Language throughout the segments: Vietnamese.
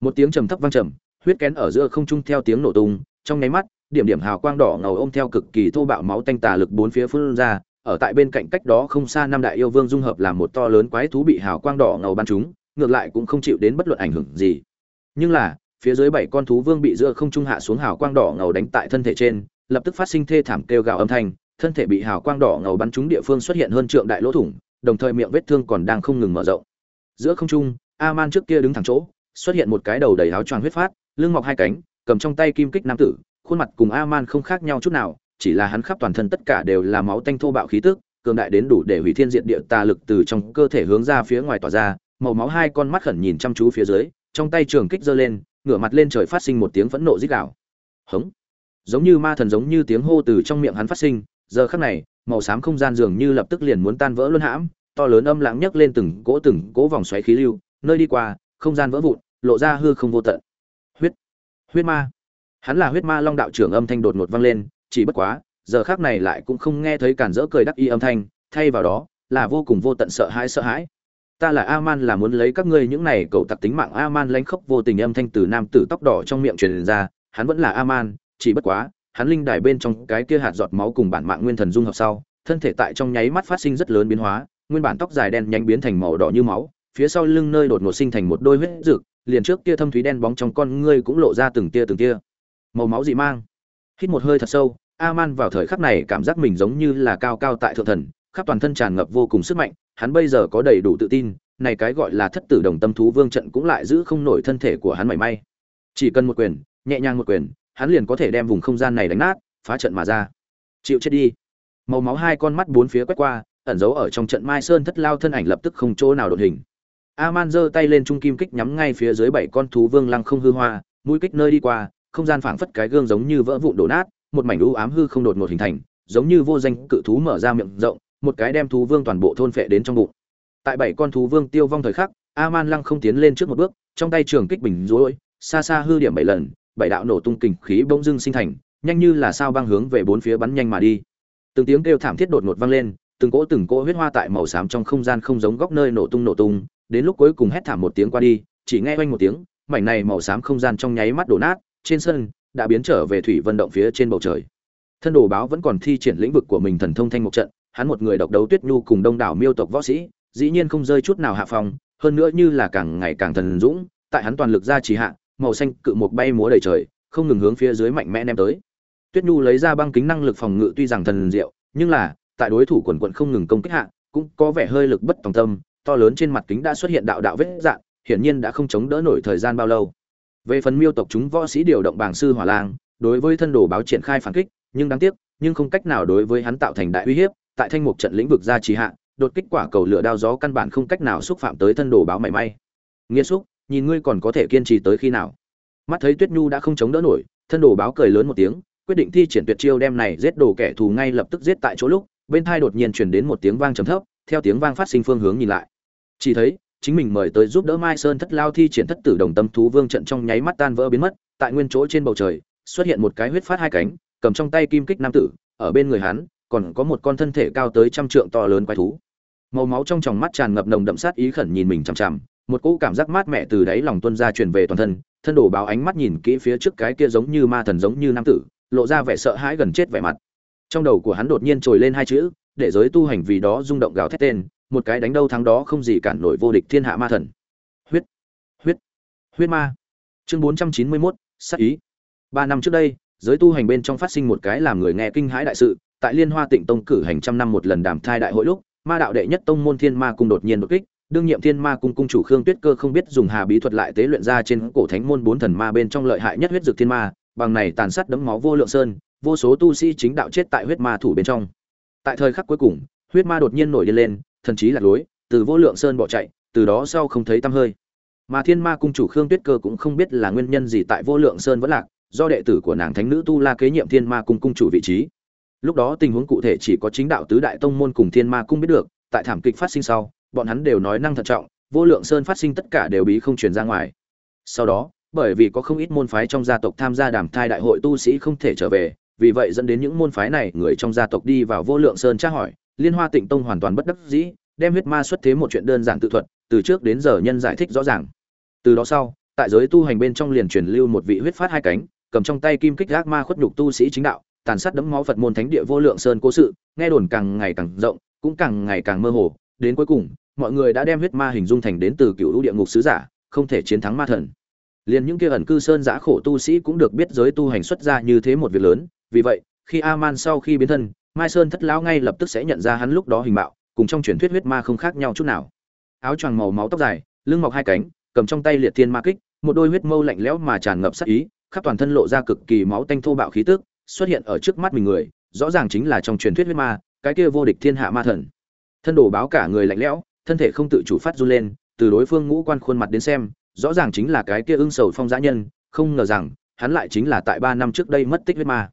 một tiếng trầm thấp vang trầm, huyết kén ở giữa không trung theo tiếng nổ tung, trong nháy mắt, điểm điểm hào quang đỏ ngầu ôm theo cực kỳ thô bạo máu tanh tà lực bốn phía phun ra, ở tại bên cạnh cách đó không xa năm đại yêu vương dung hợp làm một to lớn quái thú bị hào quang đỏ ngầu bắn chúng ngược lại cũng không chịu đến bất luận ảnh hưởng gì. Nhưng là, phía dưới bảy con thú vương bị giữa không trung hạ xuống hào quang đỏ ngầu đánh tại thân thể trên, lập tức phát sinh thê thảm kêu gào âm thanh, thân thể bị hào quang đỏ ngầu bắn trúng địa phương xuất hiện hơn trượng đại lỗ thủng, đồng thời miệng vết thương còn đang không ngừng mở rộng. Giữa không trung a man trước kia đứng thẳng chỗ xuất hiện một cái đầu đầy áo choàng huyết phát, lưng mọc hai cánh, cầm trong tay kim kích nam tử, khuôn mặt cùng Aman không khác nhau chút nào, chỉ là hắn khắp toàn thân tất cả đều là máu tanh thô bạo khí tức, cường đại đến đủ để hủy thiên diệt địa tà lực từ trong cơ thể hướng ra phía ngoài tỏa ra, màu máu hai con mắt khẩn nhìn chăm chú phía dưới, trong tay trường kích giơ lên, ngửa mặt lên trời phát sinh một tiếng phẫn nộ rít gào. Hống. Giống như ma thần giống như tiếng hô từ trong miệng hắn phát sinh, giờ khắc này, màu xám không gian dường như lập tức liền muốn tan vỡ luôn hãm, to lớn âm lãng nhấc lên từng cỗ từng cỗ vòng xoáy khí lưu, nơi đi qua không gian vỡ vụn, lộ ra hư không vô tận. Huyết huyết ma. Hắn là huyết ma long đạo trưởng âm thanh đột ngột vang lên, chỉ bất quá, giờ khác này lại cũng không nghe thấy cản rỡ cười đắc y âm thanh, thay vào đó, là vô cùng vô tận sợ hãi sợ hãi. Ta là aman là muốn lấy các ngươi những này cậu tặc tính mạng aman lánh khóc vô tình âm thanh từ nam tử tóc đỏ trong miệng truyền ra, hắn vẫn là aman, chỉ bất quá, hắn linh đài bên trong cái kia hạt giọt máu cùng bản mạng nguyên thần dung hợp sau, thân thể tại trong nháy mắt phát sinh rất lớn biến hóa, nguyên bản tóc dài đen nhanh biến thành màu đỏ như máu phía sau lưng nơi đột ngột sinh thành một đôi huyết rực liền trước kia thâm thúy đen bóng trong con ngươi cũng lộ ra từng tia từng tia màu máu dị mang. Hít một hơi thật sâu, aman vào thời khắc này cảm giác mình giống như là cao cao tại thượng thần, khắp toàn thân tràn ngập vô cùng sức mạnh, hắn bây giờ có đầy đủ tự tin, này cái gọi là thất tử đồng tâm thú vương trận cũng lại giữ không nổi thân thể của hắn mảy may. Chỉ cần một quyền, nhẹ nhàng một quyền, hắn liền có thể đem vùng không gian này đánh nát, phá trận mà ra. Chịu chết đi. Màu máu hai con mắt bốn phía quét qua, ẩn giấu ở trong trận mai sơn thất lao thân ảnh lập tức không chỗ nào đột hình aman giơ tay lên trung kim kích nhắm ngay phía dưới bảy con thú vương lăng không hư hoa, mũi kích nơi đi qua, không gian phảng phất cái gương giống như vỡ vụn đổ nát, một mảnh u ám hư không đột ngột hình thành, giống như vô danh cự thú mở ra miệng rộng, một cái đem thú vương toàn bộ thôn phệ đến trong bụng. Tại bảy con thú vương tiêu vong thời khắc, aman lăng không tiến lên trước một bước, trong tay trường kích bình rối, xa xa hư điểm bảy lần, bảy đạo nổ tung kình khí bỗng dưng sinh thành, nhanh như là sao băng hướng về bốn phía bắn nhanh mà đi. Từng tiếng kêu thảm thiết đột ngột vang lên, từng cỗ từng cỗ huyết hoa tại màu xám trong không gian không giống góc nơi nổ tung nổ tung đến lúc cuối cùng hét thảm một tiếng qua đi, chỉ nghe oanh một tiếng, mảnh này màu xám không gian trong nháy mắt đổ nát, trên sân đã biến trở về thủy vận động phía trên bầu trời. Thân đồ báo vẫn còn thi triển lĩnh vực của mình thần thông thanh một trận, hắn một người độc đấu tuyết nhu cùng đông đảo miêu tộc võ sĩ, dĩ nhiên không rơi chút nào hạ phòng hơn nữa như là càng ngày càng thần dũng, tại hắn toàn lực ra chỉ hạ, màu xanh cự một bay múa đầy trời, không ngừng hướng phía dưới mạnh mẽ ném tới. Tuyết nhu lấy ra băng kính năng lực phòng ngự tuy rằng thần diệu, nhưng là, tại đối thủ quần quận không ngừng công kích hạ, cũng có vẻ hơi lực bất tòng tâm to lớn trên mặt kính đã xuất hiện đạo đạo vết dạn, hiển nhiên đã không chống đỡ nổi thời gian bao lâu. Về phần miêu tộc chúng võ sĩ điều động bảng sư hỏa lang, đối với thân đồ báo triển khai phản kích, nhưng đáng tiếc, nhưng không cách nào đối với hắn tạo thành đại uy hiếp, tại thanh mục trận lĩnh vực gia trì hạ, đột kích quả cầu lửa đao gió căn bản không cách nào xúc phạm tới thân đồ báo mảy may. Nghĩa xúc, nhìn ngươi còn có thể kiên trì tới khi nào? Mắt thấy tuyết nhu đã không chống đỡ nổi, thân đồ báo cười lớn một tiếng, quyết định thi triển tuyệt chiêu đem này giết đồ kẻ thù ngay lập tức giết tại chỗ lúc, bên thai đột nhiên truyền đến một tiếng vang trầm thấp theo tiếng vang phát sinh phương hướng nhìn lại. Chỉ thấy, chính mình mời tới giúp đỡ mai sơn thất lao thi triển thất tử đồng tâm thú vương trận trong nháy mắt tan vỡ biến mất, tại nguyên chỗ trên bầu trời, xuất hiện một cái huyết phát hai cánh, cầm trong tay kim kích nam tử, ở bên người hắn, còn có một con thân thể cao tới trăm trượng to lớn quái thú. Màu máu trong tròng mắt tràn ngập nồng đậm sát ý khẩn nhìn mình chằm chằm, một cỗ cảm giác mát mẻ từ đáy lòng tuân ra truyền về toàn thân thân đổ báo ánh mắt nhìn kỹ phía trước cái kia giống như ma thần giống như nam tử, lộ ra vẻ sợ hãi gần chết vẻ mặt. Trong đầu của hắn đột nhiên trồi lên hai chữ để giới tu hành vì đó rung động gào thét tên một cái đánh đâu thắng đó không gì cản nổi vô địch thiên hạ ma thần. Huyết huyết huyết ma. Chương bốn trăm chín mươi 491, sát ý. Ba năm trước đây giới tu hành bên trong phát sinh một cái làm người nghe kinh hãi đại sự tại liên hoa tịnh tông cử hành trăm năm một lần đàm thai đại hội lúc ma đạo đệ nhất tông môn thiên ma cung đột nhiên đột kích đương nhiệm thiên ma cung cung chủ khương tuyết cơ không biết dùng hà bí thuật lại tế luyện ra trên cổ thánh môn bốn thần ma bên trong lợi hại nhất huyết dược thiên ma bằng này tàn sát đấm máu vô lượng sơn vô số tu sĩ chính đạo chết tại huyết ma thủ bên trong tại thời khắc cuối cùng, huyết ma đột nhiên nổi điên lên, thần chí lạc lối, từ vô lượng sơn bỏ chạy, từ đó sau không thấy tăm hơi. Mà thiên ma cung chủ khương tuyết cơ cũng không biết là nguyên nhân gì tại vô lượng sơn vẫn lạc, do đệ tử của nàng thánh nữ tu la kế nhiệm thiên ma cung cung chủ vị trí. Lúc đó tình huống cụ thể chỉ có chính đạo tứ đại tông môn cùng thiên ma cung biết được, tại thảm kịch phát sinh sau, bọn hắn đều nói năng thận trọng, vô lượng sơn phát sinh tất cả đều bí không truyền ra ngoài. Sau đó, bởi vì có không ít môn phái trong gia tộc tham gia đàm thai đại hội tu sĩ không thể trở về vì vậy dẫn đến những môn phái này, người trong gia tộc đi vào vô lượng sơn tra hỏi, liên hoa tịnh tông hoàn toàn bất đắc dĩ, đem huyết ma xuất thế một chuyện đơn giản tự thuật, từ trước đến giờ nhân giải thích rõ ràng. Từ đó sau, tại giới tu hành bên trong liền truyền lưu một vị huyết phát hai cánh, cầm trong tay kim kích gác ma khuất nhục tu sĩ chính đạo, tàn sát đấm máu phật môn thánh địa vô lượng sơn cố sự, nghe đồn càng ngày càng rộng, cũng càng ngày càng mơ hồ. Đến cuối cùng, mọi người đã đem huyết ma hình dung thành đến từ cựu lũ địa ngục sứ giả, không thể chiến thắng ma thần. Liền những kia ẩn cư sơn giã khổ tu sĩ cũng được biết giới tu hành xuất ra như thế một việc lớn vì vậy, khi a man sau khi biến thân, mai sơn thất lão ngay lập tức sẽ nhận ra hắn lúc đó hình mạo, cùng trong truyền thuyết huyết ma không khác nhau chút nào. Áo choàng màu máu tóc dài, lưng mọc hai cánh, cầm trong tay liệt thiên ma kích, một đôi huyết mâu lạnh lẽo mà tràn ngập sát ý, khắp toàn thân lộ ra cực kỳ máu tanh thô bạo khí tức, xuất hiện ở trước mắt mình người, rõ ràng chính là trong truyền thuyết huyết ma, cái kia vô địch thiên hạ ma thần. Thân đồ báo cả người lạnh lẽo, thân thể không tự chủ phát run lên, từ đối phương ngũ quan khuôn mặt đến xem, rõ ràng chính là cái kia ưng sầu phong dã nhân, không ngờ rằng, hắn lại chính là tại ba năm trước đây mất tích huyết ma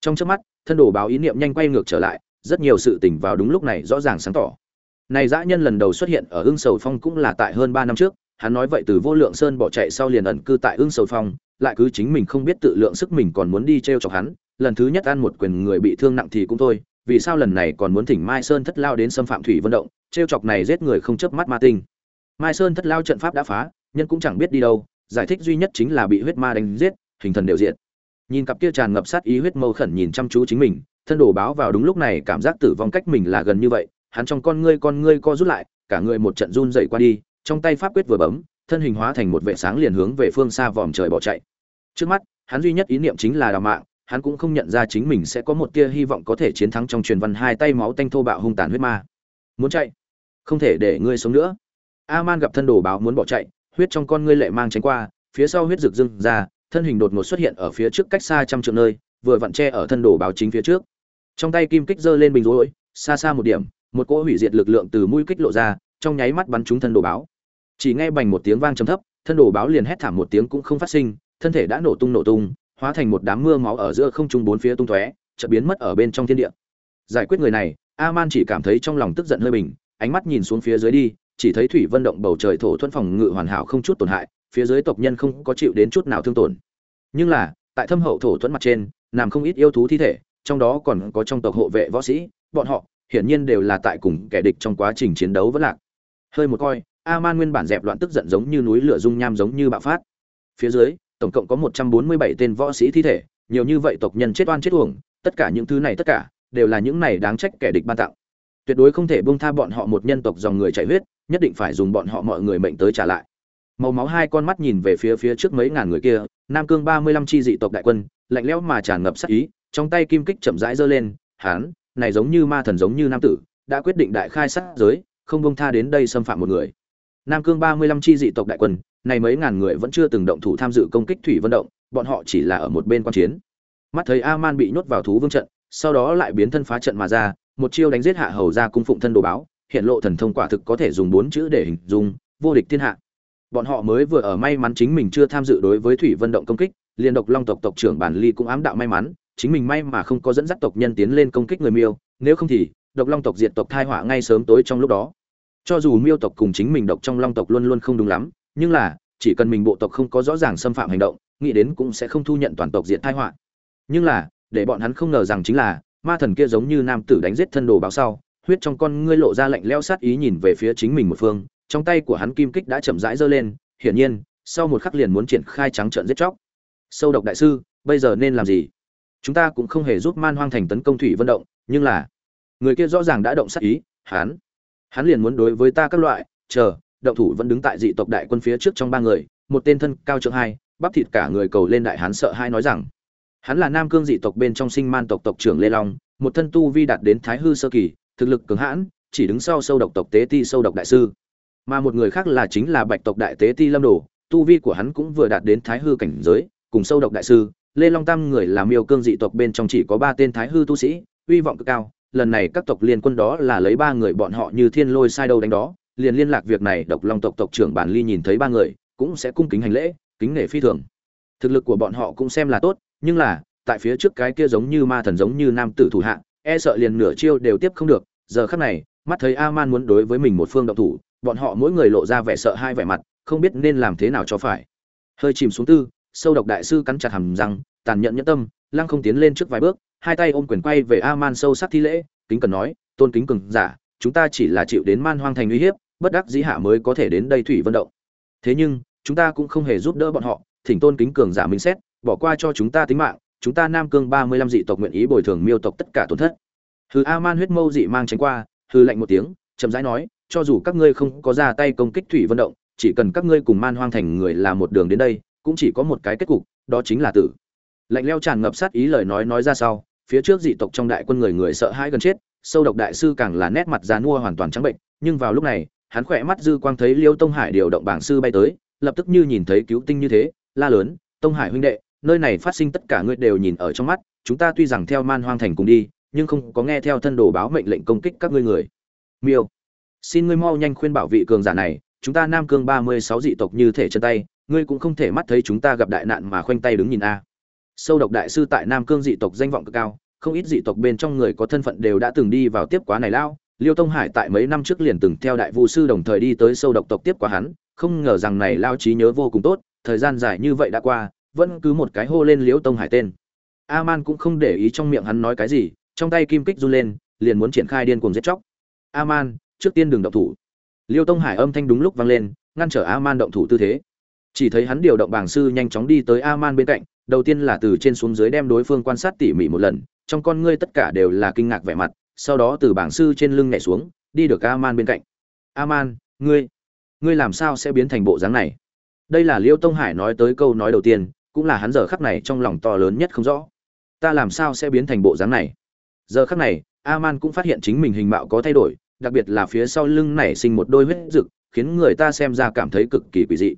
trong trước mắt, thân đồ báo ý niệm nhanh quay ngược trở lại, rất nhiều sự tình vào đúng lúc này rõ ràng sáng tỏ. Này dã nhân lần đầu xuất hiện ở ưng sầu phong cũng là tại hơn ba năm trước, hắn nói vậy từ vô lượng sơn bỏ chạy sau liền ẩn cư tại ưng sầu phong, lại cứ chính mình không biết tự lượng sức mình còn muốn đi t r e o chọc hắn, lần thứ nhất ăn một quyền người bị thương nặng thì cũng thôi, vì sao lần này còn muốn thỉnh mai sơn thất lao đến xâm phạm thủy vận động t r e o chọc này giết người không chớp mắt ma tinh. Mai sơn thất lao trận pháp đã phá, nhân cũng chẳng biết đi đâu, giải thích duy nhất chính là bị huyết ma đánh giết, hình thần đều diện nhìn cặp kia tràn ngập sát ý huyết mâu khẩn nhìn chăm chú chính mình, thân đổ báo vào đúng lúc này cảm giác tử vong cách mình là gần như vậy, hắn trong con ngươi con ngươi co rút lại, cả người một trận run dậy qua đi, trong tay pháp quyết vừa bấm, thân hình hóa thành một vệ sáng liền hướng về phương xa vòm trời bỏ chạy. Trước mắt, hắn duy nhất ý niệm chính là đào mạng, hắn cũng không nhận ra chính mình sẽ có một tia hy vọng có thể chiến thắng trong truyền văn hai tay máu tanh thô bạo hung tàn huyết ma. Muốn chạy? Không thể để ngươi sống nữa. A man gặp thân đồ báo muốn bỏ chạy, huyết trong con ngươi lệ mang tránh qua, phía sau huyết rực dưng ra thân hình đột ngột xuất hiện ở phía trước cách xa trăm trượng nơi, vừa vặn che ở thân đồ báo chính phía trước. Trong tay kim kích giơ lên bình rối, xa xa một điểm, một cỗ hủy diệt lực lượng từ mũi kích lộ ra, trong nháy mắt bắn trúng thân đồ báo. Chỉ nghe bành một tiếng vang trầm thấp, thân đồ báo liền hét thảm một tiếng cũng không phát sinh, thân thể đã nổ tung nổ tung, hóa thành một đám mưa máu ở giữa không trung bốn phía tung tóe, chợt biến mất ở bên trong thiên địa. Giải quyết người này, Aman chỉ cảm thấy trong lòng tức giận hơi bình, ánh mắt nhìn xuống phía dưới đi, chỉ thấy thủy vân động bầu trời thổ thuần phòng ngự hoàn hảo không chút tổn hại phía dưới tộc nhân không có chịu đến chút nào thương tổn. Nhưng là, tại thâm hậu thổ thuẫn mặt trên, nằm không ít yêu thú thi thể, trong đó còn có trong tộc hộ vệ võ sĩ, bọn họ, hiển nhiên đều là tại cùng kẻ địch trong quá trình chiến đấu vẫn lạc. Hơi một coi a man nguyên bản dẹp loạn tức giận giống như núi lửa dung nham giống như bạo phát. Phía dưới, tổng cộng có một trăm bốn mươi bảy tên võ sĩ thi thể, nhiều như vậy tộc nhân chết oan chết uổng, tất cả những thứ này tất cả, đều là những này đáng trách kẻ địch ban tặng. Tuyệt đối không thể buông tha bọn họ một nhân tộc dòng người chảy huyết, nhất định phải dùng bọn họ mọi người mệnh tới trả lại màu máu hai con mắt nhìn về phía phía trước mấy ngàn người kia, nam cương ba mươi lăm chi dị tộc đại quân, lạnh lẽo mà tràn ngập sát ý, trong tay kim kích chậm rãi giơ lên, hán, này giống như ma thần giống như nam tử, đã quyết định đại khai sát giới, không bông tha đến đây xâm phạm một người. Nam cương ba mươi lăm chi dị tộc đại quân, này mấy ngàn người vẫn chưa từng động thủ tham dự công kích thủy vân động, bọn họ chỉ là ở một bên quan chiến. Mắt thấy a man bị nhốt vào thú vương trận, sau đó lại biến thân phá trận mà ra, một chiêu đánh giết hạ hầu ra cung phụng thân đồ báo, hiện lộ thần thông quả thực có thể dùng bốn chữ để hình dung, vô địch thiên hạ bọn họ mới vừa ở may mắn chính mình chưa tham dự đối với thủy vân động công kích, liên độc long tộc tộc trưởng bản ly cũng ám đạo may mắn, chính mình may mà không có dẫn dắt tộc nhân tiến lên công kích người miêu, nếu không thì, độc long tộc diệt tộc thai họa ngay sớm tối trong lúc đó. Cho dù miêu tộc cùng chính mình độc trong long tộc luôn luôn không đúng lắm, nhưng là, chỉ cần mình bộ tộc không có rõ ràng xâm phạm hành động, nghĩ đến cũng sẽ không thu nhận toàn tộc diệt thai họa. Nhưng là, để bọn hắn không ngờ rằng chính là, ma thần kia giống như nam tử đánh giết thân đồ báo sau, huyết trong con ngươi lộ ra lạnh leo sát ý nhìn về phía chính mình một phương trong tay của hắn kim kích đã chậm rãi giơ lên, hiển nhiên, sau một khắc liền muốn triển khai trắng trợn giết chóc. Sâu độc đại sư, bây giờ nên làm gì? Chúng ta cũng không hề giúp man hoang thành tấn công thủy vận động, nhưng là, người kia rõ ràng đã động sát ý, hắn hắn liền muốn đối với ta các loại, chờ, động thủ vẫn đứng tại dị tộc đại quân phía trước trong ba người, một tên thân cao trượng hai, bắp thịt cả người cầu lên đại hán sợ hai nói rằng, hắn là nam cương dị tộc bên trong sinh man tộc tộc trưởng lê long, một thân tu vi đạt đến thái hư sơ kỳ, thực lực cường hãn, chỉ đứng sau sâu độc tộc tế ti sâu độc đại sư mà một người khác là chính là bạch tộc đại tế ti lâm đồ, tu vi của hắn cũng vừa đạt đến thái hư cảnh giới, cùng sâu độc đại sư, lê long tam người làm miêu cương dị tộc bên trong chỉ có ba tên thái hư tu sĩ, uy vọng cực cao, lần này các tộc liên quân đó là lấy ba người bọn họ như thiên lôi sai đâu đánh đó, liền liên lạc việc này, độc long tộc tộc trưởng bản ly nhìn thấy ba người, cũng sẽ cung kính hành lễ, kính nể phi thường. Thực lực của bọn họ cũng xem là tốt, nhưng là, tại phía trước cái kia giống như ma thần giống như nam tử thủ hạ e sợ liền nửa chiêu đều tiếp không được, giờ khắc này, mắt thấy a man muốn đối với mình một phương động thủ bọn họ mỗi người lộ ra vẻ sợ hai vẻ mặt, không biết nên làm thế nào cho phải. Hơi chìm xuống tư, sâu độc đại sư cắn chặt hàm răng, tàn nhẫn nhẫn tâm, lăng không tiến lên trước vài bước, hai tay ôm quyền quay về a man sâu sắc thi lễ, kính cần nói, tôn kính cường giả, chúng ta chỉ là chịu đến man hoang thành uy hiếp, bất đắc dĩ hạ mới có thể đến đây thủy vận động. Thế nhưng, chúng ta cũng không hề giúp đỡ bọn họ, thỉnh tôn kính cường giả minh xét, bỏ qua cho chúng ta tính mạng, chúng ta nam cương ba mươi lăm dị tộc nguyện ý bồi thường miêu tộc tất cả tổn thất. Hừ a man huyết mâu dị mang tránh qua, hừ lạnh một tiếng, chậm rãi nói cho dù các ngươi không có ra tay công kích thủy vận động, chỉ cần các ngươi cùng man hoang thành người là một đường đến đây, cũng chỉ có một cái kết cục, đó chính là tử. Lạnh leo tràn ngập sát ý lời nói nói ra sau, phía trước dị tộc trong đại quân người người sợ hãi gần chết, sâu độc đại sư càng là nét mặt giàn mua hoàn toàn trắng bệnh, nhưng vào lúc này, hắn khỏe mắt dư quang thấy liêu tông hải điều động bảng sư bay tới, lập tức như nhìn thấy cứu tinh như thế, la lớn, tông hải huynh đệ, nơi này phát sinh tất cả ngươi đều nhìn ở trong mắt, chúng ta tuy rằng theo man hoang thành cùng đi, nhưng không có nghe theo thân đồ báo mệnh lệnh công kích các ngươi người. Miêu xin ngươi mau nhanh khuyên bảo vị cường giả này, chúng ta nam cương ba mươi sáu dị tộc như thể chân tay, ngươi cũng không thể mắt thấy chúng ta gặp đại nạn mà khoanh tay đứng nhìn a. Sâu độc đại sư tại nam cương dị tộc danh vọng cực cao, không ít dị tộc bên trong người có thân phận đều đã từng đi vào tiếp quá này lao. Liêu tông hải tại mấy năm trước liền từng theo đại vũ sư đồng thời đi tới sâu độc tộc tiếp quá hắn, không ngờ rằng này lao trí nhớ vô cùng tốt, thời gian dài như vậy đã qua, vẫn cứ một cái hô lên liêu tông hải tên. A man cũng không để ý trong miệng hắn nói cái gì, trong tay kim kích run lên, liền muốn triển khai điên cuồng giết chóc. A man trước tiên đừng động thủ. Liêu tông hải âm thanh đúng lúc vang lên, ngăn trở a man động thủ tư thế. Chỉ thấy hắn điều động bảng sư nhanh chóng đi tới a man bên cạnh, đầu tiên là từ trên xuống dưới đem đối phương quan sát tỉ mỉ một lần, trong con ngươi tất cả đều là kinh ngạc vẻ mặt, sau đó từ bảng sư trên lưng nhảy xuống, đi được a man bên cạnh. A man ngươi ngươi làm sao sẽ biến thành bộ dáng này? Đây là liêu tông hải nói tới câu nói đầu tiên, cũng là hắn giờ khắc này trong lòng to lớn nhất không rõ. Ta làm sao sẽ biến thành bộ dáng này? Giờ khắc này a man cũng phát hiện chính mình hình mạo có thay đổi đặc biệt là phía sau lưng nảy sinh một đôi huyết rực khiến người ta xem ra cảm thấy cực kỳ quỷ dị.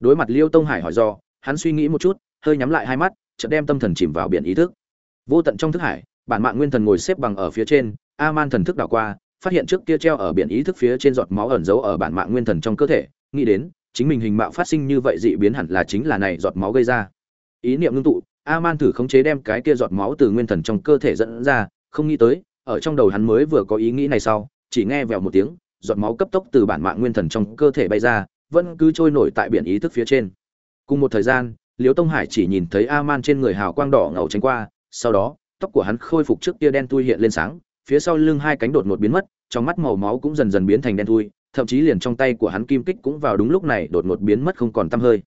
Đối mặt liêu tông hải hỏi do, hắn suy nghĩ một chút, hơi nhắm lại hai mắt, chợt đem tâm thần chìm vào biển ý thức. Vô tận trong thức hải, bản mạng nguyên thần ngồi xếp bằng ở phía trên a man thần thức đảo qua, phát hiện trước kia treo ở biển ý thức phía trên giọt máu ẩn giấu ở bản mạng nguyên thần trong cơ thể, nghĩ đến, chính mình hình mạo phát sinh như vậy dị biến hẳn là chính là này giọt máu gây ra. Ý niệm ngưng tụ a man thử khống chế đem cái kia giọt máu từ nguyên thần trong cơ thể dẫn ra, không nghĩ tới, ở trong đầu hắn mới vừa có ý nghĩ này sau chỉ nghe vèo một tiếng, giọt máu cấp tốc từ bản mạng nguyên thần trong cơ thể bay ra, vẫn cứ trôi nổi tại biển ý thức phía trên. Cùng một thời gian, liễu tông hải chỉ nhìn thấy a man trên người hào quang đỏ ngầu tránh qua, sau đó, tóc của hắn khôi phục trước kia đen tui hiện lên sáng, phía sau lưng hai cánh đột ngột biến mất, trong mắt màu máu cũng dần dần biến thành đen thui, thậm chí liền trong tay của hắn kim kích cũng vào đúng lúc này đột ngột biến mất không còn tăm hơi.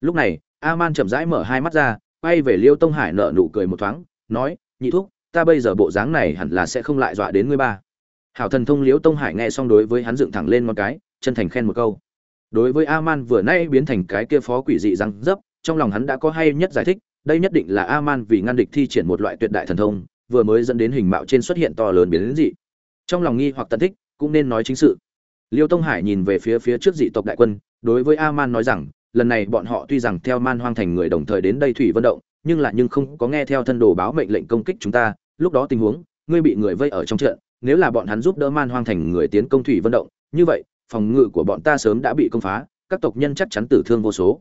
Lúc này a man chậm rãi mở hai mắt ra, quay về liêu tông hải nở nụ cười một thoáng, nói, nhị thúc, ta bây giờ bộ dáng này hẳn là sẽ không lại dọa đến ngươi ba hảo thần thông liễu tông hải nghe xong đối với hắn dựng thẳng lên một cái, chân thành khen một câu. Đối với a man vừa nay biến thành cái kia phó quỷ dị răng dấp, trong lòng hắn đã có hay nhất giải thích, đây nhất định là a man vì ngăn địch thi triển một loại tuyệt đại thần thông, vừa mới dẫn đến hình mạo trên xuất hiện to lớn biến đến dị. Trong lòng nghi hoặc tận thích, cũng nên nói chính sự. Liêu tông hải nhìn về phía phía trước dị tộc đại quân, đối với a man nói rằng, lần này bọn họ tuy rằng theo man hoang thành người đồng thời đến đây thủy vận động, nhưng lại nhưng không có nghe theo thân đồ báo mệnh lệnh công kích chúng ta, lúc đó tình huống, ngươi bị người vây ở trong trận nếu là bọn hắn giúp đỡ man hoang thành người tiến công thủy vận động, như vậy, phòng ngự của bọn ta sớm đã bị công phá, các tộc nhân chắc chắn tử thương vô số.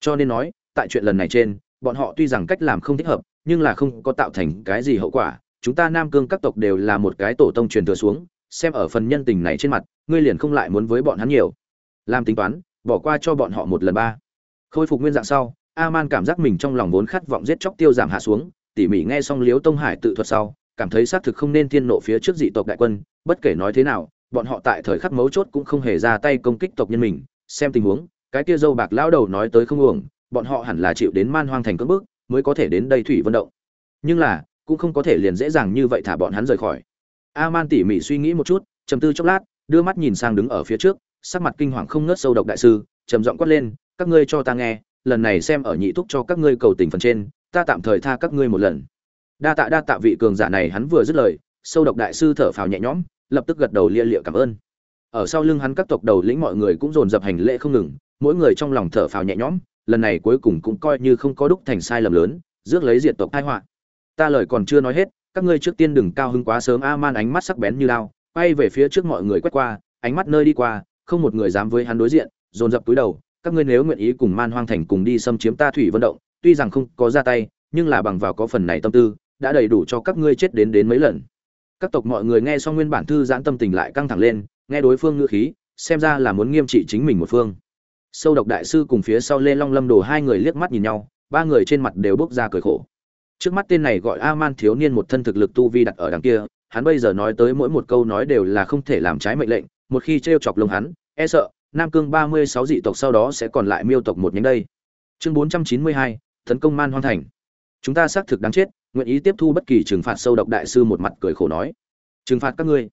Cho nên nói, tại chuyện lần này trên, bọn họ tuy rằng cách làm không thích hợp, nhưng là không có tạo thành cái gì hậu quả. Chúng ta nam cương các tộc đều là một cái tổ tông truyền thừa xuống, xem ở phần nhân tình này trên mặt, ngươi liền không lại muốn với bọn hắn nhiều. Làm tính toán, bỏ qua cho bọn họ một lần ba. Khôi phục nguyên dạng sau a man cảm giác mình trong lòng vốn khát vọng giết chóc tiêu giảm hạ xuống, tỉ mỉ nghe xong liếu tông hải tự thuật sau cảm thấy xác thực không nên thiên nộ phía trước dị tộc đại quân, bất kể nói thế nào, bọn họ tại thời khắc mấu chốt cũng không hề ra tay công kích tộc nhân mình. Xem tình huống, cái kia dâu bạc lão đầu nói tới không uổng, bọn họ hẳn là chịu đến man hoang thành cưỡng bức, mới có thể đến đây thủy vận động. Nhưng là, cũng không có thể liền dễ dàng như vậy thả bọn hắn rời khỏi. A man tỉ mỉ suy nghĩ một chút, trầm tư chốc lát, đưa mắt nhìn sang đứng ở phía trước, sắc mặt kinh hoàng không ngớt sâu độc đại sư, trầm giọng quát lên, các ngươi cho ta nghe, lần này xem ở nhị thúc cho các ngươi cầu tình phần trên, ta tạm thời tha các ngươi một lần đa tạ đa tạ vị cường giả này, hắn vừa dứt lời, sâu độc đại sư thở phào nhẹ nhõm, lập tức gật đầu lia lịa cảm ơn. Ở sau lưng hắn các tộc đầu lĩnh mọi người cũng dồn dập hành lễ không ngừng, mỗi người trong lòng thở phào nhẹ nhõm, lần này cuối cùng cũng coi như không có đúc thành sai lầm lớn, rước lấy diệt tộc tai họa. Ta lời còn chưa nói hết, các ngươi trước tiên đừng cao hứng quá sớm a man ánh mắt sắc bén như lao, quay về phía trước mọi người quét qua, ánh mắt nơi đi qua, không một người dám với hắn đối diện, dồn dập túi đầu, các ngươi nếu nguyện ý cùng man hoang thành cùng đi xâm chiếm ta thủy vận động, tuy rằng không có ra tay, nhưng là bằng vào có phần này tâm tư đã đầy đủ cho các ngươi chết đến đến mấy lần. Các tộc mọi người nghe xong nguyên bản thư giãn tâm tình lại căng thẳng lên, nghe đối phương ngữ khí, xem ra là muốn nghiêm trị chính mình một phương. Sâu độc đại sư cùng phía sau lê long lâm đồ hai người liếc mắt nhìn nhau, ba người trên mặt đều bốc ra cười khổ. Trước mắt tên này gọi a man thiếu niên một thân thực lực tu vi đặt ở đằng kia, hắn bây giờ nói tới mỗi một câu nói đều là không thể làm trái mệnh lệnh, một khi t r e o chọc lông hắn e sợ, nam cương ba mươi sáu dị tộc sau đó sẽ còn lại miêu tộc một nhánh đây. Chương bốn trăm chín mươi hai, tấn công man hoang thành. Chúng ta xác thực đáng chết nguyện ý tiếp thu bất kỳ trừng phạt sâu độc đại sư một mặt cười khổ nói. Trừng phạt các ngươi.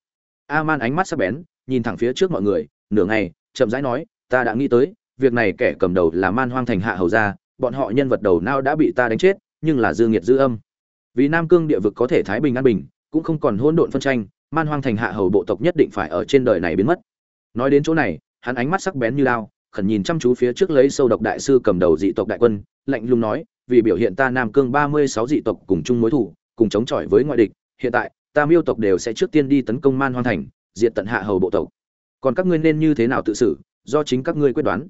A man ánh mắt sắc bén, nhìn thẳng phía trước mọi người, nửa ngày, chậm rãi nói, ta đã nghĩ tới, việc này kẻ cầm đầu là man hoang thành hạ hầu gia, bọn họ nhân vật đầu não đã bị ta đánh chết, nhưng là dư nghiệt dư âm. Vì nam cương địa vực có thể thái bình an bình, cũng không còn hỗn độn phân tranh, man hoang thành hạ hầu bộ tộc nhất định phải ở trên đời này biến mất. Nói đến chỗ này, hắn ánh mắt sắc bén như lao khẩn nhìn chăm chú phía trước lấy sâu độc đại sư cầm đầu dị tộc đại quân, lạnh lùng nói vì biểu hiện ta nam cương ba mươi sáu dị tộc cùng chung mối thù, cùng chống chọi với ngoại địch hiện tại ta miêu tộc đều sẽ trước tiên đi tấn công man hoang thành diệt tận hạ hầu bộ tộc. Còn các ngươi nên như thế nào tự xử do chính các ngươi quyết đoán.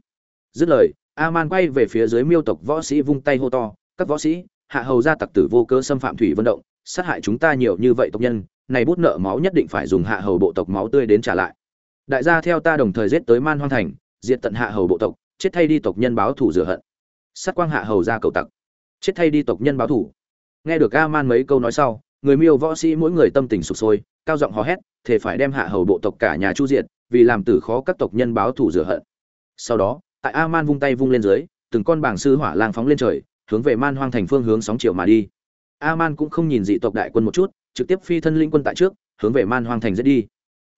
Dứt lời a man quay về phía dưới miêu tộc võ sĩ vung tay hô to các võ sĩ hạ hầu gia tặc tử vô cơ xâm phạm thủy vận động sát hại chúng ta nhiều như vậy tộc nhân này bút nợ máu nhất định phải dùng hạ hầu bộ tộc máu tươi đến trả lại. Đại gia theo ta đồng thời giết tới man hoang thành diệt tận hạ hầu bộ tộc chết thay đi tộc nhân báo thù rửa hận. Sát quang hạ hầu gia cầu tặc chết thay đi tộc nhân báo thủ. Nghe được a man mấy câu nói sau, người miêu võ sĩ mỗi người tâm tình sụp sôi, cao giọng hò hét thể phải đem hạ hầu bộ tộc cả nhà chu diện vì làm tử khó các tộc nhân báo thủ rửa hận. Sau đó, tại a man vung tay vung lên dưới, từng con bảng sư hỏa lang phóng lên trời, hướng về man hoang thành phương hướng sóng chiều mà đi. A man cũng không nhìn dị tộc đại quân một chút, trực tiếp phi thân linh quân tại trước, hướng về man hoang thành dễ đi.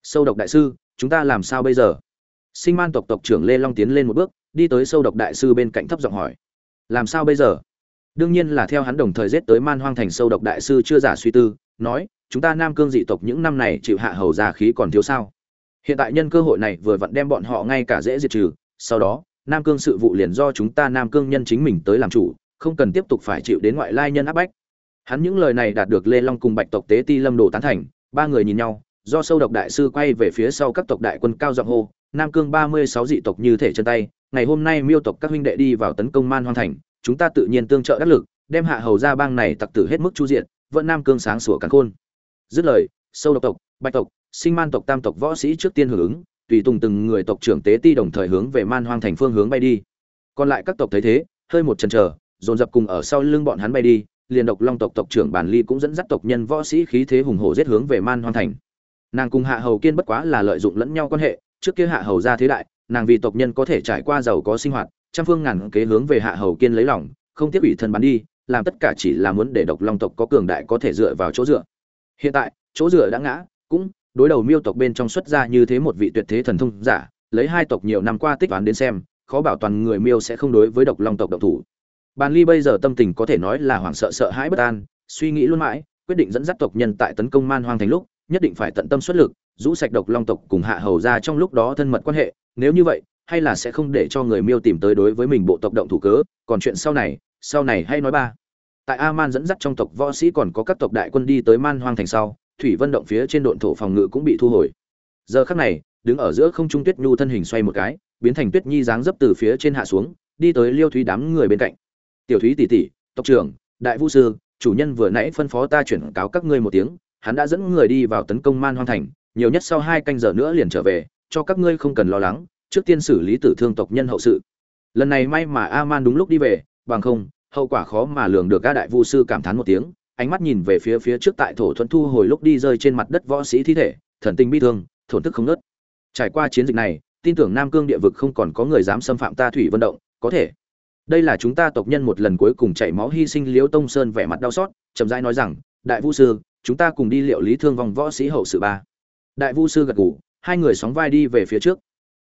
Sâu độc đại sư, chúng ta làm sao bây giờ? Sinh man tộc tộc trưởng lê long tiến lên một bước, đi tới sâu độc đại sư bên cạnh thấp giọng hỏi. Làm sao bây giờ? Đương nhiên là theo hắn đồng thời giết tới man hoang thành sâu độc đại sư chưa giả suy tư, nói, chúng ta nam cương dị tộc những năm này chịu hạ hầu già khí còn thiếu sao? Hiện tại nhân cơ hội này vừa vặn đem bọn họ ngay cả dễ diệt trừ, sau đó, nam cương sự vụ liền do chúng ta nam cương nhân chính mình tới làm chủ, không cần tiếp tục phải chịu đến ngoại lai nhân áp bách. Hắn những lời này đạt được lê long cùng bạch tộc tế ti lâm đồ tán thành, ba người nhìn nhau, do sâu độc đại sư quay về phía sau các tộc đại quân cao giọng hô, nam cương ba mươi sáu dị tộc như thể chân tay, ngày hôm nay miêu tộc các huynh đệ đi vào tấn công man hoang thành chúng ta tự nhiên tương trợ đắc lực, đem hạ hầu ra bang này tặc tử hết mức chu diện vẫn nam cương sáng sủa cắn khôn. Dứt lời, sâu độc tộc, bạch tộc, sinh man tộc, tam tộc võ sĩ trước tiên hưởng ứng, tùy tùng từng người tộc trưởng tế ti đồng thời hướng về man hoang thành phương hướng bay đi. Còn lại các tộc thấy thế, hơi một chần chờ, dồn dập cùng ở sau lưng bọn hắn bay đi, liền độc long tộc tộc trưởng bản ly cũng dẫn dắt tộc nhân võ sĩ khí thế hùng hổ giết hướng về man hoang thành. Nàng cùng hạ hầu kiên bất quá là lợi dụng lẫn nhau quan hệ, trước kia hạ hầu ra thế đại, nàng vì tộc nhân có thể trải qua giàu có sinh hoạt trăm phương ngàn kế hướng về hạ hầu kiên lấy lòng, không tiếp ủy thân bắn đi, làm tất cả chỉ là muốn để độc long tộc có cường đại có thể dựa vào chỗ dựa. Hiện tại, chỗ dựa đã ngã, cũng đối đầu miêu tộc bên trong xuất ra như thế một vị tuyệt thế thần thông giả, lấy hai tộc nhiều năm qua tích toán đến xem, khó bảo toàn người miêu sẽ không đối với độc long tộc độc thủ. Bàn ly bây giờ tâm tình có thể nói là hoảng sợ sợ hãi bất an, suy nghĩ luôn mãi, quyết định dẫn dắt tộc nhân tại tấn công man hoang thành lúc, nhất định phải tận tâm xuất lực, rũ sạch độc long tộc cùng hạ hầu ra trong lúc đó thân mật quan hệ, nếu như vậy hay là sẽ không để cho người miêu tìm tới đối với mình bộ tộc động thủ cớ, còn chuyện sau này sau này hay nói ba. Tại a man dẫn dắt trong tộc võ sĩ còn có các tộc đại quân đi tới man hoang thành sau, thủy vân động phía trên độn thổ phòng ngự cũng bị thu hồi. Giờ khắc này, đứng ở giữa không trung tuyết nhu thân hình xoay một cái, biến thành tuyết nhi dáng dấp từ phía trên hạ xuống, đi tới liêu thúy đám người bên cạnh. Tiểu thúy tỷ tỷ, tộc trưởng, đại vũ sư, chủ nhân vừa nãy phân phó ta chuyển cáo các ngươi một tiếng, hắn đã dẫn người đi vào tấn công man hoang thành, nhiều nhất sau hai canh giờ nữa liền trở về, cho các ngươi không cần lo lắng trước tiên xử lý tử thương tộc nhân hậu sự. Lần này may mà a man đúng lúc đi về, bằng không, hậu quả khó mà lường được các đại vu sư cảm thán một tiếng, ánh mắt nhìn về phía phía trước tại thổ thuận thu hồi lúc đi rơi trên mặt đất võ sĩ thi thể, thần tình bi thương, thổn thức không nớt trải qua chiến dịch này, tin tưởng nam cương địa vực không còn có người dám xâm phạm ta thủy vận động, có thể. Đây là chúng ta tộc nhân một lần cuối cùng chảy máu hy sinh liễu tông sơn vẻ mặt đau xót, chậm rãi nói rằng, đại vu sư, chúng ta cùng đi liệu lý thương vong võ sĩ hậu sự ba. Đại vu sư gật gù, hai người sóng vai đi về phía trước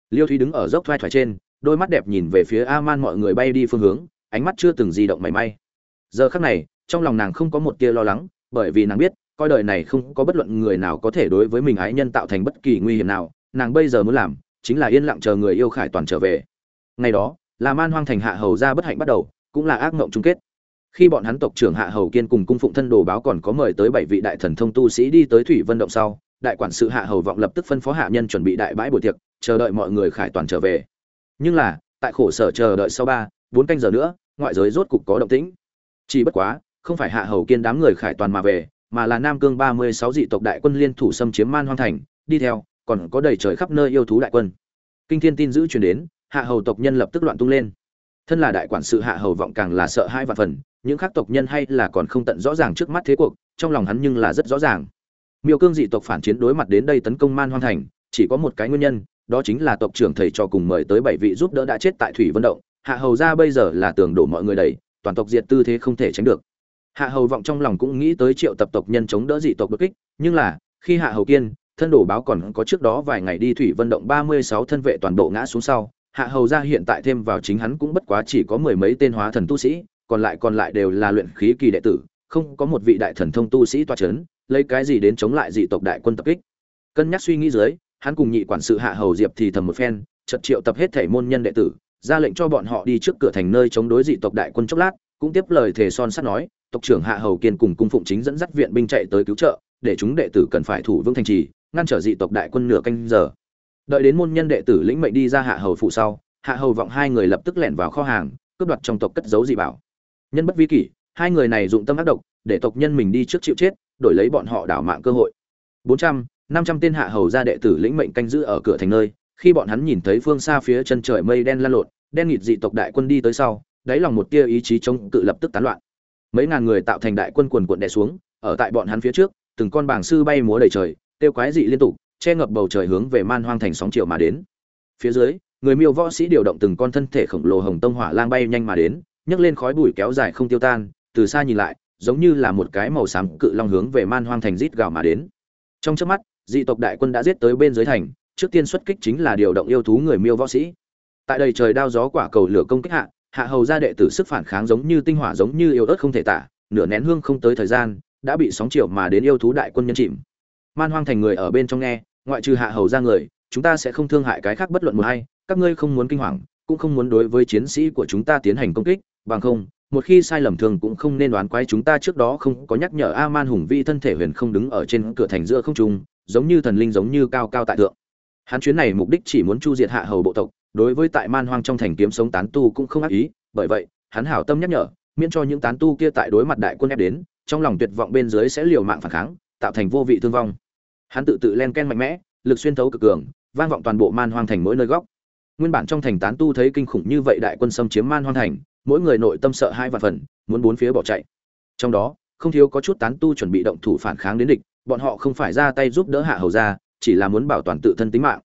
liêu thúy đứng ở dốc thoai thoải trên, đôi mắt đẹp nhìn về phía a man mọi người bay đi phương hướng, ánh mắt chưa từng di động mảy may. Giờ khắc này, trong lòng nàng không có một tia lo lắng, bởi vì nàng biết, coi đời này không có bất luận người nào có thể đối với mình ái nhân tạo thành bất kỳ nguy hiểm nào, nàng bây giờ muốn làm, chính là yên lặng chờ người yêu khải toàn trở về. Ngày đó là man hoang thành hạ hầu ra bất hạnh bắt đầu, cũng là ác mộng chung kết. Khi bọn hắn tộc trưởng hạ hầu kiên cùng cung phụng thân đồ báo còn có mời tới bảy vị đại thần thông tu sĩ đi tới thủy vân động sau, đại quản sự hạ hầu vọng lập tức phân phó hạ nhân chuẩn bị đại bãi buổi tiệc chờ đợi mọi người khải toàn trở về. Nhưng là, tại khổ sở chờ đợi sau ba, bốn canh giờ nữa, ngoại giới rốt cục có động tĩnh. Chỉ bất quá, không phải hạ hầu kiên đám người khải toàn mà về, mà là nam cương ba mươi sáu dị tộc đại quân liên thủ xâm chiếm man hoang thành, đi theo, còn có đầy trời khắp nơi yêu thú đại quân. Kinh thiên tin dữ truyền đến, hạ hầu tộc nhân lập tức loạn tung lên. Thân là đại quản sự hạ hầu vọng càng là sợ hai vạn phần, những khác tộc nhân hay là còn không tận rõ ràng trước mắt thế cuộc, trong lòng hắn nhưng là rất rõ ràng. Miêu cương dị tộc phản chiến đối mặt đến đây tấn công man hoang thành, chỉ có một cái nguyên nhân đó chính là tộc trưởng thầy cho cùng mời tới bảy vị giúp đỡ đã chết tại thủy vân động. Hạ hầu ra bây giờ là tường đổ mọi người đầy, toàn tộc diệt tư thế không thể tránh được. Hạ hầu vọng trong lòng cũng nghĩ tới triệu tập tộc nhân chống đỡ dị tộc bất kích, nhưng là, khi hạ hầu kiên, thân đổ báo còn có trước đó vài ngày đi thủy vân động ba mươi sáu thân vệ toàn bộ ngã xuống sau, hạ hầu ra hiện tại thêm vào chính hắn cũng bất quá chỉ có mười mấy tên hóa thần tu sĩ, còn lại còn lại đều là luyện khí kỳ đệ tử, không có một vị đại thần thông tu sĩ toa c h ấ n lấy cái gì đến chống lại dị tộc đại quân tập kích. Cân nhắc suy nghĩ dưới hắn cùng nhị quản sự hạ hầu diệp thì thầm một phen chật triệu tập hết thể môn nhân đệ tử, ra lệnh cho bọn họ đi trước cửa thành nơi chống đối dị tộc đại quân chốc lát, cũng tiếp lời thề son sắt nói, tộc trưởng hạ hầu kiên cùng cung phụng chính dẫn dắt viện binh chạy tới cứu trợ, để chúng đệ tử cần phải thủ vững thành trì, ngăn trở dị tộc đại quân nửa canh giờ. Đợi đến môn nhân đệ tử lĩnh mệnh đi ra hạ hầu phụ sau, hạ hầu vọng hai người lập tức lẻn vào kho hàng, cướp đoạt trong tộc cất giấu dị bảo. Nhân bất vi kỷ, hai người này dụng tâm ác độc, để tộc nhân mình đi trước chịu chết, đổi lấy bọn họ đảo mạng cơ hội. Bốn trăm năm trăm tên hạ hầu gia đệ tử lĩnh mệnh canh giữ ở cửa thành nơi, khi bọn hắn nhìn thấy phương xa phía chân trời mây đen lan lộn, đen nghịt dị tộc đại quân đi tới sau, đáy lòng một tia ý chí chống cự lập tức tán loạn. Mấy ngàn người tạo thành đại quân quần quận đè xuống, ở tại bọn hắn phía trước, từng con bảng sư bay múa đầy trời, tiêu quái dị liên tục, che ngập bầu trời hướng về man hoang thành sóng chiều mà đến. Phía dưới, người miêu võ sĩ điều động từng con thân thể khổng lồ hồng tông hỏa lang bay nhanh mà đến, nhấc lên khói bụi kéo dài không tiêu tan, từ xa nhìn lại, giống như là một cái màu xám cự long hướng về man hoang thành rít gào mà đến. Trong trước mắt dị tộc đại quân đã giết tới bên dưới thành, trước tiên xuất kích chính là điều động yêu thú người miêu võ sĩ. Tại đây trời đao gió quả cầu lửa công kích hạ hạ hầu gia đệ tử sức phản kháng giống như tinh hỏa giống như yêu ớt không thể tả, nửa nén hương không tới thời gian, đã bị sóng chiều mà đến yêu thú đại quân nhân chìm. Man hoang thành người ở bên trong nghe, ngoại trừ hạ hầu ra người, chúng ta sẽ không thương hại cái khác bất luận một hay các ngươi không muốn kinh hoàng, cũng không muốn đối với chiến sĩ của chúng ta tiến hành công kích, bằng không, một khi sai lầm thường cũng không nên đoán quái chúng ta trước đó không có nhắc nhở a man hùng vi thân thể huyền không đứng ở trên cửa thành giữa không trung giống như thần linh giống như cao cao tại thượng. Hắn chuyến này mục đích chỉ muốn chu diệt hạ hầu bộ tộc, đối với tại man hoang trong thành kiếm sống tán tu cũng không ác ý, bởi vậy, hắn hảo tâm nhắc nhở, miễn cho những tán tu kia tại đối mặt đại quân ép đến, trong lòng tuyệt vọng bên dưới sẽ liều mạng phản kháng, tạo thành vô vị thương vong. Hắn tự tự len ken mạnh mẽ, lực xuyên thấu cực cường, vang vọng toàn bộ man hoang thành mỗi nơi góc. Nguyên bản trong thành tán tu thấy kinh khủng như vậy đại quân xâm chiếm man hoang thành, mỗi người nội tâm sợ hai vạn phần, muốn bốn phía bỏ chạy. Trong đó, không thiếu có chút tán tu chuẩn bị động thủ phản kháng đến địch bọn họ không phải ra tay giúp đỡ hạ hầu ra chỉ là muốn bảo toàn tự thân tính mạng.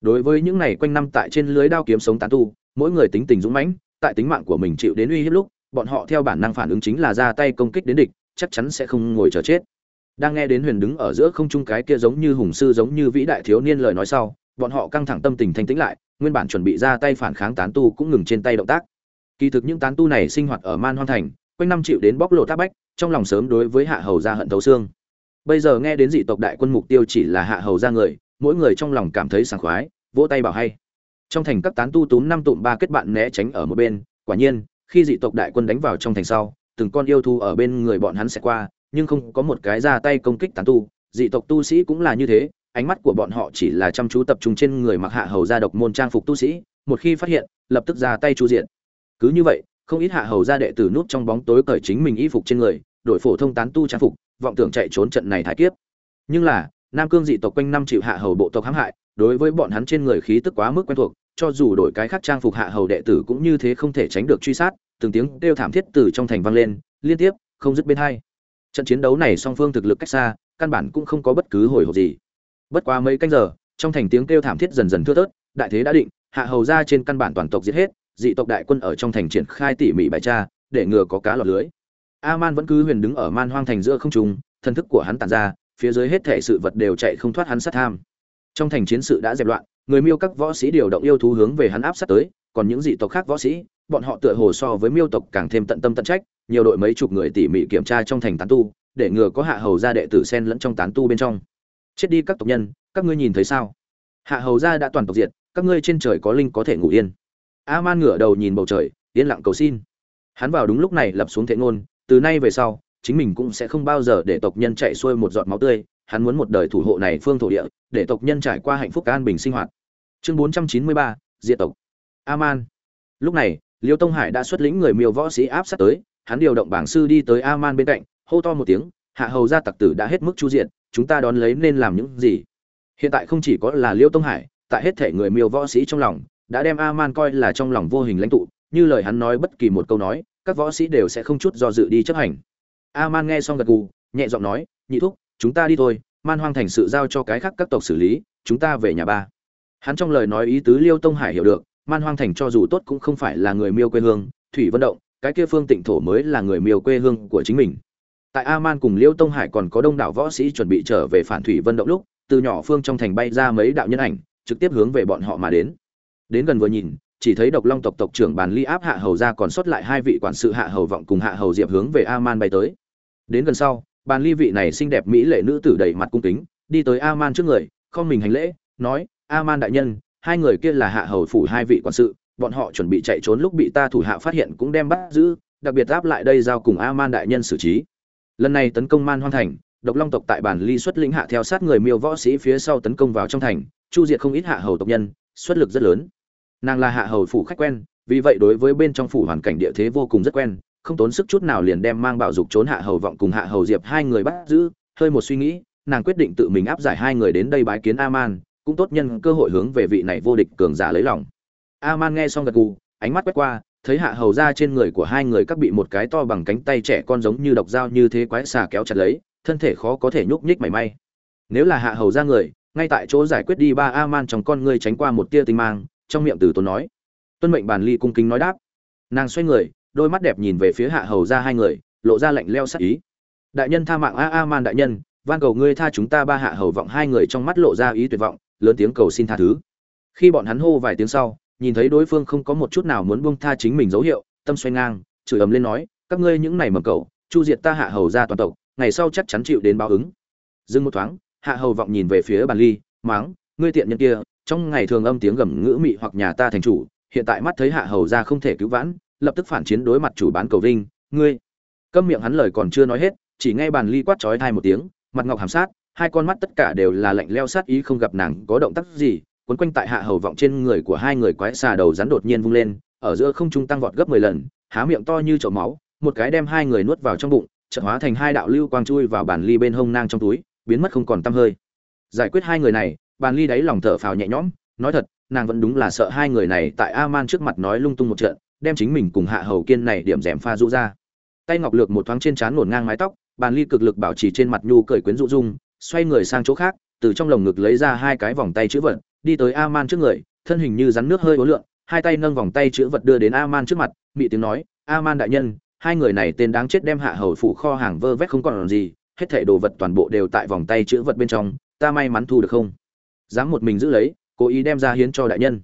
Đối với những này quanh năm tại trên lưới đao kiếm sống tán tu, mỗi người tính tình dũng mãnh, tại tính mạng của mình chịu đến uy hiếp lúc, bọn họ theo bản năng phản ứng chính là ra tay công kích đến địch, chắc chắn sẽ không ngồi chờ chết. Đang nghe đến huyền đứng ở giữa không trung cái kia giống như hùng sư giống như vĩ đại thiếu niên lời nói sau, bọn họ căng thẳng tâm tình thanh tĩnh lại, nguyên bản chuẩn bị ra tay phản kháng tán tu cũng ngừng trên tay động tác. Kỳ thực những tán tu này sinh hoạt ở man hoang thành, quanh năm chịu đến bóc lột tháp bách, trong lòng sớm đối với hạ hầu ra hận thấu xương bây giờ nghe đến dị tộc đại quân mục tiêu chỉ là hạ hầu ra người, mỗi người trong lòng cảm thấy sảng khoái, vỗ tay bảo hay. Trong thành các tán tu túm năm tụm ba kết bạn né tránh ở một bên, quả nhiên, khi dị tộc đại quân đánh vào trong thành sau, từng con yêu thú ở bên người bọn hắn sẽ qua, nhưng không có một cái ra tay công kích tán tu, dị tộc tu sĩ cũng là như thế, ánh mắt của bọn họ chỉ là chăm chú tập trung trên người mặc hạ hầu gia độc môn trang phục tu sĩ, một khi phát hiện, lập tức ra tay chu diện. Cứ như vậy, không ít hạ hầu gia đệ tử núp trong bóng tối cởi chính mình y phục trên người, đổi phổ thông tán tu trang phục vọng tưởng chạy trốn trận này thái kiếp. Nhưng là, nam cương dị tộc quanh năm chịu hạ hầu bộ tộc hãm hại, đối với bọn hắn trên người khí tức quá mức quen thuộc, cho dù đổi cái khác trang phục hạ hầu đệ tử cũng như thế không thể tránh được truy sát, từng tiếng kêu thảm thiết từ trong thành vang lên, liên tiếp, không dứt bên hai. Trận chiến đấu này song phương thực lực cách xa, căn bản cũng không có bất cứ hồi hộp gì. Bất quá mấy canh giờ, trong thành tiếng kêu thảm thiết dần dần thưa thớt, đại thế đã định, hạ hầu ra trên căn bản toàn tộc giết hết, dị tộc đại quân ở trong thành triển khai tỉ mỉ bài tra, để ngừa có cá lọt lưới a man vẫn cứ huyền đứng ở man hoang thành giữa không trung thân thức của hắn tàn ra, phía dưới hết thể sự vật đều chạy không thoát hắn sát tham. Trong thành chiến sự đã dẹp loạn, người miêu các võ sĩ điều động yêu thú hướng về hắn áp sát tới, còn những dị tộc khác võ sĩ, bọn họ tựa hồ so với miêu tộc càng thêm tận tâm tận trách, nhiều đội mấy chục người tỉ mỉ kiểm tra trong thành tán tu, để ngừa có hạ hầu gia đệ tử xen lẫn trong tán tu bên trong. Chết đi các tộc nhân, các ngươi nhìn thấy sao? Hạ hầu gia đã toàn tộc diệt, các ngươi trên trời có linh có thể ngủ yên. A man ngửa đầu nhìn bầu trời, yên lặng cầu xin. Hắn vào đúng lúc này lập xuống thế ngôn từ nay về sau, chính mình cũng sẽ không bao giờ để tộc nhân chạy xuôi một giọt máu tươi, hắn muốn một đời thủ hộ này phương thổ địa, để tộc nhân trải qua hạnh phúc an bình sinh hoạt. Chương bốn trăm chín mươi ba, diệt tộc. Aman. Lúc này, liêu tông hải đã xuất lĩnh người miêu võ sĩ áp sát tới, hắn điều động bảng sư đi tới aman bên cạnh, hô to một tiếng, hạ hầu gia tặc tử đã hết mức chu diện, chúng ta đón lấy nên làm những gì? Hiện tại không chỉ có là liêu tông hải, tại hết thể người miêu võ sĩ trong lòng, đã đem aman coi là trong lòng vô hình lãnh tụ, như lời hắn nói bất kỳ một câu nói các võ sĩ đều sẽ không chút do dự đi chấp hành. A man nghe xong gật gù, nhẹ giọng nói, nhị thúc, chúng ta đi thôi, man hoang thành sự giao cho cái khác các tộc xử lý, chúng ta về nhà ba. Hắn trong lời nói ý tứ liêu tông hải hiểu được, man hoang thành cho dù tốt cũng không phải là người miêu quê hương, thủy vận động, cái kia phương tịnh thổ mới là người miêu quê hương của chính mình. Tại a man cùng liêu tông hải còn có đông đảo võ sĩ chuẩn bị trở về phản thủy vận động lúc, từ nhỏ phương trong thành bay ra mấy đạo nhân ảnh, trực tiếp hướng về bọn họ mà đến. Đến gần vừa nhìn chỉ thấy độc long tộc tộc trưởng bàn ly áp hạ hầu ra còn sót lại hai vị quản sự hạ hầu vọng cùng hạ hầu diệp hướng về a man bay tới. Đến gần sau, bàn ly vị này xinh đẹp mỹ lệ nữ tử đầy mặt cung kính, đi tới a man trước người, không mình hành lễ, nói a man đại nhân, hai người kia là hạ hầu phủ hai vị quản sự, bọn họ chuẩn bị chạy trốn lúc bị ta thủ hạ phát hiện cũng đem bắt giữ, đặc biệt áp lại đây giao cùng a man đại nhân xử trí. Lần này tấn công man hoang thành, độc long tộc tại bản ly xuất lĩnh hạ theo sát người miêu võ sĩ phía sau tấn công vào trong thành, chu diệt không ít hạ hầu tộc nhân, xuất lực rất lớn nàng là hạ hầu phủ khách quen, vì vậy đối với bên trong phủ hoàn cảnh địa thế vô cùng rất quen, không tốn sức chút nào liền đem mang bạo dục trốn hạ hầu vọng cùng hạ hầu diệp hai người bắt giữ, hơi một suy nghĩ, nàng quyết định tự mình áp giải hai người đến đây bái kiến aman, cũng tốt nhân cơ hội hướng về vị này vô địch cường giả lấy lòng. Aman nghe xong gật gù, ánh mắt quét qua, thấy hạ hầu ra trên người của hai người các bị một cái to bằng cánh tay trẻ con giống như độc dao như thế quái xà kéo chặt lấy, thân thể khó có thể nhúc nhích mảy may. Nếu là hạ hầu ra người, ngay tại chỗ giải quyết đi ba aman trong con ngươi tránh qua một tia tinh mang trong miệng từ tốn nói. Tuân mệnh bàn ly cung kính nói đáp. Nàng xoay người, đôi mắt đẹp nhìn về phía hạ hầu ra hai người, lộ ra lạnh leo sắc ý. Đại nhân tha mạng, a a man đại nhân, van cầu ngươi tha chúng ta ba hạ hầu vọng hai người trong mắt lộ ra ý tuyệt vọng, lớn tiếng cầu xin tha thứ. Khi bọn hắn hô vài tiếng sau, nhìn thấy đối phương không có một chút nào muốn buông tha chính mình dấu hiệu, tâm xoay ngang, chửi ầm lên nói, các ngươi những này mầm cầu, chu diệt ta hạ hầu ra toàn tộc, ngày sau chắc chắn chịu đến báo ứng. Dừng một thoáng, hạ hầu vọng nhìn về phía bàn ly máng ngươi tiện nhân kia trong ngày thường âm tiếng gầm ngữ mị hoặc nhà ta thành chủ, hiện tại mắt thấy hạ hầu ra không thể cứu vãn, lập tức phản chiến đối mặt chủ bán cầu vinh, ngươi. Câm miệng hắn lời còn chưa nói hết, chỉ nghe bàn ly quát chói thai một tiếng, mặt ngọc hàm sát, hai con mắt tất cả đều là lạnh leo sát ý không gặp nàng có động tác gì quấn quanh tại hạ hầu vọng trên người của hai người quái xà đầu rắn đột nhiên vung lên, ở giữa không trung tăng vọt gấp mười lần, há miệng to như chậu máu, một cái đem hai người nuốt vào trong bụng, chợt hóa thành hai đạo lưu quang chui vào bàn ly bên hông nang trong túi, biến mất không còn tăm hơi. Giải quyết hai người này bàn ly đáy lòng thở phào nhẹ nhõm nói thật nàng vẫn đúng là sợ hai người này tại a man trước mặt nói lung tung một trận đem chính mình cùng hạ hầu kiên này điểm rèm pha rũ ra. Tay ngọc lược một thoáng trên trán ngổn ngang mái tóc bàn ly cực lực bảo trì trên mặt nhu cười quyến rũ dung xoay người sang chỗ khác từ trong lồng ngực lấy ra hai cái vòng tay chữ vật đi tới a man trước người thân hình như rắn nước hơi ố lượn, hai tay nâng vòng tay chữ vật đưa đến a man trước mặt mị tiếng nói a man đại nhân hai người này tên đáng chết đem hạ hầu phủ kho hàng vơ vét không còn gì hết thảy đồ vật toàn bộ đều tại vòng tay chữ vật bên trong ta may mắn thu được không? Dám một mình giữ lấy, cố ý đem ra hiến cho đại nhân.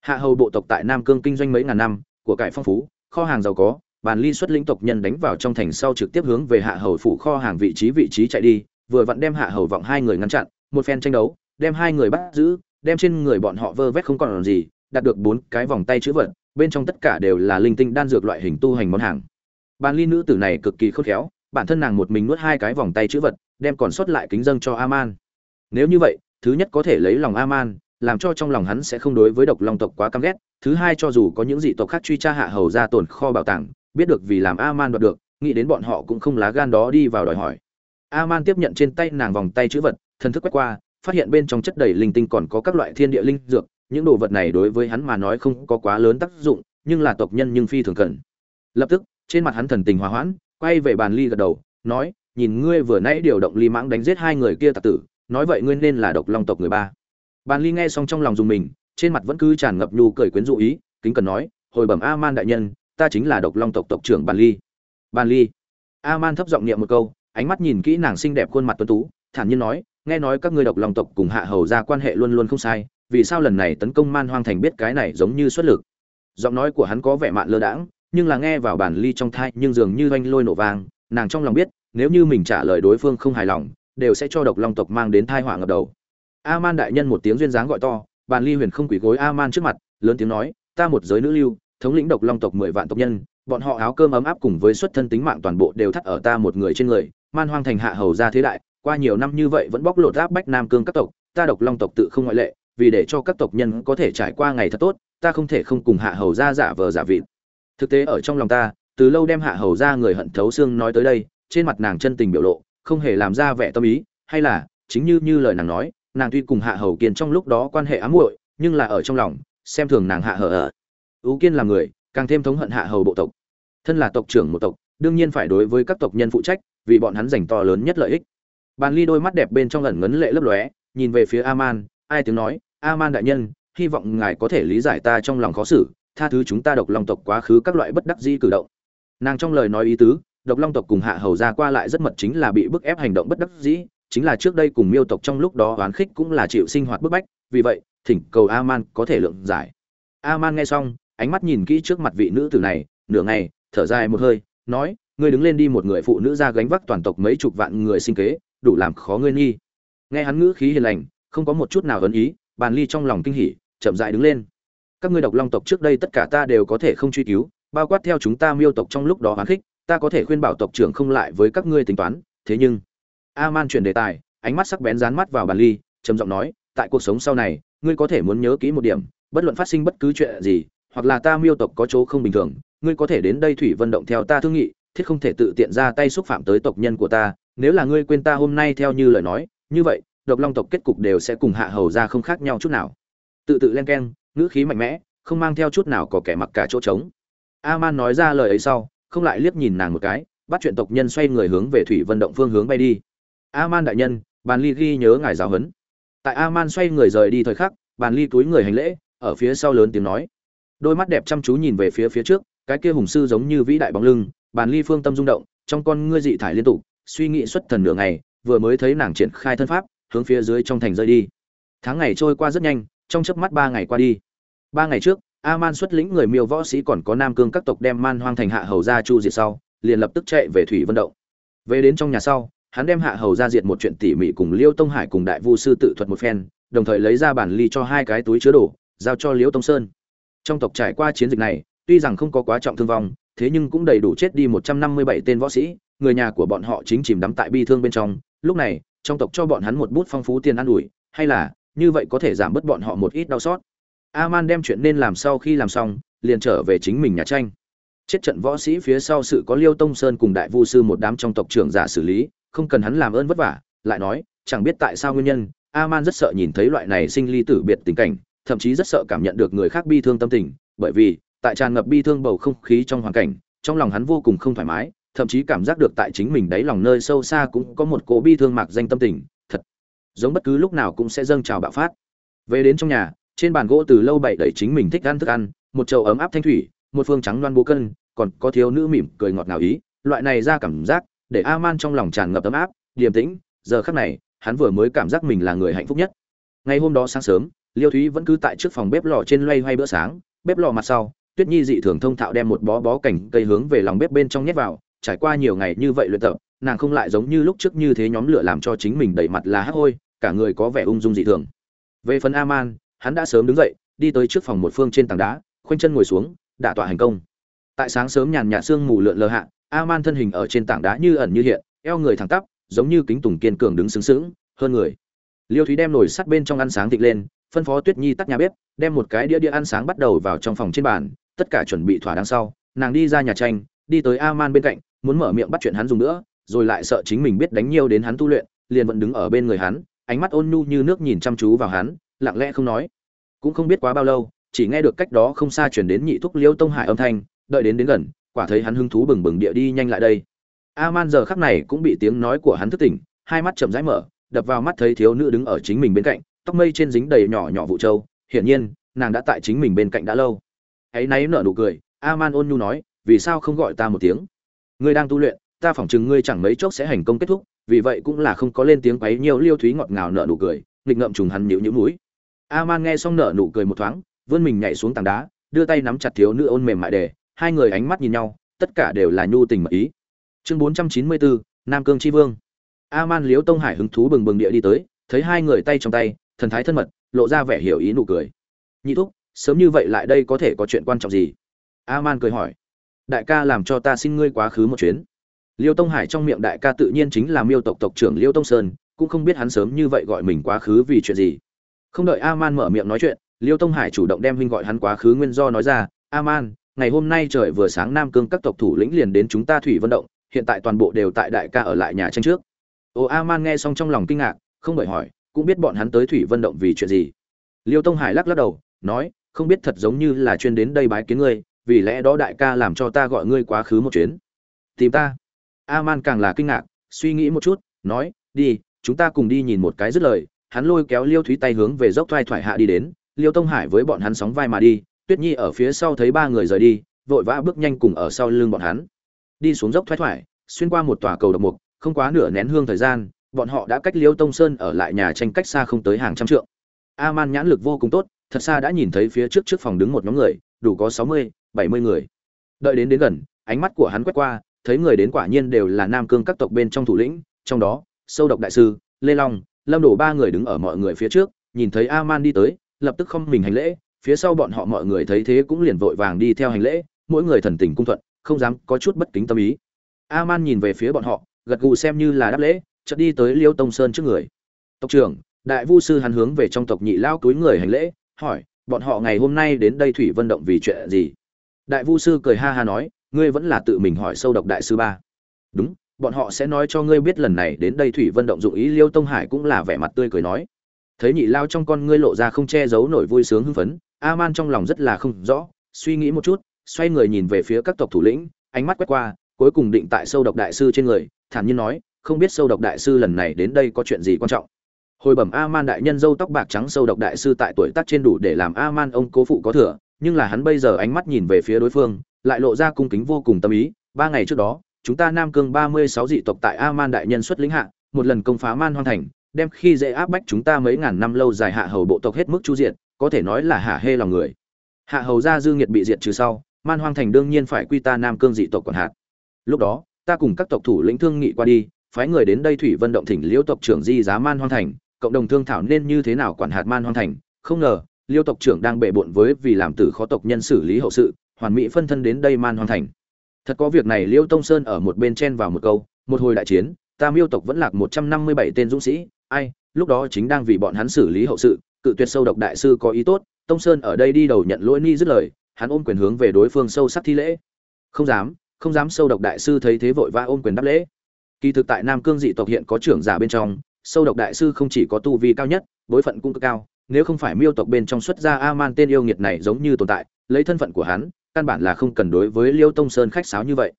Hạ hầu bộ tộc tại nam cương kinh doanh mấy ngàn năm, của cải phong phú, kho hàng giàu có, bàn ly xuất lĩnh tộc nhân đánh vào trong thành sau trực tiếp hướng về hạ hầu phủ kho hàng vị trí vị trí chạy đi, vừa vặn đem hạ hầu vọng hai người ngăn chặn, một phen tranh đấu, đem hai người bắt giữ, đem trên người bọn họ vơ vét không còn gì, đạt được bốn cái vòng tay chữ vật, bên trong tất cả đều là linh tinh đan dược loại hình tu hành món hàng. Bàn ly nữ tử này cực kỳ khôn khéo, bản thân nàng một mình nuốt hai cái vòng tay chữ vật, đem còn sót lại kính dâng cho aman. Nếu như vậy thứ nhất có thể lấy lòng aman, làm cho trong lòng hắn sẽ không đối với độc long tộc quá căm ghét. Thứ hai cho dù có những dị tộc khác truy tra hạ hầu ra tồn kho bảo tàng, biết được vì làm aman đoạt được, nghĩ đến bọn họ cũng không lá gan đó đi vào đòi hỏi. Aman tiếp nhận trên tay nàng vòng tay chữ vật, thần thức quét qua, phát hiện bên trong chất đầy linh tinh còn có các loại thiên địa linh dược. Những đồ vật này đối với hắn mà nói không có quá lớn tác dụng, nhưng là tộc nhân nhưng phi thường cần. Lập tức, trên mặt hắn thần tình hòa hoãn, quay về bàn ly gật đầu, nói, nhìn ngươi vừa nãy điều động ly mãng đánh giết hai người kia tặc tử nói vậy ngươi nên là độc long tộc người ba. Bàn ly nghe xong trong lòng dùng mình, trên mặt vẫn cứ tràn ngập nhu cười quyến rũ ý, kính cần nói, hồi bẩm a man đại nhân, ta chính là độc long tộc tộc trưởng bàn ly. Bàn ly a man thấp giọng niệm một câu, ánh mắt nhìn kỹ nàng xinh đẹp khuôn mặt tuấn tú, thản nhiên nói, nghe nói các ngươi độc long tộc cùng hạ hầu ra quan hệ luôn luôn không sai, vì sao lần này tấn công man hoang thành biết cái này giống như xuất lực? Giọng nói của hắn có vẻ mạn lơ đãng, nhưng là nghe vào bản ly trong thai nhưng dường như oanh lôi nổ vang, nàng trong lòng biết, nếu như mình trả lời đối phương không hài lòng đều sẽ cho độc long tộc mang đến tai họa ngập đầu. A man đại nhân một tiếng duyên dáng gọi to, bàn ly huyền không quỳ gối a man trước mặt, lớn tiếng nói, ta một giới nữ lưu, thống lĩnh độc long tộc mười vạn tộc nhân, bọn họ áo cơm ấm áp cùng với xuất thân tính mạng toàn bộ đều thắt ở ta một người trên người, man hoang thành hạ hầu ra thế đại, qua nhiều năm như vậy vẫn bóc lột áp bách nam cương các tộc, ta độc long tộc tự không ngoại lệ, vì để cho các tộc nhân có thể trải qua ngày thật tốt, ta không thể không cùng hạ hầu ra giả vờ giả vịt. Thực tế ở trong lòng ta, từ lâu đem hạ hầu ra người hận thấu xương nói tới đây, trên mặt nàng chân tình biểu lộ không hề làm ra vẻ tâm ý, hay là, chính như như lời nàng nói, nàng tuy cùng hạ hầu kiên trong lúc đó quan hệ ám muội, nhưng là ở trong lòng, xem thường nàng hạ hở ở ưu kiên là người, càng thêm thống hận hạ hầu bộ tộc. Thân là tộc trưởng một tộc, đương nhiên phải đối với các tộc nhân phụ trách, vì bọn hắn dành to lớn nhất lợi ích. Bàn ly đôi mắt đẹp bên trong ẩn ngấn lệ lấp lóe, nhìn về phía aman, ai tiếng nói, aman đại nhân, hy vọng ngài có thể lý giải ta trong lòng khó xử, tha thứ chúng ta độc lòng tộc quá khứ các loại bất đắc dĩ cử động. Nàng trong lời nói ý tứ độc long tộc cùng hạ hầu ra qua lại rất mật chính là bị bức ép hành động bất đắc dĩ, chính là trước đây cùng miêu tộc trong lúc đó oán khích cũng là chịu sinh hoạt bức bách, vì vậy, thỉnh cầu a man có thể lượng giải. A man nghe xong, ánh mắt nhìn kỹ trước mặt vị nữ tử này, nửa ngày, thở dài một hơi, nói, ngươi đứng lên đi một người phụ nữ ra gánh vác toàn tộc mấy chục vạn người sinh kế, đủ làm khó ngươi nghi. Nghe hắn ngữ khí hiền lành, không có một chút nào ấn ý, bàn ly trong lòng kinh hỉ, chậm dại đứng lên. Các ngươi độc long tộc trước đây tất cả ta đều có thể không truy cứu, bao quát theo chúng ta miêu tộc trong lúc đó hoán khích ta có thể khuyên bảo tộc trưởng không lại với các ngươi tính toán. Thế nhưng a man chuyển đề tài, ánh mắt sắc bén dán mắt vào bàn ly, trầm giọng nói, tại cuộc sống sau này, ngươi có thể muốn nhớ kỹ một điểm, bất luận phát sinh bất cứ chuyện gì, hoặc là ta miêu tộc có chỗ không bình thường, ngươi có thể đến đây thủy vận động theo ta thương nghị, thiết không thể tự tiện ra tay xúc phạm tới tộc nhân của ta. Nếu là ngươi quên ta hôm nay theo như lời nói, như vậy, độc long tộc kết cục đều sẽ cùng hạ hầu ra không khác nhau chút nào. Tự tự len keng, ngữ khí mạnh mẽ, không mang theo chút nào có kẻ mặc cả chỗ trống. A man nói ra lời ấy sau không lại liếc nhìn nàng một cái, bắt chuyện tộc nhân xoay người hướng về thủy vận động phương hướng bay đi. A man đại nhân, bàn ly ghi nhớ ngài giáo huấn. Tại a man xoay người rời đi thời khắc, bàn ly túi người hành lễ, ở phía sau lớn tiếng nói. Đôi mắt đẹp chăm chú nhìn về phía phía trước, cái kia hùng sư giống như vĩ đại bóng lưng, bàn ly phương tâm rung động, trong con ngươi dị thải liên tục, suy nghĩ xuất thần nửa ngày, vừa mới thấy nàng triển khai thân pháp, hướng phía dưới trong thành rơi đi. Tháng ngày trôi qua rất nhanh, trong chớp mắt ba ngày qua đi. Ba ngày trước a man xuất lĩnh người miêu võ sĩ còn có nam cương các tộc đem man hoang thành hạ hầu gia chu diệt sau, liền lập tức chạy về thủy vân động. Về đến trong nhà sau, hắn đem hạ hầu gia diệt một chuyện tỉ mỉ cùng liêu tông hải cùng đại vu sư tự thuật một phen, đồng thời lấy ra bản ly cho hai cái túi chứa đồ, giao cho liêu tông sơn. Trong tộc trải qua chiến dịch này, tuy rằng không có quá trọng thương vong, thế nhưng cũng đầy đủ chết đi một trăm năm mươi bảy tên võ sĩ, người nhà của bọn họ chính chìm đắm tại bi thương bên trong. Lúc này, trong tộc cho bọn hắn một bút phong phú tiền ăn ủi, hay là, như vậy có thể giảm bớt bọn họ một ít đau xót aman đem chuyện nên làm sau khi làm xong, liền trở về chính mình nhà tranh. Chết trận võ sĩ phía sau sự có liêu tông sơn cùng đại vu sư một đám trong tộc trưởng giả xử lý, không cần hắn làm ơn vất vả, lại nói, chẳng biết tại sao nguyên nhân, aman rất sợ nhìn thấy loại này sinh ly tử biệt tình cảnh, thậm chí rất sợ cảm nhận được người khác bi thương tâm tình, bởi vì, tại tràn ngập bi thương bầu không khí trong hoàn cảnh, trong lòng hắn vô cùng không thoải mái, thậm chí cảm giác được tại chính mình đáy lòng nơi sâu xa cũng có một cỗ bi thương mạc danh tâm tình, thật, giống bất cứ lúc nào cũng sẽ dâng trào bạo phát. Về đến trong nhà trên bàn gỗ từ lâu bậy đẩy chính mình thích ăn thức ăn, một chậu ấm áp thanh thủy, một phương trắng loan bố cân, còn có thiếu nữ mỉm cười ngọt ngào ý, loại này ra cảm giác để a man trong lòng tràn ngập ấm áp, điềm tĩnh, giờ khắc này, hắn vừa mới cảm giác mình là người hạnh phúc nhất. Ngày hôm đó sáng sớm, liêu thúy vẫn cứ tại trước phòng bếp lò trên loay hoay bữa sáng, bếp lò mặt sau, tuyết nhi dị thường thông thạo đem một bó bó cảnh cây hướng về lòng bếp bên trong nhét vào, trải qua nhiều ngày như vậy luyện tập, nàng không lại giống như lúc trước như thế nhóm lửa làm cho chính mình đầy mặt là hắc hôi, cả người có vẻ ung dung dị thường. Về phần aman hắn đã sớm đứng dậy, đi tới trước phòng một phương trên tảng đá, khoanh chân ngồi xuống, đả tọa hành công. Tại sáng sớm nhàn nhạt sương mù lượn lờ hạ, aman thân hình ở trên tảng đá như ẩn như hiện, eo người thẳng tắp, giống như kính tùng kiên cường đứng sướng sướng, hơn người. Liêu thúy đem nồi sắt bên trong ăn sáng thịt lên, phân phó tuyết nhi tắt nhà bếp, đem một cái đĩa đĩa ăn sáng bắt đầu vào trong phòng trên bàn, tất cả chuẩn bị thỏa đáng sau, nàng đi ra nhà tranh, đi tới aman bên cạnh, muốn mở miệng bắt chuyện hắn dùng nữa, rồi lại sợ chính mình biết đánh nhiều đến hắn tu luyện, liền vẫn đứng ở bên người hắn, ánh mắt ôn nhu như nước nhìn chăm chú vào hắn lặng lẽ không nói. Cũng không biết quá bao lâu, chỉ nghe được cách đó không xa chuyển đến nhị thúc liêu tông hải âm thanh, đợi đến đến gần, quả thấy hắn hứng thú bừng bừng địa đi nhanh lại đây. Aman giờ khắc này cũng bị tiếng nói của hắn thức tỉnh, hai mắt chậm rãi mở, đập vào mắt thấy thiếu nữ đứng ở chính mình bên cạnh, tóc mây trên dính đầy nhỏ nhỏ vụ trâu. Hiển nhiên, nàng đã tại chính mình bên cạnh đã lâu. Hãy náy nở nụ cười, aman ôn nhu nói, vì sao không gọi ta một tiếng? Ngươi đang tu luyện, ta phỏng chừng ngươi chẳng mấy chốc sẽ hành công kết thúc. Vì vậy cũng là không có lên tiếng quấy nhiều liêu thúy ngọt ngào nở nụ cười, nghịch ngợm trùng hắn nhịu nhữ mũi aman nghe xong nở nụ cười một thoáng, vươn mình nhảy xuống tảng đá, đưa tay nắm chặt thiếu nữ ôn mềm mại để. hai người ánh mắt nhìn nhau, tất cả đều là nhu tình mật ý. Chương bốn trăm chín mươi bốn nam cương Chi vương. Aman liếu tông hải hứng thú bừng bừng địa đi tới, thấy hai người tay trong tay, thần thái thân mật, lộ ra vẻ hiểu ý nụ cười. Nhị thúc, sớm như vậy lại đây có thể có chuyện quan trọng gì? Aman cười hỏi. Đại ca làm cho ta xin ngươi quá khứ một chuyến. Liêu tông hải trong miệng đại ca tự nhiên chính là miêu tộc tộc trưởng liêu tông sơn, cũng không biết hắn sớm như vậy gọi mình quá khứ vì chuyện gì không đợi aman mở miệng nói chuyện, liêu tông hải chủ động đem huynh gọi hắn quá khứ nguyên do nói ra, aman, ngày hôm nay trời vừa sáng nam cương các tộc thủ lĩnh liền đến chúng ta thủy vận động, hiện tại toàn bộ đều tại đại ca ở lại nhà tranh trước. Ô, aman nghe xong trong lòng kinh ngạc, không bởi hỏi, cũng biết bọn hắn tới thủy vận động vì chuyện gì. Liêu tông hải lắc lắc đầu, nói, không biết thật giống như là chuyên đến đây bái kiến ngươi, vì lẽ đó đại ca làm cho ta gọi ngươi quá khứ một chuyến. Tìm ta? Aman càng là kinh ngạc, suy nghĩ một chút, nói, đi, chúng ta cùng đi nhìn một cái dứt lời hắn lôi kéo liêu thúy tay hướng về dốc thoai thoải hạ đi đến, liêu tông hải với bọn hắn sóng vai mà đi, tuyết nhi ở phía sau thấy ba người rời đi, vội vã bước nhanh cùng ở sau lưng bọn hắn. Đi xuống dốc thoai thoải, xuyên qua một tòa cầu độc mục, không quá nửa nén hương thời gian, bọn họ đã cách liêu tông sơn ở lại nhà tranh cách xa không tới hàng trăm trượng. A man nhãn lực vô cùng tốt, thật xa đã nhìn thấy phía trước trước phòng đứng một nhóm người, đủ có sáu mươi, bảy mươi người. Đợi đến đến gần, ánh mắt của hắn quét qua, thấy người đến quả nhiên đều là nam cương các tộc bên trong thủ lĩnh, trong đó, sâu độc đại sư, lê long lâm đổ ba người đứng ở mọi người phía trước, nhìn thấy a man đi tới, lập tức không mình hành lễ, phía sau bọn họ mọi người thấy thế cũng liền vội vàng đi theo hành lễ, mỗi người thần tình cung thuận, không dám có chút bất kính tâm ý. A man nhìn về phía bọn họ, gật gù xem như là đáp lễ, chợt đi tới liêu tông sơn trước người. Tộc trưởng, đại vu sư hắn hướng về trong tộc nhị lao túi người hành lễ, hỏi, bọn họ ngày hôm nay đến đây thủy vận động vì chuyện gì? Đại vu sư cười ha ha nói, ngươi vẫn là tự mình hỏi sâu độc đại sư ba. Đúng bọn họ sẽ nói cho ngươi biết lần này đến đây thủy vân động dụng ý liêu tông hải cũng là vẻ mặt tươi cười nói. Thấy nhị lao trong con ngươi lộ ra không che giấu nổi vui sướng hưng phấn a man trong lòng rất là không rõ, suy nghĩ một chút, xoay người nhìn về phía các tộc thủ lĩnh, ánh mắt quét qua, cuối cùng định tại sâu độc đại sư trên người, thản nhiên nói, không biết sâu độc đại sư lần này đến đây có chuyện gì quan trọng? Hồi bẩm a man đại nhân dâu tóc bạc trắng sâu độc đại sư tại tuổi tác trên đủ để làm a man ông cố phụ có thừa, nhưng là hắn bây giờ ánh mắt nhìn về phía đối phương, lại lộ ra cung kính vô cùng tâm ý. Ba ngày trước đó chúng ta nam cương ba mươi sáu dị tộc tại a man đại nhân xuất lĩnh hạ, một lần công phá man hoang thành, đem khi dễ áp bách chúng ta mấy ngàn năm lâu dài hạ hầu bộ tộc hết mức chu diệt, có thể nói là hạ hê lòng người. Hạ hầu gia dư nghiệt bị diệt trừ sau, man hoang thành đương nhiên phải quy ta nam cương dị tộc quản hạt. Lúc đó, ta cùng các tộc thủ lĩnh thương nghị qua đi, phái người đến đây thủy vân động thỉnh liễu tộc trưởng di giá man hoang thành, cộng đồng thương thảo nên như thế nào quản hạt man hoang thành. Không ngờ, liêu tộc trưởng đang bệ bội với vì làm tử khó tộc nhân xử lý hậu sự, hoàn mỹ phân thân đến đây man hoang thành thật có việc này liêu tông sơn ở một bên chen vào một câu, một hồi đại chiến, ta miêu tộc vẫn lạc một trăm năm mươi bảy tên dũng sĩ, ai, lúc đó chính đang vì bọn hắn xử lý hậu sự, cự tuyệt sâu độc đại sư có ý tốt, tông sơn ở đây đi đầu nhận lỗi ni dứt lời, hắn ôm quyền hướng về đối phương sâu sắc thi lễ. Không dám không dám sâu độc đại sư thấy thế vội vã ôm quyền đáp lễ. Kỳ thực tại nam cương dị tộc hiện có trưởng giả bên trong, sâu độc đại sư không chỉ có tu vi cao nhất, bối phận cũng cực cao, nếu không phải miêu tộc bên trong xuất gia a man tên yêu nghiệt này giống như tồn tại, lấy thân phận của hắn căn bản là không cần đối với liêu tông sơn khách sáo như vậy.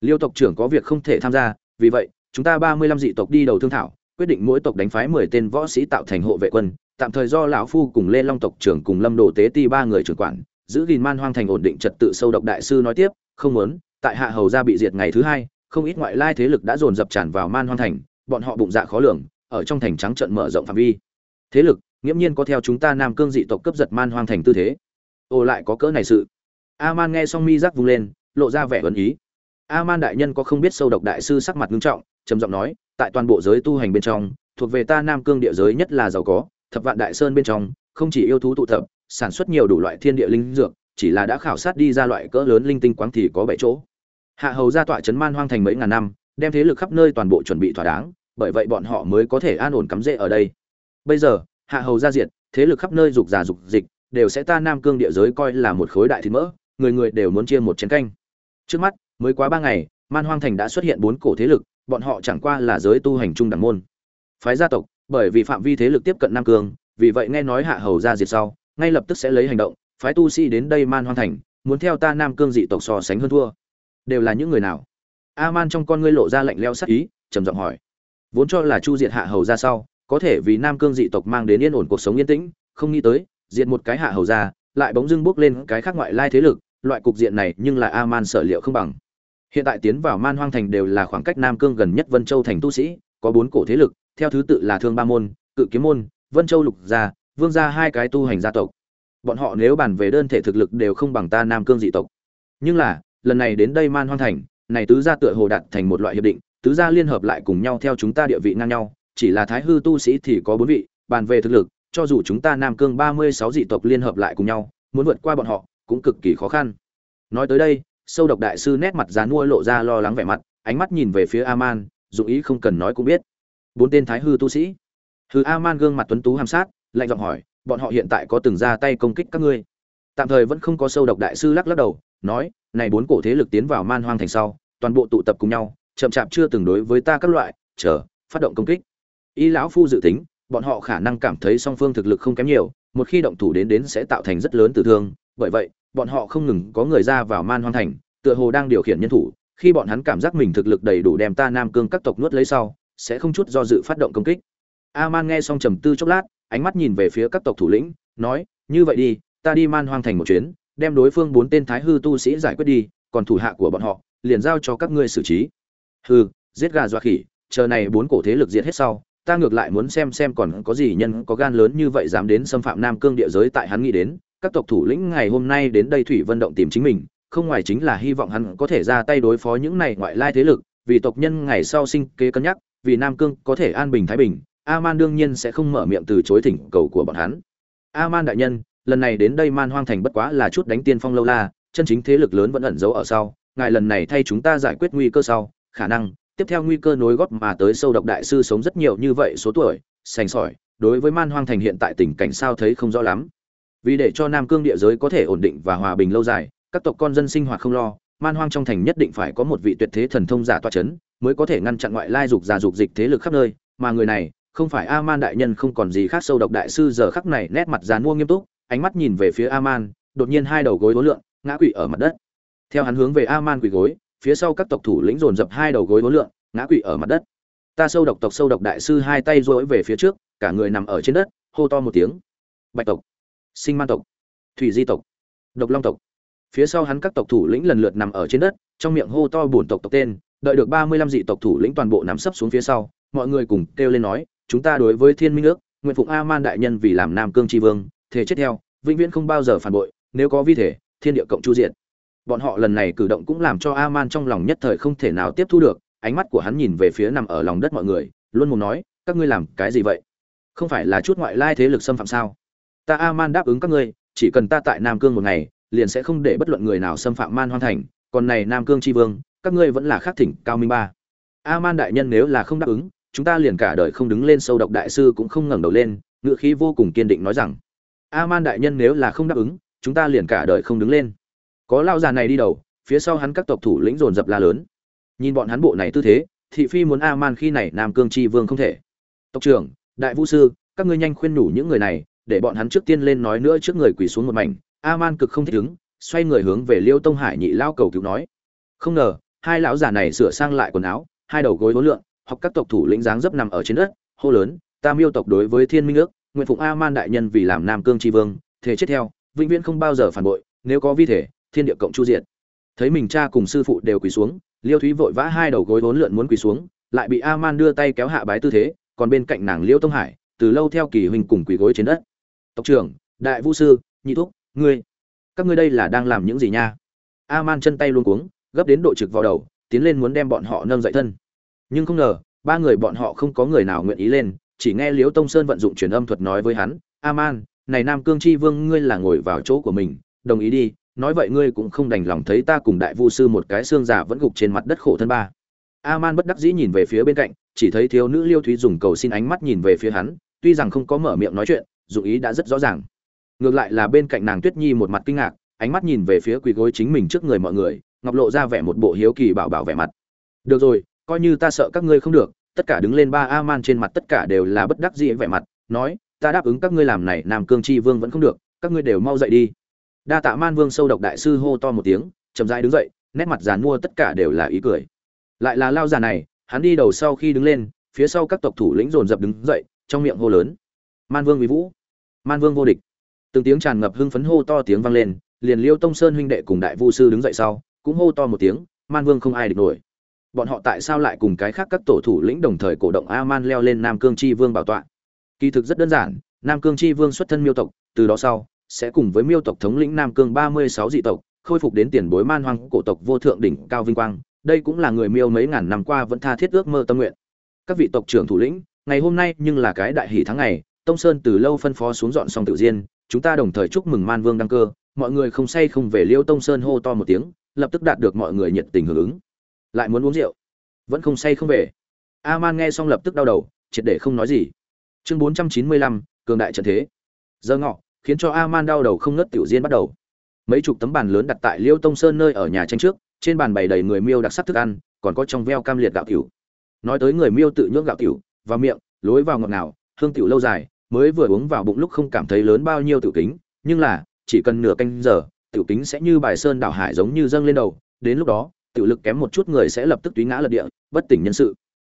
Liêu tộc trưởng có việc không thể tham gia, vì vậy, chúng ta ba mươi lăm dị tộc đi đầu thương thảo, quyết định mỗi tộc đánh phái mười tên võ sĩ tạo thành hộ vệ quân, tạm thời do lão phu cùng lê long tộc trưởng cùng lâm đồ tế ti ba người trưởng quản, giữ gìn man hoang thành ổn định trật tự sâu độc đại sư nói tiếp, không muốn, tại hạ hầu gia bị diệt ngày thứ hai, không ít ngoại lai thế lực đã dồn dập tràn vào man hoang thành, bọn họ bụng dạ khó lường, ở trong thành trắng trận mở rộng phạm vi. Thế lực, nghiễm nhiên có theo chúng ta nam cương dị tộc cấp giật man hoang thành tư thế. Ồ lại có cỡ này sự. Aman nghe xong mi giác vung lên, lộ ra vẻ ẩn ý. Aman đại nhân có không biết sâu độc đại sư sắc mặt nghiêm trọng, trầm giọng nói, tại toàn bộ giới tu hành bên trong, thuộc về ta nam cương địa giới nhất là giàu có, thập vạn đại sơn bên trong, không chỉ yêu thú tụ tập, sản xuất nhiều đủ loại thiên địa linh dược, chỉ là đã khảo sát đi ra loại cỡ lớn linh tinh quáng thì có bảy chỗ. Hạ hầu ra tọa trấn man hoang thành mấy ngàn năm, đem thế lực khắp nơi toàn bộ chuẩn bị thỏa đáng, bởi vậy bọn họ mới có thể an ổn cắm rễ ở đây. Bây giờ, hạ hầu ra diệt, thế lực khắp nơi dục già dục dịch, đều sẽ ta nam cương địa giới coi là một khối đại thịt mỡ người người đều muốn chia một chén canh. Trước mắt, mới quá ba ngày, man hoang thành đã xuất hiện bốn cổ thế lực, bọn họ chẳng qua là giới tu hành trung đẳng môn. Phái gia tộc, bởi vì phạm vi thế lực tiếp cận nam cương, vì vậy nghe nói hạ hầu ra diệt sau, ngay lập tức sẽ lấy hành động, phái tu sĩ đến đây man hoang thành, muốn theo ta nam cương dị tộc so sánh hơn thua. Đều là những người nào? A man trong con ngươi lộ ra lạnh leo sắc ý, trầm giọng hỏi. Vốn cho là chu diệt hạ hầu ra sau, có thể vì nam cương dị tộc mang đến yên ổn cuộc sống yên tĩnh, không nghĩ tới, diệt một cái hạ hầu ra lại bỗng dưng bước lên cái khác ngoại lai thế lực, loại cục diện này nhưng là aman sở liệu không bằng. Hiện tại tiến vào man hoang thành đều là khoảng cách nam cương gần nhất vân châu thành tu sĩ, có bốn cổ thế lực, theo thứ tự là thương ba môn, cự kiếm môn, vân châu lục gia, vương gia hai cái tu hành gia tộc. Bọn họ nếu bàn về đơn thể thực lực đều không bằng ta nam cương dị tộc. Nhưng là, lần này đến đây man hoang thành, này tứ gia tựa hồ đạt thành một loại hiệp định, tứ gia liên hợp lại cùng nhau theo chúng ta địa vị ngang nhau, chỉ là thái hư tu sĩ thì có bốn vị, bàn về thực lực cho dù chúng ta nam cương ba mươi sáu dị tộc liên hợp lại cùng nhau, muốn vượt qua bọn họ cũng cực kỳ khó khăn. Nói tới đây, sâu độc đại sư nét mặt dán mua lộ ra lo lắng vẻ mặt, ánh mắt nhìn về phía aman, dụng ý không cần nói cũng biết. Bốn tên thái hư tu sĩ. Hư aman gương mặt tuấn tú hàm sát, lạnh giọng hỏi, bọn họ hiện tại có từng ra tay công kích các ngươi? Tạm thời vẫn không có sâu độc đại sư lắc lắc đầu, nói, này bốn cổ thế lực tiến vào man hoang thành sau, toàn bộ tụ tập cùng nhau, chậm chạp chưa từng đối với ta các loại, chờ, phát động công kích. Y lão phu dự tính bọn họ khả năng cảm thấy song phương thực lực không kém nhiều, một khi động thủ đến đến sẽ tạo thành rất lớn tử thương. Bởi vậy, bọn họ không ngừng có người ra vào man hoang thành, tựa hồ đang điều khiển nhân thủ. Khi bọn hắn cảm giác mình thực lực đầy đủ đem ta nam cương các tộc nuốt lấy sau, sẽ không chút do dự phát động công kích. A man nghe xong trầm tư chốc lát, ánh mắt nhìn về phía các tộc thủ lĩnh, nói, như vậy đi, ta đi man hoang thành một chuyến, đem đối phương bốn tên thái hư tu sĩ giải quyết đi, còn thủ hạ của bọn họ, liền giao cho các ngươi xử trí. Hư giết gà dọa khỉ, chờ này bốn cổ thế lực diệt hết sau ta ngược lại muốn xem xem còn có gì nhân có gan lớn như vậy dám đến xâm phạm nam cương địa giới tại hắn nghĩ đến. Các tộc thủ lĩnh ngày hôm nay đến đây thủy vân động tìm chính mình, không ngoài chính là hy vọng hắn có thể ra tay đối phó những này ngoại lai thế lực, vì tộc nhân ngày sau sinh kế cân nhắc, vì nam cương có thể an bình thái bình, aman đương nhiên sẽ không mở miệng từ chối thỉnh cầu của bọn hắn. Aman đại nhân, lần này đến đây man hoang thành bất quá là chút đánh tiên phong lâu la, chân chính thế lực lớn vẫn ẩn giấu ở sau, ngài lần này thay chúng ta giải quyết nguy cơ sau, khả năng tiếp theo nguy cơ nối gót mà tới sâu độc đại sư sống rất nhiều như vậy số tuổi, sành sỏi, đối với man hoang thành hiện tại tình cảnh sao thấy không rõ lắm. Vì để cho nam cương địa giới có thể ổn định và hòa bình lâu dài, các tộc con dân sinh hoạt không lo, man hoang trong thành nhất định phải có một vị tuyệt thế thần thông giả toa c h ấ n mới có thể ngăn chặn ngoại lai dục già dục dịch thế lực khắp nơi. Mà người này, không phải a man đại nhân không còn gì khác sâu độc đại sư giờ khắc này nét mặt dàn mua nghiêm túc, ánh mắt nhìn về phía a man đột nhiên hai đầu gối đối lượng ngã quỵ ở mặt đất. Theo hắn hướng về a man quỳ gối phía sau các tộc thủ lĩnh dồn dập hai đầu gối hối lượng ngã quỵ ở mặt đất. Ta sâu độc tộc, sâu độc đại sư hai tay rối về phía trước, cả người nằm ở trên đất, hô to một tiếng. Bạch tộc, sinh man tộc, thủy di tộc, độc long tộc. Phía sau hắn các tộc thủ lĩnh lần lượt nằm ở trên đất, trong miệng hô to bổn tộc tộc tên, đợi được ba mươi lăm dị tộc thủ lĩnh toàn bộ nằm sấp xuống phía sau, mọi người cùng kêu lên nói, chúng ta đối với thiên minh ước nguyện phụng a man đại nhân vì làm nam cương tri vương thể chết theo, vĩnh viễn không bao giờ phản bội, nếu có vi thể, thiên địa cộng chu diện bọn họ lần này cử động cũng làm cho a man trong lòng nhất thời không thể nào tiếp thu được, ánh mắt của hắn nhìn về phía nằm ở lòng đất mọi người, luôn muốn nói, các ngươi làm cái gì vậy? Không phải là chút ngoại lai thế lực xâm phạm sao? Ta a man đáp ứng các ngươi, chỉ cần ta tại nam cương một ngày, liền sẽ không để bất luận người nào xâm phạm man hoan thành, còn này nam cương tri vương, các ngươi vẫn là khắc thỉnh cao minh ba. A man đại nhân nếu là không đáp ứng, chúng ta liền cả đời không đứng lên sâu độc đại sư cũng không ngẩng đầu lên ngựa khí vô cùng kiên định nói rằng a man đại nhân nếu là không đáp ứng, chúng ta liền cả đời không đứng lên có lao già này đi đầu, phía sau hắn các tộc thủ lĩnh dồn dập la lớn. Nhìn bọn hắn bộ này tư thế, thị phi muốn a man khi này nam cương tri vương không thể. Tộc trưởng, đại vũ sư, các ngươi nhanh khuyên nhủ những người này, để bọn hắn trước tiên lên nói nữa trước người quỳ xuống một mảnh. A-man cực không thích ứng, xoay người hướng về liêu tông hải nhị lao cầu cứu nói. Không ngờ, hai lão già này sửa sang lại quần áo, hai đầu gối hối lượng hoặc các tộc thủ lĩnh dáng dấp nằm ở trên đất, hô lớn, ta miêu tộc đối với thiên minh ước, nguyện phụng a-man đại nhân vì làm nam cương tri vương thế chết theo, vĩnh viễn không bao giờ phản bội, nếu có vi thể thiên địa cộng chu diệt. Thấy mình cha cùng sư phụ đều quỳ xuống, liêu thúy vội vã hai đầu gối vốn lượn muốn quỳ xuống, lại bị a man đưa tay kéo hạ bái tư thế, còn bên cạnh nàng liêu tông hải, từ lâu theo kỳ huynh cùng quỳ gối trên đất. Tộc trưởng, đại vũ sư, nhị thúc, ngươi, các ngươi đây là đang làm những gì nha? A man chân tay luôn cuống, gấp đến độ trực vào đầu, tiến lên muốn đem bọn họ nâng dậy thân. Nhưng không ngờ, ba người bọn họ không có người nào nguyện ý lên, chỉ nghe liêu tông sơn vận dụng truyền âm thuật nói với hắn a man này nam cương chi vương ngươi là ngồi vào chỗ của mình, đồng ý đi nói vậy ngươi cũng không đành lòng thấy ta cùng đại vu sư một cái xương giả vẫn gục trên mặt đất khổ thân ba. A man bất đắc dĩ nhìn về phía bên cạnh, chỉ thấy thiếu nữ liêu thúy dùng cầu xin ánh mắt nhìn về phía hắn, tuy rằng không có mở miệng nói chuyện, dụng ý đã rất rõ ràng. Ngược lại là bên cạnh nàng tuyết nhi một mặt kinh ngạc, ánh mắt nhìn về phía quỳ gối chính mình trước người mọi người, ngọc lộ ra vẻ một bộ hiếu kỳ bảo bảo vẻ mặt. Được rồi, coi như ta sợ các ngươi không được, tất cả đứng lên ba a man trên mặt tất cả đều là bất đắc dĩ vẻ mặt, nói, ta đáp ứng các ngươi làm này, nam cương chi vương vẫn không được, các ngươi đều mau dậy đi đa tạ man vương sâu độc đại sư hô to một tiếng, chậm rãi đứng dậy, nét mặt giàn mua tất cả đều là ý cười. Lại là lao già này, hắn đi đầu sau khi đứng lên, phía sau các tộc thủ lĩnh dồn dập đứng dậy, trong miệng hô lớn. Man vương uy vũ. Man vương vô địch. Từng tiếng tràn ngập hưng phấn hô to tiếng vang lên, liền liêu tông sơn huynh đệ cùng đại vu sư đứng dậy sau, cũng hô to một tiếng, man vương không ai địch nổi. Bọn họ tại sao lại cùng cái khác các tổ thủ lĩnh đồng thời cổ động a man leo lên nam cương chi vương bảo tọa? Kỳ thực rất đơn giản, nam cương chi vương xuất thân miêu tộc, từ đó sau sẽ cùng với miêu tộc thống lĩnh nam cương ba mươi sáu dị tộc, khôi phục đến tiền bối man hoang cổ tộc vô thượng đỉnh cao vinh quang. Đây cũng là người miêu mấy ngàn năm qua vẫn tha thiết ước mơ tâm nguyện. Các vị tộc trưởng thủ lĩnh, ngày hôm nay nhưng là cái đại hỷ tháng ngày, tông sơn từ lâu phân phó xuống dọn xong tự diên, chúng ta đồng thời chúc mừng man vương đăng cơ. Mọi người không say không về liêu tông sơn hô to một tiếng, lập tức đạt được mọi người nhiệt tình hưởng ứng. Lại muốn uống rượu, vẫn không say không về. A man nghe xong lập tức đau đầu, triệt để không nói gì. Chương bốn trăm chín mươi lăm, cường đại trận thế. Giờ ngọ khiến cho Aman đau đầu không ngớt tiểu diên bắt đầu. Mấy chục tấm bàn lớn đặt tại liêu tông sơn nơi ở nhà tranh trước, trên bàn bày đầy người miêu đặc sắc thức ăn, còn có trong veo cam liệt gạo cửu nói tới người miêu tự nhưỡng gạo cửu vào miệng, lối vào ngọt nào hương tiểu lâu dài, mới vừa uống vào bụng lúc không cảm thấy lớn bao nhiêu tiểu kính, nhưng là, chỉ cần nửa canh giờ, tiểu kính sẽ như bài sơn đảo hải giống như dâng lên đầu, đến lúc đó, tiểu lực kém một chút người sẽ lập tức túy ngã lật địa, bất tỉnh nhân sự.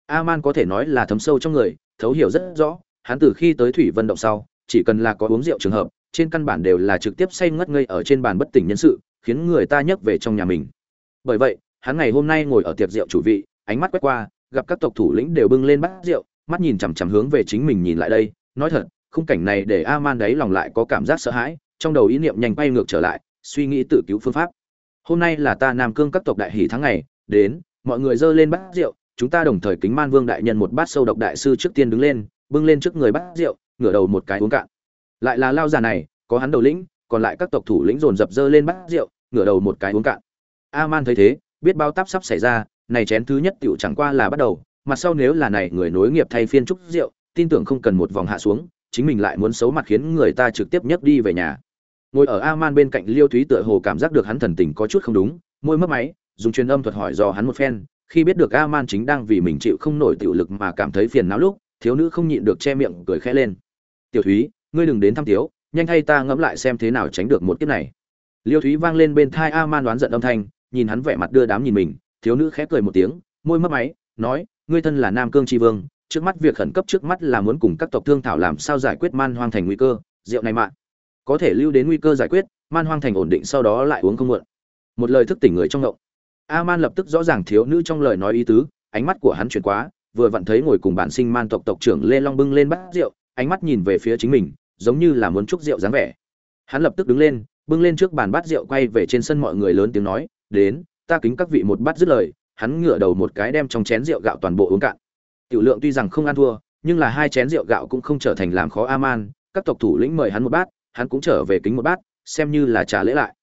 Aman có thể nói là thấm sâu trong người, thấu hiểu rất rõ, hắn từ khi tới thủy vân động sau chỉ cần là có uống rượu trường hợp, trên căn bản đều là trực tiếp say ngất ngây ở trên bàn bất tỉnh nhân sự, khiến người ta nhấc về trong nhà mình. Bởi vậy, hắn ngày hôm nay ngồi ở tiệc rượu chủ vị, ánh mắt quét qua, gặp các tộc thủ lĩnh đều bưng lên bát rượu, mắt nhìn chằm chằm hướng về chính mình nhìn lại đây, nói thật, khung cảnh này để a man đấy lòng lại có cảm giác sợ hãi, trong đầu ý niệm nhanh quay ngược trở lại, suy nghĩ tự cứu phương pháp. Hôm nay là ta nam cương các tộc đại hỷ tháng ngày, đến, mọi người dơ lên bát rượu, chúng ta đồng thời kính man vương đại nhân một bát sâu độc đại sư trước tiên đứng lên, bưng lên trước người bát rượu ngửa đầu một cái uống cạn. Lại là lao già này, có hắn đầu lĩnh, còn lại các tộc thủ lĩnh dồn dập dơ lên bát rượu, ngửa đầu một cái uống cạn. A man thấy thế, biết bao táp sắp xảy ra, này chén thứ nhất tiểu chẳng qua là bắt đầu mặt sau nếu là này người nối nghiệp thay phiên trúc rượu, tin tưởng không cần một vòng hạ xuống, chính mình lại muốn xấu mặt khiến người ta trực tiếp nhấc đi về nhà. Ngồi ở a man bên cạnh liêu thúy tựa hồ cảm giác được hắn thần tình có chút không đúng, môi mất máy, dùng truyền âm thuật hỏi do hắn một phen, khi biết được a man chính đang vì mình chịu không nổi tiểu lực mà cảm thấy phiền não lúc, thiếu nữ không nhịn được che miệng cười khẽ lên tiểu thúy ngươi đừng đến thăm tiếu, nhanh thay ta ngẫm lại xem thế nào tránh được một kiếp này. Liêu thúy vang lên bên thai a man đoán giận âm thanh nhìn hắn vẻ mặt đưa đám nhìn mình thiếu nữ khẽ cười một tiếng môi mấp máy nói ngươi thân là nam cương tri vương trước mắt việc khẩn cấp trước mắt là muốn cùng các tộc thương thảo làm sao giải quyết man hoang thành nguy cơ rượu này mạng có thể lưu đến nguy cơ giải quyết man hoang thành ổn định sau đó lại uống không muộn. Một lời thức tỉnh người trong động a man lập tức rõ ràng thiếu nữ trong lời nói ý tứ ánh mắt của hắn chuyển quá vừa vặn thấy ngồi cùng bản sinh man tộc tộc trưởng lê long bưng lên bát rượu ánh mắt nhìn về phía chính mình, giống như là muốn chúc rượu dáng vẻ. Hắn lập tức đứng lên, bưng lên trước bàn bát rượu quay về trên sân mọi người lớn tiếng nói, đến, ta kính các vị một bát dứt lời. Hắn ngửa đầu một cái đem trong chén rượu gạo toàn bộ uống cạn. Tiểu lượng tuy rằng không ăn thua, nhưng là hai chén rượu gạo cũng không trở thành làm khó aman. Các tộc thủ lĩnh mời hắn một bát, hắn cũng trở về kính một bát, xem như là trả lễ lại.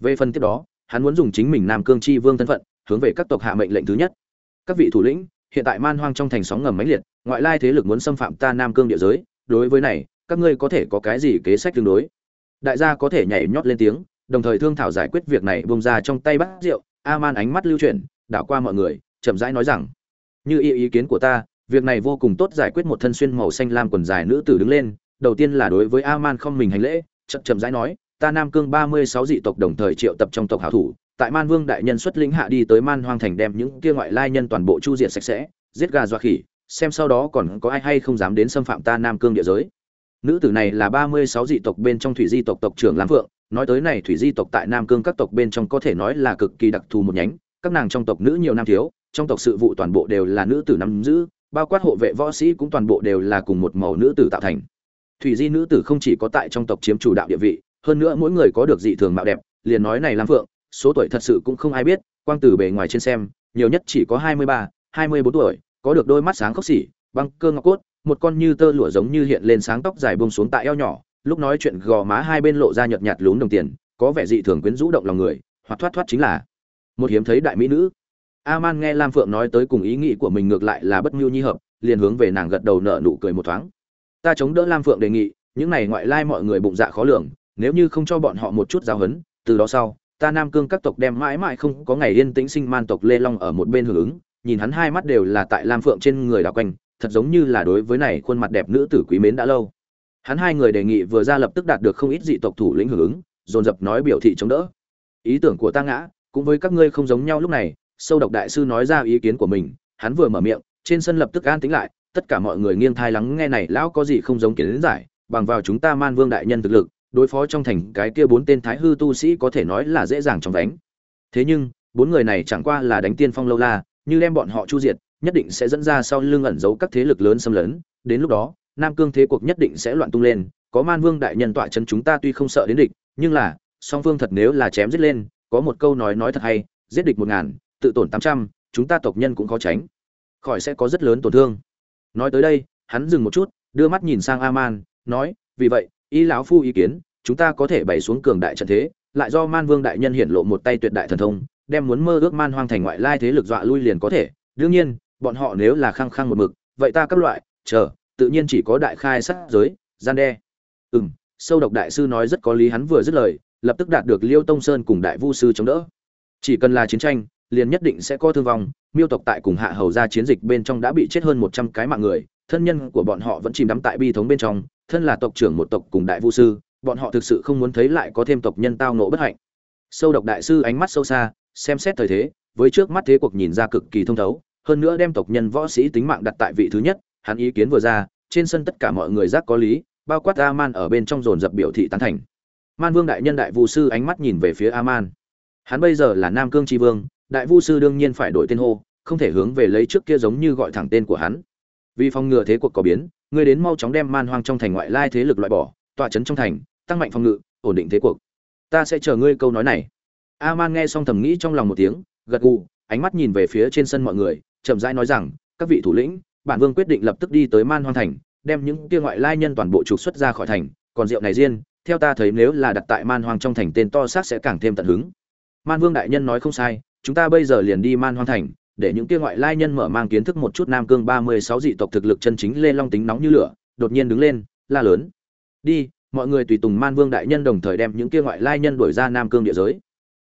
Về phần tiếp đó, hắn muốn dùng chính mình nam cương chi vương thân phận, hướng về các tộc hạ mệnh lệnh thứ nhất. Các vị thủ lĩnh, hiện tại man hoang trong thành sóng ngầm mãnh liệt, ngoại lai thế lực muốn xâm phạm ta nam cương địa giới đối với này, các ngươi có thể có cái gì kế sách tương đối? Đại gia có thể nhảy nhót lên tiếng, đồng thời thương thảo giải quyết việc này bông ra trong tay bát rượu, a-man ánh mắt lưu chuyển, đảo qua mọi người, chậm rãi nói rằng, như ý ý kiến của ta, việc này vô cùng tốt giải quyết một thân xuyên màu xanh lam quần dài nữ tử đứng lên, đầu tiên là đối với a-man không mình hành lễ, chậm chậm rãi nói, ta nam cương ba mươi sáu dị tộc đồng thời triệu tập trong tộc hảo thủ, tại man vương đại nhân xuất lĩnh hạ đi tới man hoang thành đem những kia ngoại lai nhân toàn bộ chu diệt sạch sẽ, giết gà dọa khỉ xem sau đó còn có ai hay không dám đến xâm phạm ta nam cương địa giới. Nữ tử này là ba mươi sáu dị tộc bên trong thủy di tộc tộc trưởng lam phượng, nói tới này thủy di tộc tại nam cương các tộc bên trong có thể nói là cực kỳ đặc thù một nhánh, các nàng trong tộc nữ nhiều nam thiếu, trong tộc sự vụ toàn bộ đều là nữ tử nắm giữ, bao quát hộ vệ võ sĩ cũng toàn bộ đều là cùng một màu nữ tử tạo thành. Thủy di nữ tử không chỉ có tại trong tộc chiếm chủ đạo địa vị, hơn nữa mỗi người có được dị thường mạo đẹp, liền nói này lam phượng, số tuổi thật sự cũng không ai biết, quang từ bề ngoài trên xem, nhiều nhất chỉ có hai mươi ba, hai mươi bốn tuổi có được đôi mắt sáng khóc xỉ băng cơ ngọc cốt một con như tơ lụa giống như hiện lên sáng tóc dài buông xuống tại eo nhỏ lúc nói chuyện gò má hai bên lộ ra nhợt nhạt lún đồng tiền có vẻ dị thường quyến rũ động lòng người hoặc thoát thoát chính là một hiếm thấy đại mỹ nữ. A-man nghe lam phượng nói tới cùng ý nghĩ của mình ngược lại là bất mưu nhi hợp liền hướng về nàng gật đầu nở nụ cười một thoáng. Ta chống đỡ lam phượng đề nghị những này ngoại lai mọi người bụng dạ khó lường nếu như không cho bọn họ một chút giáo hấn, từ đó sau ta nam cương các tộc đem mãi mãi không có ngày yên tĩnh sinh man tộc lê long ở một bên hưởng ứng nhìn hắn hai mắt đều là tại lam phượng trên người đào quanh, thật giống như là đối với này khuôn mặt đẹp nữ tử quý mến đã lâu. Hắn hai người đề nghị vừa ra lập tức đạt được không ít dị tộc thủ lĩnh hưởng ứng, dồn dập nói biểu thị chống đỡ. Ý tưởng của ta ngã, cũng với các ngươi không giống nhau lúc này, sâu độc đại sư nói ra ý kiến của mình, hắn vừa mở miệng, trên sân lập tức an tính lại, tất cả mọi người nghiêng thai lắng nghe này, lão có gì không giống kiến giải, bằng vào chúng ta man vương đại nhân thực lực, đối phó trong thành cái kia bốn tên thái hư tu sĩ có thể nói là dễ dàng trong đánh thế nhưng, bốn người này chẳng qua là đánh tiên phong lâu la như đem bọn họ chu diệt, nhất định sẽ dẫn ra sau lưng ẩn giấu các thế lực lớn xâm lấn. Đến lúc đó, nam cương thế cuộc nhất định sẽ loạn tung lên. Có man vương đại nhân tọa chân chúng ta tuy không sợ đến địch, nhưng là, song phương thật nếu là chém giết lên, có một câu nói nói thật hay, giết địch một ngàn, tự tổn tám trăm, chúng ta tộc nhân cũng khó tránh, khỏi sẽ có rất lớn tổn thương. Nói tới đây, hắn dừng một chút, đưa mắt nhìn sang aman, nói, vì vậy ý lão phu ý kiến, chúng ta có thể bày xuống cường đại trận thế, lại do man vương đại nhân hiển lộ một tay tuyệt đại thần thông đem muốn mơ ước man hoang thành ngoại lai thế lực dọa lui liền có thể. Đương nhiên, bọn họ nếu là khăng khăng một mực, vậy ta các loại, chờ, tự nhiên chỉ có đại khai sát giới, gian đe. Ừ m sâu độc đại sư nói rất có lý hắn vừa dứt lời, lập tức đạt được liêu tông sơn cùng đại vu sư chống đỡ. Chỉ cần là chiến tranh, liền nhất định sẽ có thương vong, miêu tộc tại cùng hạ hầu ra chiến dịch bên trong đã bị chết hơn một trăm cái mạng người, thân nhân của bọn họ vẫn chìm đắm tại bi thống bên trong, thân là tộc trưởng một tộc cùng đại vu sư, bọn họ thực sự không muốn thấy lại có thêm tộc nhân tao nộ bất hạnh. Sâu độc đại sư ánh mắt sâu xa xem xét thời thế, với trước mắt thế cuộc nhìn ra cực kỳ thông thấu, hơn nữa đem tộc nhân võ sĩ tính mạng đặt tại vị thứ nhất, hắn ý kiến vừa ra, trên sân tất cả mọi người giác có lý, bao quát a-man ở bên trong dồn dập biểu thị tán thành. Man vương đại nhân đại vu sư ánh mắt nhìn về phía a-man. Hắn bây giờ là nam cương tri vương, đại vu sư đương nhiên phải đổi tên hô, không thể hướng về lấy trước kia giống như gọi thẳng tên của hắn. Vì phòng ngừa thế cuộc có biến, người đến mau chóng đem man hoang trong thành ngoại lai thế lực loại bỏ, tọa trấn trong thành, tăng mạnh phòng ngự, ổn định thế cuộc. Ta sẽ chờ ngươi câu nói này a-man nghe xong thầm nghĩ trong lòng một tiếng, gật gù, ánh mắt nhìn về phía trên sân mọi người, chậm rãi nói rằng, các vị thủ lĩnh, bản vương quyết định lập tức đi tới man hoang thành, đem những kia ngoại lai nhân toàn bộ trục xuất ra khỏi thành, còn rượu này riêng, theo ta thấy nếu là đặt tại man hoang trong thành tên to xác sẽ càng thêm tận hứng. Man vương đại nhân nói không sai, chúng ta bây giờ liền đi man hoang thành, để những kia ngoại lai nhân mở mang kiến thức một chút nam cương ba mươi sáu dị tộc thực lực chân chính lê long tính nóng như lửa, đột nhiên đứng lên, la lớn. Đi, mọi người tùy tùng man vương đại nhân đồng thời đem những kia ngoại lai nhân đuổi ra nam cương địa giới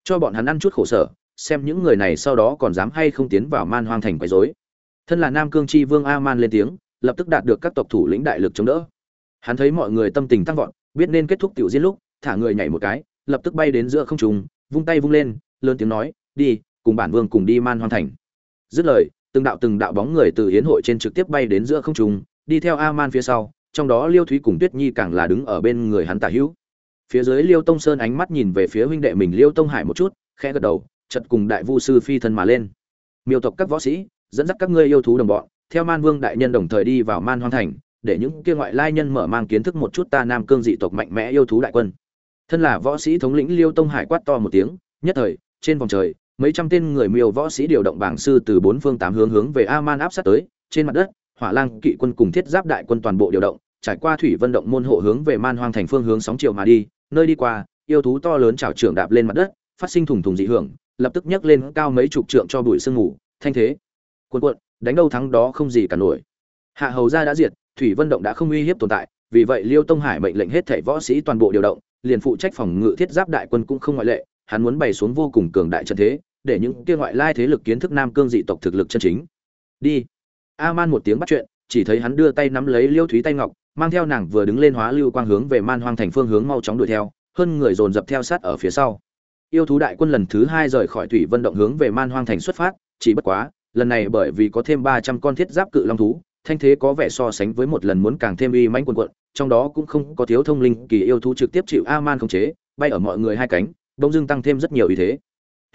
cho bọn hắn ăn chút khổ sở, xem những người này sau đó còn dám hay không tiến vào man hoang thành quấy rối. Thân là nam cương chi vương a man lên tiếng, lập tức đạt được các tộc thủ lĩnh đại lực chống đỡ. Hắn thấy mọi người tâm tình tăng vọt, biết nên kết thúc tiểu diễn lúc, thả người nhảy một cái, lập tức bay đến giữa không trung, vung tay vung lên, lớn tiếng nói, đi, cùng bản vương cùng đi man hoang thành. Dứt lời, từng đạo từng đạo bóng người từ hiến hội trên trực tiếp bay đến giữa không trung, đi theo a man phía sau, trong đó liêu thúy cùng tuyết nhi càng là đứng ở bên người hắn tả hữu phía dưới liêu tông sơn ánh mắt nhìn về phía huynh đệ mình liêu tông hải một chút, khẽ gật đầu chật cùng đại vu sư phi thân mà lên. Miêu tộc các võ sĩ, dẫn dắt các ngươi yêu thú đồng bọn, theo man vương đại nhân đồng thời đi vào man hoang thành, để những kia ngoại lai nhân mở mang kiến thức một chút ta nam cương dị tộc mạnh mẽ yêu thú đại quân. Thân là võ sĩ thống lĩnh liêu tông hải quát to một tiếng, nhất thời, trên vòng trời, mấy trăm tên người miêu võ sĩ điều động bảng sư từ bốn phương tám hướng hướng về a man áp sát tới, trên mặt đất, hỏa lang, kỵ quân cùng thiết giáp đại quân toàn bộ điều động, trải qua thủy vân động môn hộ hướng về man hoang thành phương hướng sóng chiều mà đi nơi đi qua yêu thú to lớn chảo trưởng đạp lên mặt đất phát sinh thùng thùng dị hưởng lập tức nhấc lên cao mấy chục trượng cho bụi sương ngủ thanh thế. Cuộn cuộn, đánh đâu thắng đó không gì cả nổi. Hạ hầu gia đã diệt thủy vân động đã không uy hiếp tồn tại vì vậy liêu tông hải mệnh lệnh hết thảy võ sĩ toàn bộ điều động liền phụ trách phòng ngự thiết giáp đại quân cũng không ngoại lệ hắn muốn bày xuống vô cùng cường đại trận thế để những kia ngoại lai thế lực kiến thức nam cương dị tộc thực lực chân chính. Đi. A man một tiếng bắt chuyện chỉ thấy hắn đưa tay nắm lấy liêu thúy tay ngọc mang theo nàng vừa đứng lên hóa lưu quang hướng về man hoang thành phương hướng mau chóng đuổi theo, hơn người dồn dập theo sát ở phía sau. Yêu thú đại quân lần thứ hai rời khỏi thủy vân động hướng về man hoang thành xuất phát, chỉ bất quá, lần này bởi vì có thêm ba trăm con thiết giáp cự long thú, thanh thế có vẻ so sánh với một lần muốn càng thêm uy mãnh quần quận trong đó cũng không có thiếu thông linh kỳ yêu thú trực tiếp chịu a man khống chế, bay ở mọi người hai cánh, bỗng dưng tăng thêm rất nhiều ý thế.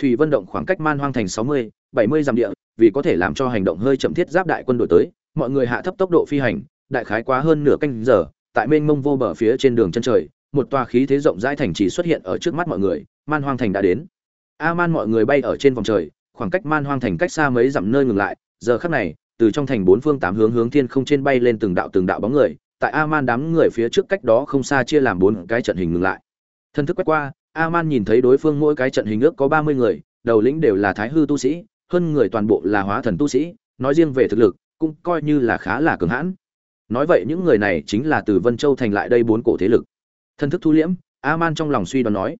Thủy vân động khoảng cách man hoang thành sáu mươi, bảy mươi dặm địa, vì có thể làm cho hành động hơi chậm thiết giáp đại quân đổi tới, mọi người hạ thấp tốc độ phi hành đại khái quá hơn nửa canh giờ, tại mênh mông vô bờ phía trên đường chân trời, một tòa khí thế rộng rãi thành trì xuất hiện ở trước mắt mọi người, man hoang thành đã đến. A man mọi người bay ở trên vòng trời, khoảng cách man hoang thành cách xa mấy dặm nơi ngừng lại, giờ khắc này, từ trong thành bốn phương tám hướng hướng thiên không trên bay lên từng đạo từng đạo bóng người, tại a man đám người phía trước cách đó không xa chia làm bốn cái trận hình ngừng lại. Thân thức quét qua a man nhìn thấy đối phương mỗi cái trận hình ước có ba mươi người, đầu lĩnh đều là thái hư tu sĩ, hơn người toàn bộ là hóa thần tu sĩ, nói riêng về thực lực, cũng coi như là khá là cường hãn nói vậy những người này chính là từ vân châu thành lại đây bốn cổ thế lực. Thân thức thu liễm a man trong lòng suy đoán nói.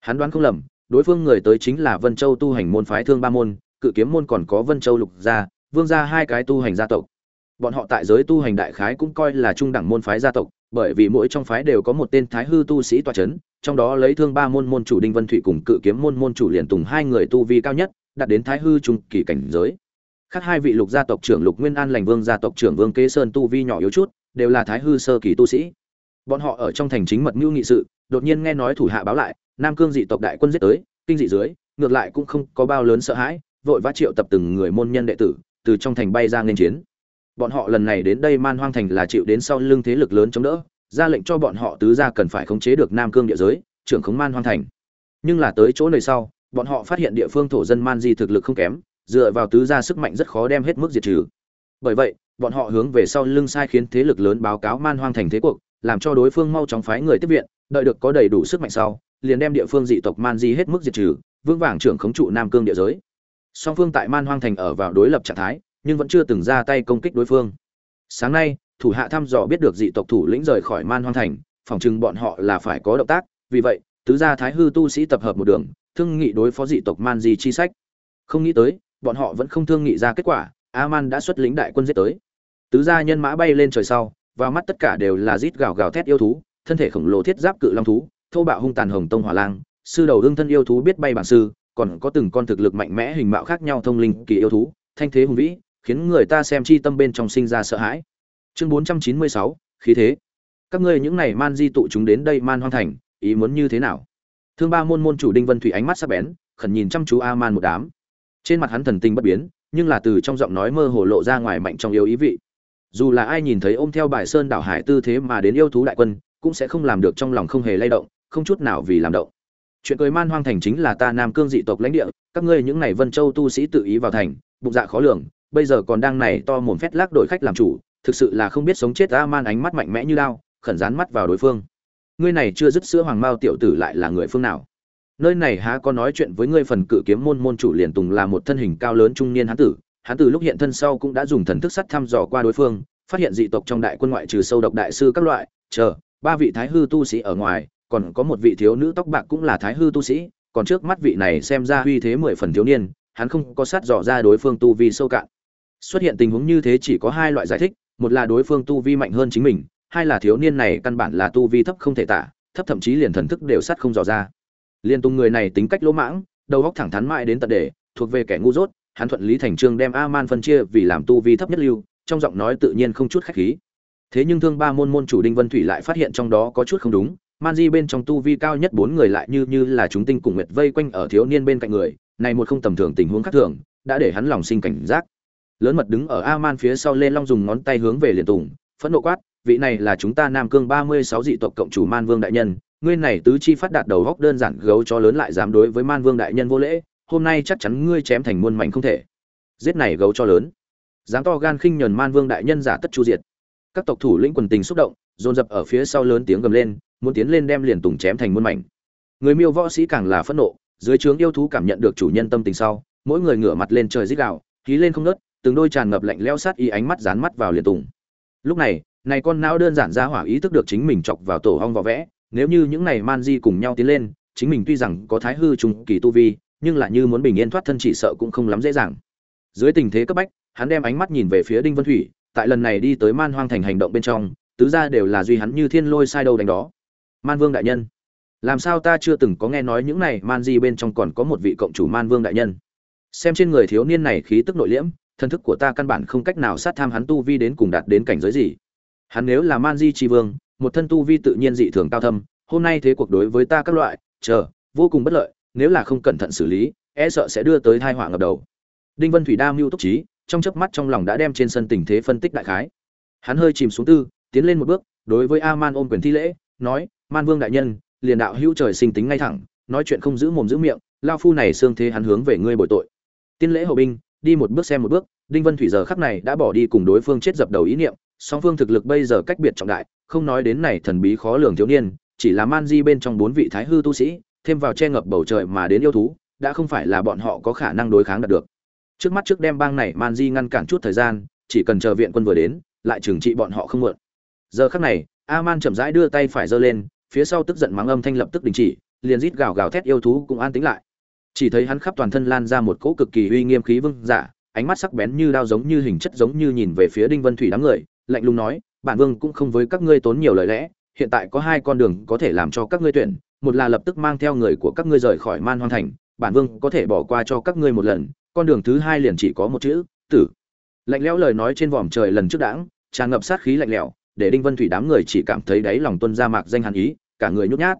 Hắn đoán không lầm, đối phương người tới chính là vân châu tu hành môn phái thương ba môn, cự kiếm môn còn có vân châu lục gia, vương gia hai cái tu hành gia tộc. Bọn họ tại giới tu hành đại khái cũng coi là trung đẳng môn phái gia tộc, bởi vì mỗi trong phái đều có một tên thái hư tu sĩ tọa chấn, trong đó lấy thương ba môn môn chủ đinh vân thủy cùng cự kiếm môn môn chủ liền tùng hai người tu vi cao nhất, đạt đến thái hư trung kỳ cảnh giới khác hai vị lục gia tộc trưởng lục nguyên an lành vương gia tộc trưởng vương kế sơn tu vi nhỏ yếu chút, đều là thái hư sơ kỳ tu sĩ. Bọn họ ở trong thành chính mật mưu nghị sự, đột nhiên nghe nói thủ hạ báo lại, nam cương dị tộc đại quân giết tới, kinh dị dưới, ngược lại cũng không có bao lớn sợ hãi, vội vã triệu tập từng người môn nhân đệ tử, từ trong thành bay ra nên chiến. Bọn họ lần này đến đây man hoang thành là chịu đến sau lưng thế lực lớn chống đỡ, ra lệnh cho bọn họ tứ gia cần phải khống chế được nam cương địa giới, trưởng khống man hoang thành. Nhưng là tới chỗ này sau, bọn họ phát hiện địa phương thổ dân man di thực lực không kém dựa vào tứ gia sức mạnh rất khó đem hết mức diệt trừ. Bởi vậy, bọn họ hướng về sau lưng sai khiến thế lực lớn báo cáo man hoang thành thế cuộc, làm cho đối phương mau chóng phái người tiếp viện, đợi được có đầy đủ sức mạnh sau, liền đem địa phương dị tộc man di hết mức diệt trừ vương vàng trưởng khống trụ nam cương địa giới. Song phương tại man hoang thành ở vào đối lập trạng thái, nhưng vẫn chưa từng ra tay công kích đối phương. Sáng nay, thủ hạ thăm dò biết được dị tộc thủ lĩnh rời khỏi man hoang thành phòng chừng bọn họ là phải có động tác, vì vậy, tứ gia thái hư tu sĩ tập hợp một đường, thương nghị đối phó dị tộc man di chi sách. Không nghĩ tới bọn họ vẫn không thương nghị ra kết quả Aman đã xuất lĩnh đại quân giết tới. Tứ gia nhân mã bay lên trời sau vào mắt tất cả đều là rít gào gào thét yêu thú thân thể khổng lồ thiết giáp cự long thú thô bạo hung tàn hồng tông hỏa lang sư đầu đương thân yêu thú biết bay bản sư còn có từng con thực lực mạnh mẽ hình mạo khác nhau thông linh kỳ yêu thú thanh thế hùng vĩ khiến người ta xem chi tâm bên trong sinh ra sợ hãi. Chương 496, khí thế. Các ngươi những này man di tụ chúng đến đây man hoang thành ý muốn như thế nào? Thương ba môn môn chủ đinh vân thủy ánh mắt sắc bén khẩn nhìn chăm chú a man một đám trên mặt hắn thần tình bất biến, nhưng là từ trong giọng nói mơ hồ lộ ra ngoài mạnh trong yêu ý vị. Dù là ai nhìn thấy ôm theo bài sơn đảo hải tư thế mà đến yêu thú đại quân, cũng sẽ không làm được trong lòng không hề lay động, không chút nào vì làm động. Chuyện cười man hoang thành chính là ta nam cương dị tộc lãnh địa, các ngươi những này vân châu tu sĩ tự ý vào thành, bụng dạ khó lường, bây giờ còn đang này to mồm phét lác đổi khách làm chủ, thực sự là không biết sống chết a man ánh mắt mạnh mẽ như lao khẩn dán mắt vào đối phương. Ngươi này chưa dứt sữa hoàng mao tiểu tử lại là người phương nào? Nơi này há có nói chuyện với ngươi phần cự kiếm môn môn chủ liền tùng là một thân hình cao lớn trung niên hán tử. Hán tử lúc hiện thân sau cũng đã dùng thần thức sắt thăm dò qua đối phương, phát hiện dị tộc trong đại quân ngoại trừ sâu độc đại sư các loại, chờ, ba vị thái hư tu sĩ ở ngoài, còn có một vị thiếu nữ tóc bạc cũng là thái hư tu sĩ, còn trước mắt vị này xem ra uy thế mười phần thiếu niên, hắn không có sát dò ra đối phương tu vi sâu cạn. Xuất hiện tình huống như thế chỉ có hai loại giải thích, một là đối phương tu vi mạnh hơn chính mình, hai là thiếu niên này căn bản là tu vi thấp không thể tả, thấp thậm chí liền thần thức đều sát không dò ra liên tung người này tính cách lỗ mãng, đầu óc thẳng thắn mãi đến tận để, thuộc về kẻ ngu dốt, hắn thuận lý thành trương đem a man phân chia vì làm tu vi thấp nhất lưu, trong giọng nói tự nhiên không chút khách khí. Thế nhưng thương ba môn môn chủ đinh vân thủy lại phát hiện trong đó có chút không đúng, man di bên trong tu vi cao nhất bốn người lại như như là chúng tinh cùng nguyệt vây quanh ở thiếu niên bên cạnh người, này một không tầm thường tình huống khác thường, đã để hắn lòng sinh cảnh giác. Lớn mật đứng ở a man phía sau lên long dùng ngón tay hướng về liền tùng, phẫn nộ quát, vị này là chúng ta nam cương ba mươi sáu dị tộc cộng chủ man vương đại nhân ngươi này tứ chi phát đạt đầu góc đơn giản gấu cho lớn lại dám đối với man vương đại nhân vô lễ, hôm nay chắc chắn ngươi chém thành muôn mảnh không thể. Giết này gấu cho lớn. Dám to gan khinh nhờn man vương đại nhân giả tất chu diệt. Các tộc thủ lĩnh quần tình xúc động, dồn dập ở phía sau lớn tiếng gầm lên, muốn tiến lên đem liền tùng chém thành muôn mảnh. Người miêu võ sĩ càng là phẫn nộ, dưới trướng yêu thú cảm nhận được chủ nhân tâm tình sau, mỗi người ngửa mặt lên trời rít gào khí lên không nớt từng đôi tràn ngập lạnh leo sát y ánh mắt dán mắt vào liền tùng. Lúc này này con não đơn giản ra hỏa ý thức được chính mình chọc vào tổ hong vỏ vẽ nếu như những này man di cùng nhau tiến lên, chính mình tuy rằng có thái hư trùng kỳ tu vi, nhưng lại như muốn bình yên thoát thân chỉ sợ cũng không lắm dễ dàng. Dưới tình thế cấp bách, hắn đem ánh mắt nhìn về phía đinh vân thủy, tại lần này đi tới man hoang thành hành động bên trong, tứ ra đều là duy hắn như thiên lôi sai đâu đánh đó. Man vương đại nhân, làm sao ta chưa từng có nghe nói những này man di bên trong còn có một vị cộng chủ man vương đại nhân? Xem trên người thiếu niên này khí tức nội liễm, thân thức của ta căn bản không cách nào sát tham hắn tu vi đến cùng đạt đến cảnh giới gì. Hắn nếu là man di tri vương một thân tu vi tự nhiên dị thường cao thâm, hôm nay thế cuộc đối với ta các loại, chờ, vô cùng bất lợi, nếu là không cẩn thận xử lý e sợ sẽ đưa tới tai họa ngập đầu. Đinh vân thủy đa mưu túc trí, trong chớp mắt trong lòng đã đem trên sân tình thế phân tích đại khái. Hắn hơi chìm xuống tư, tiến lên một bước, đối với a man ôm quyền thi lễ, nói, man vương đại nhân, liền đạo hữu trời sinh tính ngay thẳng, nói chuyện không giữ mồm giữ miệng, lao phu này xương thế hắn hướng về ngươi bồi tội. Tiên lễ hậu binh, đi một bước xem một bước, đinh vân thủy giờ khắc này đã bỏ đi cùng đối phương chết dập đầu ý niệm song phương thực lực bây giờ cách biệt trọng đại, không nói đến này thần bí khó lường thiếu niên, chỉ là man di bên trong bốn vị thái hư tu sĩ, thêm vào che ngập bầu trời mà đến yêu thú, đã không phải là bọn họ có khả năng đối kháng đạt được. Trước mắt trước đem bang này man di ngăn cản chút thời gian, chỉ cần chờ viện quân vừa đến, lại trừng trị bọn họ không muộn giờ khắc này a man chậm rãi đưa tay phải giơ lên, phía sau tức giận mắng âm thanh lập tức đình chỉ, liền rít gào gào thét yêu thú cũng an tĩnh lại. Chỉ thấy hắn khắp toàn thân lan ra một cỗ cực kỳ uy nghiêm khí vương giả dạ, ánh mắt sắc bén như đao giống như hình chất giống như nhìn về phía đinh vân thủy đám người lạnh lùng nói, bản vương cũng không với các ngươi tốn nhiều lời lẽ, hiện tại có hai con đường có thể làm cho các ngươi tuyển, một là lập tức mang theo người của các ngươi rời khỏi man hoang thành, bản vương có thể bỏ qua cho các ngươi một lần, con đường thứ hai liền chỉ có một chữ, tử. Lạnh lẽo lời nói trên vòm trời lần trước đãng, tràn ngập sát khí lạnh lẽo, để đinh vân thủy đám người chỉ cảm thấy đáy lòng tuân ra mạc danh hàn ý, cả người nhút nhát.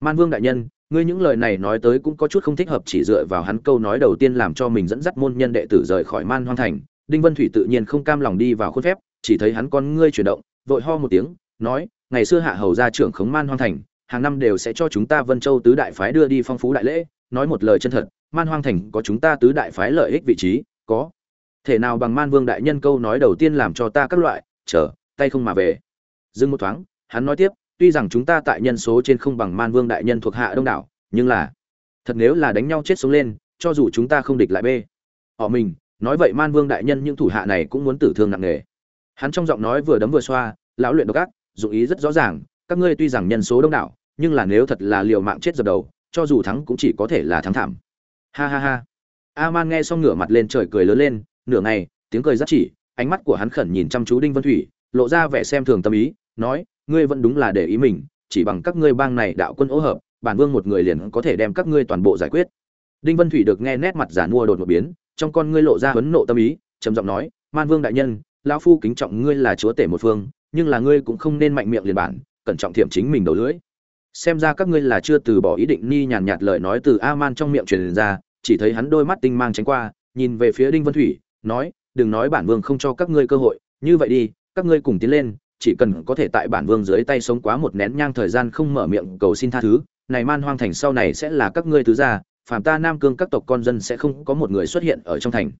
Man vương đại nhân, ngươi những lời này nói tới cũng có chút không thích hợp chỉ dựa vào hắn câu nói đầu tiên làm cho mình dẫn dắt môn nhân đệ tử rời khỏi man hoang thành. Đinh vân thủy tự nhiên không cam lòng đi vào khuôn phép chỉ thấy hắn con ngươi chuyển động, vội ho một tiếng, nói, ngày xưa hạ hầu gia trưởng khống man hoang thành, hàng năm đều sẽ cho chúng ta vân châu tứ đại phái đưa đi phong phú đại lễ, nói một lời chân thật, man hoang thành có chúng ta tứ đại phái lợi ích vị trí, có thể nào bằng man vương đại nhân câu nói đầu tiên làm cho ta các loại, chờ, tay không mà về. Dừng một thoáng, hắn nói tiếp, tuy rằng chúng ta tại nhân số trên không bằng man vương đại nhân thuộc hạ đông đảo, nhưng là, thật nếu là đánh nhau chết sống lên, cho dù chúng ta không địch lại bê, họ mình, nói vậy man vương đại nhân những thủ hạ này cũng muốn tử thương nặng nề hắn trong giọng nói vừa đấm vừa xoa, lão luyện độc ác, dụng ý rất rõ ràng, các ngươi tuy rằng nhân số đông đảo, nhưng là nếu thật là liều mạng chết dập đầu, cho dù thắng cũng chỉ có thể là thắng thảm. Ha ha ha. A man nghe xong ngửa mặt lên trời cười lớn lên, nửa ngày, tiếng cười rất chỉ, ánh mắt của hắn khẩn nhìn chăm chú đinh vân thủy, lộ ra vẻ xem thường tâm ý, nói, ngươi vẫn đúng là để ý mình, chỉ bằng các ngươi bang này đạo quân ố hợp, bản vương một người liền có thể đem các ngươi toàn bộ giải quyết. Đinh vân thủy được nghe nét mặt giả mua đột một biến, trong con ngươi lộ ra huấn nộ tâm ý, trầm giọng nói, man vương đại nhân lão phu kính trọng ngươi là chúa tể một phương, nhưng là ngươi cũng không nên mạnh miệng liền bản, cẩn trọng thiểm chính mình đầu lưỡi. Xem ra các ngươi là chưa từ bỏ ý định ni nhàn nhạt lời nói từ a man trong miệng truyền ra, chỉ thấy hắn đôi mắt tinh mang tránh qua, nhìn về phía đinh vân thủy, nói, đừng nói bản vương không cho các ngươi cơ hội, như vậy đi, các ngươi cùng tiến lên, chỉ cần có thể tại bản vương dưới tay sống quá một nén nhang thời gian không mở miệng cầu xin tha thứ, này man hoang thành sau này sẽ là các ngươi thứ gia, phàm ta nam cương các tộc con dân sẽ không có một người xuất hiện ở trong thành.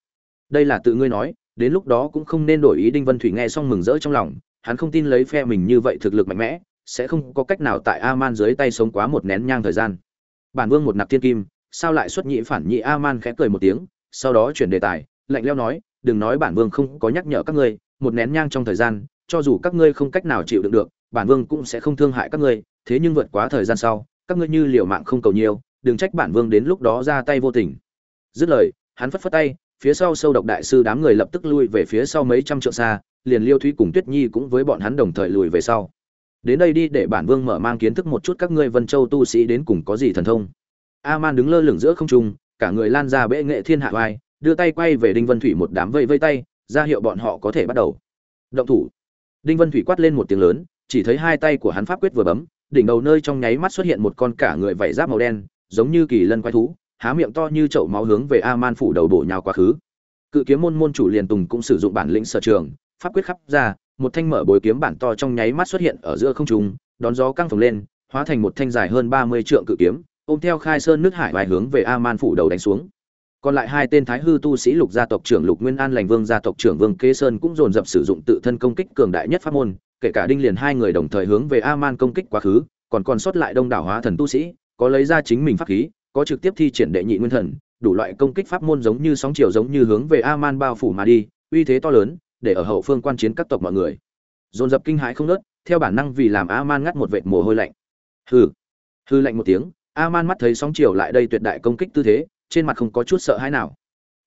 Đây là tự ngươi nói đến lúc đó cũng không nên đổi ý đinh vân thủy nghe xong mừng rỡ trong lòng, hắn không tin lấy phe mình như vậy thực lực mạnh mẽ, sẽ không có cách nào tại a man dưới tay sống quá một nén nhang thời gian. Bản vương một nạp thiên kim, sao lại xuất nhị phản nhị a man khẽ cười một tiếng, sau đó chuyển đề tài, lạnh leo nói, đừng nói bản vương không có nhắc nhở các ngươi, một nén nhang trong thời gian, cho dù các ngươi không cách nào chịu đựng được, bản vương cũng sẽ không thương hại các ngươi, thế nhưng vượt quá thời gian sau, các ngươi như liều mạng không cầu nhiều, đừng trách bản vương đến lúc đó ra tay vô tình. Dứt lời, hắn phất phất tay phía sau sâu độc đại sư đám người lập tức lui về phía sau mấy trăm trượng xa, liền liêu thúy cùng tuyết nhi cũng với bọn hắn đồng thời lùi về sau. Đến đây đi để bản vương mở mang kiến thức một chút các ngươi vân châu tu sĩ đến cùng có gì thần thông. A man đứng lơ lửng giữa không trung, cả người lan ra bệ nghệ thiên hạ vai đưa tay quay về đinh vân thủy một đám vây vây tay, ra hiệu bọn họ có thể bắt đầu. Động thủ. Đinh vân thủy quát lên một tiếng lớn, chỉ thấy hai tay của hắn pháp quyết vừa bấm, đỉnh đầu nơi trong nháy mắt xuất hiện một con cả người vảy giáp màu đen, giống như kỳ lân quái thú há miệng to như chậu máu hướng về a man phủ đầu bổ nhào quá khứ. Cự kiếm môn môn chủ liền tùng cũng sử dụng bản lĩnh sở trường, pháp quyết khắp ra, một thanh mở bồi kiếm bản to trong nháy mắt xuất hiện ở giữa không trung, đón gió căng phồng lên, hóa thành một thanh dài hơn ba mươi trượng cự kiếm, ôm theo khai sơn nước hải vài hướng về a man phủ đầu đánh xuống. Còn lại hai tên thái hư tu sĩ lục gia tộc trưởng lục nguyên an lành vương gia tộc trưởng vương kế sơn cũng dồn dập sử dụng tự thân công kích cường đại nhất pháp môn, kể cả đinh liền hai người đồng thời hướng về a man công kích quá khứ, còn còn sót lại đông đảo hóa thần tu sĩ, có lấy ra chính mình pháp khí có trực tiếp thi triển đệ nhị nguyên thần, đủ loại công kích pháp môn giống như sóng chiều giống như hướng về a man bao phủ mà đi, uy thế to lớn, để ở hậu phương quan chiến các tộc mọi người. Dồn dập kinh hãi không nớt theo bản năng vì làm a man ngắt một vệt mồ hôi lạnh. Hừ. Hư lạnh một tiếng a man mắt thấy sóng chiều lại đây tuyệt đại công kích tư thế, trên mặt không có chút sợ hãi nào.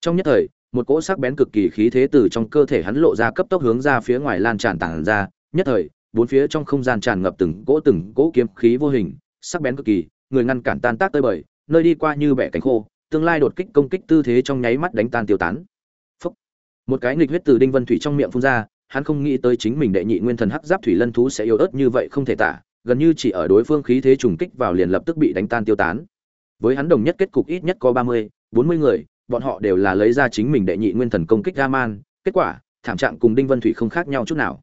Trong nhất thời, một cỗ sắc bén cực kỳ khí thế từ trong cơ thể hắn lộ ra cấp tốc hướng ra phía ngoài lan tràn tản ra. Nhất thời, bốn phía trong không gian tràn ngập từng cỗ từng cỗ kiếm khí vô hình, sắc bén cực kỳ, người ngăn cản tan tác tơi bời nơi đi qua như bẻ cánh khô tương lai đột kích công kích tư thế trong nháy mắt đánh tan tiêu tán. Phúc. một cái nghịch huyết từ đinh vân thủy trong miệng phun ra hắn không nghĩ tới chính mình đệ nhị nguyên thần hắc giáp thủy lân thú sẽ yếu ớt như vậy không thể tả gần như chỉ ở đối phương khí thế trùng kích vào liền lập tức bị đánh tan tiêu tán. Với hắn đồng nhất kết cục ít nhất có ba mươi bốn mươi người bọn họ đều là lấy ra chính mình đệ nhị nguyên thần công kích Raman, kết quả thảm trạng cùng đinh vân thủy không khác nhau chút nào.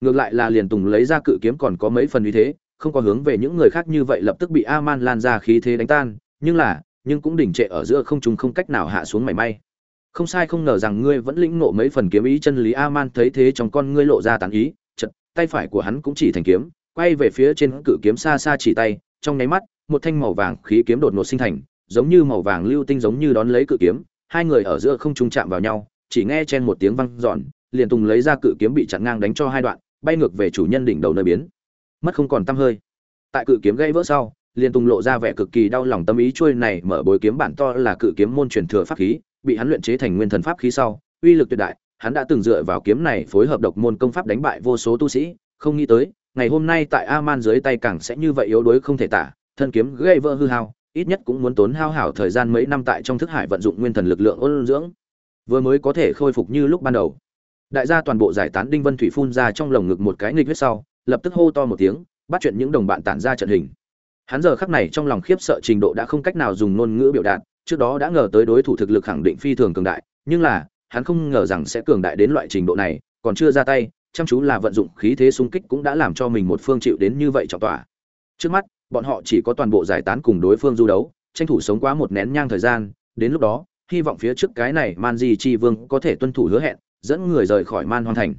Ngược lại là liền tùng lấy ra cự kiếm còn có mấy phần uy thế không có hướng về những người khác như vậy lập tức bị Aman lan ra khí thế đánh tan, nhưng là, nhưng cũng đỉnh trệ ở giữa không trung không cách nào hạ xuống mảy may. Không sai không ngờ rằng ngươi vẫn lĩnh ngộ mấy phần kiếm ý chân lý a man thấy thế trong con ngươi lộ ra tán ý, chật tay phải của hắn cũng chỉ thành kiếm, quay về phía trên cự kiếm xa xa chỉ tay, trong nháy mắt, một thanh màu vàng khí kiếm đột ngột sinh thành, giống như màu vàng lưu tinh giống như đón lấy cự kiếm, hai người ở giữa không trung chạm vào nhau, chỉ nghe chen một tiếng vang dọn, liền tùng lấy ra cự kiếm bị chặn ngang đánh cho hai đoạn, bay ngược về chủ nhân đỉnh đầu nơi biến mất không còn tăm hơi tại cự kiếm gãy vỡ sau liền tung lộ ra vẻ cực kỳ đau lòng tâm ý chuôi này mở bối kiếm bản to là cự kiếm môn truyền thừa pháp khí, bị hắn luyện chế thành nguyên thần pháp khí sau, uy lực tuyệt đại, hắn đã từng dựa vào kiếm này phối hợp độc môn công pháp đánh bại vô số tu sĩ, không nghĩ tới, ngày hôm nay tại aman dưới tay càng sẽ như vậy yếu đuối không thể tả, thân kiếm gãy vỡ hư hao, ít nhất cũng muốn tốn hao hảo thời gian mấy năm tại trong thức hải vận dụng nguyên thần lực lượng ôn dưỡng, vừa mới có thể khôi phục như lúc ban đầu. Đại gia toàn bộ giải tán đinh vân thủy phun ra trong lồng ngực một cái nghịch huyết sau, lập tức hô to một tiếng, bắt chuyện những đồng bạn tản ra trận hình hắn giờ khắc này trong lòng khiếp sợ trình độ đã không cách nào dùng ngôn ngữ biểu đạt trước đó đã ngờ tới đối thủ thực lực khẳng định phi thường cường đại nhưng là hắn không ngờ rằng sẽ cường đại đến loại trình độ này còn chưa ra tay chăm chú là vận dụng khí thế xung kích cũng đã làm cho mình một phương chịu đến như vậy trọng tỏa trước mắt bọn họ chỉ có toàn bộ giải tán cùng đối phương du đấu tranh thủ sống quá một nén nhang thời gian đến lúc đó hy vọng phía trước cái này man di chi vương có thể tuân thủ hứa hẹn dẫn người rời khỏi man hoan thành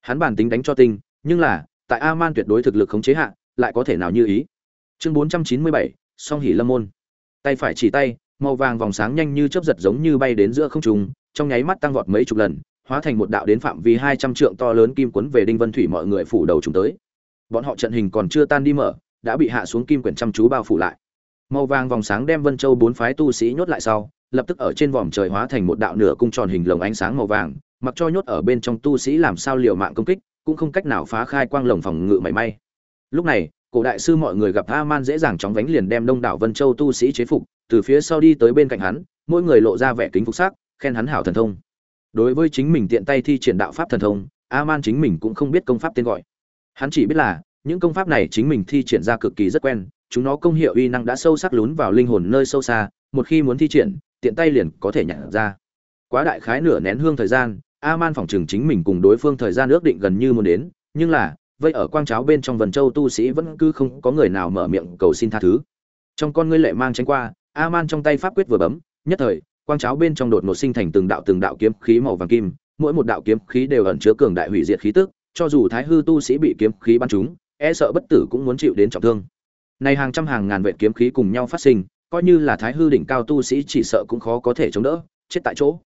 hắn bản tính đánh cho tinh nhưng là tại A-man tuyệt đối thực lực khống chế hạ, lại có thể nào như ý. Chương 497, Song Hỉ Lâm môn. Tay phải chỉ tay, màu vàng vòng sáng nhanh như chớp giật giống như bay đến giữa không trung, trong nháy mắt tăng vọt mấy chục lần, hóa thành một đạo đến phạm vi 200 trượng to lớn kim quấn về Đinh Vân Thủy mọi người phủ đầu chúng tới. Bọn họ trận hình còn chưa tan đi mở, đã bị hạ xuống kim quyển chăm chú bao phủ lại. Màu vàng vòng sáng đem Vân Châu bốn phái tu sĩ nhốt lại sau, lập tức ở trên vòm trời hóa thành một đạo nửa cung tròn hình lồng ánh sáng màu vàng, mặc cho nhốt ở bên trong tu sĩ làm sao liều mạng công kích, cũng không cách nào phá khai quang lồng phòng ngự mảy may lúc này cổ đại sư mọi người gặp a man dễ dàng chóng vánh liền đem đông đảo vân châu tu sĩ chế phục, từ phía sau đi tới bên cạnh hắn, mỗi người lộ ra vẻ kính phục sắc, khen hắn hảo thần thông. Đối với chính mình tiện tay thi triển đạo pháp thần thông a man chính mình cũng không biết công pháp tên gọi. Hắn chỉ biết là, những công pháp này chính mình thi triển ra cực kỳ rất quen, chúng nó công hiệu uy năng đã sâu sắc lún vào linh hồn nơi sâu xa, một khi muốn thi triển, tiện tay liền có thể nhận ra. Quá đại khái nửa nén hương thời gian a man phỏng chừng chính mình cùng đối phương thời gian ước định gần như muốn đến, nhưng là vây ở quang cháo bên trong vần châu tu sĩ vẫn cứ không có người nào mở miệng cầu xin tha thứ. Trong con ngươi lệ mang tránh qua a man trong tay pháp quyết vừa bấm, nhất thời, quang cháo bên trong đột ngột sinh thành từng đạo từng đạo kiếm khí màu vàng kim, mỗi một đạo kiếm khí đều ẩn chứa cường đại hủy diệt khí tức, cho dù thái hư tu sĩ bị kiếm khí bắn trúng e sợ bất tử cũng muốn chịu đến trọng thương. Này hàng trăm hàng ngàn vệ kiếm khí cùng nhau phát sinh, coi như là thái hư đỉnh cao tu sĩ chỉ sợ cũng khó có thể chống đỡ, chết tại chỗ.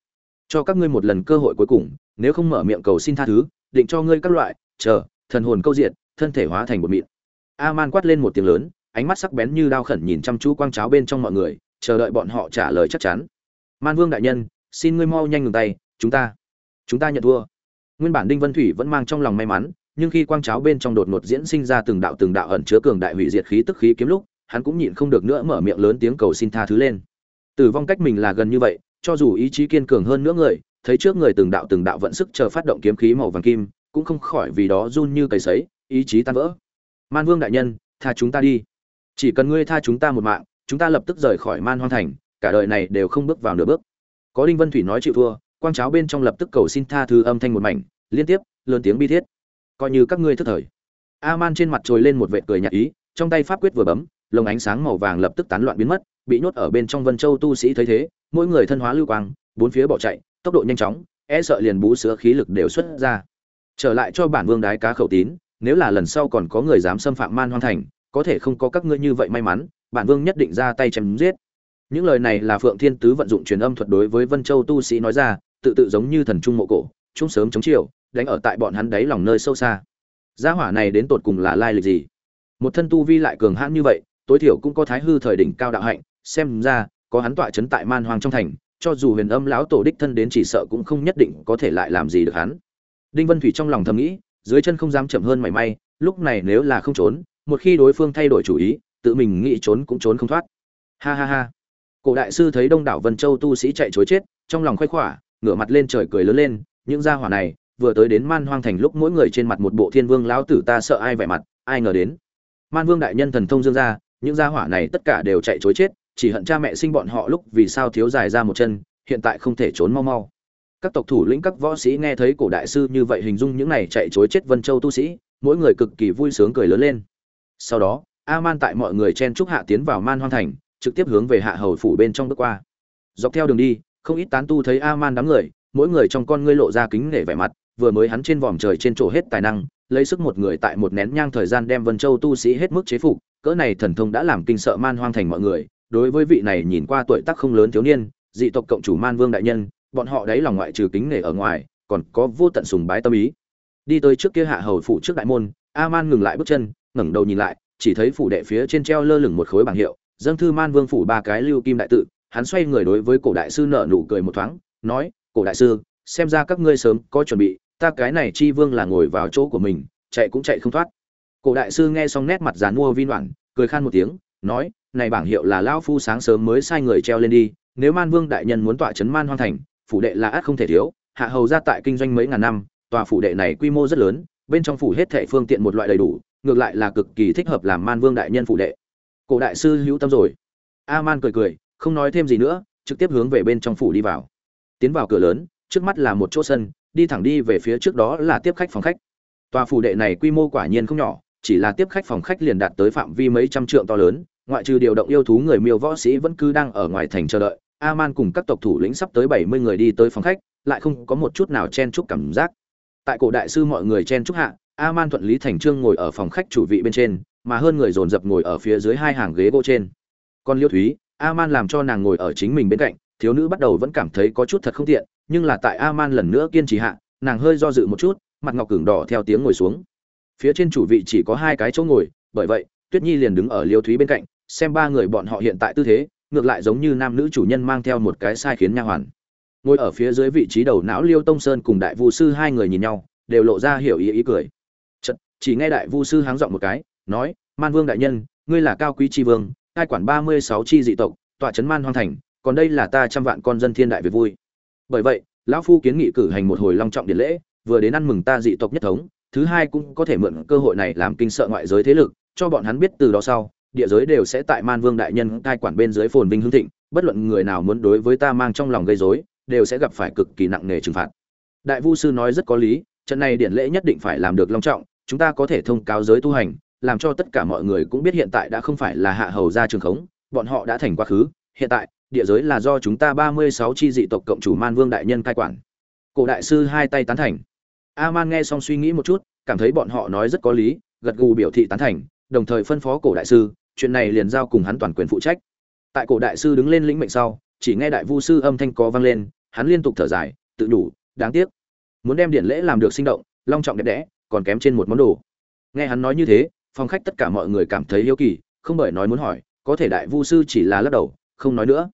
Cho các ngươi một lần cơ hội cuối cùng, nếu không mở miệng cầu xin tha thứ, định cho ngươi các loại, chờ thần hồn câu diện thân thể hóa thành một mịn. A man quát lên một tiếng lớn, ánh mắt sắc bén như đao khẩn nhìn chăm chú quang cháo bên trong mọi người, chờ đợi bọn họ trả lời chắc chắn. Man vương đại nhân, xin ngươi mau nhanh ngừng tay, chúng ta chúng ta nhận thua. Nguyên bản đinh vân thủy vẫn mang trong lòng may mắn, nhưng khi quang cháo bên trong đột ngột diễn sinh ra từng đạo từng đạo ẩn chứa cường đại hủy diệt khí tức khí kiếm lúc, hắn cũng nhịn không được nữa mở miệng lớn tiếng cầu xin tha thứ lên. Tử vong cách mình là gần như vậy, cho dù ý chí kiên cường hơn nữa người, thấy trước người từng đạo từng đạo vận sức chờ phát động kiếm khí màu vàng kim cũng không khỏi vì đó run như cầy sấy, ý chí tan vỡ. Man vương đại nhân, tha chúng ta đi. Chỉ cần ngươi tha chúng ta một mạng, chúng ta lập tức rời khỏi man hoang thành, cả đời này đều không bước vào nửa bước. Có đinh vân thủy nói chịu thua, quang cháo bên trong lập tức cầu xin tha thứ âm thanh một mảnh, liên tiếp, lớn tiếng bi thiết. Coi như các ngươi thất thời. A man trên mặt trồi lên một vệ cười nhạt ý, trong tay pháp quyết vừa bấm, lồng ánh sáng màu vàng lập tức tán loạn biến mất, bị nhốt ở bên trong vân châu tu sĩ thấy thế, mỗi người thân hóa lưu quang, bốn phía bỏ chạy, tốc độ nhanh chóng e sợ liền bú sữa khí lực đều xuất ra trở lại cho bản vương đái cá khẩu tín, nếu là lần sau còn có người dám xâm phạm man hoang thành, có thể không có các ngươi như vậy may mắn, bản vương nhất định ra tay chém giết. Những lời này là phượng thiên tứ vận dụng truyền âm thuật đối với vân châu tu sĩ nói ra, tự tự giống như thần trung mộ cổ trung sớm chống chiều, đánh ở tại bọn hắn đáy lòng nơi sâu xa. Gia hỏa này đến tột cùng là lai lịch gì? Một thân tu vi lại cường hãn như vậy, tối thiểu cũng có thái hư thời đỉnh cao đạo hạnh, xem ra, có hắn tọa chấn tại man hoang trong thành, cho dù huyền âm lão tổ đích thân đến chỉ sợ cũng không nhất định có thể lại làm gì được hắn đinh vân thủy trong lòng thầm nghĩ, dưới chân không dám chậm hơn mảy may, lúc này nếu là không trốn, một khi đối phương thay đổi chủ ý, tự mình nghĩ trốn cũng trốn không thoát. Ha ha ha. Cổ đại sư thấy đông đảo vân châu tu sĩ chạy trối chết, trong lòng khoái khỏa, ngửa mặt lên trời cười lớn lên, những gia hỏa này, vừa tới đến man hoang thành lúc mỗi người trên mặt một bộ thiên vương lão tử ta sợ ai vẻ mặt, ai ngờ đến. Man vương đại nhân thần thông dương ra những gia hỏa này tất cả đều chạy trối chết, chỉ hận cha mẹ sinh bọn họ lúc vì sao thiếu dài ra một chân, hiện tại không thể trốn mau mau các tộc thủ lĩnh, các võ sĩ nghe thấy cổ đại sư như vậy hình dung những này chạy chối chết vân châu tu sĩ, mỗi người cực kỳ vui sướng cười lớn lên. Sau đó a man tại mọi người chen trúc hạ tiến vào man hoang thành, trực tiếp hướng về hạ hầu phủ bên trong bước qua. Dọc theo đường đi, không ít tán tu thấy a man đám người, mỗi người trong con ngươi lộ ra kính nể vẻ mặt, vừa mới hắn trên vòm trời trên chỗ hết tài năng, lấy sức một người tại một nén nhang thời gian đem vân châu tu sĩ hết mức chế phục, cỡ này thần thông đã làm kinh sợ man hoang thành mọi người. Đối với vị này nhìn qua tuổi tác không lớn thiếu niên, dị tộc cộng chủ man vương đại nhân bọn họ đấy lòng ngoại trừ kính nể ở ngoài, còn có vô tận sùng bái tâm ý. Đi tới trước kia hạ hầu phủ trước đại môn a man ngừng lại bước chân, ngẩng đầu nhìn lại, chỉ thấy phủ đệ phía trên treo lơ lửng một khối bảng hiệu dâng thư man vương phủ ba cái lưu kim đại tự. Hắn xoay người đối với cổ đại sư nở nụ cười một thoáng, nói, cổ đại sư, xem ra các ngươi sớm có chuẩn bị, ta cái này chi vương là ngồi vào chỗ của mình, chạy cũng chạy không thoát. Cổ đại sư nghe xong nét mặt dán mua vi đoạn cười khan một tiếng, nói, này bảng hiệu là lão phu sáng sớm mới sai người treo lên đi, nếu man vương đại nhân muốn tọa trấn man hoang thành phủ đệ là át không thể thiếu, hạ hầu ra tại kinh doanh mấy ngàn năm, tòa phủ đệ này quy mô rất lớn, bên trong phủ hết thệ phương tiện một loại đầy đủ, ngược lại là cực kỳ thích hợp làm man vương đại nhân phủ đệ. Cổ đại sư hữu tâm rồi. A man cười cười, không nói thêm gì nữa, trực tiếp hướng về bên trong phủ đi vào. Tiến vào cửa lớn, trước mắt là một chỗ sân, đi thẳng đi về phía trước đó là tiếp khách phòng khách. Tòa phủ đệ này quy mô quả nhiên không nhỏ, chỉ là tiếp khách phòng khách liền đạt tới phạm vi mấy trăm trượng to lớn, ngoại trừ điều động yêu thú người miêu võ sĩ vẫn cứ đang ở ngoài thành chờ đợi a-man cùng các tộc thủ lĩnh sắp tới bảy mươi người đi tới phòng khách, lại không có một chút nào chen chúc cảm giác. Tại cổ đại sư mọi người chen chúc hạ, a-man thuận lý thành trương ngồi ở phòng khách chủ vị bên trên, mà hơn người dồn dập ngồi ở phía dưới hai hàng ghế gỗ trên. Còn liêu thúy, a-man làm cho nàng ngồi ở chính mình bên cạnh, thiếu nữ bắt đầu vẫn cảm thấy có chút thật không tiện, nhưng là tại a-man lần nữa kiên trì hạ, nàng hơi do dự một chút, mặt ngọc cứng đỏ theo tiếng ngồi xuống. Phía trên chủ vị chỉ có hai cái chỗ ngồi, bởi vậy, tuyết nhi liền đứng ở liêu thúy bên cạnh, xem ba người bọn họ hiện tại tư thế ngược lại giống như nam nữ chủ nhân mang theo một cái sai khiến nha hoàn. Ngồi ở phía dưới vị trí đầu não liêu tông sơn cùng đại vu sư hai người nhìn nhau đều lộ ra hiểu ý ý cười. Chật, chỉ nghe đại vu sư háng giọng một cái nói man vương đại nhân ngươi là cao quý tri vương cai quản ba mươi sáu chi dị tộc tọa trấn man hoang thành còn đây là ta trăm vạn con dân thiên đại việt vui. Bởi vậy lão phu kiến nghị cử hành một hồi long trọng điện lễ vừa đến ăn mừng ta dị tộc nhất thống thứ hai cũng có thể mượn cơ hội này làm kinh sợ ngoại giới thế lực cho bọn hắn biết từ đó sau địa giới đều sẽ tại man vương đại nhân cai quản bên dưới phồn vinh hưng thịnh, bất luận người nào muốn đối với ta mang trong lòng gây rối, đều sẽ gặp phải cực kỳ nặng nề trừng phạt. Đại vu sư nói rất có lý, trận này điện lễ nhất định phải làm được long trọng, chúng ta có thể thông cáo giới tu hành, làm cho tất cả mọi người cũng biết hiện tại đã không phải là hạ hầu gia trường khống, bọn họ đã thành quá khứ, hiện tại, địa giới là do chúng ta ba mươi sáu chi dị tộc cộng chủ man vương đại nhân cai quản. Cổ đại sư hai tay tán thành. A man nghe xong suy nghĩ một chút, cảm thấy bọn họ nói rất có lý, gật gù biểu thị tán thành, đồng thời phân phó cổ đại sư chuyện này liền giao cùng hắn toàn quyền phụ trách. Tại cổ đại sư đứng lên lĩnh mệnh sau, chỉ nghe đại vu sư âm thanh có vang lên, hắn liên tục thở dài, tự đủ đáng tiếc, muốn đem điện lễ làm được sinh động, long trọng đẹp đẽ, còn kém trên một món đồ. Nghe hắn nói như thế, phòng khách tất cả mọi người cảm thấy hiếu kỳ, không bởi nói muốn hỏi, có thể đại vu sư chỉ là lắc đầu, không nói nữa.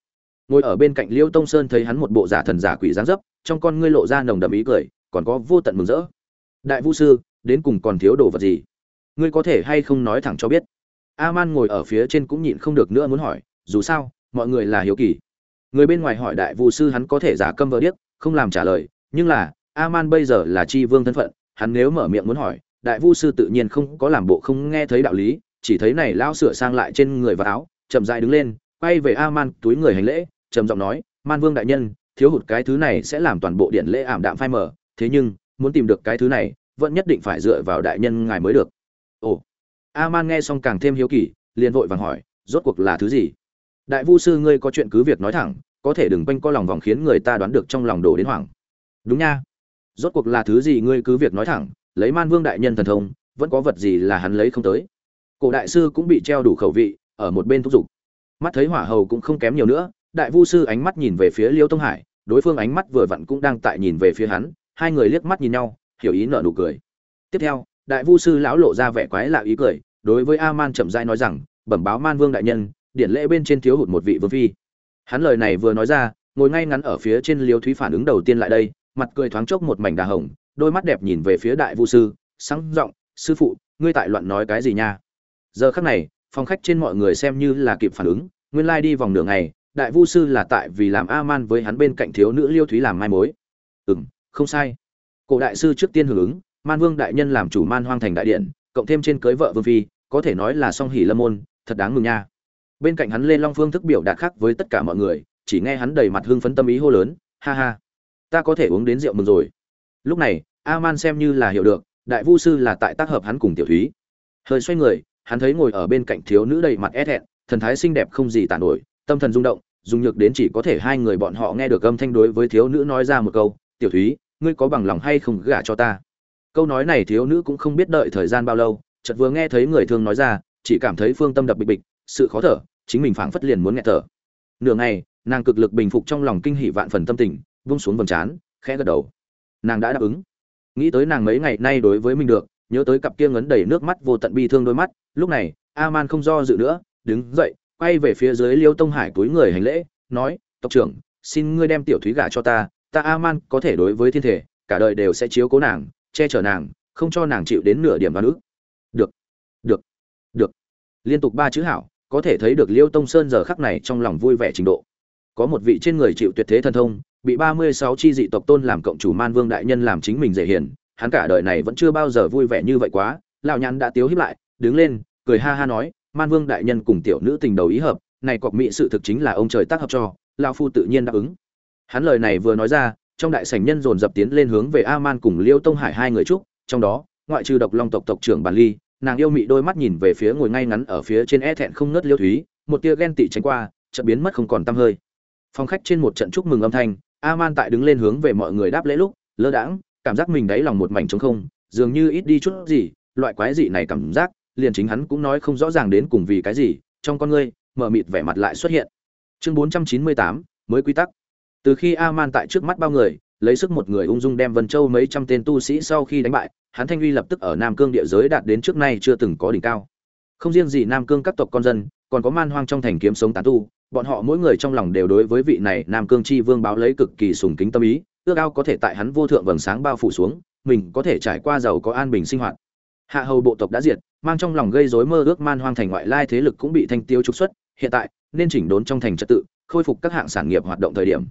Ngồi ở bên cạnh liêu tông sơn thấy hắn một bộ giả thần giả quỷ dáng dấp, trong con ngươi lộ ra nồng đậm ý cười, còn có vô tận mừng rỡ. Đại vu sư, đến cùng còn thiếu đồ vật gì? Ngươi có thể hay không nói thẳng cho biết? Aman ngồi ở phía trên cũng nhịn không được nữa muốn hỏi, dù sao, mọi người là hiếu kỳ. Người bên ngoài hỏi đại vu sư hắn có thể giả câm vợ điếc không làm trả lời, nhưng là, Aman bây giờ là chi vương thân phận, hắn nếu mở miệng muốn hỏi, đại vu sư tự nhiên không có làm bộ không nghe thấy đạo lý, chỉ thấy này lão sửa sang lại trên người và áo, chậm rãi đứng lên, quay về Aman túi người hành lễ, trầm giọng nói, man vương đại nhân, thiếu hụt cái thứ này sẽ làm toàn bộ điện lễ ảm đạm phai mờ, thế nhưng, muốn tìm được cái thứ này, vẫn nhất định phải dựa vào đại nhân ngài mới được a man nghe xong càng thêm hiếu kỳ, liền vội vàng hỏi, rốt cuộc là thứ gì? Đại vu sư, ngươi có chuyện cứ việc nói thẳng, có thể đừng quanh co lòng vòng khiến người ta đoán được trong lòng đổ đến hoảng. Đúng nha. Rốt cuộc là thứ gì ngươi cứ việc nói thẳng, lấy man vương đại nhân thần thông, vẫn có vật gì là hắn lấy không tới. Cổ đại sư cũng bị treo đủ khẩu vị, ở một bên thúc giục. Mắt thấy hỏa hầu cũng không kém nhiều nữa, đại vu sư ánh mắt nhìn về phía liêu tông hải, đối phương ánh mắt vừa vặn cũng đang tại nhìn về phía hắn, hai người liếc mắt nhìn nhau, hiểu ý nở nụ cười. Tiếp theo đại vu sư lão lộ ra vẻ quái lạ ý cười, đối với a man chậm rãi nói rằng, bẩm báo man vương đại nhân, điển lễ bên trên thiếu hụt một vị vương phi. Hắn lời này vừa nói ra, ngồi ngay ngắn ở phía trên liêu thúy phản ứng đầu tiên lại đây, mặt cười thoáng chốc một mảnh đà hồng, đôi mắt đẹp nhìn về phía đại vu sư, sáng giọng, sư phụ, ngươi tại loạn nói cái gì nha? Giờ khắc này, phòng khách trên mọi người xem như là kịp phản ứng, nguyên lai đi vòng nửa ngày, đại vu sư là tại vì làm a man với hắn bên cạnh thiếu nữ liêu thúy làm mai mối. Ừ m không sai. Cổ đại sư trước tiên hưởng ứng man vương đại nhân làm chủ man hoang thành đại điện, cộng thêm trên cưới vợ vương phi, có thể nói là song hỉ lâm môn, thật đáng mừng nha. Bên cạnh hắn lên long phương thức biểu đạt khác với tất cả mọi người, chỉ nghe hắn đầy mặt hưng phấn tâm ý hô lớn, ha ha, ta có thể uống đến rượu mừng rồi. Lúc này a man xem như là hiểu được, đại vu sư là tại tác hợp hắn cùng tiểu thúy. Hơi xoay người, hắn thấy ngồi ở bên cạnh thiếu nữ đầy mặt é thẹn, thần thái xinh đẹp không gì tàn nổi, tâm thần rung động, dùng nhược đến chỉ có thể hai người bọn họ nghe được âm thanh đối với thiếu nữ nói ra một câu, tiểu thúy, ngươi có bằng lòng hay không gả cho ta? Câu nói này thiếu nữ cũng không biết đợi thời gian bao lâu, chợt vừa nghe thấy người thương nói ra, chỉ cảm thấy phương tâm đập bịch bịch, sự khó thở, chính mình phảng phất liền muốn nghẹt thở. Nửa ngày, nàng cực lực bình phục trong lòng kinh hỉ vạn phần tâm tình vung xuống vầng trán, khẽ gật đầu. Nàng đã đáp ứng. Nghĩ tới nàng mấy ngày nay đối với mình được, nhớ tới cặp kia ngấn đầy nước mắt vô tận bi thương đôi mắt, lúc này a man không do dự nữa, đứng dậy, quay về phía dưới liêu tông hải túi người hành lễ, nói, tộc trưởng, xin ngươi đem tiểu thúy gả cho ta ta a man có thể đối với thiên thể, cả đời đều sẽ chiếu cố nàng che chở nàng, không cho nàng chịu đến nửa điểm đoán ức. Được được được. Liên tục ba chữ hảo, có thể thấy được liêu tông sơn giờ khắc này trong lòng vui vẻ trình độ. Có một vị trên người chịu tuyệt thế thần thông, bị ba mươi sáu chi dị tộc tôn làm cộng chủ man vương đại nhân làm chính mình dễ hiền, hắn cả đời này vẫn chưa bao giờ vui vẻ như vậy quá. Lão nhắn đã tiếu hiếp lại, đứng lên, cười ha ha nói, man vương đại nhân cùng tiểu nữ tình đầu ý hợp, này cọc mỹ sự thực chính là ông trời tác hợp cho. Lão phu tự nhiên đáp ứng. Hắn lời này vừa nói ra trong đại sảnh nhân dồn dập tiến lên hướng về a man cùng liêu tông hải hai người trúc trong đó, ngoại trừ độc long tộc tộc trưởng bản ly, nàng yêu mị đôi mắt nhìn về phía ngồi ngay ngắn ở phía trên e thẹn không ngớt liêu thúy, một tia ghen tị tránh qua, chợt biến mất không còn tăm hơi. Phòng khách trên một trận chúc mừng âm thanh a man tại đứng lên hướng về mọi người đáp lễ lúc, lơ đãng, cảm giác mình đáy lòng một mảnh trống không, dường như ít đi chút gì, loại quái dị này cảm giác, liền chính hắn cũng nói không rõ ràng đến cùng vì cái gì, trong con ngươi mở mịt vẻ mặt lại xuất hiện. Chương bốn trăm chín mươi tám, mới quy tắc từ khi a man tại trước mắt bao người, lấy sức một người ung dung đem vân châu mấy trăm tên tu sĩ sau khi đánh bại, hắn thanh uy lập tức ở nam cương địa giới đạt đến trước nay chưa từng có đỉnh cao. Không riêng gì nam cương các tộc con dân, còn có man hoang trong thành kiếm sống tán tu, bọn họ mỗi người trong lòng đều đối với vị này nam cương chi vương báo lấy cực kỳ sùng kính tâm ý, ước ao có thể tại hắn vô thượng vầng sáng bao phủ xuống, mình có thể trải qua giàu có an bình sinh hoạt. Hạ hầu bộ tộc đã diệt, mang trong lòng gây rối mơ ước man hoang thành ngoại lai thế lực cũng bị thanh tiêu trục xuất, hiện tại, nên chỉnh đốn trong thành trật tự, khôi phục các hạng sản nghiệp hoạt động thời điểm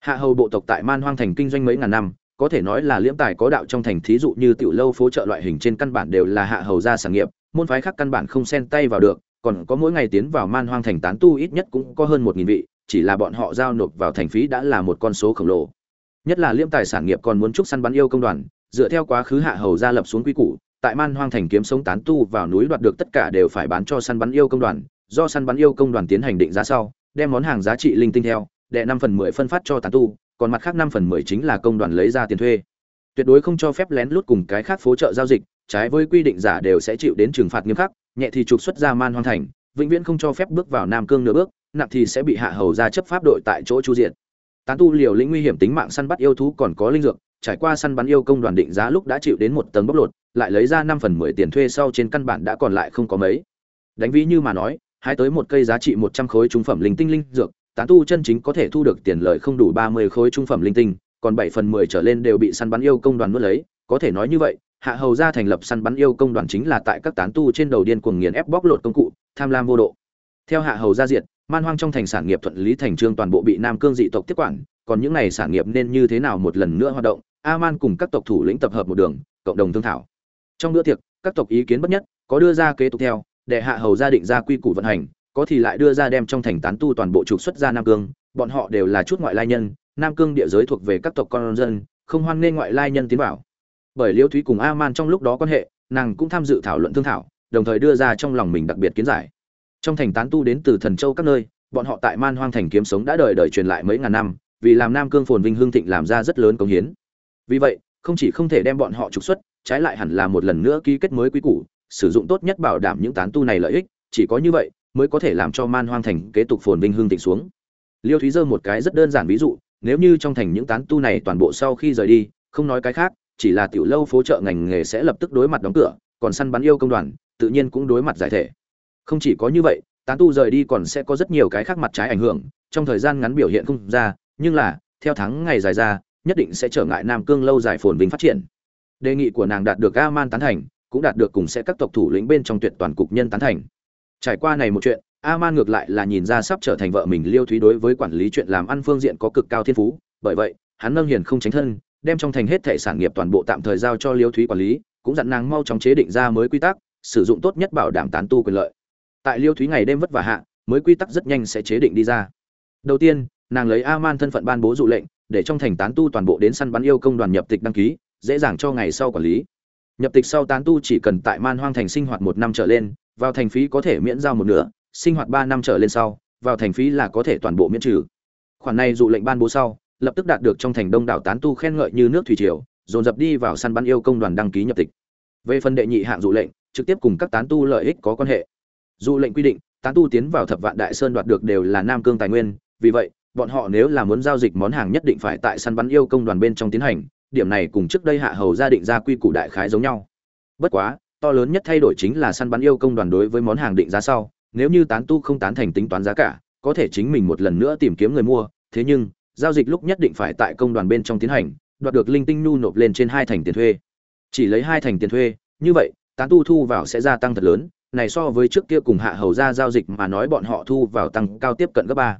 hạ hầu bộ tộc tại man hoang thành kinh doanh mấy ngàn năm, có thể nói là liễm tài có đạo trong thành thí dụ như tiểu lâu phố chợ loại hình trên căn bản đều là hạ hầu gia sản nghiệp, môn phái khác căn bản không xen tay vào được, còn có mỗi ngày tiến vào man hoang thành tán tu ít nhất cũng có hơn một nghìn vị, chỉ là bọn họ giao nộp vào thành phí đã là một con số khổng lồ. Nhất là liễm tài sản nghiệp còn muốn chúc săn bắn yêu công đoàn, dựa theo quá khứ hạ hầu gia lập xuống quy củ, tại man hoang thành kiếm sống tán tu vào núi đoạt được tất cả đều phải bán cho săn bắn yêu công đoàn, do săn bắn yêu công đoàn tiến hành định giá sau, đem món hàng giá trị linh tinh theo đệ năm phần mười phân phát cho tán tu, còn mặt khác năm phần mười chính là công đoàn lấy ra tiền thuê. Tuyệt đối không cho phép lén lút cùng cái khác phố trợ giao dịch, trái với quy định giả đều sẽ chịu đến trừng phạt nghiêm khắc, nhẹ thì trục xuất ra man hoang thành, vĩnh viễn không cho phép bước vào nam cương nửa bước, nặng thì sẽ bị hạ hầu ra chấp pháp đội tại chỗ chu diện tán tu liều lĩnh nguy hiểm tính mạng săn bắt yêu thú còn có linh dược, trải qua săn bắn yêu công đoàn định giá lúc đã chịu đến một tầng bóc lột, lại lấy ra năm phần mười tiền thuê sau trên căn bản đã còn lại không có mấy. Đánh ví như mà nói, hái tới một cây giá trị một trăm khối trung phẩm linh tinh linh dược tán tu chân chính có thể thu được tiền lợi không đủ ba mươi khối trung phẩm linh tinh, còn bảy phần mười trở lên đều bị săn bắn yêu công đoàn nuốt lấy. Có thể nói như vậy, hạ hầu gia thành lập săn bắn yêu công đoàn chính là tại các tán tu trên đầu điên cuồng nghiền ép bóc lột công cụ, tham lam vô độ. Theo hạ hầu gia diệt, man hoang trong thành sản nghiệp thuận lý thành trương toàn bộ bị nam cương dị tộc tiếp quản, còn những này sản nghiệp nên như thế nào một lần nữa hoạt động a man cùng các tộc thủ lĩnh tập hợp một đường, cộng đồng thương thảo. Trong bữa tiệc, các tộc ý kiến bất nhất, có đưa ra kế tục theo, để hạ hầu gia định ra quy củ vận hành có thì lại đưa ra đem trong thành tán tu toàn bộ trục xuất ra nam cương, bọn họ đều là chút ngoại lai nhân, nam cương địa giới thuộc về các tộc con dân, không hoan nghênh ngoại lai nhân tiến vào. Bởi liêu thúy cùng a man trong lúc đó quan hệ, nàng cũng tham dự thảo luận thương thảo, đồng thời đưa ra trong lòng mình đặc biệt kiến giải. Trong thành tán tu đến từ thần châu các nơi, bọn họ tại man hoang thành kiếm sống đã đời đời truyền lại mấy ngàn năm, vì làm nam cương phồn vinh hương thịnh làm ra rất lớn công hiến. Vì vậy, không chỉ không thể đem bọn họ trục xuất, trái lại hẳn là một lần nữa ký kết mới quý củ, sử dụng tốt nhất bảo đảm những tán tu này lợi ích, chỉ có như vậy mới có thể làm cho man hoang thành kế tục phồn vinh hương thịnh xuống. Liêu thúy dơ một cái rất đơn giản ví dụ, nếu như trong thành những tán tu này toàn bộ sau khi rời đi, không nói cái khác, chỉ là tiểu lâu phố chợ ngành nghề sẽ lập tức đối mặt đóng cửa, còn săn bắn yêu công đoàn, tự nhiên cũng đối mặt giải thể. Không chỉ có như vậy, tán tu rời đi còn sẽ có rất nhiều cái khác mặt trái ảnh hưởng, trong thời gian ngắn biểu hiện không ra, nhưng là, theo tháng ngày dài ra, nhất định sẽ trở ngại nam cương lâu dài phồn vinh phát triển. Đề nghị của nàng đạt được a man tán thành, cũng đạt được cùng sẽ các tộc thủ lĩnh bên trong tuyệt toàn cục nhân tán thành trải qua này một chuyện a man ngược lại là nhìn ra sắp trở thành vợ mình liêu thúy đối với quản lý chuyện làm ăn phương diện có cực cao thiên phú. Bởi vậy, hắn nâng hiền không tránh thân, đem trong thành hết thể sản nghiệp toàn bộ tạm thời giao cho liêu thúy quản lý, cũng dặn nàng mau chóng chế định ra mới quy tắc, sử dụng tốt nhất bảo đảm tán tu quyền lợi. Tại liêu thúy ngày đêm vất vả hạ, mới quy tắc rất nhanh sẽ chế định đi ra. Đầu tiên, nàng lấy a man thân phận ban bố dụ lệnh, để trong thành tán tu toàn bộ đến săn bắn yêu công đoàn nhập tịch đăng ký, dễ dàng cho ngày sau quản lý. Nhập tịch sau tán tu chỉ cần tại man hoang thành sinh hoạt một năm trở lên vào thành phí có thể miễn giao một nửa, sinh hoạt ba năm trở lên sau, vào thành phí là có thể toàn bộ miễn trừ. Khoản này dụ lệnh ban bố sau, lập tức đạt được trong thành đông đảo tán tu khen ngợi như nước thủy triều, dồn dập đi vào săn bắn yêu công đoàn đăng ký nhập tịch. Về phần đệ nhị hạng dụ lệnh, trực tiếp cùng các tán tu lợi ích có quan hệ. Dụ lệnh quy định, tán tu tiến vào thập vạn đại sơn đoạt được đều là nam cương tài nguyên, vì vậy, bọn họ nếu là muốn giao dịch món hàng nhất định phải tại săn bắn yêu công đoàn bên trong tiến hành, điểm này cùng trước đây hạ hầu gia định ra quy củ đại khái giống nhau. Bất quá to lớn nhất thay đổi chính là săn bắn yêu công đoàn đối với món hàng định giá sau. Nếu như tán tu không tán thành tính toán giá cả, có thể chính mình một lần nữa tìm kiếm người mua. Thế nhưng, giao dịch lúc nhất định phải tại công đoàn bên trong tiến hành, đoạt được linh tinh nhu nộp lên trên hai thành tiền thuê. Chỉ lấy hai thành tiền thuê, như vậy, tán tu thu vào sẽ gia tăng thật lớn. Này so với trước kia cùng hạ hầu ra giao dịch mà nói bọn họ thu vào tăng cao tiếp cận gấp ba.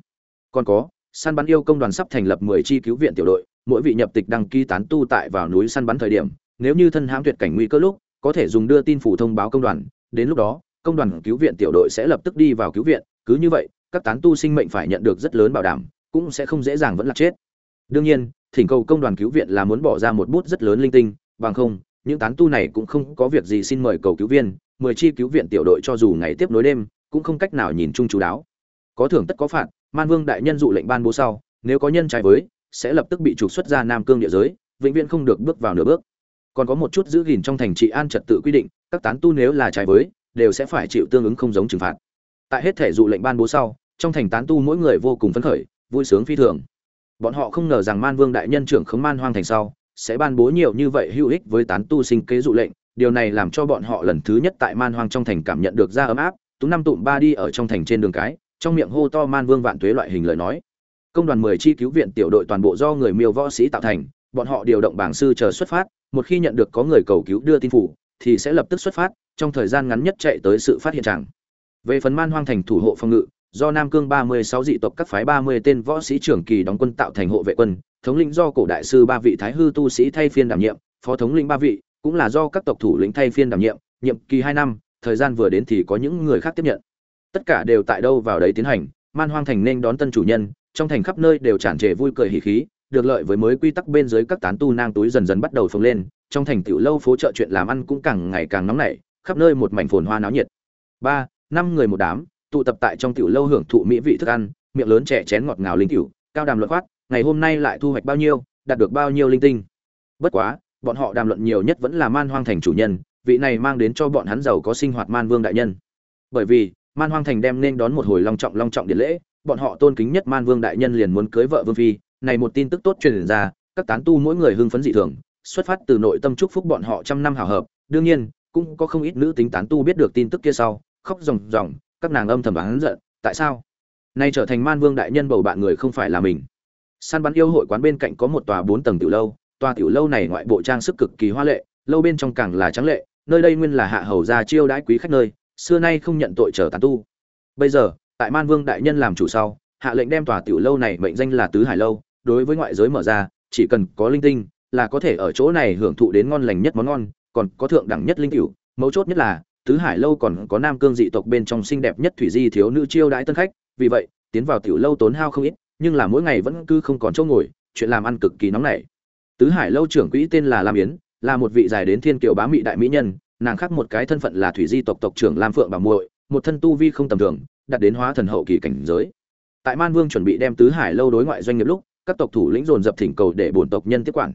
Còn có, săn bắn yêu công đoàn sắp thành lập mười chi cứu viện tiểu đội. Mỗi vị nhập tịch đăng ký tán tu tại vào núi săn bắn thời điểm, nếu như thân hãm tuyệt cảnh nguy cơ lúc có thể dùng đưa tin phủ thông báo công đoàn, đến lúc đó, công đoàn cứu viện tiểu đội sẽ lập tức đi vào cứu viện, cứ như vậy, các tán tu sinh mệnh phải nhận được rất lớn bảo đảm, cũng sẽ không dễ dàng vẫn là chết. Đương nhiên, thỉnh cầu công đoàn cứu viện là muốn bỏ ra một bút rất lớn linh tinh, bằng không, những tán tu này cũng không có việc gì xin mời cầu cứu viên mười chi cứu viện tiểu đội cho dù ngày tiếp nối đêm, cũng không cách nào nhìn chung chú đáo. Có thưởng tất có phạt, man vương đại nhân dụ lệnh ban bố sau, nếu có nhân trái với, sẽ lập tức bị trục xuất ra nam cương địa giới, vĩnh viễn không được bước vào nửa bước còn có một chút giữ gìn trong thành trị an trật tự quy định, các tán tu nếu là trái với, đều sẽ phải chịu tương ứng không giống trừng phạt. Tại hết thể dụ lệnh ban bố sau, trong thành tán tu mỗi người vô cùng phấn khởi, vui sướng phi thường. Bọn họ không ngờ rằng man vương đại nhân trưởng khống man hoang thành sau, sẽ ban bố nhiều như vậy hữu ích với tán tu sinh kế dụ lệnh, điều này làm cho bọn họ lần thứ nhất tại man hoang trong thành cảm nhận được ra ấm áp, tú năm tụm ba đi ở trong thành trên đường cái, trong miệng hô to man vương vạn tuế loại hình lời nói. Công đoàn mười chi cứu viện tiểu đội toàn bộ do người miêu võ sĩ tạo thành, bọn họ điều động bảng sư chờ xuất phát một khi nhận được có người cầu cứu đưa tin phủ, thì sẽ lập tức xuất phát, trong thời gian ngắn nhất chạy tới sự phát hiện chẳng. Về phần man hoang thành thủ hộ phòng ngự, do nam cương ba mươi sáu dị tộc các phái ba mươi tên võ sĩ trưởng kỳ đóng quân tạo thành hộ vệ quân, thống lĩnh do cổ đại sư ba vị thái hư tu sĩ thay phiên đảm nhiệm, phó thống lĩnh ba vị, cũng là do các tộc thủ lĩnh thay phiên đảm nhiệm nhiệm kỳ hai năm, thời gian vừa đến thì có những người khác tiếp nhận. Tất cả đều tại đâu vào đấy tiến hành, man hoang thành nên đón tân chủ nhân, trong thành khắp nơi đều tràn trề vui cười hỉ khí được lợi với mới quy tắc bên dưới các tán tu nang túi dần dần bắt đầu phồng lên, trong thành tiểu lâu phố chợ chuyện làm ăn cũng càng ngày càng nóng nảy, khắp nơi một mảnh phồn hoa náo nhiệt. Ba, năm người một đám, tụ tập tại trong tiểu lâu hưởng thụ mỹ vị thức ăn, miệng lớn trẻ chén ngọt ngào linh tiểu, cao đàm luận khoát, ngày hôm nay lại thu hoạch bao nhiêu, đạt được bao nhiêu linh tinh. Bất quá, bọn họ đàm luận nhiều nhất vẫn là man hoang thành chủ nhân, vị này mang đến cho bọn hắn giàu có sinh hoạt man vương đại nhân. Bởi vì, man hoang thành đem nên đón một hồi long trọng long trọng điện lễ, bọn họ tôn kính nhất man vương đại nhân liền muốn cưới vợ vương phi này một tin tức tốt truyền ra, các tán tu mỗi người hưng phấn dị thường, xuất phát từ nội tâm chúc phúc bọn họ trăm năm hào hợp. Đương nhiên, cũng có không ít nữ tính tán tu biết được tin tức kia sau, khóc ròng ròng, các nàng âm thầm oán giận, tại sao? Nay trở thành man vương đại nhân bầu bạn người không phải là mình. Săn bắn yêu hội quán bên cạnh có một tòa bốn tầng tiểu lâu, tòa tiểu lâu này ngoại bộ trang sức cực kỳ hoa lệ, lâu bên trong càng là trắng lệ, nơi đây nguyên là hạ hầu gia chiêu đãi quý khách nơi, xưa nay không nhận tội trở tán tu. Bây giờ, tại man vương đại nhân làm chủ sau, hạ lệnh đem tòa tiểu lâu này mệnh danh là tứ hải lâu đối với ngoại giới mở ra, chỉ cần có linh tinh là có thể ở chỗ này hưởng thụ đến ngon lành nhất món ngon, còn có thượng đẳng nhất linh cửu. Mấu chốt nhất là, tứ hải lâu còn có nam cương dị tộc bên trong xinh đẹp nhất thủy di thiếu nữ chiêu đãi tân khách, vì vậy, tiến vào tiểu lâu tốn hao không ít, nhưng là mỗi ngày vẫn cứ không còn chỗ ngồi, chuyện làm ăn cực kỳ nóng nảy. Tứ hải lâu trưởng quỹ tên là lam yến, là một vị dài đến thiên kiều bá mị đại mỹ nhân, nàng khác một cái thân phận là thủy di tộc tộc trưởng lam phượng bà muội, một thân tu vi không tầm thường, đạt đến hóa thần hậu kỳ cảnh giới. Tại man vương chuẩn bị đem tứ hải lâu đối ngoại doanh nghiệp lúc các tộc thủ lĩnh dồn dập thỉnh cầu để bổn tộc nhân tiếp quản.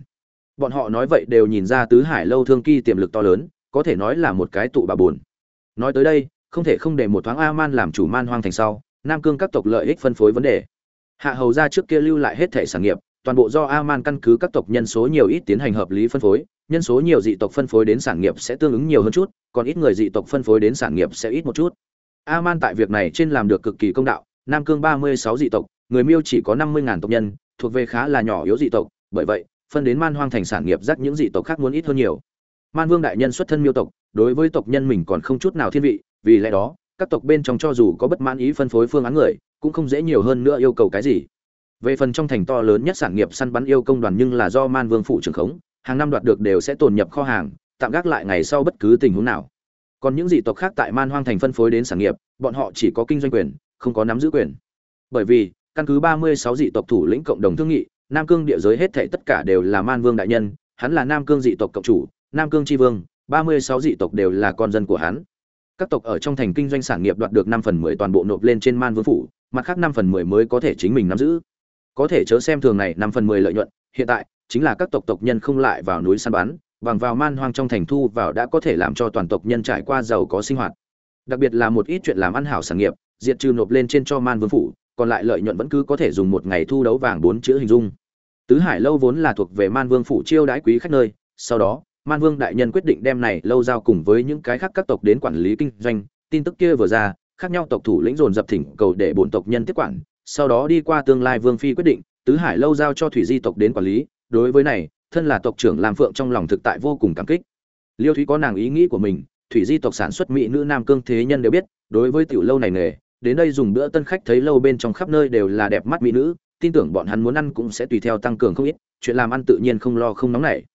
Bọn họ nói vậy đều nhìn ra tứ hải lâu thương kỳ tiềm lực to lớn, có thể nói là một cái tụ bà buồn. Nói tới đây, không thể không để một thoáng aman làm chủ man hoang thành sau, nam cương các tộc lợi ích phân phối vấn đề. Hạ hầu gia trước kia lưu lại hết thể sản nghiệp, toàn bộ do aman căn cứ các tộc nhân số nhiều ít tiến hành hợp lý phân phối, nhân số nhiều dị tộc phân phối đến sản nghiệp sẽ tương ứng nhiều hơn chút, còn ít người dị tộc phân phối đến sản nghiệp sẽ ít một chút. Aman tại việc này trên làm được cực kỳ công đạo, nam cương ba mươi sáu dị tộc, người miêu chỉ có năm mươi ngàn tộc nhân thuộc về khá là nhỏ yếu dị tộc, bởi vậy, phân đến man hoang thành sản nghiệp rắc những dị tộc khác muốn ít hơn nhiều. Man vương đại nhân xuất thân miêu tộc, đối với tộc nhân mình còn không chút nào thiên vị, vì lẽ đó, các tộc bên trong cho dù có bất mãn ý phân phối phương án người, cũng không dễ nhiều hơn nữa yêu cầu cái gì. Về phần trong thành to lớn nhất sản nghiệp săn bắn yêu công đoàn nhưng là do man vương phụ trưởng khống, hàng năm đoạt được đều sẽ tồn nhập kho hàng, tạm gác lại ngày sau bất cứ tình huống nào. Còn những dị tộc khác tại man hoang thành phân phối đến sản nghiệp, bọn họ chỉ có kinh doanh quyền, không có nắm giữ quyền. Bởi vì căn cứ ba mươi sáu dị tộc thủ lĩnh cộng đồng thương nghị, nam cương địa giới hết thảy tất cả đều là man vương đại nhân, hắn là nam cương dị tộc cộng chủ, nam cương tri vương, ba mươi sáu dị tộc đều là con dân của hắn. Các tộc ở trong thành kinh doanh sản nghiệp đoạt được năm phần mười toàn bộ nộp lên trên man vương phủ, mặt khác năm phần mười mới có thể chính mình nắm giữ. Có thể chớ xem thường này, năm phần mười lợi nhuận, hiện tại chính là các tộc tộc nhân không lại vào núi săn bắn, bằng vào man hoang trong thành thu vào đã có thể làm cho toàn tộc nhân trải qua giàu có sinh hoạt. Đặc biệt là một ít chuyện làm ăn hảo sản nghiệp, diệt trừ nộp lên trên cho man vương phủ còn lại lợi nhuận vẫn cứ có thể dùng một ngày thu đấu vàng bốn chữ hình dung. Tứ hải lâu vốn là thuộc về man vương phủ chiêu đãi quý khách nơi, sau đó, man vương đại nhân quyết định đem này lâu giao cùng với những cái khác các tộc đến quản lý kinh doanh, tin tức kia vừa ra, khác nhau tộc thủ lĩnh dồn dập thỉnh cầu để bổn tộc nhân tiếp quản, sau đó đi qua tương lai vương phi quyết định, tứ hải lâu giao cho thủy di tộc đến quản lý, đối với này, thân là tộc trưởng làm phượng trong lòng thực tại vô cùng cảm kích. Liêu thúy có nàng ý nghĩ của mình, thủy di tộc sản xuất mỹ nữ nam cương thế nhân đều biết, đối với tiểu lâu này nghề đến đây dùng bữa tân khách thấy lâu bên trong khắp nơi đều là đẹp mắt mỹ nữ, tin tưởng bọn hắn muốn ăn cũng sẽ tùy theo tăng cường không ít, chuyện làm ăn tự nhiên không lo không nóng nảy.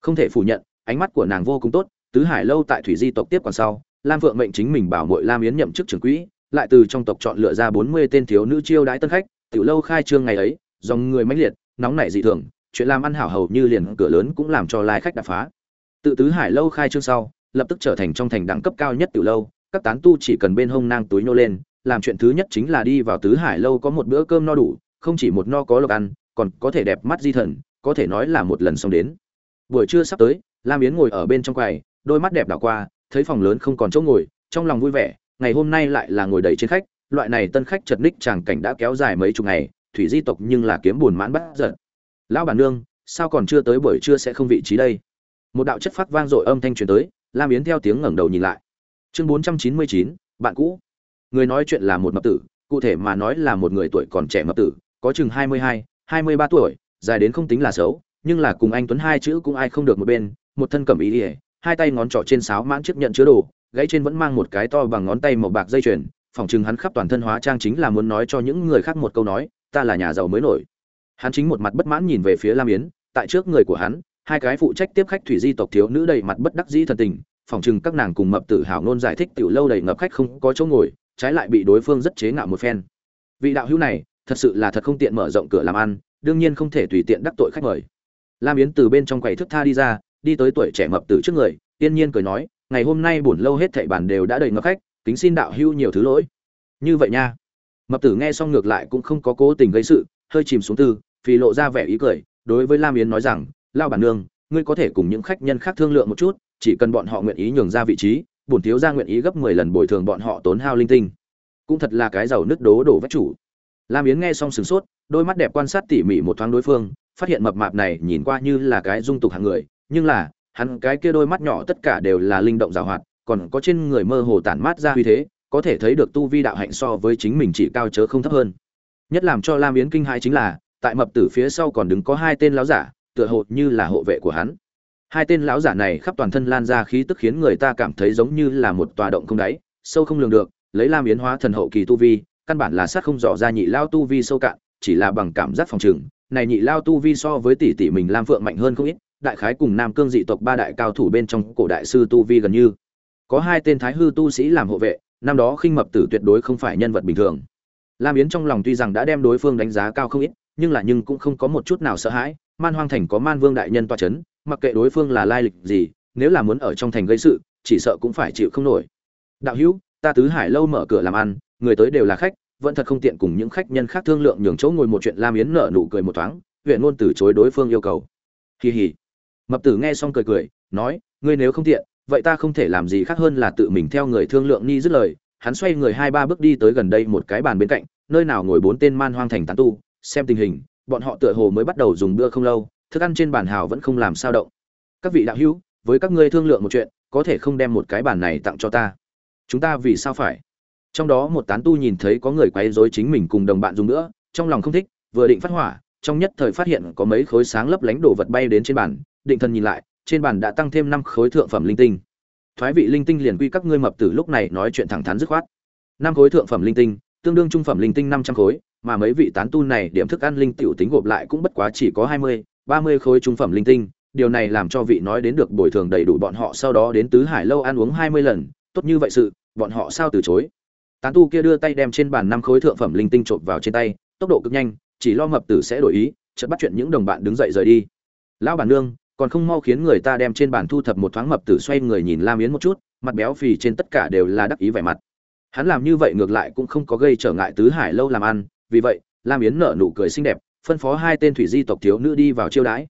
Không thể phủ nhận, ánh mắt của nàng vô cùng tốt, tứ hải lâu tại thủy di tộc tiếp còn sau, lam phượng mệnh chính mình bảo mội lam yến nhậm chức trưởng quỹ, lại từ trong tộc chọn lựa ra bốn mươi tên thiếu nữ chiêu đãi tân khách, tiểu lâu khai trương ngày ấy, dòng người mãnh liệt, nóng nảy dị thường, chuyện làm ăn hảo hầu như liền cửa lớn cũng làm cho lai khách đập phá. Tự tứ hải lâu khai trương sau, lập tức trở thành trong thành đẳng cấp cao nhất tiểu lâu, các tán tu chỉ cần bên hông nang túi nhô lên làm chuyện thứ nhất chính là đi vào tứ hải lâu có một bữa cơm no đủ, không chỉ một no có lộc ăn, còn có thể đẹp mắt di thần, có thể nói là một lần xong đến. Buổi trưa sắp tới, lam yến ngồi ở bên trong quầy, đôi mắt đẹp đảo qua, thấy phòng lớn không còn chỗ ngồi, trong lòng vui vẻ, ngày hôm nay lại là ngồi đầy trên khách, loại này tân khách chật ních chàng cảnh đã kéo dài mấy chục ngày, thủy di tộc nhưng là kiếm buồn mãn bắt giật lão bản nương, sao còn chưa tới buổi trưa sẽ không vị trí đây? Một đạo chất phát vang dội âm thanh truyền tới, lam yến theo tiếng ngẩng đầu nhìn lại. Chương bốn trăm chín mươi chín, bạn cũ người nói chuyện là một mập tử, cụ thể mà nói là một người tuổi còn trẻ mập tử, có chừng hai mươi hai hai mươi ba tuổi, dài đến không tính là xấu, nhưng là cùng anh tuấn hai chữ cũng ai không được một bên, một thân cẩm ý ỉa hai tay ngón trỏ trên sáo mãn chiếc nhận chứa đồ gãy trên vẫn mang một cái to bằng ngón tay màu bạc dây chuyền, phòng chừng hắn khắp toàn thân hóa trang chính là muốn nói cho những người khác một câu nói, ta là nhà giàu mới nổi. Hắn chính một mặt bất mãn nhìn về phía lam yến, tại trước người của hắn, hai cái phụ trách tiếp khách thủy di tộc thiếu nữ đầy mặt bất đắc dĩ thần tình, phòng chừng các nàng cùng mập tử hào nôn giải thích tiểu lâu đầy ngập khách không có chỗ ngồi trái lại bị đối phương rất chế ngạo một phen. Vị đạo hữu này, thật sự là thật không tiện mở rộng cửa làm ăn, đương nhiên không thể tùy tiện đắc tội khách mời. Lam yến từ bên trong quầy thức tha đi ra, đi tới tuổi trẻ mập tử trước người tiên nhiên cười nói, ngày hôm nay buồn lâu hết thảy bàn đều đã đầy ngập khách, kính xin đạo hữu nhiều thứ lỗi. Như vậy nha. Mập tử nghe xong ngược lại cũng không có cố tình gây sự, hơi chìm xuống tư vì lộ ra vẻ ý cười, đối với lam yến nói rằng, lao bản nương, ngươi có thể cùng những khách nhân khác thương lượng một chút, chỉ cần bọn họ nguyện ý nhường ra vị trí bổn thiếu gia nguyện ý gấp mười lần bồi thường bọn họ tốn hao linh tinh. Cũng thật là cái giàu nứt đố đổ vách chủ. Lam yến nghe xong sửng sốt, đôi mắt đẹp quan sát tỉ mỉ một thoáng đối phương, phát hiện mập mạp này nhìn qua như là cái dung tục hạng người, nhưng là, hắn cái kia đôi mắt nhỏ tất cả đều là linh động giàu hoạt, còn có trên người mơ hồ tản mát ra uy thế, có thể thấy được tu vi đạo hạnh so với chính mình chỉ cao chớ không thấp hơn. Nhất làm cho lam yến kinh hãi chính là, tại mập tử phía sau còn đứng có hai tên lão giả, tựa hồ như là hộ vệ của hắn hai tên lão giả này khắp toàn thân lan ra khí tức khiến người ta cảm thấy giống như là một tòa động không đáy, sâu không lường được, lấy lam yến hóa thần hậu kỳ tu vi, căn bản là sát không dò ra nhị lao tu vi sâu cạn, chỉ là bằng cảm giác phòng trừng này nhị lao tu vi so với tỷ tỷ mình lam phượng mạnh hơn không ít, đại khái cùng nam cương dị tộc ba đại cao thủ bên trong cổ đại sư tu vi gần như. Có hai tên thái hư tu sĩ làm hộ vệ, năm đó khinh mập tử tuyệt đối không phải nhân vật bình thường. Lam yến trong lòng tuy rằng đã đem đối phương đánh giá cao không ít, nhưng là nhưng cũng không có một chút nào sợ hãi, man hoang thành có man vương đại nhân toa c h ấ n mặc kệ đối phương là lai lịch gì, nếu là muốn ở trong thành gây sự, chỉ sợ cũng phải chịu không nổi. Đạo hữu, ta tứ hải lâu mở cửa làm ăn, người tới đều là khách, vẫn thật không tiện cùng những khách nhân khác thương lượng nhường chỗ ngồi một chuyện lam yến nở nụ cười một thoáng, huyện ngôn từ chối đối phương yêu cầu. Kỳ hỉ mập tử nghe xong cười cười, nói, ngươi nếu không tiện, vậy ta không thể làm gì khác hơn là tự mình theo người thương lượng ni dứt lời. Hắn xoay người hai ba bước đi tới gần đây một cái bàn bên cạnh, nơi nào ngồi bốn tên man hoang thành tán tu, xem tình hình, bọn họ tựa hồ mới bắt đầu dùng bữa không lâu thức ăn trên bàn hào vẫn không làm sao động. Các vị đạo hữu với các ngươi thương lượng một chuyện có thể không đem một cái bàn này tặng cho ta? Chúng ta vì sao phải? Trong đó một tán tu nhìn thấy có người quấy rối chính mình cùng đồng bạn dùng nữa trong lòng không thích vừa định phát hỏa trong nhất thời phát hiện có mấy khối sáng lấp lánh đồ vật bay đến trên bàn định thần nhìn lại trên bàn đã tăng thêm năm khối thượng phẩm linh tinh. Thoái vị linh tinh liền quy các ngươi mập tử lúc này nói chuyện thẳng thắn dứt khoát. Năm khối thượng phẩm linh tinh tương đương trung phẩm linh tinh năm trăm khối mà mấy vị tán tu này điểm thức ăn linh tiểu tính gộp lại cũng bất quá chỉ có hai mươi, ba mươi khối trung phẩm linh tinh, điều này làm cho vị nói đến được bồi thường đầy đủ bọn họ sau đó đến tứ hải lâu ăn uống hai mươi lần, tốt như vậy sự, bọn họ sao từ chối. Tán tu kia đưa tay đem trên bàn năm khối thượng phẩm linh tinh trộn vào trên tay, tốc độ cực nhanh, chỉ lo mập tử sẽ đổi ý, chợt bắt chuyện những đồng bạn đứng dậy rời đi. Lão bản nương, còn không mau khiến người ta đem trên bàn thu thập một thoáng mập tử xoay người nhìn Lam Yến một chút, mặt béo phì trên tất cả đều là đắc ý vẻ mặt. Hắn làm như vậy ngược lại cũng không có gây trở ngại tứ hải lâu làm ăn, vì vậy lam yến nở nụ cười xinh đẹp phân phó hai tên thủy di tộc thiếu nữ đi vào chiêu đãi.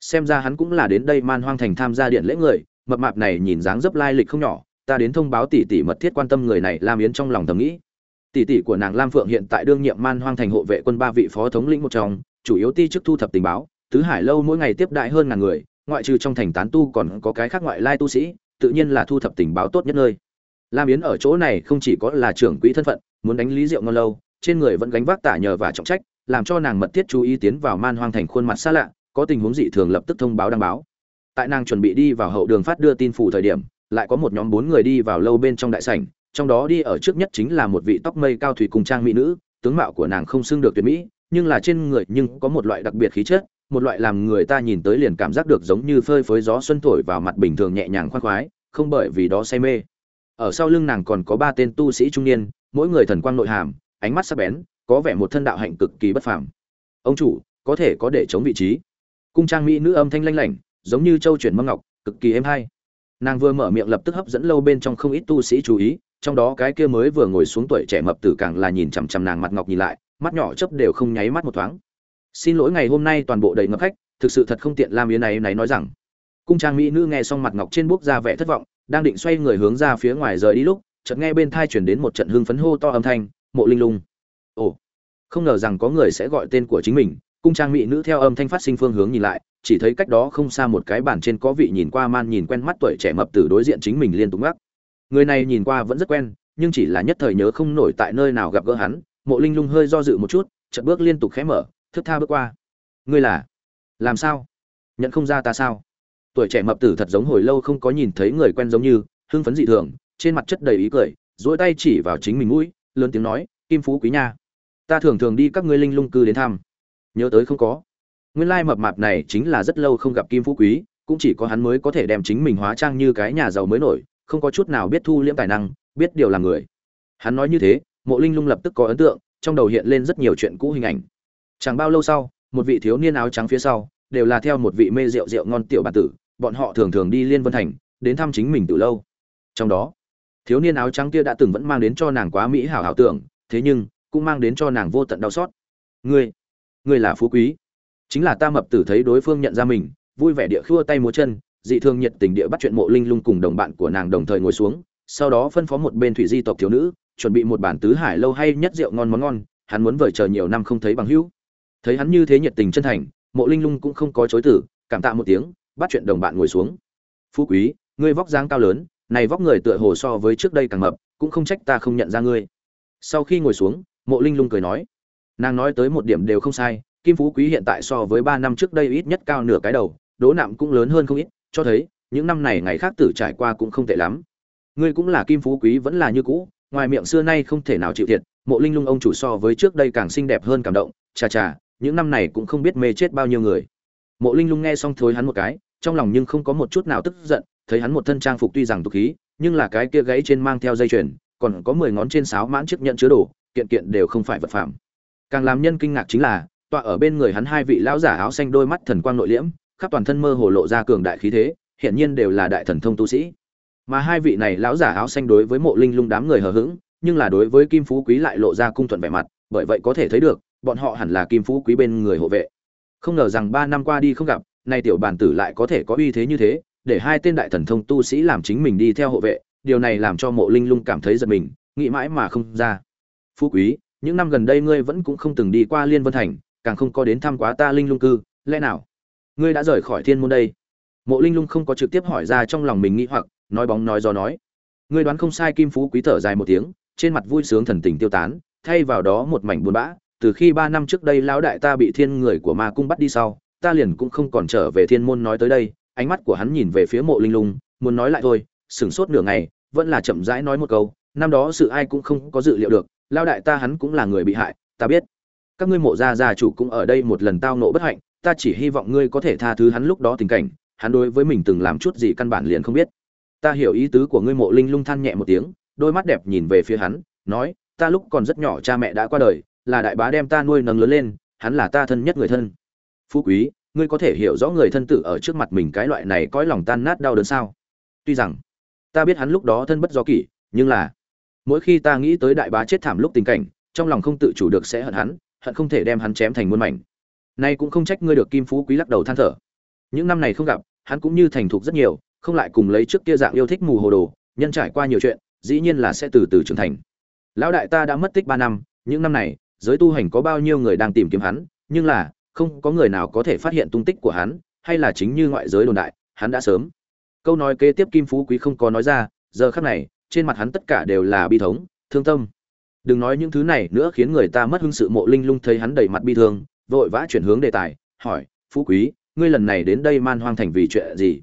Xem ra hắn cũng là đến đây man hoang thành tham gia điện lễ người, mập mạp này nhìn dáng dấp lai lịch không nhỏ, ta đến thông báo tỷ tỷ mật thiết quan tâm người này lam yến trong lòng thầm nghĩ. Tỷ tỷ của nàng lam phượng hiện tại đương nhiệm man hoang thành hộ vệ quân ba vị phó thống lĩnh một trong, chủ yếu ti chức thu thập tình báo, tứ hải lâu mỗi ngày tiếp đại hơn ngàn người, ngoại trừ trong thành tán tu còn có cái khác ngoại lai tu sĩ, tự nhiên là thu thập tình báo tốt nhất nơi. Lam yến ở chỗ này không chỉ có là trưởng quỹ thân phận, muốn đánh lý diệu ngon lâu, trên người vẫn gánh vác tả nhờ và trọng trách làm cho nàng mật thiết chú ý tiến vào man hoang thành khuôn mặt xa lạ, có tình huống dị thường lập tức thông báo đăng báo. Tại nàng chuẩn bị đi vào hậu đường phát đưa tin phủ thời điểm, lại có một nhóm bốn người đi vào lâu bên trong đại sảnh, trong đó đi ở trước nhất chính là một vị tóc mây cao thủy cùng trang mỹ nữ, tướng mạo của nàng không xưng được tuyệt mỹ, nhưng là trên người nhưng có một loại đặc biệt khí chất, một loại làm người ta nhìn tới liền cảm giác được giống như phơi phới gió xuân thổi vào mặt bình thường nhẹ nhàng khoan khoái, không bởi vì đó say mê. Ở sau lưng nàng còn có ba tên tu sĩ trung niên, mỗi người thần quang nội hàm, ánh mắt sắc bén có vẻ một thân đạo hạnh cực kỳ bất phàm. Ông chủ, có thể có để chống vị trí. Cung trang mỹ nữ âm thanh lanh lảnh, giống như châu chuyển mâm ngọc, cực kỳ êm hay. Nàng vừa mở miệng lập tức hấp dẫn lâu bên trong không ít tu sĩ chú ý, trong đó cái kia mới vừa ngồi xuống tuổi trẻ mập tử càng là nhìn chằm chằm nàng mặt ngọc nhìn lại, mắt nhỏ chớp đều không nháy mắt một thoáng. Xin lỗi ngày hôm nay toàn bộ đầy ngập khách, thực sự thật không tiện làm yến này này nói rằng. Cung trang mỹ nữ nghe xong mặt ngọc trên bước ra vẻ thất vọng, đang định xoay người hướng ra phía ngoài rời đi lúc, chợt nghe bên tai chuyển đến một trận hưng phấn hô to âm thanh, mộ linh lung ồ. Không ngờ rằng có người sẽ gọi tên của chính mình, cung trang mỹ nữ theo âm thanh phát sinh phương hướng nhìn lại, chỉ thấy cách đó không xa một cái bàn trên có vị nhìn qua man nhìn quen mắt tuổi trẻ mập tử đối diện chính mình liên tục ngắc. Người này nhìn qua vẫn rất quen, nhưng chỉ là nhất thời nhớ không nổi tại nơi nào gặp gỡ hắn, mộ linh lung hơi do dự một chút, chợt bước liên tục khẽ mở thức tha bước qua. Ngươi là? Làm sao? Nhận không ra ta sao? Tuổi trẻ mập tử thật giống hồi lâu không có nhìn thấy người quen giống như, hưng phấn dị thường, trên mặt chất đầy ý cười, duỗi tay chỉ vào chính mình mũi, lớn tiếng nói, kim phú quý nha ta thường thường đi các ngươi linh lung cư đến thăm. Nhớ tới không có. Nguyên lai mập mạp này chính là rất lâu không gặp kim phú quý, cũng chỉ có hắn mới có thể đem chính mình hóa trang như cái nhà giàu mới nổi, không có chút nào biết thu liễm tài năng, biết điều làm người. Hắn nói như thế, mộ linh lung lập tức có ấn tượng, trong đầu hiện lên rất nhiều chuyện cũ hình ảnh. Chẳng bao lâu sau, một vị thiếu niên áo trắng phía sau, đều là theo một vị mê rượu rượu ngon tiểu bản tử, bọn họ thường thường đi liên vân thành, đến thăm chính mình từ lâu. Trong đó, thiếu niên áo trắng kia đã từng vẫn mang đến cho nàng quá mỹ hảo ảo tưởng, thế nhưng cũng mang đến cho nàng vô tận đau xót. Ngươi ngươi là phú quý. Chính là ta mập tử thấy đối phương nhận ra mình, vui vẻ địa khua tay múa chân, dị thường nhiệt tình địa bắt chuyện mộ linh lung cùng đồng bạn của nàng đồng thời ngồi xuống, sau đó phân phó một bên thủy di tộc thiếu nữ, chuẩn bị một bản tứ hải lâu hay nhất rượu ngon món ngon, hắn muốn vời chờ nhiều năm không thấy bằng hữu. Thấy hắn như thế nhiệt tình chân thành, mộ linh lung cũng không có chối tử cảm tạ một tiếng, bắt chuyện đồng bạn ngồi xuống. Phú quý, ngươi vóc dáng cao lớn, này vóc người tựa hồ so với trước đây càng mập, cũng không trách ta không nhận ra ngươi. Sau khi ngồi xuống mộ linh lung cười nói, nàng nói tới một điểm đều không sai, kim phú quý hiện tại so với ba năm trước đây ít nhất cao nửa cái đầu đố nạm cũng lớn hơn không ít, cho thấy, những năm này ngày khác tử trải qua cũng không tệ lắm. Ngươi cũng là kim phú quý vẫn là như cũ, ngoài miệng xưa nay không thể nào chịu thiệt, mộ linh lung ông chủ so với trước đây càng xinh đẹp hơn cảm động, chà chà, những năm này cũng không biết mê chết bao nhiêu người. Mộ linh lung nghe xong thối hắn một cái, trong lòng nhưng không có một chút nào tức giận, thấy hắn một thân trang phục tuy rằng tục khí, nhưng là cái kia gãy trên mang theo dây chuyền, còn có mười ngón trên sáo mãn chiếc nhận chứa đồ kiện kiện đều không phải vật phẩm. Càng làm nhân kinh ngạc chính là, tọa ở bên người hắn hai vị lão giả áo xanh đôi mắt thần quang nội liễm, khắp toàn thân mơ hồ lộ ra cường đại khí thế hiện nhiên đều là đại thần thông tu sĩ. Mà hai vị này lão giả áo xanh đối với mộ linh lung đám người hờ hững, nhưng là đối với kim phú quý lại lộ ra cung thuận vẻ mặt, bởi vậy có thể thấy được, bọn họ hẳn là kim phú quý bên người hộ vệ. Không ngờ rằng ba năm qua đi không gặp, nay tiểu bản tử lại có thể có uy thế như thế, để hai tên đại thần thông tu sĩ làm chính mình đi theo hộ vệ, điều này làm cho mộ linh lung cảm thấy giật mình, nghĩ mãi mà không ra phú quý, những năm gần đây ngươi vẫn cũng không từng đi qua liên vân thành, càng không có đến thăm quá ta linh lung cư, lẽ nào? Ngươi đã rời khỏi thiên môn đây? Mộ linh lung không có trực tiếp hỏi ra trong lòng mình nghĩ hoặc, nói bóng nói gió nói. Ngươi đoán không sai kim phú quý thở dài một tiếng, trên mặt vui sướng thần tình tiêu tán, thay vào đó một mảnh buồn bã, từ khi ba năm trước đây lão đại ta bị thiên người của ma cung bắt đi sau, ta liền cũng không còn trở về thiên môn nói tới đây, ánh mắt của hắn nhìn về phía mộ linh lung, muốn nói lại thôi, sửng sốt nửa ngày, vẫn là chậm rãi nói một câu, năm đó sự ai cũng không có dự liệu được lao đại ta hắn cũng là người bị hại, ta biết. Các ngươi mộ gia gia chủ cũng ở đây một lần tao nộ bất hạnh, ta chỉ hy vọng ngươi có thể tha thứ hắn lúc đó tình cảnh, hắn đối với mình từng làm chút gì căn bản liền không biết. Ta hiểu ý tứ của ngươi mộ linh lung than nhẹ một tiếng, đôi mắt đẹp nhìn về phía hắn, nói, ta lúc còn rất nhỏ cha mẹ đã qua đời, là đại bá đem ta nuôi nấng lớn lên, hắn là ta thân nhất người thân. Phú quý, ngươi có thể hiểu rõ người thân tử ở trước mặt mình cái loại này cõi lòng tan nát đau đớn sao? Tuy rằng, ta biết hắn lúc đó thân bất do kỷ, nhưng là mỗi khi ta nghĩ tới đại bá chết thảm lúc tình cảnh, trong lòng không tự chủ được sẽ hận hắn, hận không thể đem hắn chém thành muôn mảnh. Nay cũng không trách ngươi được kim phú quý lắc đầu than thở. Những năm này không gặp, hắn cũng như thành thục rất nhiều, không lại cùng lấy trước kia dạng yêu thích mù hồ đồ, nhân trải qua nhiều chuyện, dĩ nhiên là sẽ từ từ trưởng thành. Lão đại ta đã mất tích ba năm, những năm này, giới tu hành có bao nhiêu người đang tìm kiếm hắn, nhưng là, không có người nào có thể phát hiện tung tích của hắn, hay là chính như ngoại giới đồn đại, hắn đã sớm. Câu nói kế tiếp kim phú quý không có nói ra, giờ khắc này trên mặt hắn tất cả đều là bi thống, thương tâm. Đừng nói những thứ này nữa khiến người ta mất hứng sự mộ linh lung thấy hắn đầy mặt bi thương, vội vã chuyển hướng đề tài, hỏi, phú quý, ngươi lần này đến đây man hoang thành vì chuyện gì?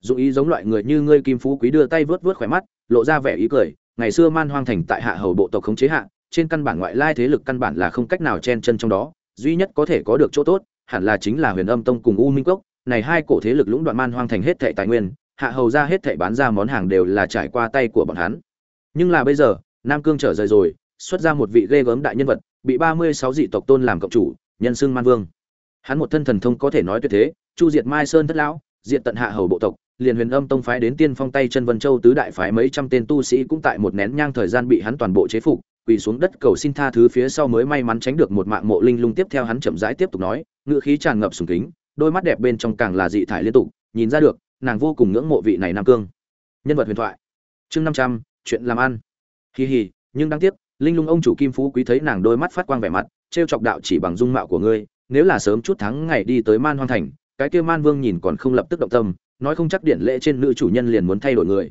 Dụng ý giống loại người như ngươi kim phú quý đưa tay vớt vớt khỏe mắt, lộ ra vẻ ý cười, ngày xưa man hoang thành tại hạ hầu bộ tộc khống chế hạ, trên căn bản ngoại lai thế lực căn bản là không cách nào chen chân trong đó, duy nhất có thể có được chỗ tốt, hẳn là chính là huyền âm tông cùng u minh cốc, này hai cổ thế lực lũng đoạn man hoang thành hết thệ tài nguyên hạ hầu ra hết thảy bán ra món hàng đều là trải qua tay của bọn hắn. Nhưng là bây giờ, nam cương trở rời rồi, xuất ra một vị ghê gớm đại nhân vật, bị ba mươi sáu dị tộc tôn làm cộng chủ, nhân xưng man vương. Hắn một thân thần thông có thể nói tuyệt thế, chu diệt mai sơn thất lão, diệt tận hạ hầu bộ tộc, liền huyền âm tông phái đến tiên phong tay chân vân châu tứ đại phái mấy trăm tên tu sĩ cũng tại một nén nhang thời gian bị hắn toàn bộ chế phục, quỳ xuống đất cầu xin tha thứ phía sau mới may mắn tránh được một mạng mộ linh lung tiếp theo hắn chậm rãi tiếp tục nói, ngữ khí tràn ngập sùng kính, đôi mắt đẹp bên trong càng là dị thải liên tục, nhìn ra được nàng vô cùng ngưỡng mộ vị này nam cương. Nhân vật huyền thoại. Chương năm trăm, chuyện làm ăn. Hì hì, nhưng đáng tiếc, linh lung ông chủ kim phú quý thấy nàng đôi mắt phát quang vẻ mặt, trêu chọc đạo chỉ bằng dung mạo của ngươi, nếu là sớm chút tháng ngày đi tới man hoang thành, cái kia man vương nhìn còn không lập tức động tâm, nói không chắc điện lễ trên nữ chủ nhân liền muốn thay đổi người.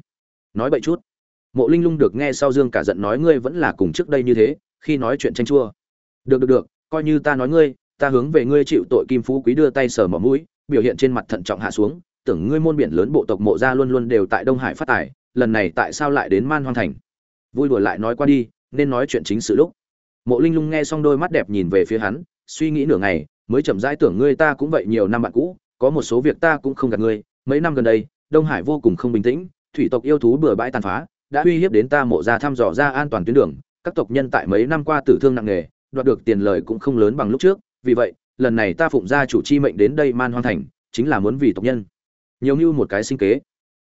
Nói bậy chút. Mộ linh lung được nghe sau dương cả giận nói ngươi vẫn là cùng trước đây như thế, khi nói chuyện tranh chua. Được được được, coi như ta nói ngươi, ta hướng về ngươi chịu tội kim phú quý đưa tay sờ mỏ mũi, biểu hiện trên mặt thận trọng hạ xuống tưởng ngươi môn biển lớn bộ tộc mộ gia luôn luôn đều tại đông hải phát tài, lần này tại sao lại đến man hoang thành? Vui đùa lại nói qua đi, nên nói chuyện chính sự lúc. Mộ linh lung nghe xong đôi mắt đẹp nhìn về phía hắn, suy nghĩ nửa ngày, mới chậm rãi tưởng ngươi ta cũng vậy nhiều năm bạn cũ, có một số việc ta cũng không gạt ngươi. Mấy năm gần đây, đông hải vô cùng không bình tĩnh, thủy tộc yêu thú bừa bãi tàn phá, đã uy hiếp đến ta mộ ra thăm dò ra an toàn tuyến đường. Các tộc nhân tại mấy năm qua tử thương nặng nề, đoạt được tiền lời cũng không lớn bằng lúc trước. Vì vậy, lần này ta phụng ra chủ chi mệnh đến đây man hoang thành, chính là muốn vì tộc nhân nhiều như một cái sinh kế.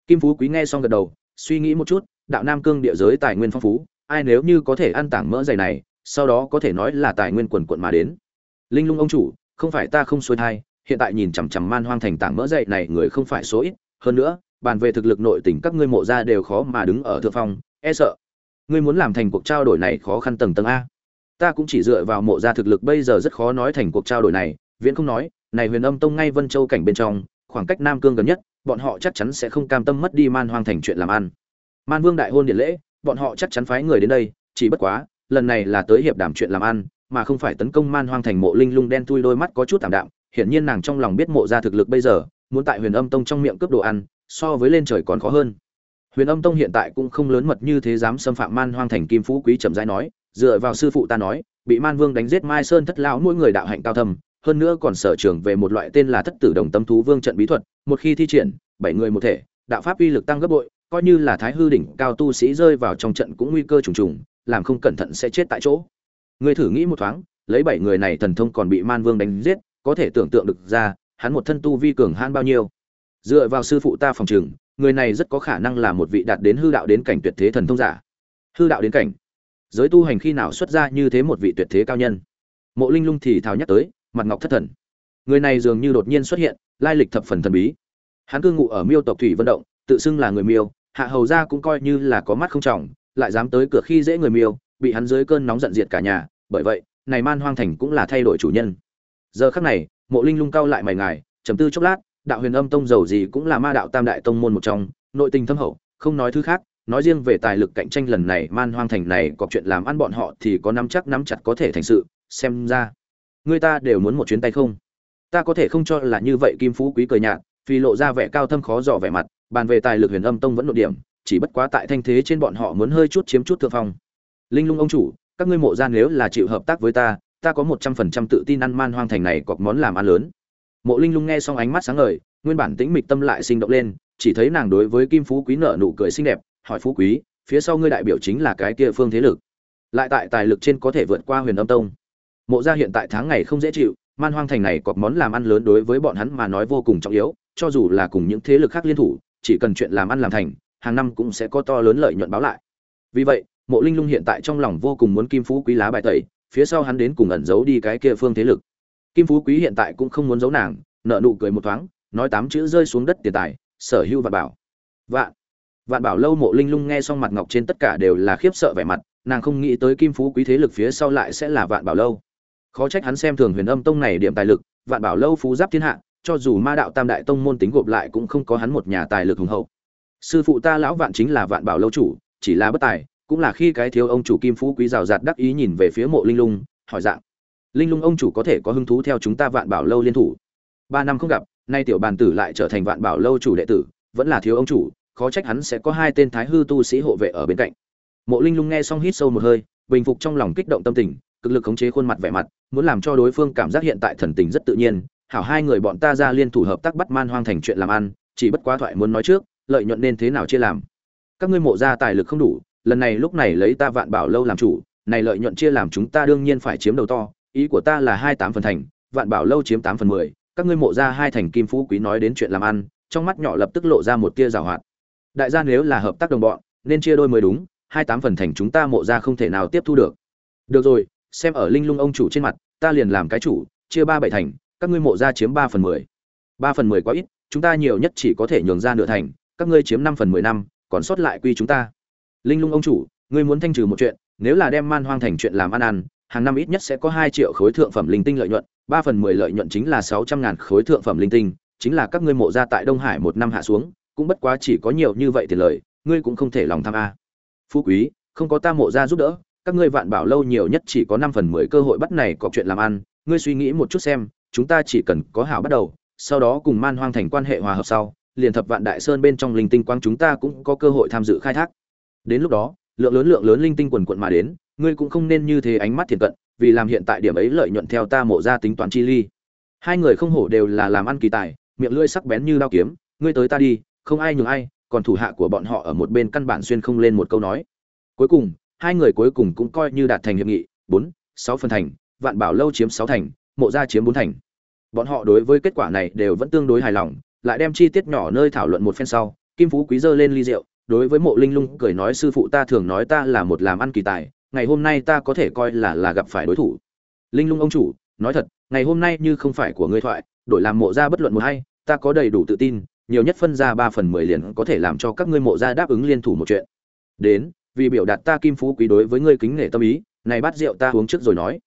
Kim phú quý nghe xong gật đầu, suy nghĩ một chút, đạo nam cương địa giới tài nguyên phong phú, ai nếu như có thể ăn tảng mỡ dày này, sau đó có thể nói là tài nguyên quần quận mà đến. Linh lung ông chủ, không phải ta không xuôi thai, hiện tại nhìn chằm chằm man hoang thành tảng mỡ dày này người không phải số ít, hơn nữa, bàn về thực lực nội tình các ngươi mộ ra đều khó mà đứng ở thượng phong e sợ. Ngươi muốn làm thành cuộc trao đổi này khó khăn tầng tầng a. Ta cũng chỉ dựa vào mộ ra thực lực bây giờ rất khó nói thành cuộc trao đổi này, viễn không nói, này huyền âm tông ngay vân châu cảnh bên trong khoảng cách nam cương gần nhất, bọn họ chắc chắn sẽ không cam tâm mất đi man hoang thành chuyện làm ăn. Man vương đại hôn điện lễ, bọn họ chắc chắn phái người đến đây, chỉ bất quá, lần này là tới hiệp đảm chuyện làm ăn, mà không phải tấn công man hoang thành mộ linh lung đen thui đôi mắt có chút tạm đạm, hiển nhiên nàng trong lòng biết mộ ra thực lực bây giờ, muốn tại huyền âm tông trong miệng cướp đồ ăn, so với lên trời còn khó hơn. Huyền âm tông hiện tại cũng không lớn mật như thế dám xâm phạm man hoang thành kim phú quý trầm rãi nói, dựa vào sư phụ ta nói, bị man vương đánh giết mai sơn thất lão mỗi người đạo hạnh cao thầm hơn nữa còn sở trường về một loại tên là thất tử đồng tâm thú vương trận bí thuật, một khi thi triển, bảy người một thể, đạo pháp uy lực tăng gấp bội, coi như là thái hư đỉnh cao tu sĩ rơi vào trong trận cũng nguy cơ trùng trùng, làm không cẩn thận sẽ chết tại chỗ. Người thử nghĩ một thoáng, lấy bảy người này thần thông còn bị man vương đánh giết, có thể tưởng tượng được ra, hắn một thân tu vi cường han bao nhiêu. Dựa vào sư phụ ta phòng trường, người này rất có khả năng là một vị đạt đến hư đạo đến cảnh tuyệt thế thần thông giả. Hư đạo đến cảnh. Giới tu hành khi nào xuất ra như thế một vị tuyệt thế cao nhân? Mộ linh lung thì thào nhắc tới mặt ngọc thất thần. Người này dường như đột nhiên xuất hiện, lai lịch thập phần thần bí. Hắn cư ngụ ở miêu tộc thủy vận động, tự xưng là người miêu, hạ hầu ra cũng coi như là có mắt không trọng, lại dám tới cửa khi dễ người miêu, bị hắn dưới cơn nóng giận diệt cả nhà, bởi vậy, này man hoang thành cũng là thay đổi chủ nhân. Giờ khắc này, mộ linh lung cao lại mày ngài, trầm tư chốc lát, đạo huyền âm tông giàu gì cũng là ma đạo tam đại tông môn một trong, nội tình thâm hậu, không nói thứ khác, nói riêng về tài lực cạnh tranh lần này, man hoang thành này có chuyện làm ăn bọn họ thì có nắm chắc nắm chặt có thể thành sự, xem ra người ta đều muốn một chuyến tay không? Ta có thể không cho là như vậy kim phú quý cười nhạt, vì lộ ra vẻ cao thâm khó dò vẻ mặt, bàn về tài lực huyền âm tông vẫn nội điểm, chỉ bất quá tại thanh thế trên bọn họ muốn hơi chút chiếm chút thượng phong. Linh lung ông chủ, các ngươi mộ gian nếu là chịu hợp tác với ta ta có một trăm phần trăm tự tin ăn man hoang thành này cọc món làm ăn lớn. Mộ linh lung nghe xong ánh mắt sáng ngời, nguyên bản tĩnh mịch tâm lại sinh động lên, chỉ thấy nàng đối với kim phú quý nợ nụ cười xinh đẹp, hỏi phú quý, phía sau ngươi đại biểu chính là cái kia phương thế lực. Lại tại tài lực trên có thể vượt qua huyền âm tông mộ gia hiện tại tháng ngày không dễ chịu, man hoang thành này cọp món làm ăn lớn đối với bọn hắn mà nói vô cùng trọng yếu, cho dù là cùng những thế lực khác liên thủ, chỉ cần chuyện làm ăn làm thành, hàng năm cũng sẽ có to lớn lợi nhuận báo lại. Vì vậy, mộ linh lung hiện tại trong lòng vô cùng muốn kim phú quý lá bài tẩy, phía sau hắn đến cùng ẩn giấu đi cái kia phương thế lực. Kim phú quý hiện tại cũng không muốn giấu nàng, nợ nụ cười một thoáng, nói tám chữ rơi xuống đất tiền tài, sở hữu vạn bảo. Vạn vạn bảo lâu mộ linh lung nghe xong mặt ngọc trên tất cả đều là khiếp sợ vẻ mặt, nàng không nghĩ tới kim phú quý thế lực phía sau lại sẽ là vạn bảo lâu khó trách hắn xem thường huyền âm tông này điểm tài lực, vạn bảo lâu phú giáp thiên hạ, cho dù ma đạo tam đại tông môn tính gộp lại cũng không có hắn một nhà tài lực hùng hậu. Sư phụ ta lão vạn chính là vạn bảo lâu chủ, chỉ là bất tài, cũng là khi cái thiếu ông chủ kim phú quý rào rạt đắc ý nhìn về phía mộ linh lung, hỏi dạng, linh lung ông chủ có thể có hứng thú theo chúng ta vạn bảo lâu liên thủ? Ba năm không gặp, nay tiểu bàn tử lại trở thành vạn bảo lâu chủ đệ tử, vẫn là thiếu ông chủ, khó trách hắn sẽ có hai tên thái hư tu sĩ hộ vệ ở bên cạnh. Mộ linh lung nghe xong hít sâu một hơi, bình phục trong lòng kích động tâm tình cực lực khống chế khuôn mặt vẻ mặt, muốn làm cho đối phương cảm giác hiện tại thần tình rất tự nhiên. Hảo hai người bọn ta ra liên thủ hợp tác bắt man hoang thành chuyện làm ăn, chỉ bất quá thoại muốn nói trước, lợi nhuận nên thế nào chia làm. Các ngươi mộ ra tài lực không đủ, lần này lúc này lấy ta vạn bảo lâu làm chủ, này lợi nhuận chia làm chúng ta đương nhiên phải chiếm đầu to, ý của ta là hai tám phần thành, vạn bảo lâu chiếm tám phần mười, các ngươi mộ ra hai thành kim phú quý nói đến chuyện làm ăn, trong mắt nhỏ lập tức lộ ra một tia giảo hoạt. Đại gia nếu là hợp tác đồng bọn, nên chia đôi mới đúng, hai tám phần thành chúng ta mộ ra không thể nào tiếp thu được. Được rồi xem ở linh lung ông chủ trên mặt, ta liền làm cái chủ, chia ba bảy thành, các ngươi mộ ra chiếm ba phần mười. Ba phần mười quá ít, chúng ta nhiều nhất chỉ có thể nhường ra nửa thành, các ngươi chiếm năm phần mười năm, còn sót lại quy chúng ta. Linh lung ông chủ, ngươi muốn thanh trừ một chuyện, nếu là đem man hoang thành chuyện làm ăn ăn, hàng năm ít nhất sẽ có hai triệu khối thượng phẩm linh tinh lợi nhuận, ba phần mười lợi nhuận chính là sáu trăm ngàn khối thượng phẩm linh tinh, chính là các ngươi mộ ra tại đông hải một năm hạ xuống, cũng bất quá chỉ có nhiều như vậy tiền lời, ngươi cũng không thể lòng tham a. Phú quý, không có ta mộ ra giúp đỡ các ngươi vạn bảo lâu nhiều nhất chỉ có năm phần mười cơ hội bắt này có chuyện làm ăn, ngươi suy nghĩ một chút xem, chúng ta chỉ cần có hảo bắt đầu, sau đó cùng man hoang thành quan hệ hòa hợp sau, liền thập vạn đại sơn bên trong linh tinh quang chúng ta cũng có cơ hội tham dự khai thác. Đến lúc đó, lượng lớn lượng lớn linh tinh quần quần mà đến, ngươi cũng không nên như thế ánh mắt thiệt cận, vì làm hiện tại điểm ấy lợi nhuận theo ta mộ ra tính toán chi ly. Hai người không hổ đều là làm ăn kỳ tài, miệng lưỡi sắc bén như đao kiếm, ngươi tới ta đi, không ai nhường ai, còn thủ hạ của bọn họ ở một bên căn bản xuyên không lên một câu nói. Cuối cùng hai người cuối cùng cũng coi như đạt thành hiệp nghị, bốn, sáu phần thành, vạn bảo lâu chiếm sáu thành, mộ gia chiếm bốn thành. Bọn họ đối với kết quả này đều vẫn tương đối hài lòng, lại đem chi tiết nhỏ nơi thảo luận một phen sau, kim phú quý dơ lên ly rượu, đối với mộ linh lung cười nói, sư phụ ta thường nói ta là một làm ăn kỳ tài, ngày hôm nay ta có thể coi là là gặp phải đối thủ. Linh lung ông chủ, nói thật, ngày hôm nay như không phải của ngươi thoại, đổi làm mộ gia bất luận một hay, ta có đầy đủ tự tin, nhiều nhất phân ra ba phần mười liền có thể làm cho các ngươi mộ gia đáp ứng liên thủ một chuyện. Đến vì biểu đạt ta kim phú quý đối với ngươi kính nể tâm ý, này bát rượu ta uống trước rồi nói.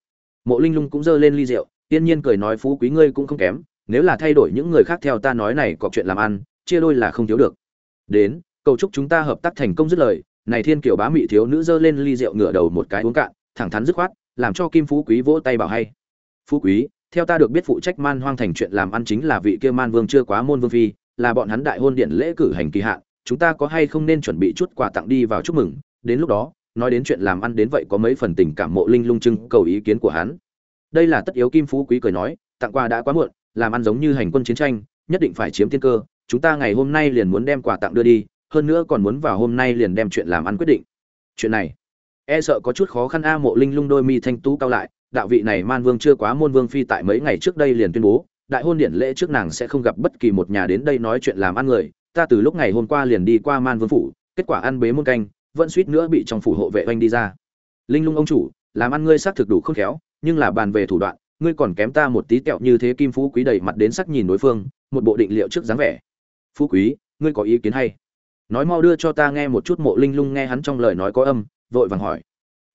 Mộ linh lung cũng giơ lên ly rượu tiên nhiên cười nói phú quý ngươi cũng không kém, nếu là thay đổi những người khác theo ta nói này có chuyện làm ăn, chia đôi là không thiếu được. Đến, cầu chúc chúng ta hợp tác thành công dứt lời, này thiên kiều bá mị thiếu nữ giơ lên ly rượu ngửa đầu một cái uống cạn, thẳng thắn dứt khoát, làm cho kim phú quý vỗ tay bảo hay. Phú quý, theo ta được biết phụ trách man hoang thành chuyện làm ăn chính là vị kia man vương chưa quá môn vương phi, là bọn hắn đại hôn điện lễ cử hành kỳ hạn, chúng ta có hay không nên chuẩn bị chút quà tặng đi vào chúc mừng đến lúc đó, nói đến chuyện làm ăn đến vậy có mấy phần tình cảm mộ linh lung trưng cầu ý kiến của hắn. Đây là tất yếu kim phú quý cười nói, tặng quà đã quá muộn, làm ăn giống như hành quân chiến tranh, nhất định phải chiếm tiên cơ, chúng ta ngày hôm nay liền muốn đem quà tặng đưa đi, hơn nữa còn muốn vào hôm nay liền đem chuyện làm ăn quyết định. Chuyện này e sợ có chút khó khăn a, mộ linh lung đôi mi thanh tú cao lại, đạo vị này man vương chưa quá môn vương phi tại mấy ngày trước đây liền tuyên bố, đại hôn điển lễ trước nàng sẽ không gặp bất kỳ một nhà đến đây nói chuyện làm ăn người, ta từ lúc ngày hôm qua liền đi qua man vương phủ, kết quả ăn bế môn canh vẫn suýt nữa bị trong phủ hộ vệ oanh đi ra. Linh lung ông chủ, làm ăn ngươi xác thực đủ khôn khéo, nhưng là bàn về thủ đoạn, ngươi còn kém ta một tí tẹo như thế kim phú quý đầy mặt đến sắc nhìn đối phương, một bộ định liệu trước dáng vẻ. Phú quý, ngươi có ý kiến hay? Nói mau đưa cho ta nghe một chút mộ linh lung nghe hắn trong lời nói có âm, vội vàng hỏi.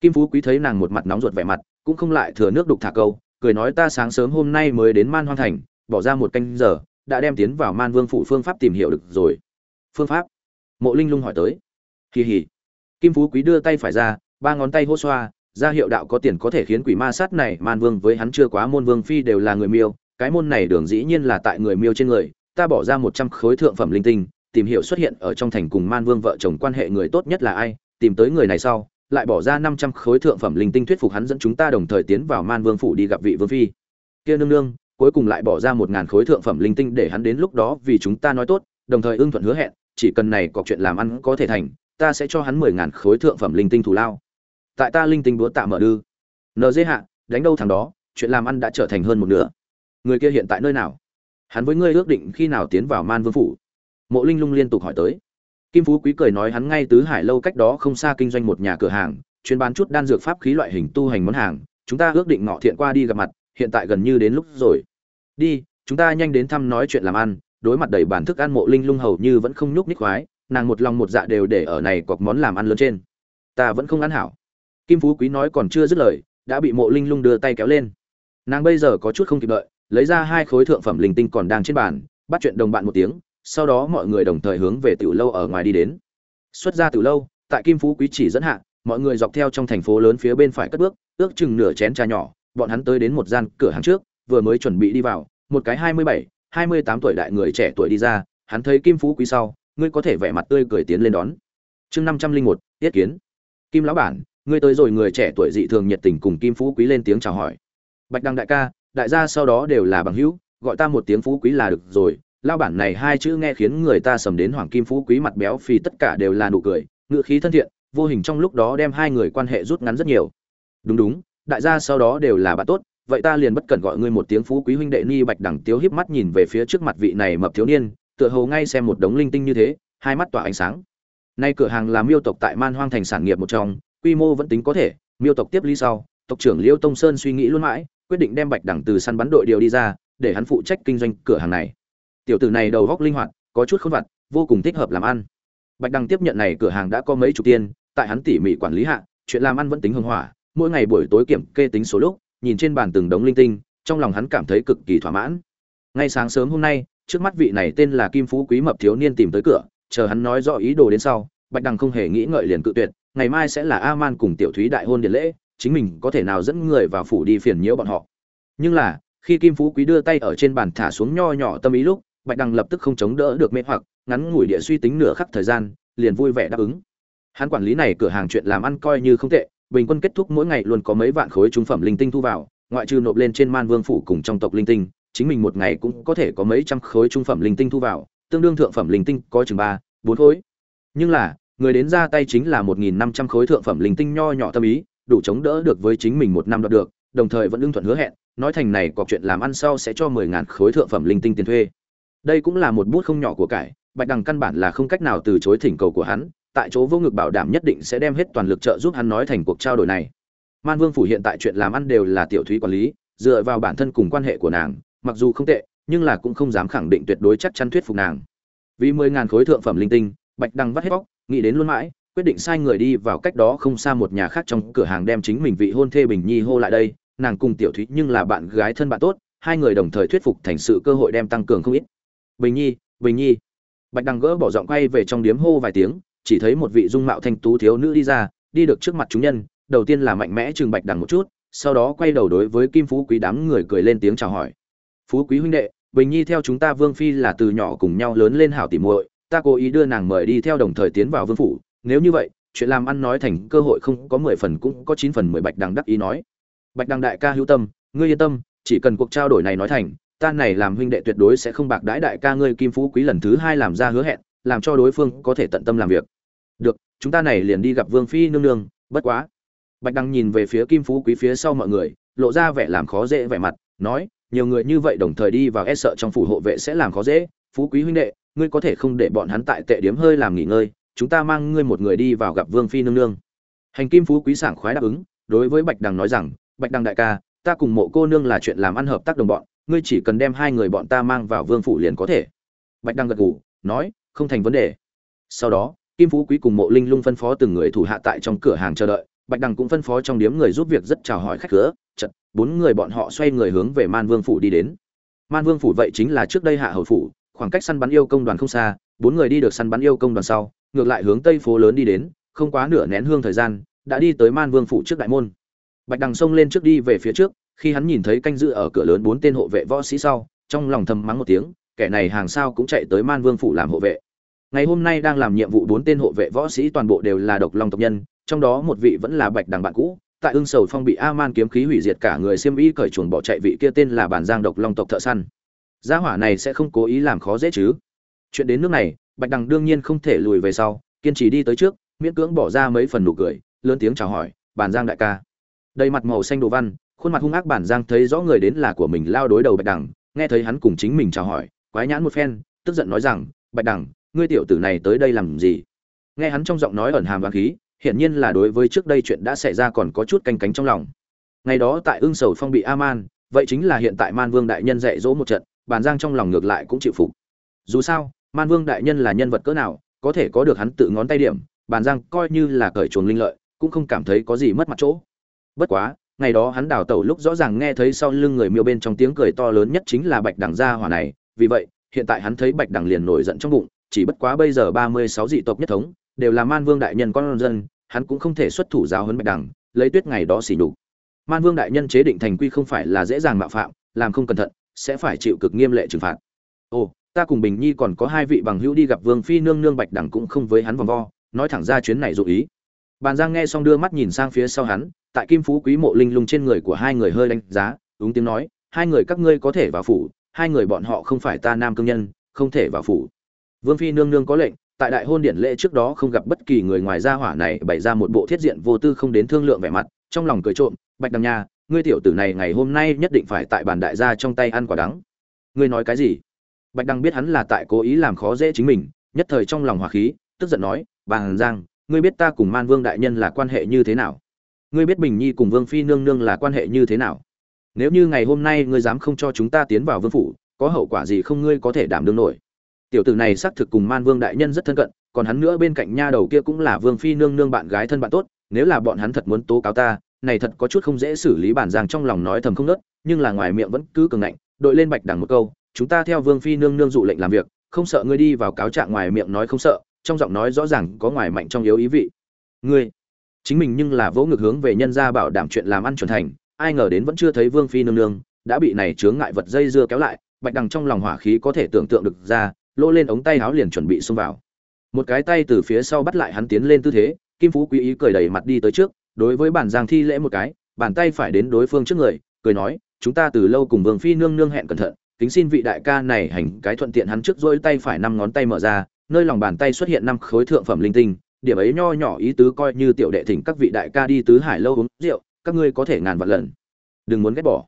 Kim phú quý thấy nàng một mặt nóng ruột vẻ mặt, cũng không lại thừa nước đục thả câu, cười nói ta sáng sớm hôm nay mới đến man hoang thành, bỏ ra một canh giờ, đã đem tiến vào man vương phủ phương pháp tìm hiểu được rồi. Phương pháp? Mộ linh lung hỏi tới. Kỳ hỉ kim phú quý đưa tay phải ra, ba ngón tay hô xoa, ra hiệu đạo có tiền có thể khiến quỷ ma sát này, man vương với hắn chưa quá môn vương phi đều là người miêu, cái môn này đường dĩ nhiên là tại người miêu trên người, ta bỏ ra một trăm khối thượng phẩm linh tinh, tìm hiểu xuất hiện ở trong thành cùng man vương vợ chồng quan hệ người tốt nhất là ai, tìm tới người này sau, lại bỏ ra năm trăm khối thượng phẩm linh tinh thuyết phục hắn dẫn chúng ta đồng thời tiến vào man vương phủ đi gặp vị vương phi. Kia nương nương, cuối cùng lại bỏ ra một ngàn khối thượng phẩm linh tinh để hắn đến lúc đó vì chúng ta nói tốt, đồng thời ưng thuận hứa hẹn, chỉ cần này có chuyện làm ăn có thể thành ta sẽ cho hắn mười ngàn khối thượng phẩm linh tinh thù lao. Tại ta linh tinh búa tạ mở đư. Nd hạ đánh đâu thằng đó, chuyện làm ăn đã trở thành hơn một nửa. Người kia hiện tại nơi nào? Hắn với ngươi ước định khi nào tiến vào man vương phủ? Mộ linh lung liên tục hỏi tới. Kim phú quý cười nói hắn ngay tứ hải lâu cách đó không xa kinh doanh một nhà cửa hàng, chuyên bán chút đan dược pháp khí loại hình tu hành món hàng. Chúng ta ước định ngọ thiện qua đi gặp mặt, hiện tại gần như đến lúc rồi. Đi, chúng ta nhanh đến thăm nói chuyện làm ăn, đối mặt đầy bản thức ăn mộ linh lung hầu như vẫn không nhúc nhích khoái nàng một lòng một dạ đều để ở này cọc món làm ăn lớn trên. Ta vẫn không ăn hảo. Kim phú quý nói còn chưa dứt lời, đã bị mộ linh lung đưa tay kéo lên. Nàng bây giờ có chút không kịp đợi, lấy ra hai khối thượng phẩm linh tinh còn đang trên bàn, bắt chuyện đồng bạn một tiếng, sau đó mọi người đồng thời hướng về tiểu lâu ở ngoài đi đến. Xuất ra tiểu lâu, tại kim phú quý chỉ dẫn hạ, mọi người dọc theo trong thành phố lớn phía bên phải cất bước, ước chừng nửa chén trà nhỏ, bọn hắn tới đến một gian cửa hàng trước, vừa mới chuẩn bị đi vào, một cái hai mươi bảy, hai mươi tám tuổi đại người trẻ tuổi đi ra, hắn thấy kim phú quý sau ngươi có thể vẻ mặt tươi cười tiến lên đón. Chương năm trăm linh một, tiết kiến. Kim lão bản, ngươi tới rồi, người trẻ tuổi dị thường nhiệt tình cùng kim phú quý lên tiếng chào hỏi. Bạch đăng đại ca, đại gia sau đó đều là bằng hữu, gọi ta một tiếng phú quý là được rồi. Lao bản này hai chữ nghe khiến người ta sầm đến hoàng kim phú quý mặt béo phì tất cả đều là nụ cười ngựa khí thân thiện, vô hình trong lúc đó đem hai người quan hệ rút ngắn rất nhiều. Đúng đúng, đại gia sau đó đều là bạn tốt, vậy ta liền bất cần gọi ngươi một tiếng phú quý huynh đệ ni bạch đẳng tiếu hiếp mắt nhìn về phía trước mặt vị này mập thiếu niên tựa hồ ngay xem một đống linh tinh như thế, hai mắt tỏa ánh sáng. Nay cửa hàng là miêu tộc tại man hoang thành sản nghiệp một trong, quy mô vẫn tính có thể, miêu tộc tiếp ly sau, tộc trưởng liêu tông sơn suy nghĩ luôn mãi, quyết định đem bạch đẳng từ săn bắn đội điều đi ra, để hắn phụ trách kinh doanh cửa hàng này. Tiểu tử này đầu góc linh hoạt, có chút khôn vặt, vô cùng thích hợp làm ăn. Bạch đằng tiếp nhận này cửa hàng đã có mấy chục tiền, tại hắn tỉ mỉ quản lý hạ, chuyện làm ăn vẫn tính hưng hỏa mỗi ngày buổi tối kiểm kê tính số lúc, nhìn trên bàn từng đống linh tinh, trong lòng hắn cảm thấy cực kỳ thỏa mãn. Ngay sáng sớm hôm nay trước mắt vị này tên là kim phú quý mập thiếu niên tìm tới cửa, chờ hắn nói rõ ý đồ đến sau, bạch đằng không hề nghĩ ngợi liền cự tuyệt, ngày mai sẽ là a man cùng tiểu thúy đại hôn điện lễ, chính mình có thể nào dẫn người vào phủ đi phiền nhiễu bọn họ. Nhưng là, khi kim phú quý đưa tay ở trên bàn thả xuống nho nhỏ tâm ý lúc, bạch đằng lập tức không chống đỡ được mê hoặc, ngắn ngủi địa suy tính nửa khắc thời gian, liền vui vẻ đáp ứng. Hắn quản lý này cửa hàng chuyện làm ăn coi như không tệ, bình quân kết thúc mỗi ngày luôn có mấy vạn khối trung phẩm linh tinh thu vào, ngoại trừ nộp lên trên man vương phủ cùng trong tộc linh tinh chính mình một ngày cũng có thể có mấy trăm khối trung phẩm linh tinh thu vào, tương đương thượng phẩm linh tinh có chừng ba, bốn khối. Nhưng là, người đến ra tay chính là một nghìn năm trăm khối thượng phẩm linh tinh nho nhỏ tâm ý, đủ chống đỡ được với chính mình một năm đoạt được, đồng thời vẫn ưng thuận hứa hẹn, nói thành này cuộc chuyện làm ăn sau sẽ cho mười ngàn khối thượng phẩm linh tinh tiền thuê. Đây cũng là một bút không nhỏ của cải, bạch đằng căn bản là không cách nào từ chối thỉnh cầu của hắn, tại chỗ vô ngực bảo đảm nhất định sẽ đem hết toàn lực trợ giúp hắn nói thành cuộc trao đổi này. Man vương phủ hiện tại chuyện làm ăn đều là tiểu thúy quản lý, dựa vào bản thân cùng quan hệ của nàng mặc dù không tệ, nhưng là cũng không dám khẳng định tuyệt đối chắc chắn thuyết phục nàng. Vì mười ngàn khối thượng phẩm linh tinh, bạch đăng vắt hết bóc nghĩ đến luôn mãi, quyết định sai người đi vào cách đó không xa một nhà khác trong cửa hàng đem chính mình vị hôn thê bình nhi hô lại đây, nàng cùng tiểu thúy nhưng là bạn gái thân bạn tốt, hai người đồng thời thuyết phục thành sự cơ hội đem tăng cường không ít. Bình nhi bình nhi. Bạch đăng gỡ bỏ giọng quay về trong điếm hô vài tiếng, chỉ thấy một vị dung mạo thanh tú thiếu nữ đi ra, đi được trước mặt chúng nhân, đầu tiên là mạnh mẽ chừng bạch đằng một chút, sau đó quay đầu đối với kim phú quý đám người cười lên tiếng chào hỏi phú quý huynh đệ, bình nhi theo chúng ta vương phi là từ nhỏ cùng nhau lớn lên hảo tỉ muội, ta cố ý đưa nàng mời đi theo đồng thời tiến vào vương phủ. Nếu như vậy, chuyện làm ăn nói thành cơ hội không có mười phần cũng có chín phần mười bạch đằng đắc ý nói. Bạch đằng đại ca hữu tâm, ngươi yên tâm, chỉ cần cuộc trao đổi này nói thành, ta này làm huynh đệ tuyệt đối sẽ không bạc đãi đại ca ngươi kim phú quý lần thứ hai làm ra hứa hẹn, làm cho đối phương có thể tận tâm làm việc. Được, chúng ta này liền đi gặp vương phi nương nương, bất quá. Bạch đăng nhìn về phía kim phú quý phía sau mọi người, lộ ra vẻ làm khó dễ vẻ mặt, nói nhiều người như vậy đồng thời đi vào e sợ trong phủ hộ vệ sẽ làm khó dễ. Phú quý huynh đệ, ngươi có thể không để bọn hắn tại tệ điếm hơi làm nghỉ ngơi, chúng ta mang ngươi một người đi vào gặp vương phi nương nương. Hành kim phú quý sảng khoái đáp ứng, đối với bạch đằng nói rằng, bạch đằng đại ca, ta cùng mộ cô nương là chuyện làm ăn hợp tác đồng bọn, ngươi chỉ cần đem hai người bọn ta mang vào vương phủ liền có thể. Bạch đăng gật gù, nói, không thành vấn đề. Sau đó, kim phú quý cùng mộ linh lung phân phó từng người thủ hạ tại trong cửa hàng chờ đợi. Bạch đăng cũng phân phó trong điếm người giúp việc rất chào hỏi khách cửa chật bốn người bọn họ xoay người hướng về man vương phủ đi đến. Man vương phủ vậy chính là trước đây hạ hầu phủ, khoảng cách săn bắn yêu công đoàn không xa, bốn người đi được săn bắn yêu công đoàn sau, ngược lại hướng tây phố lớn đi đến, không quá nửa nén hương thời gian, đã đi tới man vương phủ trước đại môn. Bạch đằng xông lên trước đi về phía trước, khi hắn nhìn thấy canh dự ở cửa lớn bốn tên hộ vệ võ sĩ sau, trong lòng thầm mắng một tiếng, kẻ này hàng sao cũng chạy tới man vương phủ làm hộ vệ. Ngày hôm nay đang làm nhiệm vụ bốn tên hộ vệ võ sĩ toàn bộ đều là độc long tộc nhân, trong đó một vị vẫn là bạch đằng bạn cũ tại ưng sầu phong bị a man kiếm khí hủy diệt cả người xiêm y cởi chuồn bỏ chạy vị kia tên là bản giang độc long tộc thợ săn. Gia hỏa này sẽ không cố ý làm khó dễ chứ. Chuyện đến nước này, bạch đằng đương nhiên không thể lùi về sau, kiên trì đi tới trước, miễn cưỡng bỏ ra mấy phần nụ cười, lớn tiếng chào hỏi, bản giang đại ca. Đầy mặt màu xanh đồ văn, khuôn mặt hung ác bản giang thấy rõ người đến là của mình lao đối đầu bạch đằng, nghe thấy hắn cùng chính mình chào hỏi, quái nhãn một phen, tức giận nói rằng, bạch đằng, ngươi tiểu tử này tới đây làm gì? Nghe hắn trong giọng nói ẩn hàm và khí hiển nhiên là đối với trước đây chuyện đã xảy ra còn có chút canh cánh trong lòng. Ngày đó tại ương sầu phong bị aman, vậy chính là hiện tại man vương đại nhân dạy dỗ một trận bản giang trong lòng ngược lại cũng chịu phục. Dù sao man vương đại nhân là nhân vật cỡ nào có thể có được hắn tự ngón tay điểm bản giang coi như là cởi chuồng linh lợi cũng không cảm thấy có gì mất mặt chỗ. Bất quá ngày đó hắn đào tẩu lúc rõ ràng nghe thấy sau lưng người miêu bên trong tiếng cười to lớn nhất chính là bạch đẳng gia hỏa này vì vậy hiện tại hắn thấy bạch đẳng liền nổi giận trong bụng chỉ bất quá bây giờ ba mươi sáu dị tộc nhất thống đều là man vương đại nhân con dân, hắn cũng không thể xuất thủ giáo huấn bạch đằng, lấy tuyết ngày đó xỉ nhục. Man vương đại nhân chế định thành quy không phải là dễ dàng mạo phạm, làm không cẩn thận, sẽ phải chịu cực nghiêm lệ trừng phạt. Ồ, ta cùng bình nhi còn có hai vị bằng hữu đi gặp vương phi nương nương bạch đằng cũng không với hắn vòng vo, nói thẳng ra chuyến này dụ ý. Bàn giang nghe xong đưa mắt nhìn sang phía sau hắn, tại kim phú quý mộ linh lung trên người của hai người hơi đánh giá ứng tiếng nói, hai người các ngươi có thể vào phủ, hai người bọn họ không phải ta nam cương nhân, không thể vào phủ. Vương phi nương nương có lệnh tại đại hôn điển lễ trước đó không gặp bất kỳ người ngoài gia hỏa này bày ra một bộ thiết diện vô tư không đến thương lượng vẻ mặt, trong lòng cười trộm, bạch đằng nha, ngươi tiểu tử này ngày hôm nay nhất định phải tại bản đại gia trong tay ăn quả đắng. Ngươi nói cái gì? Bạch đằng biết hắn là tại cố ý làm khó dễ chính mình, nhất thời trong lòng hòa khí, tức giận nói bàn giang, ngươi biết ta cùng man vương đại nhân là quan hệ như thế nào? Ngươi biết bình nhi cùng vương phi nương nương là quan hệ như thế nào? Nếu như ngày hôm nay ngươi dám không cho chúng ta tiến vào vương phủ, có hậu quả gì không ngươi có thể đảm đương nổi? Tiểu tử này xác thực cùng man vương đại nhân rất thân cận, còn hắn nữa bên cạnh nha đầu kia cũng là vương phi nương nương bạn gái thân bạn tốt, nếu là bọn hắn thật muốn tố cáo ta, này thật có chút không dễ xử lý bản giang trong lòng nói thầm không nớt, nhưng là ngoài miệng vẫn cứ cường ngạnh, đội lên bạch đằng một câu, chúng ta theo vương phi nương nương dụ lệnh làm việc, không sợ ngươi đi vào cáo trạng ngoài miệng nói không sợ, trong giọng nói rõ ràng có ngoài mạnh trong yếu ý vị. Ngươi? Chính mình nhưng là vỗ ngực hướng về nhân gia bảo đảm chuyện làm ăn chuẩn thành, ai ngờ đến vẫn chưa thấy vương phi nương nương, đã bị này chướng ngại vật dây dưa kéo lại, bạch đằng trong lòng hỏa khí có thể tưởng tượng được ra lô lên ống tay áo liền chuẩn bị xông vào. Một cái tay từ phía sau bắt lại hắn tiến lên tư thế, kim phú quý ý cười đầy mặt đi tới trước, đối với bản giang thi lễ một cái, bàn tay phải đến đối phương trước người, cười nói, chúng ta từ lâu cùng vương phi nương nương hẹn cẩn thận, kính xin vị đại ca này hành cái thuận tiện hắn trước dỗi tay phải năm ngón tay mở ra, nơi lòng bàn tay xuất hiện năm khối thượng phẩm linh tinh, điểm ấy nho nhỏ ý tứ coi như tiểu đệ thỉnh các vị đại ca đi tứ hải lâu uống rượu, các ngươi có thể ngàn vạn lần. Đừng muốn ghét bỏ.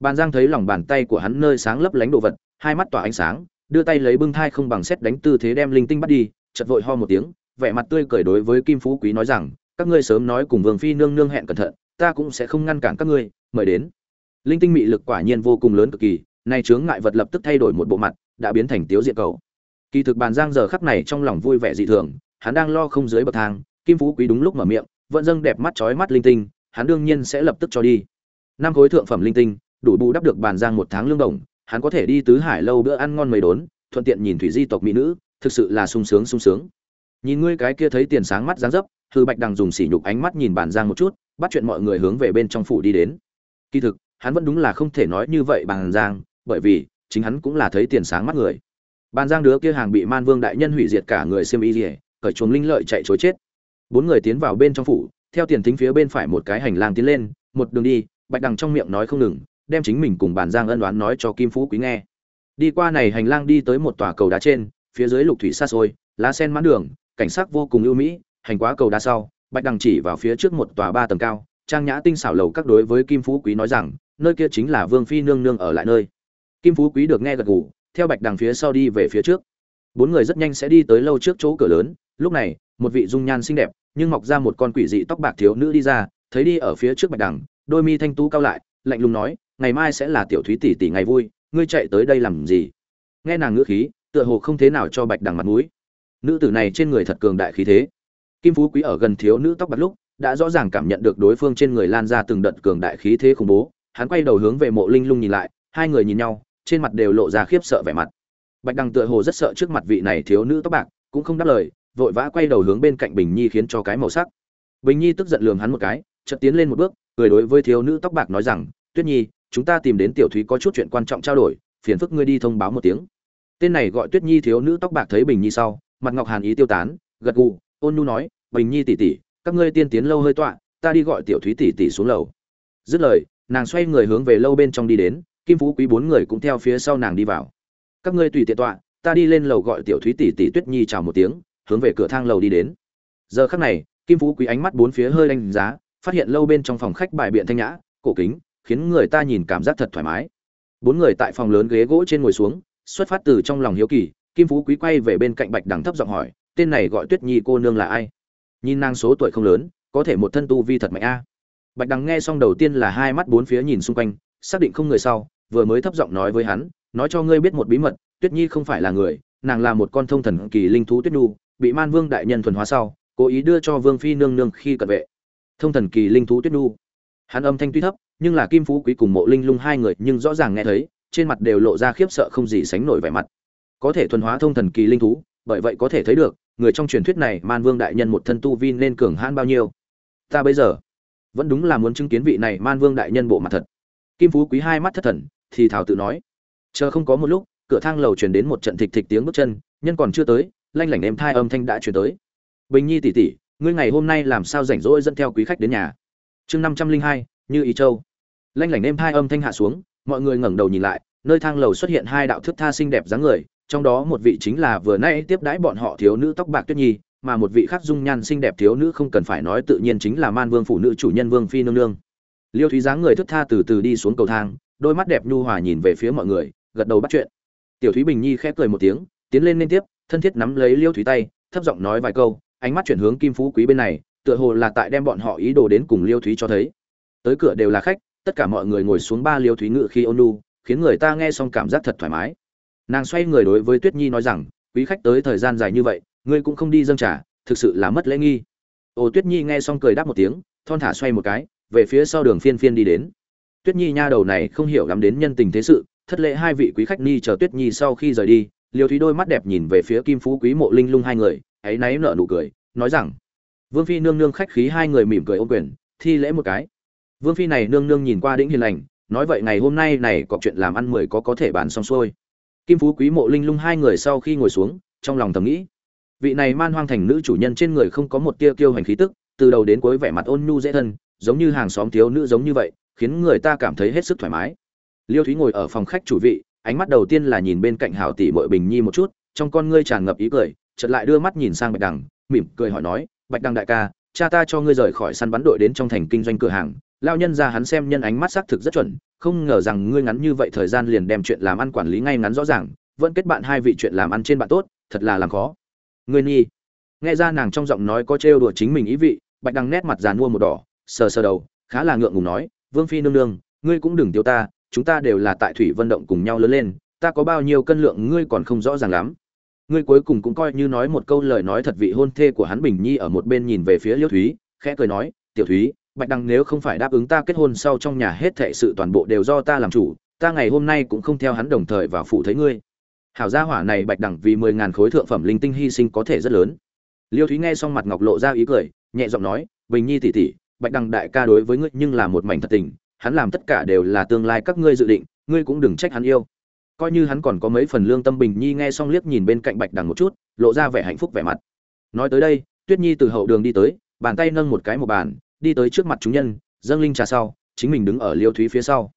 Bàn giang thấy lòng bàn tay của hắn nơi sáng lấp lánh đồ vật, hai mắt tỏa ánh sáng đưa tay lấy bưng thai không bằng xét đánh tư thế đem linh tinh bắt đi chật vội ho một tiếng, vẻ mặt tươi cười đối với kim phú quý nói rằng, các ngươi sớm nói cùng vương phi nương nương hẹn cẩn thận, ta cũng sẽ không ngăn cản các ngươi, mời đến. Linh tinh mị lực quả nhiên vô cùng lớn cực kỳ, nay chướng ngại vật lập tức thay đổi một bộ mặt, đã biến thành tiếu diện cầu. Kỳ thực bàn giang giờ khắc này trong lòng vui vẻ dị thường, hắn đang lo không dưới bậc thang, kim phú quý đúng lúc mở miệng, vẫn dâng đẹp mắt chói mắt linh tinh, hắn đương nhiên sẽ lập tức cho đi. Năm khối thượng phẩm linh tinh, đủ bù đắp được bàn giang một tháng lương đồng hắn có thể đi tứ hải lâu bữa ăn ngon mấy đốn, thuận tiện nhìn thủy di tộc mỹ nữ, thực sự là sung sướng sung sướng. Nhìn ngươi cái kia thấy tiền sáng mắt dáng dấp thư bạch đằng dùng sỉ nhục ánh mắt nhìn bàn giang một chút, bắt chuyện mọi người hướng về bên trong phủ đi đến. Kỳ thực, hắn vẫn đúng là không thể nói như vậy bàn giang, bởi vì, chính hắn cũng là thấy tiền sáng mắt người. Bàn giang đứa kia hàng bị man vương đại nhân hủy diệt cả người xiêm y rỉa cởi chuồng linh lợi chạy chối chết. Bốn người tiến vào bên trong phủ, theo tiền thính phía bên phải một cái hành lang tiến lên, một đường đi. Bạch đằng trong miệng nói không ngừng đem chính mình cùng bàn giang ân đoán nói cho kim phú quý nghe. Đi qua này hành lang đi tới một tòa cầu đá trên, phía dưới lục thủy xa xôi, lá sen mãn đường, cảnh sắc vô cùng ưu mỹ, hành quá cầu đá sau, bạch đằng chỉ vào phía trước một tòa ba tầng cao, trang nhã tinh xảo lầu các đối với kim phú quý nói rằng, nơi kia chính là vương phi nương nương ở lại nơi. Kim phú quý được nghe gật gù, theo bạch đằng phía sau đi về phía trước. Bốn người rất nhanh sẽ đi tới lâu trước chỗ cửa lớn, lúc này, một vị dung nhan xinh đẹp, nhưng mọc ra một con quỷ dị tóc bạc thiếu nữ đi ra, thấy đi ở phía trước bạch đằng, đôi mi thanh tú cao lại, lạnh lùng nói ngày mai sẽ là tiểu thúy tỷ tỷ ngày vui, ngươi chạy tới đây làm gì? Nghe nàng ngữ khí, tựa hồ không thế nào cho bạch đằng mặt mũi. Nữ tử này trên người thật cường đại khí thế. Kim phú quý ở gần thiếu nữ tóc bạc lúc, đã rõ ràng cảm nhận được đối phương trên người lan ra từng đợt cường đại khí thế khủng bố. Hắn quay đầu hướng về mộ linh lung nhìn lại, hai người nhìn nhau, trên mặt đều lộ ra khiếp sợ vẻ mặt. Bạch đằng tựa hồ rất sợ trước mặt vị này thiếu nữ tóc bạc, cũng không đáp lời, vội vã quay đầu hướng bên cạnh bình nhi khiến cho cái màu sắc. Bình nhi tức giận lườm hắn một cái, chợt tiến lên một bước, cười đối với thiếu nữ tóc bạc nói rằng, tuyết nhi chúng ta tìm đến tiểu thúy có chút chuyện quan trọng trao đổi, phiền phức ngươi đi thông báo một tiếng. Tên này gọi tuyết nhi thiếu nữ tóc bạc thấy bình nhi sau, mặt ngọc hàn ý tiêu tán, gật gù, ôn nu nói, bình nhi tỷ tỷ, các ngươi tiên tiến lâu hơi tọa, ta đi gọi tiểu thúy tỷ tỷ xuống lầu. Dứt lời, nàng xoay người hướng về lâu bên trong đi đến, kim phú quý bốn người cũng theo phía sau nàng đi vào. Các ngươi tùy tiện tọa, ta đi lên lầu gọi tiểu thúy tỷ tỷ tuyết nhi chào một tiếng, hướng về cửa thang lầu đi đến. Giờ khắc này, kim phú quý ánh mắt bốn phía hơi đánh giá, phát hiện lâu bên trong phòng khách bài biện thanh nhã, cổ kính khiến người ta nhìn cảm giác thật thoải mái. Bốn người tại phòng lớn ghế gỗ trên ngồi xuống, xuất phát từ trong lòng hiếu kỳ, kim phú quý quay về bên cạnh bạch đằng thấp giọng hỏi, tên này gọi tuyết nhi cô nương là ai? Nhìn nàng số tuổi không lớn, có thể một thân tu vi thật mạnh a. Bạch đằng nghe xong đầu tiên là hai mắt bốn phía nhìn xung quanh, xác định không người sau, vừa mới thấp giọng nói với hắn, nói cho ngươi biết một bí mật, tuyết nhi không phải là người, nàng là một con thông thần kỳ linh thú tuyết nhu, bị man vương đại nhân thuần hóa sau, cố ý đưa cho vương phi nương nương khi cận vệ. Thông thần kỳ linh thú tuyết nhu. Hắn âm thanh tuy thấp nhưng là kim phú quý cùng mộ linh lung hai người nhưng rõ ràng nghe thấy, trên mặt đều lộ ra khiếp sợ không gì sánh nổi vẻ mặt. Có thể thuần hóa thông thần kỳ linh thú, bởi vậy có thể thấy được, người trong truyền thuyết này man vương đại nhân một thân tu vi nên cường hãn bao nhiêu. Ta bây giờ vẫn đúng là muốn chứng kiến vị này man vương đại nhân bộ mặt thật. Kim phú quý hai mắt thất thần, thì thảo tự nói. Chờ không có một lúc, cửa thang lầu truyền đến một trận thịch thịch tiếng bước chân, nhân còn chưa tới, lanh lảnh em thai âm thanh đã truyền tới. Bình nhi tỷ tỷ, ngươi ngày hôm nay làm sao rảnh rỗi dẫn theo quý khách đến nhà? Chương năm trăm linh hai, như ý châu lanh lảnh êm hai âm thanh hạ xuống, mọi người ngẩng đầu nhìn lại, nơi thang lầu xuất hiện hai đạo thức tha xinh đẹp dáng người, trong đó một vị chính là vừa nay tiếp đãi bọn họ thiếu nữ tóc bạc tuyết nhi, mà một vị khác dung nhan xinh đẹp thiếu nữ không cần phải nói tự nhiên chính là man vương phụ nữ chủ nhân vương phi nương nương. Liêu thúy dáng người thức tha từ từ đi xuống cầu thang, đôi mắt đẹp nhu hòa nhìn về phía mọi người, gật đầu bắt chuyện. Tiểu thúy bình nhi khẽ cười một tiếng, tiến lên liên tiếp, thân thiết nắm lấy liêu thúy tay, thấp giọng nói vài câu, ánh mắt chuyển hướng kim phú quý bên này, tựa hồ là tại đem bọn họ ý đồ đến cùng liêu thúy cho thấy. Tới cửa đều là khách tất cả mọi người ngồi xuống ba liêu thúy ngự khi ôn nu, khiến người ta nghe xong cảm giác thật thoải mái. Nàng xoay người đối với tuyết nhi nói rằng, quý khách tới thời gian dài như vậy, ngươi cũng không đi dâng trả thực sự là mất lễ nghi. Ô tuyết nhi nghe xong cười đáp một tiếng, thon thả xoay một cái, về phía sau đường phiên phiên đi đến. Tuyết nhi nha đầu này không hiểu lắm đến nhân tình thế sự, thất lễ hai vị quý khách ni chờ tuyết nhi sau khi rời đi, liêu thúy đôi mắt đẹp nhìn về phía kim phú quý mộ linh lung hai người, ấy náy nợ nụ cười, nói rằng, vương phi nương nương khách khí hai người mỉm cười ôm quyền, thi lễ một cái vương phi này nương nương nhìn qua đĩnh hiền lành, nói vậy ngày hôm nay này có chuyện làm ăn mười có có thể bàn xong xuôi. Kim phú quý mộ linh lung hai người sau khi ngồi xuống, trong lòng thầm nghĩ, vị này man hoang thành nữ chủ nhân trên người không có một tia kiêu hành khí tức, từ đầu đến cuối vẻ mặt ôn nhu dễ thân, giống như hàng xóm thiếu nữ giống như vậy, khiến người ta cảm thấy hết sức thoải mái. Liêu thúy ngồi ở phòng khách chủ vị, ánh mắt đầu tiên là nhìn bên cạnh hảo tỷ muội bình nhi một chút, trong con ngươi tràn ngập ý cười, chợt lại đưa mắt nhìn sang bạch đằng, mỉm cười hỏi nói, bạch đằng đại ca, cha ta cho ngươi rời khỏi săn bắn đội đến trong thành kinh doanh cửa hàng lao nhân ra hắn xem nhân ánh mắt xác thực rất chuẩn, không ngờ rằng ngươi ngắn như vậy thời gian liền đem chuyện làm ăn quản lý ngay ngắn rõ ràng, vẫn kết bạn hai vị chuyện làm ăn trên bạn tốt, thật là làm khó. Ngươi nhi. Nghe ra nàng trong giọng nói có trêu đùa chính mình ý vị, bạch đằng nét mặt dàn mua một đỏ, sờ sờ đầu, khá là ngượng ngùng nói, vương phi nương nương, ngươi cũng đừng tiêu ta, chúng ta đều là tại thủy vận động cùng nhau lớn lên, ta có bao nhiêu cân lượng ngươi còn không rõ ràng lắm. Ngươi cuối cùng cũng coi như nói một câu lời nói thật vị hôn thê của hắn bình nhi ở một bên nhìn về phía liêu thúy, khẽ cười nói, tiểu thúy bạch đằng nếu không phải đáp ứng ta kết hôn sau trong nhà hết thệ sự toàn bộ đều do ta làm chủ, ta ngày hôm nay cũng không theo hắn đồng thời vào phủ thấy ngươi. Hảo gia hỏa này bạch đằng vì mười ngàn khối thượng phẩm linh tinh hy sinh có thể rất lớn. Liêu thúy nghe xong mặt ngọc lộ ra ý cười, nhẹ giọng nói, bình nhi tỉ tỉ bạch đằng đại ca đối với ngươi nhưng là một mảnh thật tình, hắn làm tất cả đều là tương lai các ngươi dự định, ngươi cũng đừng trách hắn yêu. Coi như hắn còn có mấy phần lương tâm, bình nhi nghe xong liếc nhìn bên cạnh bạch đằng một chút, lộ ra vẻ hạnh phúc vẻ mặt. Nói tới đây, tuyết nhi từ hậu đường đi tới, bàn tay nâng một cái một bàn đi tới trước mặt chúng nhân, dâng linh trà sau, chính mình đứng ở liêu thúy phía sau.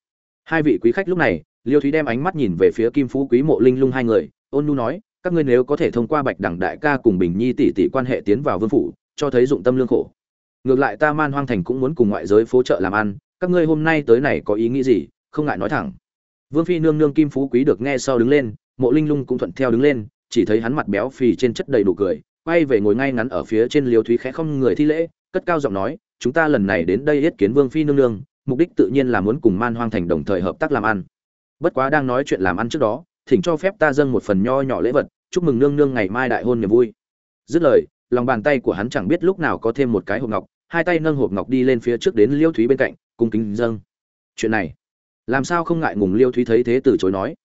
Hai vị quý khách lúc này, liêu thúy đem ánh mắt nhìn về phía kim phú quý mộ linh lung hai người, ôn nu nói, các ngươi nếu có thể thông qua bạch đẳng đại ca cùng bình nhi tỷ tỷ quan hệ tiến vào vương phủ, cho thấy dụng tâm lương khổ. Ngược lại ta man hoang thành cũng muốn cùng ngoại giới phố trợ làm ăn, các ngươi hôm nay tới này có ý nghĩ gì, không ngại nói thẳng. Vương phi nương nương kim phú quý được nghe sau đứng lên, mộ linh lung cũng thuận theo đứng lên, chỉ thấy hắn mặt béo phì trên chất đầy đủ cười, quay về ngồi ngay ngắn ở phía trên liêu thúy khẽ không người thi lễ, cất cao giọng nói chúng ta lần này đến đây yết kiến vương phi nương nương, mục đích tự nhiên là muốn cùng man hoang thành đồng thời hợp tác làm ăn. Bất quá đang nói chuyện làm ăn trước đó, thỉnh cho phép ta dâng một phần nho nhỏ lễ vật, chúc mừng nương nương ngày mai đại hôn niềm vui. Dứt lời, lòng bàn tay của hắn chẳng biết lúc nào có thêm một cái hộp ngọc, hai tay nâng hộp ngọc đi lên phía trước đến liêu thúy bên cạnh, cung kính dâng. Chuyện này, làm sao không ngại ngùng liêu thúy thấy thế từ chối nói.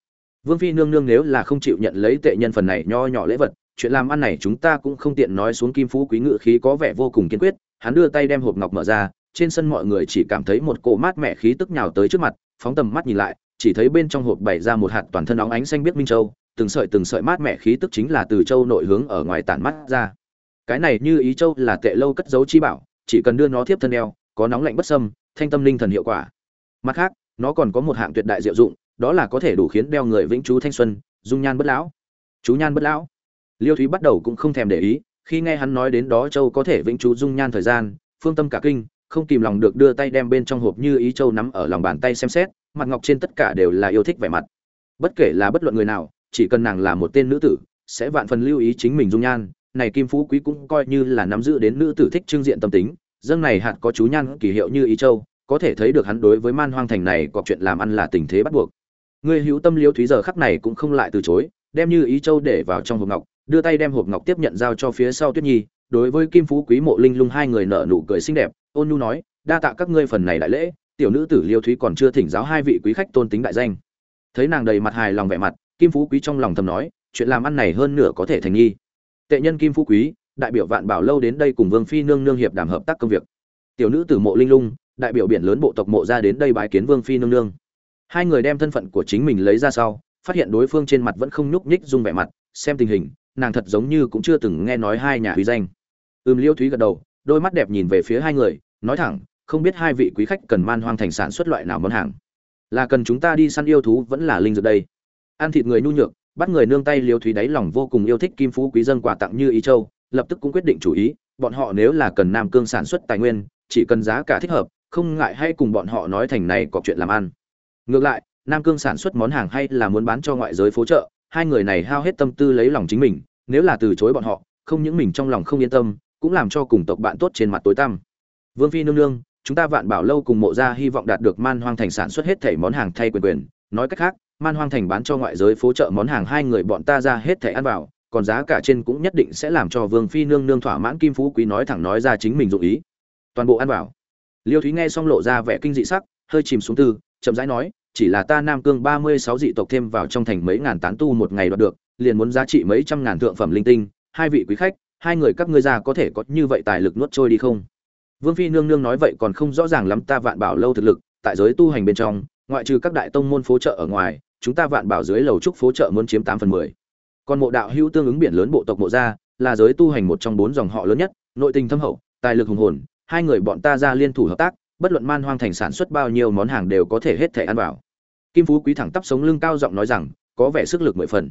Vương phi nương nương nếu là không chịu nhận lấy tệ nhân phần này nho nhỏ lễ vật, chuyện làm ăn này chúng ta cũng không tiện nói xuống kim phú quý ngự khí có vẻ vô cùng kiên quyết hắn đưa tay đem hộp ngọc mở ra, trên sân mọi người chỉ cảm thấy một cỗ mát mẻ khí tức nhào tới trước mặt, phóng tầm mắt nhìn lại, chỉ thấy bên trong hộp bày ra một hạt toàn thân óng ánh xanh biết minh châu, từng sợi từng sợi mát mẻ khí tức chính là từ châu nội hướng ở ngoài tản mắt ra. Cái này như ý châu là tệ lâu cất giấu chi bảo, chỉ cần đưa nó tiếp thân đeo có nóng lạnh bất sâm thanh tâm linh thần hiệu quả. Mặt khác, nó còn có một hạng tuyệt đại diệu dụng, đó là có thể đủ khiến đeo người vĩnh chú thanh xuân, dung nhan bất lão. Chú nhan bất lão. Liêu thúy bắt đầu cũng không thèm để ý khi nghe hắn nói đến đó châu có thể vĩnh trú dung nhan thời gian, phương tâm cả kinh, không kìm lòng được đưa tay đem bên trong hộp như ý châu nắm ở lòng bàn tay xem xét, mặt ngọc trên tất cả đều là yêu thích vẻ mặt. Bất kể là bất luận người nào, chỉ cần nàng là một tên nữ tử, sẽ vạn phần lưu ý chính mình dung nhan, này kim phú quý cũng coi như là nắm giữ đến nữ tử thích trưng diện tâm tính, dâng này hạt có chú nhan kỳ hiệu như ý châu, có thể thấy được hắn đối với man hoang thành này có chuyện làm ăn là tình thế bắt buộc. Người hữu tâm liêu thúy giờ khắc này cũng không lại từ chối, đem như ý châu để vào trong hộp ngọc đưa tay đem hộp ngọc tiếp nhận giao cho phía sau tuyết nhi, đối với kim phú quý mộ linh lung hai người nở nụ cười xinh đẹp, ôn nhu nói, đa tạ các ngươi phần này đại lễ, tiểu nữ tử liêu thúy còn chưa thỉnh giáo hai vị quý khách tôn tính đại danh. Thấy nàng đầy mặt hài lòng vẻ mặt, kim phú quý trong lòng thầm nói, chuyện làm ăn này hơn nửa có thể thành nghi. Tệ nhân kim phú quý, đại biểu vạn bảo lâu đến đây cùng vương phi nương nương hiệp đàm hợp tác công việc. Tiểu nữ tử mộ linh lung, đại biểu biển lớn bộ tộc mộ ra đến đây bái kiến vương phi nương nương. Hai người đem thân phận của chính mình lấy ra sau, phát hiện đối phương trên mặt vẫn không nhúc nhích dung vẻ mặt, xem tình hình nàng thật giống như cũng chưa từng nghe nói hai nhà quý danh. Ưm liêu thúy gật đầu, đôi mắt đẹp nhìn về phía hai người, nói thẳng, không biết hai vị quý khách cần man hoang thành sản xuất loại nào món hàng. Là cần chúng ta đi săn yêu thú vẫn là linh dược đây? Ăn thịt người nhu nhược, bắt người nương tay liêu thúy đáy lòng vô cùng yêu thích kim phú quý dân quà tặng như ý châu, lập tức cũng quyết định chủ ý, bọn họ nếu là cần nam cương sản xuất tài nguyên, chỉ cần giá cả thích hợp, không ngại hay cùng bọn họ nói thành này có chuyện làm ăn. Ngược lại, nam cương sản xuất món hàng hay là muốn bán cho ngoại giới phố chợ hai người này hao hết tâm tư lấy lòng chính mình, nếu là từ chối bọn họ, không những mình trong lòng không yên tâm, cũng làm cho cùng tộc bạn tốt trên mặt tối tăm. Vương phi nương nương, chúng ta vạn bảo lâu cùng mộ gia hy vọng đạt được man hoang thành sản xuất hết thảy món hàng thay quyền quyền. Nói cách khác, man hoang thành bán cho ngoại giới phố chợ món hàng hai người bọn ta ra hết thảy ăn vào, còn giá cả trên cũng nhất định sẽ làm cho vương phi nương nương thỏa mãn kim phú quý nói thẳng nói ra chính mình dụng ý. Toàn bộ ăn vào. Liêu thúy nghe xong lộ ra vẻ kinh dị sắc, hơi chìm xuống tư, chậm rãi nói chỉ là ta nam cương ba mươi sáu dị tộc thêm vào trong thành mấy ngàn tán tu một ngày đoạt được, liền muốn giá trị mấy trăm ngàn thượng phẩm linh tinh, hai vị quý khách, hai người các ngươi ra có thể có như vậy tài lực nuốt trôi đi không? Vương phi nương nương nói vậy còn không rõ ràng lắm, ta vạn bảo lâu thực lực, tại giới tu hành bên trong, ngoại trừ các đại tông môn phố trợ ở ngoài, chúng ta vạn bảo dưới lầu trúc phố trợ muốn chiếm tám phần mười. Còn mộ đạo hữu tương ứng biển lớn bộ tộc mộ gia là giới tu hành một trong bốn dòng họ lớn nhất, nội tình thâm hậu, tài lực hùng hồn, hai người bọn ta ra liên thủ hợp tác bất luận man hoang thành sản xuất bao nhiêu món hàng đều có thể hết thể ăn vào. Kim phú quý thẳng tắp sống lưng cao giọng nói rằng, có vẻ sức lực mười phần.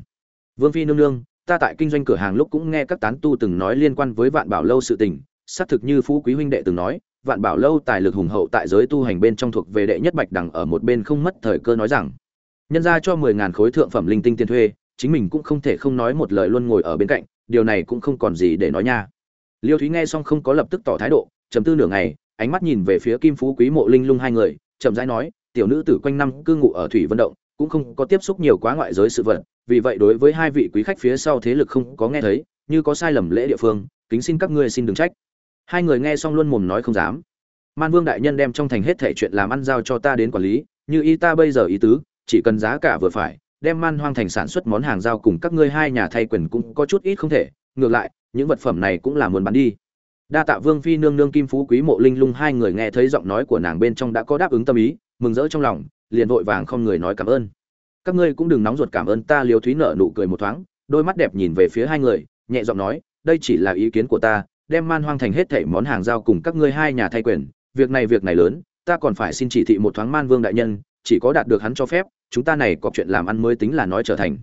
Vương phi nương nương, ta tại kinh doanh cửa hàng lúc cũng nghe các tán tu từng nói liên quan với vạn bảo lâu sự tình, xác thực như phú quý huynh đệ từng nói, vạn bảo lâu tài lực hùng hậu tại giới tu hành bên trong thuộc về đệ nhất bạch đằng ở một bên không mất thời cơ nói rằng, nhân ra cho mười ngàn khối thượng phẩm linh tinh tiền thuê, chính mình cũng không thể không nói một lời luôn ngồi ở bên cạnh, điều này cũng không còn gì để nói nha. Liêu thúy nghe xong không có lập tức tỏ thái độ chấm tư nửa ngày ánh mắt nhìn về phía kim phú quý mộ linh lung hai người, chậm rãi nói, tiểu nữ tử quanh năm cư ngụ ở thủy vận động, cũng không có tiếp xúc nhiều quá ngoại giới sự vật, vì vậy đối với hai vị quý khách phía sau thế lực không có nghe thấy, như có sai lầm lễ địa phương, kính xin các ngươi xin đừng trách. Hai người nghe xong luôn mồm nói không dám. Man vương đại nhân đem trong thành hết thể chuyện làm ăn giao cho ta đến quản lý, như y ta bây giờ ý tứ, chỉ cần giá cả vừa phải, đem man hoang thành sản xuất món hàng giao cùng các ngươi hai nhà thay quyền cũng có chút ít không thể, ngược lại, những vật phẩm này cũng là muốn bán đi đa tạ vương phi nương nương kim phú quý mộ linh lung, hai người nghe thấy giọng nói của nàng bên trong đã có đáp ứng tâm ý, mừng rỡ trong lòng, liền vội vàng không người nói cảm ơn. Các ngươi cũng đừng nóng ruột cảm ơn ta liều thúy nợ nụ cười một thoáng, đôi mắt đẹp nhìn về phía hai người, nhẹ giọng nói, đây chỉ là ý kiến của ta, đem man hoang thành hết thảy món hàng giao cùng các ngươi hai nhà thay quyền, việc này việc này lớn, ta còn phải xin chỉ thị một thoáng man vương đại nhân, chỉ có đạt được hắn cho phép, chúng ta này có chuyện làm ăn mới tính là nói trở thành.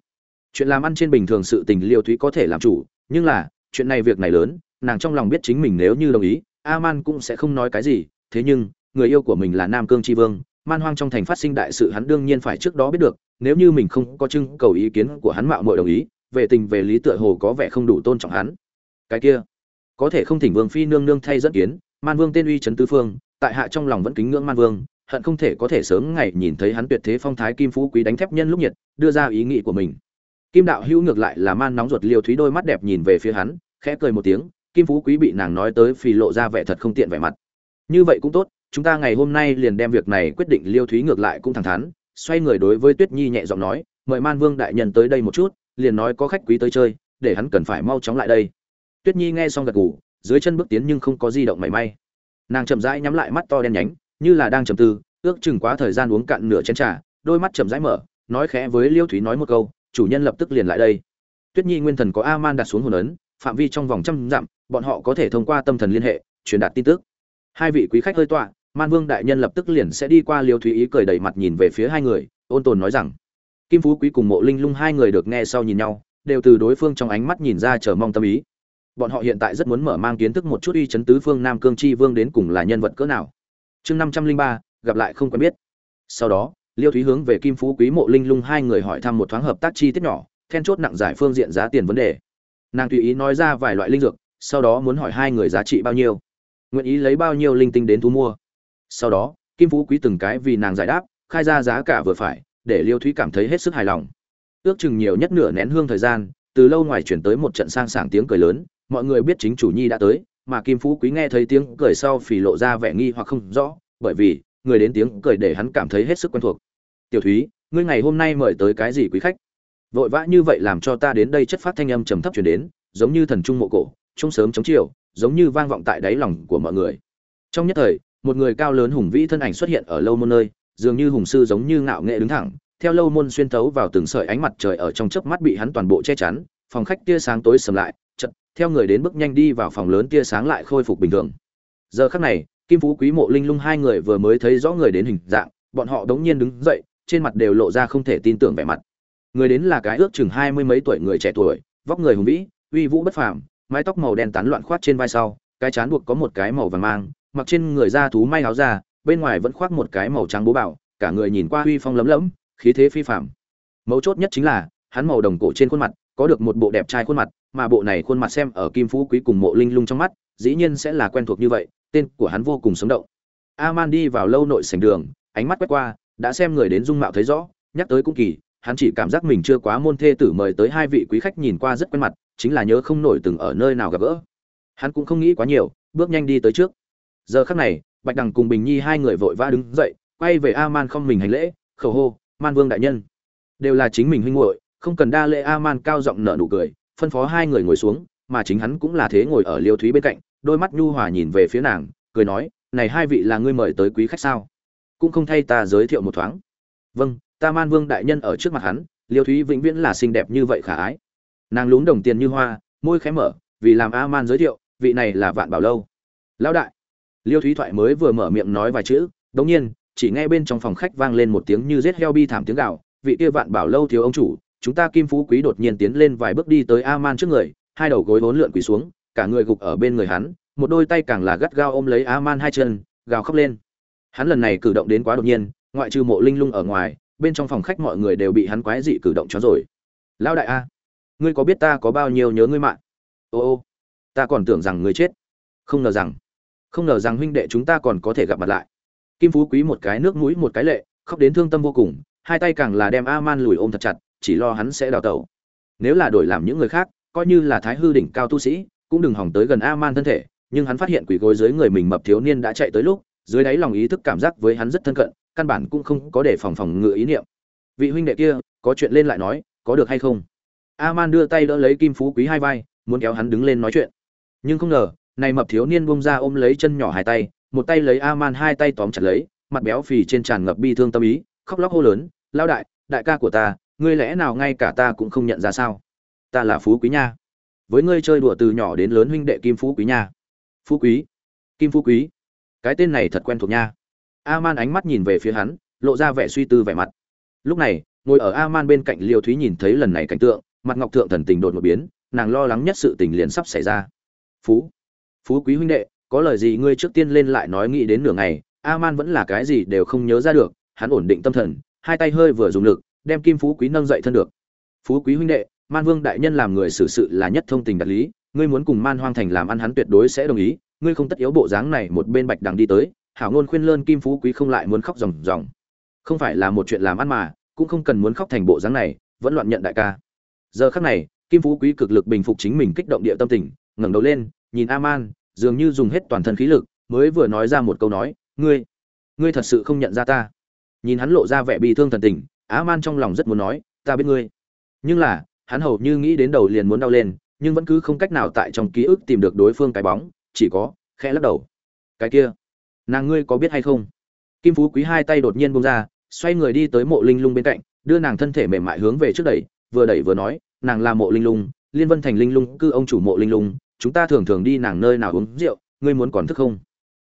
Chuyện làm ăn trên bình thường sự tình liêu thúy có thể làm chủ, nhưng là, chuyện này việc này lớn nàng trong lòng biết chính mình nếu như đồng ý a man cũng sẽ không nói cái gì, thế nhưng, người yêu của mình là nam cương tri vương, man hoang trong thành phát sinh đại sự hắn đương nhiên phải trước đó biết được, nếu như mình không có trưng cầu ý kiến của hắn mạo muội đồng ý, về tình về lý tựa hồ có vẻ không đủ tôn trọng hắn. Cái kia, có thể không thỉnh vương phi nương nương thay dẫn kiến, man vương tên uy trấn tứ phương, tại hạ trong lòng vẫn kính ngưỡng man vương, hận không thể có thể sớm ngày nhìn thấy hắn tuyệt thế phong thái kim phú quý đánh thép nhân lúc nhiệt, đưa ra ý nghĩ của mình. Kim đạo hữu ngược lại là man nóng ruột liêu thúy đôi mắt đẹp nhìn về phía hắn, khẽ cười một tiếng kim phú quý bị nàng nói tới phì lộ ra vẻ thật không tiện vẻ mặt. Như vậy cũng tốt, chúng ta ngày hôm nay liền đem việc này quyết định liêu thúy ngược lại cũng thẳng thắn, xoay người đối với tuyết nhi nhẹ giọng nói, mời man vương đại nhân tới đây một chút, liền nói có khách quý tới chơi, để hắn cần phải mau chóng lại đây. Tuyết nhi nghe xong gật gù, dưới chân bước tiến nhưng không có di động mảy may. Nàng chậm rãi nhắm lại mắt to đen nhánh, như là đang trầm tư, ước chừng quá thời gian uống cạn nửa chén trà, đôi mắt chậm rãi mở, nói khẽ với liêu thúy nói một câu, chủ nhân lập tức liền lại đây. Tuyết nhi nguyên thần có a man đặt xuống hồn ấn phạm vi trong vòng trăm dặm, bọn họ có thể thông qua tâm thần liên hệ, truyền đạt tin tức. Hai vị quý khách hơi tọa, man vương đại nhân lập tức liền sẽ đi qua liêu thúy ý cười đầy mặt nhìn về phía hai người, ôn tồn nói rằng, kim phú quý cùng mộ linh lung hai người được nghe sau nhìn nhau, đều từ đối phương trong ánh mắt nhìn ra chờ mong tâm ý. Bọn họ hiện tại rất muốn mở mang kiến thức một chút uy chấn tứ phương nam cương chi vương đến cùng là nhân vật cỡ nào. Chương năm trăm linh ba, gặp lại không quen biết. Sau đó, liêu thúy hướng về kim phú quý mộ linh lung hai người hỏi thăm một thoáng hợp tác chi tiết nhỏ, then chốt nặng giải phương diện giá tiền vấn đề nàng tùy ý nói ra vài loại linh dược, sau đó muốn hỏi hai người giá trị bao nhiêu. Nguyện ý lấy bao nhiêu linh tinh đến thu mua. Sau đó, kim phú quý từng cái vì nàng giải đáp, khai ra giá cả vừa phải, để liêu thúy cảm thấy hết sức hài lòng. Ước chừng nhiều nhất nửa nén hương thời gian, từ lâu ngoài chuyển tới một trận sang sảng tiếng cười lớn, mọi người biết chính chủ nhi đã tới, mà kim phú quý nghe thấy tiếng cười sau phì lộ ra vẻ nghi hoặc không rõ, bởi vì, người đến tiếng cười để hắn cảm thấy hết sức quen thuộc. Tiểu thúy, ngươi ngày hôm nay mời tới cái gì quý khách? Vội vã như vậy làm cho ta đến đây chất phát thanh âm trầm thấp chuyển đến, giống như thần trung mộ cổ trung sớm chống chiều, giống như vang vọng tại đáy lòng của mọi người. Trong nhất thời, một người cao lớn hùng vĩ thân ảnh xuất hiện ở lâu môn nơi, dường như hùng sư giống như ngạo nghệ đứng thẳng, theo lâu môn xuyên thấu vào từng sợi ánh mặt trời ở trong chớp mắt bị hắn toàn bộ che chắn, phòng khách tia sáng tối sầm lại chật theo người đến bước nhanh đi vào phòng lớn tia sáng lại khôi phục bình thường. Giờ khắc này, kim phú quý mộ linh lung hai người vừa mới thấy rõ người đến hình dạng, bọn họ đống nhiên đứng dậy, trên mặt đều lộ ra không thể tin tưởng vẻ mặt người đến là cái ước chừng hai mươi mấy tuổi người trẻ tuổi, vóc người hùng vĩ, uy vũ bất phàm, mái tóc màu đen tán loạn khoát trên vai sau, cái chán buộc có một cái màu vàng mang, mặc trên người da thú may áo ra bên ngoài vẫn khoác một cái màu trắng bố bảo cả người nhìn qua uy phong lấm lẫm, khí thế phi phàm. Mấu chốt nhất chính là, hắn màu đồng cổ trên khuôn mặt, có được một bộ đẹp trai khuôn mặt, mà bộ này khuôn mặt xem ở kim phú quý cùng mộ linh lung trong mắt, dĩ nhiên sẽ là quen thuộc như vậy, tên của hắn vô cùng sống động. Aman đi vào lâu nội sảnh đường, ánh mắt quét qua, đã xem người đến dung mạo thấy rõ, nhắc tới cũng kỳ hắn chỉ cảm giác mình chưa quá môn thê tử mời tới hai vị quý khách nhìn qua rất quen mặt, chính là nhớ không nổi từng ở nơi nào gặp gỡ. Hắn cũng không nghĩ quá nhiều, bước nhanh đi tới trước. Giờ khắc này, bạch đằng cùng bình nhi hai người vội vã đứng dậy, quay về a man không mình hành lễ, khẩu hô, man vương đại nhân. Đều là chính mình huynh muội, không cần đa lễ a man cao giọng nở nụ cười, phân phó hai người ngồi xuống, mà chính hắn cũng là thế ngồi ở liêu thúy bên cạnh, đôi mắt nhu hòa nhìn về phía nàng, cười nói, này hai vị là ngươi mời tới quý khách sao? Cũng không thay ta giới thiệu một thoáng. Vâng ta man vương đại nhân ở trước mặt hắn, liêu thúy vĩnh viễn là xinh đẹp như vậy khả ái. Nàng lún đồng tiền như hoa, môi khẽ mở, vì làm a man giới thiệu, vị này là vạn bảo lâu. Lão đại. Liêu thúy thoại mới vừa mở miệng nói vài chữ đống nhiên, chỉ nghe bên trong phòng khách vang lên một tiếng như rết heo bi thảm tiếng gạo vị kia vạn bảo lâu thiếu ông chủ, chúng ta kim phú quý đột nhiên tiến lên vài bước đi tới a man trước người, hai đầu gối vốn lượn quỳ xuống, cả người gục ở bên người hắn, một đôi tay càng là gắt gao ôm lấy a man hai chân, gào khóc lên. Hắn lần này cử động đến quá đột nhiên, ngoại trừ mộ linh lung ở ngoài bên trong phòng khách mọi người đều bị hắn quái dị cử động cho rồi. Lão đại a, ngươi có biết ta có bao nhiêu nhớ ngươi mạng? Ô ô, ta còn tưởng rằng ngươi chết. Không ngờ rằng, không ngờ rằng huynh đệ chúng ta còn có thể gặp mặt lại. Kim phú quý một cái nước mũi, một cái lệ, khóc đến thương tâm vô cùng, hai tay càng là đem a man lùi ôm thật chặt, chỉ lo hắn sẽ đào tẩu. Nếu là đổi làm những người khác, coi như là thái hư đỉnh cao tu sĩ, cũng đừng hỏng tới gần a man thân thể, nhưng hắn phát hiện quỷ gối dưới người mình mập thiếu niên đã chạy tới lúc, dưới đáy lòng ý thức cảm giác với hắn rất thân cận căn bản cũng không có để phòng phòng ngự ý niệm. Vị huynh đệ kia, có chuyện lên lại nói, có được hay không? Aman đưa tay đỡ lấy kim phú quý hai vai, muốn kéo hắn đứng lên nói chuyện. Nhưng không ngờ, này mập thiếu niên bông ra ôm lấy chân nhỏ hai tay, một tay lấy aman hai tay tóm chặt lấy, mặt béo phì trên tràn ngập bi thương tâm ý, khóc lóc hô lớn lao đại đại ca của ta, ngươi lẽ nào ngay cả ta cũng không nhận ra sao? Ta là phú quý nha. Với ngươi chơi đùa từ nhỏ đến lớn huynh đệ kim phú quý nha. Phú quý? Kim phú quý? Cái tên này thật quen thuộc nha. Aman ánh mắt nhìn về phía hắn, lộ ra vẻ suy tư vẻ mặt. Lúc này, ngồi ở Aman bên cạnh liêu thúy nhìn thấy lần này cảnh tượng, mặt ngọc thượng thần tình đột ngột biến, nàng lo lắng nhất sự tình liền sắp xảy ra. Phú phú quý huynh đệ, có lời gì ngươi trước tiên lên lại nói nghĩ đến nửa ngày, Aman vẫn là cái gì đều không nhớ ra được, hắn ổn định tâm thần, hai tay hơi vừa dùng lực, đem kim phú quý nâng dậy thân được. Phú quý huynh đệ, man vương đại nhân làm người xử sự là nhất thông tình đạt lý, ngươi muốn cùng man hoang thành làm ăn hắn tuyệt đối sẽ đồng ý, ngươi không tất yếu bộ dáng này một bên bạch đằng đi tới hảo ngôn khuyên lơn kim phú quý không lại muốn khóc ròng ròng. Không phải là một chuyện làm ăn mà, cũng không cần muốn khóc thành bộ dáng này, vẫn loạn nhận đại ca. Giờ khắc này, kim phú quý cực lực bình phục chính mình kích động địa tâm tình, ngẩng đầu lên, nhìn a man dường như dùng hết toàn thân khí lực, mới vừa nói ra một câu nói, ngươi ngươi thật sự không nhận ra ta. Nhìn hắn lộ ra vẻ bị thương thần tình a man trong lòng rất muốn nói, ta biết ngươi. Nhưng là, hắn hầu như nghĩ đến đầu liền muốn đau lên, nhưng vẫn cứ không cách nào tại trong ký ức tìm được đối phương cái bóng, chỉ có khẽ lắc đầu. Cái kia nàng ngươi có biết hay không? Kim phú quý hai tay đột nhiên bông ra, xoay người đi tới mộ linh lung bên cạnh, đưa nàng thân thể mềm mại hướng về trước đẩy, vừa đẩy vừa nói, nàng là mộ linh lung, liên vân thành linh lung, cư ông chủ mộ linh lung, chúng ta thường thường đi nàng nơi nào uống rượu, ngươi muốn còn thức không?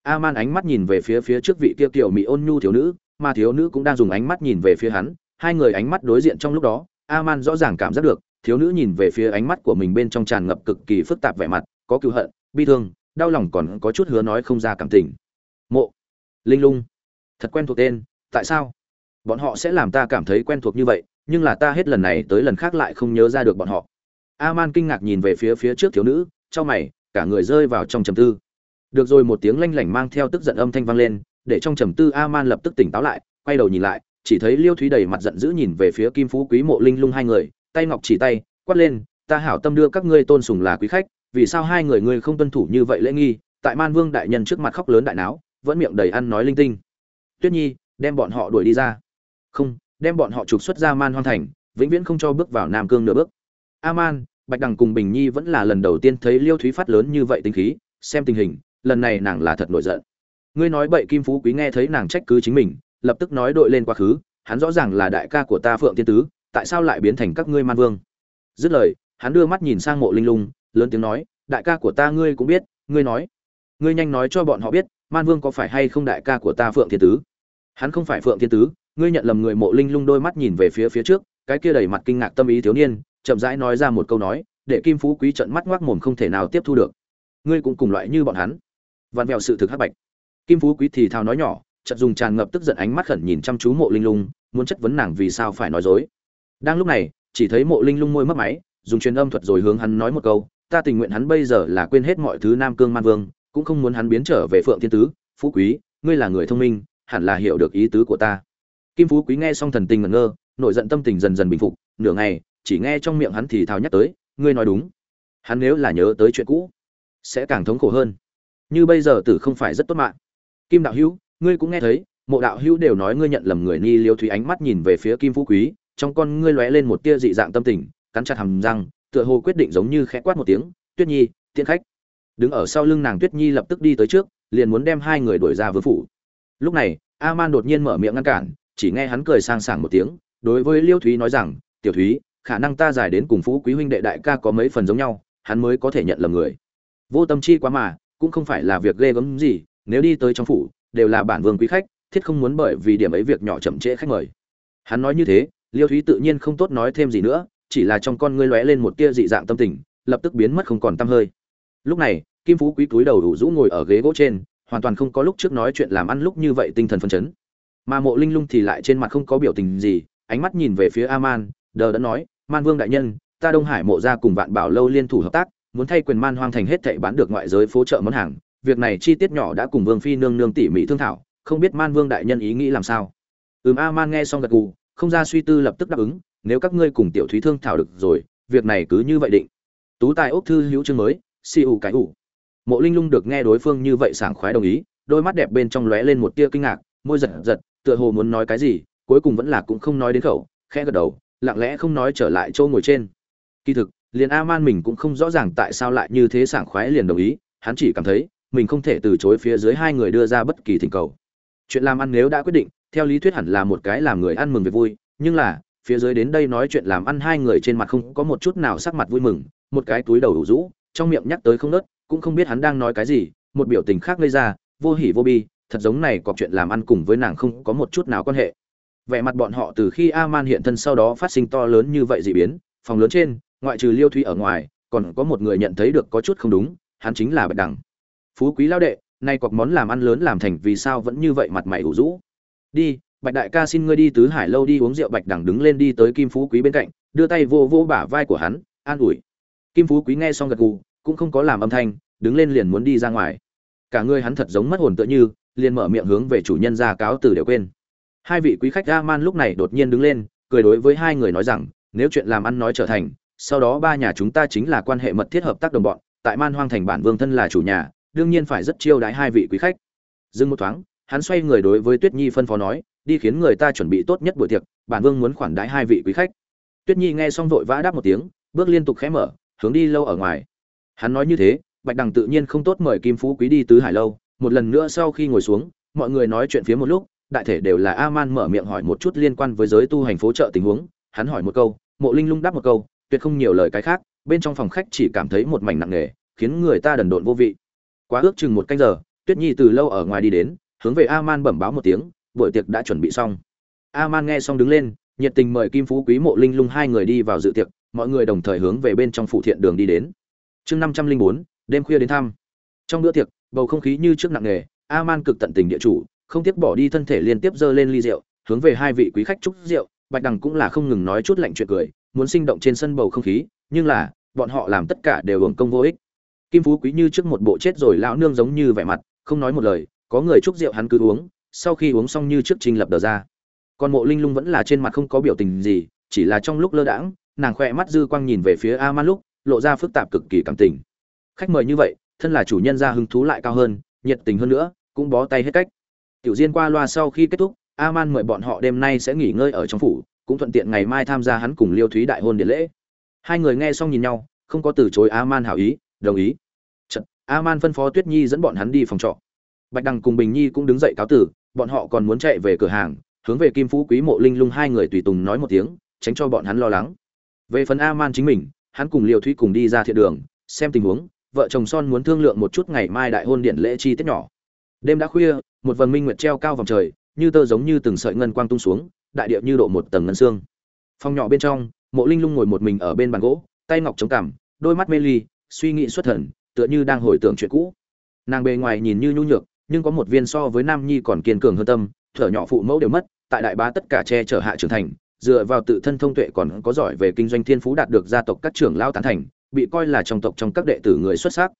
A man ánh mắt nhìn về phía phía trước vị tiêu tiểu mỹ ôn nhu thiếu nữ, mà thiếu nữ cũng đang dùng ánh mắt nhìn về phía hắn, hai người ánh mắt đối diện trong lúc đó, a man rõ ràng cảm giác được, thiếu nữ nhìn về phía ánh mắt của mình bên trong tràn ngập cực kỳ phức tạp vẻ mặt, có cựu hận, bi thương, đau lòng còn có chút hứa nói không ra cảm tình mộ. Linh lung. Thật quen thuộc tên, tại sao? Bọn họ sẽ làm ta cảm thấy quen thuộc như vậy, nhưng là ta hết lần này tới lần khác lại không nhớ ra được bọn họ. A man kinh ngạc nhìn về phía phía trước thiếu nữ trong mày, cả người rơi vào trong trầm tư. Được rồi, một tiếng lanh lảnh mang theo tức giận âm thanh vang lên, để trong trầm tư a man lập tức tỉnh táo lại, quay đầu nhìn lại, chỉ thấy liêu thúy đầy mặt giận dữ nhìn về phía kim phú quý mộ linh lung hai người, tay ngọc chỉ tay, quát lên, ta hảo tâm đưa các ngươi tôn sùng là quý khách, vì sao hai người ngươi không tuân thủ như vậy lễ nghi? Tại man vương đại nhân trước mặt khóc lớn đại náo vẫn miệng đầy ăn nói linh tinh. Tuyết nhi, đem bọn họ đuổi đi ra. Không, đem bọn họ trục xuất ra man hoang thành, vĩnh viễn không cho bước vào nam cương nửa bước. A man bạch đằng cùng bình nhi vẫn là lần đầu tiên thấy liêu thúy phát lớn như vậy tính khí, xem tình hình, lần này nàng là thật nổi giận. Ngươi nói bậy kim phú quý nghe thấy nàng trách cứ chính mình, lập tức nói đội lên quá khứ, hắn rõ ràng là đại ca của ta phượng tiên tứ, tại sao lại biến thành các ngươi man vương? Dứt lời, hắn đưa mắt nhìn sang mộ linh lung, lớn tiếng nói, đại ca của ta ngươi cũng biết, ngươi nói. Ngươi nhanh nói cho bọn họ biết man vương có phải hay không đại ca của ta phượng thiên tứ? Hắn không phải phượng thiên tứ, ngươi nhận lầm người mộ linh lung đôi mắt nhìn về phía phía trước, cái kia đầy mặt kinh ngạc tâm ý thiếu niên, chậm rãi nói ra một câu nói, để kim phú quý trận mắt ngoác mồm không thể nào tiếp thu được. Ngươi cũng cùng loại như bọn hắn. Vặn vẹo sự thực hắc bạch. Kim phú quý thì thào nói nhỏ, chợt dùng tràn ngập tức giận ánh mắt khẩn nhìn chăm chú mộ linh lung, muốn chất vấn nàng vì sao phải nói dối. Đang lúc này, chỉ thấy mộ linh lung môi mất máy, dùng truyền âm thuật rồi hướng hắn nói một câu, ta tình nguyện hắn bây giờ là quên hết mọi thứ nam cương man vương cũng không muốn hắn biến trở về phượng thiên tứ, phú quý, ngươi là người thông minh, hẳn là hiểu được ý tứ của ta. Kim phú quý nghe xong thần tình ngẩn ngơ, nội giận tâm tình dần dần bình phục, nửa ngày, chỉ nghe trong miệng hắn thì thào nhắc tới, ngươi nói đúng. Hắn nếu là nhớ tới chuyện cũ, sẽ càng thống khổ hơn. Như bây giờ tử không phải rất tốt mạng. Kim đạo hữu, ngươi cũng nghe thấy, mộ đạo hữu đều nói ngươi nhận lầm người ni liêu thúy ánh mắt nhìn về phía kim phú quý, trong con ngươi lóe lên một tia dị dạng tâm tình, cắn chặt hàm răng, tựa hồ quyết định giống như khẽ quát một tiếng, tuyết nhi, tiễn khách đứng ở sau lưng nàng tuyết nhi lập tức đi tới trước, liền muốn đem hai người đuổi ra vương phủ. Lúc này a man đột nhiên mở miệng ngăn cản, chỉ nghe hắn cười sang sảng một tiếng, đối với liêu thúy nói rằng, tiểu thúy, khả năng ta giải đến cùng phú quý huynh đệ đại ca có mấy phần giống nhau, hắn mới có thể nhận lầm người. Vô tâm chi quá mà, cũng không phải là việc ghê gớm gì, nếu đi tới trong phủ, đều là bản vương quý khách, thiết không muốn bởi vì điểm ấy việc nhỏ chậm trễ khách mời. Hắn nói như thế, liêu thúy tự nhiên không tốt nói thêm gì nữa, chỉ là trong con ngươi lóe lên một tia dị dạng tâm tình, lập tức biến mất không còn tăm hơi lúc này, kim phú quý túi đầu đủ rũ ngồi ở ghế gỗ trên, hoàn toàn không có lúc trước nói chuyện làm ăn lúc như vậy tinh thần phấn chấn. Mà mộ linh lung thì lại trên mặt không có biểu tình gì, ánh mắt nhìn về phía aman, đờ đã nói, man vương đại nhân, ta đông hải mộ ra cùng vạn bảo lâu liên thủ hợp tác, muốn thay quyền man hoang thành hết thảy bán được ngoại giới phố chợ món hàng. Việc này chi tiết nhỏ đã cùng vương phi nương nương tỉ mỉ thương thảo, không biết man vương đại nhân ý nghĩ làm sao? Ừm a man nghe xong gật gù, không ra suy tư lập tức đáp ứng, nếu các ngươi cùng tiểu thúy thương thảo được rồi, việc này cứ như vậy định. Tú tài ốc thư hữu chương mới si ủ cái ủ. Mộ linh lung được nghe đối phương như vậy sảng khoái đồng ý, đôi mắt đẹp bên trong lóe lên một tia kinh ngạc, môi giật giật, tựa hồ muốn nói cái gì, cuối cùng vẫn là cũng không nói đến khẩu, khẽ gật đầu, lặng lẽ không nói trở lại chỗ ngồi trên. Kỳ thực, liền a man mình cũng không rõ ràng tại sao lại như thế sảng khoái liền đồng ý, hắn chỉ cảm thấy, mình không thể từ chối phía dưới hai người đưa ra bất kỳ thỉnh cầu. Chuyện làm ăn nếu đã quyết định, theo lý thuyết hẳn là một cái làm người ăn mừng việc vui, nhưng là, phía dưới đến đây nói chuyện làm ăn hai người trên mặt không có một chút nào sắc mặt vui mừng, một cái túi đầu đủ rũ trong miệng nhắc tới không nớt, cũng không biết hắn đang nói cái gì, một biểu tình khác gây ra, vô hỉ vô bi, thật giống này có chuyện làm ăn cùng với nàng không có một chút nào quan hệ. Vẻ mặt bọn họ từ khi a man hiện thân sau đó phát sinh to lớn như vậy dị biến, phòng lớn trên, ngoại trừ liêu thúy ở ngoài, còn có một người nhận thấy được có chút không đúng, hắn chính là bạch đằng. Phú quý lao đệ, nay cọc món làm ăn lớn làm thành vì sao vẫn như vậy mặt mày ủ rũ? Đi, bạch đại ca xin ngươi đi tứ hải lâu đi uống rượu bạch đằng đứng lên đi tới kim phú quý bên cạnh, đưa tay vô vô bả vai của hắn, an ủi kim phú quý nghe xong gật gù, cũng không có làm âm thanh, đứng lên liền muốn đi ra ngoài. Cả người hắn thật giống mất hồn tựa như, liền mở miệng hướng về chủ nhân ra cáo từ đều quên. Hai vị quý khách a man lúc này đột nhiên đứng lên, cười đối với hai người nói rằng, nếu chuyện làm ăn nói trở thành, sau đó ba nhà chúng ta chính là quan hệ mật thiết hợp tác đồng bọn, tại man hoang thành bản vương thân là chủ nhà, đương nhiên phải rất chiêu đãi hai vị quý khách. Dừng một thoáng, hắn xoay người đối với tuyết nhi phân phó nói, đi khiến người ta chuẩn bị tốt nhất buổi tiệc, bản vương muốn khoản đãi hai vị quý khách. Tuyết nhi nghe xong vội vã đáp một tiếng, bước liên tục khẽ mở hướng đi lâu ở ngoài. Hắn nói như thế, bạch đằng tự nhiên không tốt mời kim phú quý đi tứ hải lâu. Một lần nữa sau khi ngồi xuống, mọi người nói chuyện phía một lúc, đại thể đều là a man mở miệng hỏi một chút liên quan với giới tu hành phố trợ tình huống. Hắn hỏi một câu, mộ linh lung đáp một câu, tuyệt không nhiều lời cái khác, bên trong phòng khách chỉ cảm thấy một mảnh nặng nề, khiến người ta đần độn vô vị. Quá ước chừng một canh giờ, tuyết nhi từ lâu ở ngoài đi đến, hướng về a man bẩm báo một tiếng, buổi tiệc đã chuẩn bị xong. A man nghe xong đứng lên, nhiệt tình mời kim phú quý, mộ linh lung hai người đi vào dự tiệc mọi người đồng thời hướng về bên trong phụ thiện đường đi đến. Chương năm trăm linh bốn, đêm khuya đến thăm. Trong bữa tiệc, bầu không khí như trước nặng nề a man cực tận tình địa chủ, không tiếc bỏ đi thân thể liên tiếp dơ lên ly rượu, hướng về hai vị quý khách chúc rượu. Bạch đằng cũng là không ngừng nói chút lạnh chuyện cười, muốn sinh động trên sân bầu không khí, nhưng là, bọn họ làm tất cả đều hưởng công vô ích. Kim phú quý như trước một bộ chết rồi, lão nương giống như vẻ mặt, không nói một lời, có người chúc rượu hắn cứ uống, sau khi uống xong như trước trình lập đờ ra. Còn mộ linh lung vẫn là trên mặt không có biểu tình gì, chỉ là trong lúc lơ đãng nàng khỏe mắt dư quang nhìn về phía a man lúc lộ ra phức tạp cực kỳ cảm tình. Khách mời như vậy thân là chủ nhân ra hứng thú lại cao hơn nhiệt tình hơn nữa cũng bó tay hết cách. Tiểu diên qua loa sau khi kết thúc a man mời bọn họ đêm nay sẽ nghỉ ngơi ở trong phủ cũng thuận tiện ngày mai tham gia hắn cùng liêu thúy đại hôn điện lễ. Hai người nghe xong nhìn nhau không có từ chối a man hảo ý đồng ý. Chật, a man phân phó tuyết nhi dẫn bọn hắn đi phòng trọ. Bạch đằng cùng bình nhi cũng đứng dậy cáo tử bọn họ còn muốn chạy về cửa hàng hướng về kim phú quý mộ linh lung hai người tùy tùng nói một tiếng tránh cho bọn hắn lo lắng về phần a man chính mình, hắn cùng liều thúy cùng đi ra thiện đường, xem tình huống, vợ chồng son muốn thương lượng một chút ngày mai đại hôn điện lễ chi tiết nhỏ. Đêm đã khuya, một vầng minh nguyệt treo cao vòng trời, như tơ giống như từng sợi ngân quang tung xuống, đại điệu như độ một tầng ngân xương. Phòng nhỏ bên trong, mộ linh lung ngồi một mình ở bên bàn gỗ, tay ngọc chống cằm, đôi mắt mê ly, suy nghĩ xuất thần, tựa như đang hồi tưởng chuyện cũ. Nàng bề ngoài nhìn như nhu nhược, nhưng có một viên so với nam nhi còn kiên cường hơn tâm, thở nhỏ phụ mẫu đều mất, tại đại bá tất cả che chở hạ trưởng thành dựa vào tự thân thông tuệ còn có giỏi về kinh doanh thiên phú đạt được gia tộc các trưởng lao tán thành, bị coi là trong tộc trong các đệ tử người xuất sắc.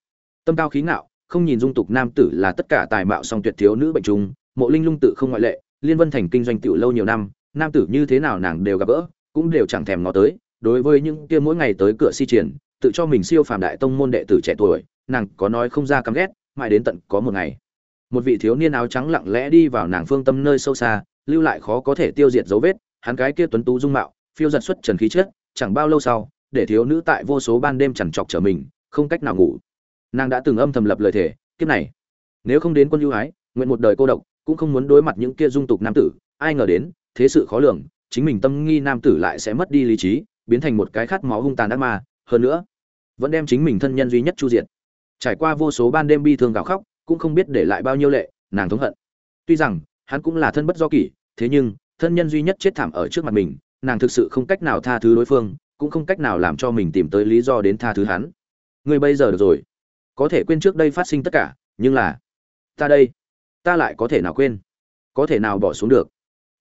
Tâm cao khí ngạo, không nhìn dung tục nam tử là tất cả tài mạo song tuyệt thiếu nữ bệnh trung, mộ linh lung tự không ngoại lệ, liên vân thành kinh doanh tiểu lâu nhiều năm, nam tử như thế nào nàng đều gặp gỡ, cũng đều chẳng thèm ngó tới, đối với những kia mỗi ngày tới cửa si triển, tự cho mình siêu phàm đại tông môn đệ tử trẻ tuổi, nàng có nói không ra căm ghét, mãi đến tận có một ngày, một vị thiếu niên áo trắng lặng lẽ đi vào nàng phương tâm nơi sâu xa, lưu lại khó có thể tiêu diệt dấu vết hắn cái kia tuấn tú dung mạo, phiêu giật xuất trần khí chất, chẳng bao lâu sau, để thiếu nữ tại vô số ban đêm chằn trọc trở mình, không cách nào ngủ. Nàng đã từng âm thầm lập lời thề, kiếp này, nếu không đến quân ưu ái, nguyện một đời cô độc, cũng không muốn đối mặt những kia dung tục nam tử, ai ngờ đến, thế sự khó lường, chính mình tâm nghi nam tử lại sẽ mất đi lý trí, biến thành một cái khát máu hung tàn ác ma, hơn nữa, vẫn đem chính mình thân nhân duy nhất chu diệt. Trải qua vô số ban đêm bi thương gào khóc, cũng không biết để lại bao nhiêu lệ, nàng thống hận. Tuy rằng, hắn cũng là thân bất do kỷ, thế nhưng thân nhân duy nhất chết thảm ở trước mặt mình, nàng thực sự không cách nào tha thứ đối phương, cũng không cách nào làm cho mình tìm tới lý do đến tha thứ hắn. Ngươi bây giờ được rồi. Có thể quên trước đây phát sinh tất cả, nhưng là, ta đây, ta lại có thể nào quên? Có thể nào bỏ xuống được?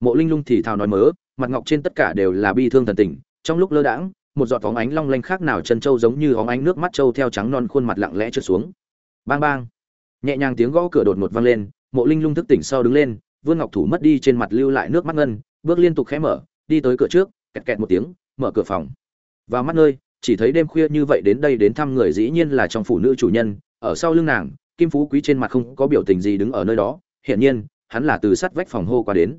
Mộ linh lung thì thào nói mớ, mặt ngọc trên tất cả đều là bi thương thần tình, trong lúc lơ đãng, một giọt phóng ánh long lanh khác nào chân trâu giống như óng ánh nước mắt trâu theo trắng non khuôn mặt lặng lẽ trượt xuống. Bang bang. Nhẹ nhàng tiếng gõ cửa đột ngột vang lên, mộ linh lung thức tỉnh sau đứng lên vương ngọc thủ mất đi trên mặt lưu lại nước mắt ngân, bước liên tục khẽ mở, đi tới cửa trước, kẹt kẹt một tiếng, mở cửa phòng. Vào mắt nơi, chỉ thấy đêm khuya như vậy đến đây đến thăm người dĩ nhiên là trong phụ nữ chủ nhân, ở sau lưng nàng, kim phú quý trên mặt không có biểu tình gì đứng ở nơi đó, hiển nhiên, hắn là từ sát vách phòng hô qua đến.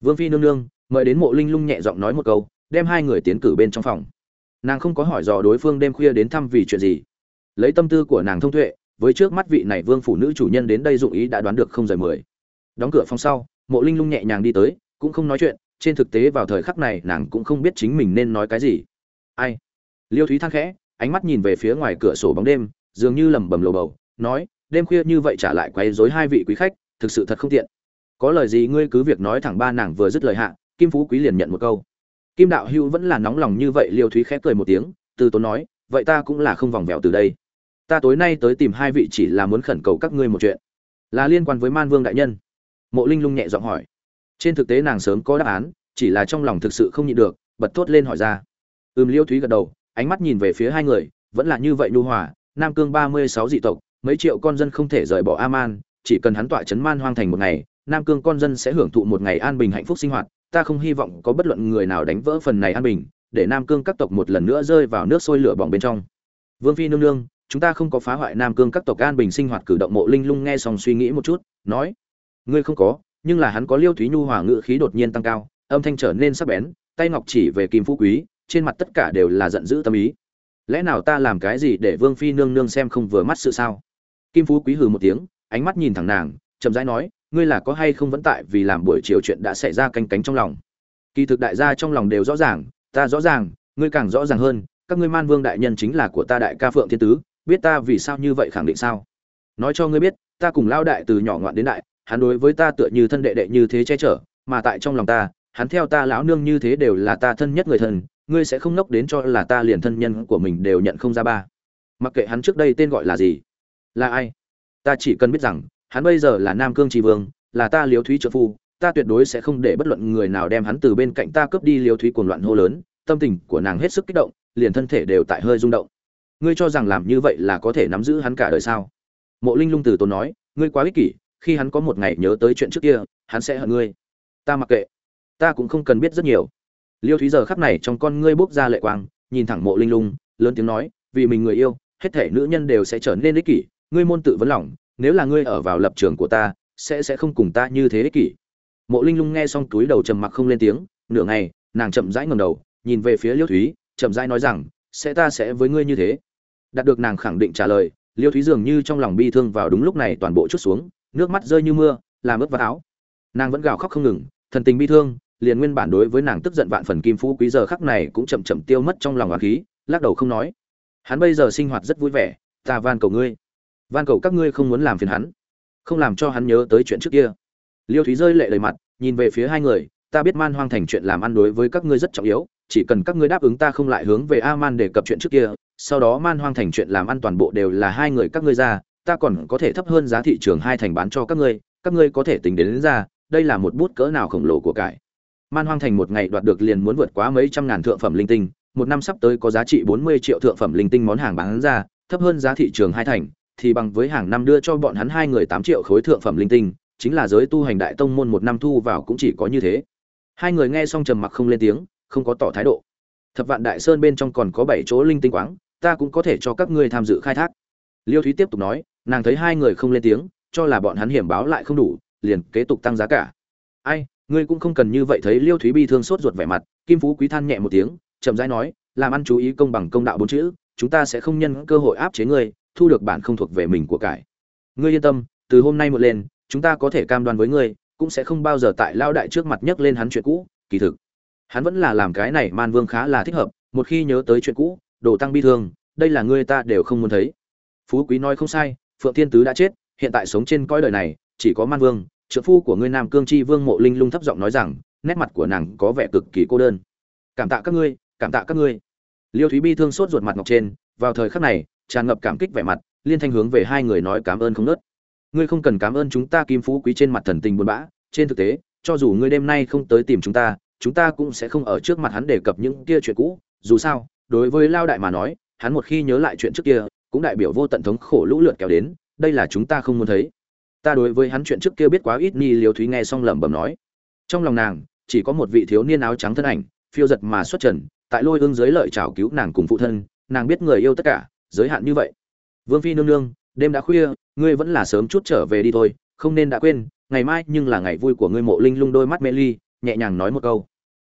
Vương phi nương nương, mời đến mộ linh lung nhẹ giọng nói một câu, đem hai người tiến cử bên trong phòng. Nàng không có hỏi dò đối phương đêm khuya đến thăm vì chuyện gì. Lấy tâm tư của nàng thông tuệ, với trước mắt vị này vương phủ nữ chủ nhân đến đây dụng ý đã đoán được không rời mười đóng cửa phòng sau, mộ linh lung nhẹ nhàng đi tới, cũng không nói chuyện, trên thực tế vào thời khắc này nàng cũng không biết chính mình nên nói cái gì. Ai? Liêu thúy than khẽ, ánh mắt nhìn về phía ngoài cửa sổ bóng đêm, dường như lẩm bẩm lầu bầu, nói, đêm khuya như vậy trả lại quấy rối hai vị quý khách, thực sự thật không tiện. Có lời gì ngươi cứ việc nói thẳng ba nàng vừa dứt lời hạ, kim phú quý liền nhận một câu. Kim đạo hữu vẫn là nóng lòng như vậy, liêu thúy khẽ cười một tiếng, từ tốn nói, vậy ta cũng là không vòng vèo từ đây. Ta tối nay tới tìm hai vị chỉ là muốn khẩn cầu các ngươi một chuyện. Là liên quan với man vương đại nhân mộ linh lung nhẹ giọng hỏi. Trên thực tế nàng sớm có đáp án, chỉ là trong lòng thực sự không nhịn được, bật thốt lên hỏi ra. Ừm, liêu thúy gật đầu, ánh mắt nhìn về phía hai người, vẫn là như vậy nhu hòa, nam cương ba mươi sáu dị tộc, mấy triệu con dân không thể rời bỏ aman, chỉ cần hắn tọa chấn man hoang thành một ngày, nam cương con dân sẽ hưởng thụ một ngày an bình hạnh phúc sinh hoạt, ta không hy vọng có bất luận người nào đánh vỡ phần này an bình, để nam cương các tộc một lần nữa rơi vào nước sôi lửa bỏng bên trong. Vương phi nương nương, chúng ta không có phá hoại nam cương các tộc an bình sinh hoạt, cử động mộ linh lung nghe xong suy nghĩ một chút, nói ngươi không có, nhưng là hắn có liêu thúy nhu hòa ngự khí đột nhiên tăng cao, âm thanh trở nên sắc bén, tay ngọc chỉ về kim phú quý, trên mặt tất cả đều là giận dữ tâm ý. Lẽ nào ta làm cái gì để vương phi nương nương xem không vừa mắt sự sao? Kim phú quý hừ một tiếng, ánh mắt nhìn thẳng nàng, chậm rãi nói, ngươi là có hay không vẫn tại vì làm buổi chiều chuyện đã xảy ra canh cánh trong lòng? Kỳ thực đại gia trong lòng đều rõ ràng, ta rõ ràng, ngươi càng rõ ràng hơn, các ngươi man vương đại nhân chính là của ta đại ca phượng thiên tứ, biết ta vì sao như vậy khẳng định sao? Nói cho ngươi biết, ta cùng lao đại từ nhỏ ngoạn đến đại hắn đối với ta tựa như thân đệ đệ như thế che chở, mà tại trong lòng ta, hắn theo ta lão nương như thế đều là ta thân nhất người thân, ngươi sẽ không nốc đến cho là ta liền thân nhân của mình đều nhận không ra ba. Mặc kệ hắn trước đây tên gọi là gì. Là ai? Ta chỉ cần biết rằng, hắn bây giờ là nam cương tri vương, là ta liếu thúy trợ phu, ta tuyệt đối sẽ không để bất luận người nào đem hắn từ bên cạnh ta cướp đi liêu thúy cuồng loạn hô lớn, tâm tình của nàng hết sức kích động, liền thân thể đều tại hơi rung động. Ngươi cho rằng làm như vậy là có thể nắm giữ hắn cả đời sao? Mộ linh lung từ tốn nói, ngươi quá ích kỷ khi hắn có một ngày nhớ tới chuyện trước kia, hắn sẽ hận ngươi. Ta mặc kệ. Ta cũng không cần biết rất nhiều. Liêu thúy giờ khắc này trong con ngươi bốc ra lệ quang, nhìn thẳng mộ linh lung, lớn tiếng nói, vì mình người yêu, hết thể nữ nhân đều sẽ trở nên ích kỷ. Ngươi môn tự vấn lòng, nếu là ngươi ở vào lập trường của ta, sẽ sẽ không cùng ta như thế ích kỷ. Mộ linh lung nghe xong túi đầu trầm mặc không lên tiếng, nửa ngày, nàng chậm rãi ngầm đầu, nhìn về phía liêu thúy, chậm rãi nói rằng, sẽ ta sẽ với ngươi như thế. Đạt được nàng khẳng định trả lời, liêu thúy dường như trong lòng bi thương vào đúng lúc này toàn bộ chút xuống nước mắt rơi như mưa, làm ướt vào áo. Nàng vẫn gào khóc không ngừng, thần tình bi thương, liền nguyên bản đối với nàng tức giận vạn phần kim phú quý giờ khắc này cũng chậm chậm tiêu mất trong lòng hòa khí, lắc đầu không nói. Hắn bây giờ sinh hoạt rất vui vẻ, ta van cầu ngươi. Van cầu các ngươi không muốn làm phiền hắn. Không làm cho hắn nhớ tới chuyện trước kia. Liêu thúy rơi lệ đầy mặt, nhìn về phía hai người, ta biết man hoang thành chuyện làm ăn đối với các ngươi rất trọng yếu, chỉ cần các ngươi đáp ứng ta không lại hướng về a man để cập chuyện trước kia, sau đó man hoang thành chuyện làm ăn toàn bộ đều là hai người các ngươi ra ta còn có thể thấp hơn giá thị trường hai thành bán cho các ngươi các ngươi có thể tính đến, đến ra đây là một bút cỡ nào khổng lồ của cải. Man hoang thành một ngày đoạt được liền muốn vượt quá mấy trăm ngàn thượng phẩm linh tinh một năm sắp tới có giá trị bốn mươi triệu thượng phẩm linh tinh món hàng bán ra thấp hơn giá thị trường hai thành thì bằng với hàng năm đưa cho bọn hắn hai người tám triệu khối thượng phẩm linh tinh chính là giới tu hành đại tông môn một năm thu vào cũng chỉ có như thế. Hai người nghe xong trầm mặc không lên tiếng không có tỏ thái độ. Thập vạn đại sơn bên trong còn có bảy chỗ linh tinh quáng ta cũng có thể cho các ngươi tham dự khai thác. Liêu thúy tiếp tục nói nàng thấy hai người không lên tiếng, cho là bọn hắn hiểm báo lại không đủ, liền kế tục tăng giá cả. Ai, ngươi cũng không cần như vậy thấy liêu thúy bi thương sốt ruột vẻ mặt, kim phú quý than nhẹ một tiếng, chậm rãi nói, làm ăn chú ý công bằng công đạo bốn chữ, chúng ta sẽ không nhân cơ hội áp chế ngươi, thu được bản không thuộc về mình của cải. Ngươi yên tâm, từ hôm nay một lên, chúng ta có thể cam đoan với ngươi, cũng sẽ không bao giờ tại lao đại trước mặt nhắc lên hắn chuyện cũ, kỳ thực. Hắn vẫn là làm cái này man vương khá là thích hợp, một khi nhớ tới chuyện cũ, đồ tăng bi thương, đây là ngươi ta đều không muốn thấy. Phú quý nói không sai phượng thiên tứ đã chết, hiện tại sống trên cõi đời này, chỉ có man vương trợ phu của ngươi nam cương chi vương mộ linh lung thấp giọng nói rằng, nét mặt của nàng có vẻ cực kỳ cô đơn. Cảm tạ các ngươi, cảm tạ các ngươi. Liêu thúy bi thương sốt ruột mặt ngọc trên, vào thời khắc này, tràn ngập cảm kích vẻ mặt, liên thanh hướng về hai người nói cảm ơn không nớt. Ngươi không cần cảm ơn chúng ta kim phú quý trên mặt thần tình buồn bã, trên thực tế, cho dù ngươi đêm nay không tới tìm chúng ta chúng ta cũng sẽ không ở trước mặt hắn đề cập những kia chuyện cũ. Dù sao, đối với lao đại mà nói, hắn một khi nhớ lại chuyện trước kia cũng đại biểu vô tận thống khổ lũ lượt kéo đến, đây là chúng ta không muốn thấy. Ta đối với hắn chuyện trước kia biết quá ít ni liều thúy nghe xong lẩm bẩm nói. Trong lòng nàng, chỉ có một vị thiếu niên áo trắng thân ảnh, phiêu giật mà xuất trần, tại lôi ương dưới lợi trào cứu nàng cùng phụ thân, nàng biết người yêu tất cả, giới hạn như vậy. Vương phi nương nương, đêm đã khuya, ngươi vẫn là sớm chút trở về đi thôi, không nên đã quên, ngày mai nhưng là ngày vui của ngươi mộ linh lung đôi mắt mê ly, nhẹ nhàng nói một câu.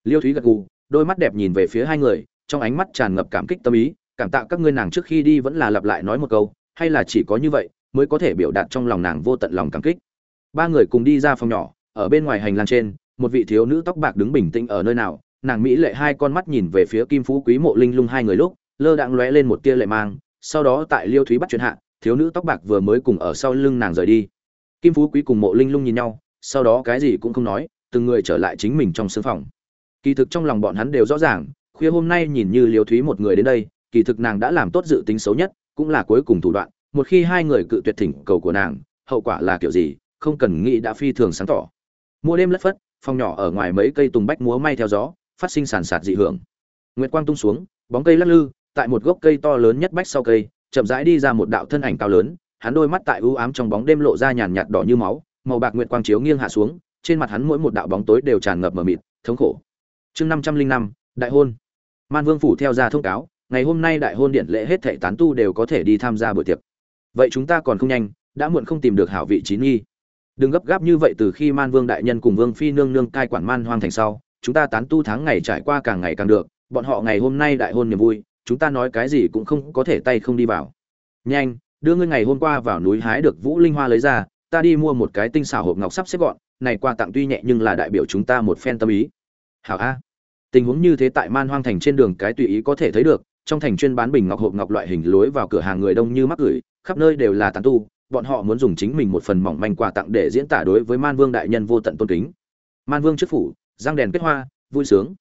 Liêu thúy gật gù, đôi mắt đẹp nhìn về phía hai người, trong ánh mắt tràn ngập cảm kích tâm ý cảm tạ các ngươi nàng trước khi đi vẫn là lặp lại nói một câu, hay là chỉ có như vậy mới có thể biểu đạt trong lòng nàng vô tận lòng cảm kích. Ba người cùng đi ra phòng nhỏ, ở bên ngoài hành lang trên, một vị thiếu nữ tóc bạc đứng bình tĩnh ở nơi nào, nàng mỹ lệ hai con mắt nhìn về phía kim phú quý mộ linh lung hai người lúc, lơ đãng lóe lên một tia lệ mang, sau đó tại liêu thúy bắt chuyện hạ, thiếu nữ tóc bạc vừa mới cùng ở sau lưng nàng rời đi. Kim phú quý cùng mộ linh lung nhìn nhau, sau đó cái gì cũng không nói, từng người trở lại chính mình trong sương phòng. Kỳ thực trong lòng bọn hắn đều rõ ràng, khuya hôm nay nhìn như liêu thúy một người đến đây kỳ thực nàng đã làm tốt dự tính xấu nhất, cũng là cuối cùng thủ đoạn, một khi hai người cự tuyệt thỉnh cầu của nàng, hậu quả là kiểu gì, không cần nghĩ đã phi thường sáng tỏ. Mùa đêm lất phất, phòng nhỏ ở ngoài mấy cây tùng bách múa may theo gió, phát sinh sàn sạt dị hưởng. Nguyệt quang tung xuống, bóng cây lắc lư, tại một gốc cây to lớn nhất bách sau cây, chậm rãi đi ra một đạo thân ảnh cao lớn, hắn đôi mắt tại ưu ám trong bóng đêm lộ ra nhàn nhạt đỏ như máu, màu bạc nguyệt quang chiếu nghiêng hạ xuống, trên mặt hắn mỗi một đạo bóng tối đều tràn ngập mờ mịt, thống khổ. Chương năm trăm linh năm, đại hôn. Man vương phủ theo ra thông cáo ngày hôm nay đại hôn điện lễ hết thảy tán tu đều có thể đi tham gia buổi tiệc. Vậy chúng ta còn không nhanh, đã muộn không tìm được hảo vị trí nghi. Đừng gấp gáp như vậy từ khi man vương đại nhân cùng vương phi nương nương cai quản man hoang thành sau, chúng ta tán tu tháng ngày trải qua càng ngày càng được, bọn họ ngày hôm nay đại hôn niềm vui, chúng ta nói cái gì cũng không có thể tay không đi vào. Nhanh, đưa ngươi ngày hôm qua vào núi hái được vũ linh hoa lấy ra, ta đi mua một cái tinh xảo hộp ngọc sắp xếp gọn, này qua tặng tuy nhẹ nhưng là đại biểu chúng ta một phen tâm ý. Hảo a. Tình huống như thế tại man hoang thành trên đường cái tùy ý có thể thấy được trong thành chuyên bán bình ngọc hộp ngọc loại hình lối vào cửa hàng người đông như mắc gửi, khắp nơi đều là tán tu, bọn họ muốn dùng chính mình một phần mỏng manh quà tặng để diễn tả đối với man vương đại nhân vô tận tôn kính. Man vương trước phủ, răng đèn kết hoa, vui sướng.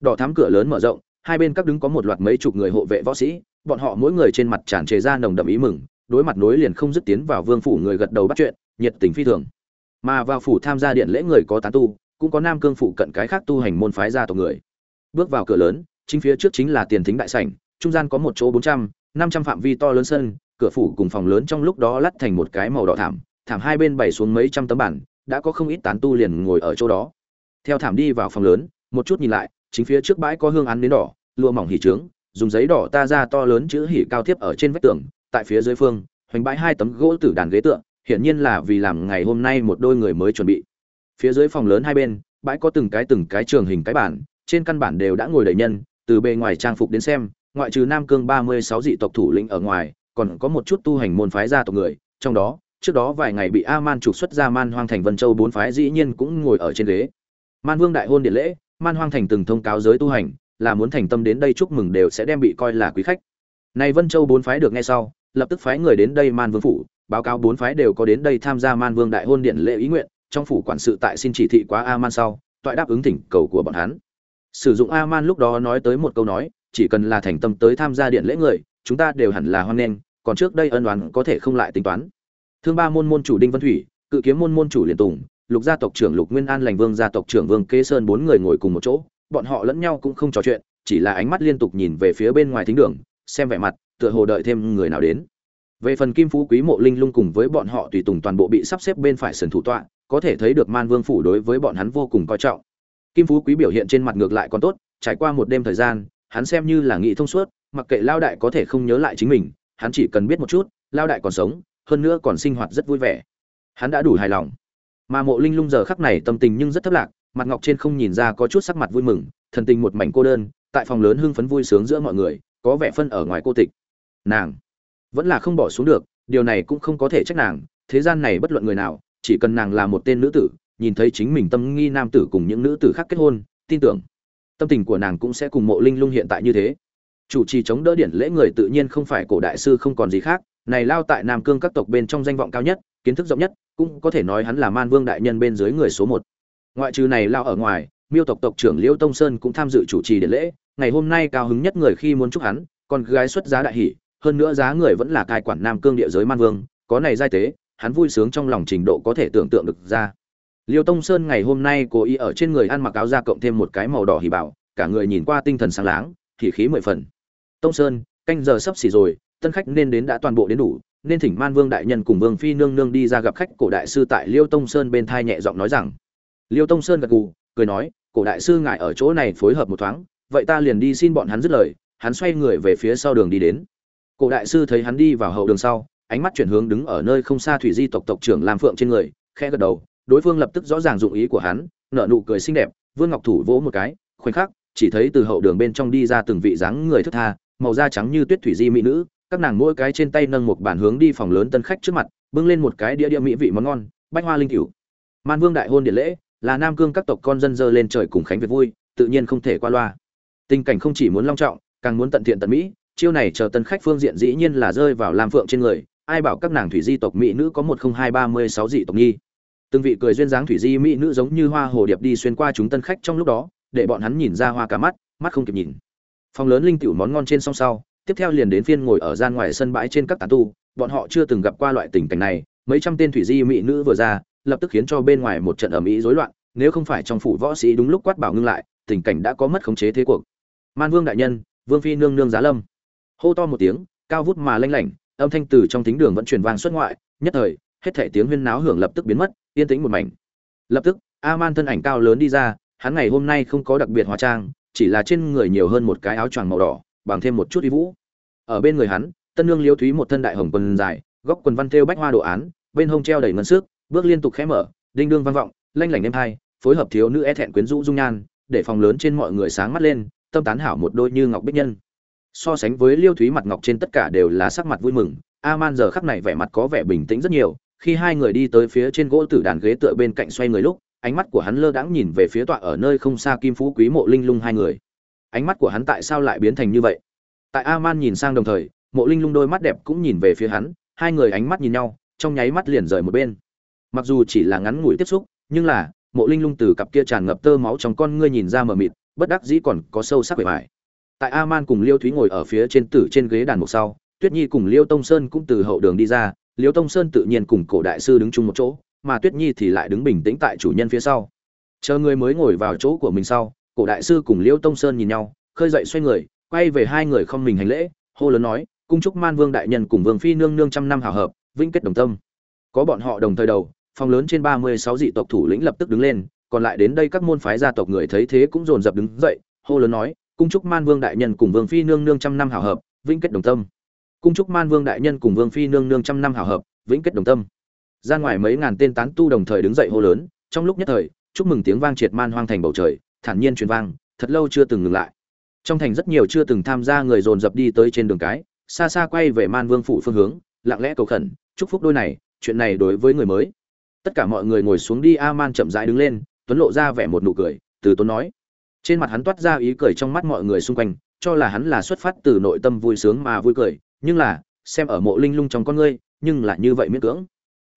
Đỏ thắm cửa lớn mở rộng, hai bên các đứng có một loạt mấy chục người hộ vệ võ sĩ, bọn họ mỗi người trên mặt tràn trề ra nồng đậm ý mừng, đối mặt nối liền không dứt tiến vào vương phủ người gật đầu bắt chuyện, nhiệt tình phi thường. Mà vào phủ tham gia điện lễ người có tán tu, cũng có nam cương phủ cận cái khác tu hành môn phái gia tộc người. Bước vào cửa lớn, chính phía trước chính là tiền thính đại sảnh trung gian có một chỗ bốn trăm, năm trăm phạm vi to lớn sân, cửa phủ cùng phòng lớn trong lúc đó lắt thành một cái màu đỏ thảm thảm hai bên bày xuống mấy trăm tấm bản, đã có không ít tán tu liền ngồi ở chỗ đó. Theo thảm đi vào phòng lớn, một chút nhìn lại, chính phía trước bãi có hương án đến đỏ, lụa mỏng hỉ trướng, dùng giấy đỏ ta ra to lớn chữ hỉ cao tiếp ở trên vách tường, tại phía dưới phương, hoành bãi hai tấm gỗ tử đàn ghế tượng hiển nhiên là vì làm ngày hôm nay một đôi người mới chuẩn bị. Phía dưới phòng lớn hai bên, bãi có từng cái từng cái trường hình cái bản, trên căn bản đều đã ngồi đầy nhân, từ bề ngoài trang phục đến xem ngoại trừ nam cương ba mươi sáu dị tộc thủ lĩnh ở ngoài, còn có một chút tu hành môn phái gia tộc người, trong đó, trước đó vài ngày bị a man trục xuất ra man hoang thành vân châu bốn phái dĩ nhiên cũng ngồi ở trên ghế. Man vương đại hôn điện lễ, man hoang thành từng thông cáo giới tu hành, là muốn thành tâm đến đây chúc mừng đều sẽ đem bị coi là quý khách. Này vân châu bốn phái được nghe sau, lập tức phái người đến đây man vương phủ, báo cáo bốn phái đều có đến đây tham gia man vương đại hôn điện lễ ý nguyện, trong phủ quản sự tại xin chỉ thị quá a man sau, toại đáp ứng thỉnh cầu của bọn hắn. Sử dụng a man lúc đó nói tới một câu nói chỉ cần là thành tâm tới tham gia điện lễ người, chúng ta đều hẳn là hoan nghênh, còn trước đây ân đoán có thể không lại tính toán. Thương ba môn môn chủ đinh vân thủy, cự kiếm môn môn chủ liền tùng, lục gia tộc trưởng lục nguyên an lành vương gia tộc trưởng vương kế sơn bốn người ngồi cùng một chỗ, bọn họ lẫn nhau cũng không trò chuyện, chỉ là ánh mắt liên tục nhìn về phía bên ngoài thính đường, xem vẻ mặt, tựa hồ đợi thêm người nào đến. Về phần kim phú quý mộ linh lung cùng với bọn họ tùy tùng toàn bộ bị sắp xếp bên phải sườn thủ tọa, có thể thấy được man vương phủ đối với bọn hắn vô cùng coi trọng. Kim phú quý biểu hiện trên mặt ngược lại còn tốt, trải qua một đêm thời gian hắn xem như là nghị thông suốt, mặc kệ lao đại có thể không nhớ lại chính mình, hắn chỉ cần biết một chút, lao đại còn sống, hơn nữa còn sinh hoạt rất vui vẻ. Hắn đã đủ hài lòng. Mà mộ linh lung giờ khắc này tâm tình nhưng rất thất lạc, mặt ngọc trên không nhìn ra có chút sắc mặt vui mừng, thần tình một mảnh cô đơn, tại phòng lớn hưng phấn vui sướng giữa mọi người, có vẻ phân ở ngoài cô tịch. Nàng vẫn là không bỏ xuống được, điều này cũng không có thể trách nàng, thế gian này bất luận người nào, chỉ cần nàng là một tên nữ tử, nhìn thấy chính mình tâm nghi nam tử cùng những nữ tử khác kết hôn, tin tưởng tâm tình của nàng cũng sẽ cùng mộ linh lung hiện tại như thế. Chủ trì chống đỡ điển lễ người tự nhiên không phải cổ đại sư không còn gì khác, này lao tại nam cương các tộc bên trong danh vọng cao nhất, kiến thức rộng nhất, cũng có thể nói hắn là man vương đại nhân bên dưới người số một. Ngoại trừ này lao ở ngoài, miêu tộc tộc trưởng liễu tông sơn cũng tham dự chủ trì điển lễ, ngày hôm nay cao hứng nhất người khi muốn chúc hắn còn gái xuất giá đại hỷ, hơn nữa giá người vẫn là cai quản nam cương địa giới man vương, có này giai tế, hắn vui sướng trong lòng trình độ có thể tưởng tượng được ra liêu tông sơn ngày hôm nay cố ý ở trên người ăn mặc áo da cộng thêm một cái màu đỏ hỉ bảo, cả người nhìn qua tinh thần sáng láng, thì khí mười phần. Tông sơn, canh giờ sắp xỉ rồi, tân khách nên đến đã toàn bộ đến đủ, nên thỉnh man vương đại nhân cùng vương phi nương nương đi ra gặp khách, cổ đại sư tại liêu tông sơn bên thai nhẹ giọng nói rằng. Liêu tông sơn gật gù, cười nói, cổ đại sư ngài ở chỗ này phối hợp một thoáng, vậy ta liền đi xin bọn hắn dứt lời, hắn xoay người về phía sau đường đi đến. Cổ đại sư thấy hắn đi vào hậu đường sau, ánh mắt chuyển hướng đứng ở nơi không xa thủy di tộc tộc trưởng lam phượng trên người, khẽ gật đầu đối phương lập tức rõ ràng dụng ý của hắn, nở nụ cười xinh đẹp, vương ngọc thủ vỗ một cái, khoảnh khắc, chỉ thấy từ hậu đường bên trong đi ra từng vị dáng người thức tha, màu da trắng như tuyết thủy di mỹ nữ, các nàng mỗi cái trên tay nâng một bản hướng đi phòng lớn tân khách trước mặt, bưng lên một cái đĩa đĩa mỹ vị món ngon, bách hoa linh cửu. Man vương đại hôn điện lễ, là nam cương các tộc con dân dơ lên trời cùng khánh việt vui, tự nhiên không thể qua loa. Tình cảnh không chỉ muốn long trọng, càng muốn tận thiện tận mỹ, chiêu này chờ tân khách phương diện dĩ nhiên là rơi vào lam phượng trên người, ai bảo các nàng thủy di tộc mỹ nữ có một không hai ba mươi sáu dị tộc nhi từng vị cười duyên dáng thủy di mỹ nữ giống như hoa hồ điệp đi xuyên qua chúng tân khách trong lúc đó, để bọn hắn nhìn ra hoa cả mắt mắt không kịp nhìn. Phòng lớn linh tiểu món ngon trên song sau, tiếp theo liền đến phiên ngồi ở gian ngoài sân bãi trên các tán tu, bọn họ chưa từng gặp qua loại tình cảnh này, mấy trăm tên thủy di mỹ nữ vừa ra, lập tức khiến cho bên ngoài một trận ầm ĩ rối loạn, nếu không phải trong phủ võ sĩ đúng lúc quát bảo ngưng lại, tình cảnh đã có mất khống chế thế cuộc. Man vương đại nhân, vương phi nương nương giá lâm. Hô to một tiếng, cao vút mà lanh lảnh, âm thanh từ trong thính đường vẫn truyền vang xuất ngoại, nhất thời hết thảy tiếng huyên náo hưởng lập tức biến mất, yên tĩnh một mảnh. Lập tức, Aman thân ảnh cao lớn đi ra, hắn ngày hôm nay không có đặc biệt hóa trang, chỉ là trên người nhiều hơn một cái áo choàng màu đỏ, bằng thêm một chút uy vũ. Ở bên người hắn, tân nương liêu thúy một thân đại hồng quần dài, góc quần văn thêu bách hoa đồ án, bên hông treo đầy ngân sức bước liên tục khẽ mở, đinh đương vang vọng, lanh lảnh êm hai, phối hợp thiếu nữ e thẹn quyến rũ dung nhan, để phòng lớn trên mọi người sáng mắt lên, tâm tán hảo một đôi như ngọc bích nhân. So sánh với liêu thúy mặt ngọc trên tất cả đều là sắc mặt vui mừng, Aman giờ khắc này vẻ mặt có vẻ bình tĩnh rất nhiều khi hai người đi tới phía trên gỗ tử đàn ghế tựa bên cạnh xoay người lúc, ánh mắt của hắn lơ đãng nhìn về phía tọa ở nơi không xa kim phú quý mộ linh lung hai người. Ánh mắt của hắn tại sao lại biến thành như vậy? Tại a man nhìn sang đồng thời, mộ linh lung đôi mắt đẹp cũng nhìn về phía hắn, hai người ánh mắt nhìn nhau, trong nháy mắt liền rời một bên. Mặc dù chỉ là ngắn ngủi tiếp xúc, nhưng là, mộ linh lung từ cặp kia tràn ngập tơ máu trong con ngươi nhìn ra mờ mịt, bất đắc dĩ còn có sâu sắc vẻ vải. Tại a man cùng liêu thúy ngồi ở phía trên tử trên ghế đàn mục sau, tuyết nhi cùng liêu tông sơn cũng từ hậu đường đi ra liêu tông sơn tự nhiên cùng cổ đại sư đứng chung một chỗ, mà tuyết nhi thì lại đứng bình tĩnh tại chủ nhân phía sau. Chờ người mới ngồi vào chỗ của mình sau, cổ đại sư cùng liêu tông sơn nhìn nhau, khơi dậy xoay người, quay về hai người không mình hành lễ, hô lớn nói, cung chúc man vương đại nhân cùng vương phi nương nương trăm năm hảo hợp, vĩnh kết đồng tâm. Có bọn họ đồng thời đầu, phòng lớn trên ba mươi sáu dị tộc thủ lĩnh lập tức đứng lên, còn lại đến đây các môn phái gia tộc người thấy thế cũng dồn dập đứng dậy, hô lớn nói, cung chúc man vương đại nhân cùng vương phi nương nương trăm năm hảo hợp, vĩnh kết đồng tâm cung chúc man vương đại nhân cùng vương phi nương nương trăm năm hảo hợp, vĩnh kết đồng tâm. Ra ngoài mấy ngàn tên tán tu đồng thời đứng dậy hô lớn, trong lúc nhất thời, chúc mừng tiếng vang triệt man hoang thành bầu trời, thản nhiên truyền vang, thật lâu chưa từng ngừng lại. Trong thành rất nhiều chưa từng tham gia người dồn dập đi tới trên đường cái, xa xa quay về man vương phủ phương hướng, lặng lẽ cầu khẩn, chúc phúc đôi này, chuyện này đối với người mới. Tất cả mọi người ngồi xuống đi a man chậm rãi đứng lên, tuấn lộ ra vẻ một nụ cười, từ tốn nói. Trên mặt hắn toát ra ý cười trong mắt mọi người xung quanh, cho là hắn là xuất phát từ nội tâm vui sướng mà vui cười nhưng là, xem ở mộ linh lung trong con ngươi, nhưng là như vậy miễn cưỡng.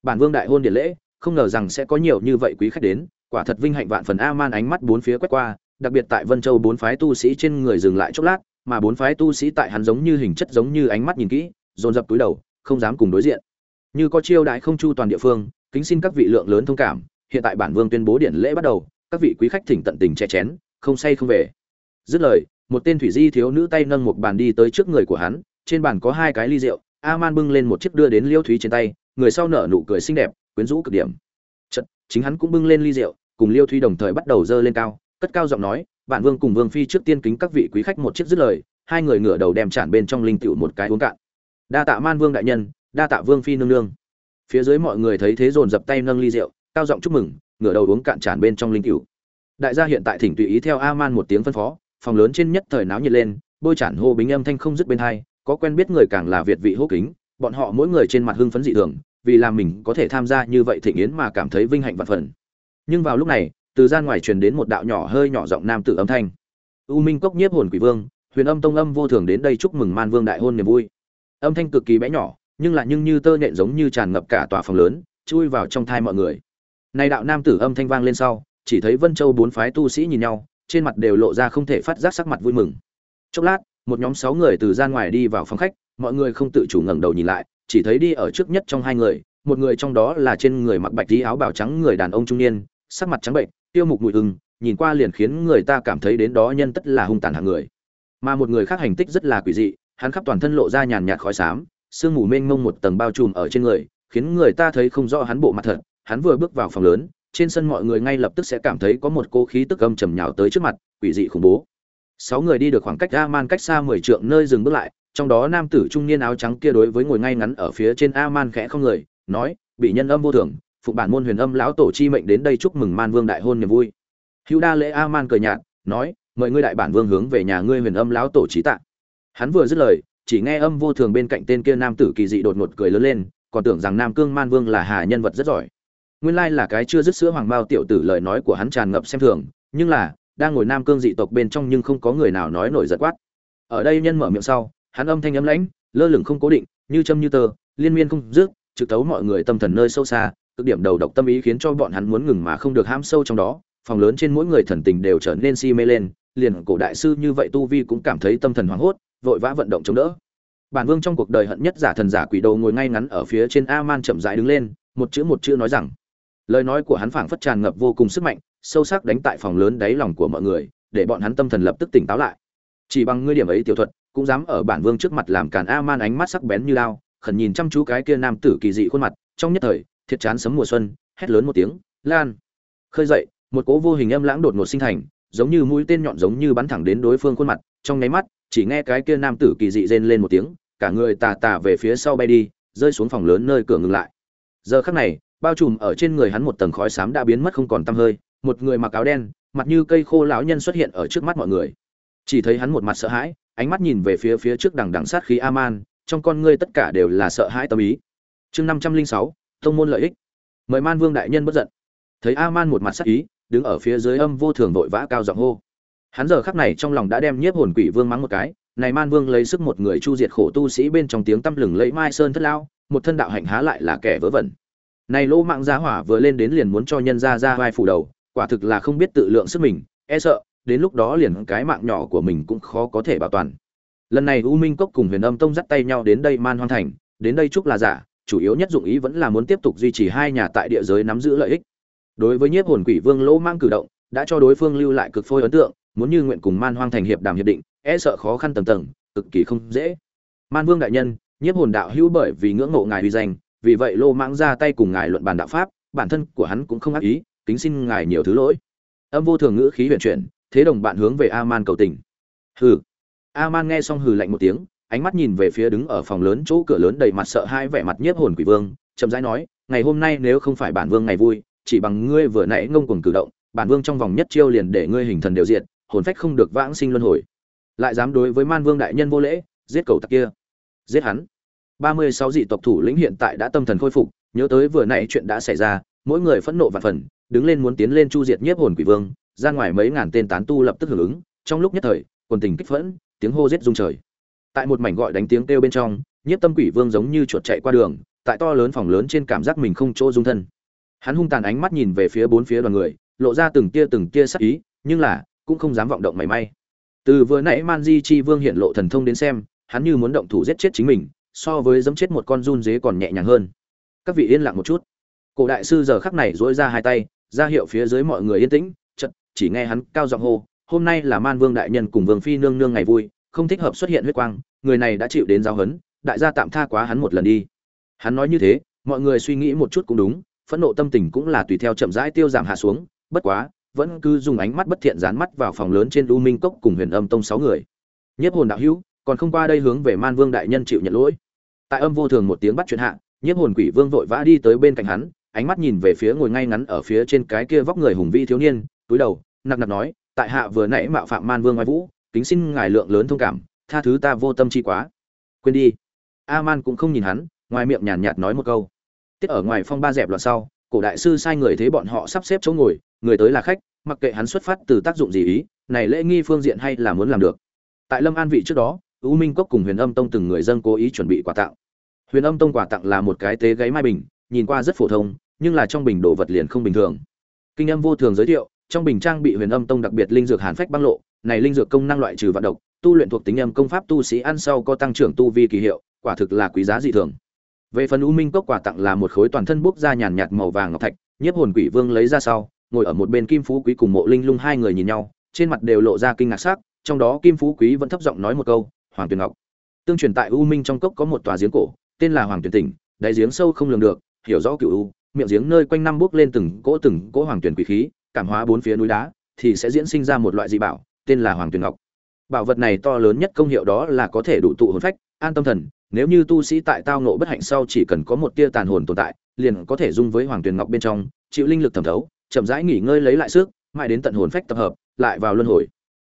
Bản vương đại hôn điện lễ, không ngờ rằng sẽ có nhiều như vậy quý khách đến, quả thật vinh hạnh vạn phần a man ánh mắt bốn phía quét qua, đặc biệt tại vân châu bốn phái tu sĩ trên người dừng lại chốc lát, mà bốn phái tu sĩ tại hắn giống như hình chất giống như ánh mắt nhìn kỹ, dồn dập túi đầu, không dám cùng đối diện. Như có chiêu đại không chu toàn địa phương, kính xin các vị lượng lớn thông cảm, hiện tại bản vương tuyên bố điện lễ bắt đầu, các vị quý khách thỉnh tận tình che chén, không say không về. Dứt lời, một tên thủy di thiếu nữ tay nâng một bàn đi tới trước người của hắn trên bàn có hai cái ly rượu a man bưng lên một chiếc đưa đến liêu thúy trên tay, người sau nở nụ cười xinh đẹp, quyến rũ cực điểm. Chật chính hắn cũng bưng lên ly rượu, cùng liêu thúy đồng thời bắt đầu dơ lên cao, cất cao giọng nói bản vương cùng vương phi trước tiên kính các vị quý khách một chiếc dứt lời, hai người ngửa đầu đem chản bên trong linh tựu một cái uống cạn. Đa tạ man vương đại nhân, đa tạ vương phi nương nương. Phía dưới mọi người thấy thế dồn dập tay nâng ly rượu, cao giọng chúc mừng, ngửa đầu uống cạn chản bên trong linh tiểu. Đại gia hiện tại thỉnh tùy ý theo a man một tiếng phân phó, phòng lớn trên nhất thời náo nhiệt lên, bôi chản hô bính âm thanh không dứt bên hai có quen biết người càng là việt vị hô kính, bọn họ mỗi người trên mặt hưng phấn dị thường, vì làm mình có thể tham gia như vậy thịnh yến mà cảm thấy vinh hạnh vạn phần nhưng vào lúc này, từ gian ngoài truyền đến một đạo nhỏ hơi nhỏ giọng nam tử âm thanh. U minh cốc nhiếp hồn quỷ vương, huyền âm tông âm vô thường đến đây chúc mừng man vương đại hôn niềm vui. Âm thanh cực kỳ bé nhỏ, nhưng lại nhưng như tơ nhện giống như tràn ngập cả tòa phòng lớn, chui vào trong thai mọi người. Nay đạo nam tử âm thanh vang lên sau, chỉ thấy vân châu bốn phái tu sĩ nhìn nhau, trên mặt đều lộ ra không thể phát giác sắc mặt vui mừng. Chốc lát một nhóm sáu người từ gian ngoài đi vào phòng khách mọi người không tự chủ ngẩng đầu nhìn lại chỉ thấy đi ở trước nhất trong hai người một người trong đó là trên người mặc bạch tí áo bào trắng người đàn ông trung niên sắc mặt trắng bệnh tiêu mục mùi hưng, nhìn qua liền khiến người ta cảm thấy đến đó nhân tất là hung tàn hạng người. Mà một người khác hành tích rất là quỷ dị hắn khắp toàn thân lộ ra nhàn nhạt khói xám sương mù mênh mông một tầng bao trùm ở trên người khiến người ta thấy không rõ hắn bộ mặt thật. Hắn vừa bước vào phòng lớn trên sân mọi người ngay lập tức sẽ cảm thấy có một cô khí tức âm trầm nhào tới trước mặt quỷ dị khủng bố sáu người đi được khoảng cách a man cách xa mười trượng nơi dừng bước lại, trong đó nam tử trung niên áo trắng kia đối với ngồi ngay ngắn ở phía trên a man khẽ không người, nói, bị nhân âm vô thường, phụ bản môn huyền âm lão tổ chi mệnh đến đây chúc mừng man vương đại hôn niềm vui. Hữu đa lễ a man cười nhạt, nói, mời ngươi đại bản vương hướng về nhà ngươi huyền âm lão tổ trí tạ. Hắn vừa dứt lời, chỉ nghe âm vô thường bên cạnh tên kia nam tử kỳ dị đột ngột cười lớn lên, còn tưởng rằng nam cương man vương là hà nhân vật rất giỏi. Nguyên lai là cái chưa dứt sữa hoàng bao tiểu tử lời nói của hắn tràn ngập xem thường, nhưng là đang ngồi nam cương dị tộc bên trong nhưng không có người nào nói nổi giật quát. Ở đây nhân mở miệng sau, hắn âm thanh ấm lãnh, lơ lửng không cố định, như châm như tơ, liên miên không dứt, trực tấu mọi người tâm thần nơi sâu xa, cực điểm đầu độc tâm ý khiến cho bọn hắn muốn ngừng mà không được ham sâu trong đó, phòng lớn trên mỗi người thần tình đều trở nên si mê lên, liền cổ đại sư như vậy tu vi cũng cảm thấy tâm thần hoảng hốt, vội vã vận động chống đỡ. Bản vương trong cuộc đời hận nhất giả thần giả quỷ đầu ngồi ngay ngắn ở phía trên a man chậm rãi đứng lên, một chữ một chữ nói rằng, lời nói của hắn phảng phất tràn ngập vô cùng sức mạnh sâu sắc đánh tại phòng lớn đáy lòng của mọi người, để bọn hắn tâm thần lập tức tỉnh táo lại. Chỉ bằng ngươi điểm ấy tiểu thuật, cũng dám ở bản vương trước mặt làm càn a man ánh mắt sắc bén như lao, khẩn nhìn chăm chú cái kia nam tử kỳ dị khuôn mặt, trong nhất thời, thiệt chán sấm mùa xuân, hét lớn một tiếng, lan! Khơi dậy, một cỗ vô hình âm lãng đột ngột sinh thành, giống như mũi tên nhọn giống như bắn thẳng đến đối phương khuôn mặt, trong nháy mắt, chỉ nghe cái kia nam tử kỳ dị rên lên một tiếng, cả người tà tà về phía sau bay đi, rơi xuống phòng lớn nơi cửa ngừng lại. Giờ khắc này, bao trùm ở trên người hắn một tầng khói xám đã biến mất không còn tăm hơi một người mặc áo đen, mặt như cây khô lão nhân xuất hiện ở trước mắt mọi người. Chỉ thấy hắn một mặt sợ hãi, ánh mắt nhìn về phía phía trước đằng đằng sát khí aman, trong con ngươi tất cả đều là sợ hãi tâm ý. Chương năm trăm linh sáu, thông môn lợi ích. Mời man vương đại nhân bất giận. Thấy aman một mặt sắc ý, đứng ở phía dưới âm vô thường vội vã cao giọng hô. Hắn giờ khắc này trong lòng đã đem nhiếp hồn quỷ vương mắng một cái, này man vương lấy sức một người chu diệt khổ tu sĩ bên trong tiếng tăm lừng lấy mai sơn thất lao, một thân đạo hạnh há lại là kẻ vớ vẩn. Này lô mạng giá hỏa vừa lên đến liền muốn cho nhân ra ra vai phủ đầu quả thực là không biết tự lượng sức mình e sợ, đến lúc đó liền cái mạng nhỏ của mình cũng khó có thể bảo toàn. Lần này u minh cốc cùng huyền âm tông dắt tay nhau đến đây man hoang thành, đến đây chúc là giả, chủ yếu nhất dụng ý vẫn là muốn tiếp tục duy trì hai nhà tại địa giới nắm giữ lợi ích. Đối với nhiếp hồn quỷ vương lỗ mang cử động, đã cho đối phương lưu lại cực phôi ấn tượng, muốn như nguyện cùng man hoang thành hiệp đàm hiệp định e sợ khó khăn tầng tầng, cực kỳ không dễ. Man vương đại nhân, nhiếp hồn đạo hữu bởi vì ngưỡng mộ ngài uy danh, vì vậy lô mãng ra tay cùng ngài luận bàn đạo pháp, bản thân của hắn cũng không ác ý kính xin ngài nhiều thứ lỗi. Âm vô thường ngữ khí huyền chuyển, thế đồng bạn hướng về a man cầu tình. Hừ. A man nghe xong hừ lạnh một tiếng, ánh mắt nhìn về phía đứng ở phòng lớn chỗ cửa lớn đầy mặt sợ hai vẻ mặt nhiếp hồn quỷ vương, chậm rãi nói, ngày hôm nay nếu không phải bản vương ngày vui, chỉ bằng ngươi vừa nãy ngông cuồng cử động, bản vương trong vòng nhất chiêu liền để ngươi hình thần đều diện hồn phách không được vãng sinh luân hồi. Lại dám đối với man vương đại nhân vô lễ, giết cầu tặc kia. Giết hắn. Ba mươi sáu dị tộc thủ lĩnh hiện tại đã tâm thần khôi phục, nhớ tới vừa nãy chuyện đã xảy ra, mỗi người phẫn nộ và phần đứng lên muốn tiến lên chu diệt nhiếp hồn quỷ vương, ra ngoài mấy ngàn tên tán tu lập tức hưởng ứng, trong lúc nhất thời, quần tình kích phẫn, tiếng hô giết rung trời. Tại một mảnh gọi đánh tiếng kêu bên trong, nhiếp tâm quỷ vương giống như chuột chạy qua đường, tại to lớn phòng lớn trên cảm giác mình không chỗ dung thân. Hắn hung tàn ánh mắt nhìn về phía bốn phía đoàn người, lộ ra từng tia từng tia sắc ý, nhưng là, cũng không dám vọng động mảy may. Từ vừa nãy man di chi vương hiện lộ thần thông đến xem, hắn như muốn động thủ giết chết chính mình, so với dẫm chết một con run dế còn nhẹ nhàng hơn. Các vị yên lặng một chút. Cổ đại sư giờ khắc này dỗi ra hai tay ra hiệu phía dưới mọi người yên tĩnh chật chỉ nghe hắn cao giọng hô, hôm nay là man vương đại nhân cùng vương phi nương nương ngày vui, không thích hợp xuất hiện huyết quang, người này đã chịu đến giáo huấn, đại gia tạm tha quá hắn một lần đi. Hắn nói như thế, mọi người suy nghĩ một chút cũng đúng, phẫn nộ tâm tình cũng là tùy theo chậm rãi tiêu giảm hạ xuống, bất quá, vẫn cứ dùng ánh mắt bất thiện dán mắt vào phòng lớn trên u minh cốc cùng huyền âm tông sáu người. Nhiếp hồn đạo hữu, còn không qua đây hướng về man vương đại nhân chịu nhận lỗi. Tại âm vô thường một tiếng bắt chuyện hạ, nhiếp hồn quỷ vương vội vã đi tới bên cạnh hắn ánh mắt nhìn về phía ngồi ngay ngắn ở phía trên cái kia vóc người hùng vi thiếu niên, túi đầu, nặc nặc nói, tại hạ vừa nãy mạo phạm man vương ngoại vũ, kính xin ngài lượng lớn thông cảm, tha thứ ta vô tâm chi quá. Quên đi. A man cũng không nhìn hắn, ngoài miệng nhàn nhạt nói một câu. Tiết ở ngoài phong ba dẹp loạn sau, cổ đại sư sai người thế bọn họ sắp xếp chỗ ngồi, người tới là khách, mặc kệ hắn xuất phát từ tác dụng gì ý, này lễ nghi phương diện hay là muốn làm được. Tại lâm an vị trước đó, u minh cốc cùng huyền âm tông từng người dân cố ý chuẩn bị quà tặng. Huyền âm tông quà tặng là một cái tế gáy mai bình, nhìn qua rất phổ thông nhưng là trong bình đồ vật liền không bình thường. Kinh âm vô thường giới thiệu, trong bình trang bị huyền âm tông đặc biệt linh dược hàn phách băng lộ, này linh dược công năng loại trừ vạn độc, tu luyện thuộc tính âm công pháp tu sĩ ăn sau có tăng trưởng tu vi kỳ hiệu, quả thực là quý giá dị thường. Về phần u minh cốc quà tặng là một khối toàn thân bốc ra nhàn nhạt màu vàng ngọc thạch, nhiếp hồn quỷ vương lấy ra sau, ngồi ở một bên kim phú quý cùng mộ linh lung hai người nhìn nhau, trên mặt đều lộ ra kinh ngạc sắc, trong đó kim phú quý vẫn thấp giọng nói một câu, hoàng tuyền ngọc. Tương truyền tại u minh trong cốc có một tòa giếng cổ, tên là hoàng tuyền tỉnh, đáy giếng sâu không lường được, hiểu rõ cựu u miệng giếng nơi quanh năm bước lên từng cỗ từng cỗ hoàng tuyển quỷ khí, cảm hóa bốn phía núi đá, thì sẽ diễn sinh ra một loại dị bảo, tên là hoàng tuyển ngọc. Bảo vật này to lớn nhất công hiệu đó là có thể đủ tụ hồn phách, an tâm thần, nếu như tu sĩ tại tao nộ bất hạnh sau chỉ cần có một tia tàn hồn tồn tại, liền có thể dung với hoàng tuyển ngọc bên trong, chịu linh lực thẩm thấu, chậm rãi nghỉ ngơi lấy lại sức, mãi đến tận hồn phách tập hợp, lại vào luân hồi.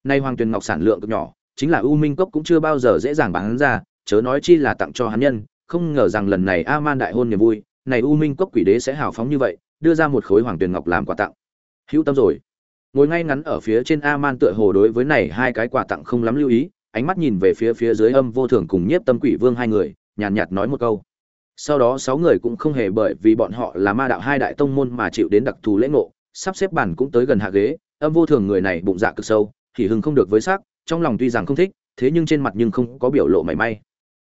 Nay hoàng tuyển ngọc sản lượng cực nhỏ, chính là u minh cốc cũng chưa bao giờ dễ dàng bán ra, chớ nói chi là tặng cho hắn nhân, không ngờ rằng lần này a man đại hôn niềm vui này u minh cốc quỷ đế sẽ hào phóng như vậy, đưa ra một khối hoàng tuyền ngọc làm quà tặng. Hữu tâm rồi. Ngồi ngay ngắn ở phía trên a man tựa hồ đối với này hai cái quà tặng không lắm lưu ý, ánh mắt nhìn về phía phía dưới âm vô thường cùng nhiếp tâm quỷ vương hai người, nhàn nhạt nói một câu. Sau đó sáu người cũng không hề bởi vì bọn họ là ma đạo hai đại tông môn mà chịu đến đặc thù lễ ngộ, sắp xếp bàn cũng tới gần hạ ghế, âm vô thường người này bụng dạ cực sâu, thì hưng không được với xác trong lòng tuy rằng không thích, thế nhưng trên mặt nhưng không có biểu lộ mảy may.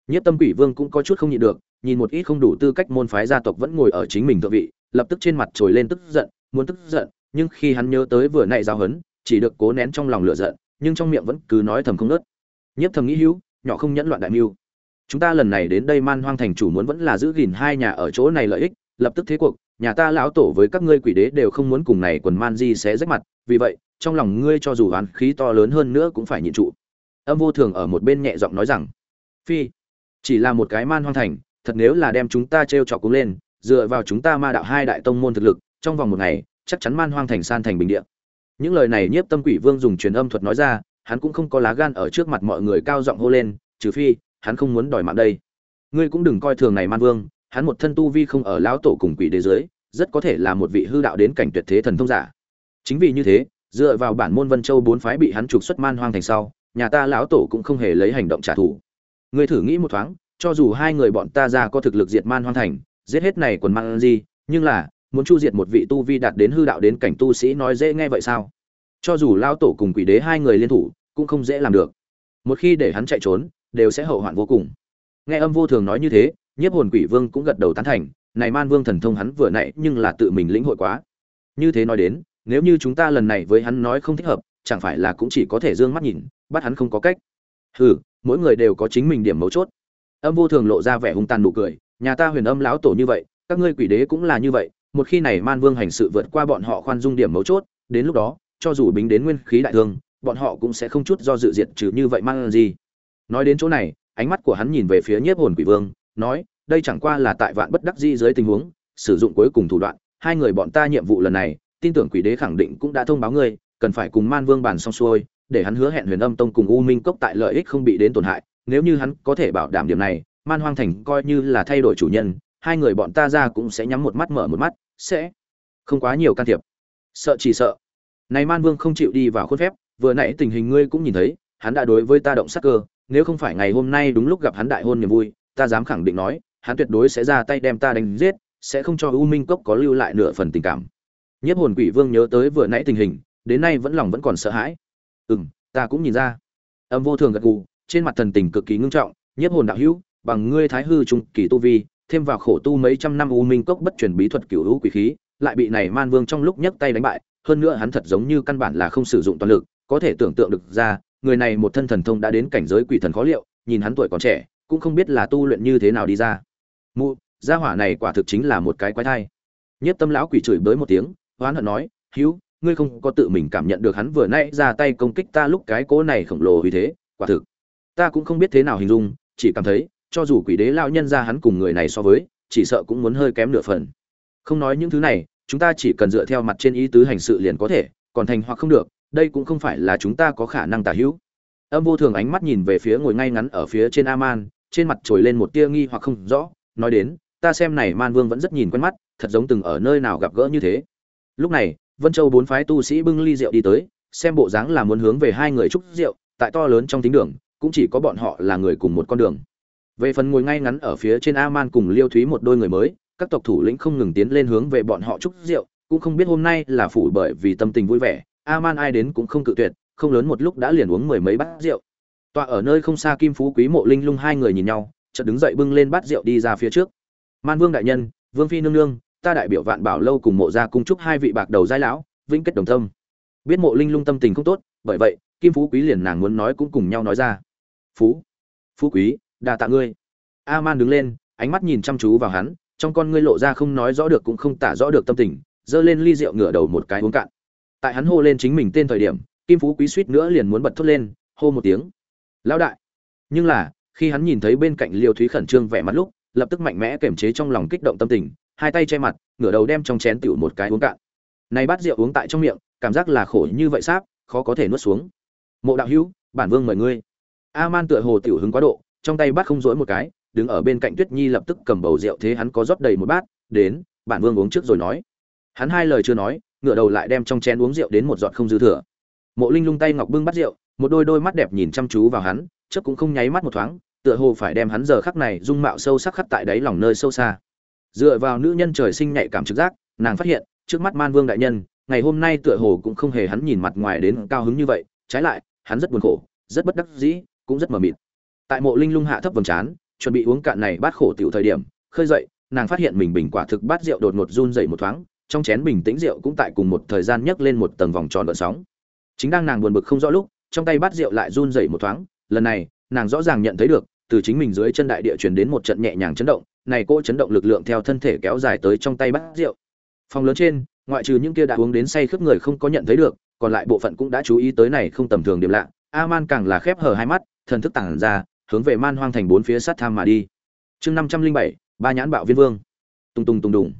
Nhiếp tâm quỷ vương cũng có chút không nhịn được, nhìn một ít không đủ tư cách môn phái gia tộc vẫn ngồi ở chính mình thượng vị, lập tức trên mặt trồi lên tức giận, muốn tức giận, nhưng khi hắn nhớ tới vừa nãy giao hấn chỉ được cố nén trong lòng lửa giận, nhưng trong miệng vẫn cứ nói thầm không ngớt. Nhiếp thầm nghĩ hữu, nhỏ không nhẫn loạn đại mưu chúng ta lần này đến đây man hoang thành chủ muốn vẫn là giữ gìn hai nhà ở chỗ này lợi ích, lập tức thế cuộc, nhà ta lão tổ với các ngươi quỷ đế đều không muốn cùng này quần man di sẽ rách mặt, vì vậy, trong lòng ngươi cho dù oán khí to lớn hơn nữa cũng phải nhịn trụ âm vô thường ở một bên nhẹ giọng nói rằng, phi chỉ là một cái man hoang thành, thật nếu là đem chúng ta t r e o trọc cúng lên, dựa vào chúng ta ma đạo hai đại tông môn thực lực, trong vòng một ngày, chắc chắn man hoang thành san thành bình địa. Những lời này nhiếp tâm quỷ vương dùng truyền âm thuật nói ra, hắn cũng không có lá gan ở trước mặt mọi người cao giọng hô lên, trừ phi, hắn không muốn đòi mạng đây. Ngươi cũng đừng coi thường này man vương, hắn một thân tu vi không ở lão tổ cùng quỷ đế giới rất có thể là một vị hư đạo đến cảnh tuyệt thế thần thông giả. Chính vì như thế, dựa vào bản môn vân châu bốn phái bị hắn trục xuất man hoang thành sau, nhà ta lão tổ cũng không hề lấy hành động trả thù ngươi thử nghĩ một thoáng, cho dù hai người bọn ta ra có thực lực diệt man hoang thành, giết hết này quần man gì, nhưng là, muốn chu diệt một vị tu vi đạt đến hư đạo đến cảnh tu sĩ nói dễ nghe vậy sao? Cho dù lao tổ cùng quỷ đế hai người liên thủ, cũng không dễ làm được. Một khi để hắn chạy trốn, đều sẽ hậu hoạn vô cùng. Nghe âm vô thường nói như thế, nhiếp hồn quỷ vương cũng gật đầu tán thành, này man vương thần thông hắn vừa nãy nhưng là tự mình lĩnh hội quá. Như thế nói đến, nếu như chúng ta lần này với hắn nói không thích hợp, chẳng phải là cũng chỉ có thể dương mắt nhìn, bắt hắn không có cách. Hừ mỗi người đều có chính mình điểm mấu chốt. Âm vô thường lộ ra vẻ hung tàn nụ cười, nhà ta huyền âm lão tổ như vậy, các ngươi quỷ đế cũng là như vậy, một khi này man vương hành sự vượt qua bọn họ khoan dung điểm mấu chốt, đến lúc đó, cho dù bính đến nguyên khí đại thương, bọn họ cũng sẽ không chút do dự diệt trừ như vậy man gì. Nói đến chỗ này, ánh mắt của hắn nhìn về phía nhiếp hồn quỷ vương, nói, đây chẳng qua là tại vạn bất đắc di dưới tình huống, sử dụng cuối cùng thủ đoạn, hai người bọn ta nhiệm vụ lần này, tin tưởng quỷ đế khẳng định cũng đã thông báo ngươi, cần phải cùng man vương bàn xong xuôi để hắn hứa hẹn huyền âm tông cùng u minh cốc tại lợi ích không bị đến tổn hại, nếu như hắn có thể bảo đảm điểm này, man hoang thành coi như là thay đổi chủ nhân, hai người bọn ta ra cũng sẽ nhắm một mắt mở một mắt, sẽ không quá nhiều can thiệp. Sợ chỉ sợ. Này man vương không chịu đi vào khuôn phép, vừa nãy tình hình ngươi cũng nhìn thấy, hắn đã đối với ta động sát cơ, nếu không phải ngày hôm nay đúng lúc gặp hắn đại hôn niềm vui, ta dám khẳng định nói, hắn tuyệt đối sẽ ra tay đem ta đánh giết, sẽ không cho u minh cốc có lưu lại nửa phần tình cảm. Nhiếp hồn quỷ vương nhớ tới vừa nãy tình hình, đến nay vẫn lòng vẫn còn sợ hãi ừ m ta cũng nhìn ra. Âm vô thường gật gù, trên mặt thần tình cực kỳ ngưng trọng, nhiếp hồn đạo hữu, bằng ngươi thái hư trung kỳ tu vi, thêm vào khổ tu mấy trăm năm u minh cốc bất truyền bí thuật cửu hữu quỷ khí, lại bị này man vương trong lúc nhấc tay đánh bại, hơn nữa hắn thật giống như căn bản là không sử dụng toàn lực, có thể tưởng tượng được ra, người này một thân thần thông đã đến cảnh giới quỷ thần khó liệu, nhìn hắn tuổi còn trẻ, cũng không biết là tu luyện như thế nào đi ra. Mụ, gia hỏa này quả thực chính là một cái quái thai. Nhất tâm lão quỷ chửi bới một tiếng, oán hận nói, hữu ngươi không có tự mình cảm nhận được hắn vừa nãy ra tay công kích ta lúc cái cố này khổng lồ vì thế, quả thực. Ta cũng không biết thế nào hình dung, chỉ cảm thấy, cho dù quỷ đế lão nhân ra hắn cùng người này so với, chỉ sợ cũng muốn hơi kém nửa phần. Không nói những thứ này, chúng ta chỉ cần dựa theo mặt trên ý tứ hành sự liền có thể, còn thành hoặc không được, đây cũng không phải là chúng ta có khả năng tả hữu. Âm vô thường ánh mắt nhìn về phía ngồi ngay ngắn ở phía trên aman, trên mặt trồi lên một tia nghi hoặc không rõ, nói đến, ta xem này man vương vẫn rất nhìn quen mắt, thật giống từng ở nơi nào gặp gỡ như thế. Lúc này vân châu bốn phái tu sĩ bưng ly rượu đi tới, xem bộ dáng là muốn hướng về hai người chúc rượu, tại to lớn trong tính đường, cũng chỉ có bọn họ là người cùng một con đường. Về phần ngồi ngay ngắn ở phía trên a man cùng liêu thúy một đôi người mới, các tộc thủ lĩnh không ngừng tiến lên hướng về bọn họ chúc rượu, cũng không biết hôm nay là phủ bởi vì tâm tình vui vẻ, aman ai đến cũng không cự tuyệt, không lớn một lúc đã liền uống mười mấy bát rượu. Tọa ở nơi không xa kim phú quý mộ linh lung hai người nhìn nhau, chợt đứng dậy bưng lên bát rượu đi ra phía trước. Man vương đại nhân, vương phi nương nương ta đại biểu vạn bảo lâu cùng mộ gia cung chúc hai vị bạc đầu giai lão, vĩnh kết đồng tâm biết mộ linh lung tâm tình không tốt, bởi vậy, kim phú quý liền nàng muốn nói cũng cùng nhau nói ra. Phú phú quý đà tạ ngươi. A man đứng lên, ánh mắt nhìn chăm chú vào hắn, trong con ngươi lộ ra không nói rõ được cũng không tả rõ được tâm tình, giơ lên ly rượu ngửa đầu một cái uống cạn. Tại hắn hô lên chính mình tên thời điểm, kim phú quý suýt nữa liền muốn bật thốt lên, hô một tiếng. Lão đại. Nhưng là, khi hắn nhìn thấy bên cạnh liêu thúy khẩn trương vẻ mặt lúc, lập tức mạnh mẽ kiềm chế trong lòng kích động tâm tình hai tay che mặt, ngửa đầu đem trong chén tiểu một cái uống cạn. Này bát rượu uống tại trong miệng, cảm giác là khổ như vậy sáp, khó có thể nuốt xuống. Mộ đạo hữu, bản vương mời ngươi. A man tựa hồ tiểu hứng quá độ, trong tay bắt không dỗi một cái, đứng ở bên cạnh tuyết nhi lập tức cầm bầu rượu thế hắn có rót đầy một bát, đến, bản vương uống trước rồi nói. Hắn hai lời chưa nói, ngửa đầu lại đem trong chén uống rượu đến một giọt không dư thừa. Mộ linh lung tay ngọc bưng bắt rượu, một đôi đôi mắt đẹp nhìn chăm chú vào hắn, chớp cũng không nháy mắt một thoáng, tựa hồ phải đem hắn giờ khắc này dung mạo sâu sắc khắc tại đáy lòng nơi sâu xa dựa vào nữ nhân trời sinh nhạy cảm trực giác, nàng phát hiện, trước mắt man vương đại nhân, ngày hôm nay tựa hồ cũng không hề hắn nhìn mặt ngoài đến cao hứng như vậy, trái lại, hắn rất buồn khổ, rất bất đắc dĩ, cũng rất mờ mịt. Tại mộ linh lung hạ thấp vầng trán, chuẩn bị uống cạn này bát khổ tiểu thời điểm, khơi dậy, nàng phát hiện mình bình quả thực bát rượu đột ngột run dậy một thoáng, trong chén bình tĩnh rượu cũng tại cùng một thời gian nhấc lên một tầng vòng tròn gợn sóng. Chính đang nàng buồn bực không rõ lúc, trong tay bát rượu lại run dậy một thoáng, lần này, nàng rõ ràng nhận thấy được từ chính mình dưới chân đại địa truyền đến một trận nhẹ nhàng chấn động, này cô chấn động lực lượng theo thân thể kéo dài tới trong tay bát rượu. Phòng lớn trên, ngoại trừ những kia đã uống đến say khướp người không có nhận thấy được, còn lại bộ phận cũng đã chú ý tới này không tầm thường điểm lạ. A man càng là khép hờ hai mắt, thần thức tản ra, hướng về man hoang thành bốn phía sát tham mà đi. Chương năm trăm linh bảy, ba nhãn bạo viên vương. Tung tung tung đùng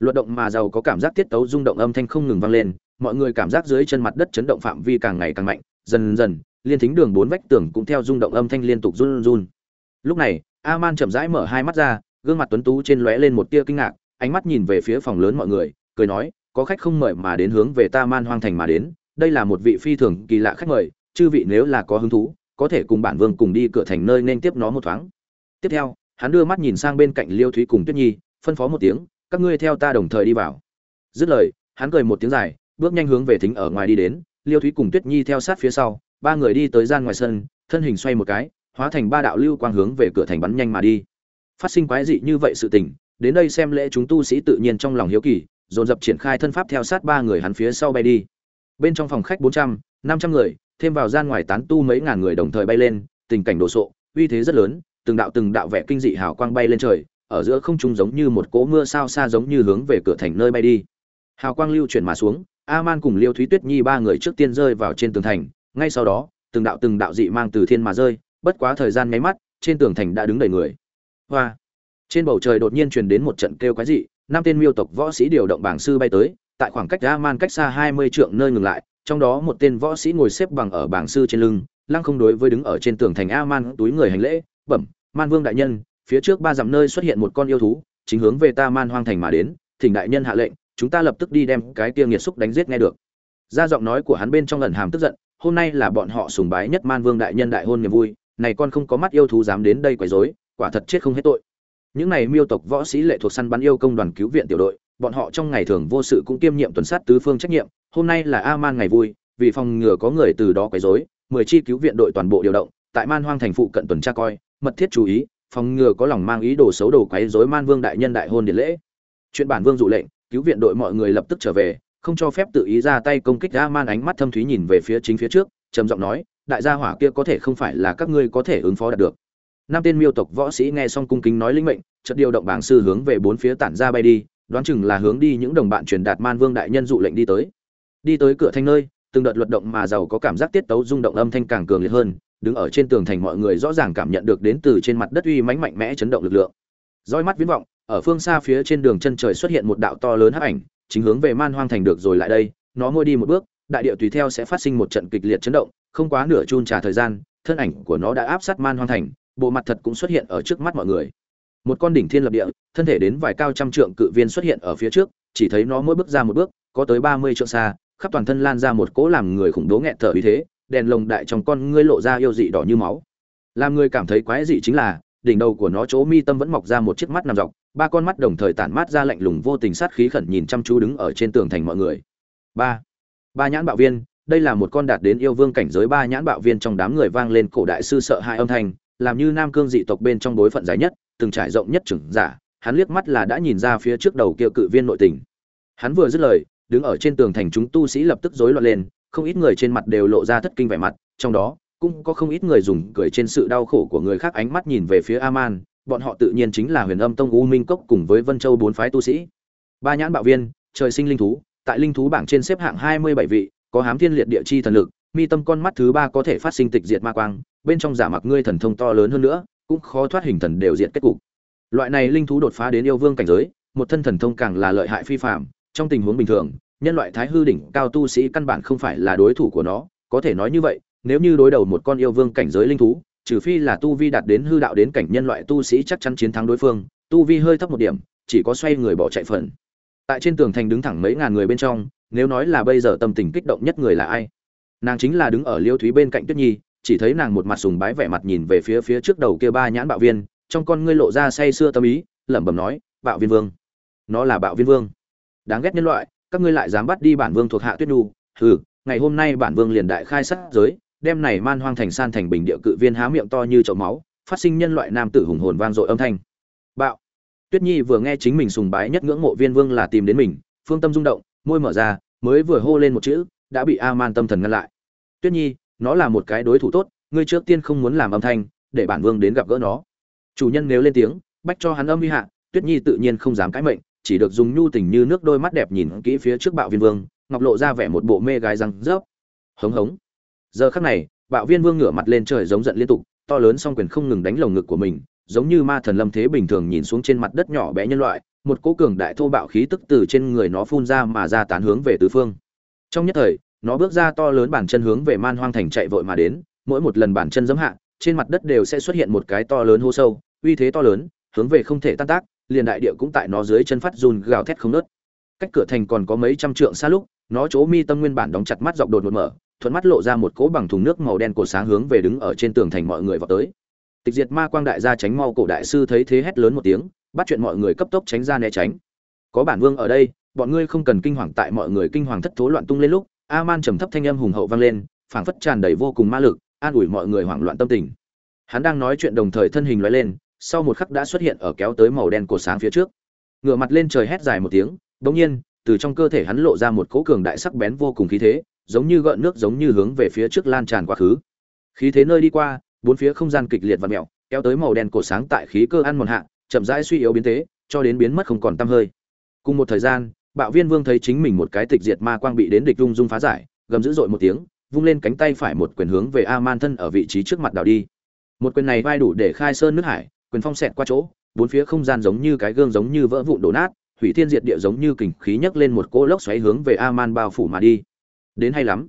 luật động mà giàu có cảm giác tiết tấu rung động âm thanh không ngừng vang lên, mọi người cảm giác dưới chân mặt đất chấn động phạm vi càng ngày càng mạnh, dần dần, liên thính đường bốn vách tường cũng theo rung động âm thanh liên tục run run lúc này a man chậm rãi mở hai mắt ra, gương mặt tuấn tú trên lóe lên một tia kinh ngạc, ánh mắt nhìn về phía phòng lớn mọi người, cười nói, có khách không mời mà đến hướng về ta man hoang thành mà đến, đây là một vị phi thường kỳ lạ khách mời, chư vị nếu là có hứng thú, có thể cùng bản vương cùng đi cửa thành nơi nên tiếp nó một thoáng. Tiếp theo, hắn đưa mắt nhìn sang bên cạnh liêu thúy cùng tuyết nhi, phân phó một tiếng, các ngươi theo ta đồng thời đi vào. Dứt lời, hắn cười một tiếng dài, bước nhanh hướng về thính ở ngoài đi đến, liêu thúy cùng tuyết nhi theo sát phía sau, ba người đi tới gian ngoài sân, thân hình xoay một cái hóa thành ba đạo lưu quang hướng về cửa thành bắn nhanh mà đi. Phát sinh quái dị như vậy sự tình, đến đây xem lễ chúng tu sĩ tự nhiên trong lòng hiếu kỳ, dồn dập triển khai thân pháp theo sát ba người hắn phía sau bay đi. Bên trong phòng khách bốn trăm, năm trăm người, thêm vào gian ngoài tán tu mấy ngàn người đồng thời bay lên, tình cảnh đồ sộ, uy thế rất lớn, từng đạo từng đạo vẻ kinh dị hào quang bay lên trời, ở giữa không trung giống như một cỗ mưa sao xa giống như hướng về cửa thành nơi bay đi. Hào quang lưu chuyển mà xuống a man cùng liêu thúy tuyết nhi ba người trước tiên rơi vào trên tường thành, ngay sau đó, từng đạo từng đạo dị mang từ thiên mà rơi bất quá thời gian nháy mắt, trên tường thành đã đứng đầy người. Hoa! Trên bầu trời đột nhiên truyền đến một trận kêu quái dị, năm tên miêu tộc võ sĩ điều động bảng sư bay tới, tại khoảng cách a man cách xa hai mươi trượng nơi ngừng lại, trong đó một tên võ sĩ ngồi xếp bằng ở bảng sư trên lưng, lăng không đối với đứng ở trên tường thành a man túi người hành lễ, bẩm, man vương đại nhân, phía trước ba dặm nơi xuất hiện một con yêu thú, chính hướng về ta man hoang thành mà đến, thỉnh đại nhân hạ lệnh, chúng ta lập tức đi đem cái kia nghiệt xúc đánh giết nghe được. Ra giọng nói của hắn bên trong lần hàm tức giận, hôm nay là bọn họ sùng bái nhất man vương đại nhân đại hôn niềm vui này con không có mắt yêu thú dám đến đây quấy rối, quả thật chết không hết tội. Những này miêu tộc võ sĩ lệ thuộc săn bắn yêu công đoàn cứu viện tiểu đội, bọn họ trong ngày thường vô sự cũng kiêm nhiệm tuần sát tứ phương trách nhiệm, hôm nay là a man ngày vui, vì phòng ngừa có người từ đó quấy rối, mười chi cứu viện đội toàn bộ điều động, tại man hoang thành phụ cận tuần tra coi, mật thiết chú ý, phòng ngừa có lòng mang ý đồ xấu đồ quấy rối man vương đại nhân đại hôn điển lễ. Chuyện bản vương dụ lệnh, cứu viện đội mọi người lập tức trở về, không cho phép tự ý ra tay công kích a man ánh mắt thâm thúy nhìn về phía chính phía trước, trầm giọng nói đại gia hỏa kia có thể không phải là các ngươi có thể ứng phó đạt được. Năm tên miêu tộc võ sĩ nghe xong cung kính nói linh mệnh, chợt điều động bảng sư hướng về bốn phía tản ra bay đi, đoán chừng là hướng đi những đồng bạn truyền đạt man vương đại nhân dụ lệnh đi tới. Đi tới cửa thanh nơi, từng đợt luật động mà giàu có cảm giác tiết tấu rung động âm thanh càng cường liệt hơn, đứng ở trên tường thành mọi người rõ ràng cảm nhận được đến từ trên mặt đất uy mãnh mạnh mẽ chấn động lực lượng. Roi mắt viễn vọng, ở phương xa phía trên đường chân trời xuất hiện một đạo to lớn hắc ảnh, chính hướng về man hoang thành được rồi lại đây, nó ngôi đi một bước, đại địa tùy theo sẽ phát sinh một trận kịch liệt chấn động không quá nửa chun trà thời gian, thân ảnh của nó đã áp sát man hoang thành, bộ mặt thật cũng xuất hiện ở trước mắt mọi người. Một con đỉnh thiên lập địa, thân thể đến vài cao trăm trượng cự viên xuất hiện ở phía trước, chỉ thấy nó mỗi bước ra một bước, có tới ba mươi trượng xa, khắp toàn thân lan ra một cỗ làm người khủng bố nghẹt thở uy thế, đèn lồng đại trong con ngươi lộ ra yêu dị đỏ như máu. Làm người cảm thấy quái dị chính là, đỉnh đầu của nó chỗ mi tâm vẫn mọc ra một chiếc mắt nằm dọc, ba con mắt đồng thời tản mát ra lạnh lùng vô tình sát khí khẩn nhìn chăm chú đứng ở trên tường thành mọi người. Ba. Ba nhãn bạo viên đây là một con đạt đến yêu vương cảnh giới ba nhãn bạo viên trong đám người vang lên cổ đại sư sợ hãi âm thanh, làm như nam cương dị tộc bên trong đối phận dài nhất, từng trải rộng nhất trưởng giả, hắn liếc mắt là đã nhìn ra phía trước đầu kia cự viên nội tình. Hắn vừa dứt lời, đứng ở trên tường thành chúng tu sĩ lập tức rối loạn lên, không ít người trên mặt đều lộ ra thất kinh vẻ mặt, trong đó, cũng có không ít người dùng cười trên sự đau khổ của người khác ánh mắt nhìn về phía aman, bọn họ tự nhiên chính là huyền âm tông u minh cốc cùng với vân châu bốn phái tu sĩ. Ba nhãn bạo viên, trời sinh linh thú, tại linh thú bảng trên xếp hạng hai mươi bảy vị có hám thiên liệt địa chi thần lực, mi tâm con mắt thứ ba có thể phát sinh tịch diệt ma quang, bên trong giả mặc ngươi thần thông to lớn hơn nữa, cũng khó thoát hình thần đều diệt kết cục. Loại này linh thú đột phá đến yêu vương cảnh giới, một thân thần thông càng là lợi hại phi phạm trong tình huống bình thường, nhân loại thái hư đỉnh cao tu sĩ căn bản không phải là đối thủ của nó, có thể nói như vậy, nếu như đối đầu một con yêu vương cảnh giới linh thú, trừ phi là tu vi đạt đến hư đạo đến cảnh nhân loại tu sĩ chắc chắn chiến thắng đối phương, tu vi hơi thấp một điểm, chỉ có xoay người bỏ chạy phần. Tại trên tường thành đứng thẳng mấy ngàn người bên trong nếu nói là bây giờ tâm tình kích động nhất người là ai? Nàng chính là đứng ở liêu thúy bên cạnh tuyết nhi, chỉ thấy nàng một mặt sùng bái vẻ mặt nhìn về phía phía trước đầu kia ba nhãn bạo viên, trong con ngươi lộ ra say sưa tâm ý, lẩm bẩm nói, bạo viên vương. Nó là bạo viên vương. Đáng ghét nhân loại, các ngươi lại dám bắt đi bản vương thuộc hạ tuyết nhu. Hừ, ngày hôm nay bản vương liền đại khai sát giới đem này man hoang thành san thành bình địa cự viên há miệng to như chậu máu, phát sinh nhân loại nam tử hùng hồn vang dội âm thanh. Bạo. Tuyết nhi vừa nghe chính mình sùng bái nhất ngưỡng mộ viên vương là tìm đến mình, phương tâm rung động môi mở ra, mới vừa hô lên một chữ, đã bị a man tâm thần ngăn lại. Tuyết nhi, nó là một cái đối thủ tốt, ngươi trước tiên không muốn làm âm thanh, để bản vương đến gặp gỡ nó. Chủ nhân nếu lên tiếng, bách cho hắn âm uy hạ, tuyết nhi tự nhiên không dám cãi mệnh, chỉ được dùng nhu tình như nước đôi mắt đẹp nhìn kỹ phía trước bạo viên vương, ngọc lộ ra vẻ một bộ mê gái răng rớp. Hống hống. Giờ khắc này, bạo viên vương ngửa mặt lên trời giống giận liên tục, to lớn song quyền không ngừng đánh lồng ngực của mình giống như ma thần lâm thế bình thường nhìn xuống trên mặt đất nhỏ bé nhân loại, một cỗ cường đại thô bạo khí tức từ trên người nó phun ra mà ra tán hướng về tứ phương. Trong nhất thời, nó bước ra to lớn bản chân hướng về man hoang thành chạy vội mà đến, mỗi một lần bản chân giẫm hạ, trên mặt đất đều sẽ xuất hiện một cái to lớn hô sâu, uy thế to lớn, hướng về không thể tan tác, liền đại địa cũng tại nó dưới chân phát run gào thét không nớt cách cửa thành còn có mấy trăm trượng xa lúc, nó chỗ mi tâm nguyên bản đóng chặt mắt dọc đột một mở, thuận mắt lộ ra một cỗ bằng thùng nước màu đen cổ sáng hướng về đứng ở trên tường thành mọi người vào tới tịch diệt ma quang đại gia tránh mau cổ đại sư thấy thế hét lớn một tiếng, bắt chuyện mọi người cấp tốc tránh ra né tránh. Có bản vương ở đây, bọn ngươi không cần kinh hoàng, tại mọi người kinh hoàng thất thố loạn tung lên lúc a man trầm thấp thanh âm hùng hậu vang lên, phảng phất tràn đầy vô cùng ma lực, an ủi mọi người hoảng loạn tâm tình. Hắn đang nói chuyện đồng thời thân hình lóe lên, sau một khắc đã xuất hiện ở kéo tới màu đen của sáng phía trước. Ngửa mặt lên trời hét dài một tiếng, bỗng nhiên, từ trong cơ thể hắn lộ ra một cỗ cường đại sắc bén vô cùng khí thế, giống như gợn nước giống như hướng về phía trước lan tràn quá khứ. Khí thế nơi đi qua bốn phía không gian kịch liệt và mèo kéo tới màu đen cổ sáng tại khí cơ ăn mòn hạ, chậm rãi suy yếu biến thế, cho đến biến mất không còn tăm hơi. Cùng một thời gian, bạo viên vương thấy chính mình một cái tịch diệt ma quang bị đến địch rung dung phá giải, gầm dữ dội một tiếng, vung lên cánh tay phải một quyền hướng về a man thân ở vị trí trước mặt đảo đi. Một quyền này vai đủ để khai sơn nước hải, quyền phong xẹt qua chỗ, bốn phía không gian giống như cái gương giống như vỡ vụn đổ nát, hủy thiên diệt địa giống như kình khí nhấc lên một cỗ lốc xoáy hướng về a man bao phủ mà đi. Đến hay lắm.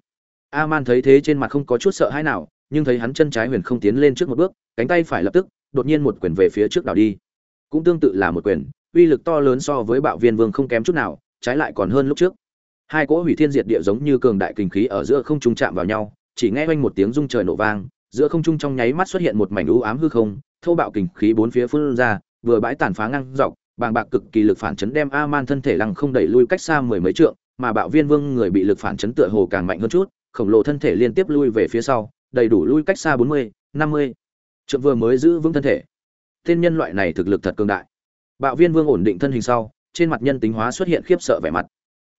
A man thấy thế trên mặt không có chút sợ hãi nào nhưng thấy hắn chân trái huyền không tiến lên trước một bước, cánh tay phải lập tức, đột nhiên một quyền về phía trước đảo đi. Cũng tương tự là một quyền, uy lực to lớn so với bạo viên vương không kém chút nào, trái lại còn hơn lúc trước. Hai cỗ hủy thiên diệt địa giống như cường đại kinh khí ở giữa không trung chạm vào nhau, chỉ nghe oanh một tiếng rung trời nổ vang, giữa không trung trong nháy mắt xuất hiện một mảnh u ám hư không, thô bạo kinh khí bốn phía phun ra, vừa bãi tàn phá ngang dọc, bàng bạc cực kỳ lực phản chấn đem a man thân thể lăng không đẩy lui cách xa mười mấy trượng, mà bạo viên vương người bị lực phản chấn tựa hồ càng mạnh hơn chút, khổng lồ thân thể liên tiếp lui về phía sau đầy đủ lui cách xa bốn mươi, năm mươi. Trượng vừa mới giữ vững thân thể. Tên nhân loại này thực lực thật cường đại. Bạo viên vương ổn định thân hình sau, trên mặt nhân tính hóa xuất hiện khiếp sợ vẻ mặt.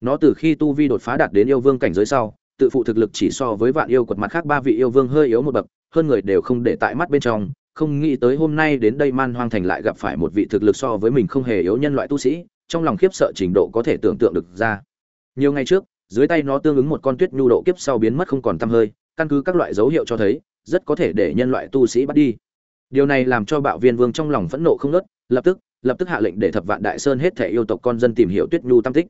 Nó từ khi tu vi đột phá đạt đến yêu vương cảnh giới sau, tự phụ thực lực chỉ so với vạn yêu quật mặt khác ba vị yêu vương hơi yếu một bậc, hơn người đều không để tại mắt bên trong, không nghĩ tới hôm nay đến đây man hoang thành lại gặp phải một vị thực lực so với mình không hề yếu nhân loại tu sĩ, trong lòng khiếp sợ trình độ có thể tưởng tượng được ra. Nhiều ngày trước, dưới tay nó tương ứng một con tuyết nhu độ kiếp sau biến mất không còn tăm hơi căn cứ các loại dấu hiệu cho thấy, rất có thể để nhân loại tu sĩ bắt đi. Điều này làm cho bạo viên vương trong lòng phẫn nộ không nớt lập tức lập tức hạ lệnh để thập vạn đại sơn hết thể yêu tộc con dân tìm hiểu tuyết nhu tam tích.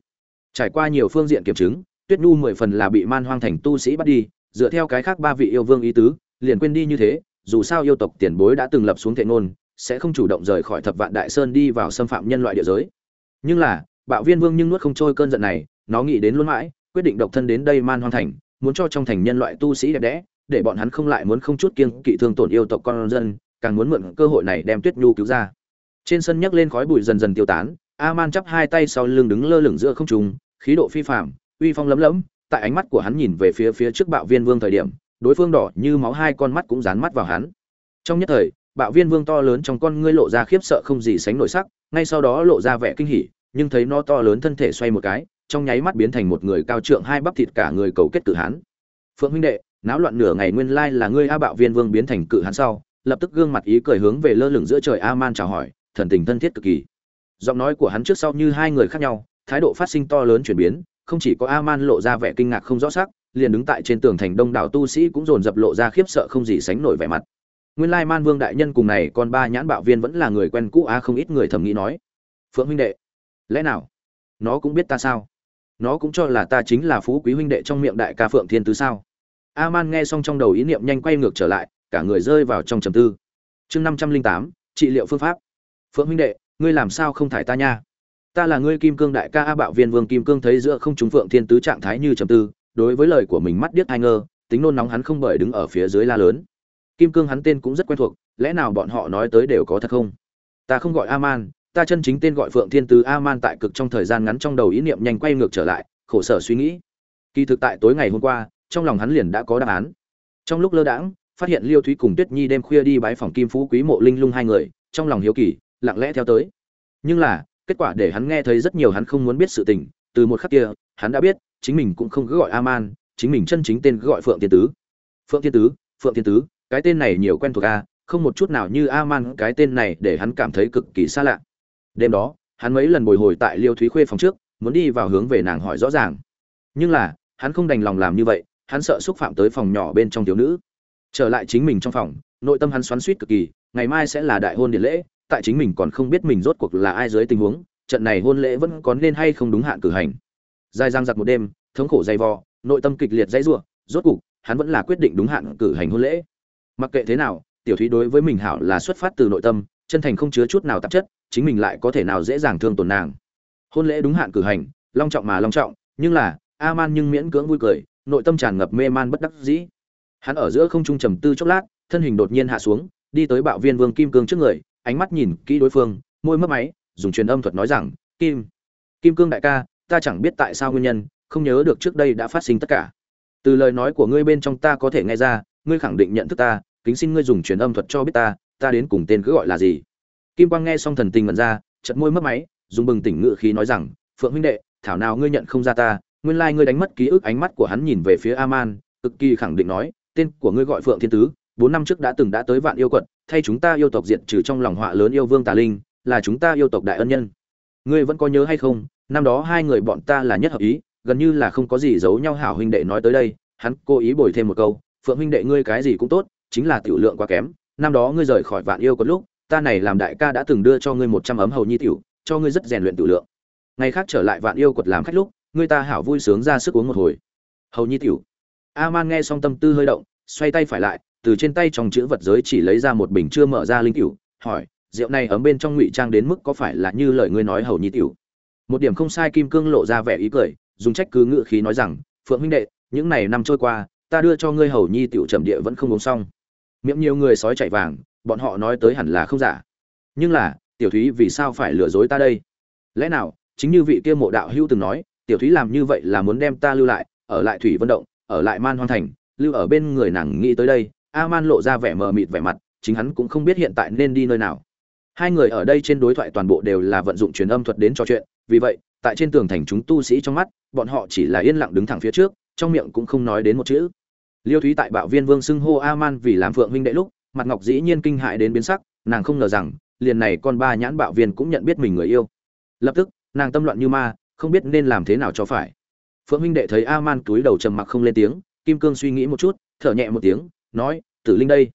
Trải qua nhiều phương diện kiểm chứng, tuyết nhu mười phần là bị man hoang thành tu sĩ bắt đi, dựa theo cái khác ba vị yêu vương ý tứ, liền quên đi như thế, dù sao yêu tộc tiền bối đã từng lập xuống thệ ngôn, sẽ không chủ động rời khỏi thập vạn đại sơn đi vào xâm phạm nhân loại địa giới. Nhưng là, bạo viên vương nhưng nuốt không trôi cơn giận này, nó nghĩ đến luôn mãi, quyết định độc thân đến đây man hoang thành muốn cho trong thành nhân loại tu sĩ đẹp đẽ, để bọn hắn không lại muốn không chút kiêng kỵ thương tổn yêu tộc con dân, càng muốn mượn cơ hội này đem tuyết nhu cứu ra. Trên sân nhấc lên khói bụi dần dần tiêu tán a chắp hai tay sau lưng đứng lơ lửng giữa không trung, khí độ phi phạm uy phong lấm lấm, tại ánh mắt của hắn nhìn về phía phía trước bạo viên vương thời điểm, đối phương đỏ như máu hai con mắt cũng dán mắt vào hắn. Trong nhất thời, bạo viên vương to lớn trong con ngươi lộ ra khiếp sợ không gì sánh nổi sắc, ngay sau đó lộ ra vẻ kinh hỉ, nhưng thấy nó to lớn thân thể xoay một cái trong nháy mắt biến thành một người cao trượng hai bắp thịt cả người cầu kết cự hán. Phượng huynh đệ, náo loạn nửa ngày nguyên lai là ngươi a bạo viên vương biến thành cự hán sau, lập tức gương mặt ý cười hướng về lơ lửng giữa trời a man chào hỏi, thần tình thân thiết cực kỳ. Giọng nói của hắn trước sau như hai người khác nhau, thái độ phát sinh to lớn chuyển biến, không chỉ có a man lộ ra vẻ kinh ngạc không rõ sắc, liền đứng tại trên tường thành đông đảo tu sĩ cũng dồn dập lộ ra khiếp sợ không gì sánh nổi vẻ mặt. Nguyên lai man vương đại nhân cùng này còn ba nhãn bạo viên vẫn là người quen cũ a không ít người thầm nghĩ nói. Phượng huynh đệ, lẽ nào? Nó cũng biết ta sao? Nó cũng cho là ta chính là phú quý huynh đệ trong miệng đại ca phượng thiên tứ sao? A man nghe xong trong đầu ý niệm nhanh quay ngược trở lại, cả người rơi vào trong trầm tư. Chương năm trăm linh tám, trị liệu phương pháp. Phượng huynh đệ, ngươi làm sao không thải ta nha? Ta là ngươi kim cương đại ca a bạo viên vương kim cương thấy giữa không chúng phượng thiên tứ trạng thái như trầm tư, đối với lời của mình mắt điếc ai ngơ, tính nôn nóng hắn không bởi đứng ở phía dưới la lớn. Kim cương hắn tên cũng rất quen thuộc, lẽ nào bọn họ nói tới đều có thật không? Ta không gọi a man ta chân chính tên gọi phượng thiên tứ a man tại cực trong thời gian ngắn trong đầu ý niệm nhanh quay ngược trở lại, khổ sở suy nghĩ. Kỳ thực tại tối ngày hôm qua, trong lòng hắn liền đã có đáp án. Trong lúc lơ đãng, phát hiện liêu thúy cùng tuyết nhi đêm khuya đi bái phòng kim phú quý mộ linh lung hai người, trong lòng hiếu kỳ, lặng lẽ theo tới. Nhưng là, kết quả để hắn nghe thấy rất nhiều hắn không muốn biết sự tình, từ một khắc kia, hắn đã biết, chính mình cũng không cứ gọi a man chính mình chân chính tên cứ gọi phượng thiên tứ phượng thiên tứ phượng thiên tứ cái tên này nhiều quen thuộc a không một chút nào như a man cái tên này để hắn cảm thấy cực kỳ xa lạ đêm đó, hắn mấy lần bồi hồi tại liêu thúy khuê phòng trước, muốn đi vào hướng về nàng hỏi rõ ràng. Nhưng là, hắn không đành lòng làm như vậy, hắn sợ xúc phạm tới phòng nhỏ bên trong thiếu nữ. Trở lại chính mình trong phòng, nội tâm hắn xoắn suýt cực kỳ, ngày mai sẽ là đại hôn điện lễ, tại chính mình còn không biết mình rốt cuộc là ai dưới tình huống, trận này hôn lễ vẫn có nên hay không đúng hạn cử hành. Dài giang giặc một đêm, thống khổ dày vò, nội tâm kịch liệt dãy rủa, rốt cục hắn vẫn là quyết định đúng hạn cử hành hôn lễ. Mặc kệ thế nào, tiểu thúy đối với mình hảo là xuất phát từ nội tâm, chân thành không chứa chút nào tạp chất chính mình lại có thể nào dễ dàng thương tổn nàng. Hôn lễ đúng hạn cử hành, long trọng mà long trọng, nhưng là a man nhưng miễn cưỡng vui cười, nội tâm tràn ngập mê man bất đắc dĩ. Hắn ở giữa không trung trầm tư chốc lát, thân hình đột nhiên hạ xuống, đi tới bạo viên vương kim cương trước người, ánh mắt nhìn kỹ đối phương, môi mấp máy, dùng truyền âm thuật nói rằng, kim kim cương đại ca, ta chẳng biết tại sao nguyên nhân, không nhớ được trước đây đã phát sinh tất cả. Từ lời nói của ngươi bên trong ta có thể nghe ra, ngươi khẳng định nhận thức ta, kính xin ngươi dùng truyền âm thuật cho biết ta ta đến cùng tên cứ gọi là gì? Kim quang nghe xong thần tình ngẩn ra chật môi mất máy, dùng bừng tỉnh ngự khí nói rằng, phượng huynh đệ, thảo nào ngươi nhận không ra ta, nguyên lai ngươi đánh mất ký ức ánh mắt của hắn nhìn về phía aman, cực kỳ khẳng định nói, tên của ngươi gọi phượng thiên tứ, bốn năm trước đã từng đã tới vạn yêu quật thay chúng ta yêu tộc diệt trừ trong lòng họa lớn yêu vương tà linh, là chúng ta yêu tộc đại ân nhân. Ngươi vẫn có nhớ hay không? Năm đó hai người bọn ta là nhất hợp ý, gần như là không có gì giấu nhau hảo huynh đệ nói tới đây, hắn cố ý bồi thêm một câu, phượng huynh đệ ngươi cái gì cũng tốt, chính là tiểu lượng quá kém, năm đó ngươi rời khỏi vạn yêu có lúc ta này làm đại ca đã từng đưa cho ngươi một trăm ấm hầu nhi tiểu, cho ngươi rất rèn luyện tự lượng. Ngày khác trở lại vạn yêu quật làm khách lúc, ngươi ta hảo vui sướng ra sức uống một hồi. Hầu nhi tiểu. A man nghe xong tâm tư hơi động, xoay tay phải lại, từ trên tay trong chữ vật giới chỉ lấy ra một bình chưa mở ra linh tiểu, hỏi, rượu này ấm bên trong ngụy trang đến mức có phải là như lời ngươi nói hầu nhi tiểu? Một điểm không sai kim cương lộ ra vẻ ý cười, dùng trách cứ ngự khí nói rằng, phượng huynh đệ, những này năm trôi qua, ta đưa cho ngươi hầu nhi tiểu trầm địa vẫn không uống xong. Miệng nhiều người sói chạy vàng bọn họ nói tới hẳn là không giả. Nhưng là, tiểu thúy vì sao phải lừa dối ta đây? Lẽ nào, chính như vị kia mộ đạo hữu từng nói, tiểu thúy làm như vậy là muốn đem ta lưu lại, ở lại thủy vận động, ở lại man hoan thành, lưu ở bên người nàng nghĩ tới đây. A man lộ ra vẻ mờ mịt vẻ mặt, chính hắn cũng không biết hiện tại nên đi nơi nào. Hai người ở đây trên đối thoại toàn bộ đều là vận dụng truyền âm thuật đến trò chuyện, vì vậy, tại trên tường thành chúng tu sĩ trong mắt, bọn họ chỉ là yên lặng đứng thẳng phía trước, trong miệng cũng không nói đến một chữ. Liêu thúy tại bạo viên vương xưng hô a man vì làm phượng huynh đệ lúc mặt ngọc dĩ nhiên kinh hại đến biến sắc, nàng không ngờ rằng, liền này con ba nhãn bạo viên cũng nhận biết mình người yêu. Lập tức, nàng tâm loạn như ma, không biết nên làm thế nào cho phải. Phượng huynh đệ thấy a man túi đầu trầm mặc không lên tiếng, kim cương suy nghĩ một chút, thở nhẹ một tiếng, nói, tử linh đây,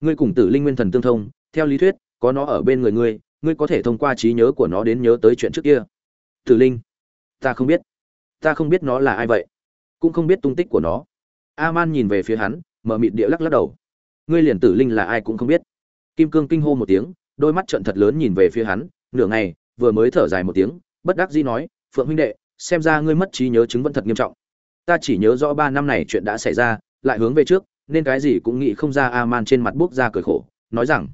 ngươi cùng tử linh nguyên thần tương thông, theo lý thuyết, có nó ở bên người ngươi ngươi có thể thông qua trí nhớ của nó đến nhớ tới chuyện trước kia. Tử linh, ta không biết, ta không biết nó là ai vậy, cũng không biết tung tích của nó. A man nhìn về phía hắn, mở mịt địa lắc lắc đầu ngươi liền tử linh là ai cũng không biết. Kim cương kinh hô một tiếng, đôi mắt trận thật lớn nhìn về phía hắn, nửa ngày, vừa mới thở dài một tiếng, bất đắc dĩ nói, phượng huynh đệ, xem ra ngươi mất trí nhớ chứng vẫn thật nghiêm trọng. Ta chỉ nhớ rõ ba năm này chuyện đã xảy ra, lại hướng về trước, nên cái gì cũng nghĩ không ra a man trên mặt buốc ra cười khổ, nói rằng.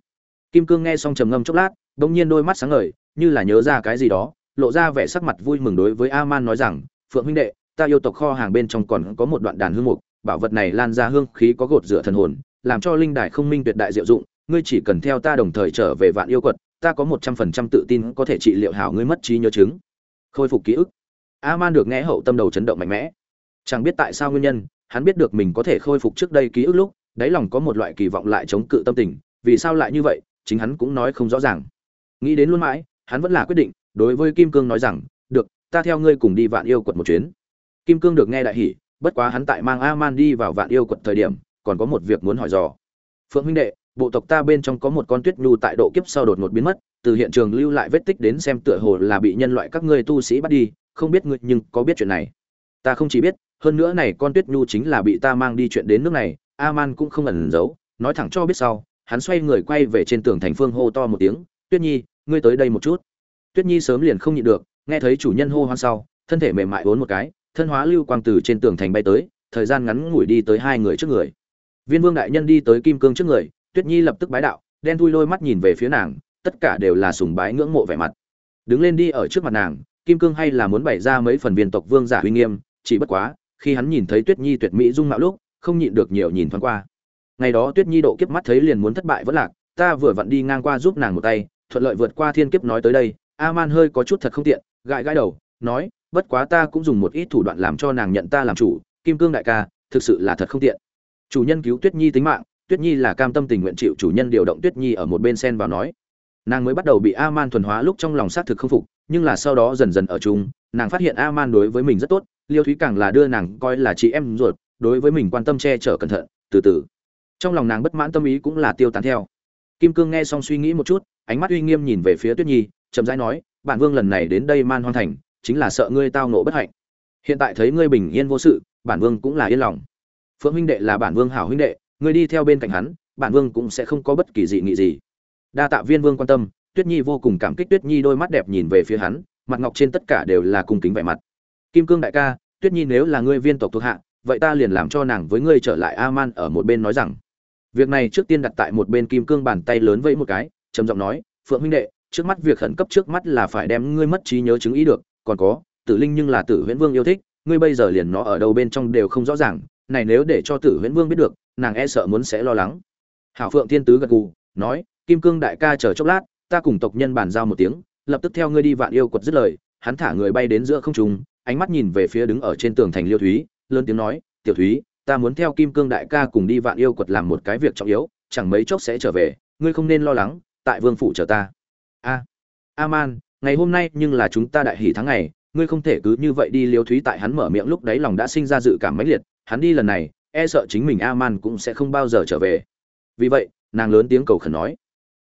Kim cương nghe xong trầm ngâm chốc lát, bỗng nhiên đôi mắt sáng ngời, như là nhớ ra cái gì đó, lộ ra vẻ sắc mặt vui mừng đối với a man nói rằng, phượng huynh đệ, ta yêu tộc kho hàng bên trong còn có một đoạn đàn hương mục, bảo vật này lan ra hương khí có gột rửa thần hồn làm cho linh đài không minh tuyệt đại diệu dụng, ngươi chỉ cần theo ta đồng thời trở về vạn yêu quật, ta có một trăm phần trăm tự tin có thể trị liệu hảo ngươi mất trí nhớ chứng. Khôi phục ký ức. A man được nghe hậu tâm đầu chấn động mạnh mẽ. Chẳng biết tại sao nguyên nhân, hắn biết được mình có thể khôi phục trước đây ký ức lúc, đáy lòng có một loại kỳ vọng lại chống cự tâm tình, vì sao lại như vậy, chính hắn cũng nói không rõ ràng. Nghĩ đến luôn mãi, hắn vẫn là quyết định, đối với kim cương nói rằng, được, ta theo ngươi cùng đi vạn yêu quật một chuyến. Kim cương được nghe đại hỉ, bất quá hắn tại mang a man đi vào vạn yêu quật thời điểm còn có một việc muốn hỏi dò. Phượng huynh đệ, bộ tộc ta bên trong có một con tuyết nhu tại độ kiếp sau đột ngột biến mất, từ hiện trường lưu lại vết tích đến xem tựa hồ là bị nhân loại các ngươi tu sĩ bắt đi, không biết ngươi nhưng có biết chuyện này. Ta không chỉ biết, hơn nữa này con tuyết nhu chính là bị ta mang đi chuyện đến nước này, aman cũng không ẩn giấu, nói thẳng cho biết sau, hắn xoay người quay về trên tường thành phương hô to một tiếng, tuyết nhi, ngươi tới đây một chút. Tuyết nhi sớm liền không nhịn được, nghe thấy chủ nhân hô hoan sau, thân thể mềm mại vốn một cái, thân hóa lưu quang từ trên tường thành bay tới, thời gian ngắn ngủi đi tới hai người trước người viên vương đại nhân đi tới kim cương trước người, tuyết nhi lập tức bái đạo, đen thui lôi mắt nhìn về phía nàng, tất cả đều là sùng bái ngưỡng mộ vẻ mặt. Đứng lên đi ở trước mặt nàng, kim cương hay là muốn bày ra mấy phần viên tộc vương giả uy nghiêm, chỉ bất quá, khi hắn nhìn thấy tuyết nhi tuyệt mỹ dung mạo lúc, không nhịn được nhiều nhìn thoáng qua. Ngày đó tuyết nhi độ kiếp mắt thấy liền muốn thất bại vẫn lạc, ta vừa vặn đi ngang qua giúp nàng một tay, thuận lợi vượt qua thiên kiếp nói tới đây a man hơi có chút thật không tiện, gãi gãi đầu, nói, bất quá ta cũng dùng một ít thủ đoạn làm cho nàng nhận ta làm chủ, kim cương đại ca, thực sự là thật không tiện chủ nhân cứu tuyết nhi tính mạng, tuyết nhi là cam tâm tình nguyện chịu chủ nhân điều động tuyết nhi ở một bên sen vào nói. Nàng mới bắt đầu bị a man thuần hóa lúc trong lòng xác thực không phục, nhưng là sau đó dần dần ở chung, nàng phát hiện a man đối với mình rất tốt, liêu thúy càng là đưa nàng coi là chị em ruột, đối với mình quan tâm che chở cẩn thận, từ từ. Trong lòng nàng bất mãn tâm ý cũng là tiêu tán theo. Kim cương nghe xong suy nghĩ một chút, ánh mắt uy nghiêm nhìn về phía tuyết nhi, chậm rãi nói, bản vương lần này đến đây man hoang thành, chính là sợ ngươi tao nộ bất hạnh. Hiện tại thấy ngươi bình yên vô sự, bản vương cũng là yên lòng phượng huynh đệ là bản vương hảo huynh đệ, ngươi đi theo bên cạnh hắn, bản vương cũng sẽ không có bất kỳ dị nghị gì. Đa tạ viên vương quan tâm, tuyết nhi vô cùng cảm kích tuyết nhi đôi mắt đẹp nhìn về phía hắn, mặt ngọc trên tất cả đều là cung kính vẻ mặt. Kim cương đại ca, tuyết nhi nếu là ngươi viên tộc thuộc hạ, vậy ta liền làm cho nàng với ngươi trở lại a man ở một bên nói rằng. Việc này trước tiên đặt tại một bên kim cương bàn tay lớn vẫy một cái, trầm giọng nói, phượng huynh đệ, trước mắt việc khẩn cấp trước mắt là phải đem ngươi mất trí nhớ chứng ý được, còn có, tử linh nhưng là tử huyễn vương yêu thích, ngươi bây giờ liền nó ở đâu bên trong đều không rõ ràng này nếu để cho tử huyễn vương biết được nàng e sợ muốn sẽ lo lắng. Hảo phượng thiên tứ gật gù nói kim cương đại ca chờ chốc lát ta cùng tộc nhân bàn giao một tiếng lập tức theo ngươi đi vạn yêu quật dứt lời. Hắn thả người bay đến giữa không trung ánh mắt nhìn về phía đứng ở trên tường thành liêu thúy lớn tiếng nói tiểu thúy ta muốn theo kim cương đại ca cùng đi vạn yêu quật làm một cái việc trọng yếu chẳng mấy chốc sẽ trở về ngươi không nên lo lắng tại vương phủ chờ ta. A Aman, ngày hôm nay nhưng là chúng ta đại hỷ tháng ngày ngươi không thể cứ như vậy đi liêu thúy tại hắn mở miệng lúc đấy lòng đã sinh ra dự cảm mãnh liệt hắn đi lần này e sợ chính mình a man cũng sẽ không bao giờ trở về. Vì vậy, nàng lớn tiếng cầu khẩn nói.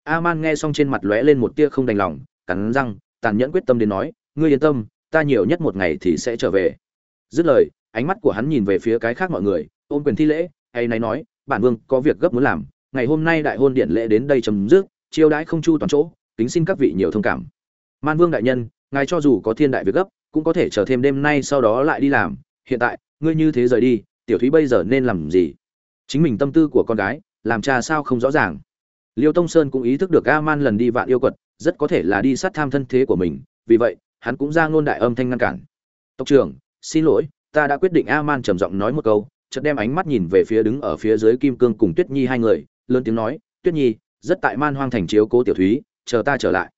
A man nghe xong trên mặt lóe lên một tia không đành lòng, cắn răng, tàn nhẫn quyết tâm đến nói, ngươi yên tâm, ta nhiều nhất một ngày thì sẽ trở về. Dứt lời, ánh mắt của hắn nhìn về phía cái khác mọi người, ôm quyền thi lễ, hay này nói, bản vương, có việc gấp muốn làm, ngày hôm nay đại hôn điện lễ đến đây chấm dứt, chiêu đãi không chu toàn chỗ, kính xin các vị nhiều thông cảm. Man vương đại nhân, ngài cho dù có thiên đại việc gấp, cũng có thể chờ thêm đêm nay sau đó lại đi làm. Hiện tại ngươi như thế rời đi, tiểu thúy bây giờ nên làm gì? Chính mình tâm tư của con gái, làm cha sao không rõ ràng. Liêu tông sơn cũng ý thức được a man lần đi vạn yêu quật, rất có thể là đi sát tham thân thế của mình, vì vậy, hắn cũng ra ngôn đại âm thanh ngăn cản. Tộc trưởng, xin lỗi, ta đã quyết định a man trầm giọng nói một câu, chợt đem ánh mắt nhìn về phía đứng ở phía dưới kim cương cùng tuyết nhi hai người, lớn tiếng nói, tuyết nhi, rất tại man hoang thành chiếu cố tiểu thúy, chờ ta trở lại.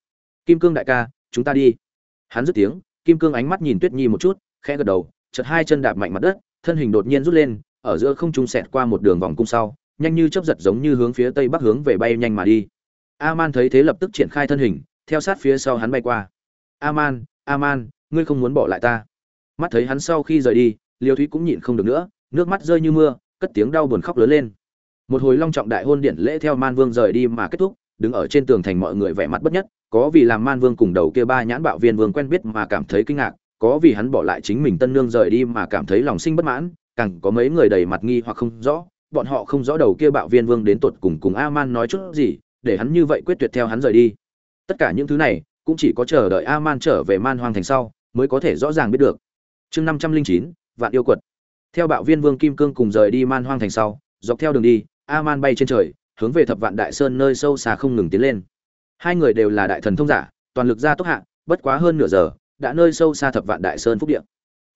Kim cương đại ca, chúng ta đi. Hắn dứt tiếng, kim cương ánh mắt nhìn tuyết nhi một chút, khẽ gật đầu chợt hai chân đạp mạnh mặt đất, thân hình đột nhiên rút lên, ở giữa không trung xẹt qua một đường vòng cung sau, nhanh như chớp giật giống như hướng phía tây bắc hướng về bay nhanh mà đi. Aman thấy thế lập tức triển khai thân hình, theo sát phía sau hắn bay qua. Aman aman, ngươi không muốn bỏ lại ta? Mắt thấy hắn sau khi rời đi, liêu thúy cũng nhịn không được nữa, nước mắt rơi như mưa, cất tiếng đau buồn khóc lớn lên. Một hồi long trọng đại hôn điển lễ theo man vương rời đi mà kết thúc, đứng ở trên tường thành mọi người vẻ mặt bất nhất, có vì làm man vương cùng đầu kia ba nhãn bạo viên vương quen biết mà cảm thấy kinh ngạc có vì hắn bỏ lại chính mình tân nương rời đi mà cảm thấy lòng sinh bất mãn, càng có mấy người đầy mặt nghi hoặc không rõ, bọn họ không rõ đầu kia bạo viên vương đến tột cùng cùng a man nói chút gì, để hắn như vậy quyết tuyệt theo hắn rời đi. Tất cả những thứ này, cũng chỉ có chờ đợi a man trở về man hoang thành sau, mới có thể rõ ràng biết được. Chương năm trăm linh chín, vạn yêu quật. Theo bạo viên vương kim cương cùng rời đi man hoang thành sau, dọc theo đường đi a man bay trên trời, hướng về thập vạn đại sơn nơi sâu xa không ngừng tiến lên. Hai người đều là đại thần thông giả, toàn lực ra tốc hạ, bất quá hơn nửa giờ đã nơi sâu xa thập vạn đại sơn phúc địa.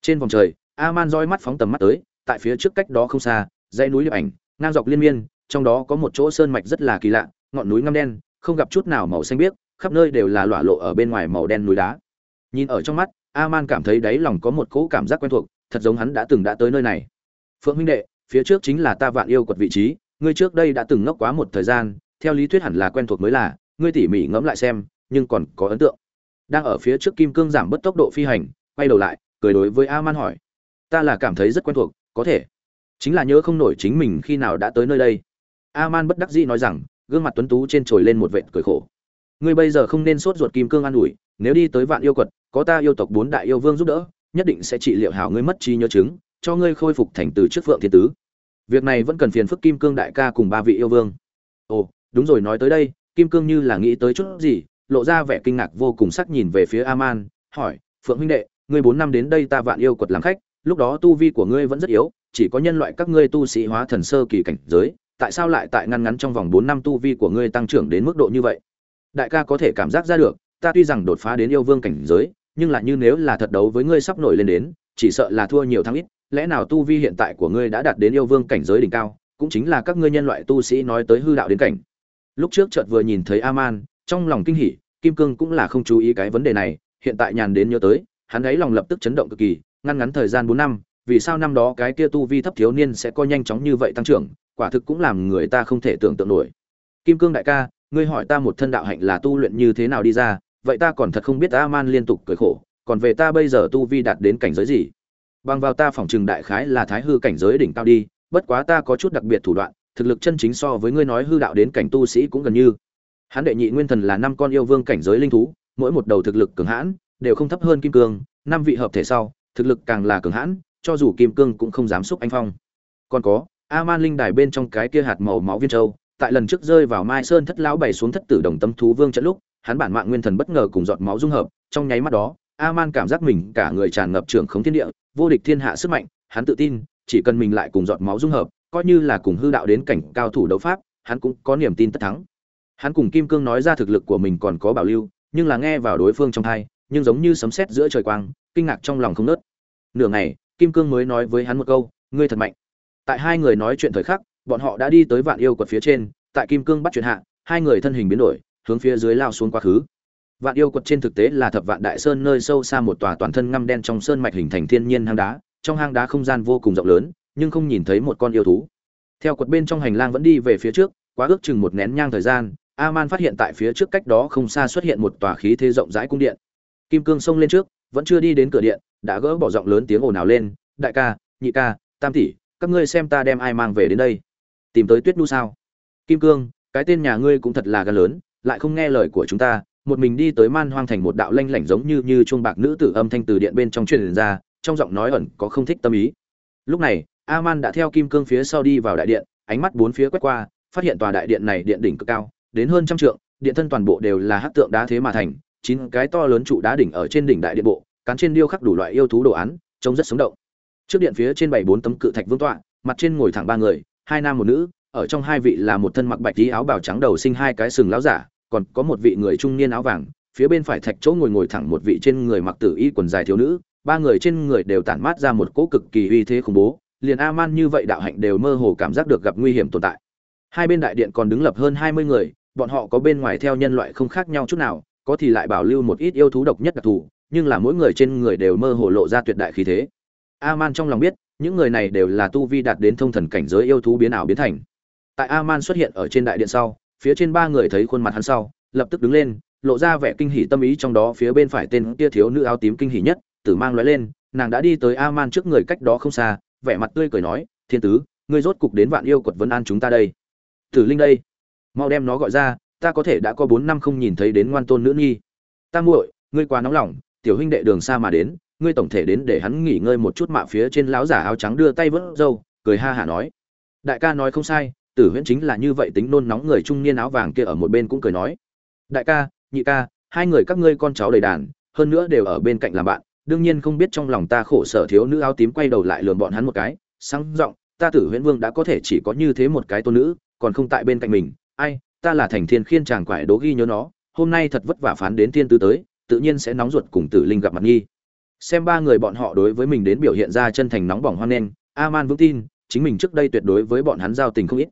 Trên vòng trời a man roi mắt phóng tầm mắt tới, tại phía trước cách đó không xa, dãy núi liệp ảnh, ngang dọc liên miên, trong đó có một chỗ sơn mạch rất là kỳ lạ, ngọn núi ngăm đen, không gặp chút nào màu xanh biếc, khắp nơi đều là lỏa lộ ở bên ngoài màu đen núi đá. Nhìn ở trong mắt a man cảm thấy đáy lòng có một cỗ cảm giác quen thuộc, thật giống hắn đã từng đã tới nơi này. Phượng huynh đệ, phía trước chính là ta vạn yêu quật vị trí, ngươi trước đây đã từng ngốc quá một thời gian, theo lý thuyết hẳn là quen thuộc mới là, ngươi tỉ mỉ ngẫm lại xem, nhưng còn có ấn tượng đang ở phía trước kim cương giảm bớt tốc độ phi hành, quay đầu lại, cười đối với a man hỏi. Ta là cảm thấy rất quen thuộc, có thể. Chính là nhớ không nổi chính mình khi nào đã tới nơi đây. A man bất đắc dĩ nói rằng, gương mặt tuấn tú trên trồi lên một vệt cười khổ. Ngươi bây giờ không nên sốt ruột kim cương an ủi, nếu đi tới vạn yêu quật, có ta yêu tộc bốn đại yêu vương giúp đỡ, nhất định sẽ trị liệu hảo ngươi mất trí nhớ chứng, cho ngươi khôi phục thành từ trước phượng thiên tứ. Việc này vẫn cần phiền phức kim cương đại ca cùng ba vị yêu vương. Ồ, đúng rồi nói tới đây, kim cương như là nghĩ tới chút gì lộ ra vẻ kinh ngạc vô cùng sắc nhìn về phía aman, hỏi, phượng huynh đệ, ngươi bốn năm đến đây ta vạn yêu quật làm khách, lúc đó tu vi của ngươi vẫn rất yếu, chỉ có nhân loại các ngươi tu sĩ hóa thần sơ kỳ cảnh giới, tại sao lại tại ngăn ngắn trong vòng bốn năm tu vi của ngươi tăng trưởng đến mức độ như vậy? Đại ca có thể cảm giác ra được, ta tuy rằng đột phá đến yêu vương cảnh giới, nhưng là như nếu là thật đấu với ngươi sắp nổi lên đến, chỉ sợ là thua nhiều thắng ít, lẽ nào tu vi hiện tại của ngươi đã đạt đến yêu vương cảnh giới đỉnh cao, cũng chính là các ngươi nhân loại tu sĩ nói tới hư đạo đến cảnh. Lúc trước chợt vừa nhìn thấy aman trong lòng kinh hỉ, kim cương cũng là không chú ý cái vấn đề này, hiện tại nhàn đến nhớ tới, hắn ấy lòng lập tức chấn động cực kỳ, ngăn ngắn thời gian bốn năm, vì sao năm đó cái kia tu vi thấp thiếu niên sẽ có nhanh chóng như vậy tăng trưởng, quả thực cũng làm người ta không thể tưởng tượng nổi. Kim cương đại ca, ngươi hỏi ta một thân đạo hạnh là tu luyện như thế nào đi ra, vậy ta còn thật không biết a man liên tục cười khổ, còn về ta bây giờ tu vi đạt đến cảnh giới gì? Bằng vào ta phỏng trừng đại khái là thái hư cảnh giới đỉnh cao đi, bất quá ta có chút đặc biệt thủ đoạn, thực lực chân chính so với ngươi nói hư đạo đến cảnh tu sĩ cũng gần như hắn đệ nhị nguyên thần là năm con yêu vương cảnh giới linh thú, mỗi một đầu thực lực cường hãn, đều không thấp hơn kim cương, năm vị hợp thể sau, thực lực càng là cường hãn, cho dù kim cương cũng không dám xúc anh phong. Còn có a man linh đài bên trong cái kia hạt màu máu viên châu, tại lần trước rơi vào mai sơn thất lão bày xuống thất tử đồng tâm thú vương trận lúc, hắn bản mạng nguyên thần bất ngờ cùng giọt máu dung hợp, trong nháy mắt đó a man cảm giác mình cả người tràn ngập trường khống thiên địa, vô địch thiên hạ sức mạnh, hắn tự tin, chỉ cần mình lại cùng giọt máu dung hợp, coi như là cùng hư đạo đến cảnh cao thủ đấu pháp, hắn cũng có niềm tin tất thắng hắn cùng kim cương nói ra thực lực của mình còn có bảo lưu, nhưng là nghe vào đối phương trong thai nhưng giống như sấm sét giữa trời quang, kinh ngạc trong lòng không nớt nửa ngày, kim cương mới nói với hắn một câu, ngươi thật mạnh. Tại hai người nói chuyện thời khắc, bọn họ đã đi tới vạn yêu quật phía trên, tại kim cương bắt chuyện hạ, hai người thân hình biến đổi, hướng phía dưới lao xuống quá khứ. Vạn yêu quật trên thực tế là thập vạn đại sơn nơi sâu xa một tòa toàn thân ngăm đen trong sơn mạch hình thành thiên nhiên hang đá, trong hang đá không gian vô cùng rộng lớn, nhưng không nhìn thấy một con yêu thú. Theo quật bên trong hành lang vẫn đi về phía trước, quá ước chừng một nén nhang thời gian Aman phát hiện tại phía trước cách đó không xa xuất hiện một tòa khí thế rộng rãi cung điện. Kim cương xông lên trước, vẫn chưa đi đến cửa điện, đã gỡ bỏ giọng lớn tiếng ồn ào lên, đại ca, nhị ca, tam tỷ, các ngươi xem ta đem ai mang về đến đây? Tìm tới tuyết đu sao? Kim cương, cái tên nhà ngươi cũng thật là gan lớn, lại không nghe lời của chúng ta, một mình đi tới man hoang thành một đạo lanh lảnh giống như như chuông bạc nữ tử âm thanh từ điện bên trong truyền ra, trong giọng nói ẩn có không thích tâm ý. Lúc này, Aman đã theo kim cương phía sau đi vào đại điện, ánh mắt bốn phía quét qua, phát hiện tòa đại điện này điện đỉnh cực cao đến hơn trăm trượng, điện thân toàn bộ đều là hắc tượng đá thế mà thành, chín cái to lớn trụ đá đỉnh ở trên đỉnh đại điện bộ, cán trên điêu khắc đủ loại yêu thú đồ án, trông rất sống động. Trước điện phía trên bảy bốn tấm cự thạch vương tọa, mặt trên ngồi thẳng ba người, hai nam một nữ, ở trong hai vị là một thân mặc bạch y áo bào trắng đầu sinh hai cái sừng láo giả, còn có một vị người trung niên áo vàng, phía bên phải thạch chỗ ngồi ngồi thẳng một vị trên người mặc tử y quần dài thiếu nữ, ba người trên người đều tản mát ra một cỗ cực kỳ uy thế khủng bố, liền a man như vậy đạo hạnh đều mơ hồ cảm giác được gặp nguy hiểm tồn tại. Hai bên đại điện còn đứng lập hơn hai mươi người bọn họ có bên ngoài theo nhân loại không khác nhau chút nào, có thì lại bảo lưu một ít yêu thú độc nhất đặc thù, nhưng là mỗi người trên người đều mơ hồ lộ ra tuyệt đại khí thế. A-man trong lòng biết, những người này đều là tu vi đạt đến thông thần cảnh giới yêu thú biến ảo biến thành. Tại a-man xuất hiện ở trên đại điện sau, phía trên ba người thấy khuôn mặt hắn sau, lập tức đứng lên, lộ ra vẻ kinh hỉ tâm ý trong đó phía bên phải tên tia thiếu nữ áo tím kinh hỉ nhất, tử mang lóe lên, nàng đã đi tới a-man trước người cách đó không xa, vẻ mặt tươi cười nói, thiên tứ, ngươi rốt cục đến vạn yêu quật vấn an chúng ta đây. Tử linh đây mau đem nó gọi ra, ta có thể đã có bốn năm không nhìn thấy đến ngoan tôn nữ nhi. ta muội, ngươi quá nóng lòng, tiểu huynh đệ đường xa mà đến, ngươi tổng thể đến để hắn nghỉ ngơi một chút mạ phía trên lão giả áo trắng đưa tay vớt râu, cười ha hả nói đại ca nói không sai, tử huyễn chính là như vậy tính nôn nóng người trung niên áo vàng kia ở một bên cũng cười nói đại ca, nhị ca, hai người các ngươi con cháu đầy đàn, hơn nữa đều ở bên cạnh làm bạn, đương nhiên không biết trong lòng ta khổ sở thiếu nữ áo tím quay đầu lại lườm bọn hắn một cái, sáng giọng, ta tử huyễn vương đã có thể chỉ có như thế một cái tôn nữ, còn không tại bên cạnh mình ai, ta là thành thiên khiên chàng quải đố ghi nhớ nó, hôm nay thật vất vả phán đến thiên tư tới, tự nhiên sẽ nóng ruột cùng tử linh gặp mặt nghi. Xem ba người bọn họ đối với mình đến biểu hiện ra chân thành nóng bỏng hoan nghênh a man vững tin, chính mình trước đây tuyệt đối với bọn hắn giao tình không ít.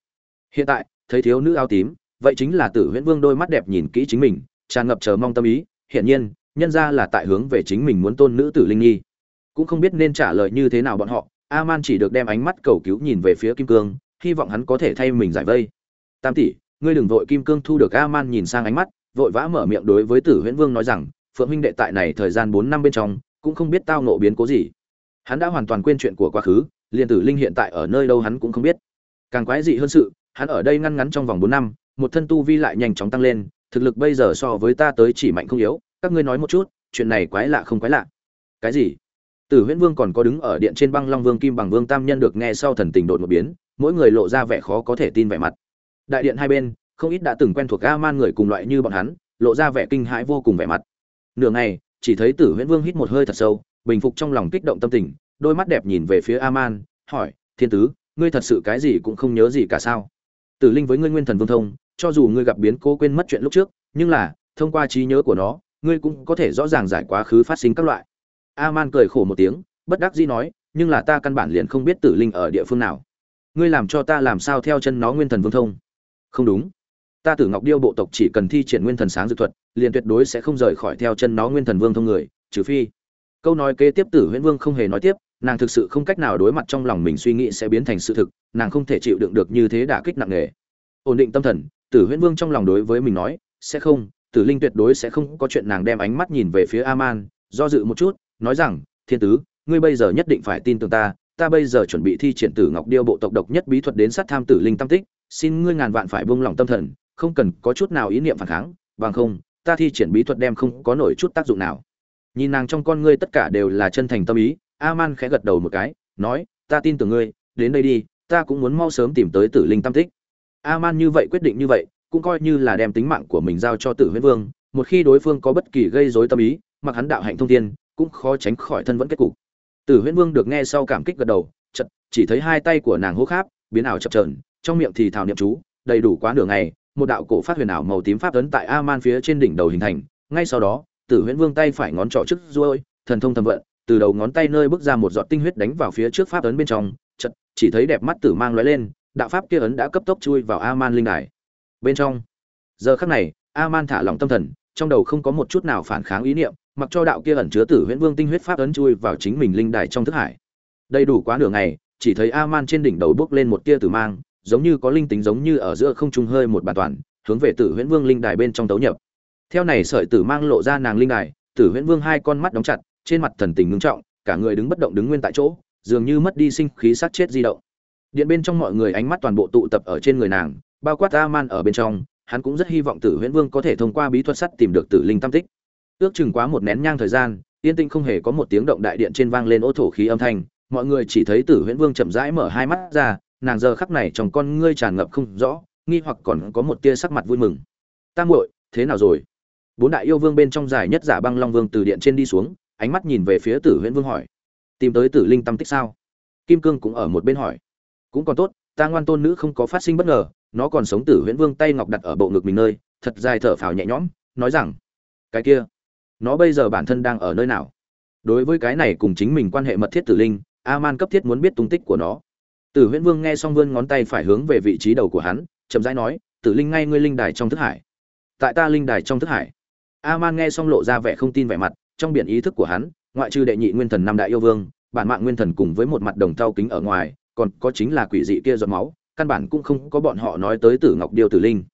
Hiện tại, thấy thiếu nữ áo tím, vậy chính là tử huyễn vương đôi mắt đẹp nhìn kỹ chính mình, tràn ngập chờ mong tâm ý, hiển nhiên, nhân ra là tại hướng về chính mình muốn tôn nữ tử linh nghi. cũng không biết nên trả lời như thế nào bọn họ a man chỉ được đem ánh mắt cầu cứu nhìn về phía kim cương, hy vọng hắn có thể thay mình giải vây. Tam tỷ ngươi đừng vội kim cương thu được a man nhìn sang ánh mắt, vội vã mở miệng đối với tử huyễn vương nói rằng, phượng huynh đệ tại này thời gian bốn năm bên trong, cũng không biết tao nộ biến cố gì. Hắn đã hoàn toàn quên chuyện của quá khứ, liền tử linh hiện tại ở nơi đâu hắn cũng không biết. Càng quái dị hơn sự, hắn ở đây ngăn ngắn trong vòng bốn năm, một thân tu vi lại nhanh chóng tăng lên, thực lực bây giờ so với ta tới chỉ mạnh không yếu, các ngươi nói một chút, chuyện này quái lạ không quái lạ? Cái gì? Tử huyễn vương còn có đứng ở điện trên băng long vương kim bằng vương tam nhân được nghe sau thần tình đột một biến, mỗi người lộ ra vẻ khó có thể tin vẻ mặt đại điện hai bên, không ít đã từng quen thuộc a man người cùng loại như bọn hắn, lộ ra vẻ kinh hãi vô cùng vẻ mặt. Nửa ngày, chỉ thấy tử huyễn vương hít một hơi thật sâu, bình phục trong lòng kích động tâm tình, đôi mắt đẹp nhìn về phía a man hỏi, thiên tứ, ngươi thật sự cái gì cũng không nhớ gì cả sao? Tử linh với ngươi nguyên thần vương thông, cho dù ngươi gặp biến cố quên mất chuyện lúc trước, nhưng là, thông qua trí nhớ của nó, ngươi cũng có thể rõ ràng giải quá khứ phát sinh các loại. A man cười khổ một tiếng, bất đắc dĩ nói, nhưng là ta căn bản liền không biết tử linh ở địa phương nào. Ngươi làm cho ta làm sao theo chân nó nguyên thần vương thông? Không đúng. Ta tử ngọc điêu bộ tộc chỉ cần thi triển nguyên thần sáng dược thuật, liền tuyệt đối sẽ không rời khỏi theo chân nó nguyên thần vương thông người, trừ phi. Câu nói kế tiếp tử huyễn vương không hề nói tiếp, nàng thực sự không cách nào đối mặt trong lòng mình suy nghĩ sẽ biến thành sự thực, nàng không thể chịu đựng được như thế đả kích nặng nề. Ổn định tâm thần, tử huyễn vương trong lòng đối với mình nói, sẽ không, tử linh tuyệt đối sẽ không có chuyện nàng đem ánh mắt nhìn về phía aman, do dự một chút, nói rằng, thiên tứ, ngươi bây giờ nhất định phải tin tưởng ta ta bây giờ chuẩn bị thi triển tử ngọc điêu bộ tộc độc nhất bí thuật đến sát tham tử linh tam tích xin ngươi ngàn vạn phải buông lòng tâm thần không cần có chút nào ý niệm phản kháng bằng không ta thi triển bí thuật đem không có nổi chút tác dụng nào. Nhìn nàng trong con ngươi tất cả đều là chân thành tâm ý Aman khẽ gật đầu một cái nói ta tin tưởng ngươi đến đây đi ta cũng muốn mau sớm tìm tới tử linh tam tích. Aman như vậy quyết định như vậy cũng coi như là đem tính mạng của mình giao cho tử huyết vương một khi đối phương có bất kỳ gây rối tâm ý mặc hắn đạo hạnh thông thiên cũng khó tránh khỏi thân vẫn kết cục. Tử Huyễn vương được nghe sau cảm kích gật đầu chợt chỉ thấy hai tay của nàng hô kháp biến ảo chập chờn, trong miệng thì thào niệm chú đầy đủ quá nửa ngày một đạo cổ phát huyền ảo màu tím pháp ấn tại A-man phía trên đỉnh đầu hình thành, ngay sau đó, Tử Huyễn Vương tay phải ngón trỏ trước duôi thần thông thầm vận, từ đầu ngón tay nơi bước ra một giọt tinh huyết đánh vào phía trước pháp ấn bên trong, chợt chỉ thấy đẹp mắt tử mang lóe lên, đạo pháp kia ấn đã cấp tốc chui vào A-man linh đài. Bên trong, giờ khắc này, A-man thả lỏng tâm thần, trong đầu không có một chút nào phản kháng ý niệm, mặc cho đạo kia ẩn chứa Tử Huyễn Vương tinh huyết pháp ấn chui vào chính mình linh đài trong thức hải. Đầy đủ quá nửa ngày, chỉ thấy A-man trên đỉnh đầu bước lên một tia tử mang, giống như có linh tính giống như ở giữa không trung hơi một bàn toàn, hướng về Tử Huyễn Vương linh đài bên trong tấu nhập. Theo này sợi tử mang lộ ra nàng linh đài, Tử Huyễn Vương hai con mắt đóng chặt, trên mặt thần tình ngưng trọng, cả người đứng bất động đứng nguyên tại chỗ, dường như mất đi sinh khí sát chết di động. Điện bên trong mọi người ánh mắt toàn bộ tụ tập ở trên người nàng, bao quát A-man ở bên trong, hắn cũng rất hy vọng Tử Huyễn Vương có thể thông qua bí thuật sắt tìm được Tử Linh Tam Tích. Ước chừng quá một nén nhang thời gian, yên tĩnh không hề có một tiếng động đại điện trên vang lên ô thổ khí âm thanh, mọi người chỉ thấy Tử Huyễn Vương chậm rãi mở hai mắt ra, nàng giờ khắc này trong con ngươi tràn ngập không rõ, nghi hoặc còn có một tia sắc mặt vui mừng. Tam muội, thế nào rồi? Bốn đại yêu vương bên trong dài nhất giả băng long vương từ điện trên đi xuống, ánh mắt nhìn về phía tử huyễn vương hỏi, tìm tới tử linh tâm tích sao? Kim cương cũng ở một bên hỏi, cũng còn tốt, ta ngoan tôn nữ không có phát sinh bất ngờ, nó còn sống tử huyễn vương tay ngọc đặt ở bộ ngực mình nơi, thật dài thở phào nhẹ nhõm, nói rằng, cái kia, nó bây giờ bản thân đang ở nơi nào? Đối với cái này cùng chính mình quan hệ mật thiết tử linh a man cấp thiết muốn biết tung tích của nó. Tử Huyễn Vương nghe xong vươn ngón tay phải hướng về vị trí đầu của hắn, chậm rãi nói, "Tử linh ngay ngươi linh đài trong thức hải." "Tại ta linh đài trong thức hải." A-man nghe xong lộ ra vẻ không tin vẻ mặt, trong biển ý thức của hắn, ngoại trừ đệ nhị nguyên thần năm đại yêu vương, bản mạng nguyên thần cùng với một mặt đồng thau kính ở ngoài, còn có chính là quỷ dị kia giọt máu, căn bản cũng không có bọn họ nói tới Tử Ngọc Điêu Tử Linh.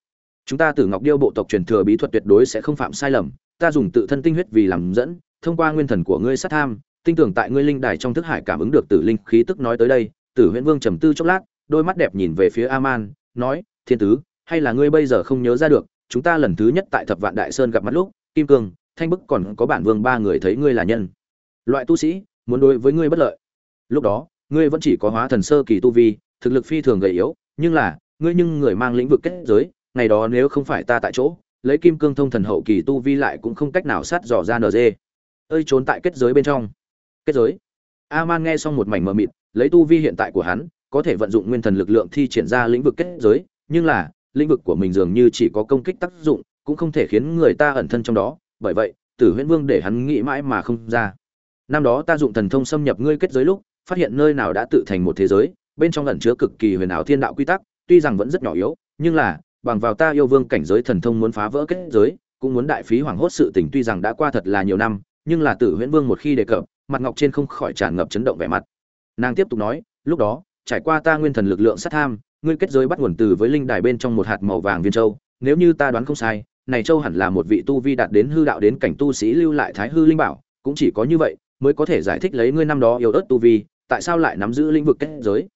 Chúng ta Tử Ngọc Điêu bộ tộc truyền thừa bí thuật tuyệt đối sẽ không phạm sai lầm, ta dùng tự thân tinh huyết vì làm dẫn, thông qua nguyên thần của ngươi sát tham, tinh tưởng tại ngươi linh đài trong thức hải cảm ứng được tử linh khí tức nói tới đây, Tử Huyễn Vương trầm tư chốc lát, đôi mắt đẹp nhìn về phía Aman, nói: "Thiên tứ, hay là ngươi bây giờ không nhớ ra được, chúng ta lần thứ nhất tại Thập Vạn Đại Sơn gặp mặt lúc, Kim Cương, Thanh Bức còn có bản vương ba người thấy ngươi là nhân. Loại tu sĩ, muốn đối với ngươi bất lợi. Lúc đó, ngươi vẫn chỉ có hóa thần sơ kỳ tu vi, thực lực phi thường gầy yếu, nhưng là, ngươi nhưng người mang lĩnh vực kết giới, ngày đó nếu không phải ta tại chỗ, lấy Kim Cương thông thần hậu kỳ tu vi lại cũng không cách nào sát dò ra NG. Ơi trốn tại kết giới bên trong. Kết giới. Aman nghe xong một mảnh mờ mịt, lấy tu vi hiện tại của hắn, có thể vận dụng nguyên thần lực lượng thi triển ra lĩnh vực kết giới, nhưng là lĩnh vực của mình dường như chỉ có công kích tác dụng cũng không thể khiến người ta ẩn thân trong đó. Bởi vậy tử huyễn vương để hắn nghĩ mãi mà không ra. Năm đó ta dụng thần thông xâm nhập ngươi kết giới lúc phát hiện nơi nào đã tự thành một thế giới bên trong ẩn chứa cực kỳ huyền ảo thiên đạo quy tắc tuy rằng vẫn rất nhỏ yếu nhưng là bằng vào ta yêu vương cảnh giới thần thông muốn phá vỡ kết giới cũng muốn đại phí hoàng hốt sự tình tuy rằng đã qua thật là nhiều năm nhưng là tử huyễn vương một khi đề cập mặt ngọc trên không khỏi tràn ngập chấn động vẻ mặt nàng tiếp tục nói, lúc đó, trải qua ta nguyên thần lực lượng sát tham, ngươi kết giới bắt nguồn từ với linh đài bên trong một hạt màu vàng viên châu. Nếu như ta đoán không sai, này châu hẳn là một vị tu vi đạt đến hư đạo đến cảnh tu sĩ lưu lại thái hư linh bảo. Cũng chỉ có như vậy, mới có thể giải thích lấy ngươi năm đó yếu ớt tu vi, tại sao lại nắm giữ lĩnh vực kết giới?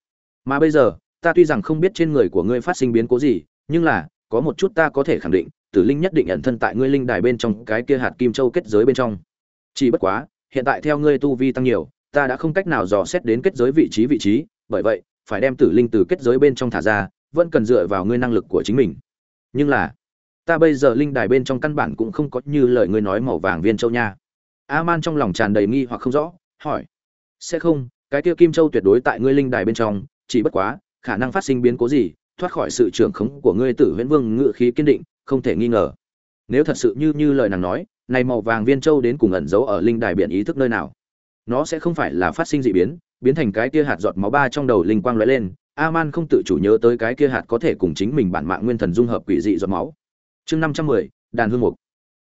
Mà bây giờ, ta tuy rằng không biết trên người của ngươi phát sinh biến cố gì, nhưng là, có một chút ta có thể khẳng định, tử linh nhất định ẩn thân tại ngươi linh đài bên trong cái kia hạt kim châu kết giới bên trong. Chỉ bất quá, hiện tại theo ngươi tu vi tăng nhiều ta đã không cách nào dò xét đến kết giới vị trí vị trí, bởi vậy, phải đem tử linh từ kết giới bên trong thả ra, vẫn cần dựa vào ngươi năng lực của chính mình. Nhưng là, ta bây giờ linh đài bên trong căn bản cũng không có như lời ngươi nói màu vàng viên châu nha. Aman trong lòng tràn đầy nghi hoặc không rõ, hỏi, sẽ không, cái kia kim châu tuyệt đối tại ngươi linh đài bên trong, chỉ bất quá, khả năng phát sinh biến cố gì, thoát khỏi sự trưởng khống của ngươi tử huyễn vương ngự khí kiên định, không thể nghi ngờ. Nếu thật sự như như lời nàng nói, này màu vàng viên châu đến cùng ẩn giấu ở linh đài biển ý thức nơi nào? Nó sẽ không phải là phát sinh dị biến biến thành cái kia hạt giọt máu ba trong đầu linh quang lóe lên, a-man không tự chủ nhớ tới cái kia hạt có thể cùng chính mình bản mạng nguyên thần dung hợp quỷ dị giọt máu. Chương năm trăm mười, đàn hương mục.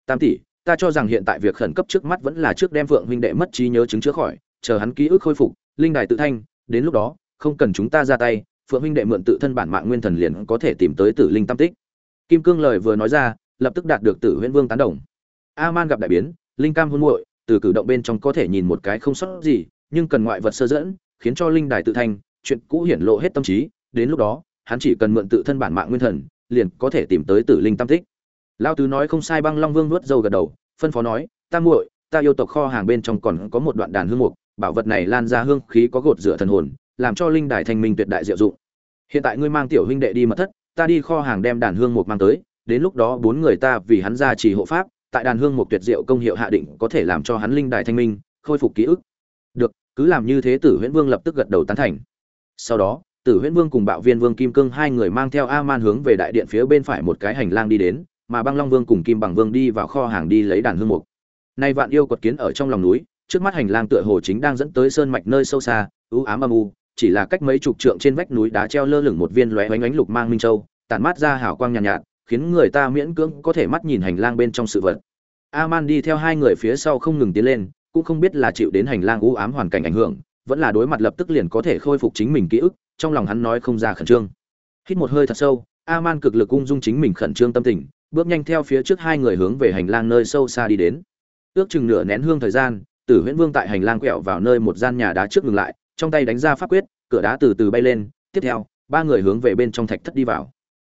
Tam tỷ, ta cho rằng hiện tại việc khẩn cấp trước mắt vẫn là trước đem vượng huynh đệ mất trí nhớ chứng chữa khỏi, chờ hắn ký ức khôi phục, linh đài tự thanh, đến lúc đó, không cần chúng ta ra tay, phượng huynh đệ mượn tự thân bản mạng nguyên thần liền có thể tìm tới tử linh tam tích. Kim cương lời vừa nói ra, lập tức đạt được tử huyễn vương tán đồng. A man gặp đại biến, linh cam hôn muội từ cử động bên trong có thể nhìn một cái không sót gì, nhưng cần ngoại vật sơ dẫn, khiến cho linh đài tự thành, chuyện cũ hiển lộ hết tâm trí, đến lúc đó, hắn chỉ cần mượn tự thân bản mạng nguyên thần, liền có thể tìm tới tử linh tam tích. Lao tứ nói không sai băng long vương nuốt dâu gật đầu, phân phó nói, ta muội, ta yêu tộc kho hàng bên trong còn có một đoạn đàn hương mục, bảo vật này lan ra hương khí có gột rửa thần hồn, làm cho linh đài thành minh tuyệt đại diệu dụng. Hiện tại ngươi mang tiểu huynh đệ đi mật thất, ta đi kho hàng đem đàn hương mục mang tới, đến lúc đó bốn người ta vì hắn ra trì hộ pháp tại đàn hương mục tuyệt diệu công hiệu hạ định có thể làm cho hắn linh đài thanh minh khôi phục ký ức. Được cứ làm như thế tử huyễn vương lập tức gật đầu tán thành. Sau đó tử huyễn vương cùng bạo viên vương kim cương hai người mang theo a man hướng về đại điện phía bên phải một cái hành lang đi đến mà băng long vương cùng kim bằng vương đi vào kho hàng đi lấy đàn hương mục. Nay vạn yêu quật kiến ở trong lòng núi trước mắt hành lang tựa hồ chính đang dẫn tới sơn mạch nơi sâu xa ưu ám âm u chỉ là cách mấy chục trượng trên vách núi đá treo lơ lửng một viên lóe oánh ánh lục mang minh châu tản mát ra hào quang nhàn nhạt, nhạt khiến người ta miễn cưỡng có thể mắt nhìn hành lang bên trong sự vật. Aman đi theo hai người phía sau không ngừng tiến lên, cũng không biết là chịu đến hành lang u ám hoàn cảnh ảnh hưởng, vẫn là đối mặt lập tức liền có thể khôi phục chính mình ký ức, trong lòng hắn nói không ra khẩn trương. Hít một hơi thật sâu, aman cực lực ung dung chính mình khẩn trương tâm tình, bước nhanh theo phía trước hai người hướng về hành lang nơi sâu xa đi đến. Ước chừng nửa nén hương thời gian, tử huyễn vương tại hành lang quẹo vào nơi một gian nhà đá trước ngừng lại, trong tay đánh ra pháp quyết, cửa đá từ từ bay lên, tiếp theo, ba người hướng về bên trong thạch thất đi vào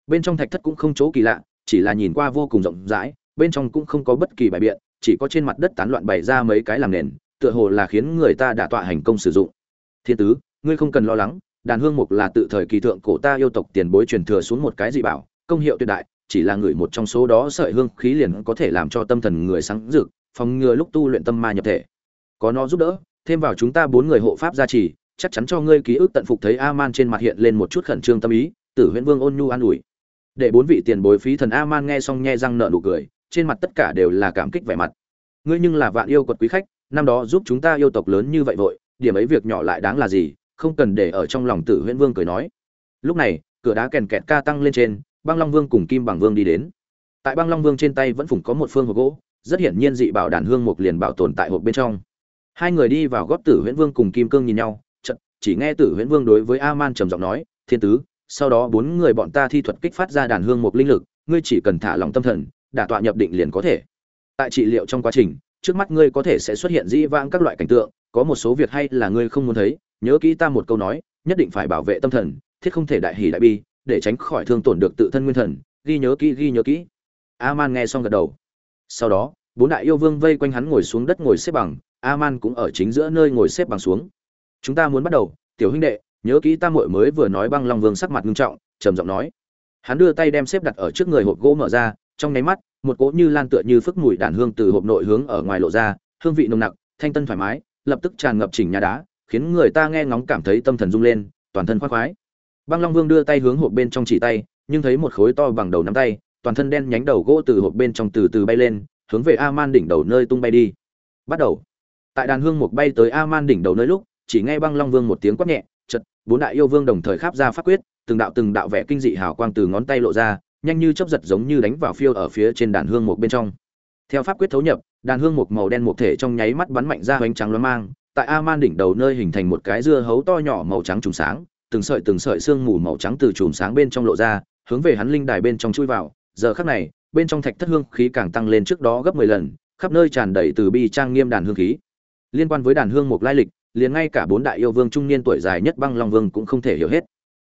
bên trong thạch thất cũng không chỗ kỳ lạ, chỉ là nhìn qua vô cùng rộng rãi, bên trong cũng không có bất kỳ bài biện, chỉ có trên mặt đất tán loạn bày ra mấy cái làm nền, tựa hồ là khiến người ta đả tọa hành công sử dụng. Thiên tứ, ngươi không cần lo lắng, đàn hương mục là tự thời kỳ thượng cổ ta yêu tộc tiền bối truyền thừa xuống một cái dị bảo, công hiệu tuyệt đại, chỉ là người một trong số đó sợi hương khí liền có thể làm cho tâm thần người sáng rực, phòng ngừa lúc tu luyện tâm ma nhập thể. Có nó giúp đỡ, thêm vào chúng ta bốn người hộ pháp gia trì, chắc chắn cho ngươi ký ức tận phục thấy a man trên mặt hiện lên một chút khẩn trương tâm ý, tử huyễn vương ôn nhu an ủi để bốn vị tiền bối phí thần a man nghe xong nhe răng nợ nụ cười, trên mặt tất cả đều là cảm kích vẻ mặt. Ngươi nhưng là vạn yêu quật quý khách, năm đó giúp chúng ta yêu tộc lớn như vậy vội, điểm ấy việc nhỏ lại đáng là gì, không cần để ở trong lòng tử huyễn vương cười nói. Lúc này, cửa đá kèn kẹt ca tăng lên trên, băng long vương cùng kim bằng vương đi đến. Tại băng long vương trên tay vẫn phủng có một phương hộp gỗ, rất hiển nhiên dị bảo đàn hương mục liền bảo tồn tại hộp bên trong. Hai người đi vào góp tử huyễn vương cùng kim cương nhìn nhau chật chỉ nghe tử huyễn vương đối với a man trầm giọng nói, thiên tứ sau đó bốn người bọn ta thi thuật kích phát ra đàn hương mục linh lực, ngươi chỉ cần thả lòng tâm thần, đả tọa nhập định liền có thể. Tại trị liệu trong quá trình, trước mắt ngươi có thể sẽ xuất hiện dĩ vãng các loại cảnh tượng, có một số việc hay là ngươi không muốn thấy, nhớ kỹ ta một câu nói, nhất định phải bảo vệ tâm thần, thiết không thể đại hỉ đại bi, để tránh khỏi thương tổn được tự thân nguyên thần, ghi nhớ kỹ, ghi nhớ kỹ. Aman nghe xong gật đầu. Sau đó, bốn đại yêu vương vây quanh hắn ngồi xuống đất ngồi xếp bằng, aman cũng ở chính giữa nơi ngồi xếp bằng xuống. Chúng ta muốn bắt đầu, tiểu huynh đệ nhớ kỹ ta muội mới vừa nói băng long vương sắc mặt nghiêm trọng, trầm giọng nói. Hắn đưa tay đem xếp đặt ở trước người hộp gỗ mở ra, trong nháy mắt, một cỗ như lan tựa như phức mùi đàn hương từ hộp nội hướng ở ngoài lộ ra, hương vị nồng nặc, thanh tân thoải mái, lập tức tràn ngập chỉnh nhà đá, khiến người ta nghe ngóng cảm thấy tâm thần rung lên, toàn thân khoác khoái. Băng long vương đưa tay hướng hộp bên trong chỉ tay, nhưng thấy một khối to bằng đầu nắm tay, toàn thân đen nhánh đầu gỗ từ hộp bên trong từ từ bay lên, hướng về a đỉnh đầu nơi tung bay đi. Bắt đầu. Tại đàn hương một bay tới a đỉnh đầu nơi lúc, chỉ nghe băng long vương một tiếng quát nhẹ bốn đại yêu vương đồng thời khắp ra pháp quyết, từng đạo từng đạo vẽ kinh dị hào quang từ ngón tay lộ ra, nhanh như chớp giật giống như đánh vào phiêu ở phía trên đàn hương mục bên trong. Theo pháp quyết thấu nhập, đàn hương mục màu đen một thể trong nháy mắt bắn mạnh ra hoành trắng loáng mang, tại a man đỉnh đầu nơi hình thành một cái dưa hấu to nhỏ màu trắng trùng sáng, từng sợi từng sợi xương mù màu trắng từ chùm sáng bên trong lộ ra, hướng về hắn linh đài bên trong chui vào. Giờ khắc này, bên trong thạch thất hương khí càng tăng lên trước đó gấp mười lần, khắp nơi tràn đầy từ bi trang nghiêm đàn hương khí. Liên quan với đàn hương một lai lịch liền ngay cả bốn đại yêu vương trung niên tuổi dài nhất băng long vương cũng không thể hiểu hết.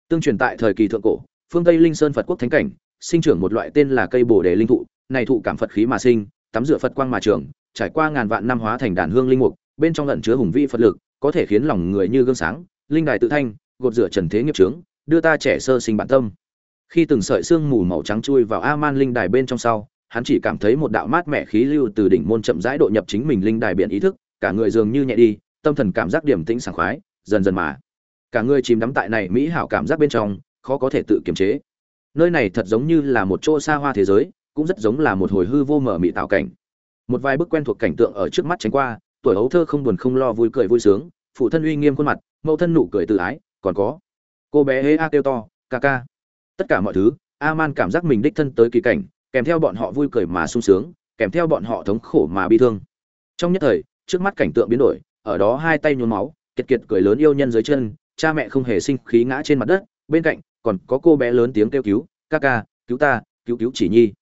Tương truyền tại thời kỳ thượng cổ, phương tây linh sơn phật quốc thánh cảnh, sinh trưởng một loại tên là cây bồ đề linh thụ, này thụ cảm phật khí mà sinh, tắm rửa phật quang mà trường, trải qua ngàn vạn năm hóa thành đàn hương linh mục, bên trong lẫn chứa hùng vĩ phật lực, có thể khiến lòng người như gương sáng, linh đài tự thanh, gột rửa trần thế nghiệp trướng đưa ta trẻ sơ sinh bản tâm. Khi từng sợi xương mù màu trắng chui vào a man linh đài bên trong sau, hắn chỉ cảm thấy một đạo mát mẻ khí lưu từ đỉnh môn chậm rãi độ nhập chính mình linh đài biển ý thức, cả người dường như nhẹ đi tâm thần cảm giác điểm tĩnh sảng khoái, dần dần mà. Cả người chìm đắm tại này mỹ hảo cảm giác bên trong, khó có thể tự kiềm chế. Nơi này thật giống như là một chỗ xa hoa thế giới, cũng rất giống là một hồi hư vô mở mị tạo cảnh. Một vài bức quen thuộc cảnh tượng ở trước mắt tránh qua, tuổi ấu thơ không buồn không lo vui cười vui sướng, phụ thân uy nghiêm khuôn mặt, mẫu thân nụ cười tự ái, còn có, cô bé hế a kêu to, ca ca. Tất cả mọi thứ a man cảm giác mình đích thân tới kỳ cảnh, kèm theo bọn họ vui cười mà sung sướng, kèm theo bọn họ thống khổ mà bi thương. Trong nhất thời, trước mắt cảnh tượng biến đổi ở đó hai tay nhuốm máu, kiệt kiệt cười lớn yêu nhân dưới chân, cha mẹ không hề sinh khí ngã trên mặt đất, bên cạnh còn có cô bé lớn tiếng kêu cứu, ca ca, cứu ta, cứu cứu chỉ nhi.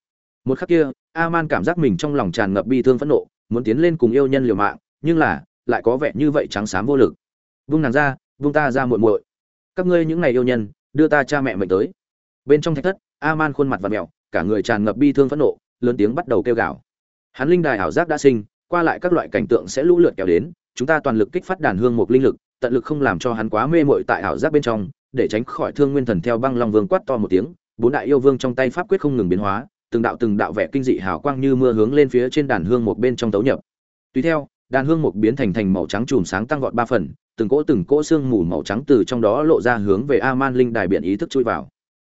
Một khắc kia a man cảm giác mình trong lòng tràn ngập bi thương phẫn nộ, muốn tiến lên cùng yêu nhân liều mạng, nhưng là, lại có vẻ như vậy trắng xám vô lực. Vung nàng ra, vung ta ra muội muội. Các ngươi những ngày yêu nhân, đưa ta cha mẹ mệnh tới. Bên trong thạch thất a man khuôn mặt và mẹo cả người tràn ngập bi thương phẫn nộ, lớn tiếng bắt đầu kêu gào. Hắn linh đài ảo giác đã sinh, qua lại các loại cảnh tượng sẽ lũ lượt kéo đến chúng ta toàn lực kích phát đàn hương một linh lực, tận lực không làm cho hắn quá mê muội tại ảo giác bên trong, để tránh khỏi thương nguyên thần theo băng long vương quát to một tiếng, bốn đại yêu vương trong tay pháp quyết không ngừng biến hóa, từng đạo từng đạo vẻ kinh dị hào quang như mưa hướng lên phía trên đàn hương một bên trong tấu nhập. Tùy theo, đàn hương một biến thành thành màu trắng chùm sáng tăng vọt ba phần, từng cỗ từng cỗ xương mù màu trắng từ trong đó lộ ra hướng về a man linh đài biển ý thức chui vào.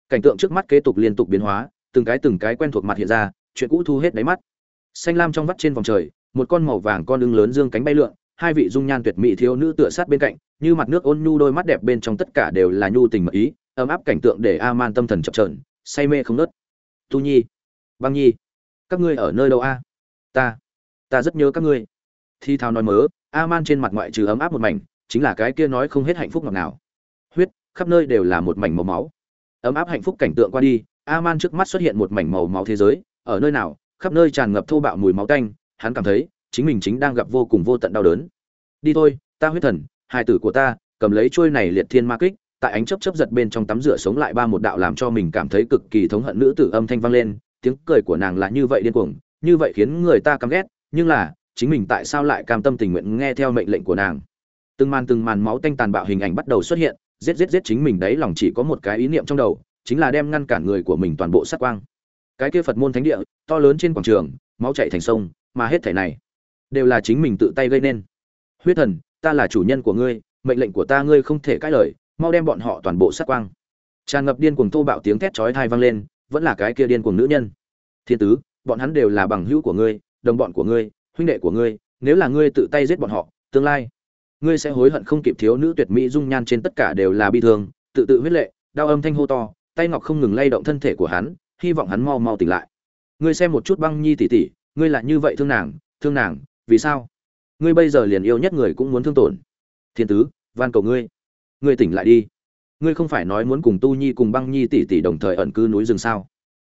Cảnh tượng trước mắt kế tục liên tục biến hóa, từng cái từng cái quen thuộc mặt hiện ra, chuyện cũ thu hết đáy mắt. Xanh lam trong vắt trên vòng trời, một con màu vàng con ưng lớn dương cánh bay lượn hai vị dung nhan tuyệt mỹ thiếu nữ tựa sát bên cạnh, như mặt nước ôn nhu đôi mắt đẹp bên trong tất cả đều là nhu tình mật ý, ấm áp cảnh tượng để a man tâm thần chập trờn say mê không nớt tu nhi, băng nhi, các ngươi ở nơi đâu a? Ta ta rất nhớ các ngươi. Thi thao nói mớ a man trên mặt ngoại trừ ấm áp một mảnh, chính là cái kia nói không hết hạnh phúc ngọt nào huyết, khắp nơi đều là một mảnh màu máu. Ấm áp hạnh phúc cảnh tượng qua đi a man trước mắt xuất hiện một mảnh màu máu thế giới, ở nơi nào, khắp nơi tràn ngập thô bạo mùi máu tanh, hắn cảm thấy chính mình chính đang gặp vô cùng vô tận đau đớn. Đi thôi, ta huyết thần hai tử của ta, cầm lấy trôi này liệt thiên ma kích, tại ánh chớp chớp giật bên trong tắm rửa sống lại ba một đạo làm cho mình cảm thấy cực kỳ thống hận nữ tử âm thanh vang lên, tiếng cười của nàng là như vậy điên cuồng, như vậy khiến người ta căm ghét, nhưng là, chính mình tại sao lại cam tâm tình nguyện nghe theo mệnh lệnh của nàng? Từng màn từng màn máu tanh tàn bạo hình ảnh bắt đầu xuất hiện, giết giết giết chính mình đấy lòng chỉ có một cái ý niệm trong đầu, chính là đem ngăn cản người của mình toàn bộ sát quang. Cái kia phật môn thánh địa, to lớn trên quảng trường, máu chảy thành sông, mà hết thảy này đều là chính mình tự tay gây nên. Huyết thần, ta là chủ nhân của ngươi, mệnh lệnh của ta ngươi không thể cãi lời, mau đem bọn họ toàn bộ sát quang. Tràn ngập điên cuồng thô bạo tiếng thét chói tai vang lên, vẫn là cái kia điên cuồng nữ nhân. Thiên tứ, bọn hắn đều là bằng hữu của ngươi, đồng bọn của ngươi, huynh đệ của ngươi, nếu là ngươi tự tay giết bọn họ, tương lai, ngươi sẽ hối hận không kịp thiếu nữ tuyệt mỹ dung nhan trên tất cả đều là bi thương, tự tự huyết lệ, đau âm thanh hô to, tay ngọc không ngừng lay động thân thể của hắn, hy vọng hắn mau mau tỉnh lại. Ngươi xem một chút băng nhi tỉ tỉ ngươi lại như vậy thương nàng thương nàng vì sao? Ngươi bây giờ liền yêu nhất người cũng muốn thương tổn. Thiên tứ, van cầu ngươi. Ngươi tỉnh lại đi. Ngươi không phải nói muốn cùng tu nhi cùng băng nhi tỷ tỷ đồng thời ẩn cư núi rừng sao?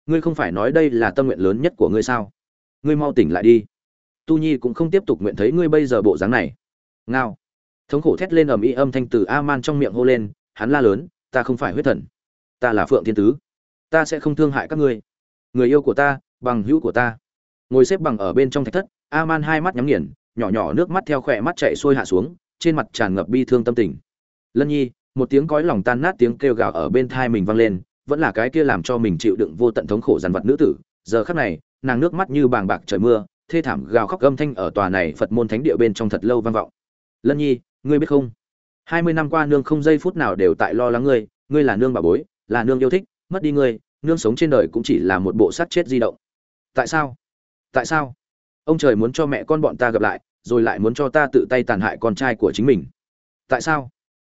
Ngươi không phải nói đây là tâm nguyện lớn nhất của ngươi sao? Ngươi mau tỉnh lại đi. Tu nhi cũng không tiếp tục nguyện thấy ngươi bây giờ bộ dáng này. Ngao. Thống khổ thét lên ầm ĩ âm thanh từ a man trong miệng hô lên, hắn la lớn, ta không phải huyết thần. Ta là phượng thiên tứ. Ta sẽ không thương hại các ngươi. Người yêu của ta, bằng hữu của ta. Ngồi xếp bằng ở bên trong thạch thất a man hai mắt nhắm nghiền, nhỏ nhỏ nước mắt theo khỏe mắt chạy xuôi hạ xuống, trên mặt tràn ngập bi thương tâm tình. Lân nhi, một tiếng cõi lòng tan nát tiếng kêu gào ở bên thai mình vang lên, vẫn là cái kia làm cho mình chịu đựng vô tận thống khổ dằn vặt nữ tử. Giờ khắc này, nàng nước mắt như bàng bạc trời mưa, thê thảm gào khóc âm thanh ở tòa này phật môn thánh địa bên trong thật lâu vang vọng. Lân nhi, ngươi biết không? Hai mươi năm qua nương không giây phút nào đều tại lo lắng ngươi ngươi là nương bà bối, là nương yêu thích, mất đi ngươi, nương sống trên đời cũng chỉ là một bộ sát chết di động. Tại sao? Tại sao? Ông trời muốn cho mẹ con bọn ta gặp lại, rồi lại muốn cho ta tự tay tàn hại con trai của chính mình. Tại sao?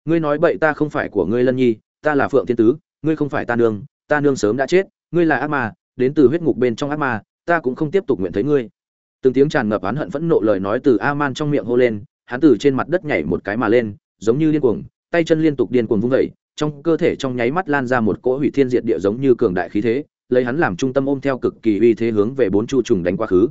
Ngươi nói bậy ta không phải của ngươi lân nhi, ta là phượng thiên tứ, ngươi không phải ta nương ta nương sớm đã chết, ngươi là ác ma, đến từ huyết ngục bên trong ác ma, ta cũng không tiếp tục nguyện thấy ngươi. Từng tiếng tràn ngập oán hận phẫn nộ lời nói từ a man trong miệng hô lên, hắn từ trên mặt đất nhảy một cái mà lên, giống như điên cuồng, tay chân liên tục điên cuồng vung vẩy trong cơ thể trong nháy mắt lan ra một cỗ hủy thiên diệt địa giống như cường đại khí thế, lấy hắn làm trung tâm ôm theo cực kỳ uy thế hướng về bốn chu trùng đánh quá khứ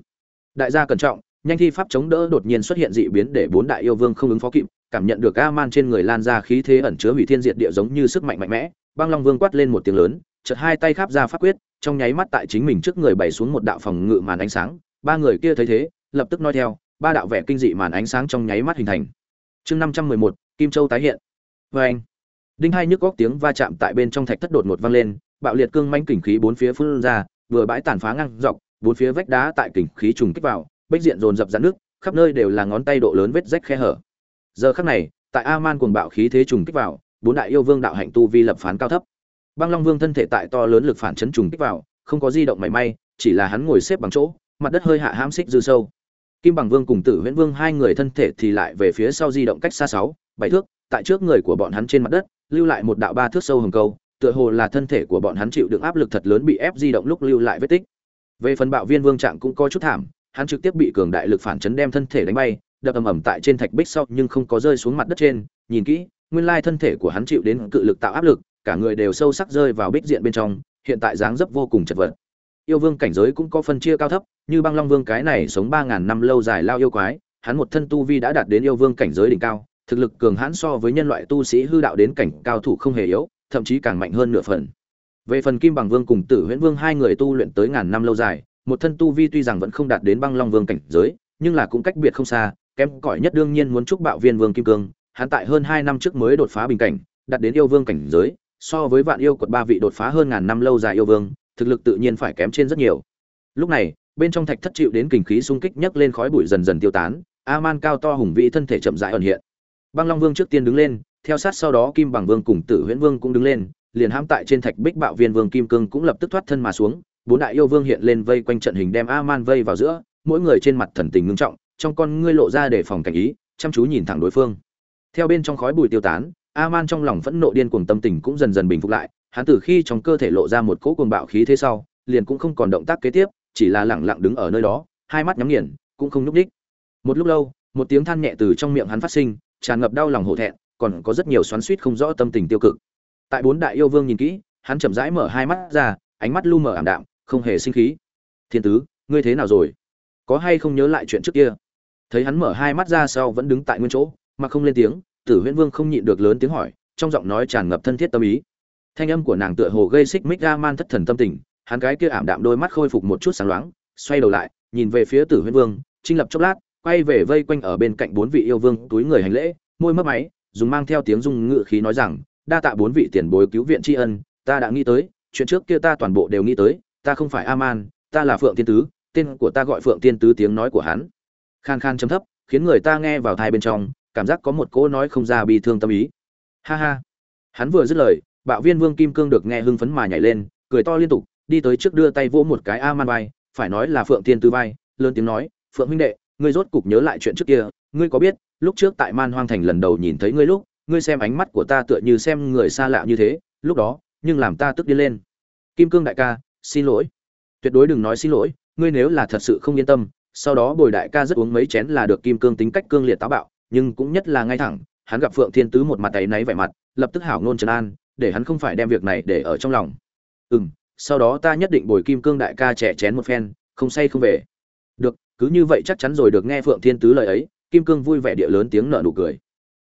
đại gia cẩn trọng, nhanh thi pháp chống đỡ đột nhiên xuất hiện dị biến để bốn đại yêu vương không ứng phó kịp, cảm nhận được a man trên người lan ra khí thế ẩn chứa hủy thiên diệt địa giống như sức mạnh mạnh mẽ, băng long vương quát lên một tiếng lớn, chợt hai tay kháp ra pháp quyết, trong nháy mắt tại chính mình trước người bày xuống một đạo phòng ngự màn ánh sáng, ba người kia thấy thế, lập tức nói theo, ba đạo vẻ kinh dị màn ánh sáng trong nháy mắt hình thành. Chương năm trăm mười một, kim châu tái hiện. Vê anh, đinh hai nhức góc tiếng va chạm tại bên trong thạch thất đột ngột vang lên, bạo liệt cương manh kình khí bốn phía phun ra, vừa bãi tàn phá ngang dọc bốn phía vách đá tại kình khí trùng kích vào, bách diện dồn dập dạn nước, khắp nơi đều là ngón tay độ lớn vết rách khe hở. Giờ khắc này, tại a man cuồng bạo khí thế trùng kích vào, bốn đại yêu vương đạo hạnh tu vi lập phán cao thấp. Băng long vương thân thể tại to lớn lực phản chấn trùng kích vào, không có di động mảy may, chỉ là hắn ngồi xếp bằng chỗ, mặt đất hơi hạ hãm xích dư sâu. Kim bằng vương cùng tử huyễn vương hai người thân thể thì lại về phía sau di động cách xa sáu, bảy thước, tại trước người của bọn hắn trên mặt đất, lưu lại một đạo ba thước sâu hầm câu, tựa hồ là thân thể của bọn hắn chịu đựng áp lực thật lớn bị ép di động lúc lưu lại vết tích về phần bạo viên vương trạng cũng có chút thảm, hắn trực tiếp bị cường đại lực phản chấn đem thân thể đánh bay, đập ầm ầm tại trên thạch bích sau nhưng không có rơi xuống mặt đất trên. Nhìn kỹ, nguyên lai thân thể của hắn chịu đến cự lực tạo áp lực, cả người đều sâu sắc rơi vào bích diện bên trong, hiện tại dáng dấp vô cùng chật vật. Yêu vương cảnh giới cũng có phân chia cao thấp, như băng long vương cái này sống ba ngàn năm lâu dài lao yêu quái, hắn một thân tu vi đã đạt đến yêu vương cảnh giới đỉnh cao, thực lực cường hãn so với nhân loại tu sĩ hư đạo đến cảnh cao thủ không hề yếu, thậm chí càng mạnh hơn nửa phần về phần kim bằng vương cùng tử huyễn vương hai người tu luyện tới ngàn năm lâu dài, một thân tu vi tuy rằng vẫn không đạt đến băng long vương cảnh giới, nhưng là cũng cách biệt không xa, kém cỏi nhất đương nhiên muốn chúc bạo viên vương kim cương, hắn tại hơn hai năm trước mới đột phá bình cảnh, đạt đến yêu vương cảnh giới, so với vạn yêu quật ba vị đột phá hơn ngàn năm lâu dài yêu vương, thực lực tự nhiên phải kém trên rất nhiều. Lúc này, bên trong thạch thất chịu đến kình khí xung kích nhấc lên khói bụi dần dần tiêu tán a man cao to hùng vĩ thân thể chậm rãi ẩn hiện. Băng long vương trước tiên đứng lên, theo sát sau đó kim bằng vương cùng tử huyễn vương cũng đứng lên liền hãm tại trên thạch bích bạo viên vương kim cương cũng lập tức thoát thân mà xuống, bốn đại yêu vương hiện lên vây quanh trận hình đem a man vây vào giữa, mỗi người trên mặt thần tình ngưng trọng, trong con ngươi lộ ra để phòng cảnh ý, chăm chú nhìn thẳng đối phương. Theo bên trong khói bụi tiêu tán a man trong lòng phẫn nộ điên cuồng tâm tình cũng dần dần bình phục lại, hắn từ khi trong cơ thể lộ ra một cỗ cuồng bạo khí thế sau, liền cũng không còn động tác kế tiếp, chỉ là lẳng lặng đứng ở nơi đó, hai mắt nhắm nghiền, cũng không nhúc đích một lúc lâu, một tiếng than nhẹ từ trong miệng hắn phát sinh, tràn ngập đau lòng hổ thẹn, còn có rất nhiều xoắn suýt không rõ tâm tình tiêu cực tại bốn đại yêu vương nhìn kỹ, hắn chậm rãi mở hai mắt ra, ánh mắt lu mờ ảm đạm, không hề sinh khí. Thiên tứ, ngươi thế nào rồi? Có hay không nhớ lại chuyện trước kia? Thấy hắn mở hai mắt ra sau vẫn đứng tại nguyên chỗ, mà không lên tiếng, tử huyễn vương không nhịn được lớn tiếng hỏi, trong giọng nói tràn ngập thân thiết tâm ý. Thanh âm của nàng tựa hồ gây xích mích ga man thất thần tâm tình, hắn gái kia ảm đạm đôi mắt khôi phục một chút sáng loáng, xoay đầu lại, nhìn về phía tử huyễn vương trinh lập chốc lát, quay về vây quanh ở bên cạnh bốn vị yêu vương túi người hành lễ, môi mấp máy, dùng mang theo tiếng dung ngự khí nói rằng đa tạ bốn vị tiền bối cứu viện tri ân, ta đã nghĩ tới, chuyện trước kia ta toàn bộ đều nghĩ tới, ta không phải a man ta là phượng tiên tứ, tên của ta gọi phượng tiên tứ tiếng nói của hắn. Khan khan chấm thấp, khiến người ta nghe vào thai bên trong, cảm giác có một cỗ nói không ra bi thương tâm ý. Ha ha. Hắn vừa dứt lời, bạo viên vương kim cương được nghe hưng phấn mà nhảy lên, cười to liên tục, đi tới trước đưa tay vỗ một cái a man vai, phải nói là phượng tiên tứ vai, lớn tiếng nói, phượng huynh đệ, ngươi rốt cục nhớ lại chuyện trước kia, ngươi có biết, lúc trước tại man hoang thành lần đầu nhìn thấy ngươi lúc ngươi xem ánh mắt của ta tựa như xem người xa lạ như thế, lúc đó, nhưng làm ta tức điên lên. Kim cương đại ca, xin lỗi. Tuyệt đối đừng nói xin lỗi, ngươi nếu là thật sự không yên tâm, sau đó bồi đại ca rất uống mấy chén là được kim cương tính cách cương liệt táo bạo, nhưng cũng nhất là ngay thẳng, hắn gặp phượng thiên tứ một mặt tay náy vẻ mặt, lập tức hảo ngôn trấn an, để hắn không phải đem việc này để ở trong lòng. Ừ m sau đó ta nhất định bồi kim cương đại ca trẻ chén một phen, không say không về. Được, cứ như vậy chắc chắn rồi được nghe phượng thiên tứ lời ấy, kim cương vui vẻ địa lớn tiếng nở nụ cười.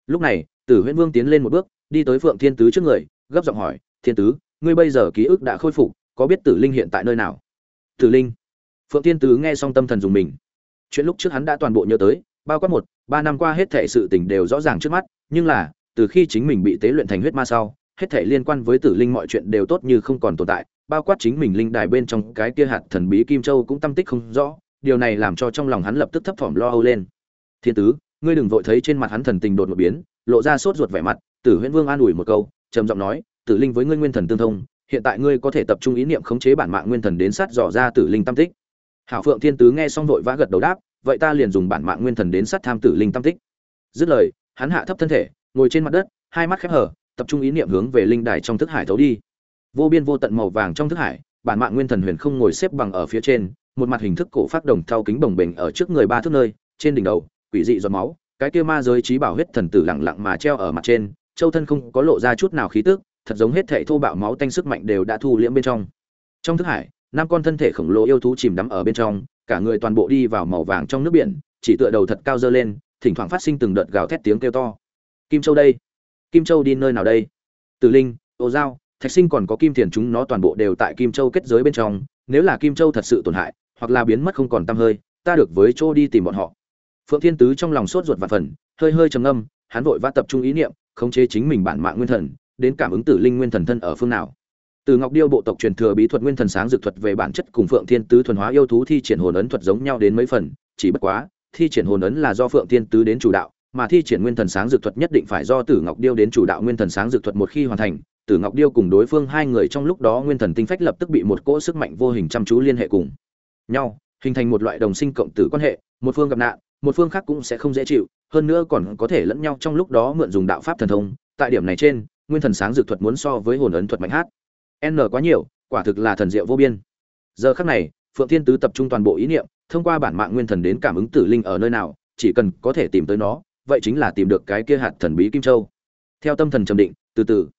Lúc này tử huyễn vương tiến lên một bước, đi tới phượng thiên tứ trước người, gấp giọng hỏi, thiên tứ, ngươi bây giờ ký ức đã khôi phục, có biết tử linh hiện tại nơi nào? Tử linh? Phượng thiên tứ nghe xong tâm thần dùng mình. Chuyện lúc trước hắn đã toàn bộ nhớ tới, bao quát một, ba năm qua hết thảy sự tình đều rõ ràng trước mắt, nhưng là, từ khi chính mình bị tế luyện thành huyết ma sau, hết thảy liên quan với tử linh mọi chuyện đều tốt như không còn tồn tại, bao quát chính mình linh đài bên trong cái kia hạt thần bí kim châu cũng tâm tích không rõ, điều này làm cho trong lòng hắn lập tức thấp thỏm lo âu lên. Thiên tứ, ngươi đừng vội thấy trên mặt hắn thần tình đột một biến lộ ra sốt ruột vẻ mặt, tử huyễn vương an ủi một câu, trầm giọng nói, tử linh với ngươi nguyên thần tương thông, hiện tại ngươi có thể tập trung ý niệm khống chế bản mạng nguyên thần đến sát dò ra tử linh tam tích. Hảo phượng thiên tứ nghe xong vội vã gật đầu đáp, vậy ta liền dùng bản mạng nguyên thần đến sát tham tử linh tam tích. Dứt lời, hắn hạ thấp thân thể, ngồi trên mặt đất, hai mắt khép hở tập trung ý niệm hướng về linh đài trong thức hải thấu đi. Vô biên vô tận màu vàng trong thức hải, bản mạng nguyên thần huyền không ngồi xếp bằng ở phía trên, một mặt hình thức cổ phát đồng thau kính bồng bềnh ở trước người ba thước nơi, trên đỉnh đầu, quỷ dị giọt máu cái kia ma giới trí bảo huyết thần tử lặng lặng mà treo ở mặt trên, châu thân không có lộ ra chút nào khí tức, thật giống hết thảy thô bạo máu tanh sức mạnh đều đã thu liễm bên trong. Trong thức hải, năm con thân thể khổng lồ yêu thú chìm đắm ở bên trong, cả người toàn bộ đi vào màu vàng trong nước biển, chỉ tựa đầu thật cao dơ lên, thỉnh thoảng phát sinh từng đợt gào thét tiếng kêu to. Kim châu đây? Kim châu đi nơi nào đây? Tử linh, ô giao, thạch sinh còn có kim tiền chúng nó toàn bộ đều tại kim châu kết giới bên trong, nếu là kim châu thật sự tổn hại, hoặc là biến mất không còn tăm hơi, ta được với chỗ đi tìm bọn họ phượng thiên tứ trong lòng sốt ruột và phần, hơi hơi trầm ngâm, hắn vội vã tập trung ý niệm, khống chế chính mình bản mạng nguyên thần, đến cảm ứng tử linh nguyên thần thân ở phương nào. Từ ngọc điêu bộ tộc truyền thừa bí thuật nguyên thần sáng dược thuật về bản chất cùng phượng thiên tứ thuần hóa yêu thú thi triển hồn ấn thuật giống nhau đến mấy phần, chỉ bất quá, thi triển hồn ấn là do phượng thiên tứ đến chủ đạo, mà thi triển nguyên thần sáng dược thuật nhất định phải do tử ngọc điêu đến chủ đạo nguyên thần sáng dược thuật một khi hoàn thành tử ngọc điêu cùng đối phương hai người trong lúc đó nguyên thần tinh phách lập tức bị một cỗ sức mạnh vô hình chăm chú liên hệ cùng nhau, hình thành một loại đồng sinh cộng tử quan hệ, một phương gặp nạn một phương khác cũng sẽ không dễ chịu, hơn nữa còn có thể lẫn nhau trong lúc đó mượn dùng đạo pháp thần thông. Tại điểm này trên, nguyên thần sáng dược thuật muốn so với hồn ấn thuật mạnh hát. N quá nhiều, quả thực là thần diệu vô biên. Giờ khắc này, phượng thiên tứ tập trung toàn bộ ý niệm, thông qua bản mạng nguyên thần đến cảm ứng tử linh ở nơi nào, chỉ cần có thể tìm tới nó, vậy chính là tìm được cái kia hạt thần bí kim châu. Theo tâm thần trầm định, từ từ,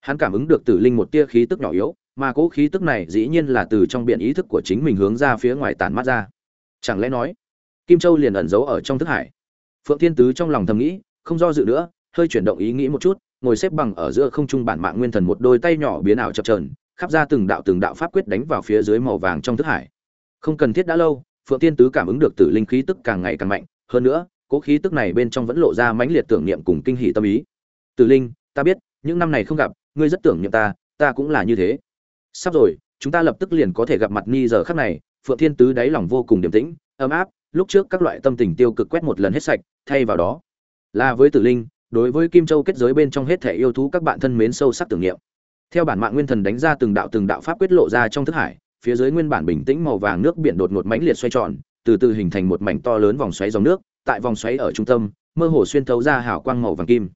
hắn cảm ứng được tử linh một tia khí tức nhỏ yếu, mà cố khí tức này dĩ nhiên là từ trong biển ý thức của chính mình hướng ra phía ngoài tản mát ra. Chẳng lẽ nói kim châu liền ẩn giấu ở trong thức hải. Phượng thiên tứ trong lòng thầm nghĩ, không do dự nữa, hơi chuyển động ý nghĩ một chút, ngồi xếp bằng ở giữa không trung bản mạng nguyên thần một đôi tay nhỏ biến ảo chập chờn, khắp ra từng đạo từng đạo pháp quyết đánh vào phía dưới màu vàng trong thức hải. Không cần thiết đã lâu, phượng thiên tứ cảm ứng được tử linh khí tức càng ngày càng mạnh, hơn nữa, cố khí tức này bên trong vẫn lộ ra mãnh liệt tưởng niệm cùng kinh hỉ tâm ý. Tử linh, ta biết, những năm này không gặp, ngươi rất tưởng niệm ta ta cũng là như thế. Sắp rồi, chúng ta lập tức liền có thể gặp mặt ni giờ khắc này. Phượng thiên tứ đáy lòng vô cùng điềm tĩnh, ấm áp lúc trước các loại tâm tình tiêu cực quét một lần hết sạch, thay vào đó là với tử linh, đối với kim châu kết giới bên trong hết thể yêu thú các bạn thân mến sâu sắc tưởng niệm. Theo bản mạng nguyên thần đánh ra từng đạo từng đạo pháp quyết lộ ra trong thức hải, phía dưới nguyên bản bình tĩnh màu vàng nước biển đột ngột mãnh liệt xoay tròn, từ từ hình thành một mảnh to lớn vòng xoáy dòng nước, tại vòng xoáy ở trung tâm, mơ hồ xuyên thấu ra hào quang màu vàng kim.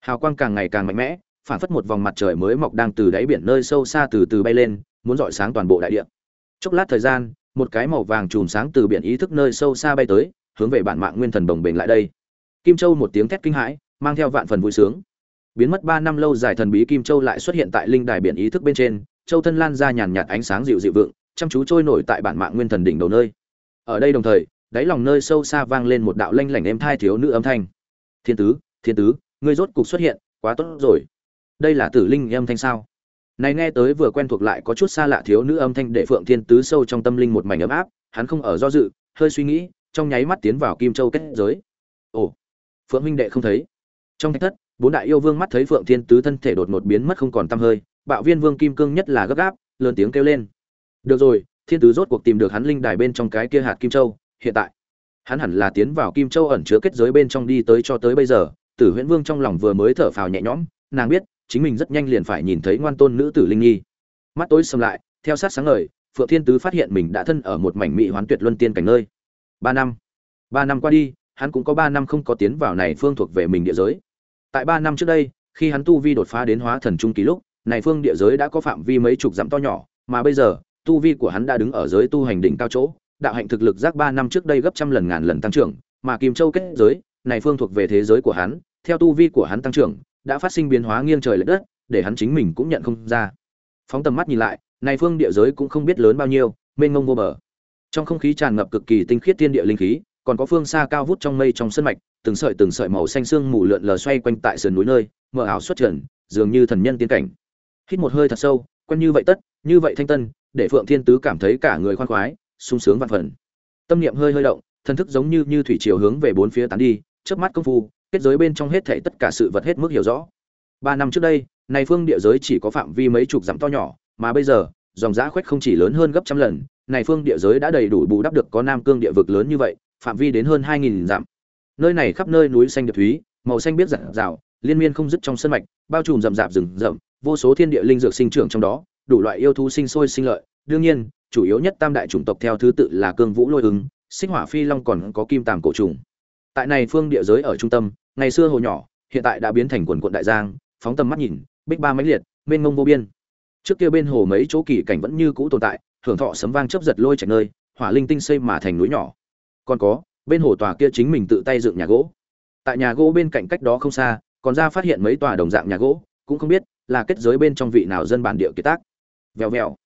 Hào quang càng ngày càng mạnh mẽ, phản phất một vòng mặt trời mới mọc đang từ đáy biển nơi sâu xa từ từ bay lên, muốn rọi sáng toàn bộ đại địa. Chốc lát thời gian một cái màu vàng chùm sáng từ biển ý thức nơi sâu xa bay tới, hướng về bản mạng nguyên thần bồng bềnh lại đây. Kim châu một tiếng thét kinh hãi, mang theo vạn phần vui sướng. Biến mất ba năm lâu dài thần bí kim châu lại xuất hiện tại linh đài biển ý thức bên trên, châu thân lan ra nhàn nhạt ánh sáng dịu dịu vượng, chăm chú trôi nổi tại bản mạng nguyên thần đỉnh đầu nơi. Ở đây đồng thời, đáy lòng nơi sâu xa vang lên một đạo lanh lảnh êm thai thiếu nữ âm thanh. Thiên tứ thiên tứ, ngươi rốt cục xuất hiện, quá tốt rồi. Đây là tử linh âm thanh sao? Này nghe tới vừa quen thuộc lại có chút xa lạ thiếu nữ âm thanh để phượng thiên tứ sâu trong tâm linh một mảnh ấm áp, hắn không ở do dự, hơi suy nghĩ, trong nháy mắt tiến vào kim châu kết giới. Ồ, phượng minh đệ không thấy. Trong thạch thất, bốn đại yêu vương mắt thấy phượng thiên tứ thân thể đột ngột biến mất không còn tâm hơi, bạo viên vương kim cương nhất là gấp gáp, lớn tiếng kêu lên. Được rồi, thiên tứ rốt cuộc tìm được hắn linh đài bên trong cái kia hạt kim châu, hiện tại. Hắn hẳn là tiến vào kim châu ẩn chứa kết giới bên trong đi tới cho tới bây giờ, tử huyễn vương trong lòng vừa mới thở phào nhẹ nhõm, nàng biết chính mình rất nhanh liền phải nhìn thấy ngoan tôn nữ tử linh nhi. Mắt tối sầm lại, theo sát sáng ngời, phượng thiên tứ phát hiện mình đã thân ở một mảnh mỹ hoán tuyệt luân tiên cảnh nơi. Ba năm. Ba năm qua đi, hắn cũng có ba năm không có tiến vào này phương thuộc về mình địa giới. Tại ba năm trước đây, khi hắn tu vi đột phá đến hóa thần trung kỳ lúc, này phương địa giới đã có phạm vi mấy chục dặm to nhỏ, mà bây giờ, tu vi của hắn đã đứng ở giới tu hành đỉnh cao chỗ, đạo hạnh thực lực giác ba năm trước đây gấp trăm lần ngàn lần tăng trưởng, mà kim châu kết giới, này phương thuộc về thế giới của hắn, theo tu vi của hắn tăng trưởng đã phát sinh biến hóa nghiêng trời lệch đất, để hắn chính mình cũng nhận không ra. Phóng tầm mắt nhìn lại, này phương địa giới cũng không biết lớn bao nhiêu, mênh mông vô bờ. Trong không khí tràn ngập cực kỳ tinh khiết thiên địa linh khí, còn có phương xa cao vút trong mây trong sân mạch, từng sợi từng sợi màu xanh xương mù lượn lờ xoay quanh tại sườn núi nơi mờ ảo xuất trần, dường như thần nhân tiên cảnh. Hít một hơi thật sâu, quen như vậy tất, như vậy thanh tân, để phượng thiên tứ cảm thấy cả người khoan khoái, sung sướng vạn phần. Tâm niệm hơi hơi động thân thức giống như như thủy triều hướng về bốn phía tán đi, chớp mắt công phu kết giới bên trong hết thảy tất cả sự vật hết mức hiểu rõ. Ba năm trước đây, này phương địa giới chỉ có phạm vi mấy chục dặm to nhỏ, mà bây giờ, dòng giá khoách không chỉ lớn hơn gấp trăm lần, này phương địa giới đã đầy đủ bù đắp được có nam cương địa vực lớn như vậy, phạm vi đến hơn hai nghìn dặm. Nơi này khắp nơi núi xanh điệp thúy, màu xanh biết rạng rào liên miên không dứt trong sân mạch, bao trùm rậm rạp rừng rậm, vô số thiên địa linh dược sinh trưởng trong đó, đủ loại yêu thú sinh sôi sinh lợi. Đương nhiên, chủ yếu nhất tam đại chủng tộc theo thứ tự là cương vũ lôi ứng sinh hỏa phi long còn có kim tằm cổ trùng. Tại này phương địa giới ở trung tâm ngày xưa hồ nhỏ, hiện tại đã biến thành quần quận đại giang, phóng tầm mắt nhìn, bích ba mấy liệt, mênh mông vô biên. Trước kia bên hồ mấy chỗ kỳ cảnh vẫn như cũ tồn tại, hưởng thọ sấm vang chớp giật lôi chạy nơi, hỏa linh tinh xây mà thành núi nhỏ. Còn có, bên hồ tòa kia chính mình tự tay dựng nhà gỗ. Tại nhà gỗ bên cạnh cách đó không xa, còn ra phát hiện mấy tòa đồng dạng nhà gỗ, cũng không biết là kết giới bên trong vị nào dân bản địa kiệt tác. Vèo vèo.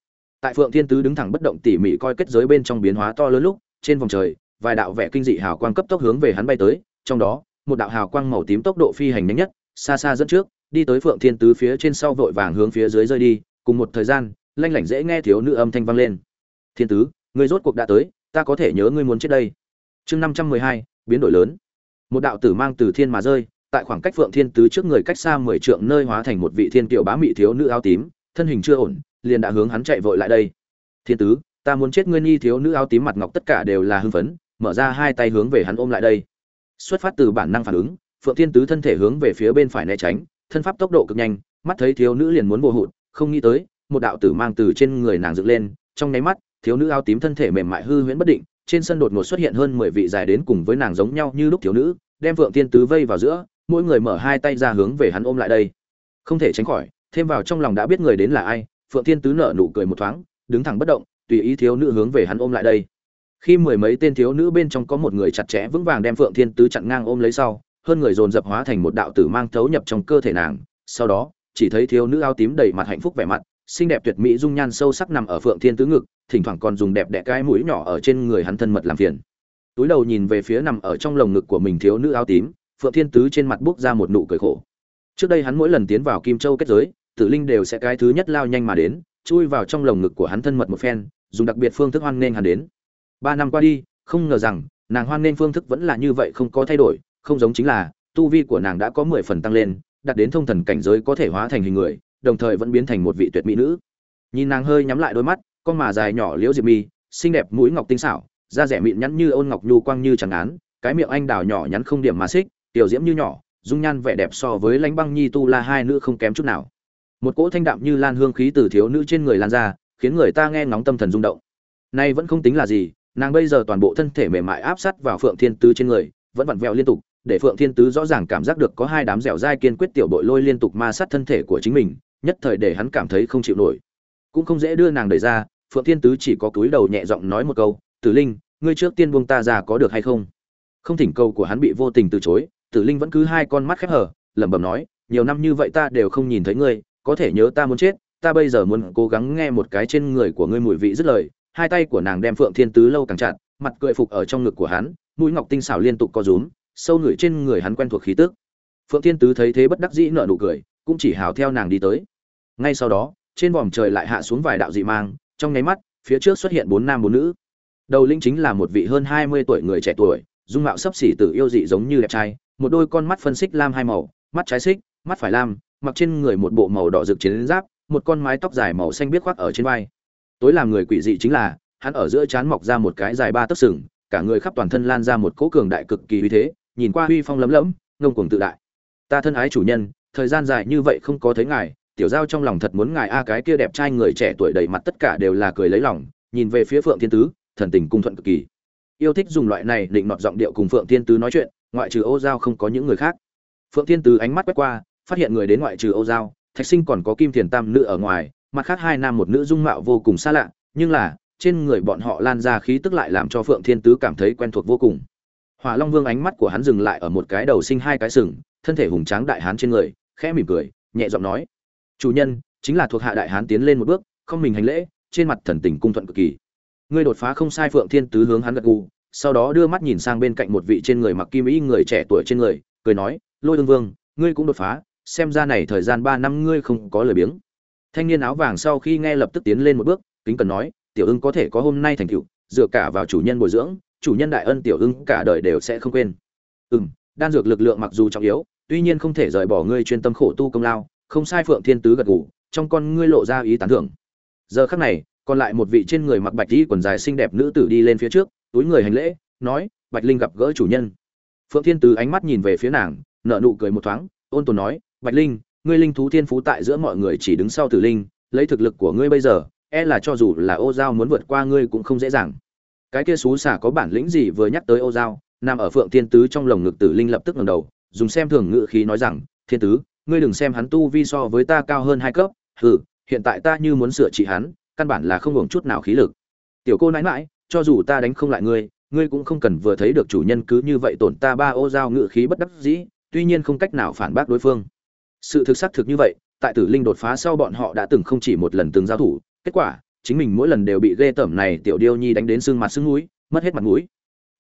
Tại phượng thiên tứ đứng thẳng bất động tỉ mỉ coi kết giới bên trong biến hóa to lớn lúc, trên vòng trời, vài đạo vẻ kinh dị hào quang cấp tốc hướng về hắn bay tới, trong đó một đạo hào quang màu tím tốc độ phi hành nhanh nhất, xa xa dẫn trước, đi tới phượng thiên tứ phía trên sau vội vàng hướng phía dưới rơi đi, cùng một thời gian, lanh lảnh dễ nghe thiếu nữ âm thanh vang lên. Thiên tứ, ngươi rốt cuộc đã tới, ta có thể nhớ ngươi muốn chết đây. Chương năm trăm mười hai, biến đổi lớn. Một đạo tử mang từ thiên mà rơi, tại khoảng cách phượng thiên tứ trước người cách xa mười trượng nơi hóa thành một vị thiên kiều bá mị thiếu nữ áo tím, thân hình chưa ổn, liền đã hướng hắn chạy vội lại đây. Thiên tứ, ta muốn chết ngươi nhi thiếu nữ áo tím mặt ngọc tất cả đều là hưng phấn, mở ra hai tay hướng về hắn ôm lại đây xuất phát từ bản năng phản ứng, phượng thiên tứ thân thể hướng về phía bên phải né tránh, thân pháp tốc độ cực nhanh, mắt thấy thiếu nữ liền muốn bồ hụt, không nghĩ tới, một đạo tử mang từ trên người nàng dựng lên, trong nháy mắt, thiếu nữ áo tím thân thể mềm mại hư huyễn bất định, trên sân đột ngột xuất hiện hơn mười vị dài đến cùng với nàng giống nhau như lúc thiếu nữ, đem phượng thiên tứ vây vào giữa, mỗi người mở hai tay ra hướng về hắn ôm lại đây. Không thể tránh khỏi, thêm vào trong lòng đã biết người đến là ai, phượng thiên tứ nở nụ cười một thoáng, đứng thẳng bất động, tùy ý thiếu nữ hướng về hắn ôm lại đây khi mười mấy tên thiếu nữ bên trong có một người chặt chẽ vững vàng đem phượng thiên tứ chặn ngang ôm lấy sau, hơn người dồn dập hóa thành một đạo tử mang thấu nhập trong cơ thể nàng. Sau đó, chỉ thấy thiếu nữ áo tím đầy mặt hạnh phúc vẻ mặt, xinh đẹp tuyệt mỹ dung nhan sâu sắc nằm ở phượng thiên tứ ngực, thỉnh thoảng còn dùng đẹp đẽ cái mũi nhỏ ở trên người hắn thân mật làm phiền. Túi đầu nhìn về phía nằm ở trong lồng ngực của mình thiếu nữ áo tím, phượng thiên tứ trên mặt bốc ra một nụ cười khổ. Trước đây hắn mỗi lần tiến vào kim châu kết giới, tử linh đều sẽ cái thứ nhất lao nhanh mà đến, chui vào trong lồng ngực của hắn thân mật một phen, dùng đặc biệt phương thức hoan nghênh hắn đến ba năm qua đi, không ngờ rằng, nàng hoan nghênh phương thức vẫn là như vậy không có thay đổi, không giống chính là, tu vi của nàng đã có mười phần tăng lên, đạt đến thông thần cảnh giới có thể hóa thành hình người, đồng thời vẫn biến thành một vị tuyệt mỹ nữ. Nhìn nàng hơi nhắm lại đôi mắt, con mà dài nhỏ liễu diệp mi, xinh đẹp mũi ngọc tinh xảo, da rẻ mịn nhắn như ôn ngọc nhu quang như chẳng án, cái miệng anh đào nhỏ nhắn không điểm mà xích, tiểu diễm như nhỏ, dung nhan vẻ đẹp so với lãnh băng nhi tu la hai nữ không kém chút nào. Một cỗ thanh đạm như lan hương khí từ thiếu nữ trên người lan ra, khiến người ta nghe ngóng tâm thần rung động. Nay vẫn không tính là gì nàng bây giờ toàn bộ thân thể mềm mại áp sát vào phượng thiên tứ trên người, vẫn vặn vẹo liên tục, để phượng thiên tứ rõ ràng cảm giác được có hai đám dẻo dai kiên quyết tiểu bội lôi liên tục ma sát thân thể của chính mình, nhất thời để hắn cảm thấy không chịu nổi. Cũng không dễ đưa nàng đẩy ra, phượng thiên tứ chỉ có cúi đầu nhẹ giọng nói một câu, tử linh, ngươi trước tiên buông ta ra có được hay không? Không thỉnh cầu của hắn bị vô tình từ chối, tử linh vẫn cứ hai con mắt khép hờ, lẩm bẩm nói, nhiều năm như vậy ta đều không nhìn thấy ngươi, có thể nhớ ta muốn chết, ta bây giờ muốn cố gắng nghe một cái trên người của ngươi mùi vị rất lời hai tay của nàng đem phượng thiên tứ lâu càng chặt, mặt cười phục ở trong ngực của hắn, mũi ngọc tinh xảo liên tục co rúm, sâu ngửi trên người hắn quen thuộc khí tức. Phượng thiên tứ thấy thế bất đắc dĩ nở nụ cười, cũng chỉ hào theo nàng đi tới. Ngay sau đó, trên vòm trời lại hạ xuống vài đạo dị mang, trong nháy mắt, phía trước xuất hiện bốn nam bốn nữ. Đầu linh chính là một vị hơn hai mươi tuổi người trẻ tuổi, dung mạo sấp xỉ tử yêu dị giống như đẹp trai, một đôi con mắt phân xích lam hai màu, mắt trái xích, mắt phải lam, mặc trên người một bộ màu đỏ rực chiến giáp, một con mái tóc dài màu xanh biết khoác ở trên vai tối làm người quỷ dị chính là, hắn ở giữa trán mọc ra một cái dài ba tấc sừng, cả người khắp toàn thân lan ra một cỗ cường đại cực kỳ uy thế, nhìn qua uy phong lấm lẫm, ngông cuồng tự đại. Ta thân ái chủ nhân, thời gian dài như vậy không có thấy ngài, tiểu giao trong lòng thật muốn ngài a cái kia đẹp trai người trẻ tuổi đầy mặt tất cả đều là cười lấy lòng, nhìn về phía phượng thiên tứ, thần tình cung thuận cực kỳ. Yêu thích dùng loại này định nọt giọng điệu cùng phượng thiên tứ nói chuyện, ngoại trừ ô giao không có những người khác. Phượng thiên tứ ánh mắt quét qua, phát hiện người đến ngoại trừ ô giao, thạch sinh còn có kim thiền tam nữ ở ngoài mặt khác hai nam một nữ dung mạo vô cùng xa lạ, nhưng là, trên người bọn họ lan ra khí tức lại làm cho phượng thiên tứ cảm thấy quen thuộc vô cùng. Hỏa long vương ánh mắt của hắn dừng lại ở một cái đầu sinh hai cái sừng, thân thể hùng tráng đại hán trên người, khẽ mỉm cười, nhẹ giọng nói, chủ nhân, chính là thuộc hạ đại hán tiến lên một bước, không mình hành lễ, trên mặt thần tình cung thuận cực kỳ. Ngươi đột phá không sai phượng thiên tứ hướng hắn gật gù, sau đó đưa mắt nhìn sang bên cạnh một vị trên người mặc kim y người trẻ tuổi trên người, cười nói, lôi ương vương, ngươi cũng đột phá, xem ra này thời gian ba năm ngươi không có lời biếng thanh niên áo vàng sau khi nghe lập tức tiến lên một bước, kính cần nói, tiểu ưng có thể có hôm nay thành tựu, dựa cả vào chủ nhân bồi dưỡng, chủ nhân đại ân tiểu ưng cả đời đều sẽ không quên. Ừ đan dược lực lượng mặc dù trọng yếu, tuy nhiên không thể rời bỏ ngươi chuyên tâm khổ tu công lao, không sai phượng thiên tứ gật gù, trong con ngươi lộ ra ý tán thưởng. Giờ khắc này, còn lại một vị trên người mặc bạch y quần dài xinh đẹp nữ tử đi lên phía trước, túi người hành lễ, nói, bạch linh gặp gỡ chủ nhân. Phượng thiên tứ ánh mắt nhìn về phía nàng nợ nụ cười một thoáng, ôn tồn nói, bạch linh ngươi linh thú thiên phú tại giữa mọi người chỉ đứng sau tử linh, lấy thực lực của ngươi bây giờ e là cho dù là ô giao muốn vượt qua ngươi cũng không dễ dàng. Cái kia xú xả có bản lĩnh gì vừa nhắc tới ô giao nằm ở phượng thiên tứ trong lồng ngực tử linh lập tức ngẩng đầu, dùng xem thường ngự khí nói rằng, thiên tứ, ngươi đừng xem hắn tu vi so với ta cao hơn hai cấp, hừ, hiện tại ta như muốn sửa trị hắn, căn bản là không hưởng chút nào khí lực. Tiểu cô nãi mãi cho dù ta đánh không lại ngươi ngươi cũng không cần vừa thấy được chủ nhân cứ như vậy tổn ta ba ô giao ngự khí bất đắc dĩ, tuy nhiên không cách nào phản bác đối phương sự thực xác thực như vậy, tại tử linh đột phá sau bọn họ đã từng không chỉ một lần từng giao thủ, kết quả, chính mình mỗi lần đều bị ghê tởm này tiểu điêu nhi đánh đến xương mặt xương mũi, mất hết mặt mũi.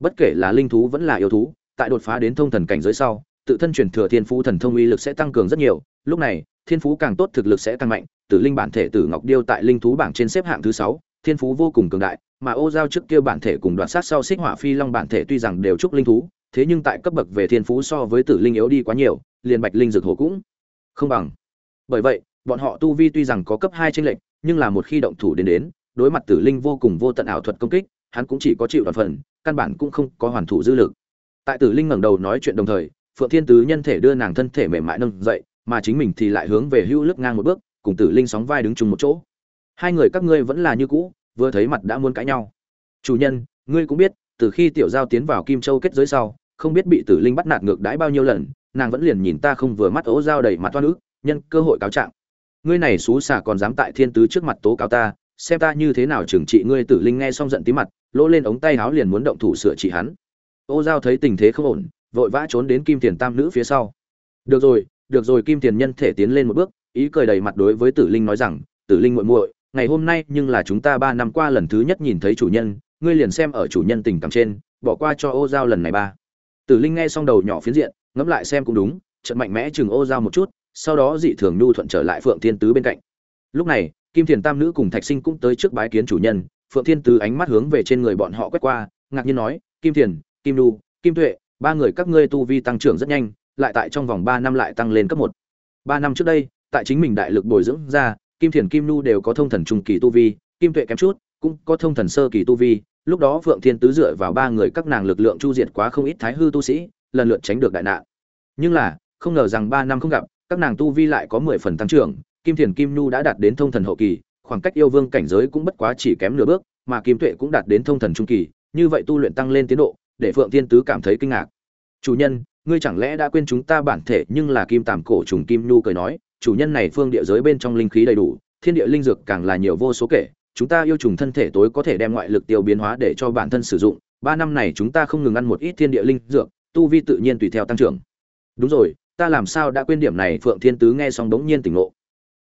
Bất kể là linh thú vẫn là yêu thú, tại đột phá đến thông thần cảnh giới sau, tự thân truyền thừa thiên phú thần thông uy lực sẽ tăng cường rất nhiều. Lúc này, thiên phú càng tốt thực lực sẽ tăng mạnh, tử linh bản thể tử ngọc điêu tại linh thú bảng trên xếp hạng thứ sáu, thiên phú vô cùng cường đại, mà ô giao trước kia bản thể cùng đoạt sát sau xích hỏa phi long bản thể tuy rằng đều chúc linh thú, thế nhưng tại cấp bậc về thiên phú so với tử linh yếu đi quá nhiều, liền bạch linh dược hồ cũng không bằng. Bởi vậy, bọn họ tu vi tuy rằng có cấp hai tranh lệch, nhưng là một khi động thủ đến đến, đối mặt tử linh vô cùng vô tận ảo thuật công kích, hắn cũng chỉ có chịu đoàn phần, căn bản cũng không có hoàn thủ dư lực. Tại tử linh ngẩng đầu nói chuyện đồng thời, phượng thiên tứ nhân thể đưa nàng thân thể mềm mại nâng dậy, mà chính mình thì lại hướng về hưu lướt ngang một bước, cùng tử linh sóng vai đứng chung một chỗ. Hai người các ngươi vẫn là như cũ, vừa thấy mặt đã muốn cãi nhau. Chủ nhân, ngươi cũng biết, từ khi tiểu giao tiến vào kim châu kết giới sau, không biết bị tử linh bắt nạt ngược đãi bao nhiêu lần nàng vẫn liền nhìn ta không vừa mắt ố dao đầy mặt toan ức, nhân cơ hội cáo trạng. Ngươi này xú xả còn dám tại thiên tứ trước mặt tố cáo ta, xem ta như thế nào trừng trị ngươi tử linh nghe xong giận tí mặt, lỗ lên ống tay háo liền muốn động thủ sửa trị hắn. Ô giao thấy tình thế không ổn, vội vã trốn đến kim tiền tam nữ phía sau. Được rồi được rồi, kim tiền nhân thể tiến lên một bước, ý cười đầy mặt đối với tử linh nói rằng, tử linh muội muội, ngày hôm nay nhưng là chúng ta ba năm qua lần thứ nhất nhìn thấy chủ nhân, ngươi liền xem ở chủ nhân tình cảm trên, bỏ qua cho ô giao lần này ba. Tử linh nghe xong đầu nhỏ phiến diện ngẫm lại xem cũng đúng trận mạnh mẽ chừng ô giao một chút, sau đó dị thường nhu thuận trở lại phượng thiên tứ bên cạnh. Lúc này, kim thiền tam nữ cùng thạch sinh cũng tới trước bái kiến chủ nhân, phượng thiên tứ ánh mắt hướng về trên người bọn họ quét qua, ngạc nhiên nói, kim thiền, kim nhu, kim tuệ, ba người các ngươi tu vi tăng trưởng rất nhanh, lại tại trong vòng ba năm lại tăng lên cấp một. Ba năm trước đây, tại chính mình đại lực bồi dưỡng ra, kim thiền, kim nhu đều có thông thần trung kỳ tu vi, kim tuệ kém chút, cũng có thông thần sơ kỳ tu vi, lúc đó phượng thiên tứ dựa vào ba người các nàng lực lượng chu diệt quá không ít thái hư tu sĩ lần lượt tránh được đại nạn. Nhưng là, không ngờ rằng ba năm không gặp, các nàng tu vi lại có mười phần tăng trưởng, kim thiền kim nhu đã đạt đến thông thần hậu kỳ, khoảng cách yêu vương cảnh giới cũng bất quá chỉ kém nửa bước, mà kim tuệ cũng đạt đến thông thần trung kỳ, như vậy tu luyện tăng lên tiến độ, để phượng thiên tứ cảm thấy kinh ngạc. Chủ nhân, ngươi chẳng lẽ đã quên chúng ta bản thể nhưng là kim tàm cổ trùng kim nhu cười nói, chủ nhân này phương địa giới bên trong linh khí đầy đủ, thiên địa linh dược càng là nhiều vô số kể, chúng ta yêu trùng thân thể tối có thể đem ngoại lực tiêu biến hóa để cho bản thân sử dụng, ba năm này chúng ta không ngừng ăn một ít thiên địa linh dược tu vi tự nhiên tùy theo tăng trưởng. Đúng rồi, ta làm sao đã quên điểm này, phượng thiên tứ nghe xong đống nhiên tỉnh ngộ.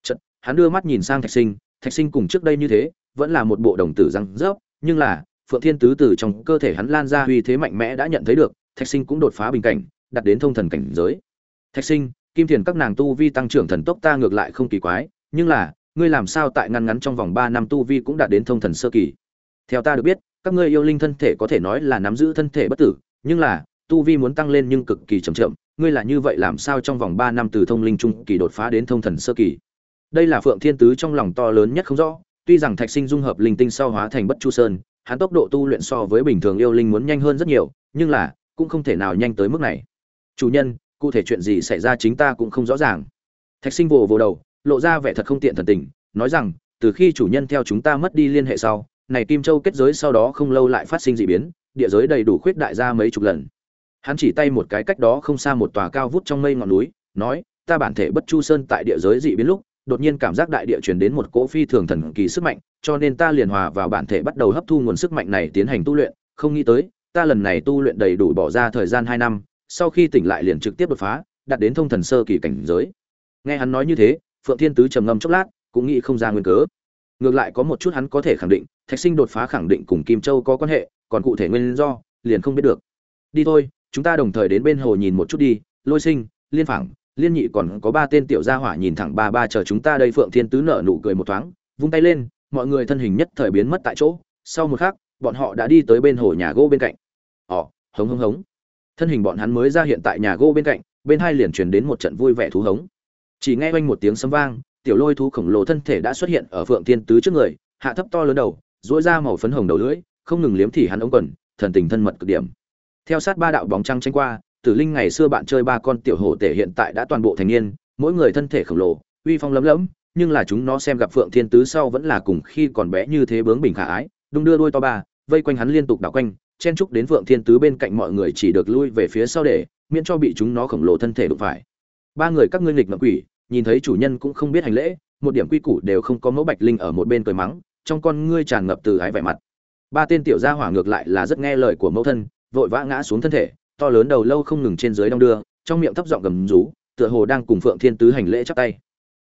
Chật hắn đưa mắt nhìn sang thạch sinh thạch sinh cùng trước đây như thế, vẫn là một bộ đồng tử răng rớp, nhưng là, phượng thiên tứ từ trong cơ thể hắn lan ra uy thế mạnh mẽ đã nhận thấy được, thạch sinh cũng đột phá bình cảnh, đạt đến thông thần cảnh giới. Thạch sinh, kim thiền các nàng tu vi tăng trưởng thần tốc ta ngược lại không kỳ quái, nhưng là, ngươi làm sao tại ngăn ngắn trong vòng ba năm tu vi cũng đạt đến thông thần sơ kỳ? Theo ta được biết, các ngươi yêu linh thân thể có thể nói là nắm giữ thân thể bất tử, nhưng là tu vi muốn tăng lên nhưng cực kỳ chậm chậm, ngươi là như vậy làm sao trong vòng ba năm từ thông linh trung kỳ đột phá đến thông thần sơ kỳ? Đây là phượng thiên tứ trong lòng to lớn nhất không rõ, tuy rằng thạch sinh dung hợp linh tinh sau hóa thành bất chu sơn, hắn tốc độ tu luyện so với bình thường yêu linh muốn nhanh hơn rất nhiều, nhưng là, cũng không thể nào nhanh tới mức này. Chủ nhân, cụ thể chuyện gì xảy ra chính ta cũng không rõ ràng. Thạch sinh vồ vồ đầu, lộ ra vẻ thật không tiện thần tình, nói rằng, từ khi chủ nhân theo chúng ta mất đi liên hệ sau, này kim châu kết giới sau đó không lâu lại phát sinh dị biến, địa giới đầy đủ khuyết đại ra mấy chục lần hắn chỉ tay một cái cách đó không xa một tòa cao vút trong mây ngọn núi, nói, ta bản thể bất chu sơn tại địa giới dị biến lúc, đột nhiên cảm giác đại địa truyền đến một cỗ phi thường thần kỳ sức mạnh, cho nên ta liền hòa vào bản thể bắt đầu hấp thu nguồn sức mạnh này tiến hành tu luyện. Không nghĩ tới, ta lần này tu luyện đầy đủ bỏ ra thời gian hai năm, sau khi tỉnh lại liền trực tiếp đột phá, đạt đến thông thần sơ kỳ cảnh giới. Nghe hắn nói như thế, phượng thiên tứ trầm ngâm chốc lát, cũng nghĩ không ra nguyên cớ. Ngược lại có một chút hắn có thể khẳng định, thạch sinh đột phá khẳng định cùng kim châu có quan hệ, còn cụ thể nguyên do, liền không biết được. Đi thôi chúng ta đồng thời đến bên hồ nhìn một chút đi, lôi sinh, liên phảng, liên nhị còn có ba tên tiểu gia hỏa nhìn thẳng ba ba chờ chúng ta đây phượng thiên tứ nở nụ cười một thoáng, vung tay lên, mọi người thân hình nhất thời biến mất tại chỗ. Sau một khắc, bọn họ đã đi tới bên hồ nhà gỗ bên cạnh. Ỏ hống hống hống. Thân hình bọn hắn mới ra hiện tại nhà gỗ bên cạnh, bên hai liền truyền đến một trận vui vẻ thú hống. Chỉ nghe oanh một tiếng sấm vang, tiểu lôi thú khổng lồ thân thể đã xuất hiện ở phượng thiên tứ trước người, hạ thấp to lớn đầu dỗi ra màu phấn hồng đầu lưỡi, không ngừng liếm thì hắn ống quần, thần tình thân mật cực điểm theo sát ba đạo bóng trăng tranh qua, tử linh ngày xưa bạn chơi ba con tiểu hổ tể hiện tại đã toàn bộ thành niên, mỗi người thân thể khổng lồ, uy phong lấm lẫm nhưng là chúng nó xem gặp phượng thiên tứ sau vẫn là cùng khi còn bé như thế bướng bình khả ái, đung đưa đôi to ba, vây quanh hắn liên tục đảo quanh, chen chúc đến phượng thiên tứ bên cạnh mọi người chỉ được lui về phía sau để, miễn cho bị chúng nó khổng lồ thân thể đụng phải. Ba người các ngươi nghịch ngợm quỷ, nhìn thấy chủ nhân cũng không biết hành lễ, một điểm quy củ đều không có mẫu bạch linh ở một bên cười mắng, trong con ngươi tràn ngập từ ái vẻ mặt. Ba tên tiểu gia hỏa ngược lại là rất nghe lời của mẫu thân vội vã ngã xuống thân thể, to lớn đầu lâu không ngừng trên dưới đong đưa, trong miệng thấp giọng gầm rú, tựa hồ đang cùng phượng thiên tứ hành lễ chắp tay.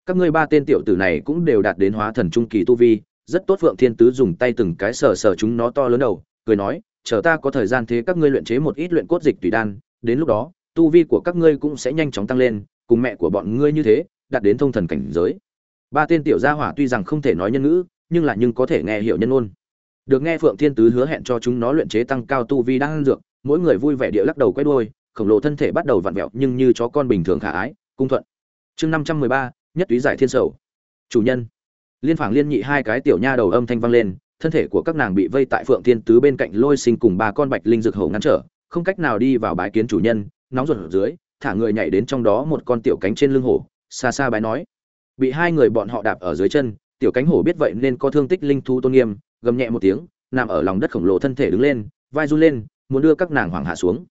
Các ngươi ba tên tiểu tử này cũng đều đạt đến hóa thần trung kỳ tu vi, rất tốt phượng thiên tứ dùng tay từng cái sờ sờ chúng nó to lớn đầu, cười nói, chờ ta có thời gian thế các ngươi luyện chế một ít luyện cốt dịch tùy đan, đến lúc đó, tu vi của các ngươi cũng sẽ nhanh chóng tăng lên, cùng mẹ của bọn ngươi như thế, đạt đến thông thần cảnh giới. Ba tên tiểu gia hỏa tuy rằng không thể nói nhân ngữ, nhưng là nhưng có thể nghe hiểu nhân ngôn được nghe phượng thiên tứ hứa hẹn cho chúng nó luyện chế tăng cao tu vi đang dược, mỗi người vui vẻ địa lắc đầu quay đuôi, khổng lồ thân thể bắt đầu vặn vẹo nhưng như chó con bình thường khả ái, cung thuận. Chương năm trăm mười ba, nhất túy giải thiên sầu. Chủ nhân. Liên phảng liên nhị hai cái tiểu nha đầu âm thanh vang lên, thân thể của các nàng bị vây tại phượng thiên tứ bên cạnh lôi sinh cùng ba con bạch linh dược hổ ngăn trở, không cách nào đi vào bái kiến chủ nhân, nóng ruột ở dưới, thả người nhảy đến trong đó một con tiểu cánh trên lưng hổ, xa xa bái nói. Bị hai người bọn họ đạp ở dưới chân, tiểu cánh hổ biết vậy nên có thương tích linh thu tôn nghiêm gầm nhẹ một tiếng, nằm ở lòng đất khổng lồ thân thể đứng lên, vai run lên, muốn đưa các nàng hoàng hạ xuống.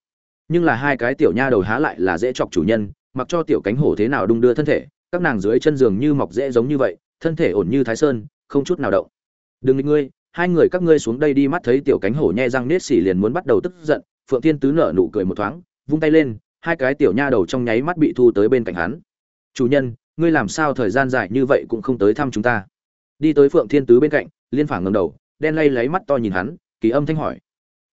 Nhưng là hai cái tiểu nha đầu há lại là dễ chọc chủ nhân, mặc cho tiểu cánh hổ thế nào đung đưa thân thể, các nàng dưới chân giường như mọc dễ giống như vậy, thân thể ổn như thái sơn, không chút nào động. Đừng nghịch ngươi, hai người các ngươi xuống đây đi mắt thấy tiểu cánh hổ nhe răng nết xỉ liền muốn bắt đầu tức giận, phượng thiên tứ nở nụ cười một thoáng, vung tay lên, hai cái tiểu nha đầu trong nháy mắt bị thu tới bên cạnh hắn. Chủ nhân, ngươi làm sao thời gian dài như vậy cũng không tới thăm chúng ta? Đi tới phượng thiên tứ bên cạnh liên phảng ngầm đầu, đen lay lấy mắt to nhìn hắn, kỳ âm thanh hỏi.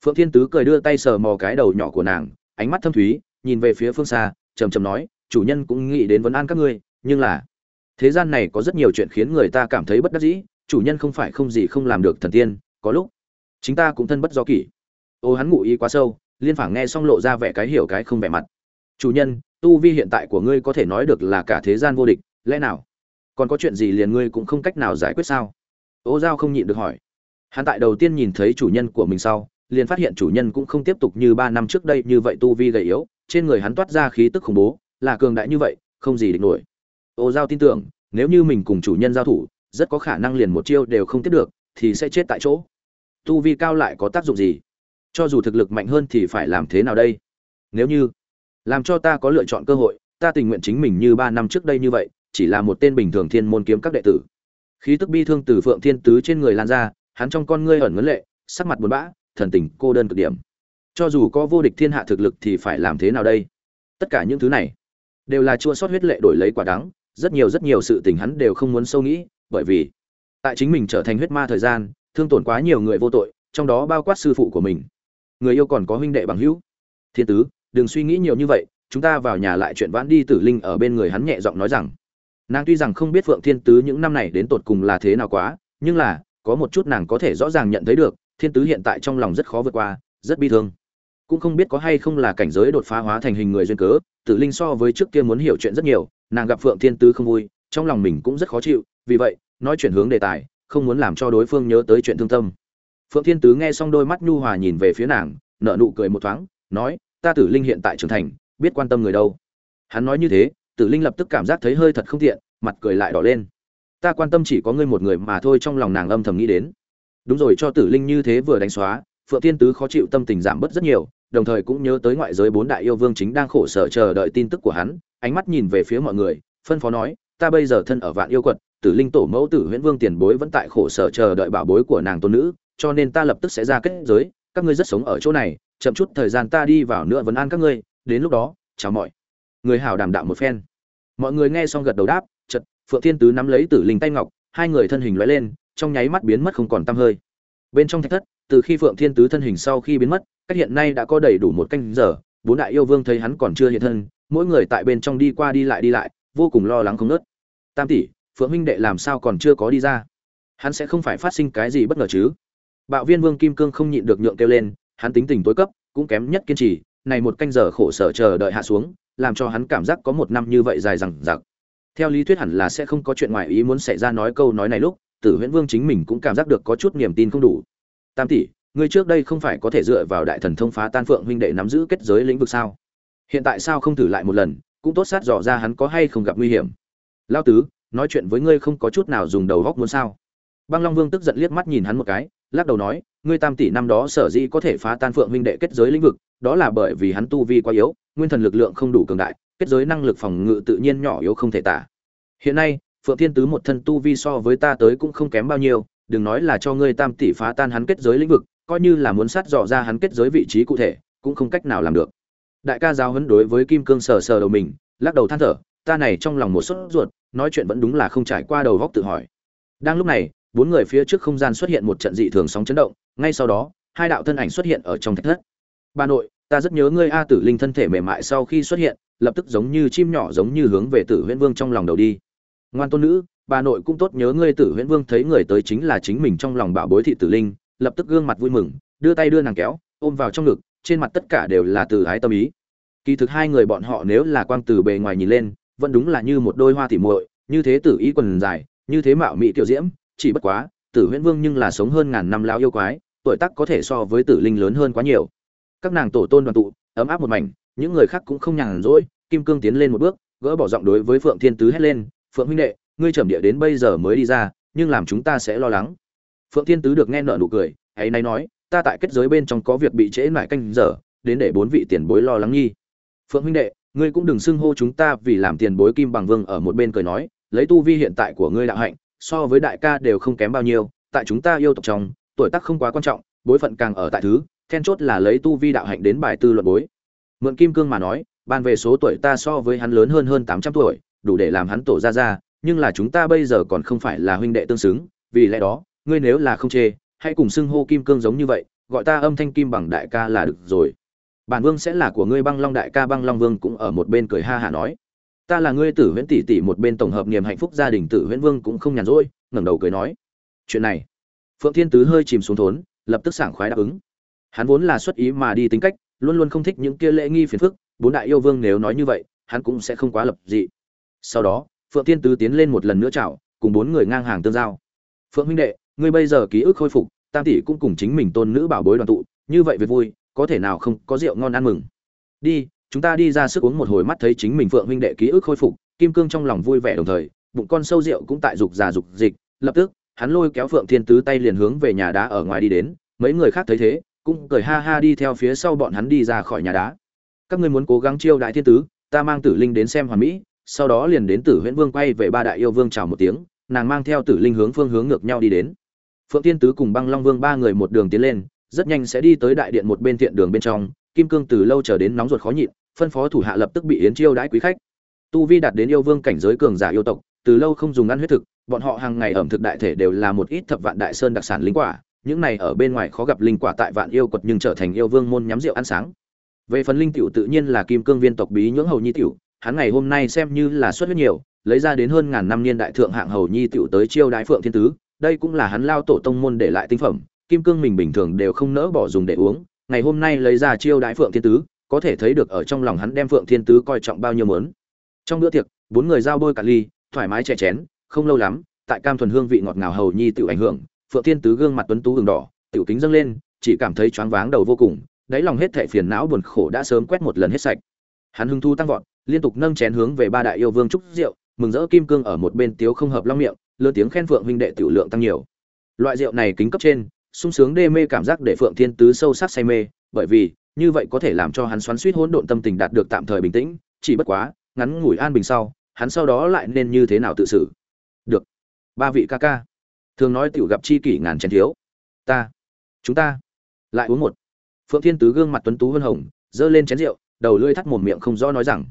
Phượng thiên tứ cười đưa tay sờ mò cái đầu nhỏ của nàng, ánh mắt thâm thúy, nhìn về phía phương xa trầm trầm nói, chủ nhân cũng nghĩ đến vấn an các ngươi, nhưng là thế gian này có rất nhiều chuyện khiến người ta cảm thấy bất đắc dĩ, chủ nhân không phải không gì không làm được thần tiên, có lúc chính ta cũng thân bất do kỷ. Ô, hắn ngụ ý quá sâu, liên phảng nghe xong lộ ra vẻ cái hiểu cái không vẻ mặt. Chủ nhân, tu vi hiện tại của ngươi có thể nói được là cả thế gian vô địch, lẽ nào còn có chuyện gì liền ngươi cũng không cách nào giải quyết sao? Ô giao không nhịn được hỏi. Hắn tại đầu tiên nhìn thấy chủ nhân của mình sau, liền phát hiện chủ nhân cũng không tiếp tục như ba năm trước đây như vậy tu vi gầy yếu, trên người hắn toát ra khí tức khủng bố, là cường đại như vậy, không gì địch nổi. Ô giao tin tưởng, nếu như mình cùng chủ nhân giao thủ, rất có khả năng liền một chiêu đều không tiếp được, thì sẽ chết tại chỗ. Tu vi cao lại có tác dụng gì? Cho dù thực lực mạnh hơn thì phải làm thế nào đây? Nếu như làm cho ta có lựa chọn cơ hội, ta tình nguyện chính mình như ba năm trước đây như vậy, chỉ là một tên bình thường thiên môn kiếm các đệ tử khí tức bi thương từ phượng thiên tứ trên người lan ra, hắn trong con ngươi ẩn ngấn lệ, sắc mặt buồn bã, thần tình cô đơn cực điểm. Cho dù có vô địch thiên hạ thực lực thì phải làm thế nào đây? Tất cả những thứ này đều là chua sót huyết lệ đổi lấy quả đắng, rất nhiều rất nhiều sự tình hắn đều không muốn sâu nghĩ, bởi vì tại chính mình trở thành huyết ma thời gian, thương tổn quá nhiều người vô tội, trong đó bao quát sư phụ của mình. Người yêu còn có huynh đệ bằng hữu. Thiên tứ, đừng suy nghĩ nhiều như vậy, chúng ta vào nhà lại chuyện vãn đi tử linh ở bên người hắn nhẹ giọng nói rằng nàng tuy rằng không biết phượng thiên tứ những năm này đến tột cùng là thế nào quá, nhưng là, có một chút nàng có thể rõ ràng nhận thấy được, thiên tứ hiện tại trong lòng rất khó vượt qua, rất bi thương. Cũng không biết có hay không là cảnh giới đột phá hóa thành hình người duyên cớ, tử linh so với trước kia muốn hiểu chuyện rất nhiều, nàng gặp phượng thiên tứ không vui, trong lòng mình cũng rất khó chịu, vì vậy, nói chuyển hướng đề tài, không muốn làm cho đối phương nhớ tới chuyện thương tâm. Phượng thiên tứ nghe xong đôi mắt nhu hòa nhìn về phía nàng, nở nụ cười một thoáng, nói, ta tử linh hiện tại trưởng thành, biết quan tâm người đâu. Hắn nói như thế tử linh lập tức cảm giác thấy hơi thật không tiện, mặt cười lại đỏ lên. Ta quan tâm chỉ có ngươi một người mà thôi, trong lòng nàng âm thầm nghĩ đến. Đúng rồi, cho tử linh như thế vừa đánh xóa, phượng thiên tứ khó chịu tâm tình giảm bớt rất nhiều, đồng thời cũng nhớ tới ngoại giới bốn đại yêu vương chính đang khổ sở chờ đợi tin tức của hắn, ánh mắt nhìn về phía mọi người, phân phó nói, ta bây giờ thân ở vạn yêu quật, tử linh tổ mẫu tử huyễn vương tiền bối vẫn tại khổ sở chờ đợi bảo bối của nàng tôn nữ, cho nên ta lập tức sẽ ra kết giới, các ngươi rất sống ở chỗ này, chậm chút thời gian ta đi vào nữa vấn an các ngươi, đến lúc đó, chào mọi người hào đảm đạo một phen. Mọi người nghe xong gật đầu đáp chật phượng thiên tứ nắm lấy tử linh tay ngọc, hai người thân hình lóe lên, trong nháy mắt biến mất không còn tăm hơi. Bên trong thạch thất, từ khi phượng thiên tứ thân hình sau khi biến mất, cách hiện nay đã có đầy đủ một canh giờ, bốn đại yêu vương thấy hắn còn chưa hiện thân, mỗi người tại bên trong đi qua đi lại đi lại, vô cùng lo lắng không nớt tam tỷ, phượng huynh đệ làm sao còn chưa có đi ra? Hắn sẽ không phải phát sinh cái gì bất ngờ chứ? Bạo viên vương kim cương không nhịn được nhượng kêu lên, hắn tính tình tối cấp, cũng kém nhất kiên trì, này một canh giờ khổ sở chờ đợi hạ xuống làm cho hắn cảm giác có một năm như vậy dài dằng dặc. Theo lý thuyết hẳn là sẽ không có chuyện ngoài ý muốn xảy ra nói câu nói này lúc, tử huyễn vương chính mình cũng cảm giác được có chút niềm tin không đủ. Tam tỷ, ngươi trước đây không phải có thể dựa vào đại thần thông phá tan phượng huynh đệ nắm giữ kết giới lĩnh vực sao? Hiện tại sao không thử lại một lần, cũng tốt sát dò ra hắn có hay không gặp nguy hiểm. Lao tứ, nói chuyện với ngươi không có chút nào dùng đầu góc muốn sao? Băng long vương tức giận liếc mắt nhìn hắn một cái lắc đầu nói, ngươi tam tỷ năm đó sở dĩ có thể phá tan phượng minh đệ kết giới lĩnh vực, đó là bởi vì hắn tu vi quá yếu, nguyên thần lực lượng không đủ cường đại, kết giới năng lực phòng ngự tự nhiên nhỏ yếu không thể tả. Hiện nay, phượng thiên tứ một thân tu vi so với ta tới cũng không kém bao nhiêu, đừng nói là cho ngươi tam tỷ phá tan hắn kết giới lĩnh vực, coi như là muốn sát dò ra hắn kết giới vị trí cụ thể, cũng không cách nào làm được. Đại ca giáo huấn đối với kim cương sờ sờ đầu mình, lắc đầu than thở, ta này trong lòng một sốt ruột, nói chuyện vẫn đúng là không trải qua đầu góc tự hỏi. Đang lúc này bốn người phía trước không gian xuất hiện một trận dị thường sóng chấn động, ngay sau đó, hai đạo thân ảnh xuất hiện ở trong thạch thất. Bà nội, ta rất nhớ ngươi a tử linh thân thể mềm mại sau khi xuất hiện, lập tức giống như chim nhỏ giống như hướng về tử huyễn vương trong lòng đầu đi. Ngoan tôn nữ bà nội cũng tốt nhớ ngươi tử huyễn vương thấy người tới chính là chính mình trong lòng bảo bối thị tử linh, lập tức gương mặt vui mừng, đưa tay đưa nàng kéo, ôm vào trong ngực, trên mặt tất cả đều là từ ái tâm ý. Kỳ thực hai người bọn họ nếu là quang từ bề ngoài nhìn lên, vẫn đúng là như một đôi hoa tỉ muội, như thế tử ý quần dài, như thế mạo mỹ tiểu diễm chỉ bất quá, tử huyễn vương nhưng là sống hơn ngàn năm lão yêu quái, tuổi tác có thể so với tử linh lớn hơn quá nhiều. Các nàng tổ tôn đoàn tụ, ấm áp một mảnh, những người khác cũng không nhàn rỗi, kim cương tiến lên một bước, gỡ bỏ giọng đối với phượng thiên tứ hét lên, phượng huynh đệ, ngươi trầm địa đến bây giờ mới đi ra, nhưng làm chúng ta sẽ lo lắng. Phượng thiên tứ được nghe nở nụ cười, ấy nay nói, ta tại kết giới bên trong có việc bị trễ nải canh giờ, đến để bốn vị tiền bối lo lắng nhi. Phượng huynh đệ, ngươi cũng đừng xưng hô chúng ta vì làm tiền bối kim bằng vương ở một bên cười nói, lấy tu vi hiện tại của ngươi đạo hạnh so với đại ca đều không kém bao nhiêu, tại chúng ta yêu tộc trong, tuổi tác không quá quan trọng, bối phận càng ở tại thứ, then chốt là lấy tu vi đạo hạnh đến bài tư luận bối. Mượn kim cương mà nói bàn về số tuổi ta so với hắn lớn hơn hơn tám trăm tuổi, đủ để làm hắn tổ ra ra nhưng là chúng ta bây giờ còn không phải là huynh đệ tương xứng, vì lẽ đó, ngươi nếu là không chê, hãy cùng xưng hô kim cương giống như vậy, gọi ta âm thanh kim bằng đại ca là được rồi. Bản vương sẽ là của ngươi băng long đại ca băng long vương cũng ở một bên cười ha hả nói ta là ngươi tử huyễn tỷ tỷ một bên tổng hợp niềm hạnh phúc gia đình tử huyễn vương cũng không nhàn rỗi, ngẩng đầu cười nói. Chuyện này. Phượng thiên tứ hơi chìm xuống thốn, lập tức sảng khoái đáp ứng. Hắn vốn là xuất ý mà đi tính cách, luôn luôn không thích những kia lễ nghi phiền phức, bốn đại yêu vương nếu nói như vậy, hắn cũng sẽ không quá lập dị. Sau đó, phượng thiên tứ tiến lên một lần nữa chào, cùng bốn người ngang hàng tương giao. Phượng huynh đệ, ngươi bây giờ ký ức khôi phục, tam tỷ cũng cùng chính mình tôn nữ bảo bối đoàn tụ, như vậy việc vui, có thể nào không có rượu ngon ăn mừng? Đi chúng ta đi ra sức uống một hồi mắt thấy chính mình phượng huynh đệ ký ức khôi phục, kim cương trong lòng vui vẻ đồng thời, bụng con sâu rượu cũng tại dục già dục dịch, lập tức, hắn lôi kéo phượng thiên tứ tay liền hướng về nhà đá ở ngoài đi đến, mấy người khác thấy thế, cũng cười ha ha đi theo phía sau bọn hắn đi ra khỏi nhà đá. Các ngươi muốn cố gắng chiêu đại thiên tứ, ta mang tử linh đến xem hoàn mỹ, sau đó liền đến tử huyễn vương quay về ba đại yêu vương chào một tiếng, nàng mang theo tử linh hướng phương hướng ngược nhau đi đến. Phượng thiên tứ cùng băng long vương ba người một đường tiến lên, rất nhanh sẽ đi tới đại điện một bên thiện đường bên trong kim cương từ lâu chờ đến nóng ruột khó nhịn, phân phó thủ hạ lập tức bị yến chiêu đãi quý khách. Tu vi đạt đến yêu vương cảnh giới cường giả yêu tộc, từ lâu không dùng ăn huyết thực, bọn họ hàng ngày ẩm thực đại thể đều là một ít thập vạn đại sơn đặc sản linh quả, những này ở bên ngoài khó gặp linh quả tại vạn yêu quật nhưng trở thành yêu vương môn nhắm rượu ăn sáng. Về phần linh tiểu tự nhiên là kim cương viên tộc bí nhưỡng hầu nhi tiểu, hắn ngày hôm nay xem như là xuất huyết nhiều, lấy ra đến hơn ngàn năm niên đại thượng hạng hầu nhi tiểu tới chiêu đái phượng thiên tứ, đây cũng là hắn lao tổ tông môn để lại tinh phẩm, kim cương mình bình thường đều không nỡ bỏ dùng để uống ngày hôm nay lấy ra chiêu đại phượng thiên tứ, có thể thấy được ở trong lòng hắn đem phượng thiên tứ coi trọng bao nhiêu mớn. Trong bữa tiệc, bốn người giao bôi cả ly, thoải mái chè chén, không lâu lắm, tại cam thuần hương vị ngọt ngào hầu nhi tiểu ảnh hưởng, phượng thiên tứ gương mặt tuấn tú hừng đỏ, tiểu kính dâng lên, chỉ cảm thấy choáng váng đầu vô cùng, đáy lòng hết thệ phiền não buồn khổ đã sớm quét một lần hết sạch. Hắn hưng thu tăng vọt, liên tục nâng chén hướng về ba đại yêu vương trúc rượu, mừng rỡ kim cương ở một bên tiếu không hợp long miệng lơ tiếng khen phượng huynh đệ tiểu lượng tăng nhiều. Loại rượu này kính cấp trên sung sướng đê mê cảm giác để phượng thiên tứ sâu sắc say mê, bởi vì, như vậy có thể làm cho hắn xoắn suýt hỗn độn tâm tình đạt được tạm thời bình tĩnh, chỉ bất quá, ngắn ngủi an bình sau, hắn sau đó lại nên như thế nào tự xử? Được. Ba vị ca ca. Thường nói tiểu gặp chi kỷ ngàn chén thiếu. Ta. Chúng ta. Lại uống một. Phượng thiên tứ gương mặt tuấn tú vân hồng dơ lên chén rượu, đầu lưỡi thắt một miệng không rõ nói rằng.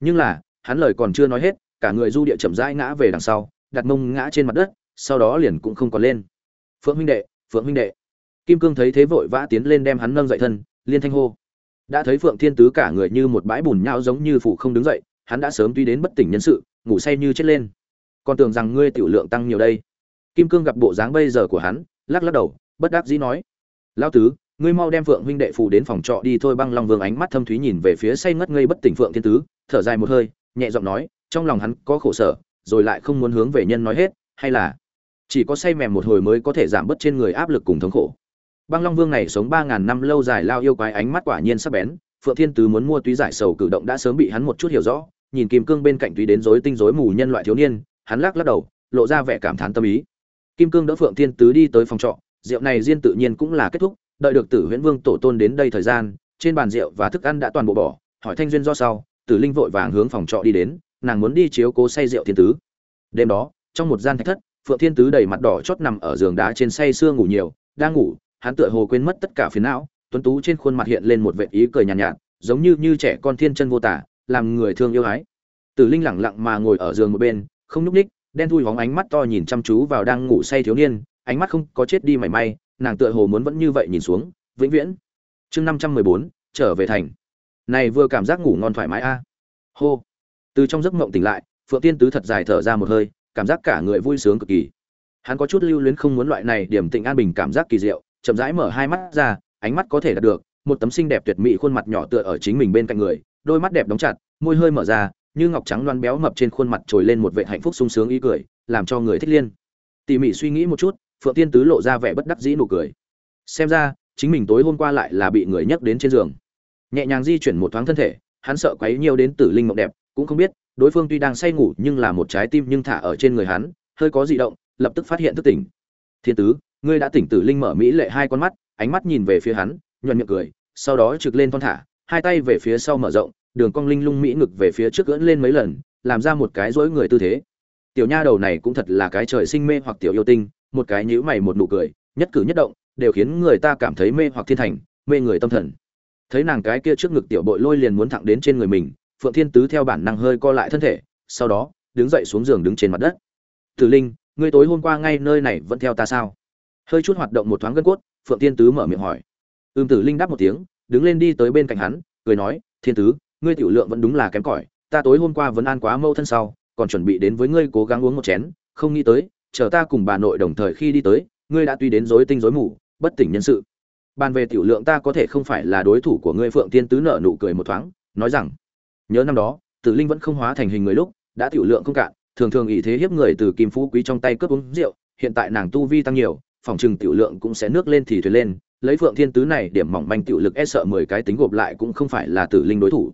Nhưng là, hắn lời còn chưa nói hết, cả người du địa chậm rãi ngã về đằng sau, đặt mông ngã trên mặt đất, sau đó liền cũng không còn lên. Phượng huynh đệ phượng huynh đệ. Kim cương thấy thế vội vã tiến lên đem hắn nâng dậy thân, liên thanh hô. Đã thấy phượng thiên tứ cả người như một bãi bùn nhau giống như phủ không đứng dậy, hắn đã sớm tuy đến bất tỉnh nhân sự, ngủ say như chết lên. Còn tưởng rằng ngươi tiểu lượng tăng nhiều đây. Kim cương gặp bộ dáng bây giờ của hắn, lắc lắc đầu, bất đắc dĩ nói. Lao tứ, ngươi mau đem phượng huynh đệ phù đến phòng trọ đi thôi, băng long vương ánh mắt thâm thúy nhìn về phía say ngất ngây bất tỉnh phượng thiên tứ, thở dài một hơi, nhẹ giọng nói, trong lòng hắn có khổ sở, rồi lại không muốn hướng về nhân nói hết, hay là chỉ có say mềm một hồi mới có thể giảm bớt trên người áp lực cùng thống khổ. Băng long vương này sống ba ngàn năm lâu dài lao yêu quái ánh mắt quả nhiên sắc bén, phượng thiên tứ muốn mua túy giải sầu cử động đã sớm bị hắn một chút hiểu rõ, nhìn kim cương bên cạnh túy đến rối tinh rối mù nhân loại thiếu niên, hắn lắc lắc đầu, lộ ra vẻ cảm thán tâm ý. Kim cương đỡ phượng thiên tứ đi tới phòng trọ, rượu này riêng tự nhiên cũng là kết thúc, đợi được tử huyễn vương tổ tôn đến đây thời gian, trên bàn rượu và thức ăn đã toàn bộ bỏ, hỏi thanh duyên do sau, tử linh vội vàng hướng phòng trọ đi đến, nàng muốn đi chiếu cố say rượu thiên tứ. Đêm đó, trong một gian thạch thất phượng thiên tứ đầy mặt đỏ chót nằm ở giường đá trên say sưa ngủ nhiều đang ngủ hắn tựa hồ quên mất tất cả phiền não tuấn tú trên khuôn mặt hiện lên một vẻ ý cười nhàn nhạt, nhạt giống như như trẻ con thiên chân vô tả làm người thương yêu ái. Tử linh lẳng lặng mà ngồi ở giường một bên không nhúc ních đen thui hóng ánh mắt to nhìn chăm chú vào đang ngủ say thiếu niên ánh mắt không có chết đi mảy may nàng tựa hồ muốn vẫn như vậy nhìn xuống vĩnh viễn chương năm trăm mười bốn trở về thành. Này vừa cảm giác ngủ ngon thoải mái a. Hô. Từ trong giấc mộng tỉnh lại phượng tiên tứ thật dài thở ra một hơi cảm giác cả người vui sướng cực kỳ. Hắn có chút lưu luyến không muốn loại này điểm tĩnh an bình cảm giác kỳ diệu, chậm rãi mở hai mắt ra, ánh mắt có thể đạt được, một tấm xinh đẹp tuyệt mỹ khuôn mặt nhỏ tựa ở chính mình bên cạnh người, đôi mắt đẹp đóng chặt, môi hơi mở ra, như ngọc trắng loan béo mập trên khuôn mặt trồi lên một vệ hạnh phúc sung sướng ý cười, làm cho người thích liên. Tỉ mỉ suy nghĩ một chút, phượng tiên tứ lộ ra vẻ bất đắc dĩ nụ cười. Xem ra, chính mình tối hôm qua lại là bị người nhấc đến trên giường. Nhẹ nhàng di chuyển một thoáng thân thể, hắn sợ quấy nhiều đến tử linh mộng đẹp, cũng không biết đối phương tuy đang say ngủ nhưng là một trái tim nhưng thả ở trên người hắn, hơi có dị động, lập tức phát hiện thức tỉnh. Thiên tứ, ngươi đã tỉnh tử linh mở mỹ lệ hai con mắt, ánh mắt nhìn về phía hắn, nhuận miệng cười, sau đó trực lên thon thả, hai tay về phía sau mở rộng, đường cong linh lung mỹ ngực về phía trước gỡn lên mấy lần, làm ra một cái dối người tư thế. Tiểu nha đầu này cũng thật là cái trời sinh mê hoặc tiểu yêu tinh, một cái nhíu mày một nụ cười, nhất cử nhất động, đều khiến người ta cảm thấy mê hoặc thiên thành, mê người tâm thần. Thấy nàng cái kia trước ngực tiểu bội lôi liền muốn thẳng đến trên người mình phượng thiên tứ theo bản năng hơi co lại thân thể, sau đó, đứng dậy xuống giường đứng trên mặt đất. Tử linh, ngươi tối hôm qua ngay nơi này vẫn theo ta sao? Hơi chút hoạt động một thoáng gân cốt, phượng thiên tứ mở miệng hỏi. Ưm tử linh đáp một tiếng, đứng lên đi tới bên cạnh hắn, cười nói, thiên tứ, ngươi tiểu lượng vẫn đúng là kém cỏi, ta tối hôm qua vẫn ăn quá mâu thân sau, còn chuẩn bị đến với ngươi cố gắng uống một chén, không nghĩ tới, chờ ta cùng bà nội đồng thời khi đi tới, ngươi đã tuy đến rối tinh rối mù, bất tỉnh nhân sự. Bàn về tiểu lượng ta có thể không phải là đối thủ của ngươi, phượng Thiên tứ nợ nụ cười một thoáng, nói rằng nhớ năm đó, tử linh vẫn không hóa thành hình người lúc, đã tiểu lượng không cạn, thường thường ý thế hiếp người từ kim phú quý trong tay cướp uống rượu, hiện tại nàng tu vi tăng nhiều, phòng trừng tiểu lượng cũng sẽ nước lên thì thuyền lên, lấy phượng thiên tứ này điểm mỏng manh tiểu lực e sợ mười cái tính gộp lại cũng không phải là tử linh đối thủ.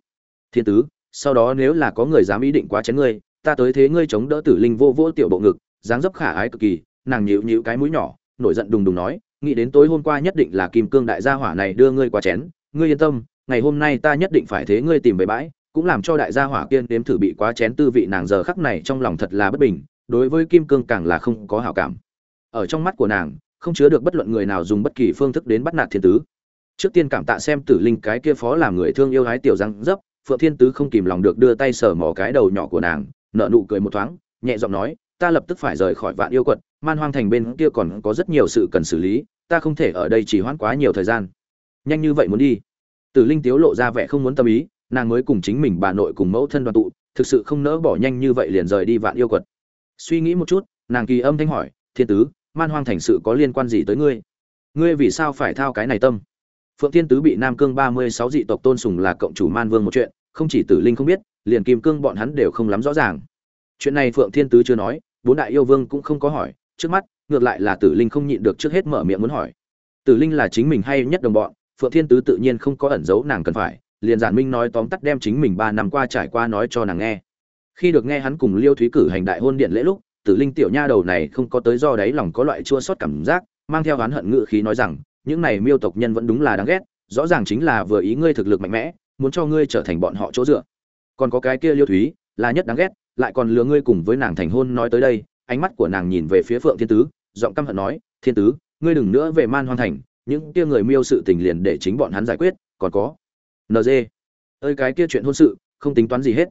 Thiên tứ, sau đó nếu là có người dám ý định quá chén ngươi, ta tới thế ngươi chống đỡ tử linh vô vô tiểu bộ ngực, dáng dấp khả ái cực kỳ, nàng nhịu nhịu cái mũi nhỏ, nổi giận đùng đùng nói, nghĩ đến tối hôm qua nhất định là kim cương đại gia hỏa này đưa ngươi qua chén, ngươi yên tâm, ngày hôm nay ta nhất định phải thế ngươi tìm về bãi cũng làm cho đại gia hỏa kiên đếm thử bị quá chén tư vị nàng giờ khắc này trong lòng thật là bất bình, đối với kim cương càng là không có hảo cảm. Ở trong mắt của nàng, không chứa được bất luận người nào dùng bất kỳ phương thức đến bắt nạt thiên tứ. Trước tiên cảm tạ xem tử linh cái kia phó làm người thương yêu hái tiểu răng dấp, phượng thiên tứ không kìm lòng được đưa tay sờ mò cái đầu nhỏ của nàng, nở nụ cười một thoáng, nhẹ giọng nói, ta lập tức phải rời khỏi vạn yêu quật man hoang thành bên kia còn có rất nhiều sự cần xử lý, ta không thể ở đây chỉ hoãn quá nhiều thời gian. Nhanh như vậy muốn đi? Tử linh tiếu lộ ra vẻ không muốn tâm ý nàng mới cùng chính mình bà nội cùng mẫu thân đoàn tụ, thực sự không nỡ bỏ nhanh như vậy liền rời đi vạn yêu quật. Suy nghĩ một chút, nàng kỳ âm thanh hỏi, thiên tứ, man hoang thành sự có liên quan gì tới ngươi? Ngươi vì sao phải thao cái này tâm? Phượng thiên tứ bị nam cương ba mươi sáu dị tộc tôn sùng là cộng chủ man vương một chuyện, không chỉ tử linh không biết, liền kim cương bọn hắn đều không lắm rõ ràng. Chuyện này phượng thiên tứ chưa nói, bốn đại yêu vương cũng không có hỏi, trước mắt, ngược lại là tử linh không nhịn được trước hết mở miệng muốn hỏi. Tử linh là chính mình hay nhất đồng bọn, phượng thiên tứ tự nhiên không có ẩn giấu nàng cần phải liền giản minh nói tóm tắt đem chính mình ba năm qua trải qua nói cho nàng nghe. Khi được nghe hắn cùng liêu thúy cử hành đại hôn điện lễ lúc, tử linh tiểu nha đầu này không có tới do đáy lòng có loại chua sót cảm giác, mang theo hắn hận ngự khí nói rằng, những này miêu tộc nhân vẫn đúng là đáng ghét, rõ ràng chính là vừa ý ngươi thực lực mạnh mẽ, muốn cho ngươi trở thành bọn họ chỗ dựa. Còn có cái kia liêu thúy, là nhất đáng ghét, lại còn lừa ngươi cùng với nàng thành hôn nói tới đây. Ánh mắt của nàng nhìn về phía phượng thiên tứ, giọng căm hận nói, thiên tứ, ngươi đừng nữa về man hoan thành, những kia người miêu sự tình liền để chính bọn hắn giải quyết, còn có nd ơi, cái kia chuyện hôn sự, không tính toán gì hết.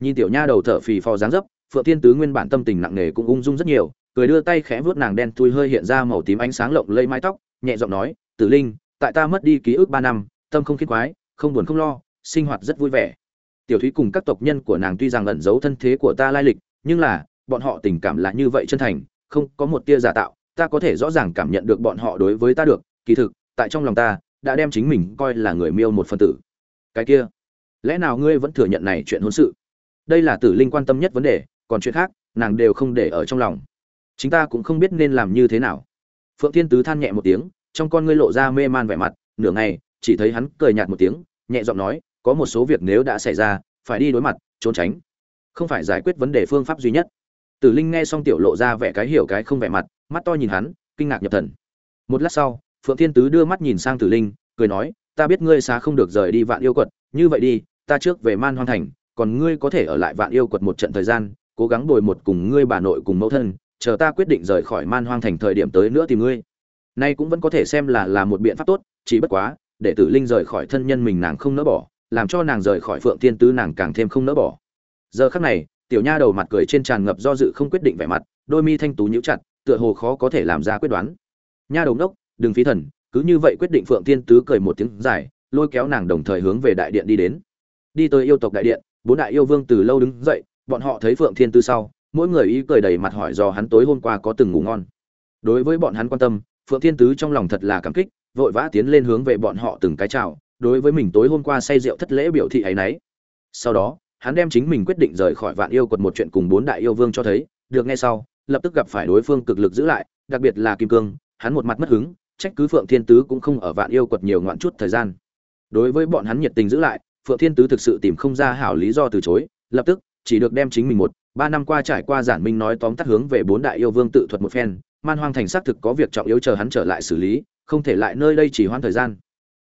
Nhìn tiểu nha đầu thở phì phò dáng dấp, phượng thiên tứ nguyên bản tâm tình nặng nề cũng ung dung rất nhiều, cười đưa tay khẽ vuốt nàng đen thui hơi hiện ra màu tím ánh sáng lộng lây mái tóc, nhẹ giọng nói, tử linh, tại ta mất đi ký ức ba năm, tâm không khiết quái, không buồn không lo, sinh hoạt rất vui vẻ. Tiểu thúy cùng các tộc nhân của nàng tuy rằng ẩn giấu thân thế của ta lai lịch, nhưng là, bọn họ tình cảm là như vậy chân thành, không có một tia giả tạo, ta có thể rõ ràng cảm nhận được bọn họ đối với ta được. Kỳ thực, tại trong lòng ta, đã đem chính mình coi là người miêu một phần tử cái kia. Lẽ nào ngươi vẫn thừa nhận này chuyện hôn sự? Đây là tử linh quan tâm nhất vấn đề, còn chuyện khác, nàng đều không để ở trong lòng. Chính ta cũng không biết nên làm như thế nào. Phượng thiên tứ than nhẹ một tiếng, trong con ngươi lộ ra mê man vẻ mặt, nửa ngày, chỉ thấy hắn cười nhạt một tiếng, nhẹ giọng nói, có một số việc nếu đã xảy ra, phải đi đối mặt, trốn tránh. Không phải giải quyết vấn đề phương pháp duy nhất. Tử linh nghe xong tiểu lộ ra vẻ cái hiểu cái không vẻ mặt, mắt to nhìn hắn, kinh ngạc nhập thần. Một lát sau, phượng thiên tứ đưa mắt nhìn sang tử linh, cười nói ta biết ngươi xá không được rời đi vạn yêu quật, như vậy đi, ta trước về man hoang thành, còn ngươi có thể ở lại vạn yêu quật một trận thời gian, cố gắng bồi một cùng ngươi bà nội cùng mẫu thân, chờ ta quyết định rời khỏi man hoang thành thời điểm tới nữa tìm ngươi. Nay cũng vẫn có thể xem là là một biện pháp tốt, chỉ bất quá, để tử linh rời khỏi thân nhân mình nàng không nỡ bỏ, làm cho nàng rời khỏi phượng thiên tứ nàng càng thêm không nỡ bỏ. Giờ khắc này, tiểu nha đầu mặt cười trên tràn ngập do dự không quyết định vẻ mặt, đôi mi thanh tú nhíu chặt, tựa hồ khó có thể làm ra quyết đoán. Nha đầu đốc đừng phí thần cứ như vậy quyết định phượng thiên tứ cười một tiếng dài, lôi kéo nàng đồng thời hướng về đại điện đi đến. Đi tới yêu tộc đại điện, bốn đại yêu vương từ lâu đứng dậy, bọn họ thấy phượng thiên tứ sau, mỗi người ý cười đầy mặt hỏi do hắn tối hôm qua có từng ngủ ngon. Đối với bọn hắn quan tâm, phượng thiên tứ trong lòng thật là cảm kích, vội vã tiến lên hướng về bọn họ từng cái chào, đối với mình tối hôm qua say rượu thất lễ biểu thị ấy nấy. Sau đó, hắn đem chính mình quyết định rời khỏi vạn yêu quật một chuyện cùng bốn đại yêu vương cho thấy, được nghe sau, lập tức gặp phải đối phương cực lực giữ lại, đặc biệt là kim cương, hắn một mặt mất hứng trách cứ phượng thiên tứ cũng không ở vạn yêu quật nhiều ngoạn chút thời gian. Đối với bọn hắn nhiệt tình giữ lại, phượng thiên tứ thực sự tìm không ra hảo lý do từ chối, lập tức, chỉ được đem chính mình một, ba năm qua trải qua giản minh nói tóm tắt hướng về bốn đại yêu vương tự thuật một phen, man hoang thành xác thực có việc trọng yếu chờ hắn trở lại xử lý, không thể lại nơi đây chỉ hoãn thời gian.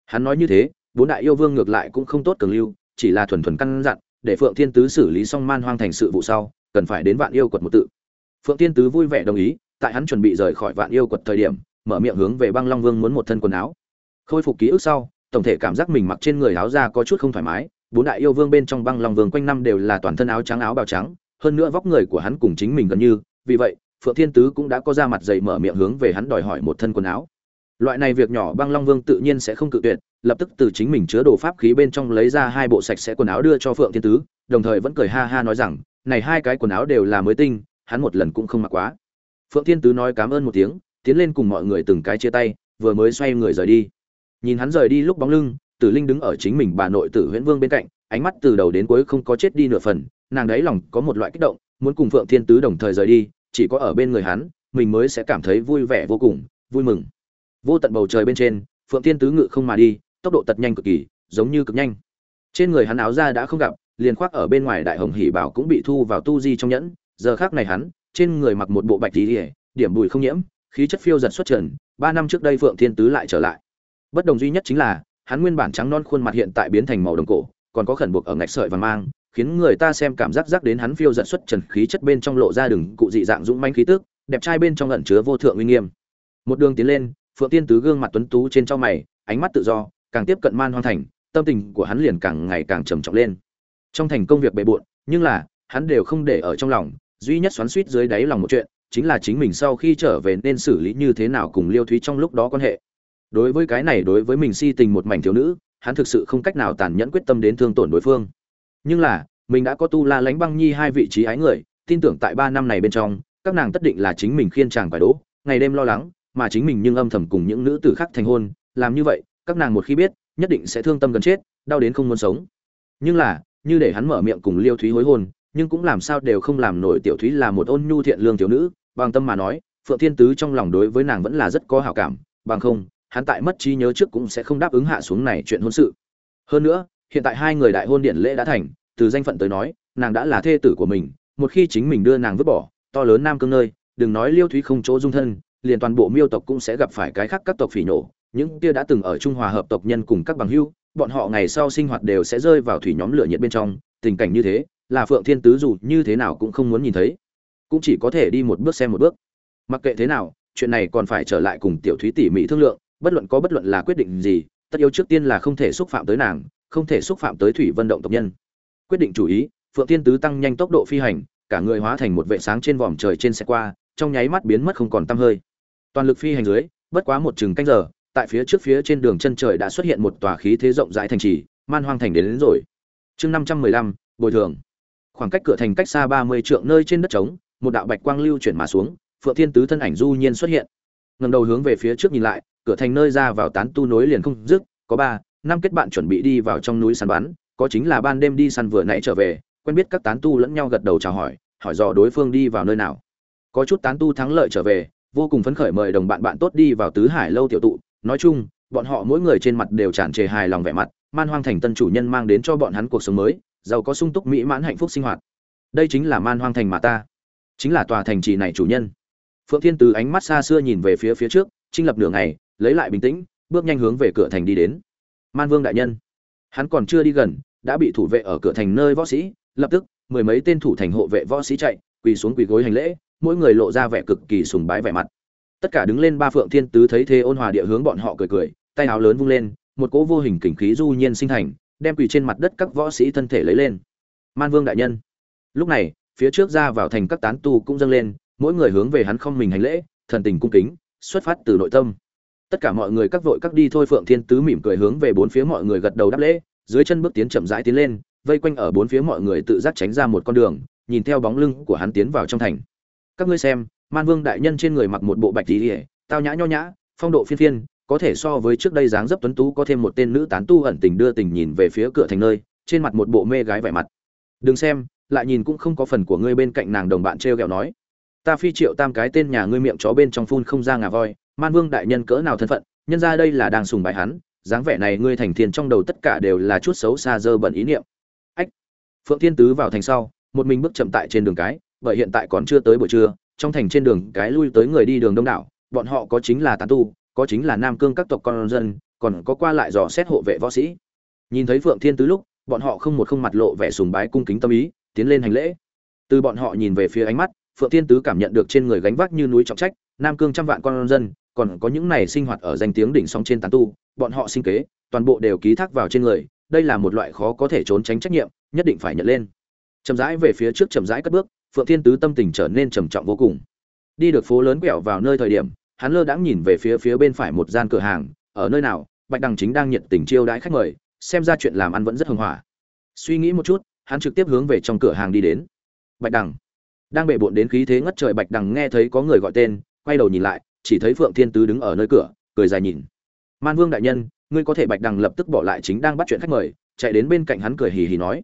Hắn nói như thế, bốn đại yêu vương ngược lại cũng không tốt cường lưu, chỉ là thuần thuần căn dặn, để phượng thiên tứ xử lý xong man hoang thành sự vụ sau, cần phải đến vạn yêu quật một tự. Phượng thiên tứ vui vẻ đồng ý, tại hắn chuẩn bị rời khỏi vạn yêu quật thời điểm mở miệng hướng về băng long vương muốn một thân quần áo. Khôi phục ký ức sau, tổng thể cảm giác mình mặc trên người áo ra có chút không thoải mái, bốn đại yêu vương bên trong băng long vương quanh năm đều là toàn thân áo trắng áo bào trắng, hơn nữa vóc người của hắn cùng chính mình gần như, vì vậy, phượng thiên tứ cũng đã có ra mặt dày mở miệng hướng về hắn đòi hỏi một thân quần áo. Loại này việc nhỏ băng long vương tự nhiên sẽ không cự tuyệt, lập tức từ chính mình chứa đồ pháp khí bên trong lấy ra hai bộ sạch sẽ quần áo đưa cho phượng thiên tứ, đồng thời vẫn cười ha ha nói rằng, này hai cái quần áo đều là mới tinh, hắn một lần cũng không mặc quá. Phượng thiên tứ nói cảm ơn một tiếng tiến lên cùng mọi người từng cái chia tay, vừa mới xoay người rời đi. Nhìn hắn rời đi lúc bóng lưng, tử linh đứng ở chính mình bà nội tử huyễn vương bên cạnh, ánh mắt từ đầu đến cuối không có chết đi nửa phần, nàng đấy lòng có một loại kích động, muốn cùng phượng thiên tứ đồng thời rời đi, chỉ có ở bên người hắn, mình mới sẽ cảm thấy vui vẻ vô cùng, vui mừng. Vô tận bầu trời bên trên, phượng thiên tứ ngự không mà đi, tốc độ tật nhanh cực kỳ, giống như cực nhanh. Trên người hắn áo ra đã không gặp, liền khoác ở bên ngoài đại hồng hỉ bảo cũng bị thu vào tu di trong nhẫn, giờ khác này hắn, trên người mặc một bộ bạch tí điểm bụi không nhiễm khí chất phiêu giật xuất trần, ba năm trước đây phượng thiên tứ lại trở lại. Bất đồng duy nhất chính là, hắn nguyên bản trắng non khuôn mặt hiện tại biến thành màu đồng cổ, còn có khẩn buộc ở ngạch sợi vàng mang, khiến người ta xem cảm giác rắc đến hắn phiêu giật xuất trần khí chất bên trong lộ ra đừng cụ dị dạng dũng manh khí tức, đẹp trai bên trong ẩn chứa vô thượng uy nghiêm. Một đường tiến lên, phượng tiên tứ gương mặt tuấn tú trên trong mày, ánh mắt tự do, càng tiếp cận man hoang thành, tâm tình của hắn liền càng ngày càng trầm trọng lên. Trong thành công việc bề bộn, nhưng là, hắn đều không để ở trong lòng, duy nhất xoắn suýt dưới đáy lòng một chuyện chính là chính mình sau khi trở về nên xử lý như thế nào cùng liêu thúy trong lúc đó quan hệ. Đối với cái này đối với mình si tình một mảnh thiếu nữ, hắn thực sự không cách nào tàn nhẫn quyết tâm đến thương tổn đối phương. Nhưng là, mình đã có tu la lánh băng nhi hai vị trí ái người, tin tưởng tại ba năm này bên trong, các nàng tất định là chính mình khiên chàng phải đỗ ngày đêm lo lắng, mà chính mình nhưng âm thầm cùng những nữ tử khác thành hôn, làm như vậy, các nàng một khi biết, nhất định sẽ thương tâm gần chết, đau đến không muốn sống. Nhưng là, như để hắn mở miệng cùng liêu thúy hối hôn, nhưng cũng làm sao đều không làm nổi tiểu thúy là một ôn nhu thiện lương thiếu nữ bằng tâm mà nói phượng thiên tứ trong lòng đối với nàng vẫn là rất có hảo cảm bằng không hắn tại mất trí nhớ trước cũng sẽ không đáp ứng hạ xuống này chuyện hôn sự. Hơn nữa hiện tại hai người đại hôn điện lễ đã thành từ danh phận tới nói nàng đã là thê tử của mình một khi chính mình đưa nàng vứt bỏ to lớn nam cương nơi đừng nói liêu thúy không chỗ dung thân liền toàn bộ miêu tộc cũng sẽ gặp phải cái khác các tộc phỉ nổ những kia đã từng ở trung hòa hợp tộc nhân cùng các bằng hưu, bọn họ ngày sau sinh hoạt đều sẽ rơi vào thủy nhóm lửa nhiệt bên trong tình cảnh như thế là phượng thiên tứ dù như thế nào cũng không muốn nhìn thấy cũng chỉ có thể đi một bước xem một bước. Mặc kệ thế nào chuyện này còn phải trở lại cùng tiểu thúy tỉ mỉ thương lượng bất luận có bất luận là quyết định gì tất yếu trước tiên là không thể xúc phạm tới nàng không thể xúc phạm tới thủy vân động tộc nhân. Quyết định chủ ý phượng tiên tứ tăng nhanh tốc độ phi hành cả người hóa thành một vệ sáng trên vòm trời trên xe qua trong nháy mắt biến mất không còn tăm hơi. Toàn lực phi hành dưới bất quá một chừng canh giờ tại phía trước phía trên đường chân trời đã xuất hiện một tòa khí thế rộng rãi thành trì man hoang thành đến, đến rồi. Chương năm trăm mười lăm bồi thường. Khoảng cách cửa thành cách xa ba mươi trượng nơi trên đất trống một đạo bạch quang lưu chuyển mà xuống, phượng thiên tứ thân ảnh du nhiên xuất hiện. Ngẩng đầu hướng về phía trước nhìn lại, cửa thành nơi ra vào tán tu nối liền không dứt, có ba, năm kết bạn chuẩn bị đi vào trong núi săn bắn, có chính là ban đêm đi săn vừa nãy trở về, quen biết các tán tu lẫn nhau gật đầu chào hỏi hỏi dò đối phương đi vào nơi nào. Có chút tán tu thắng lợi trở về, vô cùng phấn khởi mời đồng bạn bạn tốt đi vào tứ hải lâu tiểu tụ. Nói chung, bọn họ mỗi người trên mặt đều tràn trề hài lòng vẻ mặt, man hoang thành tân chủ nhân mang đến cho bọn hắn cuộc sống mới, giàu có sung túc mỹ mãn hạnh phúc sinh hoạt. Đây chính là man hoang thành mà ta chính là tòa thành trì này chủ nhân. Phượng thiên từ ánh mắt xa xưa nhìn về phía phía trước trinh lập nửa ngày, lấy lại bình tĩnh, bước nhanh hướng về cửa thành đi đến. Man vương đại nhân, hắn còn chưa đi gần, đã bị thủ vệ ở cửa thành nơi võ sĩ, lập tức, mười mấy tên thủ thành hộ vệ võ sĩ chạy, quỳ xuống quỳ gối hành lễ, mỗi người lộ ra vẻ cực kỳ sùng bái vẻ mặt. Tất cả đứng lên ba phượng thiên tứ thấy thế ôn hòa địa hướng bọn họ cười cười, tay áo lớn vung lên, một cỗ vô hình kình khí du nhiên sinh thành, đem quỳ trên mặt đất các võ sĩ thân thể lấy lên. Man vương đại nhân, lúc này phía trước ra vào thành các tán tu cũng dâng lên, mỗi người hướng về hắn không mình hành lễ, thần tình cung kính, xuất phát từ nội tâm. Tất cả mọi người các vội các đi thôi, phượng thiên tứ mỉm cười hướng về bốn phía mọi người gật đầu đáp lễ, dưới chân bước tiến chậm rãi tiến lên, vây quanh ở bốn phía mọi người tự giác tránh ra một con đường, nhìn theo bóng lưng của hắn tiến vào trong thành. Các ngươi xem, man vương đại nhân trên người mặc một bộ bạch tỉ ỉa tao nhã nho nhã, phong độ phiên phiên, có thể so với trước đây dáng dấp tuấn tú có thêm một tên nữ tán tu ẩn tình đưa tình nhìn về phía cửa thành nơi, trên mặt một bộ mê gái vẻ mặt. Đừng xem lại nhìn cũng không có phần của ngươi bên cạnh nàng đồng bạn treo r nói. Ta phi triệu tam cái tên nhà ngươi miệng chó bên trong phun không ra ngà voi, man vương đại nhân cỡ nào thân phận, nhân ra đây là đang sùng bài hắn, dáng vẻ này ngươi thành thiên trong đầu tất cả đều là chút xấu xa dơ bẩn ý niệm. Ách! Phượng thiên tứ vào thành sau, một mình bước chậm tại trên đường cái, bởi hiện tại còn chưa tới buổi trưa, trong thành trên đường cái lui tới người đi đường đông đảo, bọn họ có chính là tán tu, có chính là nam cương các tộc con dân, còn có qua lại dò xét hộ vệ võ sĩ. Nhìn thấy phượng thiên tứ lúc, bọn họ không một không mặt lộ vẻ sùng bái cung kính tâm ý tiến lên hành lễ. Từ bọn họ nhìn về phía ánh mắt, phượng thiên tứ cảm nhận được trên người gánh vác như núi trọng trách, nam cương trăm vạn con dân, còn có những này sinh hoạt ở danh tiếng đỉnh song trên tán tu, bọn họ sinh kế, toàn bộ đều ký thác vào trên người, đây là một loại khó có thể trốn tránh trách nhiệm, nhất định phải nhận lên. Chậm rãi về phía trước chậm rãi cất bước, phượng thiên tứ tâm tình trở nên trầm trọng vô cùng. Đi được phố lớn quẹo vào nơi thời điểm, hắn lơ đãng nhìn về phía phía bên phải một gian cửa hàng, ở nơi nào, bạch đằng chính đang nhiệt tình chiêu đãi khách mời, xem ra chuyện làm ăn vẫn rất hưng hỏa. Suy nghĩ một chút hắn trực tiếp hướng về trong cửa hàng đi đến. Bạch đằng. Đang bệ bộn đến khí thế ngất trời, bạch đằng nghe thấy có người gọi tên, quay đầu nhìn lại, chỉ thấy phượng thiên tứ đứng ở nơi cửa, cười dài nhìn. Man vương đại nhân, ngươi có thể bạch đằng lập tức bỏ lại chính đang bắt chuyện khách mời, chạy đến bên cạnh hắn cười hì hì nói.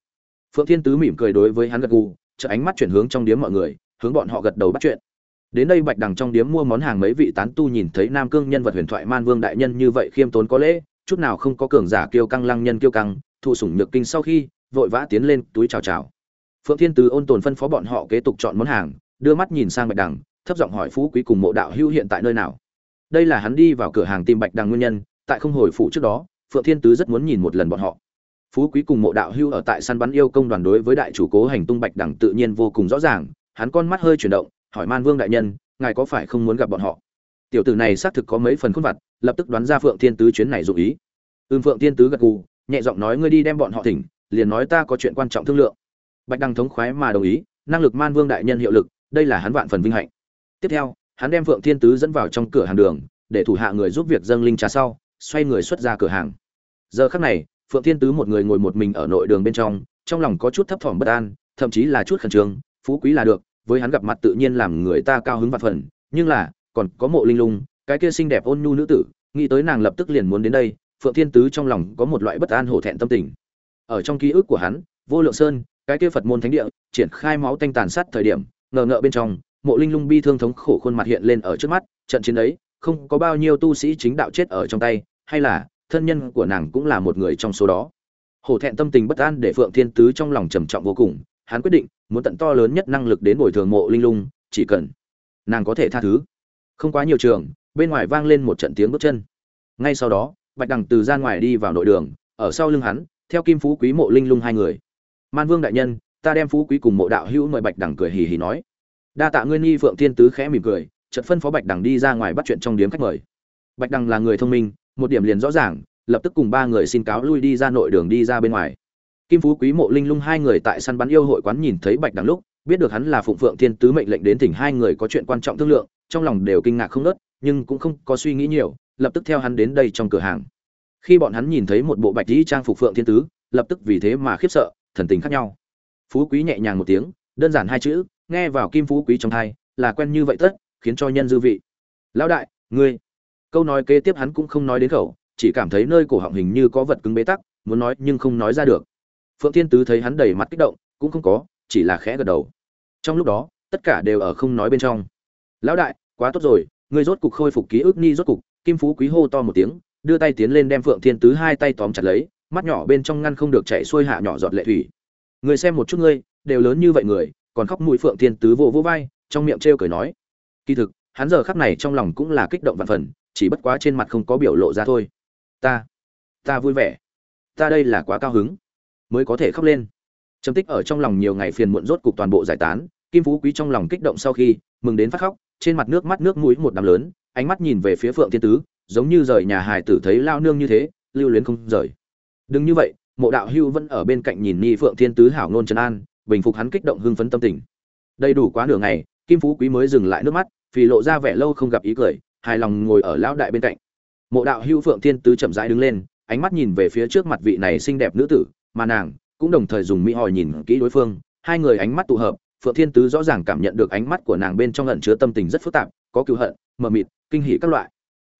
Phượng thiên tứ mỉm cười đối với hắn gật gù chợ ánh mắt chuyển hướng trong điếm mọi người, hướng bọn họ gật đầu bắt chuyện. Đến đây bạch đằng trong điếm mua món hàng mấy vị tán tu nhìn thấy nam cương nhân vật huyền thoại man vương đại nhân như vậy khiêm tốn có lễ, chút nào không có cường giả kiêu căng lăng nhân kiêu căng, thụ sủng nhược kinh sau khi vội vã tiến lên túi chào chào. Phượng thiên tứ ôn tồn phân phó bọn họ kế tục chọn món hàng, đưa mắt nhìn sang bạch đằng, thấp giọng hỏi phú quý cùng mộ đạo hữu hiện tại nơi nào. Đây là hắn đi vào cửa hàng tìm bạch đằng nguyên nhân, tại không hồi phụ trước đó, phượng thiên tứ rất muốn nhìn một lần bọn họ. Phú quý cùng mộ đạo hưu ở tại săn bắn yêu công đoàn đối với đại chủ cố hành tung bạch đằng tự nhiên vô cùng rõ ràng, hắn con mắt hơi chuyển động, hỏi man vương đại nhân, ngài có phải không muốn gặp bọn họ? Tiểu tử này xác thực có mấy phần khuôn vặt, lập tức đoán ra phượng thiên tứ chuyến này dụ ý. Ưm phượng thiên tứ gật gù, nhẹ giọng nói, ngươi đi đem bọn họ thỉnh liền nói ta có chuyện quan trọng thương lượng. Bạch đăng thống khoái mà đồng ý, năng lực man vương đại nhân hiệu lực, đây là hắn vạn phần vinh hạnh. Tiếp theo, hắn đem phượng thiên tứ dẫn vào trong cửa hàng đường, để thủ hạ người giúp việc dâng linh trà sau, xoay người xuất ra cửa hàng. Giờ khắc này, phượng thiên tứ một người ngồi một mình ở nội đường bên trong trong lòng có chút thấp thỏm bất an, thậm chí là chút khẩn trương, phú quý là được, với hắn gặp mặt tự nhiên làm người ta cao hứng vạn phần, nhưng là, còn có mộ linh lung, cái kia xinh đẹp ôn nhu nữ tử, nghĩ tới nàng lập tức liền muốn đến đây, phượng thiên tứ trong lòng có một loại bất an hổ thẹn tâm tình ở trong ký ức của hắn, vô lượng sơn, cái kia phật môn thánh địa, triển khai máu tanh tàn sát thời điểm, ngờ ngợ bên trong, mộ linh lung bi thương thống khổ khuôn mặt hiện lên ở trước mắt, trận chiến ấy, không có bao nhiêu tu sĩ chính đạo chết ở trong tay, hay là, thân nhân của nàng cũng là một người trong số đó. Hổ thẹn tâm tình bất an để phượng thiên tứ trong lòng trầm trọng vô cùng, hắn quyết định, muốn tận to lớn nhất năng lực đến bồi thường mộ linh lung, chỉ cần nàng có thể tha thứ. Không quá nhiều trường, bên ngoài vang lên một trận tiếng bước chân. Ngay sau đó, bạch đằng từ ra ngoài đi vào nội đường, ở sau lưng hắn theo kim phú quý mộ linh lung hai người. Man vương đại nhân, ta đem phú quý cùng mộ đạo hữu mời bạch đằng cười hì hì nói. Đa tạ ngươi nghi phượng thiên tứ khẽ mỉm cười, chợt phân phó bạch đằng đi ra ngoài bắt chuyện trong điếm khách mời. Bạch đằng là người thông minh, một điểm liền rõ ràng, lập tức cùng ba người xin cáo lui đi ra nội đường đi ra bên ngoài. Kim phú quý mộ linh lung hai người tại săn bắn yêu hội quán nhìn thấy bạch đằng lúc, biết được hắn là phụng phượng thiên tứ mệnh lệnh đến thỉnh hai người có chuyện quan trọng thương lượng, trong lòng đều kinh ngạc không nớt nhưng cũng không có suy nghĩ nhiều, lập tức theo hắn đến đây trong cửa hàng khi bọn hắn nhìn thấy một bộ bạch lý trang phục phượng thiên tứ, lập tức vì thế mà khiếp sợ, thần tình khác nhau. Phú quý nhẹ nhàng một tiếng, đơn giản hai chữ, nghe vào kim phú quý trong thai, là quen như vậy tất, khiến cho nhân dư vị. Lão đại, ngươi. Câu nói kế tiếp hắn cũng không nói đến khẩu, chỉ cảm thấy nơi cổ họng hình như có vật cứng bế tắc, muốn nói nhưng không nói ra được. Phượng thiên tứ thấy hắn đầy mặt kích động, cũng không có, chỉ là khẽ gật đầu. Trong lúc đó, tất cả đều ở không nói bên trong. Lão đại, quá tốt rồi, ngươi rốt cục khôi phục ký ức ni rốt cục, kim phú quý hô to một tiếng đưa tay tiến lên đem phượng thiên tứ hai tay tóm chặt lấy, mắt nhỏ bên trong ngăn không được chảy xuôi hạ nhỏ giọt lệ thủy. Người xem một chút ngươi, đều lớn như vậy người, còn khóc mũi phượng thiên tứ vô vô vai, trong miệng trêu cười nói. Kỳ thực, hắn giờ khắc này trong lòng cũng là kích động vạn phần, chỉ bất quá trên mặt không có biểu lộ ra thôi. Ta ta vui vẻ. Ta đây là quá cao hứng. Mới có thể khóc lên. Trầm tích ở trong lòng nhiều ngày phiền muộn rốt cục toàn bộ giải tán, kim phú quý trong lòng kích động sau khi mừng đến phát khóc, trên mặt nước mắt nước mũi một đám lớn, ánh mắt nhìn về phía phượng thiên tứ giống như rời nhà hài tử thấy lao nương như thế, lưu luyến không rời. Đừng như vậy, mộ đạo hưu vẫn ở bên cạnh nhìn nhi phượng thiên tứ hảo nôn trấn an, bình phục hắn kích động hưng phấn tâm tình. Đầy đủ quá nửa ngày, kim phú quý mới dừng lại nước mắt, vì lộ ra vẻ lâu không gặp ý cười, hài lòng ngồi ở lão đại bên cạnh. Mộ đạo hưu phượng thiên tứ chậm rãi đứng lên, ánh mắt nhìn về phía trước mặt vị này xinh đẹp nữ tử, mà nàng cũng đồng thời dùng mỹ hỏi nhìn kỹ đối phương, hai người ánh mắt tụ hợp, phượng thiên tứ rõ ràng cảm nhận được ánh mắt của nàng bên trong ẩn chứa tâm tình rất phức tạp, có cựu hận, mờ mịt, kinh hỉ các loại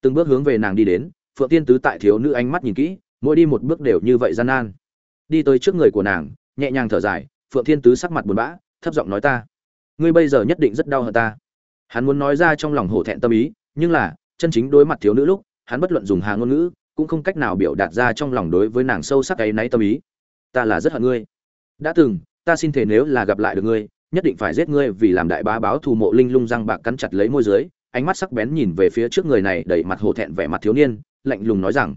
từng bước hướng về nàng đi đến, phượng tiên tứ tại thiếu nữ ánh mắt nhìn kỹ, mỗi đi một bước đều như vậy gian nan. Đi tới trước người của nàng, nhẹ nhàng thở dài, phượng thiên tứ sắc mặt buồn bã, thấp giọng nói ta, ngươi bây giờ nhất định rất đau hận ta. Hắn muốn nói ra trong lòng hổ thẹn tâm ý, nhưng là, chân chính đối mặt thiếu nữ lúc, hắn bất luận dùng hà ngôn ngữ, cũng không cách nào biểu đạt ra trong lòng đối với nàng sâu sắc ấy náy tâm ý. Ta là rất hận ngươi. Đã từng, ta xin thể nếu là gặp lại được ngươi, nhất định phải giết ngươi vì làm đại bá báo thù mộ linh lung răng bạc cắn chặt lấy môi dưới ánh mắt sắc bén nhìn về phía trước người này đẩy mặt hổ thẹn vẻ mặt thiếu niên, lạnh lùng nói rằng,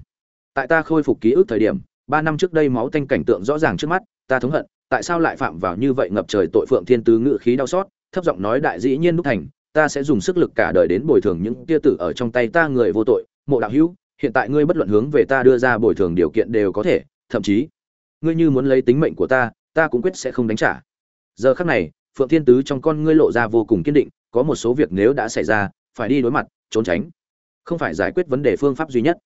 tại ta khôi phục ký ức thời điểm, ba năm trước đây máu tanh cảnh tượng rõ ràng trước mắt, ta thống hận, tại sao lại phạm vào như vậy ngập trời tội phượng thiên tứ ngự khí đau xót, thấp giọng nói đại dĩ nhiên đúc thành, ta sẽ dùng sức lực cả đời đến bồi thường những tia tử ở trong tay ta người vô tội, mộ đạo hữu, hiện tại ngươi bất luận hướng về ta đưa ra bồi thường điều kiện đều có thể, thậm chí, ngươi như muốn lấy tính mệnh của ta ta cũng quyết sẽ không đánh trả. Giờ khắc này, phượng thiên tứ trong con ngươi lộ ra vô cùng kiên định, có một số việc nếu đã xảy ra phải đi đối mặt, trốn tránh. Không phải giải quyết vấn đề phương pháp duy nhất.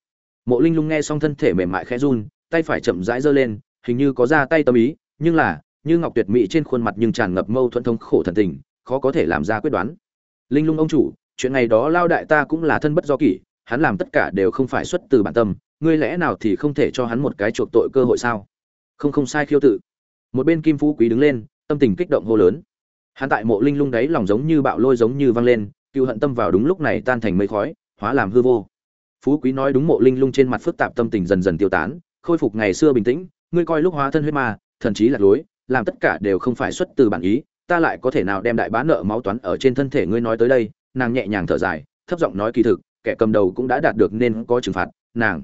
Mộ linh lung nghe xong thân thể mềm mại khẽ run, tay phải chậm rãi giơ lên, hình như có ra tay tâm ý, nhưng là, như ngọc tuyệt mỹ trên khuôn mặt nhưng tràn ngập mâu thuẫn thống khổ thần tình, khó có thể làm ra quyết đoán. Linh lung ông chủ, chuyện này đó lao đại ta cũng là thân bất do kỷ, hắn làm tất cả đều không phải xuất từ bản tâm, ngươi lẽ nào thì không thể cho hắn một cái chuộc tội cơ hội sao? Không không sai khiêu tự. Một bên kim phú quý đứng lên, tâm tình kích động hô lớn. Hắn tại mộ linh lung đấy lòng giống như bạo lôi giống như văng lên cựu hận tâm vào đúng lúc này tan thành mây khói, hóa làm hư vô. Phú quý nói đúng mộ linh lung trên mặt phức tạp tâm tình dần dần tiêu tán, khôi phục ngày xưa bình tĩnh, ngươi coi lúc hóa thân huyết ma, thần chí lạc lối, làm tất cả đều không phải xuất từ bản ý, ta lại có thể nào đem đại bá nợ máu toán ở trên thân thể ngươi nói tới đây? Nàng nhẹ nhàng thở dài, thấp giọng nói kỳ thực, kẻ cầm đầu cũng đã đạt được nên có trừng phạt, nàng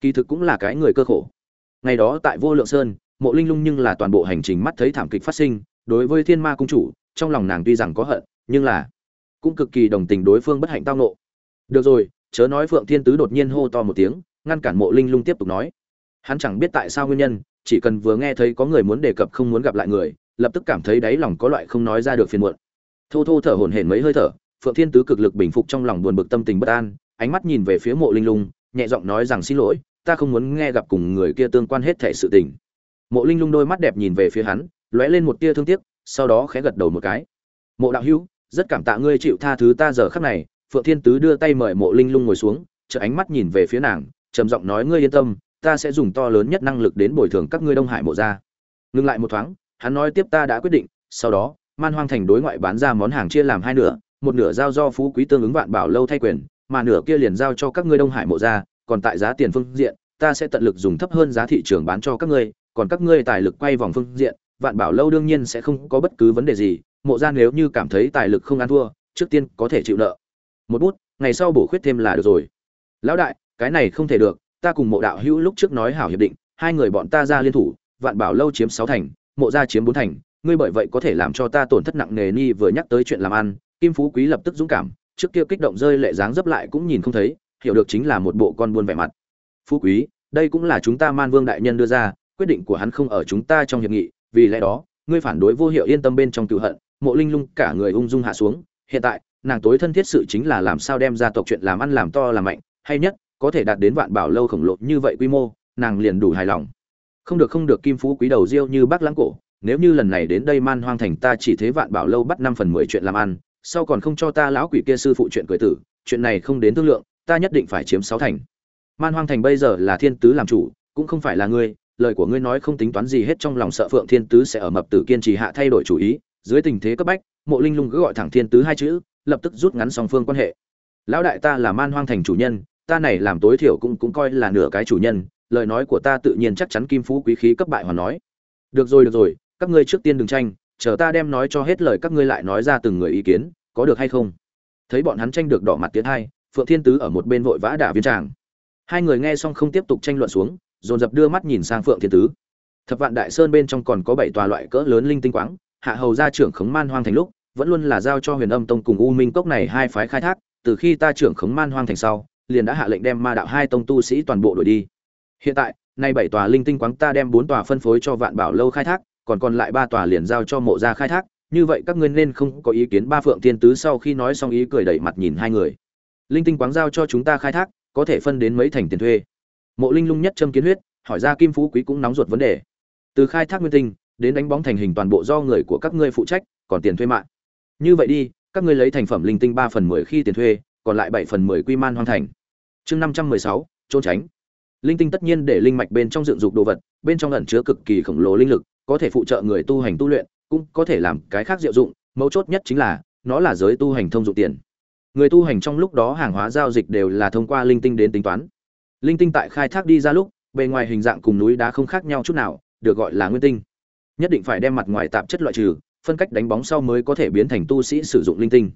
kỳ thực cũng là cái người cơ khổ. Ngày đó tại vô lượng sơn, mộ linh lung nhưng là toàn bộ hành trình mắt thấy thảm kịch phát sinh, đối với thiên ma cung chủ, trong lòng nàng tuy rằng có hận, nhưng là cũng cực kỳ đồng tình đối phương bất hạnh tao nộ. Được rồi, chớ nói phượng thiên tứ đột nhiên hô to một tiếng, ngăn cản mộ linh lung tiếp tục nói. Hắn chẳng biết tại sao nguyên nhân, chỉ cần vừa nghe thấy có người muốn đề cập không muốn gặp lại người, lập tức cảm thấy đáy lòng có loại không nói ra được phiền muộn. Thô thô thở hổn hển mấy hơi thở, phượng thiên tứ cực lực bình phục trong lòng buồn bực tâm tình bất an, ánh mắt nhìn về phía mộ linh lung, nhẹ giọng nói rằng xin lỗi, ta không muốn nghe gặp cùng người kia tương quan hết thể sự tình. Mộ linh lung đôi mắt đẹp nhìn về phía hắn, lóe lên một tia thương tiếc, sau đó khẽ gật đầu một cái. Mộ đạo hữu rất cảm tạ ngươi chịu tha thứ ta giờ khắc này, phượng thiên tứ đưa tay mời mộ linh lung ngồi xuống chợ ánh mắt nhìn về phía nàng, trầm giọng nói ngươi yên tâm, ta sẽ dùng to lớn nhất năng lực đến bồi thường các ngươi đông hải mộ gia. Ngừng lại một thoáng, hắn nói tiếp ta đã quyết định, sau đó, man hoang thành đối ngoại bán ra món hàng chia làm hai nửa, một nửa giao do phú quý tương ứng vạn bảo lâu thay quyền, mà nửa kia liền giao cho các ngươi đông hải mộ gia, còn tại giá tiền phương diện, ta sẽ tận lực dùng thấp hơn giá thị trường bán cho các ngươi, còn các ngươi tài lực quay vòng phương diện, vạn bảo lâu đương nhiên sẽ không có bất cứ vấn đề gì mộ gia nếu như cảm thấy tài lực không ăn thua, trước tiên có thể chịu nợ. Một bút, ngày sau bổ khuyết thêm là được rồi. Lão đại, cái này không thể được, ta cùng mộ đạo hữu lúc trước nói hảo hiệp định, hai người bọn ta ra liên thủ, vạn bảo lâu chiếm sáu thành, mộ gia chiếm bốn thành, ngươi bởi vậy có thể làm cho ta tổn thất nặng nề ni vừa nhắc tới chuyện làm ăn, kim phú quý lập tức dũng cảm, trước kia kích động rơi lệ dáng dấp lại cũng nhìn không thấy, hiểu được chính là một bộ con buôn vẻ mặt. Phú quý, đây cũng là chúng ta man vương đại nhân đưa ra, quyết định của hắn không ở chúng ta trong hiệp nghị, vì lẽ đó, ngươi phản đối vô hiệu yên tâm bên trong cựu hận mộ linh lung cả người ung dung hạ xuống. Hiện tại, nàng tối thân thiết sự chính là làm sao đem gia tộc chuyện làm ăn làm to làm mạnh. Hay nhất, có thể đạt đến vạn bảo lâu khổng lồ như vậy quy mô, nàng liền đủ hài lòng. Không được không được, kim phú quý đầu riêu như bác lãng cổ. Nếu như lần này đến đây man hoang thành ta chỉ thế vạn bảo lâu bắt năm phần mười chuyện làm ăn, sau còn không cho ta lão quỷ kia sư phụ chuyện cười tử, chuyện này không đến thương lượng, ta nhất định phải chiếm sáu thành. Man hoang thành bây giờ là thiên tứ làm chủ, cũng không phải là ngươi, lời của ngươi nói không tính toán gì hết trong lòng sợ phượng thiên tứ sẽ ở mập tử kiên trì hạ thay đổi chủ ý dưới tình thế cấp bách, mộ linh lung cứ gọi thẳng thiên tứ hai chữ, lập tức rút ngắn song phương quan hệ. Lão đại ta là man hoang thành chủ nhân, ta này làm tối thiểu cũng cũng coi là nửa cái chủ nhân, lời nói của ta tự nhiên chắc chắn kim phú quý khí cấp bại hoàn nói. Được rồi được rồi, các ngươi trước tiên đừng tranh, chờ ta đem nói cho hết lời các ngươi lại nói ra từng người ý kiến, có được hay không? Thấy bọn hắn tranh được đỏ mặt tiến hai, phượng thiên tứ ở một bên vội vã đả viên tràng. Hai người nghe xong không tiếp tục tranh luận xuống, dồn dập đưa mắt nhìn sang phượng thiên tứ. Thập vạn đại sơn bên trong còn có bảy tòa loại cỡ lớn linh tinh quáng hạ hầu gia trưởng khống man hoang thành lúc, vẫn luôn là giao cho huyền âm tông cùng u minh cốc này hai phái khai thác, từ khi ta trưởng khống man hoang thành sau, liền đã hạ lệnh đem ma đạo hai tông tu sĩ toàn bộ đuổi đi. Hiện tại, nay bảy tòa linh tinh quáng ta đem bốn tòa phân phối cho vạn bảo lâu khai thác, còn còn lại ba tòa liền giao cho mộ gia khai thác, như vậy các ngươi nên không có ý kiến ba phượng tiên tứ sau khi nói xong ý cười đẩy mặt nhìn hai người. Linh tinh quáng giao cho chúng ta khai thác, có thể phân đến mấy thành tiền thuê. Mộ linh lung nhất châm kiến huyết, hỏi ra kim phú quý cũng nóng ruột vấn đề. Từ khai thác nguyên tinh đến đánh bóng thành hình toàn bộ do người của các ngươi phụ trách, còn tiền thuê mạng. Như vậy đi, các ngươi lấy thành phẩm linh tinh ba phần mười khi tiền thuê, còn lại bảy phần mười quy man hoàn thành. Chương năm trăm mười sáu, trốn tránh. Linh tinh tất nhiên để linh mạch bên trong dựng dục đồ vật, bên trong ẩn chứa cực kỳ khổng lồ linh lực, có thể phụ trợ người tu hành tu luyện, cũng có thể làm cái khác diệu dụng, mấu chốt nhất chính là, nó là giới tu hành thông dụng tiền. Người tu hành trong lúc đó hàng hóa giao dịch đều là thông qua linh tinh đến tính toán. Linh tinh tại khai thác đi ra lúc, bề ngoài hình dạng cùng núi đá không khác nhau chút nào, được gọi là nguyên tinh nhất định phải đem mặt ngoài tạp chất loại trừ, phân cách đánh bóng sau mới có thể biến thành tu sĩ sử dụng linh tinh.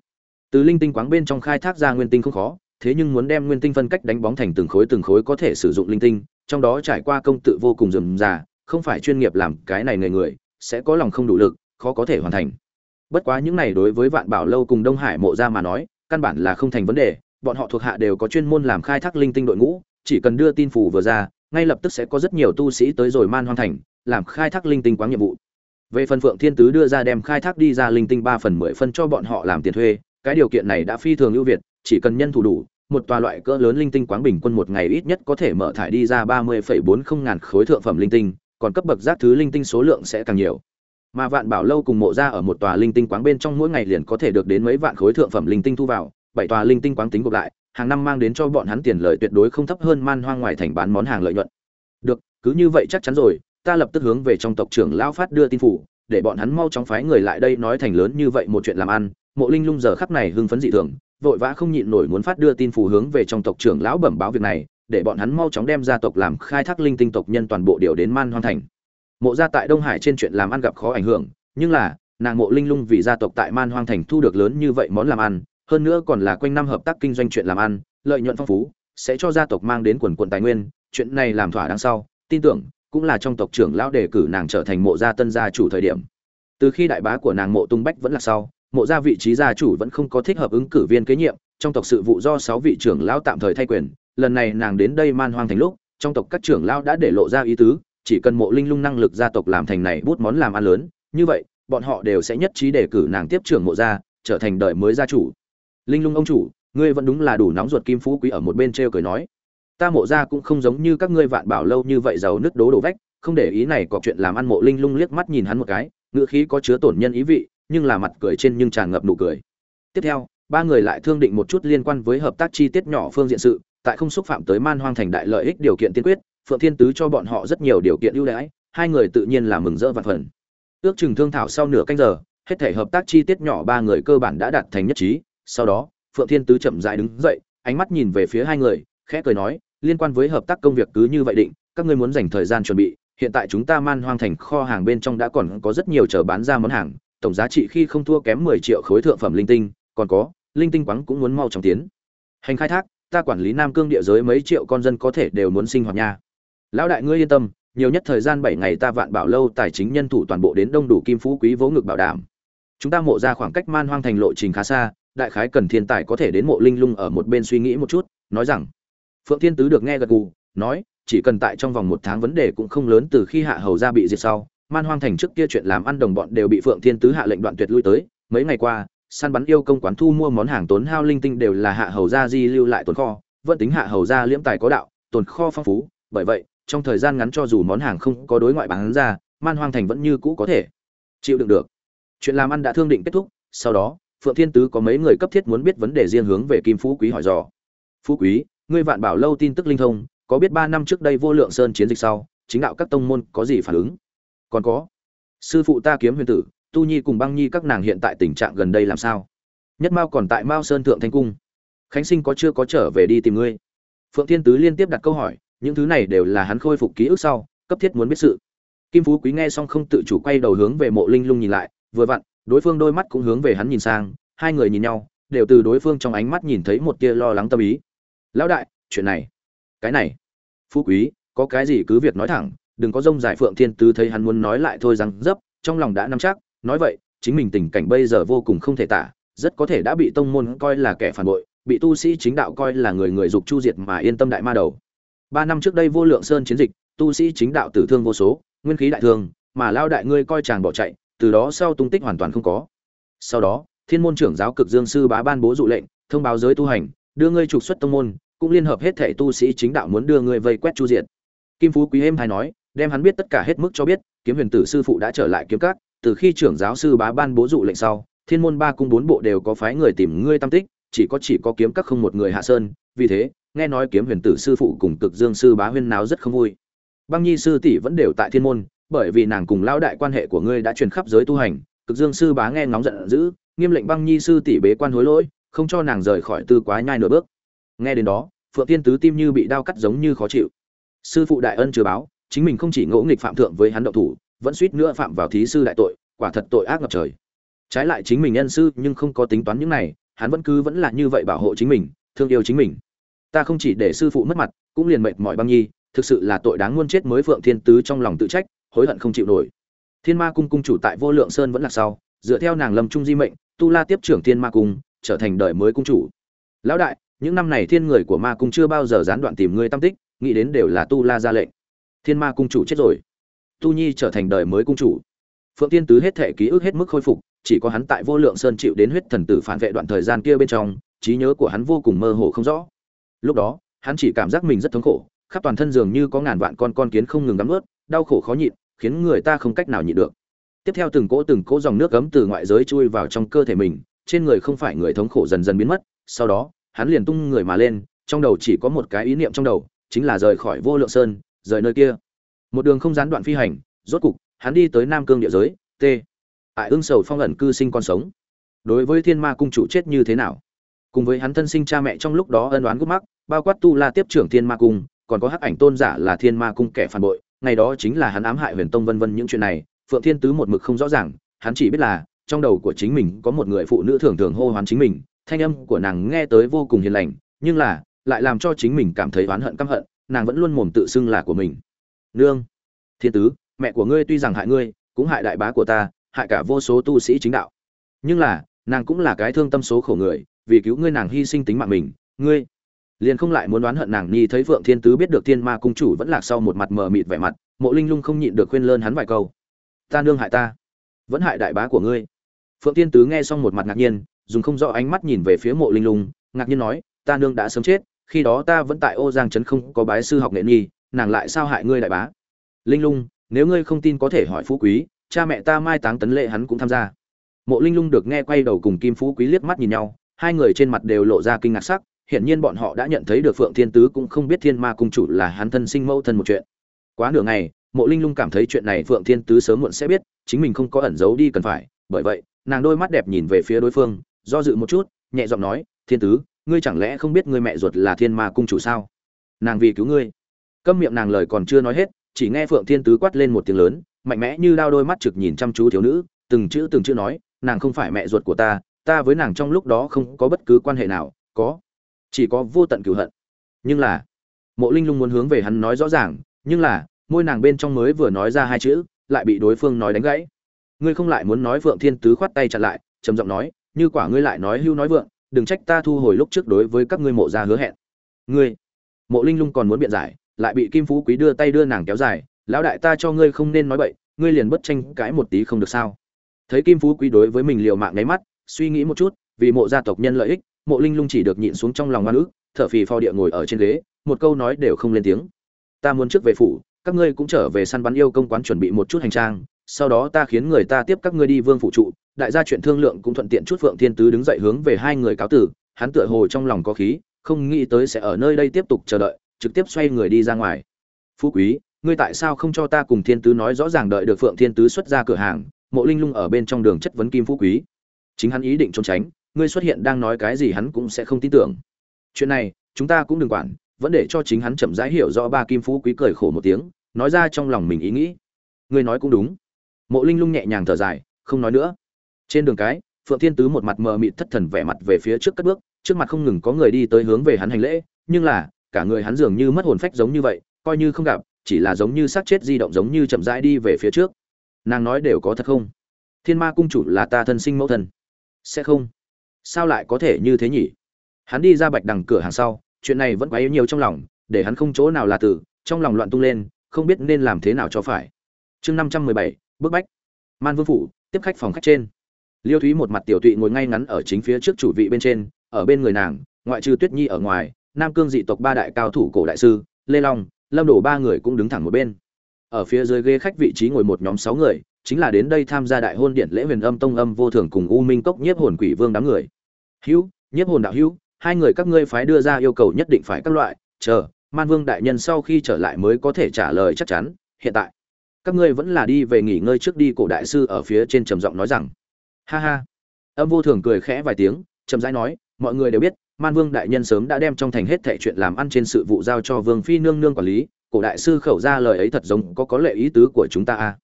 Từ linh tinh quáng bên trong khai thác ra nguyên tinh không khó, thế nhưng muốn đem nguyên tinh phân cách đánh bóng thành từng khối từng khối có thể sử dụng linh tinh, trong đó trải qua công tự vô cùng rườm rà, không phải chuyên nghiệp làm cái này người người, sẽ có lòng không đủ lực, khó có thể hoàn thành. Bất quá những này đối với vạn bảo lâu cùng đông hải mộ ra mà nói, căn bản là không thành vấn đề, bọn họ thuộc hạ đều có chuyên môn làm khai thác linh tinh đội ngũ, chỉ cần đưa tin phủ vừa ra, ngay lập tức sẽ có rất nhiều tu sĩ tới rồi man hoang thành làm khai thác linh tinh quáng nhiệm vụ. Về phần phượng thiên tứ đưa ra đem khai thác đi ra linh tinh ba phần mười phân cho bọn họ làm tiền thuê, cái điều kiện này đã phi thường ưu việt, chỉ cần nhân thủ đủ, một tòa loại cỡ lớn linh tinh quáng bình quân một ngày ít nhất có thể mở thải đi ra ba mươi phẩy bốn không ngàn khối thượng phẩm linh tinh, còn cấp bậc giác thứ linh tinh số lượng sẽ càng nhiều. Mà vạn bảo lâu cùng mộ ra ở một tòa linh tinh quáng bên trong mỗi ngày liền có thể được đến mấy vạn khối thượng phẩm linh tinh thu vào, bảy tòa linh tinh quáng tính gộp lại, hàng năm mang đến cho bọn hắn tiền lợi tuyệt đối không thấp hơn man hoang ngoài thành bán món hàng lợi nhuận. Được, cứ như vậy chắc chắn rồi ta lập tức hướng về trong tộc trưởng lão phát đưa tin phủ, để bọn hắn mau chóng phái người lại đây nói thành lớn như vậy một chuyện làm ăn. Mộ linh lung giờ khắp này hưng phấn dị thường, vội vã không nhịn nổi muốn phát đưa tin phủ hướng về trong tộc trưởng lão bẩm báo việc này, để bọn hắn mau chóng đem gia tộc làm khai thác linh tinh tộc nhân toàn bộ điều đến man hoang thành. Mộ gia tại đông hải trên chuyện làm ăn gặp khó ảnh hưởng, nhưng là, nàng mộ linh lung vì gia tộc tại man hoang thành thu được lớn như vậy món làm ăn, hơn nữa còn là quanh năm hợp tác kinh doanh chuyện làm ăn, lợi nhuận phong phú, sẽ cho gia tộc mang đến quần quần tài nguyên, chuyện này làm thỏa đằng sau, tin tưởng cũng là trong tộc trưởng lão đề cử nàng trở thành mộ gia tân gia chủ thời điểm. Từ khi đại bá của nàng mộ tung bách vẫn là sau, mộ gia vị trí gia chủ vẫn không có thích hợp ứng cử viên kế nhiệm, trong tộc sự vụ do sáu vị trưởng lão tạm thời thay quyền, lần này nàng đến đây man hoang thành lúc, trong tộc các trưởng lão đã để lộ ra ý tứ, chỉ cần mộ linh lung năng lực gia tộc làm thành này bút món làm ăn lớn, như vậy, bọn họ đều sẽ nhất trí đề cử nàng tiếp trưởng mộ gia, trở thành đời mới gia chủ. Linh lung ông chủ, ngươi vẫn đúng là đủ nóng ruột kim phú quý ở một bên t r e o cười nói ta mộ gia cũng không giống như các ngươi vạn bảo lâu như vậy giàu nứt đố đổ vách, không để ý này có chuyện làm ăn mộ linh lung liếc mắt nhìn hắn một cái, ngữ khí có chứa tổn nhân ý vị, nhưng là mặt cười trên nhưng tràn ngập nụ cười. Tiếp theo, ba người lại thương định một chút liên quan với hợp tác chi tiết nhỏ phương diện sự, tại không xúc phạm tới man hoang thành đại lợi ích điều kiện tiên quyết, phượng thiên tứ cho bọn họ rất nhiều điều kiện ưu đãi, hai người tự nhiên là mừng rỡ vạn phần. Ước chừng thương thảo sau nửa canh giờ, hết thể hợp tác chi tiết nhỏ ba người cơ bản đã đạt thành nhất trí, sau đó, phượng thiên tứ chậm rãi đứng dậy, ánh mắt nhìn về phía hai người, khẽ cười nói liên quan với hợp tác công việc cứ như vậy định, các ngươi muốn dành thời gian chuẩn bị, hiện tại chúng ta man hoang thành kho hàng bên trong đã còn có rất nhiều chờ bán ra món hàng, tổng giá trị khi không thua kém 10 triệu khối thượng phẩm linh tinh, còn có, linh tinh quáng cũng muốn mau chóng tiến. Hành khai thác, ta quản lý nam cương địa giới mấy triệu con dân có thể đều muốn sinh hoạt nha. Lão đại ngươi yên tâm, nhiều nhất thời gian bảy ngày ta vạn bảo lâu tài chính nhân thủ toàn bộ đến đông đủ kim phú quý vỗ ngực bảo đảm. Chúng ta mộ ra khoảng cách man hoang thành lộ trình khá xa, đại khái cần thiên tài có thể đến mộ linh lung ở một bên suy nghĩ một chút, nói rằng phượng thiên tứ được nghe gật gù, nói, chỉ cần tại trong vòng một tháng vấn đề cũng không lớn từ khi hạ hầu ra bị diệt sau, man hoang thành trước kia chuyện làm ăn đồng bọn đều bị phượng thiên tứ hạ lệnh đoạn tuyệt lui tới. Mấy ngày qua, săn bắn yêu công quán thu mua món hàng tốn hao linh tinh đều là hạ hầu gia di lưu lại tồn kho, vẫn tính hạ hầu gia liễm tài có đạo, tồn kho phong phú. Bởi vậy, trong thời gian ngắn cho dù món hàng không có đối ngoại bán ra, man hoang thành vẫn như cũ có thể chịu đựng được. Chuyện làm ăn đã thương định kết thúc, sau đó, phượng thiên tứ có mấy người cấp thiết muốn biết vấn đề riêng hướng về kim phú quý hỏi dò. Phú quý ngươi vạn bảo lâu tin tức linh thông, có biết ba năm trước đây vô lượng sơn chiến dịch sau, chính đạo các tông môn có gì phản ứng? Còn có, sư phụ ta kiếm huyền tử, tu nhi cùng băng nhi các nàng hiện tại tình trạng gần đây làm sao? Nhất mao còn tại mao sơn thượng thanh cung. Khánh sinh có chưa có trở về đi tìm ngươi? Phượng thiên tứ liên tiếp đặt câu hỏi, những thứ này đều là hắn khôi phục ký ức sau, cấp thiết muốn biết sự. Kim phú quý nghe xong không tự chủ quay đầu hướng về mộ linh lung nhìn lại, vừa vặn, đối phương đôi mắt cũng hướng về hắn nhìn sang, hai người nhìn nhau, đều từ đối phương trong ánh mắt nhìn thấy một tia lo lắng tâm ý lão đại, chuyện này. Cái này. Phú quý, có cái gì cứ việc nói thẳng, đừng có rông dài phượng thiên tứ thấy hắn muốn nói lại thôi rằng dấp, trong lòng đã nắm chắc, nói vậy, chính mình tình cảnh bây giờ vô cùng không thể tả, rất có thể đã bị tông môn coi là kẻ phản bội, bị tu sĩ chính đạo coi là người người dục chu diệt mà yên tâm đại ma đầu. Ba năm trước đây vô lượng sơn chiến dịch, tu sĩ chính đạo tử thương vô số, nguyên khí đại thương, mà lao đại ngươi coi chàng bỏ chạy, từ đó sau tung tích hoàn toàn không có. Sau đó, thiên môn trưởng giáo cực dương sư bá ban bố dụ lệnh, thông báo giới tu hành, đưa ngươi trục xuất tông môn cũng liên hợp hết thảy tu sĩ chính đạo muốn đưa ngươi vây quét chu diệt. Kim phú quý êm hay nói, đem hắn biết tất cả hết mức cho biết, kiếm huyền tử sư phụ đã trở lại kiếm cát từ khi trưởng giáo sư bá ban bố dụ lệnh sau, thiên môn ba cung bốn bộ đều có phái người tìm ngươi tam tích, chỉ có chỉ có kiếm các không một người hạ sơn, vì thế, nghe nói kiếm huyền tử sư phụ cùng cực dương sư bá huyên náo rất không vui. Băng nhi sư tỷ vẫn đều tại thiên môn, bởi vì nàng cùng lão đại quan hệ của ngươi đã truyền khắp giới tu hành, cực dương sư bá nghe ngóng giận dữ, nghiêm lệnh băng nhi sư tỷ bế quan hối lỗi, không cho nàng rời khỏi tư quá nhai nửa bước nghe đến đó, phượng tiên tứ tim như bị đau cắt giống như khó chịu. Sư phụ đại ân chưa báo, chính mình không chỉ ngỗ nghịch phạm thượng với hắn động thủ, vẫn suýt nữa phạm vào thí sư đại tội, quả thật tội ác ngập trời. Trái lại chính mình nhân sư nhưng không có tính toán những này, hắn vẫn cứ vẫn là như vậy bảo hộ chính mình, thương yêu chính mình. Ta không chỉ để sư phụ mất mặt, cũng liền mệt mỏi băng nhi, thực sự là tội đáng muôn chết mới phượng thiên tứ trong lòng tự trách, hối hận không chịu nổi. Thiên ma cung cung chủ tại vô lượng sơn vẫn là sau, dựa theo nàng lâm trung di mệnh, tu la tiếp trưởng thiên ma cung, trở thành đời mới cung chủ. Lão đại những năm này thiên người của ma cung chưa bao giờ gián đoạn tìm ngươi tam tích, nghĩ đến đều là tu la ra lệnh. Thiên ma cung chủ chết rồi. Tu nhi trở thành đời mới cung chủ. Phượng tiên tứ hết thể ký ức hết mức khôi phục, chỉ có hắn tại vô lượng sơn chịu đến huyết thần tử phản vệ đoạn thời gian kia bên trong, trí nhớ của hắn vô cùng mơ hồ không rõ. Lúc đó, hắn chỉ cảm giác mình rất thống khổ, khắp toàn thân dường như có ngàn vạn con con kiến không ngừng gắm ướt, đau khổ khó nhịn, khiến người ta không cách nào nhịn được. Tiếp theo từng cỗ từng cỗ dòng nước cấm từ ngoại giới chui vào trong cơ thể mình, trên người không phải người thống khổ dần dần biến mất, sau đó hắn liền tung người mà lên, trong đầu chỉ có một cái ý niệm trong đầu, chính là rời khỏi vô lượng sơn, rời nơi kia. Một đường không gián đoạn phi hành, rốt cục, hắn đi tới nam cương địa giới, t. Ải ương sầu phong ẩn cư sinh con sống. Đối với thiên ma cung chủ chết như thế nào? Cùng với hắn thân sinh cha mẹ trong lúc đó ân oán gút mắc, bao quát tu la tiếp trưởng thiên ma cung, còn có hắc ảnh tôn giả là thiên ma cung kẻ phản bội, ngày đó chính là hắn ám hại huyền tông vân vân những chuyện này, phượng thiên tứ một mực không rõ ràng, hắn chỉ biết là, trong đầu của chính mình có một người phụ nữ thường thường hô hoán chính mình thanh âm của nàng nghe tới vô cùng hiền lành, nhưng là, lại làm cho chính mình cảm thấy oán hận căm hận, nàng vẫn luôn mồm tự xưng là của mình. Nương, thiên tứ, mẹ của ngươi tuy rằng hại ngươi, cũng hại đại bá của ta, hại cả vô số tu sĩ chính đạo. Nhưng là, nàng cũng là cái thương tâm số khổ người, vì cứu ngươi nàng hy sinh tính mạng mình, ngươi liền không lại muốn đoán hận nàng nhi thấy phượng thiên tứ biết được thiên ma cung chủ vẫn lạc sau một mặt mờ mịt vẻ mặt, mộ linh lung không nhịn được khuyên lơn hắn vài câu. Ta nương hại ta, vẫn hại đại bá của ngươi. Phượng thiên tứ nghe xong một mặt ngạc nhiên dùng không rõ ánh mắt nhìn về phía mộ linh lung, ngạc nhiên nói, ta nương đã sớm chết, khi đó ta vẫn tại ô giang trấn không có bái sư học nghệ nhi, nàng lại sao hại ngươi đại bá? Linh lung, nếu ngươi không tin có thể hỏi phú quý, cha mẹ ta mai táng tấn lệ hắn cũng tham gia. Mộ linh lung được nghe quay đầu cùng kim phú quý liếc mắt nhìn nhau, hai người trên mặt đều lộ ra kinh ngạc sắc, hiển nhiên bọn họ đã nhận thấy được phượng thiên tứ cũng không biết thiên ma cung chủ là hắn thân sinh mẫu thân một chuyện. Quá nửa ngày, mộ linh lung cảm thấy chuyện này phượng thiên tứ sớm muộn sẽ biết, chính mình không có ẩn giấu đi cần phải, bởi vậy, nàng đôi mắt đẹp nhìn về phía đối phương do dự một chút, nhẹ giọng nói, thiên tứ, ngươi chẳng lẽ không biết ngươi mẹ ruột là thiên ma cung chủ sao? Nàng vì cứu ngươi. Câm miệng nàng lời còn chưa nói hết, chỉ nghe phượng thiên tứ quát lên một tiếng lớn, mạnh mẽ như đao đôi mắt trực nhìn chăm chú thiếu nữ, từng chữ từng chữ nói, nàng không phải mẹ ruột của ta ta với nàng trong lúc đó không có bất cứ quan hệ nào, có, chỉ có vô tận cửu hận. Nhưng là, mộ linh lung muốn hướng về hắn nói rõ ràng, nhưng là, môi nàng bên trong mới vừa nói ra hai chữ, lại bị đối phương nói đánh gãy. Ngươi không lại muốn nói phượng thiên tứ khoát tay chặn lại, trầm giọng nói như quả ngươi lại nói hưu nói vượng, đừng trách ta thu hồi lúc trước đối với các ngươi mộ gia hứa hẹn. Ngươi, mộ linh lung còn muốn biện giải, lại bị kim phú quý đưa tay đưa nàng kéo dài, lão đại ta cho ngươi không nên nói bậy, ngươi liền bất tranh cãi một tí không được sao. Thấy kim phú quý đối với mình liều mạng nháy mắt, suy nghĩ một chút, vì mộ gia tộc nhân lợi ích, mộ linh lung chỉ được nhịn xuống trong lòng oan ức, thở phì phò địa ngồi ở trên ghế, một câu nói đều không lên tiếng. Ta muốn trước về phủ, các ngươi cũng trở về săn bắn yêu công quán chuẩn bị một chút hành trang, sau đó ta khiến người ta tiếp các ngươi đi vương phủ trụ đại gia chuyện thương lượng cũng thuận tiện chút phượng thiên tứ đứng dậy hướng về hai người cáo tử, hắn tựa hồ trong lòng có khí, không nghĩ tới sẽ ở nơi đây tiếp tục chờ đợi, trực tiếp xoay người đi ra ngoài. Phú quý, ngươi tại sao không cho ta cùng thiên tứ nói rõ ràng đợi được phượng thiên tứ xuất ra cửa hàng, mộ linh lung ở bên trong đường chất vấn kim phú quý? Chính hắn ý định trốn tránh, ngươi xuất hiện đang nói cái gì hắn cũng sẽ không tin tưởng. Chuyện này, chúng ta cũng đừng quản, vẫn để cho chính hắn chậm rãi hiểu rõ. Ba kim phú quý cười khổ một tiếng, nói ra trong lòng mình ý nghĩ. Ngươi nói cũng đúng. Mộ linh lung nhẹ nhàng thở dài, không nói nữa trên đường cái phượng thiên tứ một mặt mờ mịt thất thần vẻ mặt về phía trước cất bước trước mặt không ngừng có người đi tới hướng về hắn hành lễ nhưng là cả người hắn dường như mất hồn phách giống như vậy coi như không gặp chỉ là giống như xác chết di động giống như chậm rãi đi về phía trước. Nàng nói đều có thật không? Thiên ma cung chủ là ta thân sinh mẫu thần, sẽ không. Sao lại có thể như thế nhỉ? Hắn đi ra bạch đằng cửa hàng sau chuyện này vẫn quá yếu nhiều trong lòng để hắn không chỗ nào là tử, trong lòng loạn tung lên không biết nên làm thế nào cho phải. Chương năm trăm mười bảy bức bách. Man vương phủ tiếp khách phòng khách trên liêu thúy một mặt tiểu tụy ngồi ngay ngắn ở chính phía trước chủ vị bên trên, ở bên người nàng, ngoại trừ tuyết nhi ở ngoài, nam cương dị tộc ba đại cao thủ cổ đại sư, lê long, lâm đổ ba người cũng đứng thẳng một bên. Ở phía dưới ghế khách vị trí ngồi một nhóm sáu người, chính là đến đây tham gia đại hôn điện lễ huyền âm tông âm vô thường cùng u minh cốc nhiếp hồn quỷ vương đám người. Hữu, nhiếp hồn đạo hữu, hai người các ngươi phái đưa ra yêu cầu nhất định phải các loại, chờ, man vương đại nhân sau khi trở lại mới có thể trả lời chắc chắn, hiện tại. Các ngươi vẫn là đi về nghỉ ngơi trước đi, cổ đại sư ở phía trên trầm giọng nói rằng ha ha âm vô thường cười khẽ vài tiếng, chậm rãi nói, mọi người đều biết, man vương đại nhân sớm đã đem trong thành hết thệ chuyện làm ăn trên sự vụ giao cho vương phi nương nương quản lý, cổ đại sư khẩu ra lời ấy thật giống có có lệ ý tứ của chúng ta a à.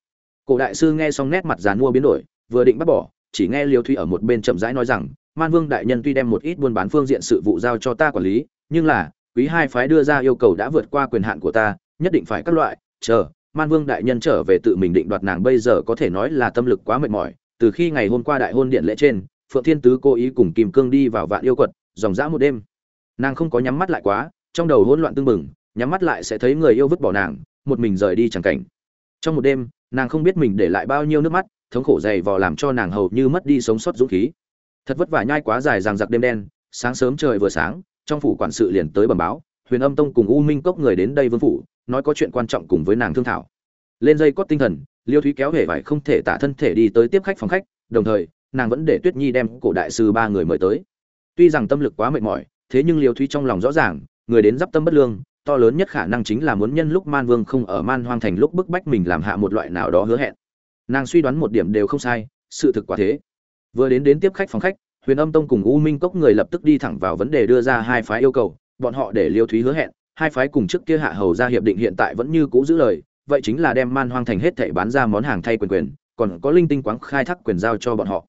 cổ đại sư nghe xong nét mặt dàn mua biến đổi, vừa định bắt bỏ, chỉ nghe liêu thủy ở một bên chậm rãi nói rằng, man vương đại nhân tuy đem một ít buôn bán phương diện sự vụ giao cho ta quản lý, nhưng là, quý hai phái đưa ra yêu cầu đã vượt qua quyền hạn của ta, nhất định phải các loại, chờ, man vương đại nhân trở về tự mình định đoạt nàng bây giờ có thể nói là tâm lực quá mệt mỏi từ khi ngày hôm qua đại hôn điện lễ trên, phượng thiên tứ cố ý cùng kim cương đi vào vạn yêu quật, dòng dã một đêm. Nàng không có nhắm mắt lại quá, trong đầu hỗn loạn tương mừng nhắm mắt lại sẽ thấy người yêu vứt bỏ nàng, một mình rời đi chẳng cảnh. Trong một đêm, nàng không biết mình để lại bao nhiêu nước mắt, thống khổ dày vò làm cho nàng hầu như mất đi sống sót dũng khí. Thật vất vả nhai quá dài ràng giặc đêm đen, sáng sớm trời vừa sáng, trong phủ quản sự liền tới bẩm báo, huyền âm tông cùng u minh cốc người đến đây vương phủ, nói có chuyện quan trọng cùng với nàng thương thảo. Lên dây cót tinh thần liêu thúy kéo hề vải không thể tả thân thể đi tới tiếp khách phòng khách, đồng thời, nàng vẫn để tuyết nhi đem cổ đại sư ba người mời tới. Tuy rằng tâm lực quá mệt mỏi, thế nhưng liêu thúy trong lòng rõ ràng, người đến d tâm bất lương, to lớn nhất khả năng chính là muốn nhân lúc man vương không ở man hoang thành lúc bức bách mình làm hạ một loại nào đó hứa hẹn. Nàng suy đoán một điểm đều không sai, sự thực quả thế. Vừa đến đến tiếp khách phòng khách, huyền âm tông cùng u minh cốc người lập tức đi thẳng vào vấn đề đưa ra hai phái yêu cầu, bọn họ để liêu thúy hứa hẹn, hai phái cùng trước kia hạ hầu ra hiệp định hiện tại vẫn như cũ giữ lời vậy chính là đem man hoang thành hết thảy bán ra món hàng thay quyền quyền, còn có linh tinh quáng khai thác quyền giao cho bọn họ.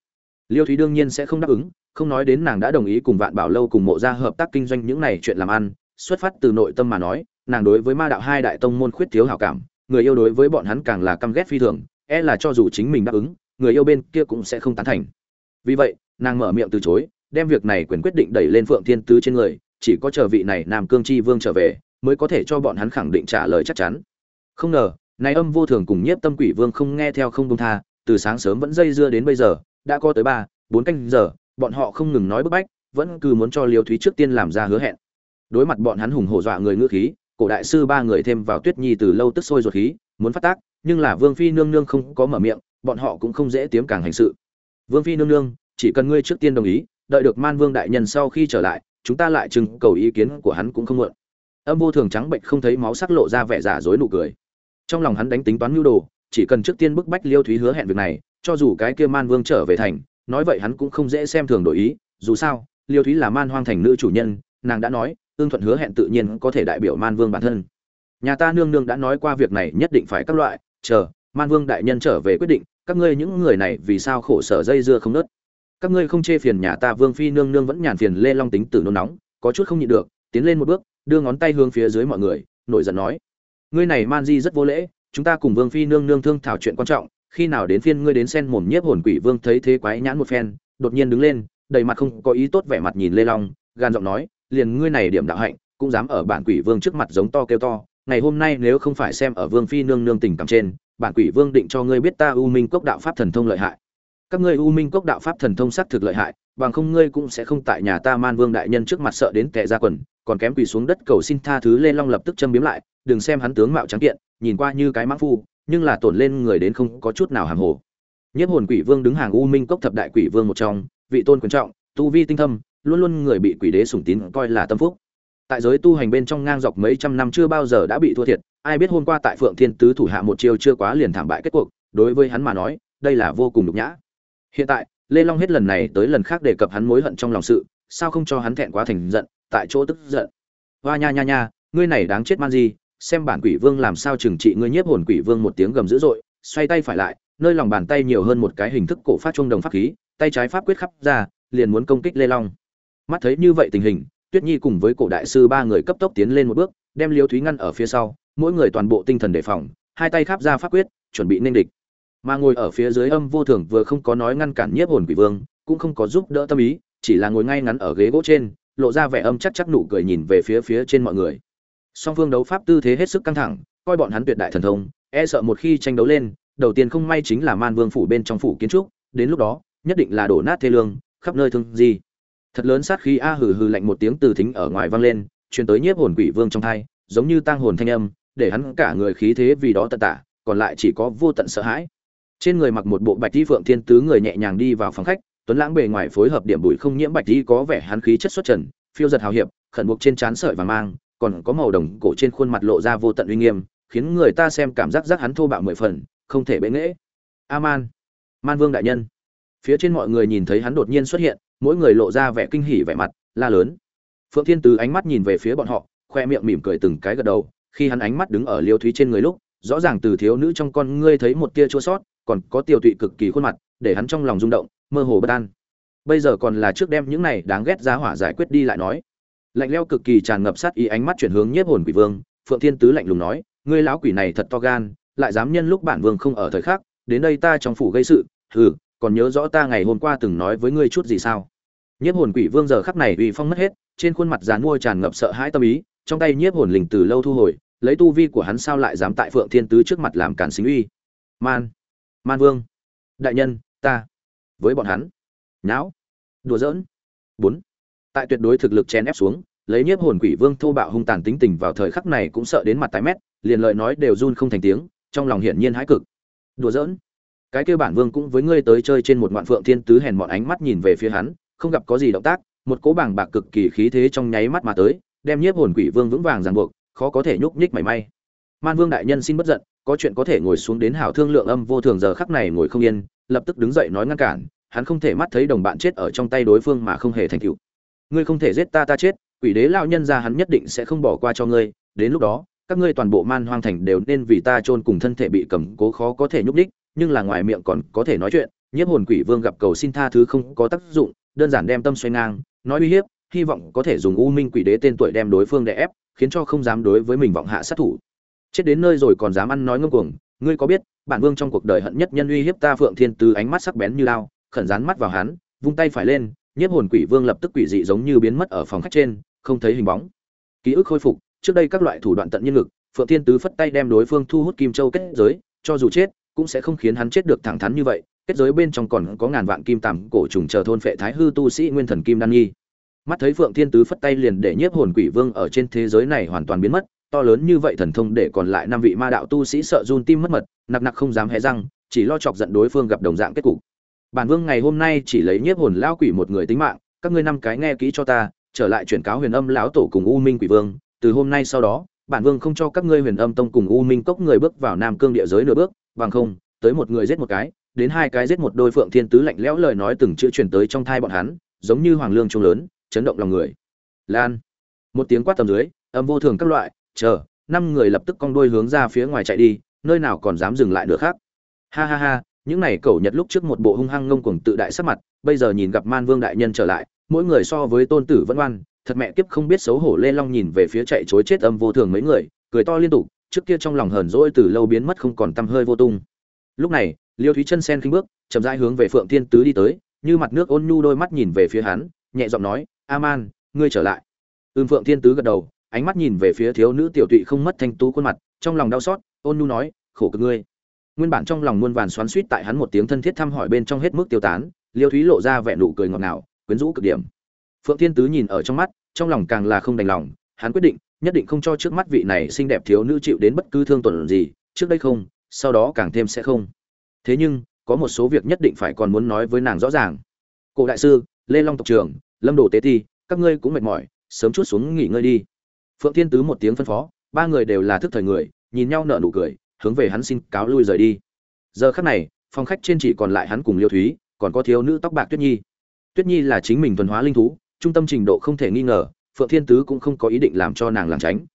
Liêu thúy đương nhiên sẽ không đáp ứng, không nói đến nàng đã đồng ý cùng vạn bảo lâu cùng mộ gia hợp tác kinh doanh những này chuyện làm ăn, xuất phát từ nội tâm mà nói, nàng đối với ma đạo hai đại tông môn khuyết thiếu hảo cảm, người yêu đối với bọn hắn càng là căm ghét phi thường e là cho dù chính mình đáp ứng, người yêu bên kia cũng sẽ không tán thành. Vì vậy, nàng mở miệng từ chối, đem việc này quyền quyết định đẩy lên phượng thiên tứ trên người, chỉ có chờ vị này nam cương chi vương trở về, mới có thể cho bọn hắn khẳng định trả lời chắc chắn không ngờ nay âm vô thường cùng nhiếp tâm quỷ vương không nghe theo không công tha, từ sáng sớm vẫn dây dưa đến bây giờ, đã có tới ba, bốn canh giờ, bọn họ không ngừng nói bức bách, vẫn cứ muốn cho liêu thúy trước tiên làm ra hứa hẹn. Đối mặt bọn hắn hùng hổ dọa người ngữ khí, cổ đại sư ba người thêm vào tuyết nhi từ lâu tức sôi ruột khí, muốn phát tác, nhưng là vương phi nương nương không có mở miệng, bọn họ cũng không dễ tiếm càng hành sự. Vương phi nương nương, chỉ cần ngươi trước tiên đồng ý, đợi được man vương đại nhân sau khi trở lại, chúng ta lại trưng cầu ý kiến của hắn cũng không muộn. Âm vô thường trắng bệnh không thấy máu sắc lộ ra vẻ giả dối nụ cười trong lòng hắn đánh tính toán mưu đồ, chỉ cần trước tiên bức bách liêu thúy hứa hẹn việc này, cho dù cái kia man vương trở về thành, nói vậy hắn cũng không dễ xem thường đổi ý, dù sao, liêu thúy là man hoang thành nữ chủ nhân, nàng đã nói, ương thuận hứa hẹn tự nhiên có thể đại biểu man vương bản thân. Nhà ta nương nương đã nói qua việc này nhất định phải các loại, chờ, man vương đại nhân trở về quyết định, các ngươi những người này vì sao khổ sở dây dưa không nớt. Các ngươi không chê phiền nhà ta vương phi nương nương vẫn nhàn phiền lê long tính tử nôn nóng, có chút không nhịn được, tiến lên một bước, đưa ngón tay hướng phía dưới mọi người, nổi giận nói ngươi này man di rất vô lễ, chúng ta cùng vương phi nương nương thương thảo chuyện quan trọng, khi nào đến phiên ngươi đến sen mồm nhiếp hồn quỷ vương thấy thế quái nhãn một phen, đột nhiên đứng lên, đầy mặt không có ý tốt vẻ mặt nhìn lê long, gan giọng nói, liền ngươi này điểm đạo hạnh, cũng dám ở bản quỷ vương trước mặt giống to kêu to, ngày hôm nay nếu không phải xem ở vương phi nương nương tình cảm trên, bản quỷ vương định cho ngươi biết ta u minh cốc đạo pháp thần thông lợi hại. Các ngươi u minh cốc đạo pháp thần thông xác thực lợi hại, bằng không ngươi cũng sẽ không tại nhà ta man vương đại nhân trước mặt sợ đến tệ ra quần, còn kém quỳ xuống đất cầu xin tha thứ lê long lập tức châm biếm lại đừng xem hắn tướng mạo trắng kiện, nhìn qua như cái mãng phu, nhưng là tổn lên người đến không có chút nào hàm hồ. Nhất hồn quỷ vương đứng hàng u minh cốc thập đại quỷ vương một trong, vị tôn quyền trọng, tu vi tinh thâm, luôn luôn người bị quỷ đế sủng tín coi là tâm phúc. Tại giới tu hành bên trong ngang dọc mấy trăm năm chưa bao giờ đã bị thua thiệt, ai biết hôm qua tại phượng thiên tứ thủ hạ một chiêu chưa quá liền thảm bại kết cuộc, đối với hắn mà nói, đây là vô cùng nhục nhã. Hiện tại, lê long hết lần này tới lần khác đề cập hắn mối hận trong lòng sự, sao không cho hắn thẹn quá thành giận, tại chỗ tức giận. Hoa nha nha nha, ngươi này đáng chết man gì xem bản quỷ vương làm sao trừng trị ngươi nhiếp hồn quỷ vương một tiếng gầm dữ dội, xoay tay phải lại, nơi lòng bàn tay nhiều hơn một cái hình thức cổ phát trung đồng pháp khí, tay trái pháp quyết khắp ra, liền muốn công kích lê long. Mắt thấy như vậy tình hình, tuyết nhi cùng với cổ đại sư ba người cấp tốc tiến lên một bước, đem liêu thúy ngăn ở phía sau, mỗi người toàn bộ tinh thần đề phòng, hai tay khắp ra pháp quyết, chuẩn bị nên địch. Mà ngồi ở phía dưới âm vô thường vừa không có nói ngăn cản nhiếp hồn quỷ vương, cũng không có giúp đỡ tâm ý, chỉ là ngồi ngay ngắn ở ghế gỗ trên, lộ ra vẻ âm chắc chắc nụ cười nhìn về phía phía trên mọi người song phương đấu pháp tư thế hết sức căng thẳng, coi bọn hắn tuyệt đại thần thông e sợ một khi tranh đấu lên, đầu tiên không may chính là man vương phủ bên trong phủ kiến trúc, đến lúc đó, nhất định là đổ nát thê lương, khắp nơi thương gì thật lớn sát khí a hừ hừ lạnh một tiếng từ thính ở ngoài vang lên, truyền tới nhiếp hồn quỷ vương trong thai, giống như tang hồn thanh âm, để hắn cả người khí thế vì đó tận tả, còn lại chỉ có vô tận sợ hãi. Trên người mặc một bộ bạch y phượng thiên tứ người nhẹ nhàng đi vào phòng khách, tuấn lãng bề ngoài phối hợp điểm bụi không nhiễm bạch y có vẻ hắn khí chất xuất trần, phiêu giật hào hiệp, khẩn buộc trên trán sợi và mang còn có màu đồng cổ trên khuôn mặt lộ ra vô tận uy nghiêm, khiến người ta xem cảm giác giác hắn thô bạo mười phần, không thể bệ nghễ. Aman, man vương đại nhân. Phía trên mọi người nhìn thấy hắn đột nhiên xuất hiện, mỗi người lộ ra vẻ kinh hỉ vẻ mặt, la lớn. Phượng thiên Từ ánh mắt nhìn về phía bọn họ, khoe miệng mỉm cười từng cái gật đầu, khi hắn ánh mắt đứng ở liêu thúy trên người lúc, rõ ràng từ thiếu nữ trong con ngươi thấy một tia chua sót, còn có tiêu tụy cực kỳ khuôn mặt, để hắn trong lòng rung động, mơ hồ bất an. Bây giờ còn là trước đem những này đáng ghét ra hỏa giải quyết đi lại nói lạnh leo cực kỳ tràn ngập sát ý ánh mắt chuyển hướng nhiếp hồn quỷ vương, phượng thiên tứ lạnh lùng nói, ngươi lão quỷ này thật to gan, lại dám nhân lúc bản vương không ở thời khắc, đến đây ta trong phủ gây sự, hừ, còn nhớ rõ ta ngày hôm qua từng nói với ngươi chút gì sao? Nhiếp hồn quỷ vương giờ khắc này uy phong mất hết, trên khuôn mặt dàn mua tràn ngập sợ hãi tâm ý, trong tay nhiếp hồn lình từ lâu thu hồi, lấy tu vi của hắn sao lại dám tại phượng thiên tứ trước mặt làm cản xính uy? Man man vương, đại nhân, ta, với bọn hắn. Nháo, đùa giỡn. Bốn tại tuyệt đối thực lực chen ép xuống, lấy nhiếp hồn quỷ vương thô bạo hung tàn tính tình vào thời khắc này cũng sợ đến mặt tái mét, liền lợi nói đều run không thành tiếng, trong lòng hiển nhiên hãi cực. Đùa giỡn. Cái kêu bản vương cũng với ngươi tới chơi trên một ngoạn phượng thiên tứ hèn mọn ánh mắt nhìn về phía hắn, không gặp có gì động tác, một cỗ bảng bạc cực kỳ khí thế trong nháy mắt mà tới, đem nhiếp hồn quỷ vương vững vàng ràng buộc, khó có thể nhúc nhích mảy may. Man vương đại nhân xin bất giận, có chuyện có thể ngồi xuống đến hảo thương lượng âm vô thường giờ khắc này ngồi không yên, lập tức đứng dậy nói ngăn cản, hắn không thể mắt thấy đồng bạn chết ở trong tay đối phương mà không hề thành tựu ngươi không thể giết ta ta chết, quỷ đế lão nhân ra hắn nhất định sẽ không bỏ qua cho ngươi. Đến lúc đó, các ngươi toàn bộ man hoang thành đều nên vì ta chôn cùng thân thể bị cầm cố khó có thể nhúc đích nhưng là ngoài miệng còn có thể nói chuyện. Nhiếp hồn quỷ vương gặp cầu xin tha thứ không có tác dụng, đơn giản đem tâm xoay ngang, nói uy hiếp, hy vọng có thể dùng u minh quỷ đế tên tuổi đem đối phương đè ép, khiến cho không dám đối với mình vọng hạ sát thủ. Chết đến nơi rồi còn dám ăn nói ngông cuồng, ngươi có biết, bản vương trong cuộc đời hận nhất nhân uy hiếp ta phượng thiên tứ ánh mắt sắc bén như lao, khẩn dán mắt vào hắn, vung tay phải lên nhiếp hồn quỷ vương lập tức quỷ dị giống như biến mất ở phòng khách trên, không thấy hình bóng. Ký ức khôi phục, trước đây các loại thủ đoạn tận nhân lực, phượng thiên tứ phất tay đem đối phương thu hút kim châu kết giới, cho dù chết, cũng sẽ không khiến hắn chết được thẳng thắn như vậy. Kết giới bên trong còn có ngàn vạn kim tằm cổ trùng chờ thôn phệ thái hư tu sĩ nguyên thần kim đan nhi. Mắt thấy phượng thiên tứ phất tay liền để nhiếp hồn quỷ vương ở trên thế giới này hoàn toàn biến mất, to lớn như vậy thần thông để còn lại năm vị ma đạo tu sĩ sợ run tim mất mật, nặc nặc không dám hé răng, chỉ lo chọc giận đối phương gặp đồng dạng kết cục bản vương ngày hôm nay chỉ lấy nhiếp hồn lao quỷ một người tính mạng, các ngươi năm cái nghe kỹ cho ta, trở lại chuyển cáo huyền âm lão tổ cùng u minh quỷ vương. Từ hôm nay sau đó, bản vương không cho các ngươi huyền âm tông cùng u minh cốc người bước vào nam cương địa giới nửa bước, bằng không, tới một người giết một cái, đến hai cái giết một đôi phượng thiên tứ lạnh lẽo lời nói từng chữ truyền tới trong thai bọn hắn, giống như hoàng lương trung lớn, chấn động lòng người. Lan, một tiếng quát tầm dưới, âm vô thường các loại, chờ, năm người lập tức cong đuôi hướng ra phía ngoài chạy đi, nơi nào còn dám dừng lại được khác. Ha ha ha những này cẩu nhật lúc trước một bộ hung hăng ngông cuồng tự đại sắc mặt, bây giờ nhìn gặp man vương đại nhân trở lại, mỗi người so với tôn tử vẫn oan, thật mẹ kiếp không biết xấu hổ lê long nhìn về phía chạy chối chết âm vô thường mấy người, cười to liên tục, trước kia trong lòng hờn dỗi từ lâu biến mất không còn tăm hơi vô tung. Lúc này, liêu thúy chân sen khinh bước, chậm rãi hướng về phượng thiên tứ đi tới, như mặt nước ôn nhu đôi mắt nhìn về phía hắn, nhẹ giọng nói, a man, ngươi trở lại. Ưm phượng thiên tứ gật đầu, ánh mắt nhìn về phía thiếu nữ tiểu tụy không mất thanh tú khuôn mặt, trong lòng đau xót, ôn nhu nói, khổ cực ngươi nguyên bản trong lòng muôn vàn xoắn suýt tại hắn một tiếng thân thiết thăm hỏi bên trong hết mức tiêu tán, liêu thúy lộ ra vẻ nụ cười ngọt ngào, quyến rũ cực điểm. Phượng thiên tứ nhìn ở trong mắt, trong lòng càng là không đành lòng, hắn quyết định, nhất định không cho trước mắt vị này xinh đẹp thiếu nữ chịu đến bất cứ thương tổn gì, trước đây không, sau đó càng thêm sẽ không. Thế nhưng, có một số việc nhất định phải còn muốn nói với nàng rõ ràng. Cổ đại sư, lê long tộc trưởng, lâm đồ tế thi các ngươi cũng mệt mỏi, sớm chút xuống nghỉ ngơi đi. Phượng thiên tứ một tiếng phân phó, ba người đều là thức thời người, nhìn nhau nở nụ cười hướng về hắn xin cáo lui rời đi. Giờ khắc này, phòng khách trên chỉ còn lại hắn cùng liêu thúy, còn có thiếu nữ tóc bạc tuyết nhi. Tuyết nhi là chính mình thuần hóa linh thú, trung tâm trình độ không thể nghi ngờ, phượng thiên tứ cũng không có ý định làm cho nàng lảng tránh.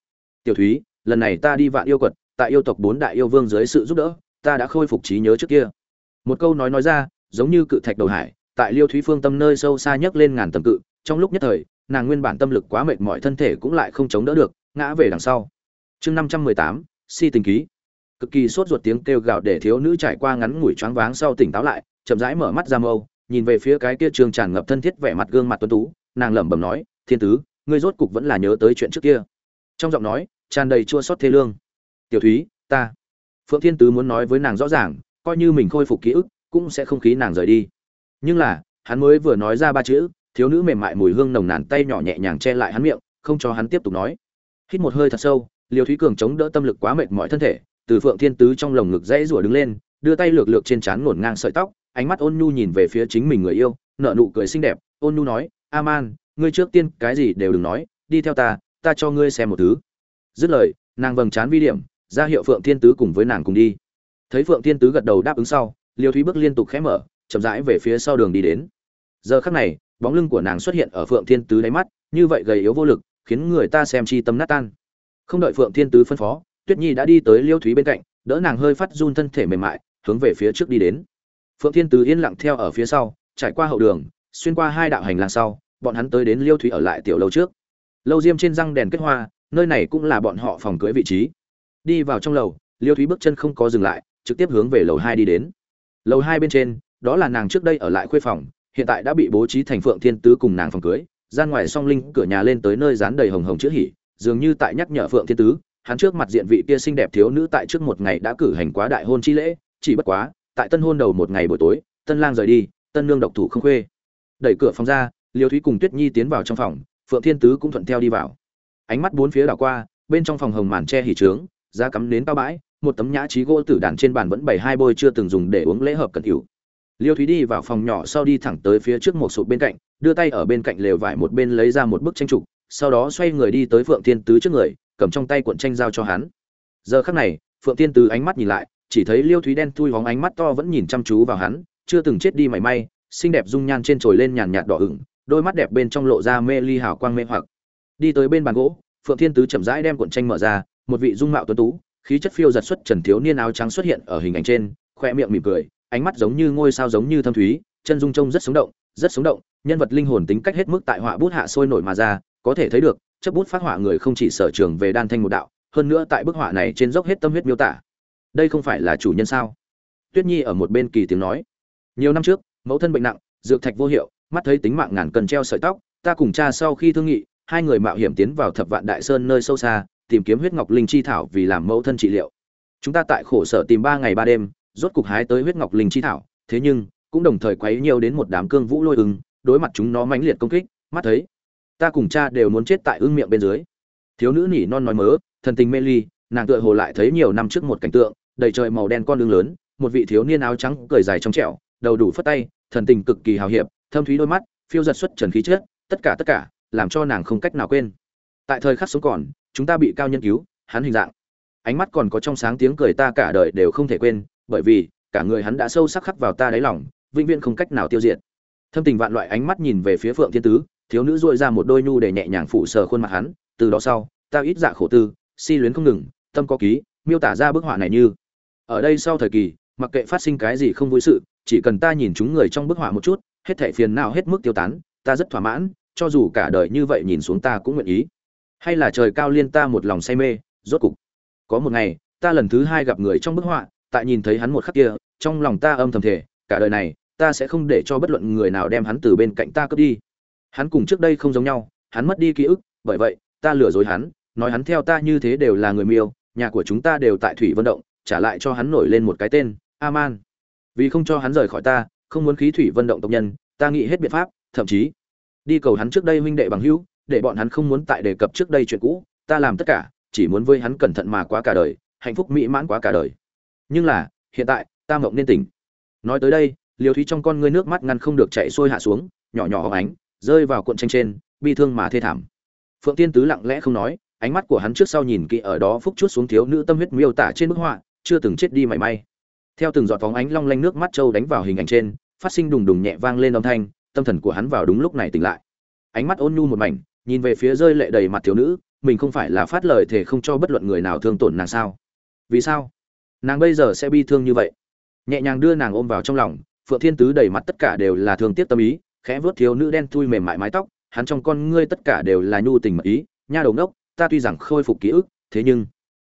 Tiểu thúy, lần này ta đi vạn yêu quật, tại yêu tộc bốn đại yêu vương dưới sự giúp đỡ, ta đã khôi phục trí nhớ trước kia. Một câu nói nói ra, giống như cự thạch đầu hải, tại liêu thúy phương tâm nơi sâu xa nhất lên ngàn tầm cự, trong lúc nhất thời, nàng nguyên bản tâm lực quá mệt mỏi thân thể cũng lại không chống đỡ được, ngã về đằng sau. Chương năm trăm mười tám, si tình ký cực kỳ sốt ruột tiếng kêu gào để thiếu nữ trải qua ngắn ngủi choáng váng sau tỉnh táo lại, chậm rãi mở mắt ra mâu, nhìn về phía cái kia trường tràn ngập thân thiết vẻ mặt gương mặt tuấn tú, nàng lẩm bẩm nói, thiên tứ, ngươi rốt cục vẫn là nhớ tới chuyện trước kia. Trong giọng nói, tràn đầy chua xót thê lương. Tiểu thúy, ta. Phượng thiên tứ muốn nói với nàng rõ ràng, coi như mình khôi phục ký ức, cũng sẽ không khí nàng rời đi. Nhưng là, hắn mới vừa nói ra ba chữ, thiếu nữ mềm mại mùi hương nồng nàn tay nhỏ nhẹ nhàng che lại hắn miệng, không cho hắn tiếp tục nói. Hít một hơi thật sâu liều thúy cường chống đỡ tâm lực quá mệt mỏi thân thể từ phượng thiên tứ trong lồng ngực dãy rủa đứng lên, đưa tay lược lược trên trán ngổn ngang sợi tóc, ánh mắt ôn nhu nhìn về phía chính mình người yêu, nở nụ cười xinh đẹp, ôn nhu nói, aman, ngươi trước tiên cái gì đều đừng nói, đi theo ta ta cho ngươi xem một thứ. Dứt lời, nàng vầng trán vi điểm, ra hiệu phượng thiên tứ cùng với nàng cùng đi. Thấy phượng thiên tứ gật đầu đáp ứng sau, liêu thúy bước liên tục khẽ mở, chậm rãi về phía sau đường đi đến. Giờ khắc này, bóng lưng của nàng xuất hiện ở phượng thiên tứ đáy mắt, như vậy gầy yếu vô lực, khiến người ta xem chi tâm nát tan. Không đợi phượng thiên tứ phân phó tuyết nhi đã đi tới liêu thúy bên cạnh, đỡ nàng hơi phát run thân thể mềm mại, hướng về phía trước đi đến. Phượng thiên tứ yên lặng theo ở phía sau, trải qua hậu đường, xuyên qua hai đạo hành lang sau, bọn hắn tới đến liêu thúy ở lại tiểu lâu trước. Lâu diêm trên răng đèn kết hoa, nơi này cũng là bọn họ phòng cưới vị trí. Đi vào trong lầu, liêu thúy bước chân không có dừng lại, trực tiếp hướng về lầu hai đi đến. Lầu hai bên trên, đó là nàng trước đây ở lại khuê phòng, hiện tại đã bị bố trí thành phượng thiên tứ cùng nàng phòng cưới gian ngoài song linh cửa nhà lên tới nơi dán đầy hồng hồng chữ hỉ, dường như tại nhắc nhở phượng thiên tứ hắn trước mặt diện vị kia xinh đẹp thiếu nữ tại trước một ngày đã cử hành quá đại hôn chi lễ, chỉ bất quá, tại tân hôn đầu một ngày buổi tối, tân lang rời đi, tân nương độc thủ không khuê. Đẩy cửa phòng ra, liêu thúy cùng tuyết nhi tiến vào trong phòng, phượng thiên tứ cũng thuận theo đi vào. Ánh mắt bốn phía đảo qua, bên trong phòng hồng màn che hỉ trướng giá cắm nến cao bãi, một tấm nhã trí gỗ tử đàn trên bàn vẫn bày hai bôi chưa từng dùng để uống lễ hợp cẩn hữu liêu thúy đi vào phòng nhỏ sau đi thẳng tới phía trước một sụp bên cạnh, đưa tay ở bên cạnh lều vải một bên lấy ra một bức tranh trục, sau đó xoay người đi tới phượng thiên tứ trước người cầm trong tay cuộn tranh giao cho hắn. Giờ khắc này, phượng tiên từ ánh mắt nhìn lại, chỉ thấy liêu thúy đen thui hóng ánh mắt to vẫn nhìn chăm chú vào hắn, chưa từng chết đi mảy may, xinh đẹp dung nhan trên trồi lên nhàn nhạt đỏ ửng, đôi mắt đẹp bên trong lộ ra mê ly hào quang mê hoặc. Đi tới bên bàn gỗ, phượng thiên tứ chậm rãi đem cuộn tranh mở ra, một vị dung mạo tuấn tú, khí chất phiêu giật xuất trần thiếu niên áo trắng xuất hiện ở hình ảnh trên, khoe miệng mỉm cười, ánh mắt giống như ngôi sao giống như thâm thúy, chân dung trông rất sống động, rất sống động, nhân vật linh hồn tính cách hết mức tại họa bút hạ sôi nổi mà ra, có thể thấy được chấp bút phát họa người không chỉ sở trường về đan thanh một đạo, hơn nữa tại bức họa này trên dốc hết tâm huyết miêu tả. Đây không phải là chủ nhân sao? Tuyết nhi ở một bên kỳ tiếng nói. Nhiều năm trước, mẫu thân bệnh nặng, dược thạch vô hiệu, mắt thấy tính mạng ngàn cần treo sợi tóc, ta cùng cha sau khi thương nghị, hai người mạo hiểm tiến vào thập vạn đại sơn nơi sâu xa, tìm kiếm huyết ngọc linh chi thảo vì làm mẫu thân trị liệu. Chúng ta tại khổ sở tìm ba ngày ba đêm, rốt cục hái tới huyết ngọc linh chi thảo, thế nhưng, cũng đồng thời quấy nhiều đến một đám cương vũ lôi ứng, đối mặt chúng nó mãnh liệt công kích, mắt thấy ta cùng cha đều muốn chết tại ưng miệng bên dưới. Thiếu nữ nỉ non nói mớ, thần tình mê ly, nàng tựa hồ lại thấy nhiều năm trước một cảnh tượng, đầy trời màu đen con đường lớn, một vị thiếu niên áo trắng cười dài trong trẻo, đầu đủ phất tay, thần tình cực kỳ hào hiệp, thâm thúy đôi mắt, phiêu giật xuất trần khí chết tất cả tất cả, làm cho nàng không cách nào quên. Tại thời khắc sống còn, chúng ta bị cao nhân cứu, hắn hình dạng. Ánh mắt còn có trong sáng tiếng cười ta cả đời đều không thể quên, bởi vì, cả người hắn đã sâu sắc khắc vào ta đáy lòng, vĩnh viễn không cách nào tiêu diệt. Thâm tình vạn loại ánh mắt nhìn về phía phượng thiên tứ thiếu nữ dội ra một đôi nhu để nhẹ nhàng phủ sờ khuôn mặt hắn, từ đó sau, ta ít dạ khổ tư, si luyến không ngừng, tâm có ký, miêu tả ra bức họa này như. Ở đây sau thời kỳ, mặc kệ phát sinh cái gì không vui sự, chỉ cần ta nhìn chúng người trong bức họa một chút, hết thể phiền nào hết mức tiêu tán, ta rất thỏa mãn, cho dù cả đời như vậy nhìn xuống ta cũng nguyện ý. Hay là trời cao liên ta một lòng say mê, rốt cục. Có một ngày, ta lần thứ hai gặp người trong bức họa, tại nhìn thấy hắn một khắc kia, trong lòng ta âm thầm thể cả đời này, ta sẽ không để cho bất luận người nào đem hắn từ bên cạnh ta cướp đi hắn cùng trước đây không giống nhau, hắn mất đi ký ức, bởi vậy, ta lừa dối hắn, nói hắn theo ta như thế đều là người miêu, nhà của chúng ta đều tại thủy vận động, trả lại cho hắn nổi lên một cái tên, aman. Vì không cho hắn rời khỏi ta, không muốn khí thủy vận động tộc nhân, ta nghĩ hết biện pháp, thậm chí, đi cầu hắn trước đây huynh đệ bằng hữu, để bọn hắn không muốn tại đề cập trước đây chuyện cũ, ta làm tất cả, chỉ muốn với hắn cẩn thận mà quá cả đời, hạnh phúc mỹ mãn quá cả đời. Nhưng là, hiện tại, ta mộng nên tỉnh. Nói tới đây liều thúy trong con ngươi nước mắt ngăn không được chạy xuôi hạ xuống, nhỏ nhỏ hóng ánh rơi vào cuộn tranh trên, bi thương mà thê thảm. Phượng tiên tứ lặng lẽ không nói, ánh mắt của hắn trước sau nhìn kỹ ở đó phúc chút xuống thiếu nữ tâm huyết miêu tả trên bức họa, chưa từng chết đi mảy may. Theo từng giọt phóng ánh long lanh nước mắt trâu đánh vào hình ảnh trên, phát sinh đùng đùng nhẹ vang lên âm thanh, tâm thần của hắn vào đúng lúc này tỉnh lại. Ánh mắt ôn nhu một mảnh, nhìn về phía rơi lệ đầy mặt thiếu nữ, mình không phải là phát lời thể không cho bất luận người nào thương tổn nàng sao? Vì sao? Nàng bây giờ sẽ bi thương như vậy? Nhẹ nhàng đưa nàng ôm vào trong lòng, phượng thiên tứ đầy mặt tất cả đều là thương tiếc tâm ý khẽ vuốt thiếu nữ đen thui mềm mại mái tóc hắn trong con ngươi tất cả đều là nhu tình mật ý nha đầu ngốc, ta tuy rằng khôi phục ký ức thế nhưng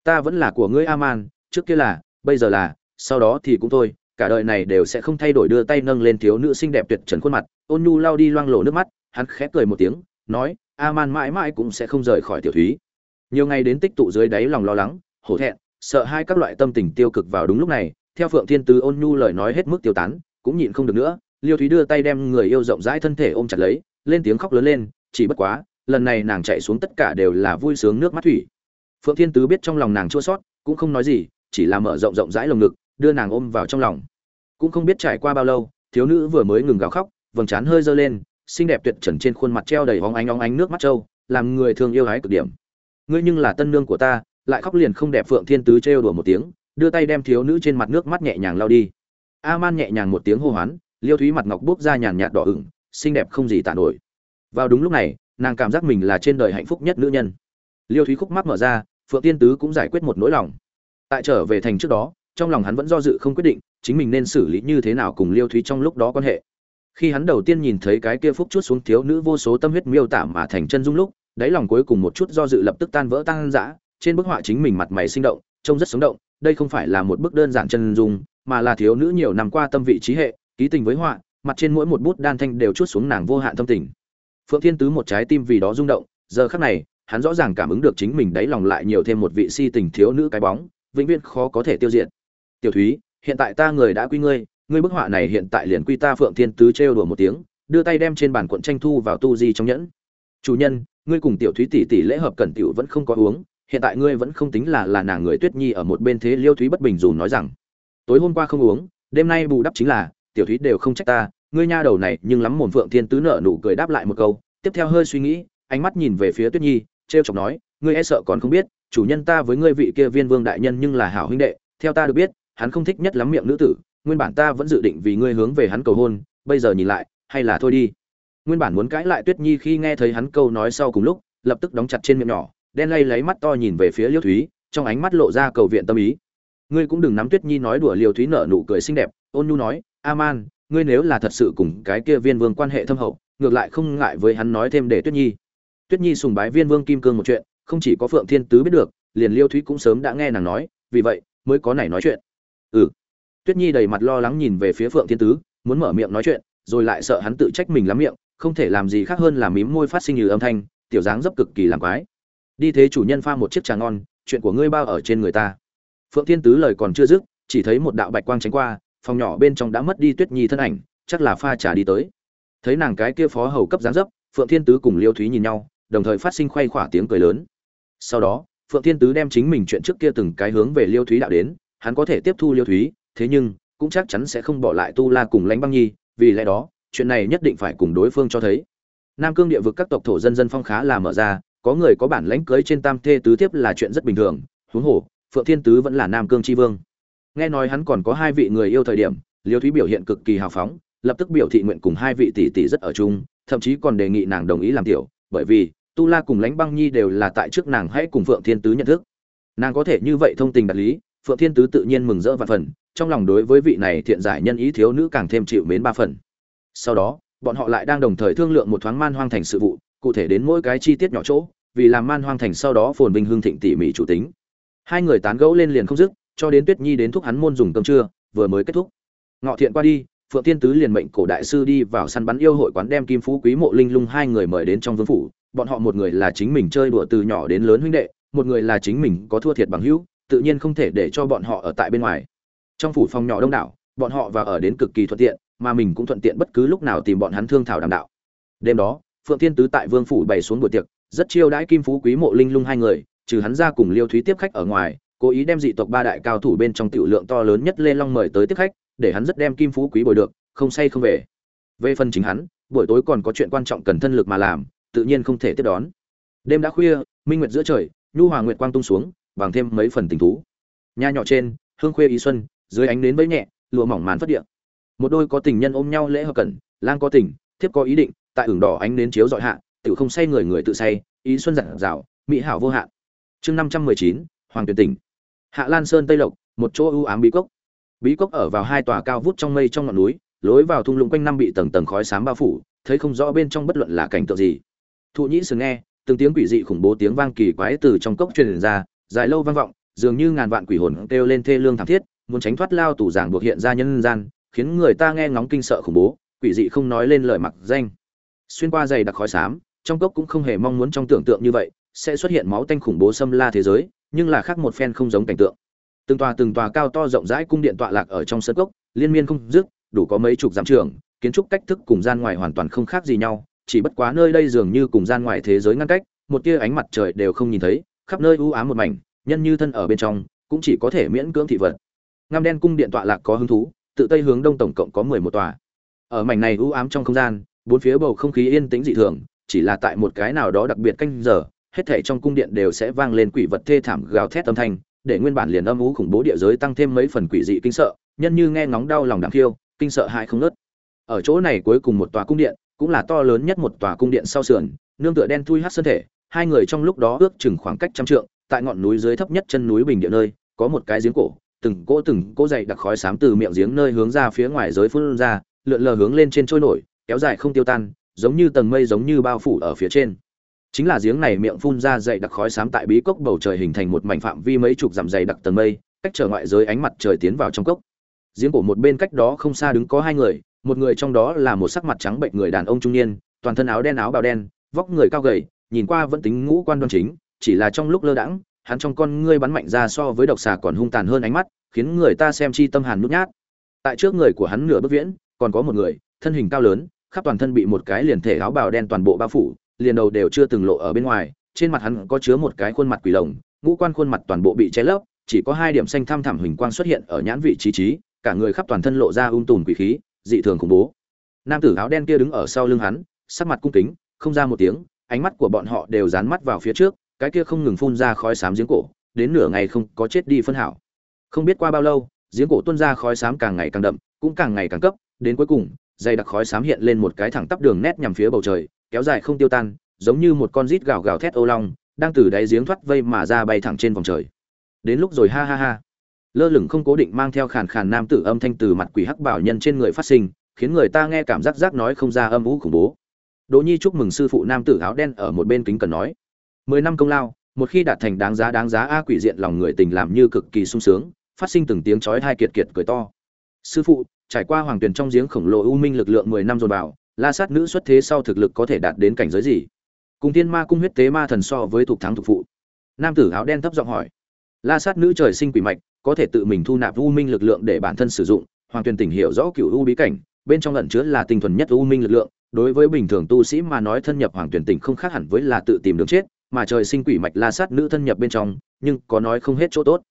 ta vẫn là của ngươi aman trước kia là bây giờ là sau đó thì cũng thôi cả đời này đều sẽ không thay đổi. Đưa tay nâng lên thiếu nữ xinh đẹp tuyệt trần khuôn mặt ôn nhu lau đi loang lổ nước mắt hắn khẽ cười một tiếng nói aman mãi mãi cũng sẽ không rời khỏi tiểu thúy. Nhiều ngày đến tích tụ dưới đáy lòng lo lắng hổ thẹn sợ hai các loại tâm tình tiêu cực vào đúng lúc này theo phượng thiên tứ ôn nhu lời nói hết mức tiêu tán cũng nhịn không được nữa liêu thúy đưa tay đem người yêu rộng rãi thân thể ôm chặt lấy, lên tiếng khóc lớn lên, chỉ bất quá, lần này nàng chạy xuống tất cả đều là vui sướng nước mắt thủy. Phượng thiên tứ biết trong lòng nàng chua sót, cũng không nói gì, chỉ là mở rộng rộng rãi lồng ngực, đưa nàng ôm vào trong lòng. Cũng không biết trải qua bao lâu, thiếu nữ vừa mới ngừng gào khóc, vầng trán hơi dơ lên, xinh đẹp tuyệt trần trên khuôn mặt treo đầy hóng ánh óng ánh nước mắt trâu, làm người thương yêu hái cực điểm. Ngươi nhưng là tân nương của ta, lại khóc liền không đẹp phượng thiên tứ trêu đùa một tiếng, đưa tay đem thiếu nữ trên mặt nước mắt nhẹ nhàng lao đi. A man nhẹ nhàng một tiếng hô hoán liêu thúy mặt ngọc bốc ra nhàn nhạt đỏ ửng, xinh đẹp không gì tả nổi. Vào đúng lúc này, nàng cảm giác mình là trên đời hạnh phúc nhất nữ nhân. Liêu thúy khúc mắt mở ra, phượng tiên tứ cũng giải quyết một nỗi lòng. Tại trở về thành trước đó, trong lòng hắn vẫn do dự không quyết định, chính mình nên xử lý như thế nào cùng liêu thúy trong lúc đó quan hệ. Khi hắn đầu tiên nhìn thấy cái kia phúc chút xuống thiếu nữ vô số tâm huyết miêu tả mà thành chân dung lúc, đáy lòng cuối cùng một chút do dự lập tức tan vỡ tan giã trên bức họa chính mình mặt mày sinh động, trông rất sống động, đây không phải là một bức đơn giản chân dung, mà là thiếu nữ nhiều năm qua tâm vị trí hệ ký tình với họa, mặt trên mỗi một bút đan thanh đều chút xuống nàng vô hạn tâm tình. Phượng thiên tứ một trái tim vì đó rung động, giờ khắc này, hắn rõ ràng cảm ứng được chính mình đáy lòng lại nhiều thêm một vị si tình thiếu nữ cái bóng, vĩnh viễn khó có thể tiêu diệt. Tiểu thúy, hiện tại ta người đã quy ngươi ngươi bức họa này hiện tại liền quy ta phượng thiên tứ trêu đùa một tiếng, đưa tay đem trên bàn cuộn tranh thu vào tu di trong nhẫn. Chủ nhân, ngươi cùng tiểu thúy tỷ tỷ lễ hợp cẩn tiểu vẫn không có uống, hiện tại ngươi vẫn không tính là là nàng người tuyết nhi ở một bên thế liêu thúy bất bình dù nói rằng, tối hôm qua không uống, đêm nay bù đắp chính là tiểu thúy đều không trách ta, ngươi nha đầu này nhưng lắm mồm phượng thiên tứ nợ nụ cười đáp lại một câu, tiếp theo hơi suy nghĩ, ánh mắt nhìn về phía tuyết nhi, trêu chọc nói, ngươi e sợ còn không biết, chủ nhân ta với ngươi vị kia viên vương đại nhân nhưng là hảo huynh đệ, theo ta được biết, hắn không thích nhất lắm miệng nữ tử, nguyên bản ta vẫn dự định vì ngươi hướng về hắn cầu hôn, bây giờ nhìn lại, hay là thôi đi. Nguyên bản muốn cãi lại tuyết nhi khi nghe thấy hắn câu nói sau cùng lúc, lập tức đóng chặt trên miệng nhỏ, đen lay lấy mắt to nhìn về phía liêu thúy, trong ánh mắt lộ ra cầu viện tâm ý. Ngươi cũng đừng nắm tuyết nhi nói đùa, liêu thúy nở nụ cười xinh đẹp, ôn nhu nói Aman, ngươi nếu là thật sự cùng cái kia viên vương quan hệ thâm hậu ngược lại không ngại với hắn nói thêm để tuyết nhi. Tuyết nhi sùng bái viên vương kim cương một chuyện không chỉ có phượng thiên tứ biết được liền liêu thúy cũng sớm đã nghe nàng nói vì vậy mới có này nói chuyện. Ừ. Tuyết nhi đầy mặt lo lắng nhìn về phía phượng thiên tứ muốn mở miệng nói chuyện rồi lại sợ hắn tự trách mình lắm miệng không thể làm gì khác hơn là mím môi phát sinh như âm thanh tiểu dáng dấp cực kỳ làm quái. Đi thế chủ nhân pha một chiếc trà ngon chuyện của ngươi bao ở trên người ta. Phượng thiên tứ lời còn chưa dứt chỉ thấy một đạo bạch quang tránh qua phòng nhỏ bên trong đã mất đi tuyết nhi thân ảnh, chắc là pha trà đi tới. Thấy nàng cái kia phó hầu cấp dáng dấp, phượng thiên tứ cùng liêu thúy nhìn nhau, đồng thời phát sinh khoay khỏa tiếng cười lớn. Sau đó, phượng thiên tứ đem chính mình chuyện trước kia từng cái hướng về liêu thúy đạo đến, hắn có thể tiếp thu liêu thúy, thế nhưng, cũng chắc chắn sẽ không bỏ lại tu la cùng lãnh băng nhi, vì lẽ đó, chuyện này nhất định phải cùng đối phương cho thấy. Nam cương địa vực các tộc thổ dân dân phong khá là mở ra, có người có bản lãnh cưới trên tam thê tứ tiếp là chuyện rất bình thường, huống hồ, phượng thiên tứ vẫn là nam cương tri vương nghe nói hắn còn có hai vị người yêu thời điểm, liêu thúy biểu hiện cực kỳ hào phóng, lập tức biểu thị nguyện cùng hai vị tỷ tỷ rất ở chung, thậm chí còn đề nghị nàng đồng ý làm tiểu, bởi vì tu la cùng lãnh băng nhi đều là tại trước nàng hãy cùng phượng thiên tứ nhận thức. Nàng có thể như vậy thông tình đạt lý, phượng thiên tứ tự nhiên mừng rỡ vạn phần, trong lòng đối với vị này thiện giải nhân ý thiếu nữ càng thêm chịu mến ba phần. Sau đó, bọn họ lại đang đồng thời thương lượng một thoáng man hoang thành sự vụ, cụ thể đến mỗi cái chi tiết nhỏ chỗ, vì làm man hoang thành sau đó phồn vinh hương thịnh tỉ mỉ chủ tính. Hai người tán gẫu lên liền không dứt cho đến tuyết nhi đến thúc hắn môn dùng cơm trưa, vừa mới kết thúc. Ngọ thiện qua đi, phượng tiên tứ liền mệnh cổ đại sư đi vào săn bắn yêu hội quán đem kim phú quý mộ linh lung hai người mời đến trong vương phủ. Bọn họ một người là chính mình chơi đùa từ nhỏ đến lớn huynh đệ, một người là chính mình có thua thiệt bằng hữu, tự nhiên không thể để cho bọn họ ở tại bên ngoài. Trong phủ phòng nhỏ đông đảo, bọn họ và ở đến cực kỳ thuận tiện, mà mình cũng thuận tiện bất cứ lúc nào tìm bọn hắn thương thảo đàm đạo. Đêm đó, phượng thiên tứ tại vương phủ bày xuống buổi tiệc, rất chiêu đãi kim phú quý mộ linh lung hai người, trừ hắn ra cùng liêu thúy tiếp khách ở ngoài cố ý đem dị tộc ba đại cao thủ bên trong tiểu lượng to lớn nhất lê long mời tới tiếp khách, để hắn rất đem kim phú quý bồi được, không say không về. Về phần chính hắn, buổi tối còn có chuyện quan trọng cần thân lực mà làm, tự nhiên không thể tiếp đón. Đêm đã khuya, minh nguyệt giữa trời, nhu hòa nguyệt quang tung xuống, bằng thêm mấy phần tình thú. Nha nhỏ trên, hương khuê ý xuân, dưới ánh nến bấy nhẹ, lụa mỏng màn phất điện một đôi có tình nhân ôm nhau lễ hợp cẩn, lang có tình, thiếp có ý định, tại ửng đỏ ánh nến chiếu dọi hạ tiểu không say người người tự say, ý xuân dặn dào mỹ hảo vô hạn. Chương năm trăm mười chín, hoàng tuyển tỉnh hạ lan sơn tây lộc, một chỗ ưu ám bí cốc. Bí cốc ở vào hai tòa cao vút trong mây trong ngọn núi, lối vào thung lũng quanh năm bị tầng tầng khói xám bao phủ, thấy không rõ bên trong bất luận là cảnh tượng gì. Thụ nhĩ sừng nghe, từng tiếng quỷ dị khủng bố tiếng vang kỳ quái từ trong cốc truyền ra, dài lâu vang vọng, dường như ngàn vạn quỷ hồn kêu lên thê lương thảm thiết, muốn tránh thoát lao tù giảng buộc hiện ra nhân gian, khiến người ta nghe ngóng kinh sợ khủng bố, quỷ dị không nói lên lời mặc danh. Xuyên qua dày đặc khói xám, trong cốc cũng không hề mong muốn trong tưởng tượng như vậy, sẽ xuất hiện máu tanh khủng bố xâm la thế giới nhưng là khác một phen không giống cảnh tượng. Từng tòa từng tòa cao to rộng rãi cung điện tọa lạc ở trong sân cốc, liên miên không dứt, đủ có mấy chục dặm trường, kiến trúc cách thức cùng gian ngoài hoàn toàn không khác gì nhau, chỉ bất quá nơi đây dường như cùng gian ngoài thế giới ngăn cách, một tia ánh mặt trời đều không nhìn thấy, khắp nơi u ám một mảnh, nhân như thân ở bên trong, cũng chỉ có thể miễn cưỡng thị vật. Ngăm đen cung điện tọa lạc có hứng thú, tự tây hướng đông tổng cộng có mười một tòa. Ở mảnh này u ám trong không gian, bốn phía bầu không khí yên tĩnh dị thường, chỉ là tại một cái nào đó đặc biệt canh giờ hết thảy trong cung điện đều sẽ vang lên quỷ vật thê thảm gào thét âm thanh, để nguyên bản liền âm u khủng bố địa giới tăng thêm mấy phần quỷ dị kinh sợ, nhân như nghe ngóng đau lòng đảm khiêu, kinh sợ hại không ngớt. ở chỗ này cuối cùng một tòa cung điện, cũng là to lớn nhất một tòa cung điện sau sườn, nương tựa đen thui hắt sơn thể, hai người trong lúc đó ước chừng khoảng cách trăm trượng, tại ngọn núi dưới thấp nhất chân núi bình địa nơi, có một cái giếng cổ, từng cỗ từng cỗ dày đặc khói xám từ miệng giếng nơi hướng ra phía ngoài giới phun ra, lượn lờ hướng lên trên trôi nổi, kéo dài không tiêu tan, giống như tầng mây giống như bao phủ ở phía trên chính là giếng này miệng phun ra dày đặc khói xám tại bí cốc bầu trời hình thành một mảnh phạm vi mấy chục dặm dày đặc tầng mây, cách trở ngoại giới ánh mặt trời tiến vào trong cốc. Giếng cổ một bên cách đó không xa đứng có hai người, một người trong đó là một sắc mặt trắng bệnh người đàn ông trung niên, toàn thân áo đen áo bào đen, vóc người cao gầy, nhìn qua vẫn tính ngũ quan đoan chính, chỉ là trong lúc lơ đãng, hắn trong con ngươi bắn mạnh ra so với độc xà còn hung tàn hơn ánh mắt, khiến người ta xem chi tâm hàn nút nhát. Tại trước người của hắn nửa bước viễn, còn có một người, thân hình cao lớn, khắp toàn thân bị một cái liền thể áo bào đen toàn bộ bao phủ liền đầu đều chưa từng lộ ở bên ngoài, trên mặt hắn có chứa một cái khuôn mặt quỷ lồng, ngũ quan khuôn mặt toàn bộ bị che lấp, chỉ có hai điểm xanh thăm thẳm hình quang xuất hiện ở nhãn vị trí trí, cả người khắp toàn thân lộ ra ung tùm quỷ khí, dị thường khủng bố. Nam tử áo đen kia đứng ở sau lưng hắn, sắc mặt cung kính, không ra một tiếng, ánh mắt của bọn họ đều dán mắt vào phía trước, cái kia không ngừng phun ra khói xám giếng cổ, đến nửa ngày không có chết đi phân hảo. Không biết qua bao lâu, giếng cổ tuôn ra khói xám càng ngày càng đậm, cũng càng ngày càng cấp, đến cuối cùng, dày đặc khói xám hiện lên một cái thẳng tắp đường nét nhằm phía bầu trời kéo dài không tiêu tan, giống như một con rít gào gào thét ô long, đang từ đáy giếng thoát vây mà ra bay thẳng trên vòng trời. Đến lúc rồi, ha ha ha. Lơ lửng không cố định mang theo khàn khàn nam tử âm thanh từ mặt quỷ hắc bảo nhân trên người phát sinh, khiến người ta nghe cảm giác giác nói không ra âm u khủng bố. Đỗ nhi chúc mừng sư phụ nam tử áo đen ở một bên kính cần nói, mười năm công lao, một khi đạt thành đáng giá đáng giá a quỷ diện lòng người tình làm như cực kỳ sung sướng, phát sinh từng tiếng chói hai kiệt kiệt cười to. Sư phụ, trải qua hoàng tuyển trong giếng khổng lồ u minh lực lượng mười năm dồn vào la sát nữ xuất thế sau thực lực có thể đạt đến cảnh giới gì? Cùng tiên ma cung huyết tế ma thần so với thuộc thắng thuộc phụ. Nam tử áo đen thấp giọng hỏi. La sát nữ trời sinh quỷ mạch, có thể tự mình thu nạp u minh lực lượng để bản thân sử dụng, hoàng tuyền tỉnh hiểu rõ cựu u bí cảnh, bên trong ẩn chứa là tinh thuần nhất u minh lực lượng, đối với bình thường tu sĩ mà nói thân nhập hoàng tuyển tỉnh không khác hẳn với là tự tìm đường chết, mà trời sinh quỷ mạch la sát nữ thân nhập bên trong, nhưng có nói không hết chỗ tốt.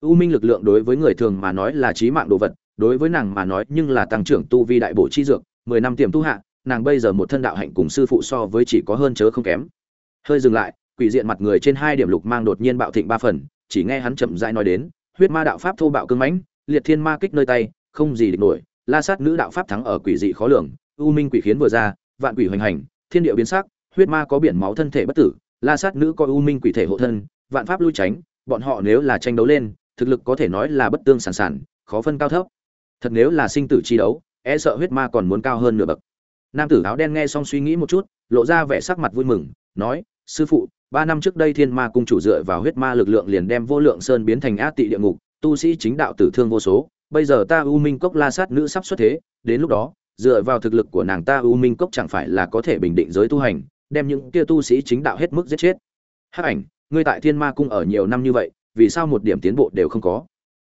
U minh lực lượng đối với người thường mà nói là trí mạng đồ vật, đối với nàng mà nói nhưng là tăng trưởng tu vi đại bổ chi dược, mười năm tiềm tu hạ nàng bây giờ một thân đạo hạnh cùng sư phụ so với chỉ có hơn chớ không kém. Hơi dừng lại, quỷ diện mặt người trên hai điểm lục mang đột nhiên bạo thịnh ba phần, chỉ nghe hắn chậm rãi nói đến, huyết ma đạo pháp thô bạo cương mãnh, liệt thiên ma kích nơi tay, không gì địch nổi, la sát nữ đạo pháp thắng ở quỷ dị khó lường, u minh quỷ khiến vừa ra, vạn quỷ hoành hành, thiên địa biến sắc, huyết ma có biển máu thân thể bất tử, la sát nữ có u minh quỷ thể hộ thân, vạn pháp lui tránh, bọn họ nếu là tranh đấu lên, thực lực có thể nói là bất tương sản sản, khó phân cao thấp. Thật nếu là sinh tử chi đấu e sợ huyết ma còn muốn cao hơn nửa bậc nam tử áo đen nghe xong suy nghĩ một chút, lộ ra vẻ sắc mặt vui mừng, nói, sư phụ, ba năm trước đây thiên ma cung chủ dựa vào huyết ma lực lượng liền đem vô lượng sơn biến thành ác tị địa ngục, tu sĩ chính đạo tử thương vô số, bây giờ ta u minh cốc la sát nữ sắp xuất thế, đến lúc đó, dựa vào thực lực của nàng ta u minh cốc chẳng phải là có thể bình định giới tu hành, đem những kia tu sĩ chính đạo hết mức giết chết. Hắc ảnh, ngươi tại thiên ma cung ở nhiều năm như vậy, vì sao một điểm tiến bộ đều không có?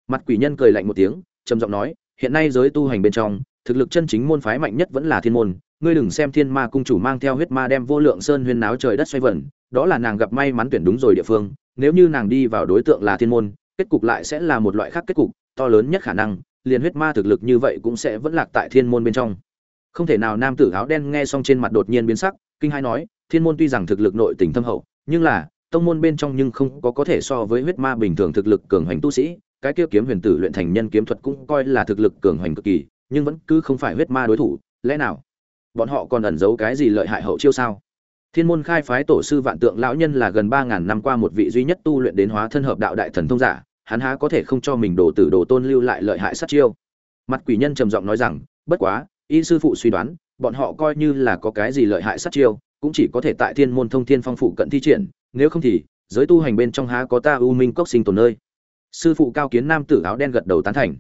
Mặt quỷ nhân cười lạnh một tiếng, trầm giọng nói, hiện nay giới tu hành bên trong, thực lực chân chính môn phái mạnh nhất vẫn là thiên môn ngươi đừng xem thiên ma cung chủ mang theo huyết ma đem vô lượng sơn huyên náo trời đất xoay vần, đó là nàng gặp may mắn tuyển đúng rồi địa phương, nếu như nàng đi vào đối tượng là thiên môn, kết cục lại sẽ là một loại khác kết cục, to lớn nhất khả năng, liền huyết ma thực lực như vậy cũng sẽ vẫn lạc tại thiên môn bên trong. Không thể nào nam tử áo đen nghe xong trên mặt đột nhiên biến sắc, kinh hai nói, thiên môn tuy rằng thực lực nội tình thâm hậu, nhưng là, tông môn bên trong nhưng không có có thể so với huyết ma bình thường thực lực cường hoành tu sĩ, cái kia kiếm huyền tử luyện thành nhân kiếm thuật cũng coi là thực lực cường hoành cực kỳ, nhưng vẫn cứ không phải huyết ma đối thủ, lẽ nào? Bọn họ còn ẩn giấu cái gì lợi hại hậu chiêu sao? Thiên môn khai phái tổ sư vạn tượng lão nhân là gần ba ngàn năm qua một vị duy nhất tu luyện đến hóa thân hợp đạo đại thần thông giả, hắn há có thể không cho mình đồ tử đồ tôn lưu lại lợi hại sát chiêu? Mặt quỷ nhân trầm giọng nói rằng, bất quá, y sư phụ suy đoán, bọn họ coi như là có cái gì lợi hại sát chiêu, cũng chỉ có thể tại thiên môn thông thiên phong phụ cận thi triển, nếu không thì, giới tu hành bên trong há có ta u minh cốc sinh tồn nơi. Sư phụ cao kiến nam tử áo đen gật đầu tán thành.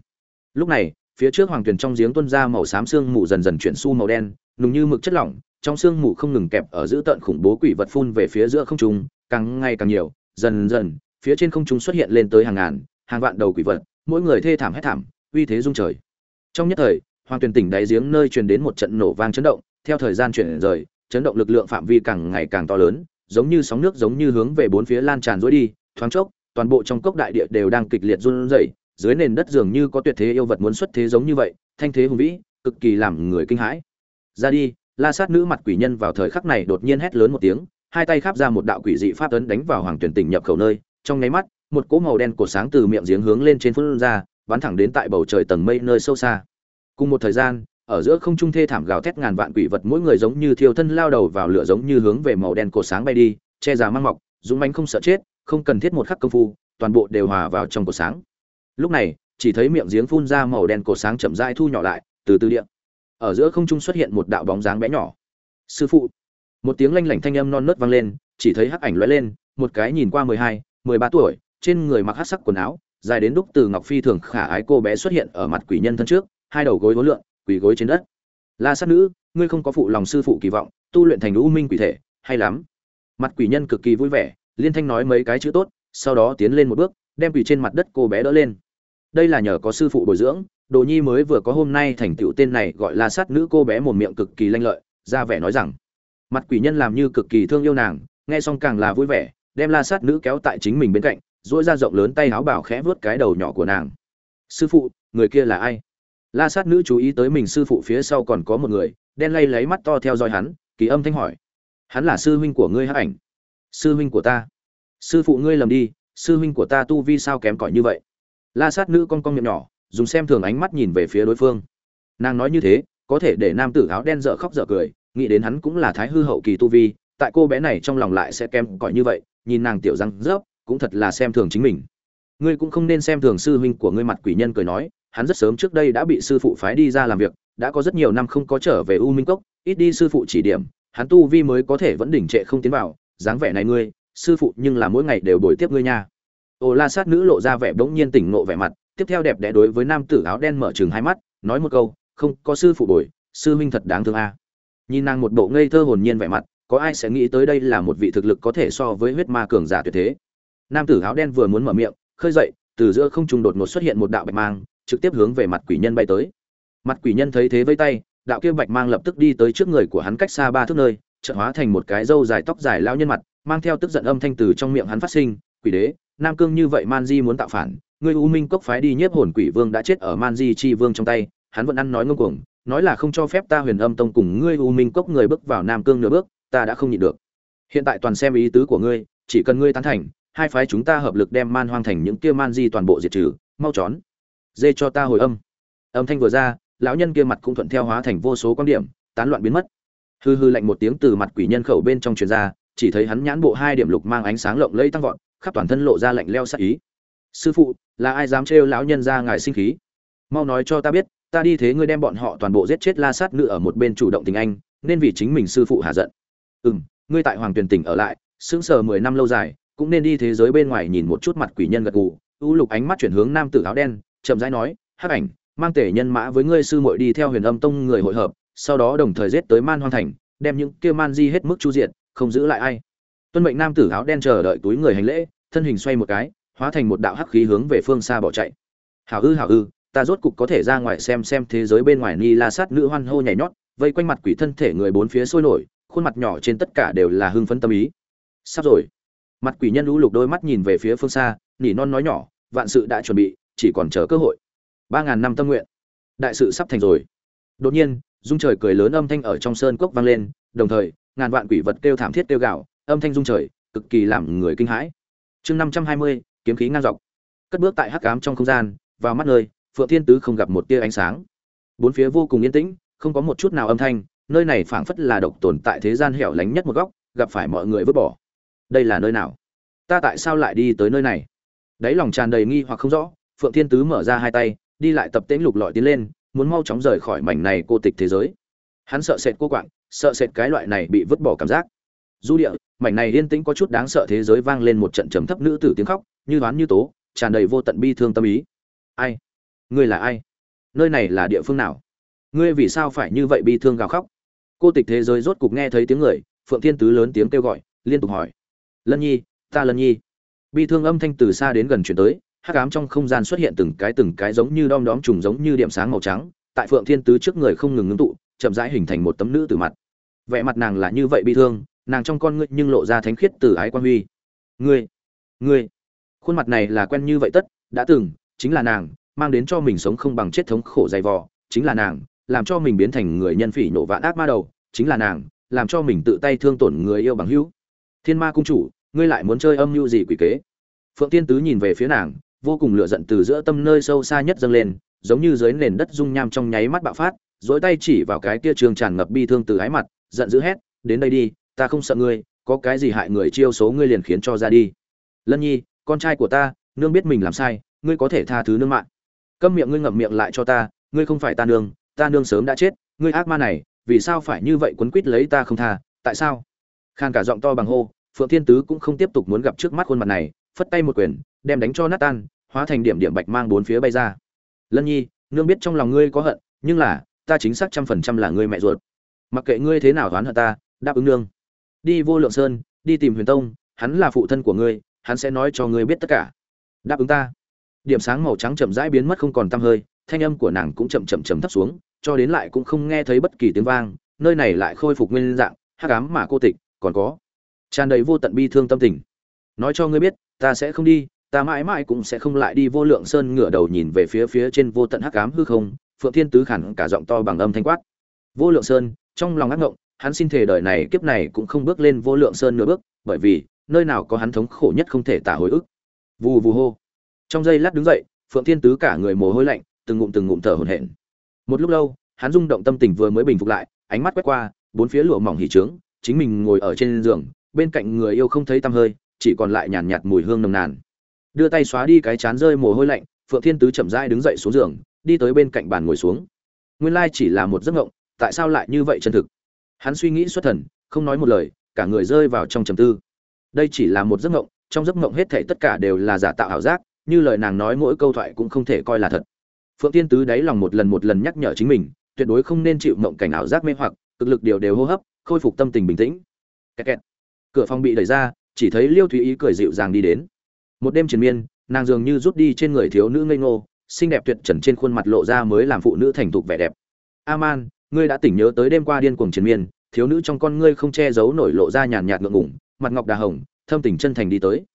Lúc này, phía trước hoàng tuyền trong giếng tuân ra màu xám xương mù dần dần chuyển su màu đen nùng như mực chất lỏng, trong xương mù không ngừng kẹp ở giữa tận khủng bố quỷ vật phun về phía giữa không trung, càng ngày càng nhiều, dần dần, phía trên không trung xuất hiện lên tới hàng ngàn, hàng vạn đầu quỷ vật, mỗi người thê thảm hét thảm, uy thế rung trời. Trong nhất thời, hoàng tuyền tỉnh đáy giếng nơi truyền đến một trận nổ vang chấn động, theo thời gian chuyển rời, chấn động lực lượng phạm vi càng ngày càng to lớn, giống như sóng nước giống như hướng về bốn phía lan tràn dối đi, thoáng chốc, toàn bộ trong cốc đại địa đều đang kịch liệt run rẩy, dưới nền đất dường như có tuyệt thế yêu vật muốn xuất thế giống như vậy, thanh thế hùng vĩ, cực kỳ làm người kinh hãi ra đi, la sát nữ mặt quỷ nhân vào thời khắc này đột nhiên hét lớn một tiếng, hai tay khắp ra một đạo quỷ dị pháp ấn đánh vào hoàng tuyển tỉnh nhập khẩu nơi, trong nháy mắt, một cỗ màu đen cổ sáng từ miệng giếng hướng lên trên phun ra, bắn thẳng đến tại bầu trời tầng mây nơi sâu xa. Cùng một thời gian, ở giữa không trung thê thảm gào thét ngàn vạn quỷ vật mỗi người giống như thiêu thân lao đầu vào lửa giống như hướng về màu đen cổ sáng bay đi, che già mang mọc, dũng mãnh không sợ chết, không cần thiết một khắc công phu, toàn bộ đều hòa vào trong cổ sáng. Lúc này, chỉ thấy miệng giếng phun ra màu đen cổ sáng chậm rãi thu nhỏ lại, từ từ điện ở giữa không trung xuất hiện một đạo bóng dáng bé nhỏ. Sư phụ. Một tiếng lanh lảnh thanh âm non nớt vang lên, chỉ thấy hắc ảnh lóe lên, một cái nhìn qua mười hai, mười ba tuổi, trên người mặc hắc sắc quần áo, dài đến đúc từ ngọc phi thường khả ái cô bé xuất hiện ở mặt quỷ nhân thân trước, hai đầu gối gối lượn, quỳ gối trên đất. La sát nữ, ngươi không có phụ lòng sư phụ kỳ vọng, tu luyện thành u minh quỷ thể, hay lắm. Mặt quỷ nhân cực kỳ vui vẻ, liên thanh nói mấy cái chữ tốt, sau đó tiến lên một bước, đem quỷ trên mặt đất cô bé đỡ lên. Đây là nhờ có sư phụ bồi dưỡng đồ nhi mới vừa có hôm nay thành tựu tên này gọi là sát nữ cô bé một miệng cực kỳ lanh lợi, ra vẻ nói rằng, mặt quỷ nhân làm như cực kỳ thương yêu nàng, nghe xong càng là vui vẻ, đem la sát nữ kéo tại chính mình bên cạnh dỗi ra rộng lớn tay áo bảo khẽ vớt cái đầu nhỏ của nàng. Sư phụ, người kia là ai? La sát nữ chú ý tới mình sư phụ phía sau còn có một người, đen lay lấy mắt to theo dõi hắn, kỳ âm thanh hỏi, hắn là sư huynh của ngươi hắc ảnh? Sư huynh của ta. Sư phụ ngươi lầm đi, sư huynh của ta tu vi sao kém cỏi như vậy? La sát nữ con con miệng nhỏ dùng xem thường ánh mắt nhìn về phía đối phương. Nàng nói như thế, có thể để nam tử áo đen dở khóc dở cười, nghĩ đến hắn cũng là thái hư hậu kỳ tu vi, tại cô bé này trong lòng lại sẽ kém cỏi như vậy, nhìn nàng tiểu răng rớp, cũng thật là xem thường chính mình. Ngươi cũng không nên xem thường sư huynh của ngươi mặt quỷ nhân cười nói, hắn rất sớm trước đây đã bị sư phụ phái đi ra làm việc, đã có rất nhiều năm không có trở về u minh cốc, ít đi sư phụ chỉ điểm, hắn tu vi mới có thể vẫn đỉnh trệ không tiến vào, dáng vẻ này ngươi, sư phụ nhưng là mỗi ngày đều đổi tiếp ngươi nha. Ồ la sát nữ lộ ra vẻ bỗng nhiên tỉnh ngộ vẻ mặt tiếp theo đẹp đẽ đối với nam tử áo đen mở chừng hai mắt, nói một câu, không, có sư phụ bồi, sư huynh thật đáng thương a. Nhìn nàng một bộ ngây thơ hồn nhiên vẻ mặt, có ai sẽ nghĩ tới đây là một vị thực lực có thể so với huyết ma cường giả tuyệt thế? Nam tử áo đen vừa muốn mở miệng, khơi dậy, từ giữa không trung đột ngột xuất hiện một đạo bạch mang, trực tiếp hướng về mặt quỷ nhân bay tới. Mặt quỷ nhân thấy thế với tay, đạo kia bạch mang lập tức đi tới trước người của hắn cách xa ba thước nơi, chợt hóa thành một cái râu dài tóc dài lao nhân mặt, mang theo tức giận âm thanh từ trong miệng hắn phát sinh, quỷ đế, nam cương như vậy man di muốn tạo phản Ngươi u minh cốc phái đi nhiếp hồn quỷ vương đã chết ở man di chi vương trong tay, hắn vẫn ăn nói ngông cuồng, nói là không cho phép ta huyền âm tông cùng ngươi u minh cốc người bước vào nam cương nửa bước, ta đã không nhịn được. Hiện tại toàn xem ý tứ của ngươi, chỉ cần ngươi tán thành, hai phái chúng ta hợp lực đem man hoang thành những kia man di toàn bộ diệt trừ, mau chón dê cho ta hồi âm. Âm thanh vừa ra, lão nhân kia mặt cũng thuận theo hóa thành vô số quan điểm, tán loạn biến mất. Hư hư lạnh một tiếng từ mặt quỷ nhân khẩu bên trong truyền ra, chỉ thấy hắn nhãn bộ hai điểm lục mang ánh sáng lộng lẫy tăng vọt, khắp toàn thân lộ ra lạnh leo sắc ý sư phụ, là ai dám trêu lão nhân ra ngài sinh khí? Mau nói cho ta biết, ta đi thế ngươi đem bọn họ toàn bộ giết chết la sát nữ ở một bên chủ động tình anh, nên vì chính mình sư phụ hạ giận. Ừ m ngươi tại hoàng tuyền tỉnh ở lại, sững sờ mười năm lâu dài, cũng nên đi thế giới bên ngoài nhìn một chút mặt quỷ nhân gật gù. U lục ánh mắt chuyển hướng nam tử áo đen, chậm rãi nói, hắc ảnh, mang tể nhân mã với ngươi sư muội đi theo huyền âm tông người hội hợp, sau đó đồng thời giết tới man hoang thành, đem những kia man di hết mức chu diệt, không giữ lại ai. Tuân mệnh nam tử áo đen chờ đợi túi người hành lễ, thân hình xoay một cái hóa thành một đạo hắc khí hướng về phương xa bỏ chạy. Hảo ư hảo ư ta rốt cục có thể ra ngoài xem xem thế giới bên ngoài ni la sát nữ hoan hô nhảy nhót, vây quanh mặt quỷ thân thể người bốn phía sôi nổi, khuôn mặt nhỏ trên tất cả đều là hưng phấn tâm ý. Sắp rồi. Mặt quỷ nhân lũ lục đôi mắt nhìn về phía phương xa, nỉ non nói nhỏ, vạn sự đã chuẩn bị, chỉ còn chờ cơ hội. Ba ngàn năm tâm nguyện. Đại sự sắp thành rồi. Đột nhiên dung trời cười lớn âm thanh ở trong sơn cốc vang lên, đồng thời, ngàn vạn quỷ vật kêu thảm thiết kêu gạo âm thanh dung trời, cực kỳ làm người kinh hãi. Chương năm trăm hai mươi kiếm khí ngang dọc. Cất bước tại hắc ám trong không gian, vào mắt nơi, phượng thiên tứ không gặp một tia ánh sáng. Bốn phía vô cùng yên tĩnh, không có một chút nào âm thanh, nơi này phảng phất là độc tồn tại thế gian hẻo lánh nhất một góc, gặp phải mọi người vứt bỏ. Đây là nơi nào? Ta tại sao lại đi tới nơi này? Đáy lòng tràn đầy nghi hoặc không rõ, phượng thiên tứ mở ra hai tay, đi lại tập tễnh lục lọi tiến lên, muốn mau chóng rời khỏi mảnh này cô tịch thế giới. Hắn sợ sệt cô quạng, sợ sệt cái loại này bị vứt bỏ cảm giác du địa, mảnh này yên tĩnh có chút đáng sợ thế giới vang lên một trận trầm thấp nữ tử tiếng khóc, như đoán như tố, tràn đầy vô tận bi thương tâm ý. Ai? Ngươi là ai? Nơi này là địa phương nào? Ngươi vì sao phải như vậy bi thương gào khóc? Cô tịch thế giới rốt cục nghe thấy tiếng người, phượng thiên tứ lớn tiếng kêu gọi, liên tục hỏi. Lân nhi, ta lân nhi. Bi thương âm thanh từ xa đến gần chuyển tới, hắc ám trong không gian xuất hiện từng cái từng cái giống như đom đóm trùng giống như điểm sáng màu trắng, tại phượng thiên tứ trước người không ngừng ngưng tụ, chậm rãi hình thành một tấm nữ từ mặt. Vẻ mặt nàng là như vậy bi thương nàng trong con ngươi nhưng lộ ra thánh khiết từ ái quan huy. Ngươi ngươi, khuôn mặt này là quen như vậy tất, đã từng, chính là nàng, mang đến cho mình sống không bằng chết thống khổ dày vò, chính là nàng, làm cho mình biến thành người nhân phỉ nổ vạn ác ma đầu, chính là nàng, làm cho mình tự tay thương tổn người yêu bằng hữu. Thiên ma cung chủ, ngươi lại muốn chơi âm mưu gì quỷ kế? Phượng tiên tứ nhìn về phía nàng, vô cùng lửa giận từ giữa tâm nơi sâu xa nhất dâng lên, giống như dưới nền đất dung nham trong nháy mắt bạo phát, dỗi tay chỉ vào cái kia trường tràn ngập bi thương từ ái mặt, giận dữ hét, đến đây đi ta không sợ ngươi, có cái gì hại người chiêu số ngươi liền khiến cho ra đi. Lân nhi, con trai của ta, nương biết mình làm sai, ngươi có thể tha thứ nương mạng. Câm miệng ngươi ngậm miệng lại cho ta, ngươi không phải ta nương ta nương sớm đã chết, ngươi ác ma này, vì sao phải như vậy quấn quýt lấy ta không tha, tại sao? Khan cả giọng to bằng hô, phượng thiên tứ cũng không tiếp tục muốn gặp trước mắt khuôn mặt này, phất tay một quyền, đem đánh cho nát tan, hóa thành điểm điểm bạch mang bốn phía bay ra. Lân nhi, nương biết trong lòng ngươi có hận, nhưng là, ta chính xác trăm phần trăm là ngươi mẹ ruột. Mặc kệ ngươi thế nào đoán hận ta, đáp ứng nương đi vô lượng sơn, đi tìm huyền tông, hắn là phụ thân của ngươi, hắn sẽ nói cho ngươi biết tất cả. Đáp ứng ta. Điểm sáng màu trắng chậm rãi biến mất không còn tăm hơi, thanh âm của nàng cũng chậm chậm chậm thấp xuống, cho đến lại cũng không nghe thấy bất kỳ tiếng vang, nơi này lại khôi phục nguyên dạng, hắc ám mà cô tịch, còn có tràn đầy vô tận bi thương tâm tình. Nói cho ngươi biết, ta sẽ không đi, ta mãi mãi cũng sẽ không lại đi vô lượng sơn ngửa đầu nhìn về phía phía trên vô tận hắc ám hư không, phượng thiên tứ khẳng cả giọng to bằng âm thanh quát. Vô lượng sơn, trong lòng ác ngộng hắn xin thề đời này kiếp này cũng không bước lên vô lượng sơn nửa bước bởi vì nơi nào có hắn thống khổ nhất không thể tả hồi ức. Vù vù hô. Trong giây lát đứng dậy phượng thiên tứ cả người mồ hôi lạnh từng ngụm từng ngụm thở hổn hển. Một lúc lâu hắn rung động tâm tình vừa mới bình phục lại ánh mắt quét qua bốn phía lụa mỏng hỉ trướng chính mình ngồi ở trên giường bên cạnh người yêu không thấy tăm hơi chỉ còn lại nhàn nhạt, mùi hương nồng nàn. Đưa tay xóa đi cái chán rơi mồ hôi lạnh phượng thiên tứ chậm rãi đứng dậy xuống giường đi tới bên cạnh bàn ngồi xuống. Nguyên lai chỉ là một giấc mộng tại sao lại như vậy chân thực? Hắn suy nghĩ xuất thần, không nói một lời, cả người rơi vào trong trầm tư. Đây chỉ là một giấc ngộng trong giấc ngộng hết thảy tất cả đều là giả tạo ảo giác, như lời nàng nói mỗi câu thoại cũng không thể coi là thật. Phượng tiên tứ đáy lòng một lần một lần nhắc nhở chính mình, tuyệt đối không nên chịu mộng cảnh ảo giác mê hoặc, cực lực điều đều hô hấp, khôi phục tâm tình bình tĩnh. Kẹt kẹt. cửa phòng bị đẩy ra, chỉ thấy liêu thúy ý cười dịu dàng đi đến. Một đêm triền miên, nàng dường như rút đi trên người thiếu nữ ngây ngô, xinh đẹp tuyệt trần trên khuôn mặt lộ ra mới làm phụ nữ thành thục vẻ đẹp. Aman, ngươi đã tỉnh nhớ tới đêm qua điên cuồng triền miên thiếu nữ trong con ngươi không che giấu nổi lộ ra nhàn nhạt ngượng ngủng mặt ngọc đà hồng, thâm tình chân thành đi tới.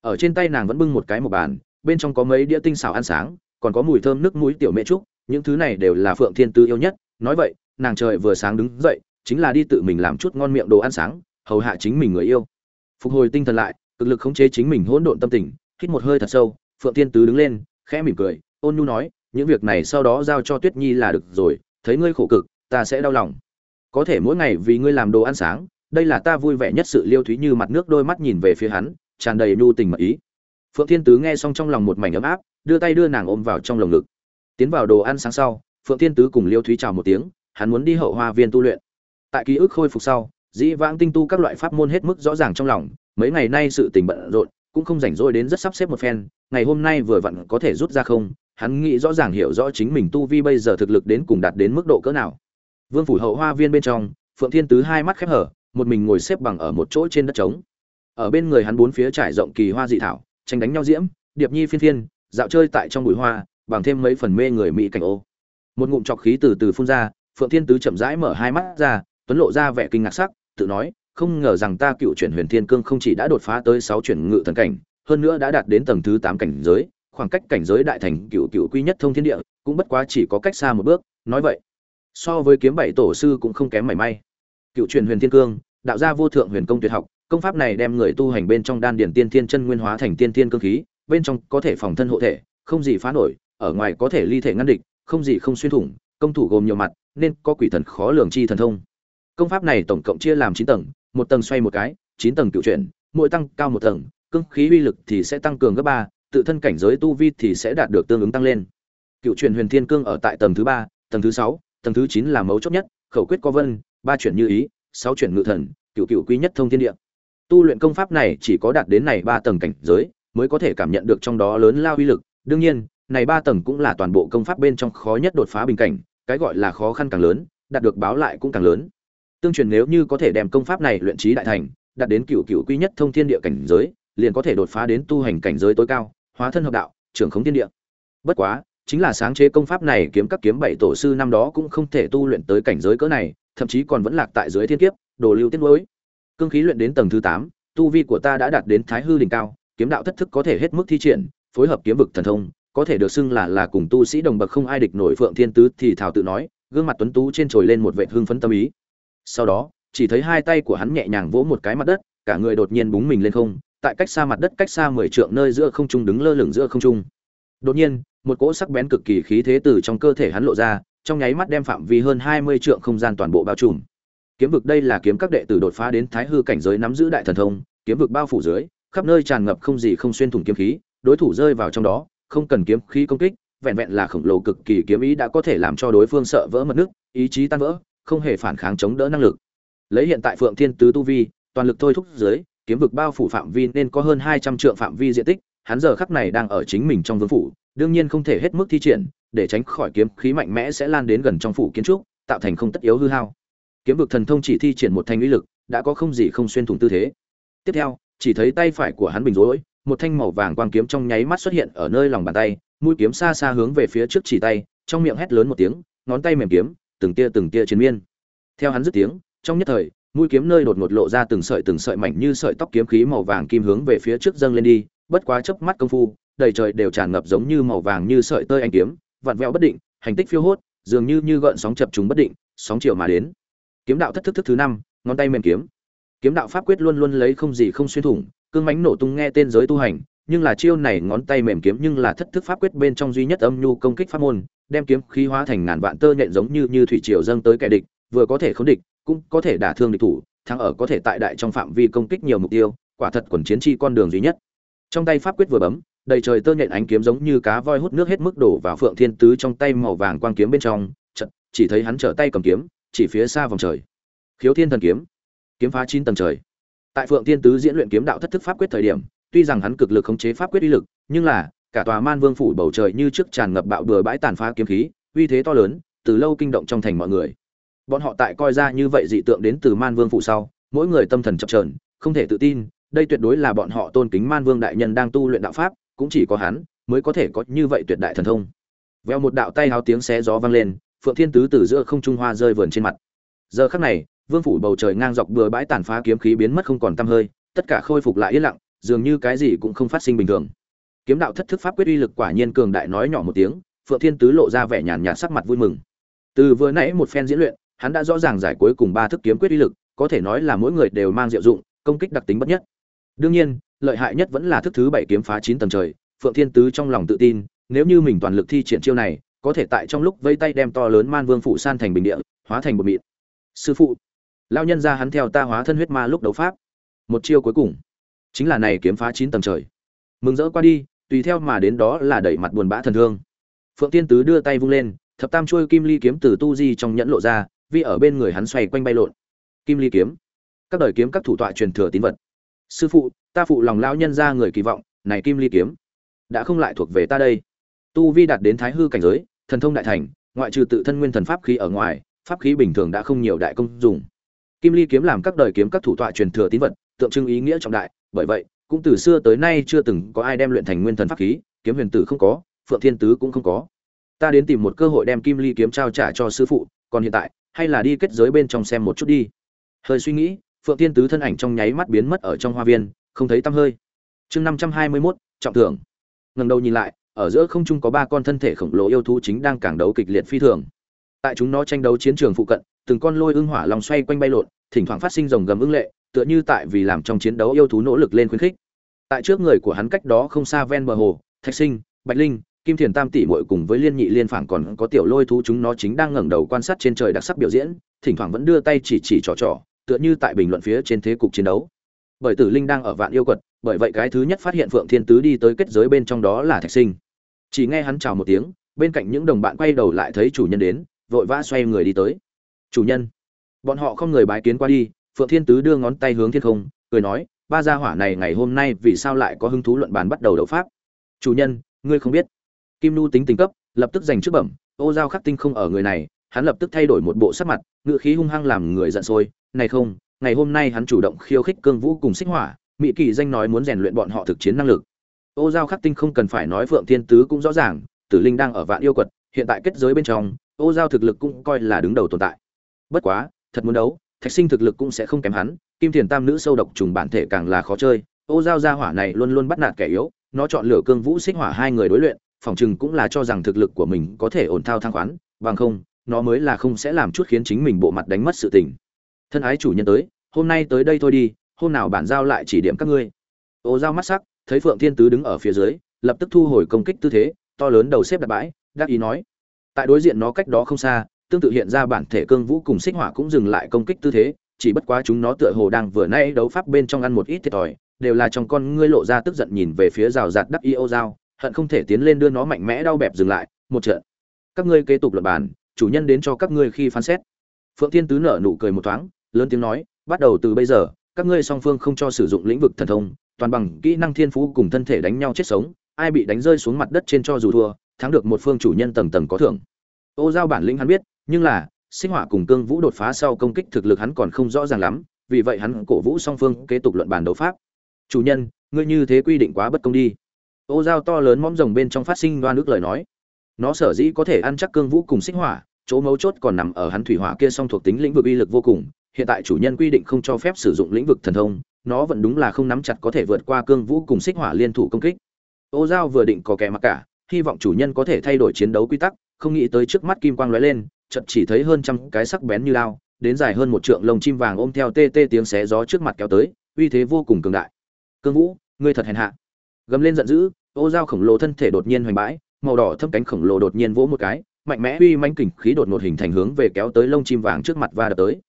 Ở trên tay nàng vẫn bưng một cái một bàn, bên trong có mấy đĩa tinh xào ăn sáng, còn có mùi thơm nước mũi tiểu mẹ trúc, những thứ này đều là phượng thiên tư yêu nhất. Nói vậy, nàng trời vừa sáng đứng dậy, chính là đi tự mình làm chút ngon miệng đồ ăn sáng, hầu hạ chính mình người yêu. Phục hồi tinh thần lại, cực lực khống chế chính mình hỗn độn tâm tình, hít một hơi thật sâu, phượng thiên tứ đứng lên, khẽ mỉm cười, ôn nhu nói, những việc này sau đó giao cho tuyết nhi là được rồi, thấy ngươi khổ cực, ta sẽ đau lòng có thể mỗi ngày vì ngươi làm đồ ăn sáng, đây là ta vui vẻ nhất sự liêu thúy như mặt nước đôi mắt nhìn về phía hắn, tràn đầy nhu tình mật ý. Phượng thiên tứ nghe xong trong lòng một mảnh ấm áp, đưa tay đưa nàng ôm vào trong lồng ngực. Tiến vào đồ ăn sáng sau, phượng thiên tứ cùng liêu thúy chào một tiếng, hắn muốn đi hậu hoa viên tu luyện. Tại ký ức khôi phục sau, dĩ vãng tinh tu các loại pháp môn hết mức rõ ràng trong lòng, mấy ngày nay sự tình bận rộn, cũng không rảnh rỗi đến rất sắp xếp một phen, ngày hôm nay vừa vặn có thể rút ra không, hắn nghĩ rõ ràng hiểu rõ chính mình tu vi bây giờ thực lực đến cùng đạt đến mức độ cỡ nào vương phủ hậu hoa viên bên trong, phượng thiên tứ hai mắt khép hở, một mình ngồi xếp bằng ở một chỗ trên đất trống. Ở bên người hắn bốn phía trải rộng kỳ hoa dị thảo, tranh đánh nhau diễm, điệp nhi phiên phiên, dạo chơi tại trong bụi hoa, bằng thêm mấy phần mê người mỹ cảnh ô. Một ngụm trọc khí từ từ phun ra, phượng thiên tứ chậm rãi mở hai mắt ra, tuấn lộ ra vẻ kinh ngạc sắc, tự nói, không ngờ rằng ta cựu chuyển huyền thiên cương không chỉ đã đột phá tới sáu chuyển ngự thần cảnh, hơn nữa đã đạt đến tầng thứ tám cảnh giới, khoảng cách cảnh giới đại thành cựu cựu quy nhất thông thiên địa, cũng bất quá chỉ có cách xa một bước, nói vậy so với kiếm bảy tổ sư cũng không kém mảy may. Cựu truyền huyền thiên cương, đạo gia vô thượng huyền công tuyệt học, công pháp này đem người tu hành bên trong đan điển tiên thiên chân nguyên hóa thành tiên thiên cương khí, bên trong có thể phòng thân hộ thể, không gì phá nổi, ở ngoài có thể ly thể ngăn địch, không gì không xuyên thủng, công thủ gồm nhiều mặt, nên có quỷ thần khó lường chi thần thông. Công pháp này tổng cộng chia làm chín tầng, một tầng xoay một cái, chín tầng cựu chuyển, mỗi tăng cao một tầng, cương khí uy lực thì sẽ tăng cường gấp ba, tự thân cảnh giới tu vi thì sẽ đạt được tương ứng tăng lên. Cựu truyền huyền thiên cương ở tại tầng thứ ba, tầng thứ sáu tầng thứ chín là mấu chốt nhất, khẩu quyết có vân, ba chuyển như ý, sáu chuyển ngự thần cựu cựu quý nhất thông thiên địa. Tu luyện công pháp này chỉ có đạt đến này ba tầng cảnh giới, mới có thể cảm nhận được trong đó lớn lao uy lực. Đương nhiên, này ba tầng cũng là toàn bộ công pháp bên trong khó nhất đột phá bình cảnh, cái gọi là khó khăn càng lớn, đạt được báo lại cũng càng lớn. Tương truyền nếu như có thể đem công pháp này luyện trí đại thành, đạt đến cựu cựu quý nhất thông thiên địa cảnh giới, liền có thể đột phá đến tu hành cảnh giới tối cao, hóa thân hợp đạo, trưởng khống thiên địa. Bất quá chính là sáng chế công pháp này kiếm các kiếm bảy tổ sư năm đó cũng không thể tu luyện tới cảnh giới cỡ này, thậm chí còn vẫn lạc tại dưới thiên kiếp, đồ lưu tiết mới cương khí luyện đến tầng thứ tám, tu vi của ta đã đạt đến thái hư đỉnh cao, kiếm đạo thất thức có thể hết mức thi triển, phối hợp kiếm vực thần thông, có thể được xưng là là cùng tu sĩ đồng bậc không ai địch nổi phượng thiên tứ thì thảo tự nói, gương mặt tuấn tú trên trồi lên một vệ hương phấn tâm ý. Sau đó, chỉ thấy hai tay của hắn nhẹ nhàng vỗ một cái mặt đất, cả người đột nhiên búng mình lên không, tại cách xa mặt đất cách xa mười trượng nơi giữa không trung đứng lơ lửng giữa không trung. Đột nhiên một cỗ sắc bén cực kỳ khí thế từ trong cơ thể hắn lộ ra, trong nháy mắt đem phạm vi hơn hai mươi trượng không gian toàn bộ bao trùm. Kiếm vực đây là kiếm các đệ tử đột phá đến thái hư cảnh giới nắm giữ đại thần thông, kiếm vực bao phủ dưới, khắp nơi tràn ngập không gì không xuyên thủng kiếm khí, đối thủ rơi vào trong đó, không cần kiếm khí công kích, vẹn vẹn là khổng lồ cực kỳ kiếm ý đã có thể làm cho đối phương sợ vỡ mật nước, ý chí tan vỡ, không hề phản kháng chống đỡ năng lực. Lấy hiện tại phượng thiên tứ tu vi, toàn lực thôi thúc dưới, kiếm vực bao phủ phạm vi nên có hơn hai trăm trượng phạm vi diện tích, hắn giờ khắc này đang ở chính mình trong vương phủ đương nhiên không thể hết mức thi triển, để tránh khỏi kiếm khí mạnh mẽ sẽ lan đến gần trong phủ kiến trúc, tạo thành không tất yếu hư hao. Kiếm vực thần thông chỉ thi triển một thanh uy lực, đã có không gì không xuyên thủng tư thế. Tiếp theo, chỉ thấy tay phải của hắn bình rối, một thanh màu vàng quang kiếm trong nháy mắt xuất hiện ở nơi lòng bàn tay, mũi kiếm xa xa hướng về phía trước chỉ tay, trong miệng hét lớn một tiếng, ngón tay mềm kiếm, từng tia từng tia chiến miên. Theo hắn dứt tiếng, trong nhất thời, mũi kiếm nơi đột ngột lộ ra từng sợi từng sợi mảnh như sợi tóc kiếm khí màu vàng kim hướng về phía trước dâng lên đi, bất quá chớp mắt công phu đầy trời đều tràn ngập giống như màu vàng như sợi tơ anh kiếm, vặn vẹo bất định, hành tích phiêu hốt, dường như như gợn sóng chập trùng bất định, sóng chiều mà đến. Kiếm đạo thất thức thức thứ năm, ngón tay mềm kiếm. Kiếm đạo pháp quyết luôn luôn lấy không gì không xuyên thủng, cương mãnh nổ tung nghe tên giới tu hành, nhưng là chiêu này ngón tay mềm kiếm nhưng là thất thức pháp quyết bên trong duy nhất âm nhu công kích pháp môn, đem kiếm khí hóa thành ngàn vạn tơ nhện giống như như thủy triều dâng tới kẻ địch, vừa có thể khống địch, cũng có thể đả thương địch thủ, thắng ở có thể tại đại trong phạm vi công kích nhiều mục tiêu, quả thật quần chiến chi con đường duy nhất. Trong tay pháp quyết vừa bấm đầy trời tơ nhện ánh kiếm giống như cá voi hút nước hết mức đổ vào phượng thiên tứ trong tay màu vàng quang kiếm bên trong chật chỉ thấy hắn trở tay cầm kiếm chỉ phía xa vòng trời. Khiếu thiên thần kiếm kiếm phá chín tầng trời. Tại phượng thiên tứ diễn luyện kiếm đạo thất thức pháp quyết thời điểm tuy rằng hắn cực lực khống chế pháp quyết uy lực nhưng là cả tòa man vương phủ bầu trời như trước tràn ngập bạo bừa bãi tàn phá kiếm khí uy thế to lớn từ lâu kinh động trong thành mọi người. Bọn họ tại coi ra như vậy dị tượng đến từ man vương phủ sau mỗi người tâm thần chập chờn, không thể tự tin đây tuyệt đối là bọn họ tôn kính man vương đại nhân đang tu luyện đạo pháp cũng chỉ có hắn mới có thể có như vậy tuyệt đại thần thông. Veo một đạo tay háo tiếng xé gió vang lên, phượng thiên tứ từ giữa không trung hoa rơi vườn trên mặt. Giờ khắc này, vương phủ bầu trời ngang dọc bừa bãi tàn phá kiếm khí biến mất không còn tăm hơi, tất cả khôi phục lại yên lặng, dường như cái gì cũng không phát sinh bình thường. Kiếm đạo thất thức pháp quyết uy lực quả nhiên cường đại nói nhỏ một tiếng, phượng thiên tứ lộ ra vẻ nhàn nhạt sắc mặt vui mừng. Từ vừa nãy một phen diễn luyện, hắn đã rõ ràng giải cuối cùng ba thức kiếm quyết uy lực, có thể nói là mỗi người đều mang diệu dụng, công kích đặc tính bất nhất. Đương nhiên lợi hại nhất vẫn là thức thứ bảy kiếm phá chín tầng trời, phượng thiên tứ trong lòng tự tin, nếu như mình toàn lực thi triển chiêu này, có thể tại trong lúc vây tay đem to lớn man vương phủ san thành bình địa, hóa thành một mịn. Sư phụ lao nhân ra hắn theo ta hóa thân huyết ma lúc đấu pháp. Một chiêu cuối cùng, chính là này kiếm phá chín tầng trời. Mừng rỡ qua đi, tùy theo mà đến đó là đẩy mặt buồn bã thần thương. Phượng tiên tứ đưa tay vung lên, thập tam chuôi kim ly kiếm từ tu di trong nhẫn lộ ra, vì ở bên người hắn xoay quanh bay lộn. Kim ly kiếm, các đời kiếm các thủ tọa truyền thừa tín vật sư phụ, ta phụ lòng lão nhân ra người kỳ vọng, này kim ly kiếm, đã không lại thuộc về ta đây. Tu vi đạt đến thái hư cảnh giới, thần thông đại thành, ngoại trừ tự thân nguyên thần pháp khí ở ngoài, pháp khí bình thường đã không nhiều đại công dùng kim ly kiếm làm các đời kiếm các thủ tọa truyền thừa tín vật, tượng trưng ý nghĩa trọng đại, bởi vậy, cũng từ xưa tới nay chưa từng có ai đem luyện thành nguyên thần pháp khí, kiếm huyền tử không có, phượng thiên tứ cũng không có. Ta đến tìm một cơ hội đem kim ly kiếm trao trả cho sư phụ, còn hiện tại, hay là đi kết giới bên trong xem một chút đi. Hơi suy nghĩ phượng thiên tứ thân ảnh trong nháy mắt biến mất ở trong hoa viên không thấy tăm hơi. Chương năm trăm hai mươi 521, trọng thưởng. Ngẩng đầu nhìn lại ở giữa không trung có ba con thân thể khổng lồ yêu thú chính đang cảng đấu kịch liệt phi thường. Tại chúng nó tranh đấu chiến trường phụ cận từng con lôi ưng hỏa long xoay quanh bay lộn thỉnh thoảng phát sinh rồng gầm ưng lệ tựa như tại vì làm trong chiến đấu yêu thú nỗ lực lên khuyến khích. Tại trước người của hắn cách đó không xa ven bờ hồ thạch sinh bạch linh kim thiền tam tỷ muội cùng với liên nhị liên phản còn có tiểu lôi thú chúng nó chính đang ngẩng đầu quan sát trên trời đặc sắc biểu diễn thỉnh thoảng vẫn đưa tay chỉ chỉ trò trò tựa như tại bình luận phía trên thế cục chiến đấu. Bởi tử linh đang ở vạn yêu quật, bởi vậy cái thứ nhất phát hiện phượng thiên tứ đi tới kết giới bên trong đó là thạch sinh. Chỉ nghe hắn chào một tiếng, bên cạnh những đồng bạn quay đầu lại thấy chủ nhân đến, vội vã xoay người đi tới. Chủ nhân. Bọn họ không người bái kiến qua đi, phượng thiên tứ đưa ngón tay hướng thiên không, cười nói, ba gia hỏa này ngày hôm nay vì sao lại có hứng thú luận bàn bắt đầu đấu pháp? Chủ nhân, ngươi không biết. Kim nu tính tình cấp, lập tức giành trước bẩm, ô giao khắc tinh không ở người này, hắn lập tức thay đổi một bộ sắc mặt, ngựa khí hung hăng làm người giận sôi này không, ngày hôm nay hắn chủ động khiêu khích cương vũ cùng xích hỏa mỹ kỳ danh nói muốn rèn luyện bọn họ thực chiến năng lực. Ô giao khắc tinh không cần phải nói phượng thiên tứ cũng rõ ràng, tử linh đang ở vạn yêu quật, hiện tại kết giới bên trong, ô giao thực lực cũng coi là đứng đầu tồn tại. Bất quá, thật muốn đấu, thạch sinh thực lực cũng sẽ không kém hắn, kim thiền tam nữ sâu độc trùng bản thể càng là khó chơi. Ô giao gia hỏa này luôn luôn bắt nạt kẻ yếu, nó chọn lựa cương vũ, xích hỏa hai người đối luyện phỏng chừng cũng là cho rằng thực lực của mình có thể ổn thao thang khoán, bằng không, nó mới là không sẽ làm chút khiến chính mình bộ mặt đánh mất sự tình thân ái chủ nhân tới, hôm nay tới đây thôi đi, hôm nào bản giao lại chỉ điểm các ngươi. Ô giao mắt sắc, thấy phượng thiên tứ đứng ở phía dưới, lập tức thu hồi công kích tư thế, to lớn đầu xếp đặt bãi, đắc ý nói. Tại đối diện nó cách đó không xa, tương tự hiện ra bản thể cương vũ cùng xích hỏa cũng dừng lại công kích tư thế, chỉ bất quá chúng nó tựa hồ đang vừa nay đấu pháp bên trong ăn một ít thiệt thòi, đều là trong con ngươi lộ ra tức giận nhìn về phía rào rạt đắc y ô dao hận không thể tiến lên đưa nó mạnh mẽ đau bẹp dừng lại, một trận. Các ngươi kế tục lập bàn, chủ nhân đến cho các ngươi khi phán xét. Phượng thiên tứ nở nụ cười một thoáng lớn tiếng nói, bắt đầu từ bây giờ, các ngươi song phương không cho sử dụng lĩnh vực thần thông, toàn bằng kỹ năng thiên phú cùng thân thể đánh nhau chết sống, ai bị đánh rơi xuống mặt đất trên cho dù thua, thắng được một phương chủ nhân tầng tầng có thưởng. Ô giao bản lĩnh hắn biết, nhưng là, sinh hỏa cùng cương vũ đột phá sau công kích thực lực hắn còn không rõ ràng lắm, vì vậy hắn cổ vũ song phương kế tục luận bàn đấu pháp. Chủ nhân, ngươi như thế quy định quá bất công đi. Ô giao to lớn móm rồng bên trong phát sinh đoan nước lời nói. Nó sở dĩ có thể ăn chắc cương vũ cùng xích hỏa chỗ mấu chốt còn nằm ở hắn thủy hỏa kia song thuộc tính lĩnh vực uy lực vô cùng hiện tại chủ nhân quy định không cho phép sử dụng lĩnh vực thần thông, nó vẫn đúng là không nắm chặt có thể vượt qua cương vũ cùng xích hỏa liên thủ công kích. Ô giao vừa định có kẻ mặc cả, hy vọng chủ nhân có thể thay đổi chiến đấu quy tắc, không nghĩ tới trước mắt kim quang lóe lên, chợt chỉ thấy hơn trăm cái sắc bén như lao, đến dài hơn một trượng lồng chim vàng ôm theo tê tê tiếng xé gió trước mặt kéo tới, uy thế vô cùng cường đại. Cương vũ, ngươi thật hèn hạ. Gầm lên giận dữ, ô dao khổng lồ thân thể đột nhiên hoành bãi, màu đỏ thâm cánh khổng lồ đột nhiên vỗ một cái, mạnh mẽ uy mãnh kình khí đột ngột hình thành hướng về kéo tới lông chim vàng trước mặt và đập tới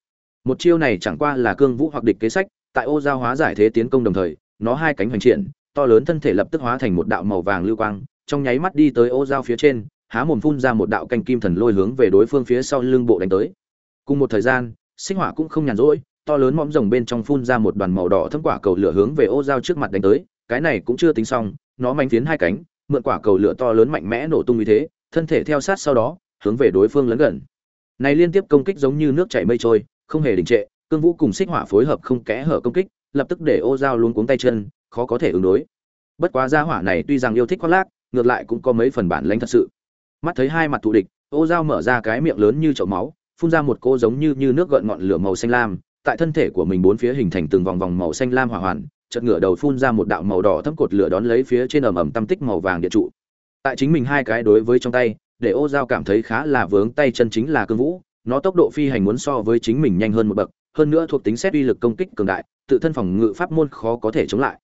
một chiêu này chẳng qua là cương vũ hoặc địch kế sách, tại ô giao hóa giải thế tiến công đồng thời, nó hai cánh hoành triển, to lớn thân thể lập tức hóa thành một đạo màu vàng lưu quang, trong nháy mắt đi tới ô giao phía trên, há mồm phun ra một đạo canh kim thần lôi hướng về đối phương phía sau lưng bộ đánh tới. Cùng một thời gian, sinh hỏa cũng không nhàn rỗi, to lớn mõm rồng bên trong phun ra một đoàn màu đỏ thấm quả cầu lửa hướng về ô giao trước mặt đánh tới, cái này cũng chưa tính xong, nó manh phiến hai cánh, mượn quả cầu lửa to lớn mạnh mẽ nổ tung như thế, thân thể theo sát sau đó, hướng về đối phương lấn gần. Này liên tiếp công kích giống như nước chảy mây trôi không hề đình trệ, cương vũ cùng xích hỏa phối hợp không kẽ hở công kích, lập tức để ô giao luôn cuống tay chân, khó có thể ứng đối. Bất quá gia hỏa này tuy rằng yêu thích khoác lác, ngược lại cũng có mấy phần bản lãnh thật sự. Mắt thấy hai mặt thù địch, ô dao mở ra cái miệng lớn như chậu máu, phun ra một cô giống như như nước gợn ngọn lửa màu xanh lam, tại thân thể của mình bốn phía hình thành từng vòng vòng màu xanh lam hỏa hoàn, chợt ngửa đầu phun ra một đạo màu đỏ thấm cột lửa đón lấy phía trên ầm ầm tăm tích màu vàng địa trụ. Tại chính mình hai cái đối với trong tay, để ô dao cảm thấy khá là vướng tay chân chính là cương vũ nó tốc độ phi hành muốn so với chính mình nhanh hơn một bậc hơn nữa thuộc tính xét uy lực công kích cường đại tự thân phòng ngự pháp môn khó có thể chống lại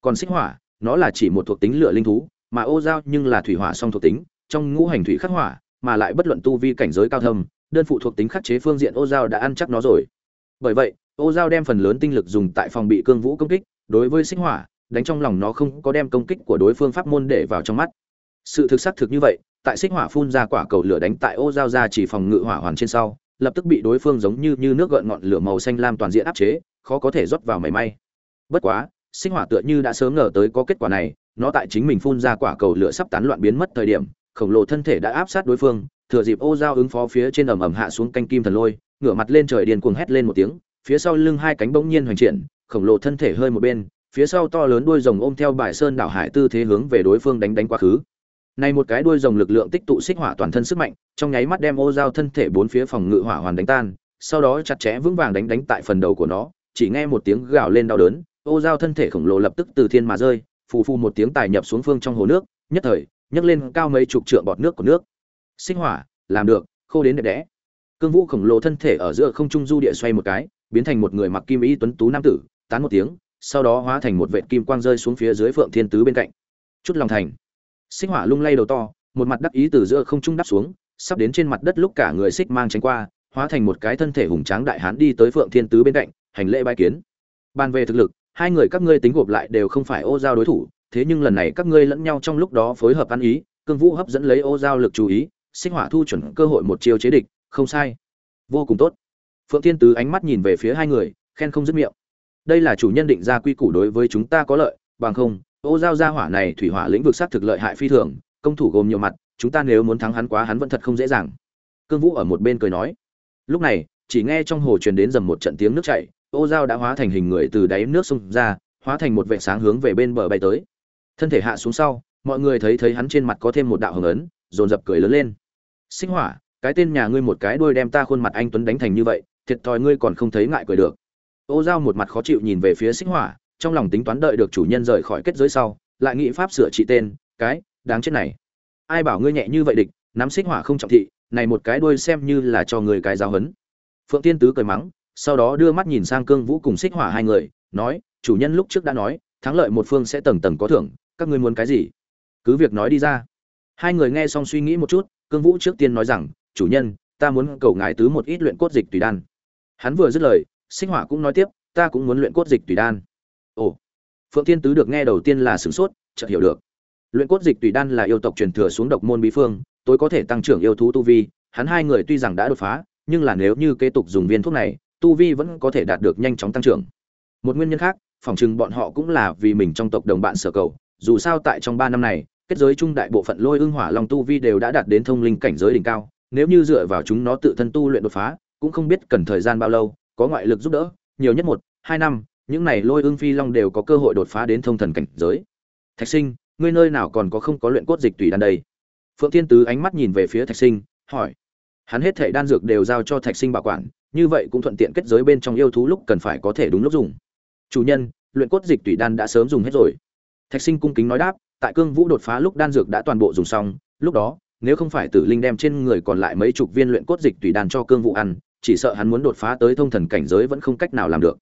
còn xích hỏa nó là chỉ một thuộc tính lửa linh thú mà ô dao nhưng là thủy hỏa song thuộc tính trong ngũ hành thủy khắc hỏa, mà lại bất luận tu vi cảnh giới cao thâm, đơn phụ thuộc tính khắc chế phương diện ô giao đã ăn chắc nó rồi. Bởi vậy, ô giao đem phần lớn tinh lực dùng tại phòng bị cương vũ công kích, đối với xích hỏa, đánh trong lòng nó không có đem công kích của đối phương pháp môn để vào trong mắt. Sự thực xác thực như vậy, tại xích hỏa phun ra quả cầu lửa đánh tại ô giao ra chỉ phòng ngự hỏa hoàn trên sau, lập tức bị đối phương giống như như nước gợn ngọn lửa màu xanh lam toàn diện áp chế, khó có thể rót vào mảy may. Bất quá, xích hỏa tựa như đã sớm ngờ tới có kết quả này, nó tại chính mình phun ra quả cầu lửa sắp tán loạn biến mất thời điểm, khổng lồ thân thể đã áp sát đối phương thừa dịp ô giao ứng phó phía trên ầm ầm hạ xuống canh kim thần lôi ngửa mặt lên trời điên cuồng hét lên một tiếng phía sau lưng hai cánh bỗng nhiên hoành triển khổng lồ thân thể hơi một bên phía sau to lớn đuôi rồng ôm theo bài sơn đảo hải tư thế hướng về đối phương đánh đánh quá khứ này một cái đuôi rồng lực lượng tích tụ xích hỏa toàn thân sức mạnh, trong nháy mắt đem ô giao thân thể bốn phía phòng ngự hỏa hoàn đánh tan, sau đó chặt chẽ vững vàng đánh đánh tại phần đầu của nó, chỉ nghe một tiếng gào lên đau đớn, ô giao thân thể khổng lồ lập tức từ thiên mà rơi, phù phù một tiếng tài nhập xuống phương trong hồ nước, nhất thời, nhấc lên cao mấy chục trượng bọt nước của nước. Sinh hỏa, làm được, khô đến đẹp đẽ. Cương vũ khổng lồ thân thể ở giữa không trung du địa xoay một cái, biến thành một người mặc kim y tuấn tú nam tử, tán một tiếng, sau đó hóa thành một vệt kim quang rơi xuống phía dưới phượng thiên tứ bên cạnh. Chút lòng thành xích hỏa lung lay đầu to, một mặt đắc ý từ giữa không trung đắp xuống, sắp đến trên mặt đất lúc cả người xích mang tránh qua, hóa thành một cái thân thể hùng tráng đại hán đi tới phượng thiên tứ bên cạnh, hành lễ bái kiến. Ban về thực lực, hai người các ngươi tính gộp lại đều không phải ô giao đối thủ, thế nhưng lần này các ngươi lẫn nhau trong lúc đó phối hợp ăn ý, cương vũ hấp dẫn lấy ô giao lực chú ý xích hỏa thu chuẩn cơ hội một chiêu chế địch, không sai. Vô cùng tốt. Phượng thiên tứ ánh mắt nhìn về phía hai người, khen không dứt miệng. Đây là chủ nhân định ra quy củ đối với chúng ta có lợi, bằng không ô giao gia hỏa này thủy hỏa lĩnh vực sát thực lợi hại phi thường, công thủ gồm nhiều mặt, chúng ta nếu muốn thắng hắn quá hắn vẫn thật không dễ dàng. Cương vũ ở một bên cười nói. Lúc này, chỉ nghe trong hồ truyền đến dầm một trận tiếng nước chảy, ô giao đã hóa thành hình người từ đáy nước xông ra, hóa thành một vệ sáng hướng về bên bờ bay tới. Thân thể hạ xuống sau, mọi người thấy thấy hắn trên mặt có thêm một đạo hồng ấn, dồn dập cười lớn lên. Sinh hỏa, cái tên nhà ngươi một cái đuôi đem ta khuôn mặt anh tuấn đánh thành như vậy, thiệt thòi ngươi còn không thấy ngại cười được. Ô giao một mặt khó chịu nhìn về phía xích hỏa trong lòng tính toán đợi được chủ nhân rời khỏi kết giới sau, lại nghĩ pháp sửa trị tên, cái, đáng chết này. Ai bảo ngươi nhẹ như vậy địch, nắm xích hỏa không trọng thị, này một cái đuôi xem như là cho người cái giáo hấn phượng tiên tứ cười mắng, sau đó đưa mắt nhìn sang cương vũ cùng xích hỏa hai người, nói, chủ nhân lúc trước đã nói, thắng lợi một phương sẽ tầng tầng có thưởng, các ngươi muốn cái gì? Cứ việc nói đi ra. Hai người nghe xong suy nghĩ một chút, cương vũ trước tiên nói rằng, chủ nhân, ta muốn cầu ngài tứ một ít luyện cốt dịch tùy đan. Hắn vừa dứt lời, Xích hỏa cũng nói tiếp, ta cũng muốn luyện cốt dịch tùy đan ồ. Phượng thiên tứ được nghe đầu tiên là sửng sốt, chợt hiểu được. Luyện cốt dịch tùy đan là yêu tộc truyền thừa xuống độc môn bí phương tôi có thể tăng trưởng yêu thú tu vi, hắn hai người tuy rằng đã đột phá, nhưng là nếu như kế tục dùng viên thuốc này, tu vi vẫn có thể đạt được nhanh chóng tăng trưởng. Một nguyên nhân khác phỏng chừng bọn họ cũng là vì mình trong tộc đồng bạn sở cầu, dù sao tại trong ba năm này, kết giới trung đại bộ phận lôi ưng hỏa long tu vi đều đã đạt đến thông linh cảnh giới đỉnh cao, nếu như dựa vào chúng nó tự thân tu luyện đột phá, cũng không biết cần thời gian bao lâu, có ngoại lực giúp đỡ, nhiều nhất một, hai năm những này lôi ưng phi long đều có cơ hội đột phá đến thông thần cảnh giới. Thạch sinh, ngươi nơi nào còn có không có luyện cốt dịch tùy đan đây? Phượng thiên tứ ánh mắt nhìn về phía thạch sinh, hỏi. Hắn hết thể đan dược đều giao cho thạch sinh bảo quản, như vậy cũng thuận tiện kết giới bên trong yêu thú lúc cần phải có thể đúng lúc dùng. Chủ nhân, luyện cốt dịch tùy đan đã sớm dùng hết rồi. Thạch sinh cung kính nói đáp, tại cương vũ đột phá lúc đan dược đã toàn bộ dùng xong, lúc đó, nếu không phải tử linh đem trên người còn lại mấy chục viên luyện cốt dịch tùy đan cho cương vũ ăn, chỉ sợ hắn muốn đột phá tới thông thần cảnh giới vẫn không cách nào làm được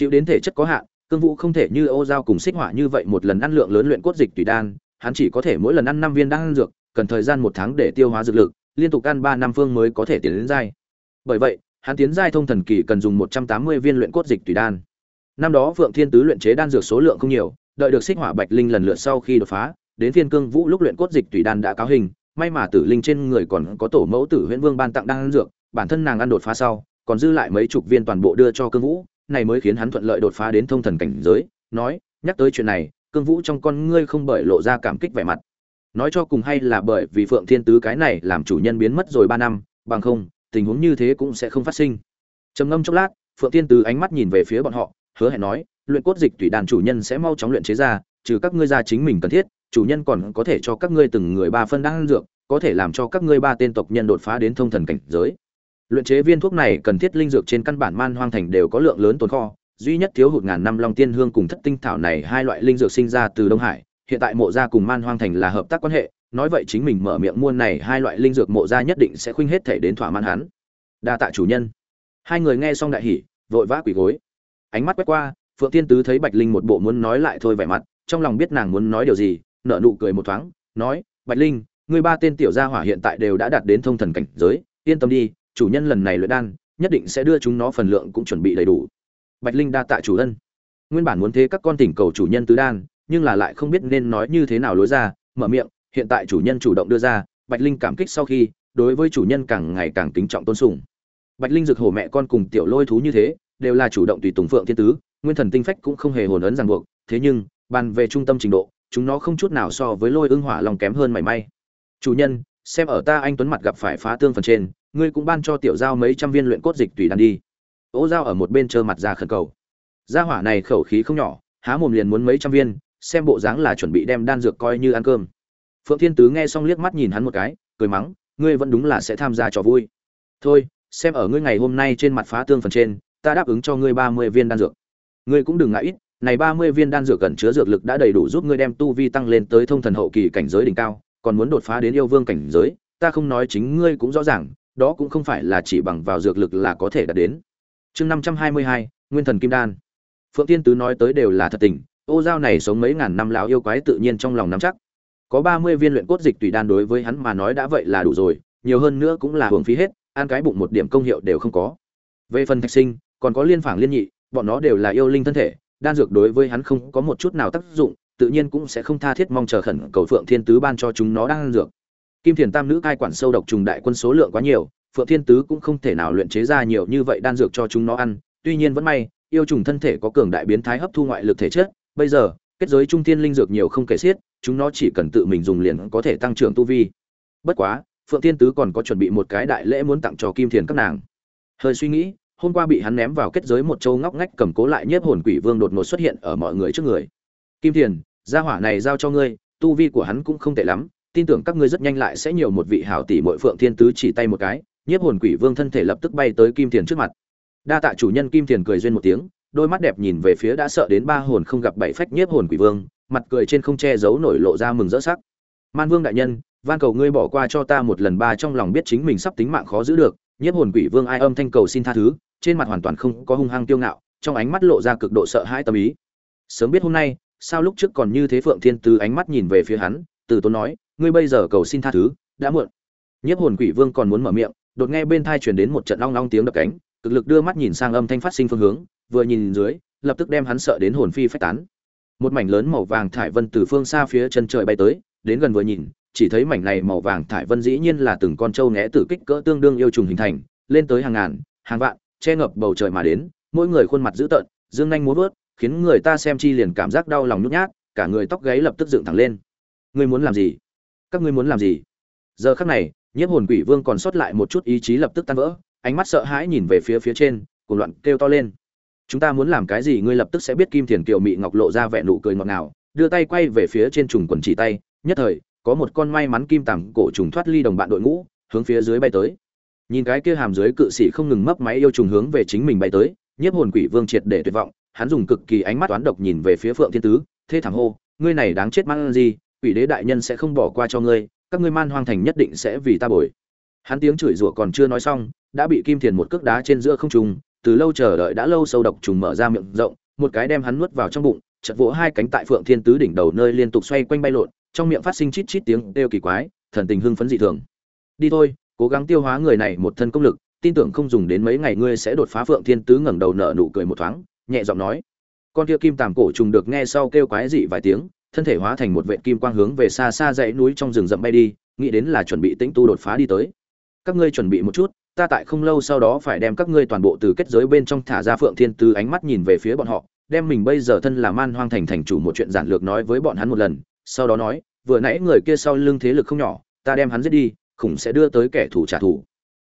chịu đến thể chất có hạn, cương vũ không thể như ô giao cùng xích họa như vậy một lần ăn lượng lớn luyện cốt dịch tùy đan, hắn chỉ có thể mỗi lần ăn năm viên đan dược, cần thời gian một tháng để tiêu hóa dược lực, liên tục ăn ba năm phương mới có thể tiến đến giai. Bởi vậy, hắn tiến giai thông thần kỳ cần dùng một trăm tám mươi viên luyện cốt dịch tùy đan. Năm đó phượng thiên tứ luyện chế đan dược số lượng không nhiều, đợi được xích hỏa bạch linh lần lượt sau khi đột phá, đến phiên cương vũ lúc luyện cốt dịch tùy đan đã cáo hình, may mà tử linh trên người còn có tổ mẫu tử huyễn vương ban tặng đan dược, bản thân nàng ăn đột phá sau, còn dư lại mấy chục viên toàn bộ đưa cho cương vũ này mới khiến hắn thuận lợi đột phá đến thông thần cảnh giới, nói, nhắc tới chuyện này, cương vũ trong con ngươi không bởi lộ ra cảm kích vẻ mặt. Nói cho cùng hay là bởi vì phượng thiên tứ cái này làm chủ nhân biến mất rồi ba năm, bằng không, tình huống như thế cũng sẽ không phát sinh. Trầm ngâm chốc lát, phượng thiên tứ ánh mắt nhìn về phía bọn họ, hứa hẹn nói, luyện cốt dịch tùy đàn chủ nhân sẽ mau chóng luyện chế ra, trừ các ngươi ra chính mình cần thiết, chủ nhân còn có thể cho các ngươi từng người ba phân đan dược, có thể làm cho các ngươi ba tên tộc nhân đột phá đến thông thần cảnh giới luyện chế viên thuốc này cần thiết linh dược trên căn bản man hoang thành đều có lượng lớn tồn kho, duy nhất thiếu hụt ngàn năm long tiên hương cùng thất tinh thảo này hai loại linh dược sinh ra từ đông hải, hiện tại mộ gia cùng man hoang thành là hợp tác quan hệ, nói vậy chính mình mở miệng mua này hai loại linh dược mộ gia nhất định sẽ khuynh hết thể đến thỏa mãn hắn. Đa tạ chủ nhân. Hai người nghe xong đại hỉ, vội vã quỳ gối. Ánh mắt quét qua, phượng tiên tứ thấy bạch linh một bộ muốn nói lại thôi vẻ mặt, trong lòng biết nàng muốn nói điều gì, nở nụ cười một thoáng, nói, bạch linh người ba tên tiểu gia hỏa hiện tại đều đã đạt đến thông thần cảnh giới, yên tâm đi chủ nhân lần này luyện đan, nhất định sẽ đưa chúng nó phần lượng cũng chuẩn bị đầy đủ. Bạch linh đa tạ chủ ân. Nguyên bản muốn thế các con tỉnh cầu chủ nhân tứ đan, nhưng là lại không biết nên nói như thế nào lối ra, mở miệng, hiện tại chủ nhân chủ động đưa ra, bạch linh cảm kích sau khi, đối với chủ nhân càng ngày càng kính trọng tôn sùng. Bạch linh rực hổ mẹ con cùng tiểu lôi thú như thế, đều là chủ động tùy tùng phượng thiên tứ, nguyên thần tinh phách cũng không hề hồn ấn ràng buộc, thế nhưng, bàn về trung tâm trình độ, chúng nó không chút nào so với lôi ưng hỏa lòng kém hơn mảy may. Chủ nhân, xem ở ta anh tuấn mặt gặp phải phá tương phần trên ngươi cũng ban cho tiểu giao mấy trăm viên luyện cốt dịch tùy đan đi. Ô giao ở một bên trơ mặt ra khẩn cầu. Gia hỏa này khẩu khí không nhỏ, há mồm liền muốn mấy trăm viên, xem bộ dáng là chuẩn bị đem đan dược coi như ăn cơm. Phượng thiên tứ nghe xong liếc mắt nhìn hắn một cái, cười mắng, ngươi vẫn đúng là sẽ tham gia trò vui. Thôi, xem ở ngươi ngày hôm nay trên mặt phá tương phần trên, ta đáp ứng cho ngươi ba mươi viên đan dược. Ngươi cũng đừng ngại ít, này ba mươi viên đan dược cần chứa dược lực đã đầy đủ giúp ngươi đem tu vi tăng lên tới thông thần hậu kỳ cảnh giới đỉnh cao, còn muốn đột phá đến yêu vương cảnh giới, ta không nói chính ngươi cũng rõ ràng đó cũng không phải là chỉ bằng vào dược lực là có thể đạt đến. Chương năm trăm hai mươi hai, nguyên thần kim đan. Phượng tiên tứ nói tới đều là thật tình, ô giao này sống mấy ngàn năm lão yêu quái tự nhiên trong lòng nắm chắc. Có ba mươi viên luyện cốt dịch tùy đan đối với hắn mà nói đã vậy là đủ rồi, nhiều hơn nữa cũng là hưởng phí hết, ăn cái bụng một điểm công hiệu đều không có. Về phần thạch sinh, còn có liên phảng liên nhị, bọn nó đều là yêu linh thân thể, đan dược đối với hắn không có một chút nào tác dụng, tự nhiên cũng sẽ không tha thiết mong chờ khẩn cầu phượng thiên tứ ban cho chúng nó đan dược kim thiền tam nữ cai quản sâu độc trùng đại quân số lượng quá nhiều, phượng thiên tứ cũng không thể nào luyện chế ra nhiều như vậy đan dược cho chúng nó ăn, tuy nhiên vẫn may, yêu trùng thân thể có cường đại biến thái hấp thu ngoại lực thể chất, bây giờ, kết giới trung thiên linh dược nhiều không kể xiết, chúng nó chỉ cần tự mình dùng liền có thể tăng trưởng tu vi. Bất quá, phượng thiên tứ còn có chuẩn bị một cái đại lễ muốn tặng cho kim thiền các nàng. Hơi suy nghĩ, hôm qua bị hắn ném vào kết giới một châu ngóc ngách cầm cố lại nhiếp hồn quỷ vương đột ngột xuất hiện ở mọi người trước người. Kim thiền, gia hỏa này giao cho ngươi, tu vi của hắn cũng không tệ lắm tin tưởng các ngươi rất nhanh lại sẽ nhiều một vị hảo tỷ muội phượng thiên tứ chỉ tay một cái, nhiếp hồn quỷ vương thân thể lập tức bay tới kim thiền trước mặt. Đa tạ chủ nhân kim thiền cười duyên một tiếng, đôi mắt đẹp nhìn về phía đã sợ đến ba hồn không gặp bảy phách nhiếp hồn quỷ vương, mặt cười trên không che giấu nổi lộ ra mừng rỡ sắc. Man vương đại nhân, van cầu ngươi bỏ qua cho ta một lần ba trong lòng biết chính mình sắp tính mạng khó giữ được, nhiếp hồn quỷ vương ai âm thanh cầu xin tha thứ, trên mặt hoàn toàn không có hung hăng tiêu ngạo, trong ánh mắt lộ ra cực độ sợ hãi tâm ý. Sớm biết hôm nay, sao lúc trước còn như thế phượng thiên tứ ánh mắt nhìn về phía hắn, từ tốn nói ngươi bây giờ cầu xin tha thứ, đã muộn. Nhiếp hồn quỷ vương còn muốn mở miệng, đột nghe bên thai truyền đến một trận long long tiếng đập cánh, cực lực đưa mắt nhìn sang âm thanh phát sinh phương hướng, vừa nhìn dưới, lập tức đem hắn sợ đến hồn phi phách tán. Một mảnh lớn màu vàng thải vân từ phương xa phía chân trời bay tới, đến gần vừa nhìn, chỉ thấy mảnh này màu vàng thải vân dĩ nhiên là từng con trâu né tử kích cỡ tương đương yêu trùng hình thành, lên tới hàng ngàn, hàng vạn, che ngập bầu trời mà đến, mỗi người khuôn mặt dữ tợn, dương nhanh múa vớt khiến người ta xem chi liền cảm giác đau lòng nhút nhát, cả người tóc gáy lập tức dựng thẳng lên. Ngươi muốn làm gì? Các ngươi muốn làm gì? Giờ khắc này, nhiếp hồn quỷ vương còn sót lại một chút ý chí lập tức tan vỡ, ánh mắt sợ hãi nhìn về phía phía trên cùng loạn kêu to lên. Chúng ta muốn làm cái gì ngươi lập tức sẽ biết, kim thiền kiều mị ngọc lộ ra vẻ nụ cười ngọt ngào, đưa tay quay về phía trên trùng quần chỉ tay, nhất thời, có một con may mắn kim tằm cổ trùng thoát ly đồng bạn đội ngũ, hướng phía dưới bay tới. Nhìn cái kia hàm dưới cự sĩ không ngừng mấp máy yêu trùng hướng về chính mình bay tới, nhiếp hồn quỷ vương triệt để tuyệt vọng, hắn dùng cực kỳ ánh mắt toán độc nhìn về phía phượng thiên tứ, thê thảm hô, ngươi này đáng chết mang gì quỷ đế đại nhân sẽ không bỏ qua cho ngươi, các ngươi man hoang thành nhất định sẽ vì ta bồi. Hắn tiếng chửi rủa còn chưa nói xong, đã bị kim thiền một cước đá trên giữa không trùng từ lâu chờ đợi đã lâu sâu độc trùng mở ra miệng rộng, một cái đem hắn nuốt vào trong bụng chật vỗ hai cánh tại phượng thiên tứ đỉnh đầu nơi liên tục xoay quanh bay lộn, trong miệng phát sinh chít chít tiếng kêu kỳ quái, thần tình hưng phấn dị thường. Đi thôi, cố gắng tiêu hóa người này một thân công lực, tin tưởng không dùng đến mấy ngày ngươi sẽ đột phá phượng thiên tứ ngẩng đầu nở nụ cười một thoáng, nhẹ giọng nói. Con kia kim tàm cổ trùng được nghe sau kêu quái dị vài tiếng thân thể hóa thành một vệ kim quang hướng về xa xa dãy núi trong rừng rậm bay đi, nghĩ đến là chuẩn bị tĩnh tu đột phá đi tới. Các ngươi chuẩn bị một chút, ta tại không lâu sau đó phải đem các ngươi toàn bộ từ kết giới bên trong thả ra phượng thiên Tư ánh mắt nhìn về phía bọn họ, đem mình bây giờ thân là man hoang thành thành chủ một chuyện giản lược nói với bọn hắn một lần, sau đó nói, vừa nãy người kia sau lưng thế lực không nhỏ, ta đem hắn giết đi, khủng sẽ đưa tới kẻ thù trả thù.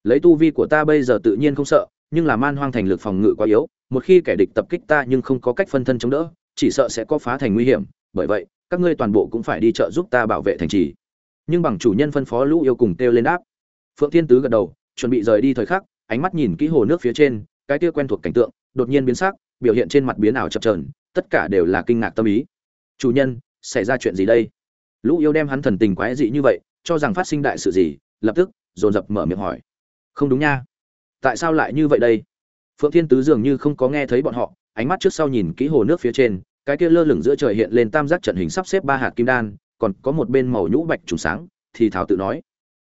Lấy tu vi của ta bây giờ tự nhiên không sợ, nhưng là man hoang thành lực phòng ngự quá yếu, một khi kẻ địch tập kích ta nhưng không có cách phân thân chống đỡ, chỉ sợ sẽ có phá thành nguy hiểm, bởi vậy các ngươi toàn bộ cũng phải đi trợ giúp ta bảo vệ thành trì. Nhưng bằng chủ nhân phân phó lũ yêu cùng kêu lên đáp. Phượng thiên tứ gật đầu, chuẩn bị rời đi thời khắc, ánh mắt nhìn kỹ hồ nước phía trên, cái kia quen thuộc cảnh tượng, đột nhiên biến sắc, biểu hiện trên mặt biến ảo chập trờn tất cả đều là kinh ngạc tâm ý. Chủ nhân, xảy ra chuyện gì đây? Lũ yêu đem hắn thần tình quái dị như vậy, cho rằng phát sinh đại sự gì, lập tức, dồn dập mở miệng hỏi. Không đúng nha. Tại sao lại như vậy đây? Phượng thiên tứ dường như không có nghe thấy bọn họ, ánh mắt trước sau nhìn kỹ hồ nước phía trên cái kia lơ lửng giữa trời hiện lên tam giác trận hình sắp xếp ba hạt kim đan, còn có một bên màu nhũ bạch trùng sáng, thì thảo tự nói,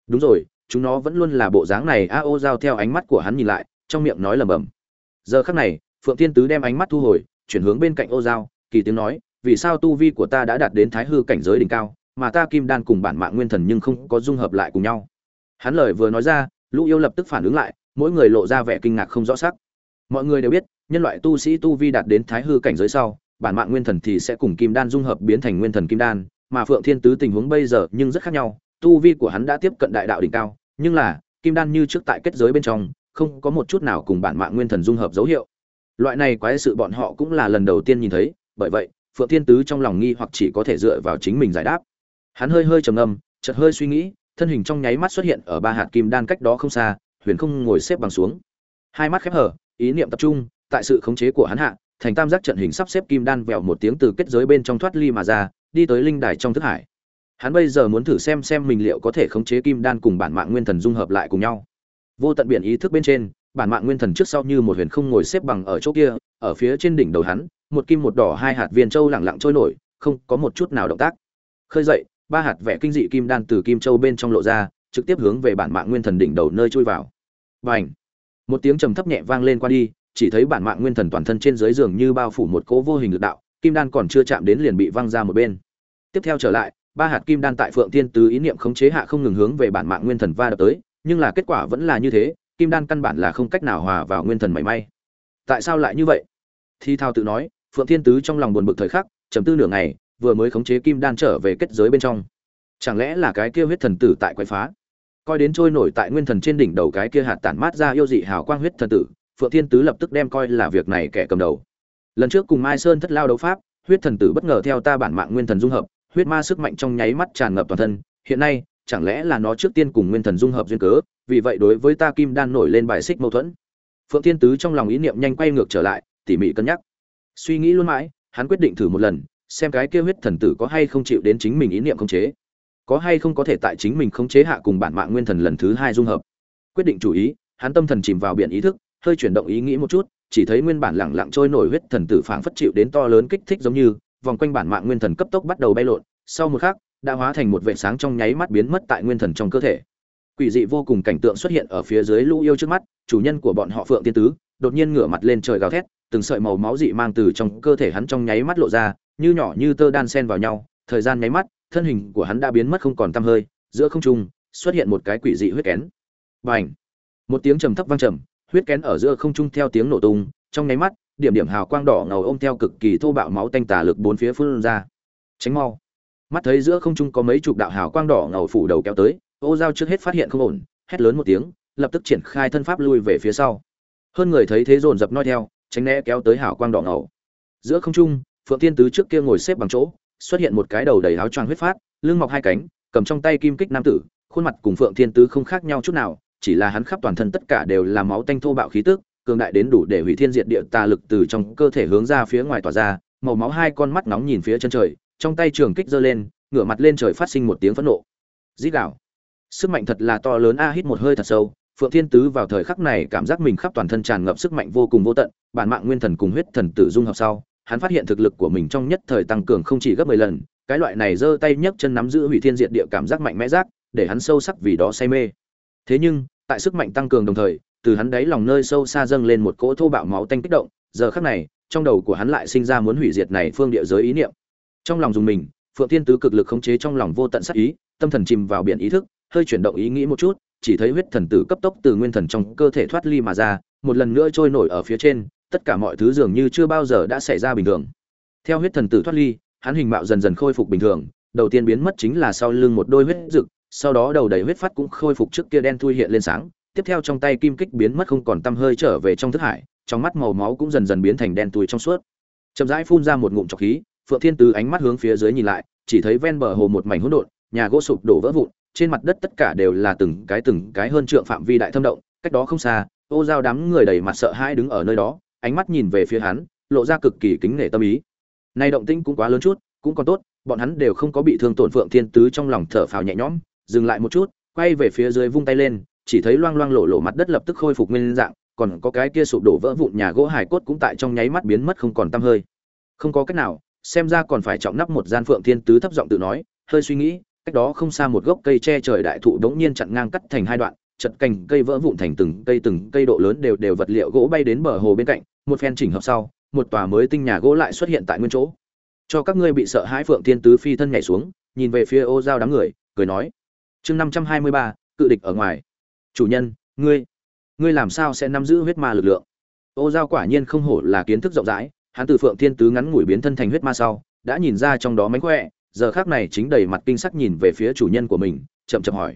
đúng rồi, chúng nó vẫn luôn là bộ dáng này. A ô giao theo ánh mắt của hắn nhìn lại, trong miệng nói lẩm bẩm, giờ khắc này, phượng thiên tứ đem ánh mắt thu hồi, chuyển hướng bên cạnh ô giao, kỳ tiếng nói, vì sao tu vi của ta đã đạt đến thái hư cảnh giới đỉnh cao, mà ta kim đan cùng bản mạng nguyên thần nhưng không có dung hợp lại cùng nhau? Hắn lời vừa nói ra, lũ yêu lập tức phản ứng lại, mỗi người lộ ra vẻ kinh ngạc không rõ sắc. Mọi người đều biết, nhân loại tu sĩ tu vi đạt đến thái hư cảnh giới sau bản mạng nguyên thần thì sẽ cùng kim đan dung hợp biến thành nguyên thần kim đan mà phượng thiên tứ tình huống bây giờ nhưng rất khác nhau tu vi của hắn đã tiếp cận đại đạo đỉnh cao nhưng là kim đan như trước tại kết giới bên trong không có một chút nào cùng bản mạng nguyên thần dung hợp dấu hiệu. Loại này quái sự bọn họ cũng là lần đầu tiên nhìn thấy bởi vậy phượng thiên tứ trong lòng nghi hoặc chỉ có thể dựa vào chính mình giải đáp. Hắn hơi hơi trầm ngâm chợt hơi suy nghĩ thân hình trong nháy mắt xuất hiện ở ba hạt kim đan cách đó không xa huyền không ngồi xếp bằng xuống. Hai mắt khép hờ, ý niệm tập trung tại sự khống chế của hắn hạ thành tam giác trận hình sắp xếp kim đan vẹo một tiếng từ kết giới bên trong thoát ly mà ra, đi tới linh đài trong thức hải. Hắn bây giờ muốn thử xem xem mình liệu có thể khống chế kim đan cùng bản mạng nguyên thần dung hợp lại cùng nhau. Vô tận biển ý thức bên trên, bản mạng nguyên thần trước sau như một huyền không ngồi xếp bằng ở chỗ kia, ở phía trên đỉnh đầu hắn, một kim một đỏ hai hạt viên châu lẳng lặng trôi nổi, không có một chút nào động tác. Khơi dậy, ba hạt vẽ kinh dị kim đan từ kim châu bên trong lộ ra, trực tiếp hướng về bản mạng nguyên thần đỉnh đầu nơi chui vào. Và ảnh một tiếng trầm thấp nhẹ vang lên qua đi chỉ thấy bản mạng nguyên thần toàn thân trên dưới giường như bao phủ một cỗ vô hình lực đạo, kim đan còn chưa chạm đến liền bị văng ra một bên. Tiếp theo trở lại, ba hạt kim đan tại phượng thiên tứ ý niệm khống chế hạ không ngừng hướng về bản mạng nguyên thần va đập tới, nhưng là kết quả vẫn là như thế, kim đan căn bản là không cách nào hòa vào nguyên thần mảy may. Tại sao lại như vậy? Thi thao tự nói, phượng thiên tứ trong lòng buồn bực thời khắc trầm tư nửa ngày, vừa mới khống chế kim đan trở về kết giới bên trong. Chẳng lẽ là cái kia huyết thần tử tại quái phá? Coi đến trôi nổi tại nguyên thần trên đỉnh đầu cái kia hạt tản mát ra yêu dị hào quang huyết thần tử phượng thiên tứ lập tức đem coi là việc này kẻ cầm đầu. Lần trước cùng mai sơn thất lao đấu pháp, huyết thần tử bất ngờ theo ta bản mạng nguyên thần dung hợp, huyết ma sức mạnh trong nháy mắt tràn ngập toàn thân. Hiện nay, chẳng lẽ là nó trước tiên cùng nguyên thần dung hợp duyên cớ, vì vậy đối với ta kim đan nổi lên bài xích mâu thuẫn. Phượng thiên tứ trong lòng ý niệm nhanh quay ngược trở lại, tỉ mỉ cân nhắc. Suy nghĩ luôn mãi, hắn quyết định thử một lần, xem cái kia huyết thần tử có hay không chịu đến chính mình ý niệm khống chế. Có hay không có thể tại chính mình khống chế hạ cùng bản mạng nguyên thần lần thứ hai dung hợp. Quyết định chủ ý, hắn tâm thần chìm vào biển ý thức hơi chuyển động ý nghĩ một chút, chỉ thấy nguyên bản lẳng lặng trôi nổi huyết thần tử phảng phất chịu đến to lớn kích thích giống như, vòng quanh bản mạng nguyên thần cấp tốc bắt đầu bay lộn, sau một khắc, đã hóa thành một vệ sáng trong nháy mắt biến mất tại nguyên thần trong cơ thể. Quỷ dị vô cùng cảnh tượng xuất hiện ở phía dưới lũ yêu trước mắt, chủ nhân của bọn họ phượng tiên tứ, đột nhiên ngửa mặt lên trời gào thét, từng sợi màu máu dị mang từ trong cơ thể hắn trong nháy mắt lộ ra, như nhỏ như tơ đan sen vào nhau, thời gian nháy mắt, thân hình của hắn đã biến mất không còn tăm hơi, giữa không trung, xuất hiện một cái quỷ dị huyết kén. Bành! Một tiếng trầm thấp vang trầm huyết kén ở giữa không trung theo tiếng nổ tung, trong nháy mắt, điểm điểm hào quang đỏ ngầu ôm theo cực kỳ thô bạo máu tanh tà lực bốn phía phun ra. Tránh mau. Mắt thấy giữa không trung có mấy chục đạo hào quang đỏ ngầu phủ đầu kéo tới, ô giao trước hết phát hiện không ổn, hét lớn một tiếng, lập tức triển khai thân pháp lui về phía sau. Hơn người thấy thế dồn dập noi theo, tránh né kéo tới hào quang đỏ ngầu. Giữa không trung, phượng tiên tứ trước kia ngồi xếp bằng chỗ, xuất hiện một cái đầu đầy áo choàng huyết phát, lưng mọc hai cánh, cầm trong tay kim kích nam tử, khuôn mặt cùng phượng thiên tứ không khác nhau chút nào chỉ là hắn khắp toàn thân tất cả đều là máu tanh thô bạo khí tức, cường đại đến đủ để hủy thiên diệt địa tà lực từ trong cơ thể hướng ra phía ngoài tỏa ra, màu máu hai con mắt nóng nhìn phía chân trời, trong tay trường kích giơ lên, ngửa mặt lên trời phát sinh một tiếng phẫn nộ. Rít gào. Sức mạnh thật là to lớn, a hít một hơi thật sâu, phượng thiên tứ vào thời khắc này cảm giác mình khắp toàn thân tràn ngập sức mạnh vô cùng vô tận, bản mạng nguyên thần cùng huyết thần tử dung hợp sau, hắn phát hiện thực lực của mình trong nhất thời tăng cường không chỉ gấp 10 lần, cái loại này giơ tay nhấc chân nắm giữ hủy thiên diệt địa cảm giác mạnh mẽ giác để hắn sâu sắc vì đó say mê thế nhưng, tại sức mạnh tăng cường đồng thời, từ hắn đáy lòng nơi sâu xa dâng lên một cỗ thô bạo máu tanh kích động, giờ khắc này, trong đầu của hắn lại sinh ra muốn hủy diệt này phương địa giới ý niệm. Trong lòng dùng mình, phượng Thiên tứ cực lực khống chế trong lòng vô tận sát ý, tâm thần chìm vào biển ý thức, hơi chuyển động ý nghĩ một chút, chỉ thấy huyết thần tử cấp tốc từ nguyên thần trong cơ thể thoát ly mà ra, một lần nữa trôi nổi ở phía trên, tất cả mọi thứ dường như chưa bao giờ đã xảy ra bình thường. Theo huyết thần tử thoát ly, hắn hình mạo dần dần khôi phục bình thường, đầu tiên biến mất chính là sau lưng một đôi huyết rực sau đó đầu đầy huyết phát cũng khôi phục trước kia đen thui hiện lên sáng, tiếp theo trong tay kim kích biến mất không còn tăm hơi trở về trong thức hải, trong mắt màu máu cũng dần dần biến thành đen thui trong suốt. Chậm rãi phun ra một ngụm trọc khí, phượng thiên tứ ánh mắt hướng phía dưới nhìn lại, chỉ thấy ven bờ hồ một mảnh hỗn độn, nhà gỗ sụp đổ vỡ vụn, trên mặt đất tất cả đều là từng cái từng cái hơn trượng phạm vi đại thâm động, cách đó không xa, ô giao đám người đầy mặt sợ hãi đứng ở nơi đó, ánh mắt nhìn về phía hắn, lộ ra cực kỳ kính nể tâm ý. Nay động tĩnh cũng quá lớn chút, cũng còn tốt, bọn hắn đều không có bị thương tổn phượng thiên tứ trong lòng thở phào nhẹ nhõm dừng lại một chút, quay về phía dưới vung tay lên, chỉ thấy loang loang lộ lộ mặt đất lập tức khôi phục nguyên dạng, còn có cái kia sụp đổ vỡ vụn nhà gỗ hải cốt cũng tại trong nháy mắt biến mất không còn tăm hơi. Không có cách nào, xem ra còn phải trọng nắp một gian phượng thiên tứ thấp giọng tự nói, hơi suy nghĩ, cách đó không xa một gốc cây che trời đại thụ đống nhiên chặn ngang cắt thành hai đoạn, chật cành cây vỡ vụn thành từng cây từng cây độ lớn đều đều vật liệu gỗ bay đến bờ hồ bên cạnh, một phen chỉnh hợp sau, một tòa mới tinh nhà gỗ lại xuất hiện tại nguyên chỗ. Cho các ngươi bị sợ hãi phượng thiên tứ phi thân nhảy xuống, nhìn về phía ô giao đám người, cười nói chương năm trăm hai mươi ba, cự địch ở ngoài. Chủ nhân, ngươi ngươi làm sao sẽ nắm giữ huyết ma lực lượng? Ô giao quả nhiên không hổ là kiến thức rộng rãi, hắn từ phượng thiên tứ ngắn ngủi biến thân thành huyết ma sau, đã nhìn ra trong đó mánh khỏe, giờ khác này chính đầy mặt kinh sắc nhìn về phía chủ nhân của mình, chậm chậm hỏi.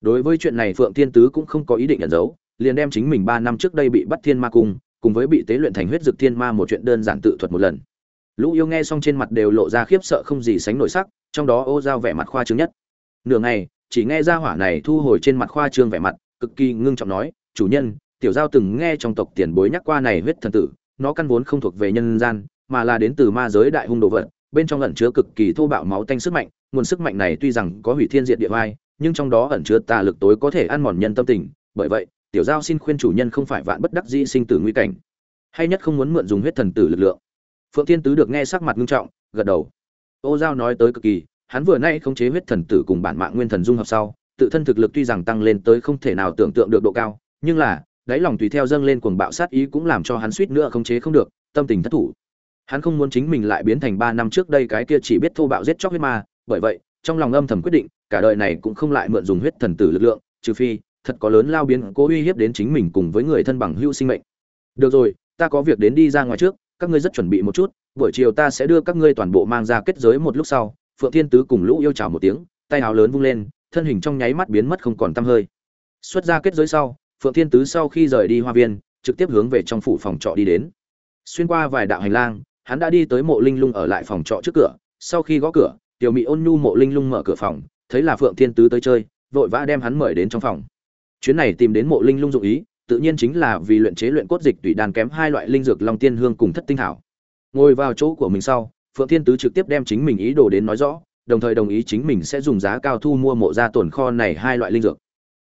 Đối với chuyện này phượng thiên tứ cũng không có ý định ẩn giấu, liền đem chính mình ba năm trước đây bị bắt thiên ma cung cùng với bị tế luyện thành huyết dực thiên ma một chuyện đơn giản tự thuật một lần. Lũ yêu nghe xong trên mặt đều lộ ra khiếp sợ không gì sánh nổi sắc, trong đó ô giao vẻ mặt khoa trương nhất. Nửa ngày chỉ nghe ra hỏa này thu hồi trên mặt khoa trương vẻ mặt, cực kỳ ngưng trọng nói, chủ nhân, tiểu giao từng nghe trong tộc tiền bối nhắc qua này huyết thần tử, nó căn vốn không thuộc về nhân gian, mà là đến từ ma giới đại hung đồ vật, bên trong ẩn chứa cực kỳ thô bạo máu tanh sức mạnh, nguồn sức mạnh này tuy rằng có hủy thiên diệt địa vai, nhưng trong đó ẩn chứa tà lực tối có thể ăn mòn nhân tâm tình, bởi vậy, tiểu giao xin khuyên chủ nhân không phải vạn bất đắc dĩ sinh tử nguy cảnh, hay nhất không muốn mượn dùng huyết thần tử lực lượng. Phượng thiên tứ được nghe sắc mặt nghiêm trọng, gật đầu. Ô giao nói tới cực kỳ hắn vừa nay khống chế huyết thần tử cùng bản mạng nguyên thần dung hợp sau, tự thân thực lực tuy rằng tăng lên tới không thể nào tưởng tượng được độ cao, nhưng là, đáy lòng tùy theo dâng lên cuồng bạo sát ý cũng làm cho hắn suýt nữa khống chế không được, tâm tình thất thủ. Hắn không muốn chính mình lại biến thành ba năm trước đây cái kia chỉ biết thô bạo giết chóc huyết ma, bởi vậy, trong lòng âm thầm quyết định, cả đời này cũng không lại mượn dùng huyết thần tử lực lượng, trừ phi, thật có lớn lao biến cố uy hiếp đến chính mình cùng với người thân bằng hữu sinh mệnh. Được rồi, ta có việc đến đi ra ngoài trước, các ngươi rất chuẩn bị một chút, buổi chiều ta sẽ đưa các ngươi toàn bộ mang ra kết giới một lúc sau phượng thiên tứ cùng lũ yêu chào một tiếng, tay áo lớn vung lên, thân hình trong nháy mắt biến mất không còn tăm hơi. Xuất ra kết giới sau, phượng thiên tứ sau khi rời đi hoa viên, trực tiếp hướng về trong phủ phòng trọ đi đến. Xuyên qua vài đạo hành lang, hắn đã đi tới mộ linh lung ở lại phòng trọ trước cửa. Sau khi gõ cửa, tiểu mỹ ôn nhu mộ linh lung mở cửa phòng, thấy là phượng thiên tứ tới chơi, vội vã đem hắn mời đến trong phòng. Chuyến này tìm đến mộ linh lung dụng ý, tự nhiên chính là vì luyện chế luyện cốt dịch tùy đàn kém hai loại linh dược long tiên hương cùng thất tinh thảo ngồi vào chỗ của mình sau phượng thiên tứ trực tiếp đem chính mình ý đồ đến nói rõ, đồng thời đồng ý chính mình sẽ dùng giá cao thu mua mộ gia tồn kho này hai loại linh dược.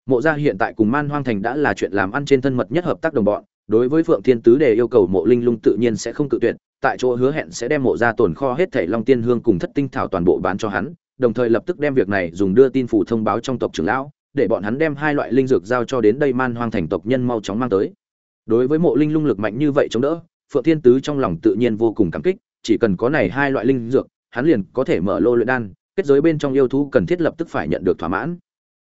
Mộ gia hiện tại cùng man hoang thành đã là chuyện làm ăn trên thân mật nhất hợp tác đồng bọn, đối với phượng thiên tứ đề yêu cầu mộ linh lung tự nhiên sẽ không cự tuyệt, tại chỗ hứa hẹn sẽ đem mộ gia tồn kho hết thảy long tiên hương cùng thất tinh thảo toàn bộ bán cho hắn, đồng thời lập tức đem việc này dùng đưa tin phủ thông báo trong tộc trưởng lão, để bọn hắn đem hai loại linh dược giao cho đến đây man hoang thành tộc nhân mau chóng mang tới. Đối với mộ linh lung lực mạnh như vậy chống đỡ, phượng thiên tứ trong lòng tự nhiên vô cùng cảm kích chỉ cần có này hai loại linh dược, hắn liền có thể mở lô luyện đan, kết giới bên trong yêu thú cần thiết lập tức phải nhận được thỏa mãn.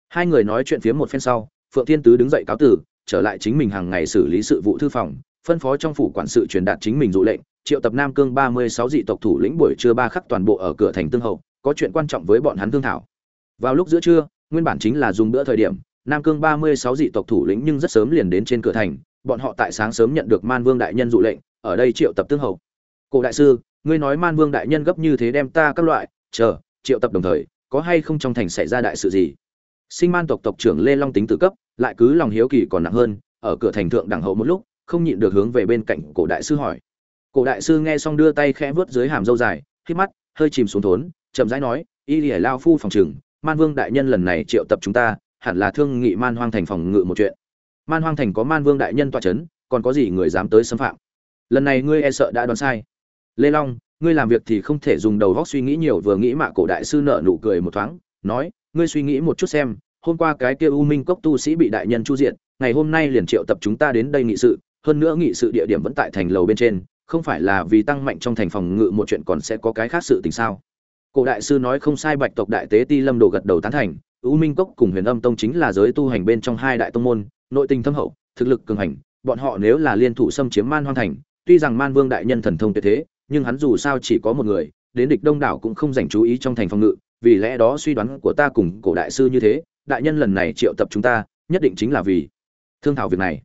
Hai người nói chuyện phía một phen sau, phượng thiên tứ đứng dậy cáo tử, trở lại chính mình hàng ngày xử lý sự vụ thư phòng, phân phó trong phủ quản sự truyền đạt chính mình dụ lệnh, triệu tập nam cương ba mươi sáu dị tộc thủ lĩnh buổi trưa ba khắc toàn bộ ở cửa thành tương hậu, có chuyện quan trọng với bọn hắn thương thảo. Vào lúc giữa trưa, nguyên bản chính là dùng bữa thời điểm, nam cương ba mươi sáu dị tộc thủ lĩnh nhưng rất sớm liền đến trên cửa thành, bọn họ tại sáng sớm nhận được man vương đại nhân dụ lệnh, ở đây triệu tập tương hậu. Cổ đại sư ngươi nói man vương đại nhân gấp như thế đem ta các loại, chờ, triệu tập đồng thời, có hay không trong thành xảy ra đại sự gì? Sinh man tộc tộc trưởng lê long tính tự cấp, lại cứ lòng hiếu kỳ còn nặng hơn, ở cửa thành thượng đẳng hậu một lúc, không nhịn được hướng về bên cạnh cổ đại sư hỏi. Cổ đại sư nghe xong đưa tay khẽ vớt dưới hàm râu dài khi mắt, hơi chìm xuống thốn, chậm rãi nói, y lìa lao phu phòng trừng man vương đại nhân lần này triệu tập chúng ta, hẳn là thương nghị man hoang thành phòng ngự một chuyện. Man hoang thành có man vương đại nhân tọa c còn có gì người dám tới xâm phạm? Lần này ngươi e sợ đã đoán sai lê long ngươi làm việc thì không thể dùng đầu góc suy nghĩ nhiều vừa nghĩ mạ cổ đại sư nợ nụ cười một thoáng nói ngươi suy nghĩ một chút xem hôm qua cái kia u minh cốc tu sĩ bị đại nhân chu diện ngày hôm nay liền triệu tập chúng ta đến đây nghị sự hơn nữa nghị sự địa điểm vẫn tại thành lầu bên trên không phải là vì tăng mạnh trong thành phòng ngự một chuyện còn sẽ có cái khác sự tình sao? Cổ đại sư nói không sai bạch tộc đại tế ti lâm đồ gật đầu tán thành U Minh Cốc cùng Huyền Âm Tông chính là giới tu hành bên trong hai đại tông môn, nội tình thâm hậu, thực lực cường hành, bọn họ nếu là liên thủ xâm chiếm Man Hoang thành, tuy rằng Man Vương đại nhân thần thông tuyệt thế, nhưng hắn dù sao chỉ có một người, đến địch đông đảo cũng không dành chú ý trong thành phòng ngự, vì lẽ đó suy đoán của ta cùng cổ đại sư như thế, đại nhân lần này triệu tập chúng ta, nhất định chính là vì thương thảo việc này.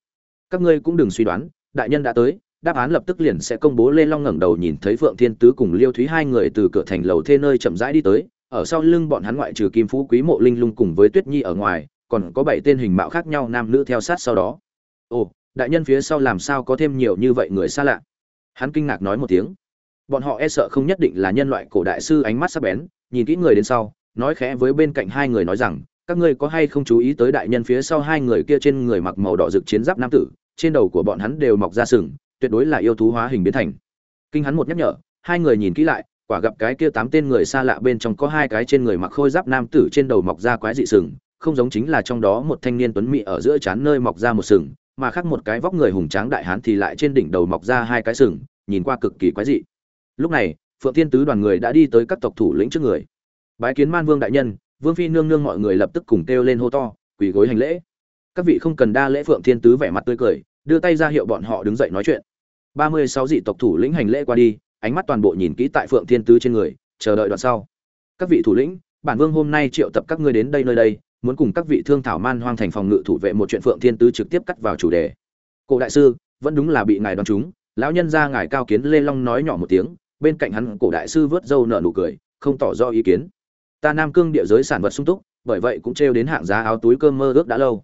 Các ngươi cũng đừng suy đoán, đại nhân đã tới, đáp án lập tức liền sẽ công bố Lê Long ngẩng đầu nhìn thấy Phượng Thiên Tứ cùng Liêu Thúy hai người từ cửa thành lầu thê nơi chậm rãi đi tới, ở sau lưng bọn hắn ngoại trừ Kim Phú Quý Mộ Linh Lung cùng với Tuyết Nhi ở ngoài, còn có bảy tên hình mạo khác nhau nam nữ theo sát sau đó. Ồ, đại nhân phía sau làm sao có thêm nhiều như vậy người xa lạ? Hắn kinh ngạc nói một tiếng. Bọn họ e sợ không nhất định là nhân loại cổ đại sư ánh mắt sắc bén, nhìn kỹ người đến sau, nói khẽ với bên cạnh hai người nói rằng, các ngươi có hay không chú ý tới đại nhân phía sau hai người kia trên người mặc màu đỏ rực chiến giáp nam tử, trên đầu của bọn hắn đều mọc ra sừng, tuyệt đối là yêu thú hóa hình biến thành. Kinh hắn một nhắc nhở, hai người nhìn kỹ lại, quả gặp cái kia tám tên người xa lạ bên trong có hai cái trên người mặc khôi giáp nam tử trên đầu mọc ra quái dị sừng, không giống chính là trong đó một thanh niên tuấn mỹ ở giữa trán nơi mọc ra một sừng, mà khác một cái vóc người hùng tráng đại hán thì lại trên đỉnh đầu mọc ra hai cái sừng, nhìn qua cực kỳ quái dị. Lúc này, Phượng Thiên Tứ đoàn người đã đi tới các tộc thủ lĩnh trước người. Bái kiến Man Vương đại nhân, Vương phi nương nương mọi người lập tức cùng kêu lên hô to, quỳ gối hành lễ. Các vị không cần đa lễ Phượng Thiên Tứ vẻ mặt tươi cười, đưa tay ra hiệu bọn họ đứng dậy nói chuyện. 36 dị tộc thủ lĩnh hành lễ qua đi, ánh mắt toàn bộ nhìn kỹ tại phượng thiên tứ trên người chờ đợi đoạn sau các vị thủ lĩnh bản vương hôm nay triệu tập các ngươi đến đây nơi đây muốn cùng các vị thương thảo man hoang thành phòng ngự thủ vệ một chuyện phượng thiên tứ trực tiếp cắt vào chủ đề cổ đại sư vẫn đúng là bị ngài đoán trúng. lão nhân ra ngài cao kiến lê long nói nhỏ một tiếng bên cạnh hắn cổ đại sư vớt râu nở nụ cười, không tỏ rõ ý kiến. Ta nam cương địa giới sản vật sung túc, bởi vậy cũng trêu đến hạng giá áo túi cơm mơ ước đã lâu.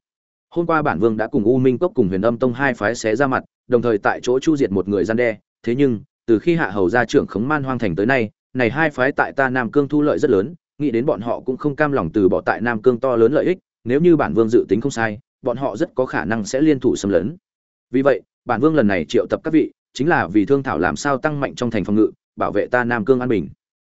Hôm qua bản vương đã cùng u minh cốc cùng huyền âm tông hai phái xé ra mặt, đồng thời tại chỗ chu diệt một người gian đe. Thế nhưng, từ khi hạ hầu ra trưởng khống man hoang thành tới nay, này hai phái tại ta nam cương thu lợi rất lớn, nghĩ đến bọn họ cũng không cam lòng từ bỏ tại nam cương to lớn lợi ích, nếu như bản vương dự tính không sai, bọn họ rất có khả năng sẽ liên thủ xâm lấn. Vì vậy, bản vương lần này triệu tập các vị, chính là vì thương thảo làm sao tăng mạnh trong thành phòng ngự bảo vệ ta nam cương an bình.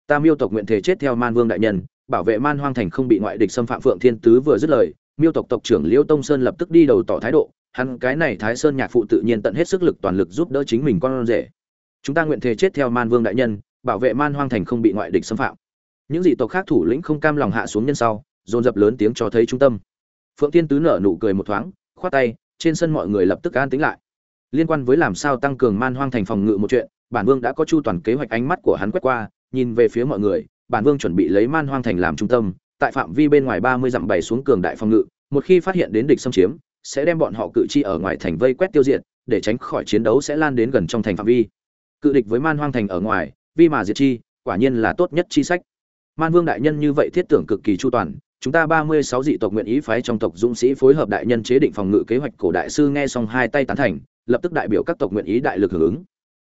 Ta miêu tộc nguyện thể chết theo man vương đại nhân, bảo vệ man hoang thành không bị ngoại địch xâm phạm phượng thiên tứ vừa dứt lời, miêu tộc tộc trưởng liễu tông sơn lập tức đi đầu tỏ thái độ, hắn cái này thái sơn nhạc phụ tự nhiên tận hết sức lực toàn lực giúp đỡ chính mình con rể. Chúng ta nguyện thể chết theo man vương đại nhân, bảo vệ man hoang thành không bị ngoại địch xâm phạm. Những dị tộc khác thủ lĩnh không cam lòng hạ xuống nhân sau, dồn dập lớn tiếng cho thấy trung tâm. Phượng thiên tứ nở nụ cười một thoáng, khoát tay, trên sân mọi người lập tức an tĩnh lại. Liên quan với làm sao tăng cường man hoang thành phòng ngự một chuyện bản vương đã có chu toàn kế hoạch ánh mắt của hắn quét qua, nhìn về phía mọi người, bản vương chuẩn bị lấy man hoang thành làm trung tâm, tại phạm vi bên ngoài ba mươi dặm bảy xuống cường đại phòng ngự, một khi phát hiện đến địch xâm chiếm, sẽ đem bọn họ cự chi ở ngoài thành vây quét tiêu diệt, để tránh khỏi chiến đấu sẽ lan đến gần trong thành phạm vi. Cự địch với man hoang thành ở ngoài, vi mà diệt chi, quả nhiên là tốt nhất chi sách. Man vương đại nhân như vậy thiết tưởng cực kỳ chu toàn, chúng ta ba mươi sáu dị tộc nguyện ý phái trong tộc dũng sĩ phối hợp đại nhân chế định phòng ngự kế hoạch cổ đại sư nghe xong hai tay tán thành, lập tức đại biểu các tộc nguyện ý đại lực hưởng ứng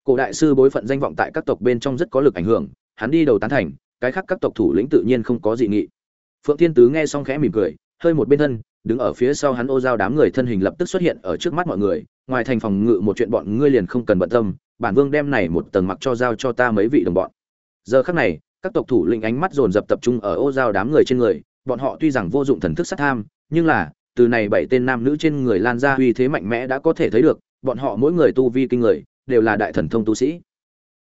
cổ đại sư bối phận danh vọng tại các tộc bên trong rất có lực ảnh hưởng, hắn đi đầu tán thành, cái khác các tộc thủ lĩnh tự nhiên không có dị nghị. Phượng thiên tứ nghe xong khẽ mỉm cười, hơi một bên thân, đứng ở phía sau hắn ô giao đám người thân hình lập tức xuất hiện ở trước mắt mọi người, ngoài thành phòng ngự một chuyện bọn ngươi liền không cần bận tâm, bản vương đem này một tầng mặc cho giao cho ta mấy vị đồng bọn. Giờ khắc này, các tộc thủ lĩnh ánh mắt dồn dập tập trung ở ô giao đám người trên người, bọn họ tuy rằng vô dụng thần thức sát tham, nhưng là, từ này bảy tên nam nữ trên người lan ra uy thế mạnh mẽ đã có thể thấy được, bọn họ mỗi người tu vi kinh người đều là đại thần thông tu sĩ.